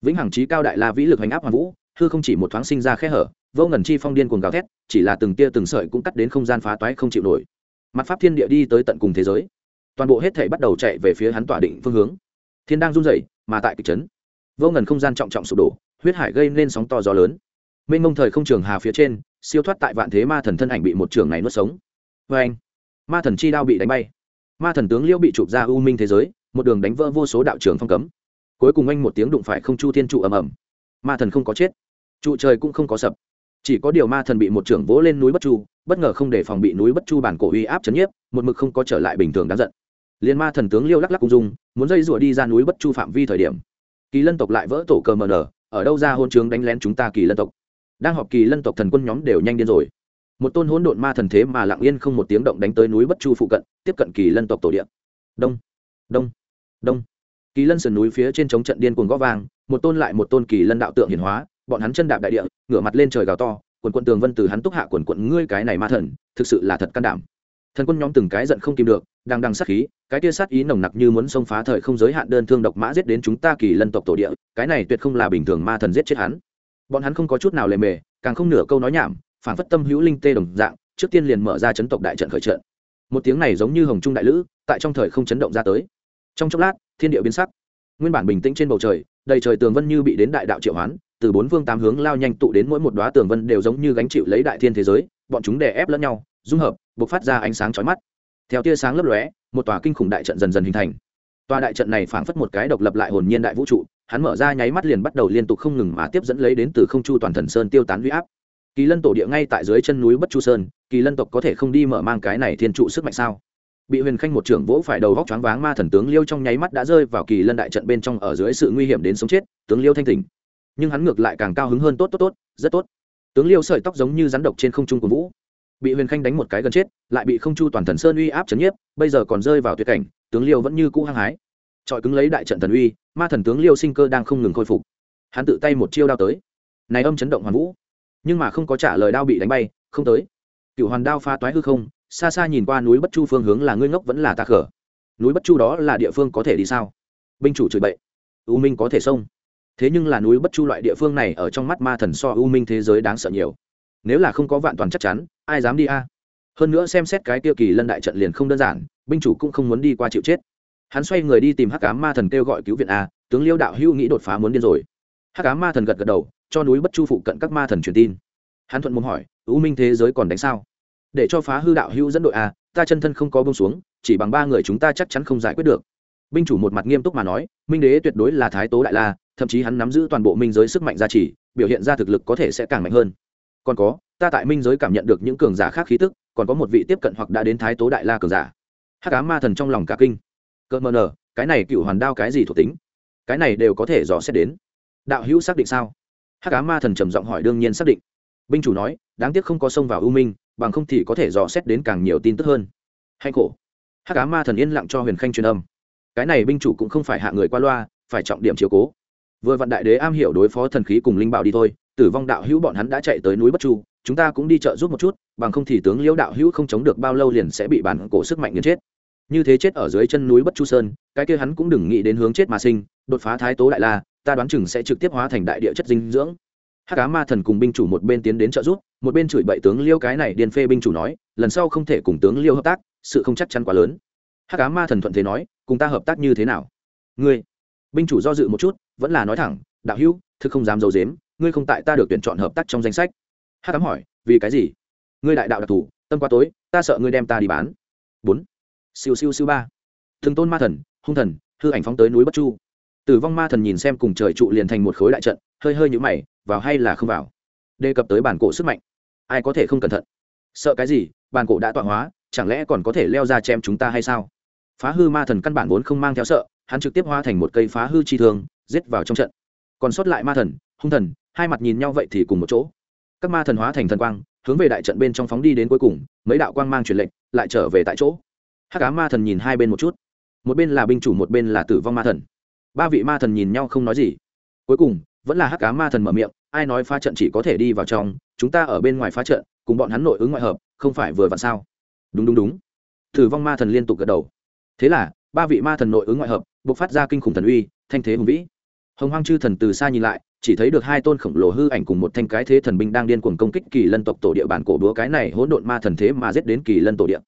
Vĩnh hằng trí cao đại la vĩ lực hành áp hoàn vũ, hư không chỉ một thoáng sinh ra khe hở, vô ngần chi phong điên cuồng gào thét, chỉ là từng tia từng sợi cũng cắt đến không gian phá toái không chịu nổi. Mặt pháp thiên địa đi tới tận cùng thế giới toàn bộ hết thể bắt đầu chạy về phía hắn tỏa định phương hướng. Thiên đang run rẩy, mà tại kịch trấn. Vô ngần không gian trọng trọng sụp đổ, huyết hải gây nên sóng to gió lớn. Mênh mông thời không trường hà phía trên, siêu thoát tại vạn thế ma thần thân ảnh bị một trường này nuốt sống. Vê anh, ma thần chi đao bị đánh bay. Ma thần tướng liễu bị chụp ra u minh thế giới, một đường đánh vỡ vô số đạo trường phong cấm. Cuối cùng anh một tiếng đụng phải không chu thiên trụ ầm ầm. Ma thần không có chết, trụ trời cũng không có sập. Chỉ có điều ma thần bị một trưởng vỗ lên núi bất chu, bất ngờ không để phòng bị núi bất chu bản cổ uy áp chấn nhiếp, một mực không có trở lại bình thường đáng giận liên ma thần tướng liêu lắc lắc cung dung, muốn dây rủa đi ra núi bất chu phạm vi thời điểm. Kỳ lân tộc lại vỡ tổ cờ mờ nở, ở đâu ra hôn trướng đánh lén chúng ta kỳ lân tộc. Đang họp kỳ lân tộc thần quân nhóm đều nhanh điên rồi. Một tôn hỗn độn ma thần thế mà lặng yên không một tiếng động đánh tới núi bất chu phụ cận, tiếp cận kỳ lân tộc tổ địa. Đông đông đông. Kỳ lân sườn núi phía trên chống trận điên cuồng gó vàng một tôn lại một tôn kỳ lân đạo tượng hiển hóa, bọn hắn chân đạp đại địa, ngửa mặt lên trời gào to, quần quận tường vân từ hắn túc hạ quần quận ngươi cái này ma thần, thực sự là thật can đảm thần quân nhóm từng cái giận không kìm được, đang đằng sát khí, cái tia sát ý nồng nặc như muốn xông phá thời không giới hạn đơn thương độc mã giết đến chúng ta kỳ lân tộc tổ địa, cái này tuyệt không là bình thường ma thần giết chết hắn. Bọn hắn không có chút nào lề mề, càng không nửa câu nói nhảm, phản phất tâm hữu linh tê đồng dạng, trước tiên liền mở ra chấn tộc đại trận khởi trận. Một tiếng này giống như hồng trung đại lữ, tại trong thời không chấn động ra tới. Trong chốc lát, thiên địa biến sắc. Nguyên bản bình tĩnh trên bầu trời, đầy trời tường vân như bị đến đại đạo triệu hoán, từ bốn phương tám hướng lao nhanh tụ đến mỗi một đoá tường vân đều giống như gánh chịu lấy đại thiên thế giới, bọn chúng đè ép lẫn nhau dung hợp buộc phát ra ánh sáng chói mắt. Theo tia sáng lấp lóe, một tòa kinh khủng đại trận dần dần hình thành. Tòa đại trận này phảng phất một cái độc lập lại hồn nhiên đại vũ trụ, hắn mở ra nháy mắt liền bắt đầu liên tục không ngừng mà tiếp dẫn lấy đến từ không chu toàn thần sơn tiêu tán huy áp. Kỳ lân tổ địa ngay tại dưới chân núi bất chu sơn, kỳ lân tộc có thể không đi mở mang cái này thiên trụ sức mạnh sao? Bị huyền khanh một trưởng vỗ phải đầu góc choáng váng, ma thần tướng liêu trong nháy mắt đã rơi vào kỳ lân đại trận bên trong ở dưới sự nguy hiểm đến sống chết, tướng liêu thanh tỉnh. Nhưng hắn ngược lại càng cao hứng hơn tốt tốt tốt, rất tốt. Tướng liêu sợi tóc giống như rắn độc trên không trung của vũ bị huyền khanh đánh một cái gần chết, lại bị không chu toàn thần sơn uy áp chấn nhiếp, bây giờ còn rơi vào tuyệt cảnh, tướng liêu vẫn như cũ hăng hái. Trọi cứng lấy đại trận thần uy, ma thần tướng liêu sinh cơ đang không ngừng khôi phục. Hắn tự tay một chiêu đao tới. Này âm chấn động hoàn vũ. Nhưng mà không có trả lời đao bị đánh bay, không tới. Cựu hoàn đao pha toái hư không, xa xa nhìn qua núi bất chu phương hướng là ngươi ngốc vẫn là ta khở. Núi bất chu đó là địa phương có thể đi sao? Binh chủ chửi bậy. U minh có thể xông. Thế nhưng là núi bất chu loại địa phương này ở trong mắt ma thần so u minh thế giới đáng sợ nhiều nếu là không có vạn toàn chắc chắn, ai dám đi a? Hơn nữa xem xét cái tiêu kỳ lân đại trận liền không đơn giản, binh chủ cũng không muốn đi qua chịu chết. Hắn xoay người đi tìm hắc cá ma thần kêu gọi cứu viện a, tướng liêu đạo hữu nghĩ đột phá muốn điên rồi. Hắc cá ma thần gật gật đầu, cho núi bất chu phụ cận các ma thần truyền tin. Hắn thuận mồm hỏi, u minh thế giới còn đánh sao? Để cho phá hư đạo hữu dẫn đội a, ta chân thân không có bông xuống, chỉ bằng ba người chúng ta chắc chắn không giải quyết được. Binh chủ một mặt nghiêm túc mà nói, minh đế tuyệt đối là thái tố đại la, thậm chí hắn nắm giữ toàn bộ minh giới sức mạnh gia trì, biểu hiện ra thực lực có thể sẽ càng mạnh hơn còn có, ta tại minh giới cảm nhận được những cường giả khác khí tức, còn có một vị tiếp cận hoặc đã đến thái tố đại la cường giả. Hắc cá ma thần trong lòng cả kinh. Cợt mờ nở, cái này cựu hoàn đao cái gì thuộc tính? Cái này đều có thể dò xét đến. Đạo hữu xác định sao? Hắc cá ma thần trầm giọng hỏi đương nhiên xác định. Binh chủ nói, đáng tiếc không có sông vào u minh, bằng không thì có thể dò xét đến càng nhiều tin tức hơn. Hay khổ. Hắc cá ma thần yên lặng cho huyền khanh truyền âm. Cái này binh chủ cũng không phải hạ người qua loa, phải trọng điểm chiếu cố. Vừa vạn đại đế am hiểu đối phó thần khí cùng linh bảo đi thôi tử vong đạo hữu bọn hắn đã chạy tới núi bất chu, chúng ta cũng đi chợ giúp một chút, bằng không thì tướng liễu đạo hữu không chống được bao lâu liền sẽ bị bản cổ sức mạnh nghiền chết. Như thế chết ở dưới chân núi bất chu sơn, cái kia hắn cũng đừng nghĩ đến hướng chết mà sinh, đột phá thái tố đại la, ta đoán chừng sẽ trực tiếp hóa thành đại địa chất dinh dưỡng. Hắc cá ma thần cùng binh chủ một bên tiến đến trợ giúp, một bên chửi bậy tướng liêu cái này điên phê binh chủ nói, lần sau không thể cùng tướng liêu hợp tác, sự không chắc chắn quá lớn. Hắc cá ma thần thuận thế nói, cùng ta hợp tác như thế nào? Ngươi, binh chủ do dự một chút, vẫn là nói thẳng, đạo hữu, thực không dám d i ấ u dếm ngươi không tại ta được tuyển chọn hợp tác trong danh sách. Hát cám hỏi, vì cái gì? Ngươi đại đạo đặc thù, tâm qua tối, ta sợ ngươi đem ta đi bán. Bốn. Siêu siêu siêu ba. Thường tôn ma thần, hung thần, hư ảnh phóng tới núi bất chu. Tử vong ma thần nhìn xem cùng trời trụ liền thành một khối đại trận, hơi hơi nhũ mày, vào hay là không vào? Đề cập tới bản cổ sức mạnh. Ai có thể không cẩn thận? Sợ cái gì? Bản cổ đã tọa hóa, chẳng lẽ còn có thể leo ra chém chúng ta hay sao? Phá hư ma thần căn bản vốn không mang theo sợ, hắn trực tiếp hóa thành một cây phá hư chi thương, giết vào trong trận. Còn sót lại ma thần, hung thần hai mặt nhìn nhau vậy thì cùng một chỗ. Các ma thần hóa thành thần quang, hướng về đại trận bên trong phóng đi đến cuối cùng, mấy đạo quang mang truyền lệnh, lại trở về tại chỗ. Hắc cá ma thần nhìn hai bên một chút. Một bên là binh chủ, một bên là tử vong ma thần. Ba vị ma thần nhìn nhau không nói gì. Cuối cùng, vẫn là hắc cá ma thần mở miệng, ai nói phá trận chỉ có thể đi vào trong, chúng ta ở bên ngoài phá trận, cùng bọn hắn nội ứng ngoại hợp, không phải vừa vặn sao? Đúng đúng đúng. Tử vong ma thần liên tục gật đầu. Thế là, ba vị ma thần nội ứng ngoại hợp buộc phát ra kinh khủng thần uy, thanh thế hùng vĩ hồng hoang chư thần từ xa nhìn lại, chỉ thấy được hai tôn khổng lồ hư ảnh cùng một thanh cái thế thần binh đang điên cuồng công kích kỳ lân tộc tổ địa bản cổ đúa cái này hỗn độn ma thần thế mà giết đến kỳ lân tổ địa.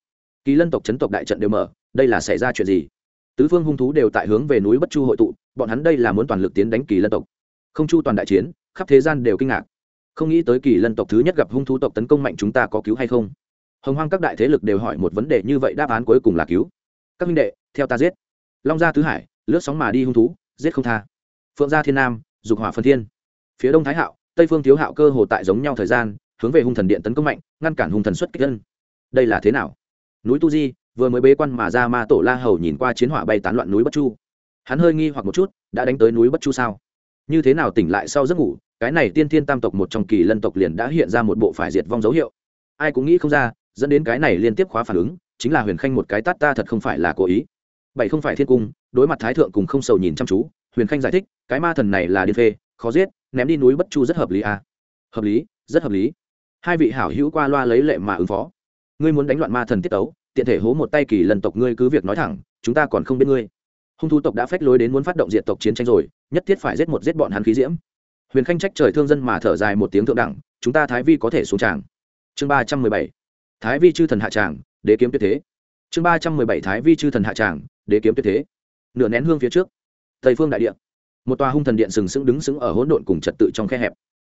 Kỳ lân tộc chấn tộc đại trận đều mở, đây là xảy ra chuyện gì? Tứ phương hung thú đều tại hướng về núi bất chu hội tụ, bọn hắn đây là muốn toàn lực tiến đánh kỳ lân tộc. Không chu toàn đại chiến, khắp thế gian đều kinh ngạc. Không nghĩ tới kỳ lân tộc thứ nhất gặp hung thú tộc tấn công mạnh chúng ta có cứu hay không? Hồng hoang các đại thế lực đều hỏi một vấn đề như vậy, đáp án cuối cùng là cứu. Các minh đệ, theo ta giết. Long gia tứ hải, lướt sóng mà đi hung thú, giết không tha phượng gia thiên nam, dục hỏa phân thiên. Phía đông thái hạo, tây phương thiếu hạo cơ hồ tại giống nhau thời gian, hướng về hung thần điện tấn công mạnh, ngăn cản hung thần xuất kích dân. Đây là thế nào? Núi tu di, vừa mới bế quan mà ra ma tổ la hầu nhìn qua chiến hỏa bay tán loạn núi bất chu. Hắn hơi nghi hoặc một chút, đã đánh tới núi bất chu sao? Như thế nào tỉnh lại sau giấc ngủ, cái này tiên thiên tam tộc một trong kỳ lân tộc liền đã hiện ra một bộ phải diệt vong dấu hiệu. Ai cũng nghĩ không ra, dẫn đến cái này liên tiếp khóa phản ứng, chính là huyền khanh một cái tát ta thật không phải là cố ý. Bảy không phải thiên cung, đối mặt thái thượng cùng không sầu nhìn chăm chú huyền khanh giải thích, cái ma thần này là điên phê, khó giết, ném đi núi bất chu rất hợp lý à. hợp lý, rất hợp lý. Hai vị hảo hữu qua loa lấy lệ mà ứng phó. Ngươi muốn đánh loạn ma thần tiết tấu, tiện thể hố một tay kỳ lần tộc ngươi cứ việc nói thẳng, chúng ta còn không biết ngươi. Hung thú tộc đã phách lối đến muốn phát động diện tộc chiến tranh rồi, nhất thiết phải giết một giết bọn hắn khí diễm. Huyền khanh trách trời thương dân mà thở dài một tiếng thượng đẳng, chúng ta thái vi có thể xuống tràng. Chương ba trăm mười bảy. Thái vi chư thần hạ tràng, đế kiếm tuyệt thế. Chương ba trăm mười bảy thái vi chư thần hạ tràng, đế kiếm tuyệt thế. Nửa nén hương phía trước tây phương đại địa. Một tòa hung thần điện sừng sững đứng sững ở hỗn độn cùng trật tự trong khe hẹp.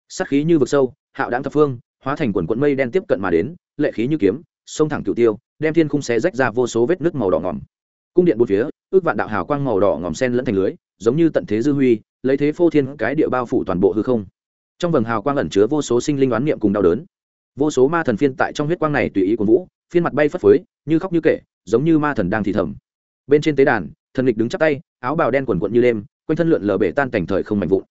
Sắc khí như vực sâu, hạo đáng thập phương, hóa thành quần quận mây đen tiếp cận mà đến, lệ khí như kiếm, sông thẳng cửu tiêu, đem thiên khung xé rách ra vô số vết nước màu đỏ ngỏm cung điện bốn phía, ước vạn đạo hào quang màu đỏ ngòm sen lẫn thành lưới, giống như tận thế dư huy, lấy thế phô thiên cái địa bao phủ toàn bộ hư không. Trong vầng hào quang ẩn chứa vô số sinh linh oán niệm cùng đau đớn. Vô số ma thần phiên tại trong huyết quang này tùy ý của vũ, phiên mặt bay phất phới, như khóc như kể, giống như ma thần đang thì thầm. Bên trên tế đàn thần lịch đứng chắp tay, áo bào đen quần quận như đêm, quanh thân lượn lờ bể tan cảnh thời không mạnh vụn.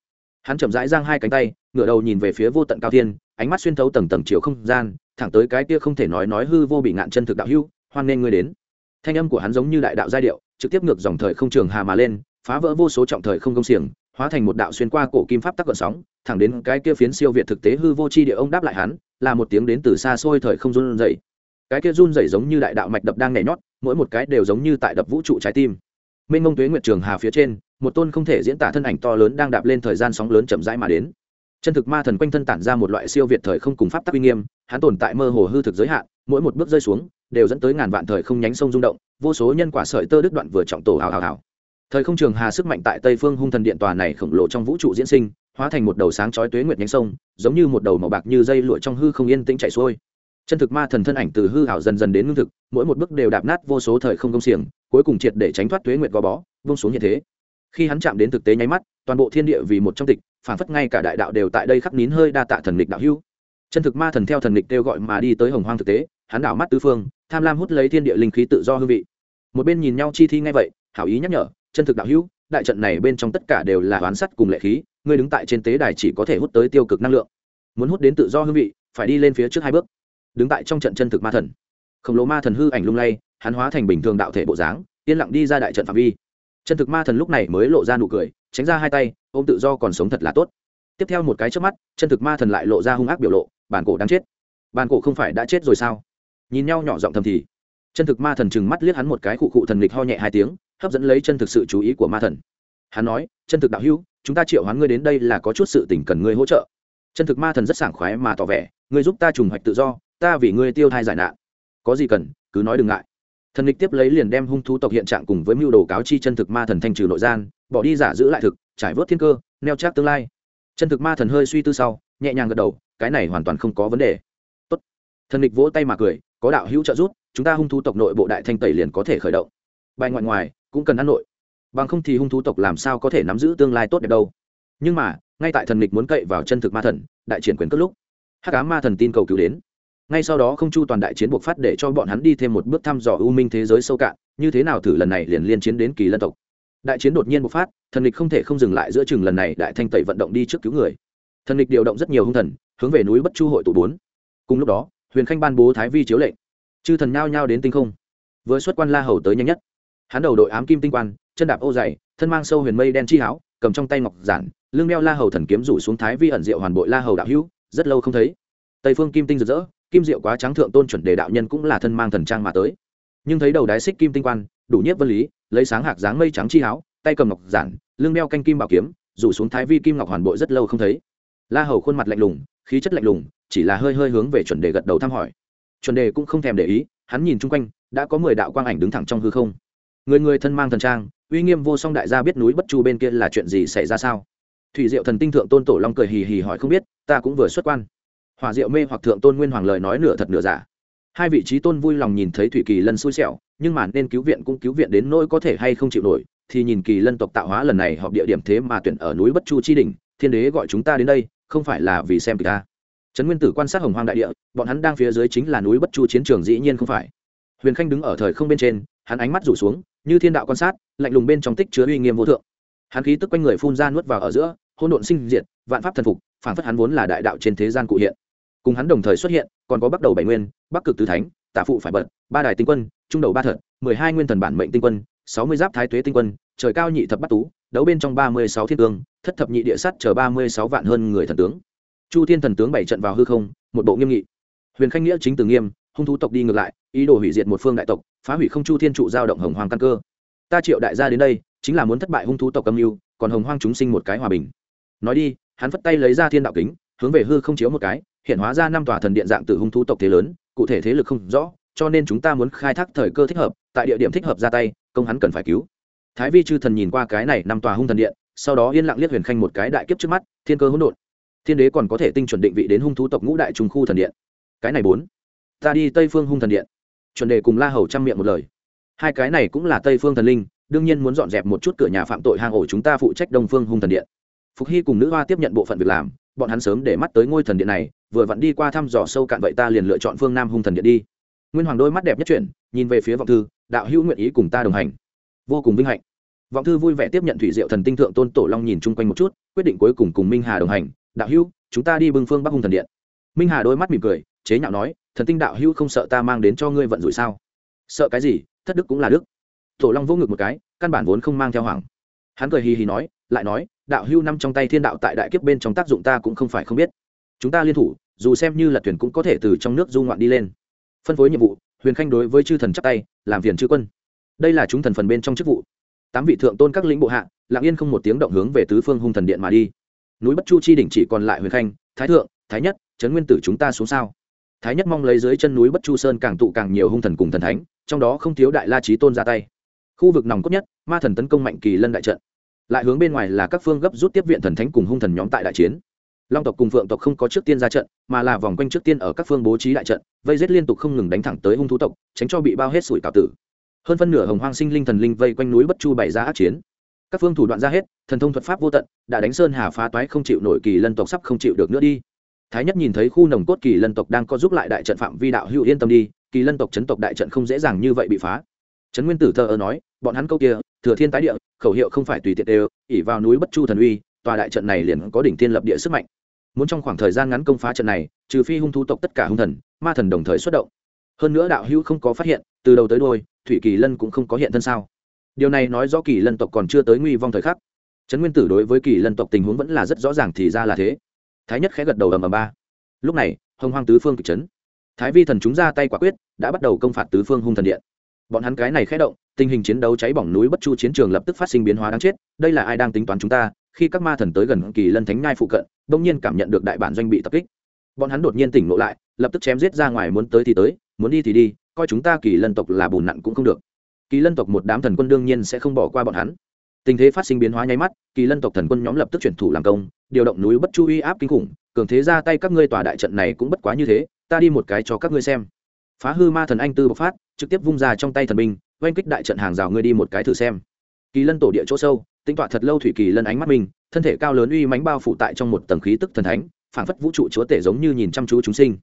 Hắn chậm rãi giang hai cánh tay, ngửa đầu nhìn về phía vô tận cao thiên, ánh mắt xuyên thấu tầng tầng chiều không gian, thẳng tới cái kia không thể nói nói hư vô bị ngạn chân thực đạo hưu hoan nên ngươi đến. Thanh âm của hắn giống như đại đạo giai điệu, trực tiếp ngược dòng thời không trường hà mà lên, phá vỡ vô số trọng thời không công xiềng, hóa thành một đạo xuyên qua cổ kim pháp tắc gợn sóng, thẳng đến cái kia phiến siêu việt thực tế hư vô chi địa ông đáp lại hắn, là một tiếng đến từ xa xôi thời không run rẩy. Cái kia run rẩy giống như đại đạo mạch đập đang nhảy nhót, mỗi một cái đều giống như tại đập vũ trụ trái tim mênh mông tuế nguyệt trường hà phía trên, một tôn không thể diễn tả thân ảnh to lớn đang đạp lên thời gian sóng lớn chậm rãi mà đến. Chân thực ma thần quanh thân tản ra một loại siêu việt thời không cùng pháp tắc uy nghiêm, hắn tồn tại mơ hồ hư thực giới hạn, mỗi một bước rơi xuống, đều dẫn tới ngàn vạn thời không nhánh sông rung động, vô số nhân quả sợi tơ đứt đoạn vừa trọng tổ hào hào hào. Thời không trường hà sức mạnh tại tây phương hung thần điện tòa này khổng lồ trong vũ trụ diễn sinh, hóa thành một đầu sáng chói tuế nguyệt nhánh sông, giống như một đầu màu bạc như dây lụa trong hư không yên tĩnh chạy xuôi. Chân thực ma thần thân ảnh từ hư hảo dần dần đến ngưng thực, mỗi một bước đều đạp nát vô số thời không công xiềng cuối cùng triệt để tránh thoát tuế nguyệt gò bó, vung xuống như thế. Khi hắn chạm đến thực tế nháy mắt, toàn bộ thiên địa vì một trong tịch phản phất ngay cả đại đạo đều tại đây khắc nín hơi đa tạ thần lịch đạo hưu chân thực ma thần theo thần lịch kêu gọi mà đi tới hồng hoang thực tế, hắn đảo mắt tứ phương, tham lam hút lấy thiên địa linh khí tự do hương vị. Một bên nhìn nhau chi thi ngay vậy, hảo ý nhắc nhở, chân thực đạo hữu, đại trận này bên trong tất cả đều là oán sắt cùng lệ khí, ngươi đứng tại trên tế đài chỉ có thể hút tới tiêu cực năng lượng. Muốn hút đến tự do hương vị, phải đi lên phía trước hai bước. Đứng tại trong trận chân thực ma thần. Khổng lồ ma thần hư ảnh lung lay hắn hóa thành bình thường đạo thể bộ dáng, yên lặng đi ra đại trận phạm vi. Chân thực ma thần lúc này mới lộ ra nụ cười, tránh ra hai tay, ôm tự do còn sống thật là tốt. Tiếp theo một cái trước mắt, chân thực ma thần lại lộ ra hung ác biểu lộ, bản cổ đang chết. Bản cổ không phải đã chết rồi sao? Nhìn nhau nhỏ giọng thầm thì, chân thực ma thần chừng mắt liếc hắn một cái cụ cụ thần lịch ho nhẹ hai tiếng, hấp dẫn lấy chân thực sự chú ý của ma thần. Hắn nói, chân thực đạo hữu, chúng ta triệu hoán ngươi đến đây là có chút sự tình cần ngươi hỗ trợ. Chân thực ma thần rất sảng khoái mà tỏ vẻ, ngươi giúp ta trùng hoạch tự do, ta vì ngươi tiêu thai giải nạn. Có gì cần, cứ nói đừng ngại thần lịch tiếp lấy liền đem hung thú tộc hiện trạng cùng với mưu đồ cáo chi chân thực ma thần thanh trừ nội gian, bỏ đi giả giữ lại thực, trải vớt thiên cơ, neo chắc tương lai. Chân thực ma thần hơi suy tư sau, nhẹ nhàng gật đầu, cái này hoàn toàn không có vấn đề. Tốt. thần lịch vỗ tay mà cười, có đạo hữu trợ giúp, chúng ta hung thú tộc nội bộ đại thanh tẩy liền có thể khởi động. Bài ngoại ngoài, cũng cần ăn nội. Bằng không thì hung thú tộc làm sao có thể nắm giữ tương lai tốt đẹp đâu. Nhưng mà, ngay tại thần lịch muốn cậy vào chân thực ma thần, đại triển quyền cất lúc, hắc cá ma thần tin cầu cứu đến ngay sau đó không chu toàn đại chiến buộc phát để cho bọn hắn đi thêm một bước thăm dò u minh thế giới sâu cạn, như thế nào thử lần này liền liên chiến đến kỳ lân tộc. Đại chiến đột nhiên bộc phát, thần lịch không thể không dừng lại giữa chừng lần này đại thanh tẩy vận động đi trước cứu người. Thần lịch điều động rất nhiều hung thần, hướng về núi bất chu hội tụ bốn. Cùng lúc đó, huyền khanh ban bố thái vi chiếu lệnh. Chư thần nhao nhao đến tinh không. Với xuất quan la hầu tới nhanh nhất. Hắn đầu đội ám kim tinh quan, chân đạp ô dày, thân mang sâu huyền mây đen chi háo cầm trong tay ngọc giản, lưng đeo la hầu thần kiếm rủ xuống thái vi ẩn diệu hoàn bội la hầu đạo hữu, rất lâu không thấy tây phương kim tinh rực rỡ, kim diệu quá trắng thượng tôn chuẩn đề đạo nhân cũng là thân mang thần trang mà tới. Nhưng thấy đầu đái xích kim tinh quan, đủ nhất vân lý, lấy sáng hạc dáng mây trắng chi háo tay cầm ngọc giản, lưng đeo canh kim bảo kiếm, rủ xuống thái vi kim ngọc hoàn bội rất lâu không thấy. La hầu khuôn mặt lạnh lùng, khí chất lạnh lùng, chỉ là hơi hơi hướng về chuẩn đề gật đầu thăm hỏi. Chuẩn đề cũng không thèm để ý, hắn nhìn chung quanh, đã có mười đạo quang ảnh đứng thẳng trong hư không. Người người thân mang thần trang, uy nghiêm vô song đại gia biết núi bất chu bên kia là chuyện gì xảy ra sao? Thủy diệu thần tinh thượng tôn tổ long cười hì hì hỏi không biết, ta cũng vừa xuất quan hòa diệu mê hoặc thượng tôn nguyên hoàng lời nói nửa thật nửa giả. Hai vị trí tôn vui lòng nhìn thấy thủy kỳ lân xui xẻo, nhưng mà nên cứu viện cũng cứu viện đến nỗi có thể hay không chịu nổi, thì nhìn kỳ lân tộc tạo hóa lần này họp địa điểm thế mà tuyển ở núi bất chu chi đỉnh, thiên đế gọi chúng ta đến đây, không phải là vì xem kịch ta trấn nguyên tử quan sát hồng hoang đại địa, bọn hắn đang phía dưới chính là núi bất chu chiến trường dĩ nhiên không phải. Huyền khanh đứng ở thời không bên trên, hắn ánh mắt rủ xuống, như thiên đạo quan sát, lạnh lùng bên trong tích chứa uy nghiêm vô thượng. Hắn khí tức quanh người phun ra nuốt vào ở giữa hôn độn sinh diệt, vạn pháp thần phục, phản phất hắn vốn là đại đạo trên thế gian cụ hiện cùng hắn đồng thời xuất hiện, còn có bắc đầu bảy nguyên, bắc cực tứ thánh, tả phụ phải bật, ba đài tinh quân, trung đầu ba thật, mười hai nguyên thần bản mệnh tinh quân, sáu mươi giáp thái tuế tinh quân, trời cao nhị thập bắt tú, đấu bên trong ba mươi sáu thiên tương thất thập nhị địa sắt chờ ba mươi sáu vạn hơn người thần tướng. Chu thiên thần tướng bảy trận vào hư không, một bộ nghiêm nghị. Huyền khanh nghĩa chính từ nghiêm, hung thú tộc đi ngược lại, ý đồ hủy diệt một phương đại tộc, phá hủy không chu thiên trụ giao động hồng hoàng căn cơ. Ta triệu đại gia đến đây, chính là muốn thất bại hung thú tộc âm mưu, còn hồng hoang chúng sinh một cái hòa bình. Nói đi, hắn phất tay lấy ra thiên đạo kính, hướng về hư không chiếu một cái hiện hóa ra năm tòa thần điện dạng từ hung thú tộc thế lớn, cụ thể thế lực không rõ, cho nên chúng ta muốn khai thác thời cơ thích hợp, tại địa điểm thích hợp ra tay, công hắn cần phải cứu. Thái vi chư thần nhìn qua cái này năm tòa hung thần điện, sau đó yên lặng liếc huyền khanh một cái đại kiếp trước mắt, thiên cơ hỗn độn. Thiên đế còn có thể tinh chuẩn định vị đến hung thú tộc ngũ đại trung khu thần điện. Cái này bốn. Ta đi tây phương hung thần điện. Chuẩn đề cùng la hầu trang miệng một lời. Hai cái này cũng là tây phương thần linh, đương nhiên muốn dọn dẹp một chút cửa nhà phạm tội hang ổ chúng ta phụ trách đông phương hung thần điện. Phục hy cùng nữ hoa tiếp nhận bộ phận việc làm bọn hắn sớm để mắt tới ngôi thần điện này, vừa vặn đi qua thăm dò sâu cạn vậy ta liền lựa chọn phương nam hung thần điện đi. Nguyên hoàng đôi mắt đẹp nhất chuyển, nhìn về phía vọng thư, đạo hữu nguyện ý cùng ta đồng hành. Vô cùng vinh hạnh. Vọng thư vui vẻ tiếp nhận thủy diệu thần tinh thượng tôn tổ long nhìn chung quanh một chút, quyết định cuối cùng cùng minh hà đồng hành. Đạo hữu, chúng ta đi bưng phương bắc hung thần điện. Minh hà đôi mắt mỉm cười, chế nhạo nói, thần tinh đạo hữu không sợ ta mang đến cho ngươi vận rủi sao? Sợ cái gì? Thất đức cũng là đức. Tổ long vỗ ngực một cái, căn bản vốn không mang theo hoàng hắn cười hì hì nói, lại nói, đạo hưu năm trong tay thiên đạo tại đại kiếp bên trong tác dụng ta cũng không phải không biết. Chúng ta liên thủ, dù xem như là thuyền cũng có thể từ trong nước du ngoạn đi lên. Phân phối nhiệm vụ, huyền khanh đối với chư thần chắp tay, làm phiền chư quân. Đây là chúng thần phần bên trong chức vụ. Tám vị thượng tôn các lĩnh bộ hạ lạng yên không một tiếng động hướng về tứ phương hung thần điện mà đi. Núi bất chu chi đỉnh chỉ còn lại huyền khanh, thái thượng, thái nhất, trấn nguyên tử chúng ta xuống sao? Thái nhất mong lấy dưới chân núi bất chu sơn càng tụ càng nhiều hung thần cùng thần thánh, trong đó không thiếu đại la trí tôn ra tay khu vực nòng cốt nhất, ma thần tấn công mạnh kỳ lân đại trận. Lại hướng bên ngoài là các phương gấp rút tiếp viện thần thánh cùng hung thần nhóm tại đại chiến. Long tộc cùng phượng tộc không có trước tiên ra trận, mà là vòng quanh trước tiên ở các phương bố trí đại trận, vây rết liên tục không ngừng đánh thẳng tới hung thú tộc, tránh cho bị bao hết sủi cào tử. Hơn phân nửa hồng hoang sinh linh thần linh vây quanh núi bất chu bày ra ác chiến. Các phương thủ đoạn ra hết, thần thông thuật pháp vô tận, đã đánh sơn hà phá toái không chịu nổi kỳ lân tộc sắp không chịu được nữa đi. Thái nhất nhìn thấy khu nồng cốt kỳ lân tộc đang có giúp lại đại trận phạm vi đạo hữu yên tâm đi, kỳ lân tộc chấn tộc đại trận không dễ dàng như vậy bị phá. Trấn nguyên tử thờ ơ nói bọn hắn câu kia, thừa thiên tái địa, khẩu hiệu không phải tùy tiện đều ỉ vào núi bất chu thần uy, tòa đại trận này liền có đỉnh thiên lập địa sức mạnh. Muốn trong khoảng thời gian ngắn công phá trận này, trừ phi hung thú tộc tất cả hung thần, ma thần đồng thời xuất động. Hơn nữa đạo hữu không có phát hiện, từ đầu tới đôi thủy kỳ lân cũng không có hiện thân sao? Điều này nói rõ kỳ lân tộc còn chưa tới nguy vong thời khắc. Trấn nguyên tử đối với kỳ lân tộc tình huống vẫn là rất rõ ràng thì ra là thế. Thái nhất khẽ gật đầu ầm ầm ba. Lúc này, hồng hoang tứ phương kịch trấn thái vi thần chúng ra tay quả quyết, đã bắt đầu công phạt tứ phương hung thần điện bọn hắn cái này khẽ động, tình hình chiến đấu cháy bỏng núi bất chu chiến trường lập tức phát sinh biến hóa đáng chết, đây là ai đang tính toán chúng ta? Khi các ma thần tới gần kỳ lân thánh nhai phụ cận, đông nhiên cảm nhận được đại bản doanh bị tập kích. Bọn hắn đột nhiên tỉnh ngộ lại, lập tức chém giết ra ngoài muốn tới thì tới, muốn đi thì đi, coi chúng ta kỳ lân tộc là bùn nặn cũng không được. Kỳ lân tộc một đám thần quân đương nhiên sẽ không bỏ qua bọn hắn. Tình thế phát sinh biến hóa nháy mắt, kỳ lân tộc thần quân nhóm lập tức chuyển thủ làm công, điều động núi bất chu uy áp kinh khủng, cường thế ra tay các ngươi tòa đại trận này cũng bất quá như thế, ta đi một cái cho các ngươi xem phá hư ma thần anh tư bộc phát, trực tiếp vung ra trong tay thần binh, oanh kích đại trận hàng rào ngươi đi một cái thử xem. Kỳ lân tổ địa chỗ sâu tính tọa thật lâu thủy kỳ lân ánh mắt mình, thân thể cao lớn uy mánh bao phủ tại trong một tầng khí tức thần thánh, phảng phất vũ trụ chúa tể giống như nhìn chăm chú chúng sinh.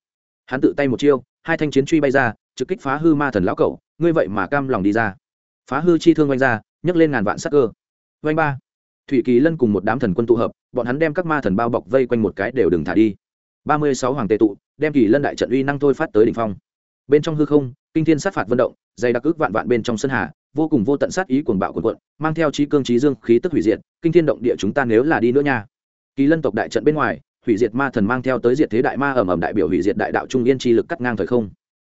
Hắn tự tay một chiêu, hai thanh chiến truy bay ra, trực kích phá hư ma thần lão cẩu, ngươi vậy mà cam lòng đi ra. Phá hư chi thương oanh ra, nhấc lên ngàn vạn sắc cơ. Oanh ba. Thủy kỳ lân cùng một đám thần quân tụ hợp, bọn hắn đem các ma thần bao bọc vây quanh một cái đều đừng thả đi. Ba mươi sáu hoàng tề tụ, đem kỳ lân đại trận uy năng thôi phát tới đỉnh phong bên trong hư không, kinh thiên sát phạt vận động, dày đặc ước vạn vạn bên trong sân hà, vô cùng vô tận sát ý cuồng bạo cuồn cuộn, mang theo trí cương trí dương khí tức hủy diệt, kinh thiên động địa chúng ta nếu là đi nữa nha. Kỳ lân tộc đại trận bên ngoài, hủy diệt ma thần mang theo tới diệt thế đại ma ẩm ẩm đại biểu hủy diệt đại đạo trung yên chi lực cắt ngang thời không.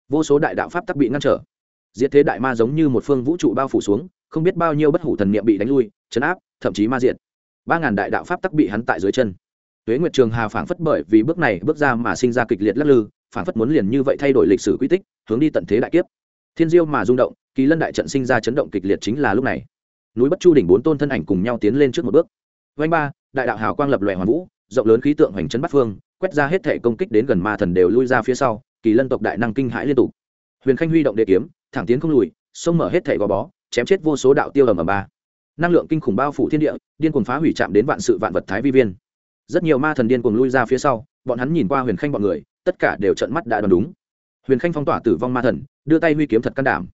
Vô số đại đạo pháp tắc bị ngăn trở. Diệt thế đại ma giống như một phương vũ trụ bao phủ xuống, không biết bao nhiêu bất hủ thần niệm bị đánh lui, chấn áp, thậm chí ma diệt. Ba ngàn đại đạo pháp tắc bị hắn tại dưới chân tuế nguyệt trường hà phảng phất bởi vì bước này bước ra mà sinh ra kịch liệt lắc lư, phảng phất muốn liền như vậy thay đổi lịch sử quy tích, hướng đi tận thế đại kiếp. Thiên diêu mà rung động, kỳ lân đại trận sinh ra chấn động kịch liệt chính là lúc này. Núi bất chu đỉnh bốn tôn thân ảnh cùng nhau tiến lên trước một bước. Vanh ba, đại đạo hào quang lập lòe hoàn vũ, rộng lớn khí tượng hoành trấn bát phương, quét ra hết thể công kích đến gần ma thần đều lui ra phía sau, kỳ lân tộc đại năng kinh hãi liên tục. Huyền khanh huy động địa kiếm, thẳng tiến không lùi, xông mở hết thể gò bó, chém chết vô số đạo tiêu ầm ầm ba. Năng lượng kinh khủng bao phủ thiên địa, điên cuồng phá hủy chạm đến vạn sự vạn vật thái vi viên rất nhiều ma thần điên cuồng lui ra phía sau, bọn hắn nhìn qua huyền khanh bọn người, tất cả đều trợn mắt đã đoán đúng. Huyền khanh phong tỏa tử vong ma thần, đưa tay huy kiếm thật can đảm.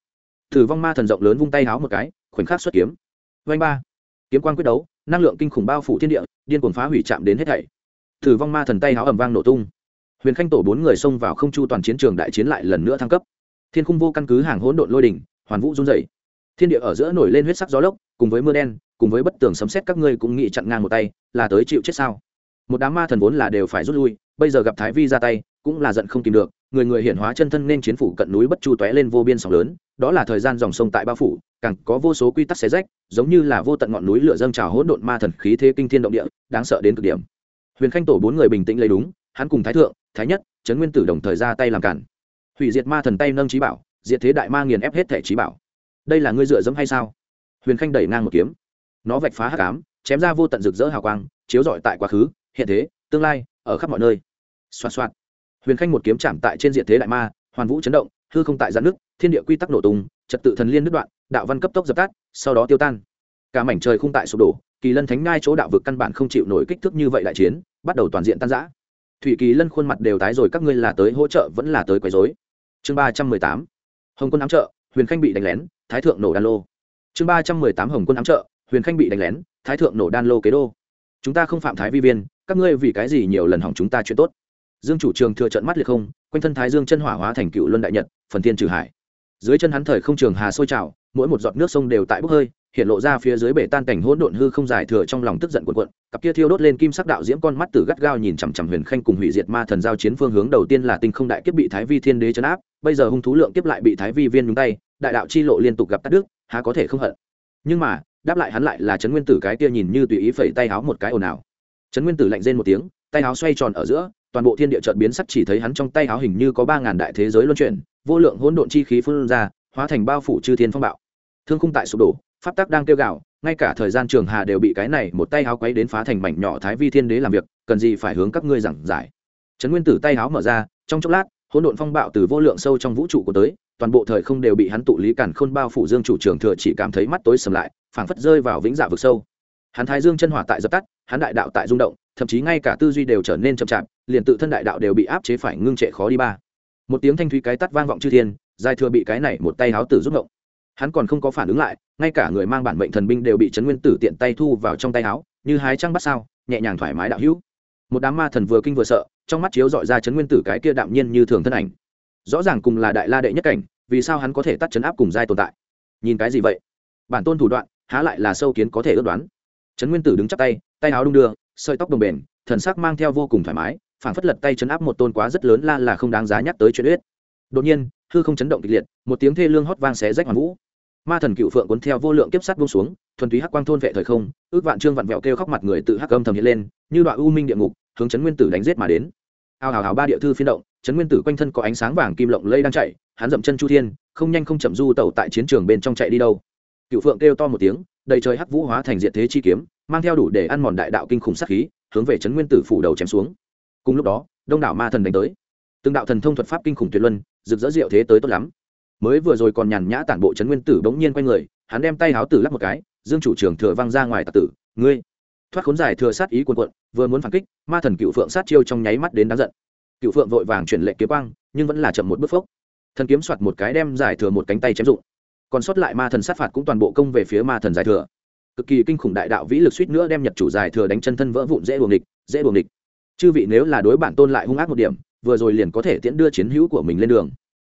Tử vong ma thần rộng lớn vung tay háo một cái, khoảnh khắc xuất kiếm. Vanh ba. Kiếm quan quyết đấu, năng lượng kinh khủng bao phủ thiên địa, điên cuồng phá hủy chạm đến hết thảy. Tử vong ma thần tay háo ầm vang nổ tung. Huyền khanh tổ bốn người xông vào không chu toàn chiến trường đại chiến lại lần nữa thăng cấp. Thiên khung vô căn cứ hàng hỗn độn lôi đỉnh, hoàn vũ run dày thiên địa ở giữa nổi lên huyết sắc gió lốc, cùng với mưa đen, cùng với bất tường sấm xét các ngươi cũng nghĩ chặn ngang một tay, là tới chịu chết sao? Một đám ma thần vốn là đều phải rút lui, bây giờ gặp thái vi ra tay, cũng là giận không tìm được, người người hiển hóa chân thân nên chiến phủ cận núi bất chu tóe lên vô biên sóng lớn, đó là thời gian dòng sông tại bao phủ, càng có vô số quy tắc xé rách, giống như là vô tận ngọn núi lửa dâng trào hỗn độn ma thần khí thế kinh thiên động địa, đáng sợ đến cực điểm. Huyền khanh tổ bốn người bình tĩnh lấy đúng, hắn cùng thái thượng, thái nhất, trấn nguyên tử đồng thời ra tay làm cản. Hủy diệt ma thần tay nâng trí bảo, diệt thế đại ma nghiền ép hết thẻ trí bảo. Đây là ngươi dựa dẫm hay sao? Huyền khanh đẩy ngang một kiếm. Nó vạch phá hắc ám, chém ra vô tận rực rỡ hào quang, chiếu rọi tại quá khứ hiện thế, tương lai, ở khắp mọi nơi. Xoa xoa huyền khanh một kiếm chạm tại trên diện thế đại ma, hoàn vũ chấn động, hư không tại giãn nước, thiên địa quy tắc nổ tung, trật tự thần liên đứt đoạn, đạo văn cấp tốc dập tắt, sau đó tiêu tan. Cả mảnh trời không tại sụp đổ, kỳ lân thánh ngai chỗ đạo vực căn bản không chịu nổi kích thước như vậy đại chiến, bắt đầu toàn diện tan giã thủy kỳ lân khuôn mặt đều tái rồi, các ngươi là tới hỗ trợ, vẫn là tới quấy dối chương ba trăm mười tám. Hồng quân ám trợ, huyền khanh bị đánh lén, thái thượng nổ đan lô. Chương ba trăm mười tám, hồng quân ám trợ, huyền khanh bị đánh lén, thái thượng nổ đan lô kế đô. Chúng ta không phạm thái vi viên các ngươi vì cái gì nhiều lần hỏng chúng ta chuyện tốt? Dương chủ trường thừa trận mắt liệt không, quanh thân thái dương chân hỏa hóa thành cựu luân đại nhật, phần thiên trừ hải. Dưới chân hắn thời không trường hà sôi trào, mỗi một giọt nước sông đều tại bốc hơi, hiện lộ ra phía dưới bể tan cảnh hỗn độn hư không dài thừa trong lòng tức giận cuộn cuộn, cặp kia thiêu đốt lên kim sắc đạo diễm con mắt từ gắt gao nhìn chằm chằm huyền khanh cùng hủy diệt ma thần giao chiến phương hướng đầu tiên là tinh không đại kiếp bị thái vi thiên đế chấn áp, bây giờ hung thú lượng kiếp lại bị thái vi viên nhúng tay, đại đạo chi lộ liên tục gặp cắt đức há có thể không hận. Nhưng mà, đáp lại hắn lại là trấn nguyên tử cái kia nhìn như tùy ý phẩy tay áo một cái ồn ào trấn nguyên tử lạnh rên một tiếng, tay áo xoay tròn ở giữa, toàn bộ thiên địa chợt biến sắc chỉ thấy hắn trong tay áo hình như có ba ngàn đại thế giới luân chuyển, vô lượng hỗn độn chi khí phun ra, hóa thành bao phủ chư thiên phong bạo. Thương khung tại sụp đổ, pháp tắc đang kêu gạo ngay cả thời gian trường hà đều bị cái này một tay áo quấy đến phá thành mảnh nhỏ thái vi thiên đế làm việc, cần gì phải hướng các ngươi giảng giải. Trấn nguyên tử tay áo mở ra, trong chốc lát, hỗn độn phong bạo từ vô lượng sâu trong vũ trụ của tới, toàn bộ thời không đều bị hắn tụ lý cản khôn bao phủ dương chủ trường thừa chỉ cảm thấy mắt tối sầm lại, phảng phất rơi vào vĩnh dạ vực sâu hắn thái dương chân hỏa tại dập tắt hắn đại đạo tại rung động thậm chí ngay cả tư duy đều trở nên chậm chạp liền tự thân đại đạo đều bị áp chế phải ngưng trệ khó đi ba. Một tiếng thanh thúy cái tắt vang vọng chư thiên giai thừa bị cái này một tay háo tử rút động, hắn còn không có phản ứng lại ngay cả người mang bản mệnh thần binh đều bị trấn nguyên tử tiện tay thu vào trong tay háo, như hái trăng bắt sao nhẹ nhàng thoải mái đạo hữu. Một đám ma thần vừa kinh vừa sợ trong mắt chiếu dọi ra trấn nguyên tử cái kia đạm nhiên như thường thân ảnh. Rõ ràng cùng là đại la đệ nhất cảnh vì sao hắn có thể tắt chấn áp cùng giai tồn tại? Nhìn cái gì vậy? Bản tôn thủ đoạn há lại là sâu kiến có thể ước đoán trấn nguyên tử đứng chắp tay tay áo đung đưa, sợi tóc đồng bền, thần sắc mang theo vô cùng thoải mái phản phất lật tay chấn áp một tôn quá rất lớn la là không đáng giá nhắc tới chuyện uyết đột nhiên, hư không chấn động kịch liệt, một tiếng thê lương hót vang xé rách hoàn vũ. Ma thần cựu phượng cuốn theo vô lượng kiếp sắt buông xuống, thuần túy hắc quang thôn vệ thời không, ước vạn trương vặn vẹo kêu khóc mặt người tự hắc âm thầm hiện lên, như đoạn u minh địa ngục, hướng chấn nguyên tử đánh giết mà đến. Ao hào hào ba địa thư phiên động chấn nguyên tử quanh thân có ánh sáng vàng kim lộng lây đang chạy, hắn dậm chân chu thiên, không nhanh không chậm du tẩu tại chiến trường bên trong chạy đi đâu. Cựu phượng kêu to một tiếng đầy trời hắc vũ hóa thành diện thế chi kiếm, mang theo đủ để ăn mòn đại đạo kinh khủng sát khí, hướng về chấn nguyên tử phủ đầu chém xuống. Cùng lúc đó, đông đảo ma thần đánh tới. Từng đạo thần thông thuật pháp kinh khủng tuyệt luân, rực rỡ diệu thế tới tốt lắm. Mới vừa rồi còn nhàn nhã tản bộ chấn nguyên tử bỗng nhiên quay người, hắn đem tay háo tử lắc một cái, dương chủ trưởng thừa văng ra ngoài tạc tử, ngươi. Thoát khốn giải thừa sát ý quần quận vừa muốn phản kích, ma thần cựu phượng sát chiêu trong nháy mắt đến đáng giận. Cựu phượng vội vàng chuyển lệ kiếm quang, nhưng vẫn là chậm một bước phốc. Thần kiếm soạt một cái đem giải thừa một cánh tay chém rụng còn sót lại ma thần sát phạt cũng toàn bộ công về phía ma thần giải thừa. Cực kỳ kinh khủng đại đạo vĩ lực suýt nữa đem nhật chủ giải thừa đánh chân thân vỡ vụn dễ buồng địch dễ buồng địch chư vị nếu là đối bản tôn lại hung ác một điểm, vừa rồi liền có thể tiễn đưa chiến hữu của mình lên đường.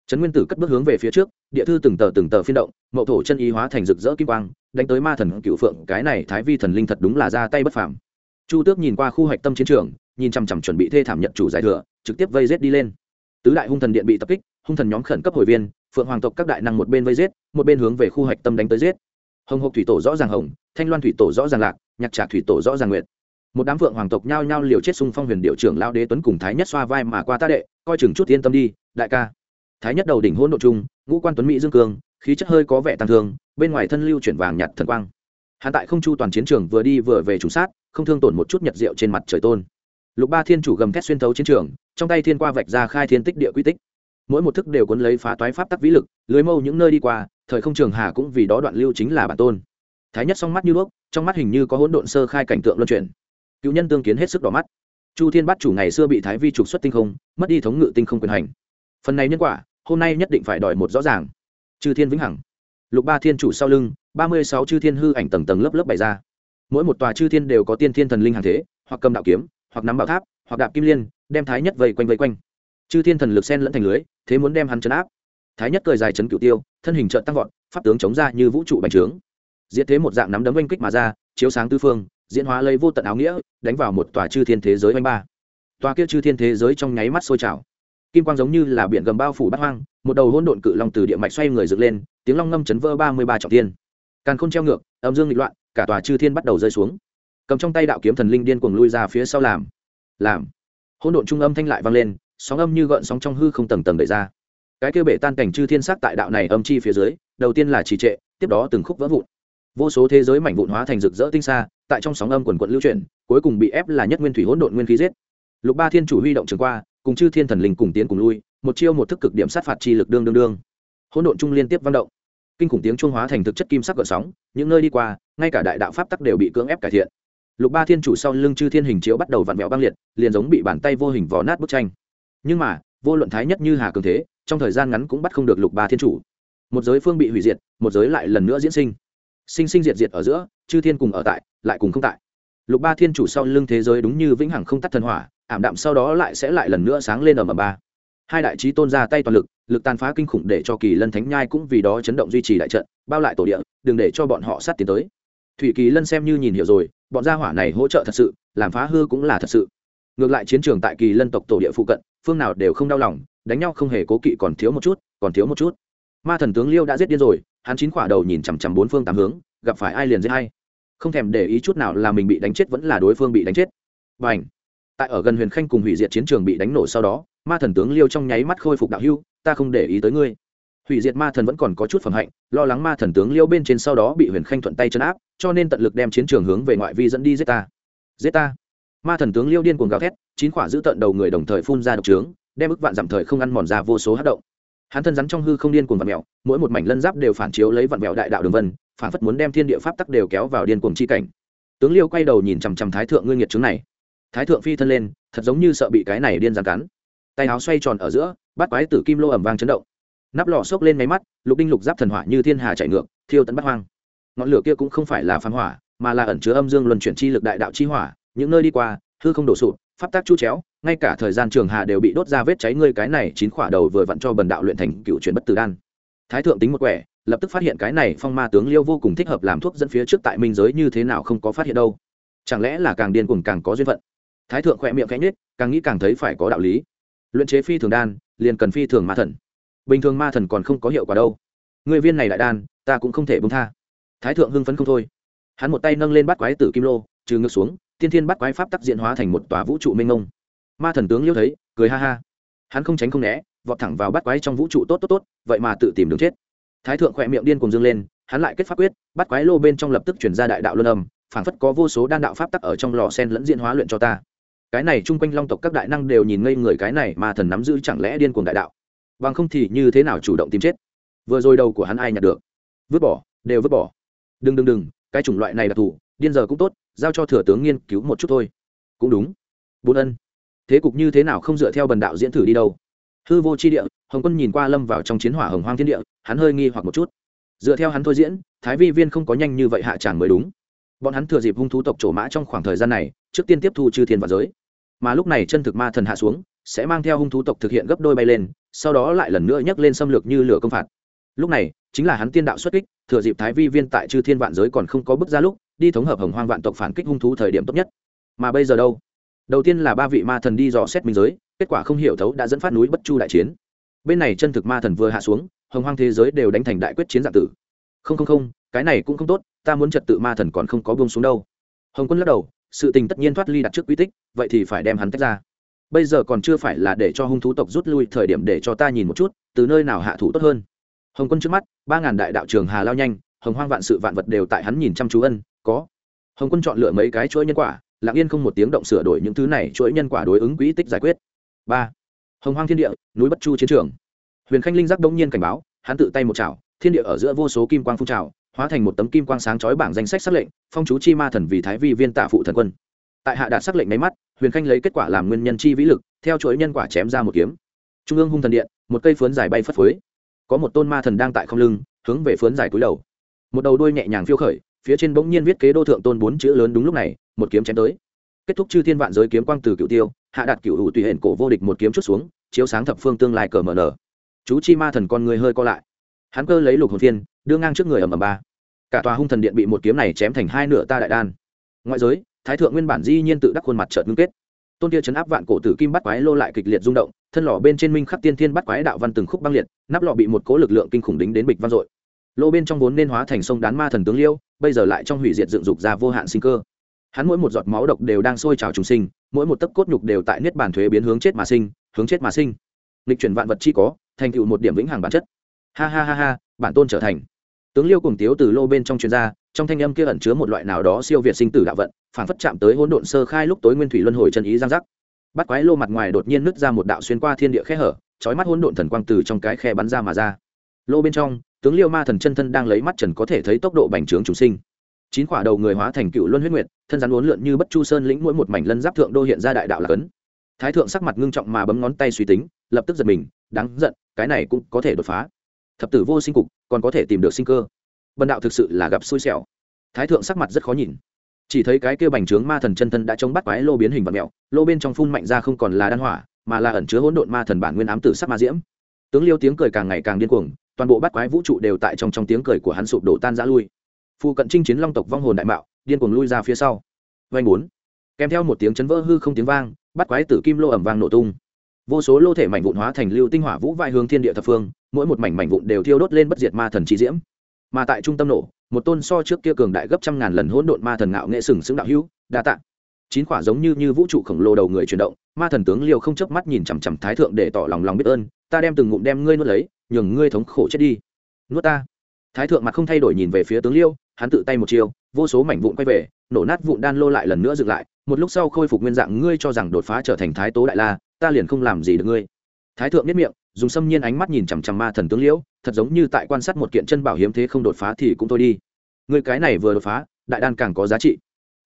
Trấn nguyên tử cất bước hướng về phía trước, địa thư từng tờ từng tờ phiên động, mậu thổ chân ý hóa thành rực rỡ kim quang, đánh tới ma thần cựu phượng, cái này thái vi thần linh thật đúng là ra tay bất phàm. Chu tước nhìn qua khu hạch tâm chiến trường, nhìn chằm chằm chuẩn bị thê thảm nhận chủ giải thừa, trực tiếp vây rết đi lên tứ đại hung thần điện bị tập kích hung thần nhóm khẩn cấp hồi viên phượng hoàng tộc các đại năng một bên vây giết một bên hướng về khu hạch tâm đánh tới giết. Hồng hộc thủy tổ rõ ràng hồng thanh loan thủy tổ rõ ràng lạc nhạc trạc thủy tổ rõ ràng nguyệt. Một đám phượng hoàng tộc nhao nhao liều chết xung phong huyền điệu trưởng lao đế tuấn cùng thái nhất xoa vai mà qua ta đệ coi chừng chút yên tâm đi đại ca. Thái nhất đầu đỉnh hỗn độ trung, ngũ quan tuấn mỹ dương cường khí chất hơi có vẻ tàn thương bên ngoài thân lưu chuyển vàng nhạt thần quang. Hắn tại không chu toàn chiến trường vừa đi vừa về trùng sát không thương tổn một chút nhật rượu trên mặt trời tôn lục ba thiên chủ gầm thét xuyên thấu chiến trường, trong tay thiên qua vạch ra khai thiên tích địa quy tích. Mỗi một thức đều cuốn lấy phá toái pháp tắc vĩ lực, lưới mâu những nơi đi qua, thời không trường hà cũng vì đó đoạn lưu chính là bản tôn. Thái nhất song mắt như đuốc, trong mắt hình như có hỗn độn sơ khai cảnh tượng luân chuyển. Cựu nhân tương kiến hết sức đỏ mắt. Chu thiên bắt chủ ngày xưa bị thái vi trục xuất tinh không, mất đi thống ngự tinh không quyền hành. Phần này nhân quả, hôm nay nhất định phải đòi một rõ ràng. Chư thiên vĩnh hằng. Lục ba thiên chủ sau lưng, ba mươi sáu chư thiên hư ảnh tầng tầng lớp lớp bày ra. Mỗi một tòa chư thiên đều có tiên thiên thần linh hàng thế, hoặc cầm đạo kiếm hoặc nắm bảo tháp, hoặc đạp kim liên, đem thái nhất vây quanh vây quanh. Chư thiên thần lực sen lẫn thành lưới, thế muốn đem hắn chấn áp. Thái nhất cười dài chấn cựu tiêu, thân hình trợn tăng vọt, pháp tướng chống ra như vũ trụ bành trướng. Diễn thế một dạng nắm đấm oanh kích mà ra, chiếu sáng tư phương, diễn hóa lấy vô tận áo nghĩa, đánh vào một tòa chư thiên thế giới oanh ba. Tòa kia chư thiên thế giới trong nháy mắt sôi trào. Kim quang giống như là biển gầm bao phủ bát hoang, một đầu hỗn độn cự long từ địa mạch xoay người dựng lên, tiếng long ngâm chấn vỡ ba mươi ba trọng tiên càn khôn treo ngược, âm dương nghịch loạn, cả tòa chư thiên bắt đầu rơi xuống cầm trong tay đạo kiếm thần linh điên cuồng lui ra phía sau làm. Làm. Hỗn độn trung âm thanh lại vang lên, sóng âm như gợn sóng trong hư không tầng tầng đẩy ra. Cái kêu bể tan cảnh chư thiên sắc tại đạo này âm chi phía dưới, đầu tiên là trì trệ, tiếp đó từng khúc vỡ vụn. Vô số thế giới mảnh vụn hóa thành rực rỡ tinh xa tại trong sóng âm quần quận lưu chuyển, cuối cùng bị ép là nhất nguyên thủy hỗn độn nguyên khí giết. Lục ba thiên chủ huy động trường qua, cùng chư thiên thần linh cùng tiến cùng lui, một chiêu một thức cực điểm sát phạt chi lực đương đương đương. Hỗn độn trung liên tiếp vang động. Kinh khủng tiếng trung hóa thành thực chất kim sắc gợn sóng, những nơi đi qua, ngay cả đại đạo pháp tắc đều bị cưỡng ép cải thiện lục ba thiên chủ sau lưng chư thiên hình chiếu bắt đầu vặn vẹo băng liệt, liền giống bị bàn tay vô hình vò nát bức tranh. Nhưng mà, vô luận thái nhất như hà cường thế, trong thời gian ngắn cũng bắt không được lục ba thiên chủ. Một giới phương bị hủy diệt, một giới lại lần nữa diễn sinh. Sinh sinh diệt diệt ở giữa, chư thiên cùng ở tại, lại cùng không tại. Lục ba thiên chủ sau lưng thế giới đúng như vĩnh hằng không tắt thần hỏa, ảm đạm sau đó lại sẽ lại lần nữa sáng lên ở mầm ba. Hai đại trí tôn ra tay toàn lực lực tàn phá kinh khủng để cho kỳ lân thánh nhai cũng vì đó chấn động duy trì đại trận, bao lại tổ địa, đừng để cho bọn họ sát tiến tới thủy kỳ lân xem như nhìn hiểu rồi, bọn gia hỏa này hỗ trợ thật sự, làm phá hư cũng là thật sự. Ngược lại chiến trường tại kỳ lân tộc tổ địa phụ cận, phương nào đều không đau lòng, đánh nhau không hề cố kỵ còn thiếu một chút, còn thiếu một chút. Ma thần tướng liêu đã giết điên rồi, hắn chín quả đầu nhìn chằm chằm bốn phương tám hướng, gặp phải ai liền giết hay không thèm để ý chút nào là mình bị đánh chết vẫn là đối phương bị đánh chết. Và ảnh tại ở gần huyền khanh cùng hủy diệt chiến trường bị đánh nổ sau đó, ma thần tướng liêu trong nháy mắt khôi phục đạo hưu, ta không để ý tới ngươi hủy diệt ma thần vẫn còn có chút phẩm hạnh, lo lắng ma thần tướng liêu bên trên sau đó bị huyền khanh thuận tay chấn áp, cho nên tận lực đem chiến trường hướng về ngoại vi dẫn đi giết ta. Giết ta. Ma thần tướng liêu điên cuồng gào thét, chín quả giữ tận đầu người đồng thời phun ra độc trướng, đem ức vạn giảm thời không ăn mòn ra vô số hát động. Hắn thân rắn trong hư không điên cuồng vặn mèo, mỗi một mảnh lân giáp đều phản chiếu lấy vặn mèo đại đạo đường vân, phản phất muốn đem thiên địa pháp tắc đều kéo vào điên cuồng chi cảnh. Tướng liêu quay đầu nhìn chằm chằm thái thượng ngươi nghiệt trướng này. Thái thượng phi thân lên, thật giống như sợ bị cái này điên giàn cắn. Tay áo xoay tròn ở giữa bắt quái tử kim lô ẩm vang chấn động nắp lò xốc lên máy mắt, lục đinh lục giáp thần hỏa như thiên hà chạy ngược, thiêu tận bắt hoang. Ngọn lửa kia cũng không phải là phán hỏa, mà là ẩn chứa âm dương luân chuyển chi lực đại đạo chi hỏa, những nơi đi qua, hư không đổ sụp, pháp tác chu chéo, ngay cả thời gian trường hà đều bị đốt ra vết cháy ngươi cái này chín khỏa đầu vừa vặn cho bần đạo luyện thành cựu chuyển bất tử đan. Thái thượng tính một quẻ, lập tức phát hiện cái này phong ma tướng liêu vô cùng thích hợp làm thuốc dẫn phía trước tại minh giới như thế nào không có phát hiện đâu. Chẳng lẽ là càng điên cuồng càng có duyên phận? Thái thượng khỏe miệng khẽ nhất càng nghĩ càng thấy phải có đạo lý. Luyện chế phi thường đan, liền cần phi thường ma thần bình thường ma thần còn không có hiệu quả đâu. Người viên này đại đan, ta cũng không thể bông tha. Thái thượng hưng phấn không thôi. Hắn một tay nâng lên bắt quái tử kim lô, trừ ngược xuống, tiên thiên bắt quái pháp tắc diện hóa thành một tòa vũ trụ mênh mông. Ma thần tướng liêu thấy, cười ha ha. Hắn không tránh không né, vọt thẳng vào bắt quái trong vũ trụ tốt tốt tốt, vậy mà tự tìm đường chết. Thái thượng khỏe miệng điên cùng dương lên, hắn lại kết pháp quyết bắt quái lô bên trong lập tức chuyển ra đại đạo luân âm, phảng phất có vô số đan đạo pháp tắc ở trong lò sen lẫn diện hóa luyện cho ta. Cái này chung quanh long tộc các đại năng đều nhìn ngây người cái này mà thần nắm giữ chẳng lẽ điên cuồng đại đạo? Bằng không thì như thế nào chủ động tìm chết? Vừa rồi đầu của hắn ai nhặt được? Vứt bỏ, đều vứt bỏ. Đừng đừng đừng, cái chủng loại này đặc thù, điên giờ cũng tốt, giao cho thừa tướng nghiên cứu một chút thôi. Cũng đúng. Bốn ân. Thế cục như thế nào không dựa theo bần đạo diễn thử đi đâu? Hư vô c h i địa, hồng quân nhìn qua lâm vào trong chiến hỏa hồng hoang thiên địa, hắn hơi nghi hoặc một chút. Dựa theo hắn thôi diễn, thái vi viên không có nhanh như vậy hạ tràng mới đúng. Bọn hắn thừa dịp hung thú tộc trổ mã trong khoảng thời gian này, trước tiên tiếp thu chư thiên và giới. Mà lúc này chân thực ma thần hạ xuống sẽ mang theo hung thú tộc thực hiện gấp đôi bay lên, sau đó lại lần nữa nhấc lên xâm lược như lửa công phạt. Lúc này, chính là hắn tiên đạo xuất kích, thừa dịp thái vi viên tại chư thiên vạn giới còn không có bước ra lúc, đi thống hợp hồng hoang vạn tộc phản kích hung thú thời điểm tốt nhất. Mà bây giờ đâu? Đầu tiên là ba vị ma thần đi dò xét minh giới, kết quả không hiểu thấu đã dẫn phát núi bất chu đại chiến. Bên này chân thực ma thần vừa hạ xuống, hồng hoang thế giới đều đánh thành đại quyết chiến dạng tử. Không không không, cái này cũng không tốt, ta muốn trật tự ma thần còn không có buông xuống đâu. Hồng quân lắc đầu, sự tình tất nhiên thoát ly đặt trước quy tích, vậy thì phải đem hắn tách ra bây giờ còn chưa phải là để cho hung thú tộc rút lui, thời điểm để cho ta nhìn một chút, từ nơi nào hạ thủ tốt hơn. Hồng quân trước mắt, ba ngàn đại đạo trường hà lao nhanh, hồng hoang vạn sự vạn vật đều tại hắn nhìn chăm chú ân, có. Hồng quân chọn lựa mấy cái chuỗi nhân quả, lặng yên không một tiếng động sửa đổi những thứ này chuỗi nhân quả đối ứng quỹ tích giải quyết. Ba. Hồng hoang thiên địa, núi bất chu chiến trường. Huyền khanh linh giác đông nhiên cảnh báo, hắn tự tay một chảo, thiên địa ở giữa vô số kim quang phun trào, hóa thành một tấm kim quang sáng chói bảng danh sách xác lệnh, phong chú chi ma thần vì thái vi viên tạ phụ thần quân tại hạ đạt xác lệnh máy mắt, huyền khanh lấy kết quả làm nguyên nhân chi vĩ lực, theo chuỗi nhân quả chém ra một kiếm. Trung ương hung thần điện, một cây phướn dài bay phất phới. Có một tôn ma thần đang tại không lưng, hướng về phướn dài cúi đầu. Một đầu đuôi nhẹ nhàng phiêu khởi, phía trên bỗng nhiên viết kế đô thượng tôn bốn chữ lớn đúng lúc này, một kiếm chém tới. Kết thúc chư thiên vạn giới kiếm quang từ cựu tiêu, hạ đạt cựu hữu tùy hển cổ vô địch một kiếm chút xuống, chiếu sáng thập phương tương lai cờ mở nở. Chú chi ma thần con người hơi co lại. Hắn cơ lấy lục hồn thiên, đưa ngang trước người ầm ầm ba. Cả tòa hung thần điện bị một kiếm này chém thành hai nửa ta đại đan. Ngoại giới thái thượng nguyên bản di nhiên tự đắc khuôn mặt chợt ngưng kết. Tôn kia chấn áp vạn cổ tử kim bắt quái lô lại kịch liệt rung động, thân lò bên trên minh khắc tiên thiên bắt quái đạo văn từng khúc băng liệt, nắp lò bị một cố lực lượng kinh khủng đính đến bịch vang dội. Lô bên trong vốn nên hóa thành sông đán ma thần tướng liêu, bây giờ lại trong hủy diệt dựng dục ra vô hạn sinh cơ. Hắn mỗi một giọt máu độc đều đang sôi trào trùng sinh, mỗi một tấc cốt nhục đều tại niết bàn thuế biến hướng chết mà sinh, hướng chết mà sinh. Lịch chuyển vạn vật chi có, thành tựu một điểm vĩnh hằng bản chất. Ha ha ha ha, bản tôn trở thành. Tướng liêu cùng tiếu từ lô bên trong chuyên gia trong thanh âm kia ẩn chứa một loại nào đó siêu việt sinh tử đạo vận phản phất chạm tới hỗn độn sơ khai lúc tối nguyên thủy luân hồi chân ý giang giác. Bắt quái lô mặt ngoài đột nhiên nứt ra một đạo xuyên qua thiên địa khe hở, chói mắt hỗn độn thần quang từ trong cái khe bắn ra mà ra. Lô bên trong, tướng liêu ma thần chân thân đang lấy mắt trần có thể thấy tốc độ bành trướng chúng sinh. Chín quả đầu người hóa thành cựu luân huyết nguyệt, thân rắn uốn lượn như bất chu sơn lĩnh mỗi một mảnh lân giáp thượng đô hiện ra đại đạo là cấn. Thái thượng sắc mặt ngưng trọng mà bấm ngón tay suy tính, lập tức giật mình, đáng giận, cái này cũng có thể đột phá. Thập tử vô sinh cục, còn có thể tìm được sinh cơ. Bần đạo thực sự là gặp xui xẻo. Thái thượng sắc mặt rất khó nhìn chỉ thấy cái kia bành trướng ma thần chân thân đã chống bắt quái lô biến hình vật mẹo, lô bên trong phun mạnh ra không còn là đan hỏa, mà là ẩn chứa hỗn độn ma thần bản nguyên ám tử sắc ma diễm. Tướng liêu tiếng cười càng ngày càng điên cuồng, toàn bộ bắt quái vũ trụ đều tại trong trong tiếng cười của hắn sụp đổ tan rã lui. Phụ cận chinh chiến long tộc vong hồn đại mạo, điên cuồng lui ra phía sau. Vanh bốn. Kèm theo một tiếng chấn vỡ hư không tiếng vang, bắt quái tử kim lô ẩm vang nổ tung. Vô số lô thể mảnh vụn hóa thành lưu tinh hỏa vũ vai hướng thiên địa thập phương, mỗi một mảnh mảnh vụn đều thiêu đốt lên bất diệt ma thần chi diễm mà tại trung tâm nổ, một tôn so trước kia cường đại gấp trăm ngàn lần hỗn độn ma thần ngạo nghệ sừng sững đạo hữu, đa tạ. Chín quả giống như như vũ trụ khổng lồ đầu người chuyển động, ma thần tướng liêu không chớp mắt nhìn chằm chằm thái thượng để tỏ lòng lòng biết ơn, ta đem từng ngụm đem ngươi nuốt lấy, nhường ngươi thống khổ chết đi. Nuốt ta? Thái thượng mặt không thay đổi nhìn về phía tướng liêu, hắn tự tay một chiều vô số mảnh vụn quay về, nổ nát vụn đan lô lại lần nữa dựng lại, một lúc sau khôi phục nguyên dạng ngươi cho rằng đột phá trở thành thái tố đại la, ta liền không làm gì được ngươi. Thái thượng nhất miệng dùng xâm nhiên ánh mắt nhìn chằm chằm ma thần tướng liễu, thật giống như tại quan sát một kiện chân bảo hiếm thế không đột phá thì cũng thôi đi. Ngươi cái này vừa đột phá, đại đan càng có giá trị.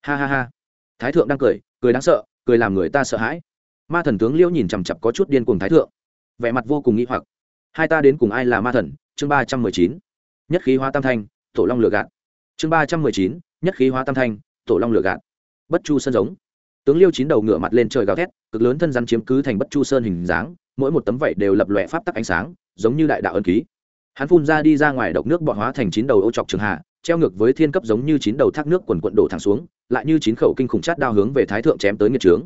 Ha ha ha. Thái thượng đang cười cười đáng sợ, cười làm người ta sợ hãi. Ma thần tướng liễu nhìn chằm chặp có chút điên cùng thái thượng. Vẻ mặt vô cùng nghĩ hoặc. Hai ta đến cùng ai là ma thần? Chương ba trăm mười chín. Nhất khí hóa tam thanh, tổ long lửa gạt. Chương ba trăm mười chín, nhất khí hóa tam thanh, tổ long lửa gạt. Bất chu sơn giống tướng liêu chín đầu ngửa mặt lên trời gào thét, cực lớn thân rắn chiếm cứ thành bất chu sơn hình dáng, mỗi một tấm vảy đều lập lòe pháp tắc ánh sáng, giống như đại đạo ân ký. Hắn phun ra đi ra ngoài độc nước bọn hóa thành chín đầu ô chọc trường hạ, treo ngược với thiên cấp giống như chín đầu thác nước quần quận đổ thẳng xuống, lại như chín khẩu kinh khủng chát đao hướng về thái thượng chém tới nghiệt trướng.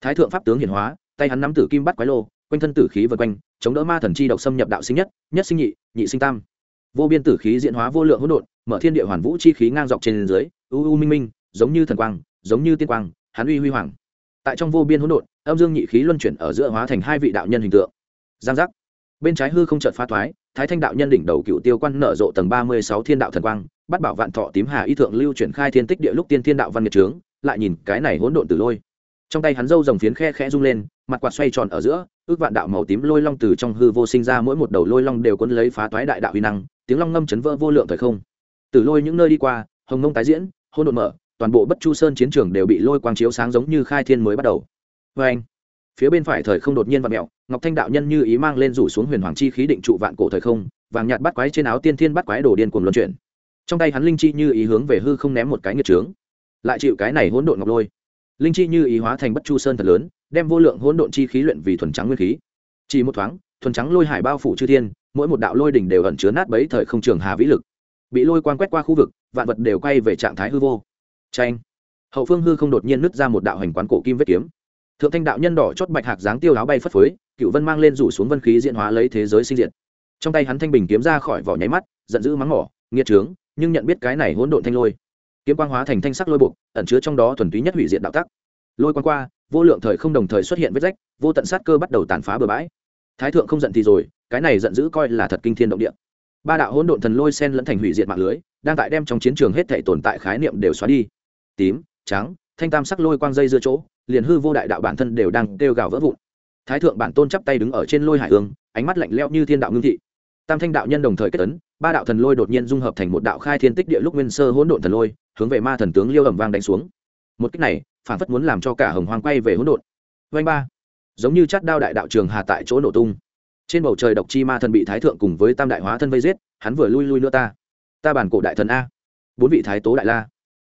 Thái thượng pháp tướng hiển hóa, tay hắn nắm tử kim bắt quái lô, quanh thân tử khí vân quanh, chống đỡ ma thần chi độc xâm nhập đạo sinh nhất nhất sinh nhị nhị sinh tam. Vô biên tử khí diễn hóa vô lượng hỗn độn, mở thiên địa hoàn vũ chi khí ngang dọc trên dưới, u u minh minh, giống như thần quang, giống như tiên quang hắn uy huy hoàng. Tại trong vô biên hỗn độn, âm dương nhị khí luân chuyển ở giữa hóa thành hai vị đạo nhân hình tượng. Giang giác. Bên trái hư không chợt phá thoái, thái thanh đạo nhân đỉnh đầu cựu tiêu quan nở rộ tầng ba mươi sáu thiên đạo thần quang, bắt bảo vạn thọ tím hà y thượng lưu chuyển khai thiên tích địa lúc tiên thiên đạo văn nghiệt trướng, lại nhìn cái này hỗn độn từ lôi. Trong tay hắn dâu rồng phiến khe khẽ rung lên, mặt quạt xoay tròn ở giữa, ước vạn đạo màu tím lôi long từ trong hư vô sinh ra mỗi một đầu lôi long đều cuốn lấy phá toái đại đạo huy năng, tiếng long ngâm chấn vỡ vô lượng thời không. Từ lôi những nơi đi qua, hồng mông tái diễn, hỗn độn mở toàn bộ bất chu sơn chiến trường đều bị lôi quang chiếu sáng giống như khai thiên mới bắt đầu. Vê anh, phía bên phải thời không đột nhiên và mẹo, ngọc thanh đạo nhân như ý mang lên rủ xuống huyền hoàng chi khí định trụ vạn cổ thời không, vàng nhạt bắt quái trên áo tiên thiên bắt quái đổ điên cuồng luân chuyển. Trong tay hắn linh chi như ý hướng về hư không ném một cái nghiệt trướng. Lại chịu cái này hỗn độn ngọc lôi. Linh chi như ý hóa thành bất chu sơn thật lớn, đem vô lượng hỗn độn chi khí luyện vì thuần trắng nguyên khí. Chỉ một thoáng, thuần trắng lôi hải bao phủ chư thiên, mỗi một đạo lôi đỉnh đều ẩn chứa nát bấy thời không trường hà vĩ lực. Bị lôi quan quét qua khu vực, vạn vật đều quay về trạng thái hư vô tranh hậu phương hư không đột nhiên nứt ra một đạo hành quán cổ kim vết kiếm. Thượng thanh đạo nhân đỏ chót bạch hạc dáng tiêu áo bay phất phới, cựu vân mang lên rủ xuống vân khí diễn hóa lấy thế giới sinh diệt. Trong tay hắn thanh bình kiếm ra khỏi vỏ nháy mắt, giận dữ mắng mỏ, nghiệt trướng, nhưng nhận biết cái này hỗn độn thanh lôi. Kiếm quang hóa thành thanh sắc lôi buộc ẩn chứa trong đó thuần túy nhất hủy diệt đạo tắc. Lôi quang qua, vô lượng thời không đồng thời xuất hiện vết rách, vô tận sát cơ bắt đầu tàn phá bừa bãi. Thái thượng không giận thì rồi, cái này giận dữ coi là thật kinh thiên động địa. Ba đạo hỗn độn thần lôi sen lẫn thành hủy diệt mạng lưới, đang tại đem trong chiến trường hết thể tồn tại khái niệm đều xóa đi tím, trắng, thanh tam sắc lôi quang dây giữa chỗ, liền hư vô đại đạo bản thân đều đang kêu gào vỡ vụn. Thái thượng bản tôn chắp tay đứng ở trên lôi hải ương, ánh mắt lạnh lẽo như thiên đạo ngưng thị. Tam thanh đạo nhân đồng thời kết ấn, ba đạo thần lôi đột nhiên dung hợp thành một đạo khai thiên tích địa lúc nguyên sơ hỗn độn thần lôi, hướng về ma thần tướng liêu ẩm vang đánh xuống. Một cách này, phản phất muốn làm cho cả hồng hoang quay về hỗn độn. Vanh ba, giống như chát đao đại đạo trường hà tại chỗ nổ tung. Trên bầu trời độc chi ma thần bị thái thượng cùng với tam đại hóa thân vây giết, hắn vừa lui lui nữa ta. Ta bản cổ đại thần a. Bốn vị thái tố đại la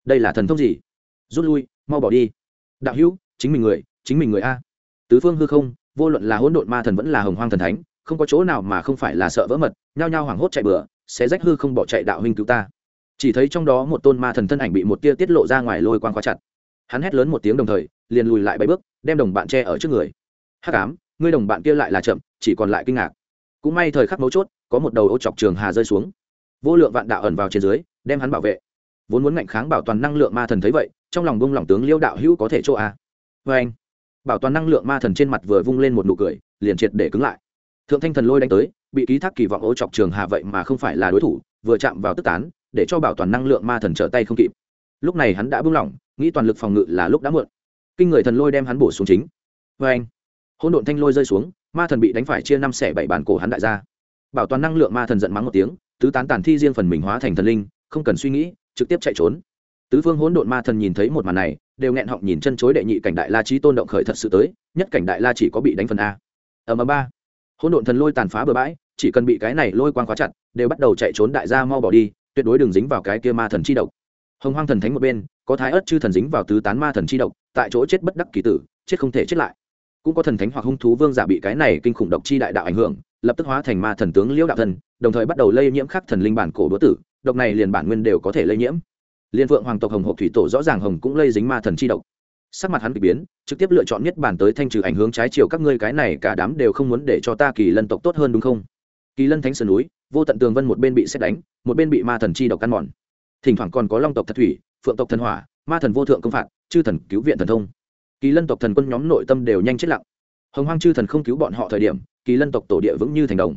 đây là thần thông gì? Rút lui, mau bỏ đi. Đạo hữu, chính mình người, chính mình người a. Tứ phương hư không, vô luận là hỗn độn ma thần vẫn là hồng hoang thần thánh, không có chỗ nào mà không phải là sợ vỡ mật, nhao nhao hoảng hốt chạy bừa sẽ rách hư không bỏ chạy đạo huynh cứu ta. Chỉ thấy trong đó một tôn ma thần thân ảnh bị một tia tiết lộ ra ngoài lôi quang khóa chặt. Hắn hét lớn một tiếng đồng thời, liền lùi lại bảy bước, đem đồng bạn che ở trước người. Hắc ám, ngươi đồng bạn kia lại là chậm, chỉ còn lại kinh ngạc. Cũng may thời khắc mấu chốt, có một đầu ô chọc trường hà rơi xuống. Vô lượng vạn đạo ẩn vào trên dưới, đem hắn bảo vệ vốn muốn ngạnh kháng bảo toàn năng lượng ma thần thấy vậy, trong lòng bông lòng tướng liêu đạo hữu có thể chỗ a à. vê anh, bảo toàn năng lượng ma thần trên mặt vừa vung lên một nụ cười, liền triệt để cứng lại. Thượng thanh thần lôi đánh tới, bị ký thác kỳ vọng ô chọc trường hạ vậy mà không phải là đối thủ, vừa chạm vào tức tán, để cho bảo toàn năng lượng ma thần trở tay không kịp. Lúc này hắn đã buông lỏng nghĩ toàn lực phòng ngự là lúc đã muộn. Kinh người thần lôi đem hắn bổ xuống chính. Vê anh, hỗn độn thanh lôi rơi xuống, ma thần bị đánh phải chia năm xẻ bảy bản cổ hắn đại ra bảo toàn năng lượng ma thần giận mắng một tiếng, tứ tán tàn thi riêng phần mình hóa thành thần linh, không cần suy nghĩ trực tiếp chạy trốn. Tứ phương hỗn độn ma thần nhìn thấy một màn này, đều nghẹn họng nhìn chân chối đệ nhị cảnh đại la trí tôn động khởi thật sự tới, nhất cảnh đại la chỉ có bị đánh phần a. Ở ầm ba. Hỗn độn thần lôi tàn phá bừa bãi, chỉ cần bị cái này lôi quang khóa chặt, đều bắt đầu chạy trốn đại gia mau bỏ đi, tuyệt đối đừng dính vào cái kia ma thần chi độc. Hồng hoang thần thánh một bên, có thái ớt chư thần dính vào tứ tán ma thần chi độc, tại chỗ chết bất đắc kỳ tử, chết không thể chết lại. Cũng có thần thánh hoặc hung thú vương giả bị cái này kinh khủng độc chi đại đạo ảnh hưởng, lập tức hóa thành ma thần tướng liễu đạo thần, đồng thời bắt đầu lây nhiễm khắc thần linh bản cổ đũa tử độc này liền bản nguyên đều có thể lây nhiễm. Liên vượng hoàng tộc hồng hộp thủy tổ rõ ràng hồng cũng lây dính ma thần chi độc. Sắc mặt hắn bị biến, trực tiếp lựa chọn nhất bản tới thanh trừ ảnh hướng trái chiều các ngươi cái này cả đám đều không muốn để cho ta kỳ lân tộc tốt hơn đúng không? Kỳ lân thánh sơn núi, vô tận tường vân một bên bị xét đánh, một bên bị ma thần chi độc căn mòn. Thỉnh thoảng còn có long tộc thật thủy, phượng tộc thần hỏa, ma thần vô thượng công phạt, chư thần cứu viện thần thông. Kỳ lân tộc thần quân nhóm nội tâm đều nhanh chết lặng. Hồng hoang chư thần không cứu bọn họ thời điểm, kỳ lân tộc tổ địa vững như thành đồng.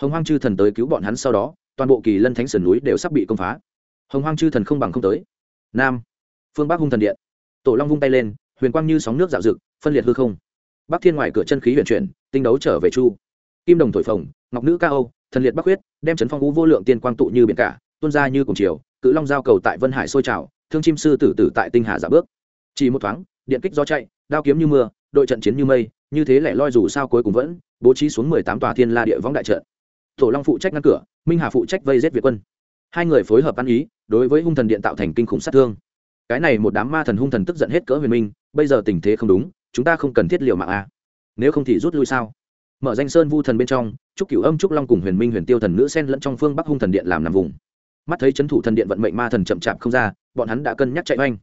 Hồng hoang chư thần tới cứu bọn hắn sau đó toàn bộ kỳ lân thánh sườn núi đều sắp bị công phá. Hồng hoang chư thần không bằng không tới. Nam. Phương bắc hung thần điện. Tổ long vung tay lên, huyền quang như sóng nước dạo rực, phân liệt hư không. Bắc thiên ngoài cửa chân khí huyền chuyển, tinh đấu trở về chu. Kim đồng thổi phồng, ngọc nữ ca âu thần liệt bắc huyết, đem chấn phong vũ vô lượng tiên quang tụ như biển cả, tuôn ra như cùng chiều, cự long giao cầu tại vân hải sôi trào, thương chim sư tử tử tại tinh hà giả bước. Chỉ một thoáng, điện kích gió chạy, đao kiếm như mưa, đội trận chiến như mây, như thế lẻ loi dù sao cuối cùng vẫn bố trí xuống mười tám tòa thiên la địa võng đại trận. Tổ long phụ trách ngăn cửa minh hà phụ trách vây giết việt quân hai người phối hợp ăn ý đối với hung thần điện tạo thành kinh khủng sát thương cái này một đám ma thần hung thần tức giận hết cỡ huyền minh bây giờ tình thế không đúng chúng ta không cần thiết liều mạng a nếu không thì rút lui sao mở danh sơn vu thần bên trong trúc cửu âm trúc long cùng huyền minh huyền tiêu thần nữ sen lẫn trong phương bắc hung thần điện làm nằm vùng mắt thấy c thủ thần điện vận mệnh ma thần chậm chạp không ra bọn hắn đã cân nhắc chạy oanh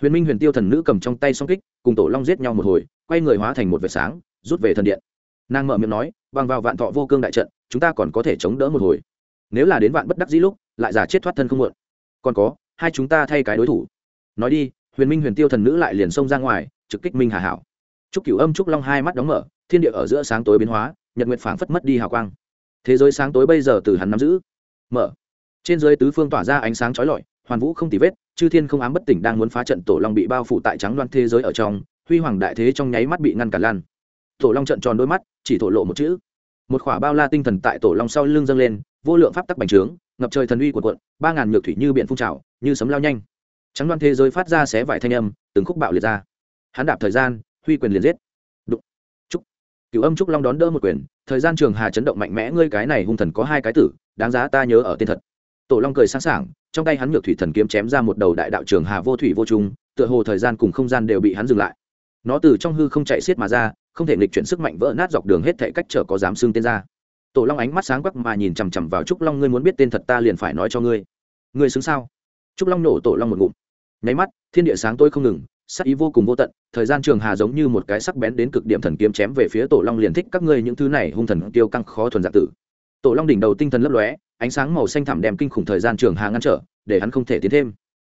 huyền minh huyền tiêu thần nữ cầm trong tay song kích cùng tổ long giết nhau một hồi quay người hóa thành một vệt sáng rút về thần điện nàng mở miệng nói bằng vào vạn thọ vô cương đại trận chúng ta còn có thể chống đỡ một hồi nếu là đến vạn bất đắc dĩ lúc, lại giả chết thoát thân không muộn. Còn có, hai chúng ta thay cái đối thủ. Nói đi, huyền minh huyền tiêu thần nữ lại liền xông ra ngoài, trực kích minh hà hảo. Trúc cửu âm trúc long hai mắt đóng mở, thiên địa ở giữa sáng tối biến hóa, nhật nguyệt phảng phất mất đi hào quang. Thế giới sáng tối bây giờ từ hắn nắm giữ. Mở. Trên dưới tứ phương tỏa ra ánh sáng chói lọi, hoàn vũ không tì vết, chư thiên không ám bất tỉnh đang muốn phá trận tổ long bị bao phủ tại trắng loan thế giới ở trong, huy hoàng đại thế trong nháy mắt bị ngăn cản lan. Tổ long trận tròn đôi mắt, chỉ thổ lộ một chữ. Một khỏa bao la tinh thần tại tổ long sau lưng dâng lên vô lượng pháp tắc bành trướng, ngập trời thần uy của quận ba ngàn nhược thủy như biển phun trào, như sấm lao nhanh. Trắng loan thế giới phát ra xé vải thanh âm, từng khúc bạo liệt ra. Hắn đạp thời gian, huy quyền liền giết. Đụng. Trúc cựu âm trúc long đón đỡ một quyền, thời gian trường hà chấn động mạnh mẽ, ngươi cái này hung thần có hai cái tử, đáng giá ta nhớ ở tên thật. Tổ long cười sáng sảng, trong tay hắn ngược thủy thần kiếm chém ra một đầu đại đạo trường hà vô thủy vô trung, tựa hồ thời gian cùng không gian đều bị hắn dừng lại. Nó từ trong hư không chạy xiết mà ra, không thể nghịch chuyển sức mạnh vỡ nát dọc đường hết thể cách trở có dám xương tên ra tổ long ánh mắt sáng quắc mà nhìn chằm chằm vào trúc long, ngươi muốn biết tên thật ta liền phải nói cho ngươi. Ngươi xứng sao? Trúc long nổ tổ long một ngụm. Nháy mắt, thiên địa sáng tôi không ngừng, sắc ý vô cùng vô tận, thời gian trường hà giống như một cái sắc bén đến cực điểm thần kiếm chém về phía tổ long liền thích các ngươi những thứ này hung thần tiêu căng khó thuần dạng tử. Tổ long đỉnh đầu tinh thần lấp lóe, ánh sáng màu xanh thẳm đem kinh khủng thời gian trường hà ngăn trở, để hắn không thể tiến thêm.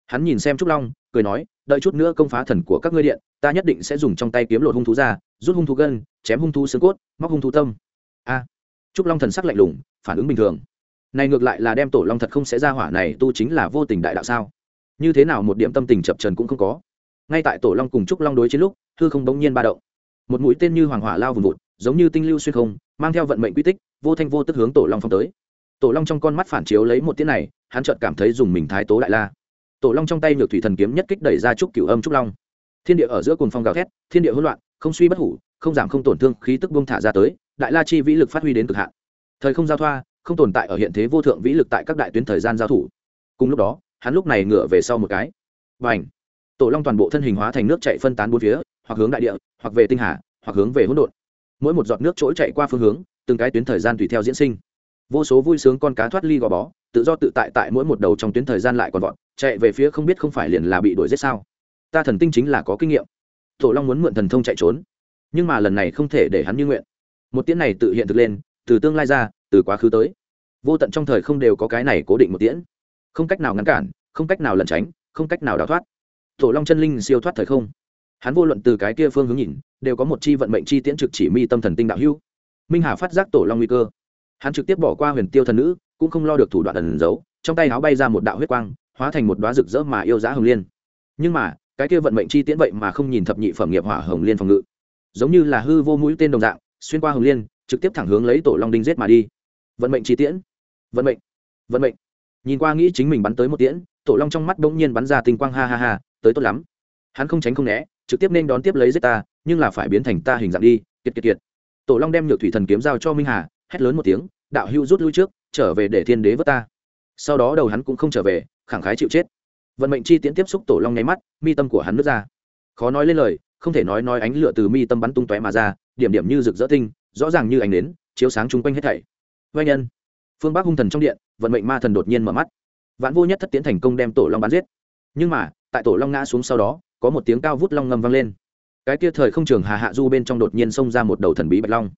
Hắn nhìn xem trúc long, cười nói, đợi chút nữa công phá thần của các ngươi điện, ta nhất định sẽ dùng trong tay kiếm lột hung thú ra, rút hung thú gân, chém hung thú xương cốt, móc hung thú tâm. A trúc long thần sắc lạnh lùng, phản ứng bình thường. Này ngược lại là đem tổ long thật không sẽ ra hỏa này tu chính là vô tình đại đạo sao? Như thế nào một điểm tâm tình chập trần cũng không có. Ngay tại tổ long cùng trúc long đối chiến lúc, hư không bỗng nhiên ba động. Một mũi tên như hoàng hỏa lao vùng vụt, giống như tinh lưu xuyên không, mang theo vận mệnh quy tích, vô thanh vô tức hướng tổ long phong tới. Tổ long trong con mắt phản chiếu lấy một tiếng này, hắn chợt cảm thấy dùng mình thái tố đại la. Tổ long trong tay nhược thủy thần kiếm nhất kích đẩy ra trúc cửu âm trúc long. Thiên địa ở giữa cồn phong gào thét, thiên địa hỗn loạn, không suy bất hủ, không giảm không tổn thương, khí tức buông thả ra tới đại la chi vĩ lực phát huy đến cực hạn. Thời không giao thoa, không tồn tại ở hiện thế vô thượng vĩ lực tại các đại tuyến thời gian giao thủ. Cùng lúc đó, hắn lúc này ngửa về sau một cái. Và ảnh tổ long toàn bộ thân hình hóa thành nước chạy phân tán bốn phía, hoặc hướng đại địa, hoặc về tinh hà, hoặc hướng về hỗn độn. Mỗi một giọt nước trỗi chạy qua phương hướng, từng cái tuyến thời gian tùy theo diễn sinh. Vô số vui sướng con cá thoát ly gò bó, tự do tự tại tại mỗi một đầu trong tuyến thời gian lại còn vọt, chạy về phía không biết không phải liền là bị đuổi giết sao? Ta thần tinh chính là có kinh nghiệm. Tổ long muốn mượn thần thông chạy trốn, nhưng mà lần này không thể để hắn như nguyện một tiễn này tự hiện thực lên, từ tương lai ra, từ quá khứ tới. Vô tận trong thời không đều có cái này cố định một tiễn. Không cách nào ngăn cản, không cách nào lẩn tránh, không cách nào đào thoát. Tổ long chân linh siêu thoát thời không. Hắn vô luận từ cái kia phương hướng nhìn, đều có một chi vận mệnh chi tiễn trực chỉ mi tâm thần tinh đạo hưu minh hà phát giác tổ long nguy cơ. Hắn trực tiếp bỏ qua huyền tiêu thần nữ, cũng không lo được thủ đoạn ẩn giấu, trong tay áo bay ra một đạo huyết quang, hóa thành một đoá rực rỡ mà yêu giá hồng liên. Nhưng mà, cái kia vận mệnh chi tiễn vậy mà không nhìn thập nhị phẩm nghiệp hỏa hồng liên phòng ngự. Giống như là hư vô mũi tên đồng dạng xuyên qua hồng liên, trực tiếp thẳng hướng lấy tổ long đinh giết mà đi. Vận mệnh chi tiễn. Vận mệnh. Vận mệnh. Nhìn qua nghĩ chính mình bắn tới một tiễn, tổ long trong mắt bỗng nhiên bắn ra tinh quang, ha ha ha, tới tốt lắm. Hắn không tránh không né, trực tiếp nên đón tiếp lấy giết ta, nhưng là phải biến thành ta hình dạng đi, kiệt kiệt kiệt. Tổ long đem nhược thủy thần kiếm giao cho minh hà, hét lớn một tiếng, đạo hưu rút lui trước, trở về để thiên đế vớt ta. Sau đó đầu hắn cũng không trở về, khẳng khái chịu chết. Vận mệnh chi tiễn tiếp xúc tổ long nháy mắt, mi tâm của hắn nứt ra. Khó nói lên lời, không thể nói nói ánh lửa từ mi tâm bắn tung tóe mà ra điểm điểm như rực rỡ tinh, rõ ràng như ánh nến, chiếu sáng chung quanh hết thảy. Vô nhân. Phương bắc hung thần trong điện, vận mệnh ma thần đột nhiên mở mắt. Vạn vô nhất thất tiến thành công đem tổ long bắn giết. Nhưng mà, tại tổ long ngã xuống sau đó, có một tiếng cao vút long ngâm vang lên. Cái kia thời không trường hà hạ du bên trong đột nhiên xông ra một đầu thần bí bạch long.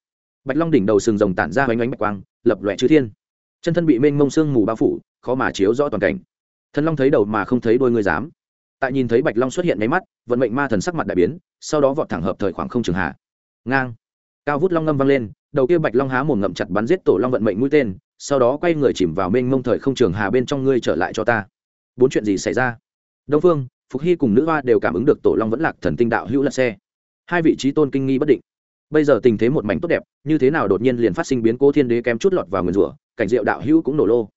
Bạch long đỉnh đầu sừng rồng tản ra hoành ánh bạch quang, lập loẹ chư thiên. Chân thân bị mênh mông sương mù bao phủ, khó mà chiếu rõ toàn cảnh. Thần long thấy đầu mà không thấy đôi người dám. Tại nhìn thấy bạch long xuất hiện nháy mắt, vận mệnh ma thần sắc mặt đại biến, sau đó vọt thẳng hợp thời khoảng không trường hạ ngang. Cao vút long ngâm vang lên, đầu kia bạch long há mồm ngậm chặt bắn giết tổ long vận mệnh mũi tên, sau đó quay người chìm vào mênh mông thời không trường hà bên trong ngươi trở lại cho ta. Bốn chuyện gì xảy ra? Đông phương, phục hy cùng nữ hoa đều cảm ứng được tổ long vẫn lạc thần tinh đạo hữu lật xe. Hai vị trí tôn kinh nghi bất định. Bây giờ tình thế một mảnh tốt đẹp, như thế nào đột nhiên liền phát sinh biến cố thiên đế kém chút lọt vào nguyền rủa, cảnh diệu đạo hữu cũng nổ lô.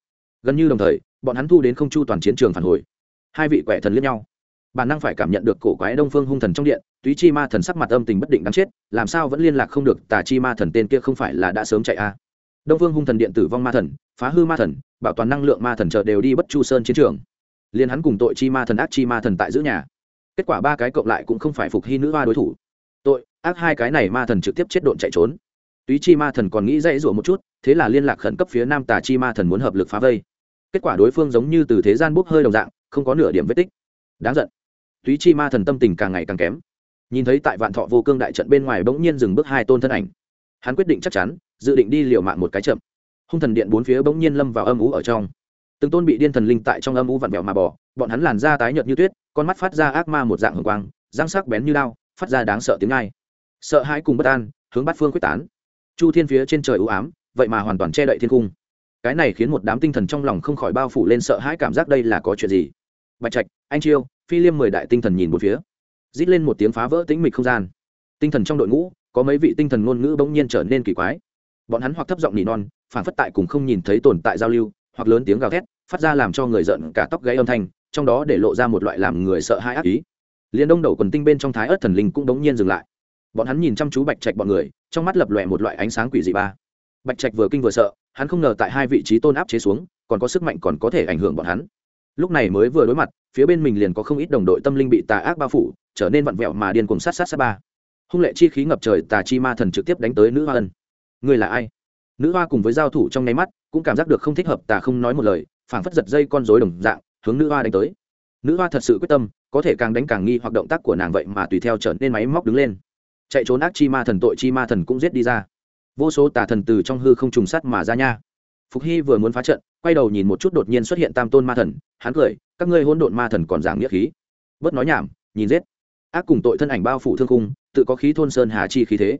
Gần như đồng thời, bọn hắn thu đến không chu toàn chiến trường phản hồi. Hai vị quẻ thần liếc nhau bản năng phải cảm nhận được cổ quái đông phương hung thần trong điện, túy chi ma thần sắc mặt âm tình bất định đáng chết, làm sao vẫn liên lạc không được, tà chi ma thần tên kia không phải là đã sớm chạy a đông phương hung thần điện tử vong ma thần, phá hư ma thần, bảo toàn năng lượng ma thần chờ đều đi bất chu sơn chiến trường. Liên hắn cùng tội chi ma thần ác chi ma thần tại giữ nhà. Kết quả ba cái cộng lại cũng không phải phục hy nữ hoa đối thủ. Tội, ác hai cái này ma thần trực tiếp chết độn chạy trốn. Túy chi ma thần còn nghĩ dãy rủa một chút, thế là liên lạc khẩn cấp phía nam tà chi ma thần muốn hợp lực phá vây. Kết quả đối phương giống như từ thế gian bốc hơi đồng dạng, không có nửa điểm vết tích. Đáng giận túy chi ma thần tâm tình càng ngày càng kém. Nhìn thấy tại vạn thọ vô cương đại trận bên ngoài bỗng nhiên dừng bước hai tôn thân ảnh, hắn quyết định chắc chắn, dự định đi liều mạng một cái chậm. Hung thần điện bốn phía bỗng nhiên lâm vào âm ú ở trong. Từng tôn bị điên thần linh tại trong âm ú vặn vẹo mà bỏ, bọn hắn làn da tái nhợt như tuyết, con mắt phát ra ác ma một dạng hồng quang, răng sắc bén như lao phát ra đáng sợ tiếng ai sợ hãi cùng bất an, hướng bát phương quyết tán. Chu thiên phía trên trời ưu ám, vậy mà hoàn toàn che đậy thiên cung. Cái này khiến một đám tinh thần trong lòng không khỏi bao phủ lên sợ hãi cảm giác đây là có chuyện gì. Bạch trạch, anh chiêu phi liêm mười đại tinh thần nhìn một phía. Rít lên một tiếng phá vỡ tĩnh mịch không gian. Tinh thần trong đội ngũ, có mấy vị tinh thần ngôn ngữ bỗng nhiên trở nên kỳ quái. Bọn hắn hoặc thấp giọng nỉ non, phản phất tại cùng không nhìn thấy tồn tại giao lưu, hoặc lớn tiếng gào thét, phát ra làm cho người giận cả tóc gáy âm thanh, trong đó để lộ ra một loại làm người sợ hãi ác ý. Liền đông đầu quần tinh bên trong thái ớt thần linh cũng đống nhiên dừng lại. Bọn hắn nhìn chăm chú bạch trạch bọn người, trong mắt lập lòe một loại ánh sáng quỷ dị ba. Bạch trạch vừa kinh vừa sợ, hắn không ngờ tại hai vị trí tôn áp chế xuống, còn có sức mạnh còn có thể ảnh hưởng bọn hắn. Lúc này mới vừa đối mặt phía bên mình liền có không ít đồng đội tâm linh bị tà ác bao phủ, trở nên vặn vẹo mà điên cùng sát sát sát ba. Hung lệ chi khí ngập trời, tà chi ma thần trực tiếp đánh tới nữ hoa ân. Người là ai? Nữ hoa cùng với giao thủ trong nháy mắt, cũng cảm giác được không thích hợp, tà không nói một lời, phảng phất giật dây con rối đồng dạng, hướng nữ hoa đánh tới. Nữ hoa thật sự quyết tâm, có thể càng đánh càng nghi hoặc động tác của nàng vậy mà tùy theo trở nên máy móc đứng lên. Chạy trốn ác chi ma thần tội chi ma thần cũng giết đi ra. Vô số tà thần từ trong hư không trùng sắt mà ra nha. Phục hy vừa muốn phá trận, quay đầu nhìn một chút đột nhiên xuất hiện tam tôn ma thần, hắn cười các ngươi hỗn độn ma thần còn giảng nghĩa khí. Bớt nói nhảm nhìn giết. Ác cùng tội thân ảnh bao phủ thương khung, tự có khí thôn sơn hà chi khí thế.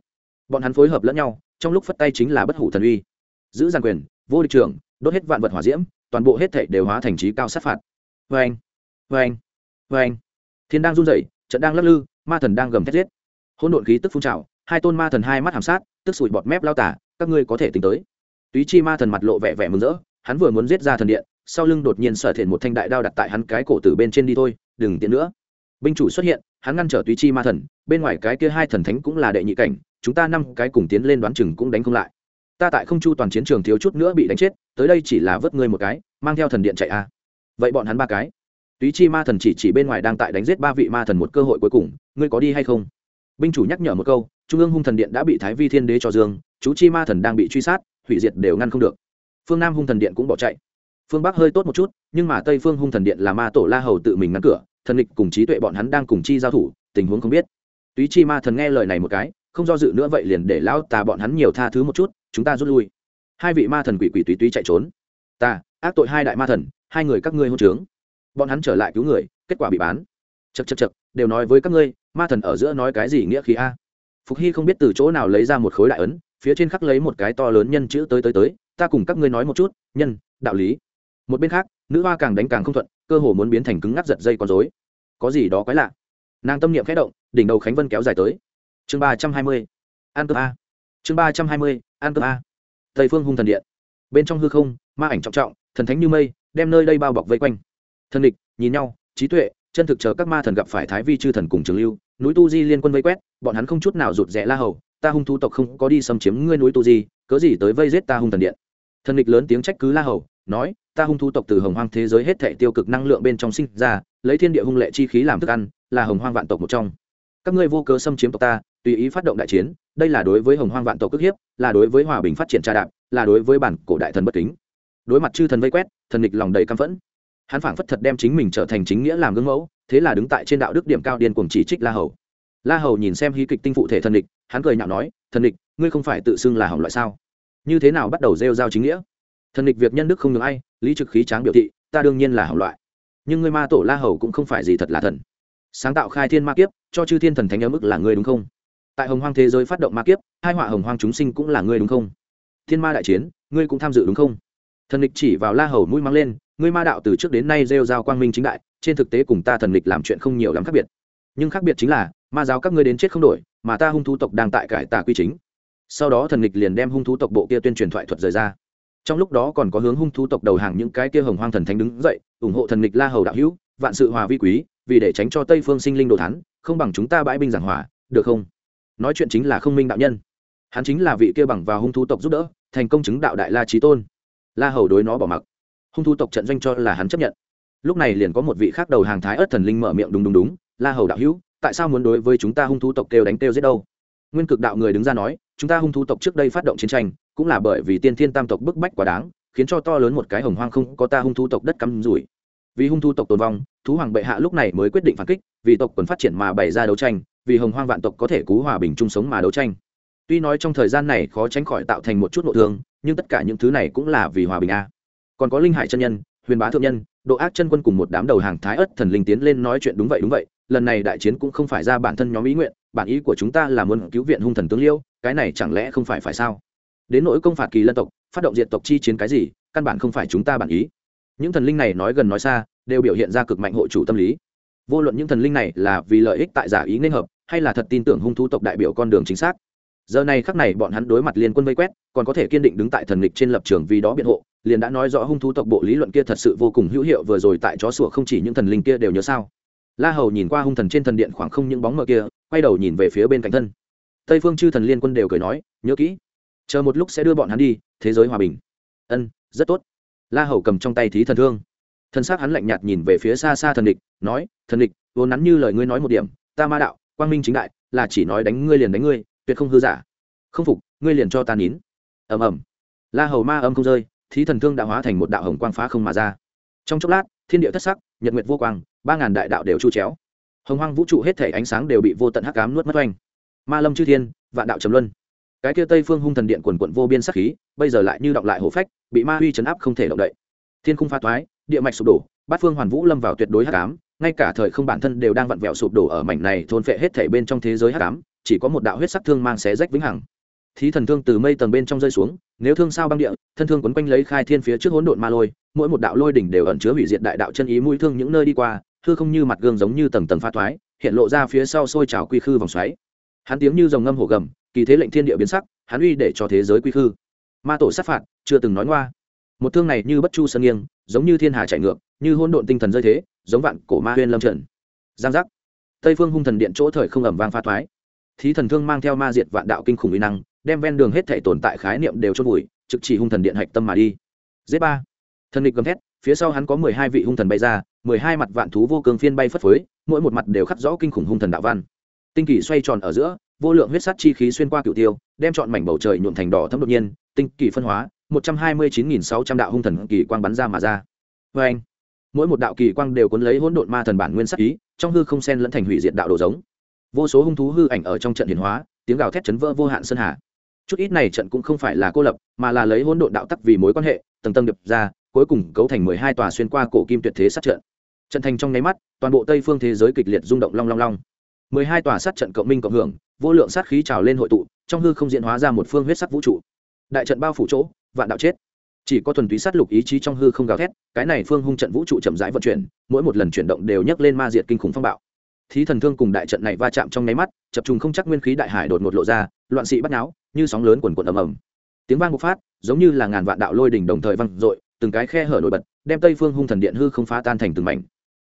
Bọn hắn phối hợp lẫn nhau trong lúc phất tay chính là bất hủ thần uy. Giữ giàn quyền vô địch trưởng đốt hết vạn vật hỏa diễm toàn bộ hết thảy đều hóa thành trí cao sát phạt. Vê anh vê anh vê anh thiên đang run rẩy trận đang lắc lư ma thần đang gầm thét giết. Hỗn độn khí tức phun trào hai tôn ma thần hai mắt hàm sát tức sủi bọt mép lao tả các ngươi có thể tính tới. Túy chi ma thần mặt lộ vẻ vẻ mừng rỡ hắn vừa muốn giết ra thần điện sau lưng đột nhiên sở thiện một thanh đại đao đặt tại hắn cái cổ từ bên trên đi thôi, đừng tiện nữa. Binh chủ xuất hiện, hắn ngăn trở túy chi ma thần, bên ngoài cái kia hai thần thánh cũng là đệ nhị cảnh, chúng ta năm cái cùng tiến lên đoán chừng cũng đánh không lại. Ta tại không chu toàn chiến trường thiếu chút nữa bị đánh chết, tới đây chỉ là vớt ngươi một cái, mang theo thần điện chạy a. À. vậy bọn hắn ba cái. Túy chi ma thần chỉ chỉ bên ngoài đang tại đánh giết ba vị ma thần một cơ hội cuối cùng, ngươi có đi hay không? Binh chủ nhắc nhở một câu, trung ương hung thần điện đã bị thái vi thiên đế cho dương, chú chi ma thần đang bị truy sát, hủy diệt đều ngăn không được. Phương nam hung thần điện cũng bỏ chạy phương bắc hơi tốt một chút nhưng mà tây phương hung thần điện là ma tổ la hầu tự mình ngăn cửa thần địch cùng trí tuệ bọn hắn đang cùng chi giao thủ tình huống không biết túy chi ma thần nghe lời này một cái không do dự nữa vậy liền để lão tà bọn hắn nhiều tha thứ một chút chúng ta rút lui hai vị ma thần quỷ quỷ túy túy chạy trốn ta ác tội hai đại ma thần hai người các ngươi hôn trướng bọn hắn trở lại cứu người kết quả bị bán chật chật chật đều nói với các ngươi ma thần ở giữa nói cái gì nghĩa khí a phục hy không biết từ chỗ nào lấy ra một khối đại ấn phía trên khắc lấy một cái to lớn nhân chữ tới tới tới ta cùng các ngươi nói một chút nhân đạo lý một bên khác, nữ hoa càng đánh càng không thuận, cơ hồ muốn biến thành cứng ngắc giật dây con dối có gì đó quái lạ. Nàng tâm niệm khẽ động, đỉnh đầu khánh vân kéo dài tới. Chương ba trăm hai mươi. An cơm a. Chương ba trăm hai mươi an cơm a. Tây phương hung thần điện. Bên trong hư không, ma ảnh trọng trọng, thần thánh như mây, đem nơi đây bao bọc vây quanh. Thân địch, nhìn nhau, trí tuệ, chân thực chờ các ma thần gặp phải thái vi chư thần cùng trường lưu, núi tu di liên quân vây quét, bọn hắn không chút nào rụt rẽ la hầu, ta hung thu tộc không có đi xâm chiếm ngươi núi tu di, cớ gì tới vây giết ta hung thần điện? Thần địch lớn tiếng trách cứ la hầu, nói ta hung thu tộc từ hồng hoang thế giới hết thể tiêu cực năng lượng bên trong sinh ra, lấy thiên địa hung lệ chi khí làm thức ăn, là hồng hoang vạn tộc một trong. Các ngươi vô cớ xâm chiếm tộc ta, tùy ý phát động đại chiến, đây là đối với hồng hoang vạn tộc cước hiếp, là đối với hòa bình phát triển trà đạp, là đối với bản cổ đại thần bất kính. Đối mặt chư thần vây quét, thần địch lòng đầy căm phẫn. Hắn phảng phất thật đem chính mình trở thành chính nghĩa làm gương mẫu, thế là đứng tại trên đạo đức điểm cao điên cuồng chỉ trích la hầu. La hầu nhìn xem hí kịch tinh phụ thể thần địch, hắn cười nhạo nói, thần địch, ngươi không phải tự xưng là hỏng loại sao? Như thế nào bắt đầu rêu giao chính nghĩa? Thần địch việc nhân đức không ngừng ai lý trực khí tráng biểu thị, ta đương nhiên là hỏng loại. Nhưng ngươi ma tổ la hầu cũng không phải gì thật là thần. Sáng tạo khai thiên ma kiếp, cho chư thiên thần thánh ở mức là ngươi đúng không? Tại hồng hoang thế giới phát động ma kiếp, hai họa hồng hoang chúng sinh cũng là ngươi đúng không? Thiên ma đại chiến, ngươi cũng tham dự đúng không? Thần địch chỉ vào la hầu mũi mắng lên, ngươi ma đạo từ trước đến nay rêu giao quang minh chính đại, trên thực tế cùng ta thần địch làm chuyện không nhiều lắm khác biệt. Nhưng khác biệt chính là, ma giáo các ngươi đến chết không đổi, mà ta hung thú tộc đang tại cải tà quy chính. Sau đó thần địch liền đem hung thú tộc bộ kia tuyên truyền thoại thuật rời ra trong lúc đó còn có hướng hung thú tộc đầu hàng những cái kia hồng hoang thần thánh đứng dậy, ủng hộ thần nghịch la hầu đạo hữu, vạn sự hòa vi quý, vì để tránh cho tây phương sinh linh đồ thắn không bằng chúng ta bãi binh giảng hòa, được không? Nói chuyện chính là không minh đạo nhân. Hắn chính là vị kia bằng và hung thú tộc giúp đỡ, thành công chứng đạo đại la trí tôn. La hầu đối nó bỏ mặc. Hung thú tộc trận doanh cho là hắn chấp nhận. Lúc này liền có một vị khác đầu hàng thái ớt thần linh mở miệng đúng đúng đúng, la hầu đạo hữu, tại sao muốn đối với chúng ta hung thú tộc kêu đánh kêu giết đâu? Nguyên cực đạo người đứng ra nói, chúng ta hung thú tộc trước đây phát động chiến tranh, cũng là bởi vì tiên thiên tam tộc bức bách quá đáng, khiến cho to lớn một cái hồng hoang không có ta hung thú tộc đất cắm rủi. Vì hung thú tộc tồn vong, thú hoàng bệ hạ lúc này mới quyết định phản kích, vì tộc còn phát triển mà bày ra đấu tranh, vì hồng hoang vạn tộc có thể cứu hòa bình chung sống mà đấu tranh. Tuy nói trong thời gian này khó tránh khỏi tạo thành một chút nội thương, nhưng tất cả những thứ này cũng là vì hòa bình a. Còn có linh hải chân nhân, huyền bá thượng nhân, độ ác chân quân cùng một đám đầu hàng thái ất thần linh tiến lên nói chuyện đúng vậy đúng vậy lần này đại chiến cũng không phải ra bản thân nhóm ý nguyện, bản ý của chúng ta là muốn cứu viện hung thần tướng liêu, cái này chẳng lẽ không phải phải sao? Đến nỗi công phạt kỳ lân tộc, phát động diện tộc chi chiến cái gì, căn bản không phải chúng ta bản ý. Những thần linh này nói gần nói xa, đều biểu hiện ra cực mạnh hộ chủ tâm lý. Vô luận những thần linh này là vì lợi ích tại giả ý nên hợp, hay là thật tin tưởng hung thú tộc đại biểu con đường chính xác. Giờ này khắc này bọn hắn đối mặt liên quân vây quét, còn có thể kiên định đứng tại thần lịch trên lập trường vì đó biện hộ, liền đã nói rõ hung thú tộc bộ lý luận kia thật sự vô cùng hữu hiệu vừa rồi tại chó sủa không chỉ những thần linh kia đều nhớ sao la hầu nhìn qua hung thần trên thần điện khoảng không những bóng mờ kia, quay đầu nhìn về phía bên cạnh thân. Tây phương chư thần liên quân đều cười nói, nhớ kỹ, chờ một lúc sẽ đưa bọn hắn đi, thế giới hòa bình. Ân, rất tốt. La hầu cầm trong tay thí thần thương. Thân xác hắn lạnh nhạt nhìn về phía xa xa thần địch, nói, thần địch vốn nắn như lời ngươi nói một điểm, ta ma đạo, quang minh chính đại, là chỉ nói đánh ngươi liền đánh ngươi, tuyệt không hư giả. Không phục, ngươi liền cho ta nín. Ầm ầm. La hầu ma âm không rơi, thí thần thương đã hóa thành một đạo hồng quang phá không mà ra. Trong chốc lát thiên địa thất sắc, nhật nguyệt vô quang, ba ngàn đại đạo đều chu chéo. Hồng hoang vũ trụ hết thể ánh sáng đều bị vô tận hắc ám nuốt mất oanh. Ma lâm chư thiên, vạn đạo trầm luân. Cái kia tây phương hung thần điện quần quận vô biên sắc khí, bây giờ lại như động lại hổ phách, bị ma huy chấn áp không thể động đậy. Thiên khung pha toái, địa mạch sụp đổ, bát phương hoàn vũ lâm vào tuyệt đối hắc ám, ngay cả thời không bản thân đều đang vặn vẹo sụp đổ ở mảnh này thôn phệ hết thể bên trong thế giới hắc ám, chỉ có một đạo huyết sắc thương mang xé rách vĩnh hằng thí thần thương từ mây tầng bên trong rơi xuống, nếu thương sao băng địa, thân thương quấn quanh lấy khai thiên phía trước hỗn độn ma lôi, mỗi một đạo lôi đỉnh đều ẩn chứa hủy diệt đại đạo chân ý mũi thương những nơi đi qua thư không như mặt gương giống như tầng tầng pha thoái, hiện lộ ra phía sau sôi trào quy khư vòng xoáy. Hắn tiếng như dòng ngâm hổ gầm, kỳ thế lệnh thiên địa biến sắc, hắn uy để cho thế giới quy khư. Ma tổ sát phạt, chưa từng nói ngoa. Một thương này như bất chu sân nghiêng, giống như thiên hà chạy ngược, như hỗn độn tinh thần rơi thế, giống vạn cổ ma huyên lâm trần giang giác. Tây phương hung thần điện chỗ thời không ẩm vang pha thoái. Thí thần thương mang theo ma diệt vạn đạo kinh khủng uy năng đem ven đường hết thể tồn tại khái niệm đều chôn vùi, trực chỉ hung thần điện hạch tâm mà đi. Z ba. Thần địch gầm thét, phía sau hắn có mười hai vị hung thần bay ra, mười hai mặt vạn thú vô cương phiên bay phất phới, mỗi một mặt đều khắc rõ kinh khủng hung thần đạo văn. Tinh kỳ xoay tròn ở giữa, vô lượng huyết sắt chi khí xuyên qua cựu tiêu, đem chọn mảnh bầu trời nhuộm thành đỏ thấm đột nhiên, tinh kỳ phân hóa, một trăm hai mươi chín nghìn sáu trăm đạo hung thần kỳ quang bắn ra mà ra. Vê anh, mỗi một đạo kỳ quang đều cuốn lấy hỗn độn ma thần bản nguyên sắc ý, trong hư không sen lẫn thành hủy diệt đạo đồ giống. Vô số hung thú hư ảnh ở trong trận hiển hóa, tiếng gào thét chấn vỡ vô hạn sơn hà chút ít này trận cũng không phải là cô lập, mà là lấy hỗn độn đạo tắc vì mối quan hệ, tầng tầng điệp ra, cuối cùng cấu thành mười hai tòa xuyên qua cổ kim tuyệt thế sát trận. Trận thành trong nháy mắt, toàn bộ tây phương thế giới kịch liệt rung động long long long. mười hai tòa sát trận cộng minh cộng hưởng, vô lượng sát khí trào lên hội tụ, trong hư không diễn hóa ra một phương huyết sắc vũ trụ. Đại trận bao phủ chỗ, vạn đạo chết. Chỉ có thuần túy sát lục ý chí trong hư không gào thét, cái này phương hung trận vũ trụ chậm rãi vận chuyển, mỗi một lần chuyển động đều nhấc lên ma diệt kinh khủng phong bạo. Thí thần thương cùng đại trận này va chạm trong nháy mắt, chập trùng không chắc nguyên khí đại hải đột ngột lộ ra, loạn sĩ bắt náo như sóng lớn quần quần ầm ầm. Tiếng vang bộc phát, giống như là ngàn vạn đạo lôi đỉnh đồng thời vang dội, từng cái khe hở nổi bật, đem tây phương hung thần điện hư không phá tan thành từng mảnh.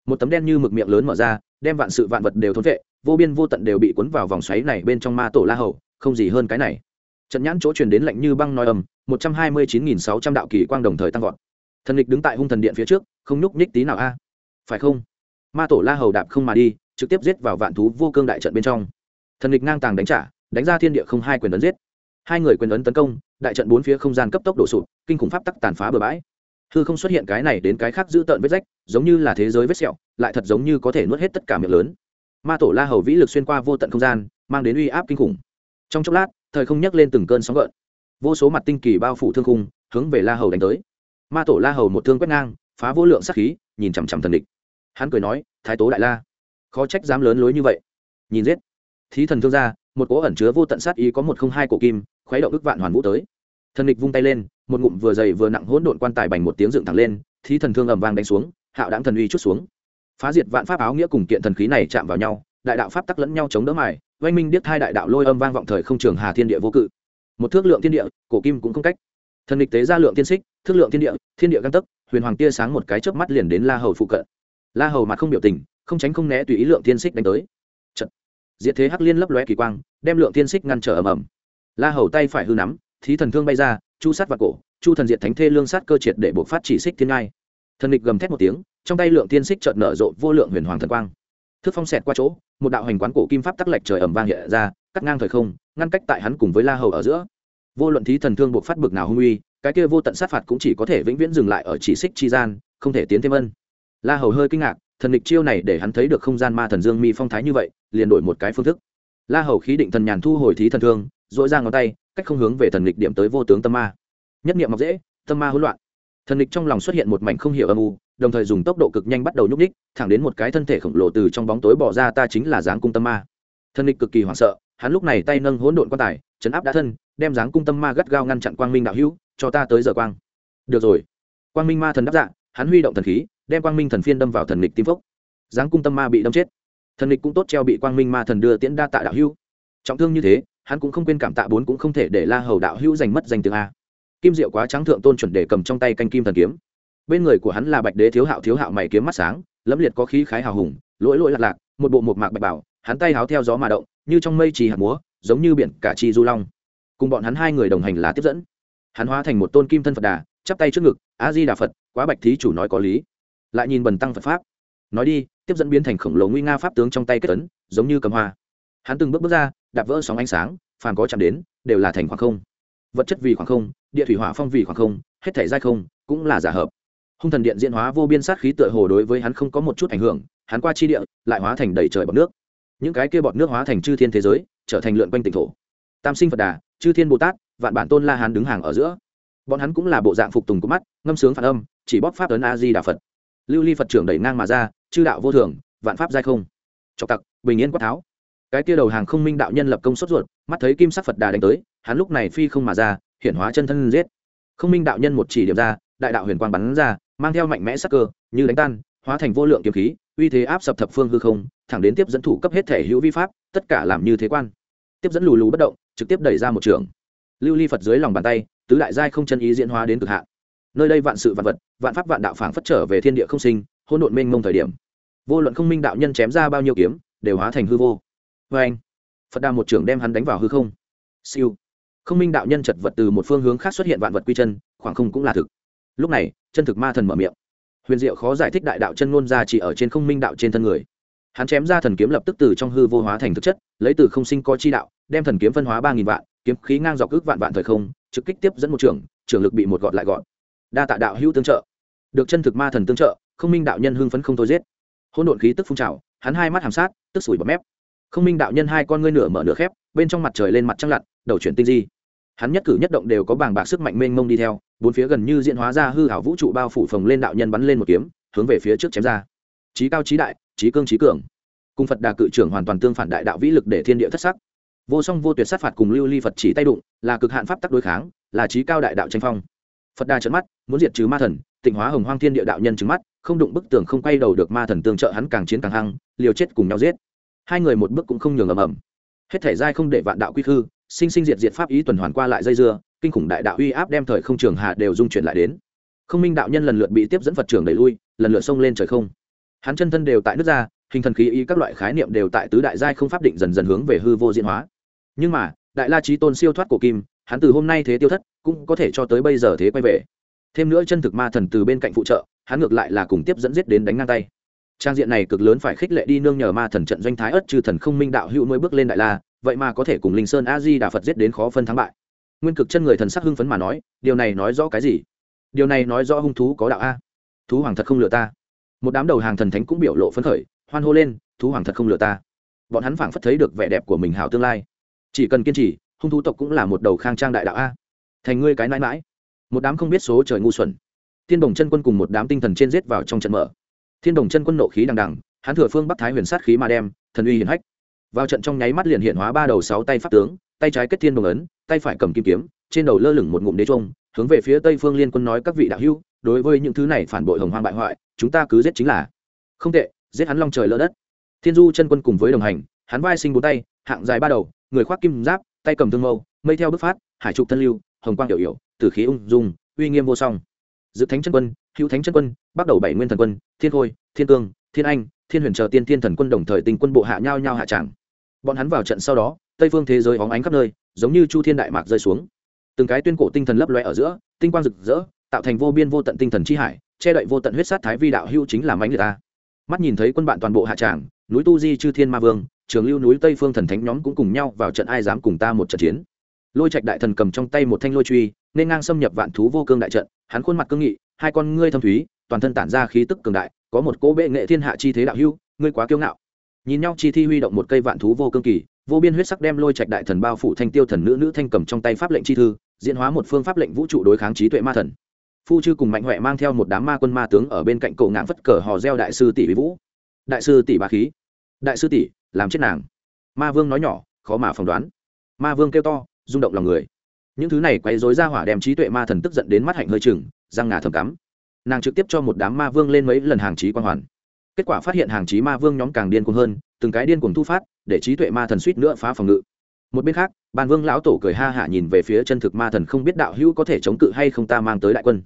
Một tấm đen như mực miệng lớn mở ra, đem vạn sự vạn vật đều thốn vệ, vô biên vô tận đều bị cuốn vào vòng xoáy này bên trong ma tổ la hầu, không gì hơn cái này. Trận nhãn chỗ truyền đến lạnh như băng nói ầm, một trăm hai mươi chín nghìn sáu trăm đạo kỳ quang đồng thời tăng vọt. Thần địch đứng tại hung thần điện phía trước, không nhúc nhích tí nào a. À? Phải không? Ma tổ la hầu đạp không mà đi, trực tiếp giết vào vạn thú vô cương đại trận bên trong. Thần địch ngang tàng đánh trả, đánh ra thiên địa không hai quyền ấn giết hai người quyền ấn tấn công, đại trận bốn phía không gian cấp tốc đổ sụp, kinh khủng pháp tắc tàn phá bừa bãi. Hư không xuất hiện cái này đến cái khác giữ tợn vết rách, giống như là thế giới vết sẹo, lại thật giống như có thể nuốt hết tất cả miệng lớn. Ma tổ la hầu vĩ lực xuyên qua vô tận không gian, mang đến uy áp kinh khủng. Trong chốc lát, thời không nhấc lên từng cơn sóng gợn. Vô số mặt tinh kỳ bao phủ thương khung, hướng về la hầu đánh tới. Ma tổ la hầu một thương quét ngang, phá vô lượng sát khí, nhìn chằm chằm thần địch. Hắn cười nói, thái tố đại la, khó trách dám lớn lối như vậy. Nhìn giết. Thí thần thương gia một cỗ ẩn chứa vô tận sát ý có một không hai cổ kim, khuấy động ức vạn hoàn vũ tới. Thần địch vung tay lên, một ngụm vừa dày vừa nặng hỗn độn quan tài bành một tiếng dựng thẳng lên, thí thần thương ầm vang đánh xuống, hạo đáng thần uy chút xuống. Phá diệt vạn pháp áo nghĩa cùng kiện thần khí này chạm vào nhau, đại đạo pháp tắc lẫn nhau chống đỡ mài, oanh minh điếc hai đại đạo lôi âm vang vọng thời không trường hà thiên địa vô cự. Một thước lượng thiên địa, cổ kim cũng không cách. Thần địch tế ra lượng tiên xích, thước lượng thiên địa thiên địa găng tấc, huyền hoàng tia sáng một cái chớp mắt liền đến la hầu phụ cận. La hầu mặt không biểu tình, không tránh không né tùy ý lượng tiên xích đánh tới diệt thế hắc liên lấp lóe kỳ quang, đem lượng tiên xích ngăn trở ầm ầm. La hầu tay phải hư nắm, thí thần thương bay ra, chu sát vào cổ, chu thần diệt thánh thê lương sát cơ triệt để buộc phát chỉ xích thiên ngai. Thần địch gầm thét một tiếng, trong tay lượng tiên xích chợt nở rộ vô lượng huyền hoàng thần quang. Thức phong xẹt qua chỗ, một đạo hành quán cổ kim pháp tắc lệch trời ầm vang hiện ra, cắt ngang thời không, ngăn cách tại hắn cùng với la hầu ở giữa. Vô luận thí thần thương buộc phát bực nào hung uy, cái kia vô tận sát phạt cũng chỉ có thể vĩnh viễn dừng lại ở chỉ xích chi gian, không thể tiến thêm ân. La hầu hơi kinh ngạc thần địch chiêu này để hắn thấy được không gian ma thần dương mi phong thái như vậy, liền đổi một cái phương thức. La hầu khí định thần nhàn thu hồi thí thần thương dội ra ngón tay, cách không hướng về thần địch điểm tới vô tướng tâm ma. Nhất niệm mọc dễ, tâm ma hỗn loạn. Thần địch trong lòng xuất hiện một mảnh không hiểu âm u, đồng thời dùng tốc độ cực nhanh bắt đầu nhúc ních thẳng đến một cái thân thể khổng lồ từ trong bóng tối bỏ ra, ta chính là dáng cung tâm ma. Thần địch cực kỳ hoảng sợ, hắn lúc này tay nâng hỗn độn quan tài, chấn áp đã thân, đem dáng cung tâm ma gắt gao ngăn chặn quang minh đạo hữu, cho ta tới giờ quang. Được rồi. Quang minh ma thần đáp dạng hắn huy động thần khí đem quang minh thần phiên đâm vào thần địch tim phốc. Giáng cung tâm ma bị đâm chết. Thần địch cũng tốt treo bị quang minh ma thần đưa tiễn đa tạ đạo hữu. Trọng thương như thế, hắn cũng không quên cảm tạ bốn cũng không thể để la hầu đạo hữu giành mất danh tiếng a. Kim diệu quá trắng thượng tôn chuẩn để cầm trong tay canh kim thần kiếm. Bên người của hắn là bạch đế thiếu hạo thiếu hạo mày kiếm mắt sáng, lẫm liệt có khí khái hào hùng, lỗi lỗi lạc lạc, một bộ một mạc bạch bảo, hắn tay háo theo gió mà động, như trong mây trì hạt múa, giống như biển cả chi du long. Cùng bọn hắn hai người đồng hành là tiếp dẫn. Hắn hóa thành một tôn kim thân phật đà, chắp tay trước ngực, a di đà phật, quá bạch thí chủ nói có lý lại nhìn bần tăng phật pháp. Nói đi, tiếp dẫn biến thành khổng lồ nguy nga pháp tướng trong tay kết tấn giống như cầm hoa. Hắn từng bước bước ra, đạp vỡ sóng ánh sáng, phàm có chạm đến, đều là thành khoảng không. Vật chất vì khoảng không, địa thủy hỏa phong vì khoảng không, hết thể giai không, cũng là giả hợp. Hung thần điện diễn hóa vô biên sát khí tựa hồ đối với hắn không có một chút ảnh hưởng, hắn qua chi địa, lại hóa thành đầy trời bọt nước. Những cái kia bọt nước hóa thành chư thiên thế giới, trở thành lượn quanh tỉnh thổ. Tam sinh phật đà, chư thiên bồ tát, vạn bản tôn la hán đứng hàng ở giữa. Bọn hắn cũng là bộ dạng phục tùng của mắt, ngâm sướng phản âm, chỉ bóp pháp ấn a di đà phật lưu ly phật trưởng đẩy ngang mà ra, chư đạo vô thường, vạn pháp giai không. Trọc tặc, bình yên quát tháo. Cái kia đầu hàng không minh đạo nhân lập công sốt ruột, mắt thấy kim sắc phật đà đánh tới, hắn lúc này phi không mà ra, hiển hóa chân thân giết. Không minh đạo nhân một chỉ điểm ra, đại đạo huyền quang bắn ra, mang theo mạnh mẽ sắc cơ, như đánh tan, hóa thành vô lượng kiếm khí, uy thế áp sập thập phương hư không, thẳng đến tiếp dẫn thủ cấp hết thể hữu vi pháp, tất cả làm như thế quan. Tiếp dẫn lù lù bất động, trực tiếp đẩy ra một trường. Lưu ly phật dưới lòng bàn tay, tứ đại giai không chân ý diễn hóa đến cực hạn nơi đây vạn sự vạn vật, vạn pháp vạn đạo phảng phất trở về thiên địa không sinh, hỗn độn mênh mông thời điểm. Vô luận không minh đạo nhân chém ra bao nhiêu kiếm, đều hóa thành hư vô. Vê anh, phật đà một trưởng đem hắn đánh vào hư không. Siêu. Không minh đạo nhân chật vật từ một phương hướng khác xuất hiện vạn vật quy chân, khoảng không cũng là thực. Lúc này, chân thực ma thần mở miệng. Huyền diệu khó giải thích đại đạo chân ngôn ra chỉ ở trên không minh đạo trên thân người. Hắn chém ra thần kiếm lập tức từ trong hư vô hóa thành thực chất, lấy từ không sinh có chi đạo, đem thần kiếm phân hóa ba nghìn vạn, kiếm khí ngang dọc ước vạn vạn thời không, trực kích tiếp dẫn một trường trường lực bị một gọt lại gọn đa tạ đạo hữu tương trợ. Được chân thực ma thần tương trợ, không minh đạo nhân hưng phấn không thôi giết. Hỗn độn khí tức phun trào, hắn hai mắt hàm sát, tức sủi bọt mép. Không minh đạo nhân hai con ngươi nửa mở nửa khép, bên trong mặt trời lên mặt trăng lặn, đầu chuyển tinh di. Hắn nhất cử nhất động đều có bàng bạc sức mạnh mênh mông đi theo, bốn phía gần như diễn hóa ra hư hảo vũ trụ bao phủ phồng lên đạo nhân bắn lên một kiếm, hướng về phía trước chém ra. Trí cao trí đại trí cương trí cường. Cùng phật đà cự trưởng hoàn toàn tương phản đại đạo vĩ lực để thiên địa thất sắc. Vô song vô tuyệt sát phạt cùng lưu ly phật chỉ tay đụng, là cực hạn pháp tắc đối kháng, là trí cao đại đạo tranh phong phật đà trận mắt, muốn diệt trừ ma thần, tịnh hóa hồng hoang thiên địa đạo nhân trứng mắt, không đụng bức tường không quay đầu được ma thần tương trợ hắn càng chiến càng hăng, liều chết cùng nhau giết. Hai người một bước cũng không nhường ầm ầm. Hết thể giai không để vạn đạo quy khư, sinh sinh diệt diệt pháp ý tuần hoàn qua lại dây dưa, kinh khủng đại đạo uy áp đem thời không trường hạ đều dung chuyển lại đến. Không minh đạo nhân lần lượt bị tiếp dẫn phật trường đẩy lui, lần lượt xông lên trời không. Hắn chân thân đều tại nước ra, hình thần khí ý các loại khái niệm đều tại tứ đại giai không pháp định dần dần hướng về hư vô diễn hóa. Nhưng mà, đại la trí tôn siêu thoát cổ kim, hắn từ hôm nay thế tiêu thất cũng có thể cho tới bây giờ thế quay về. Thêm nữa chân thực ma thần từ bên cạnh phụ trợ, hắn ngược lại là cùng tiếp dẫn giết đến đánh ngang tay. Trang diện này cực lớn phải khích lệ đi nương nhờ ma thần trận doanh thái ất trừ thần không minh đạo hữu mới bước lên đại la, vậy mà có thể cùng linh sơn a di đà phật giết đến khó phân thắng bại. Nguyên cực chân người thần sắc hưng phấn mà nói, điều này nói rõ cái gì? Điều này nói rõ hung thú có đạo a. Thú hoàng thật không lừa ta. Một đám đầu hàng thần thánh cũng biểu lộ phấn khởi, hoan hô lên, thú hoàng thật không lừa ta. Bọn hắn phảng phất thấy được vẻ đẹp của mình hảo tương lai. Chỉ cần kiên trì, hung thú tộc cũng là một đầu khang trang đại đạo a thành ngươi cái nãi mãi. Một đám không biết số trời ngu xuẩn. Thiên đồng chân quân cùng một đám tinh thần trên giết vào trong trận mở. Thiên đồng chân quân nộ khí đằng đằng, hắn thừa phương bắc thái huyền sát khí mà đem, thần uy hiển hách. Vào trận trong nháy mắt liền hiện hóa ba đầu sáu tay pháp tướng, tay trái kết thiên đồng ấn, tay phải cầm kim kiếm, trên đầu lơ lửng một ngụm đế trung hướng về phía tây phương liên quân nói các vị đạo hữu, đối với những thứ này phản bội hồng hoang bại hoại, chúng ta cứ giết chính là. Không tệ, giết hắn long trời lỡ đất. Thiên du chân quân cùng với đồng hành, hắn vai sinh bốn tay, hạng dài ba đầu, người khoác kim giáp, tay cầm thương mâu, mây theo bức phát, hải trục thân lưu hồng quang hiểu hiểu, tử khí ung dung, uy nghiêm vô song. Dự thánh chân quân, hữu thánh chân quân, bắt đầu bảy nguyên thần quân, thiên khôi, thiên cương, thiên anh, thiên huyền chờ tiên thiên thần quân đồng thời tình quân bộ hạ nhau nhau hạ tràng. Bọn hắn vào trận sau đó, tây phương thế giới hóng ánh khắp nơi, giống như chu thiên đại mạc rơi xuống. Từng cái tuyên cổ tinh thần lấp loe ở giữa, tinh quang rực rỡ, tạo thành vô biên vô tận tinh thần chi hải, che đậy vô tận huyết sát thái vi đạo hữu chính là mãnh người ta. Mắt nhìn thấy quân bạn toàn bộ hạ tràng, núi tu di chư thiên ma vương, trường lưu núi tây phương thần thánh nhóm cũng cùng nhau vào trận, ai dám cùng ta một trận chiến? Lôi trạch đại thần cầm trong tay một thanh lôi truy, nên ngang xâm nhập vạn thú vô cương đại trận, hắn khuôn mặt cương nghị, hai con ngươi thâm thúy, toàn thân tản ra khí tức cường đại, có một cỗ bệ nghệ thiên hạ chi thế đạo hưu ngươi quá kiêu ngạo. Nhìn nhau chi thi huy động một cây vạn thú vô cương kỳ, vô biên huyết sắc đem lôi trạch đại thần bao phủ thanh tiêu thần nữ nữ thanh cầm trong tay pháp lệnh chi thư, diễn hóa một phương pháp lệnh vũ trụ đối kháng trí tuệ ma thần. Phu chư cùng mạnh huệ mang theo một đám ma quân ma tướng ở bên cạnh cổ ngạn phất cờ hò reo đại sư tỷ vũ. Đại sư tỷ bá khí. Đại sư tỷ, làm chết nàng. Ma vương nói nhỏ, khó mà phỏng đoán. Ma vương kêu to rung động lòng người. Những thứ này quay dối ra hỏa đem trí tuệ ma thần tức giận đến mắt hạnh hơi chừng, răng ngà thầm cắm. Nàng trực tiếp cho một đám ma vương lên mấy lần hàng trí quan hoàn. Kết quả phát hiện hàng trí ma vương nhóm càng điên cuồng hơn, từng cái điên cuồng thu phát, để trí tuệ ma thần suýt nữa phá phòng ngự. Một bên khác, bàn vương lão tổ cười ha hả nhìn về phía chân thực ma thần không biết đạo hữu có thể chống cự hay không ta mang tới đại quân.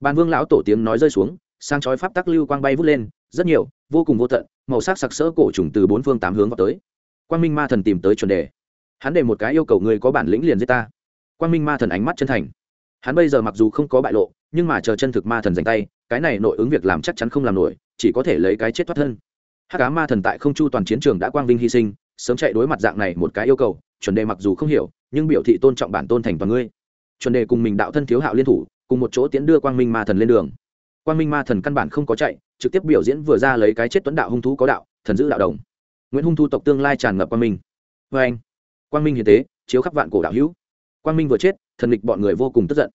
Bàn vương lão tổ tiếng nói rơi xuống sang chói pháp tắc lưu quang bay vút lên, rất nhiều, vô cùng vô tận, màu sắc sặc sỡ cổ trùng từ bốn phương tám hướng vào tới. Quang minh ma thần tìm tới chuẩn đề hắn để một cái yêu cầu người có bản lĩnh liền giết ta. Quang minh ma thần ánh mắt chân thành. Hắn bây giờ mặc dù không có bại lộ, nhưng mà chờ chân thực ma thần dành tay, cái này nội ứng việc làm chắc chắn không làm nổi, chỉ có thể lấy cái chết thoát thân. Hát cá ma thần tại không chu toàn chiến trường đã quang vinh hy sinh, sớm chạy đối mặt dạng này một cái yêu cầu, chuẩn đề mặc dù không hiểu, nhưng biểu thị tôn trọng bản tôn thành và ngươi. Chuẩn đề cùng mình đạo thân thiếu hạo liên thủ, cùng một chỗ tiến đưa quang minh ma thần lên đường. Quang minh ma thần căn bản không có chạy, trực tiếp biểu diễn vừa ra lấy cái chết tuấn đạo hung thú có đạo, thần giữ đạo đồng. Nguyễn hung thu tộc tương lai tràn ngập quang minh. Vê anh quang minh hiền tế, chiếu khắp vạn cổ đạo hữu. Quang minh vừa chết, thần địch bọn người vô cùng tức giận.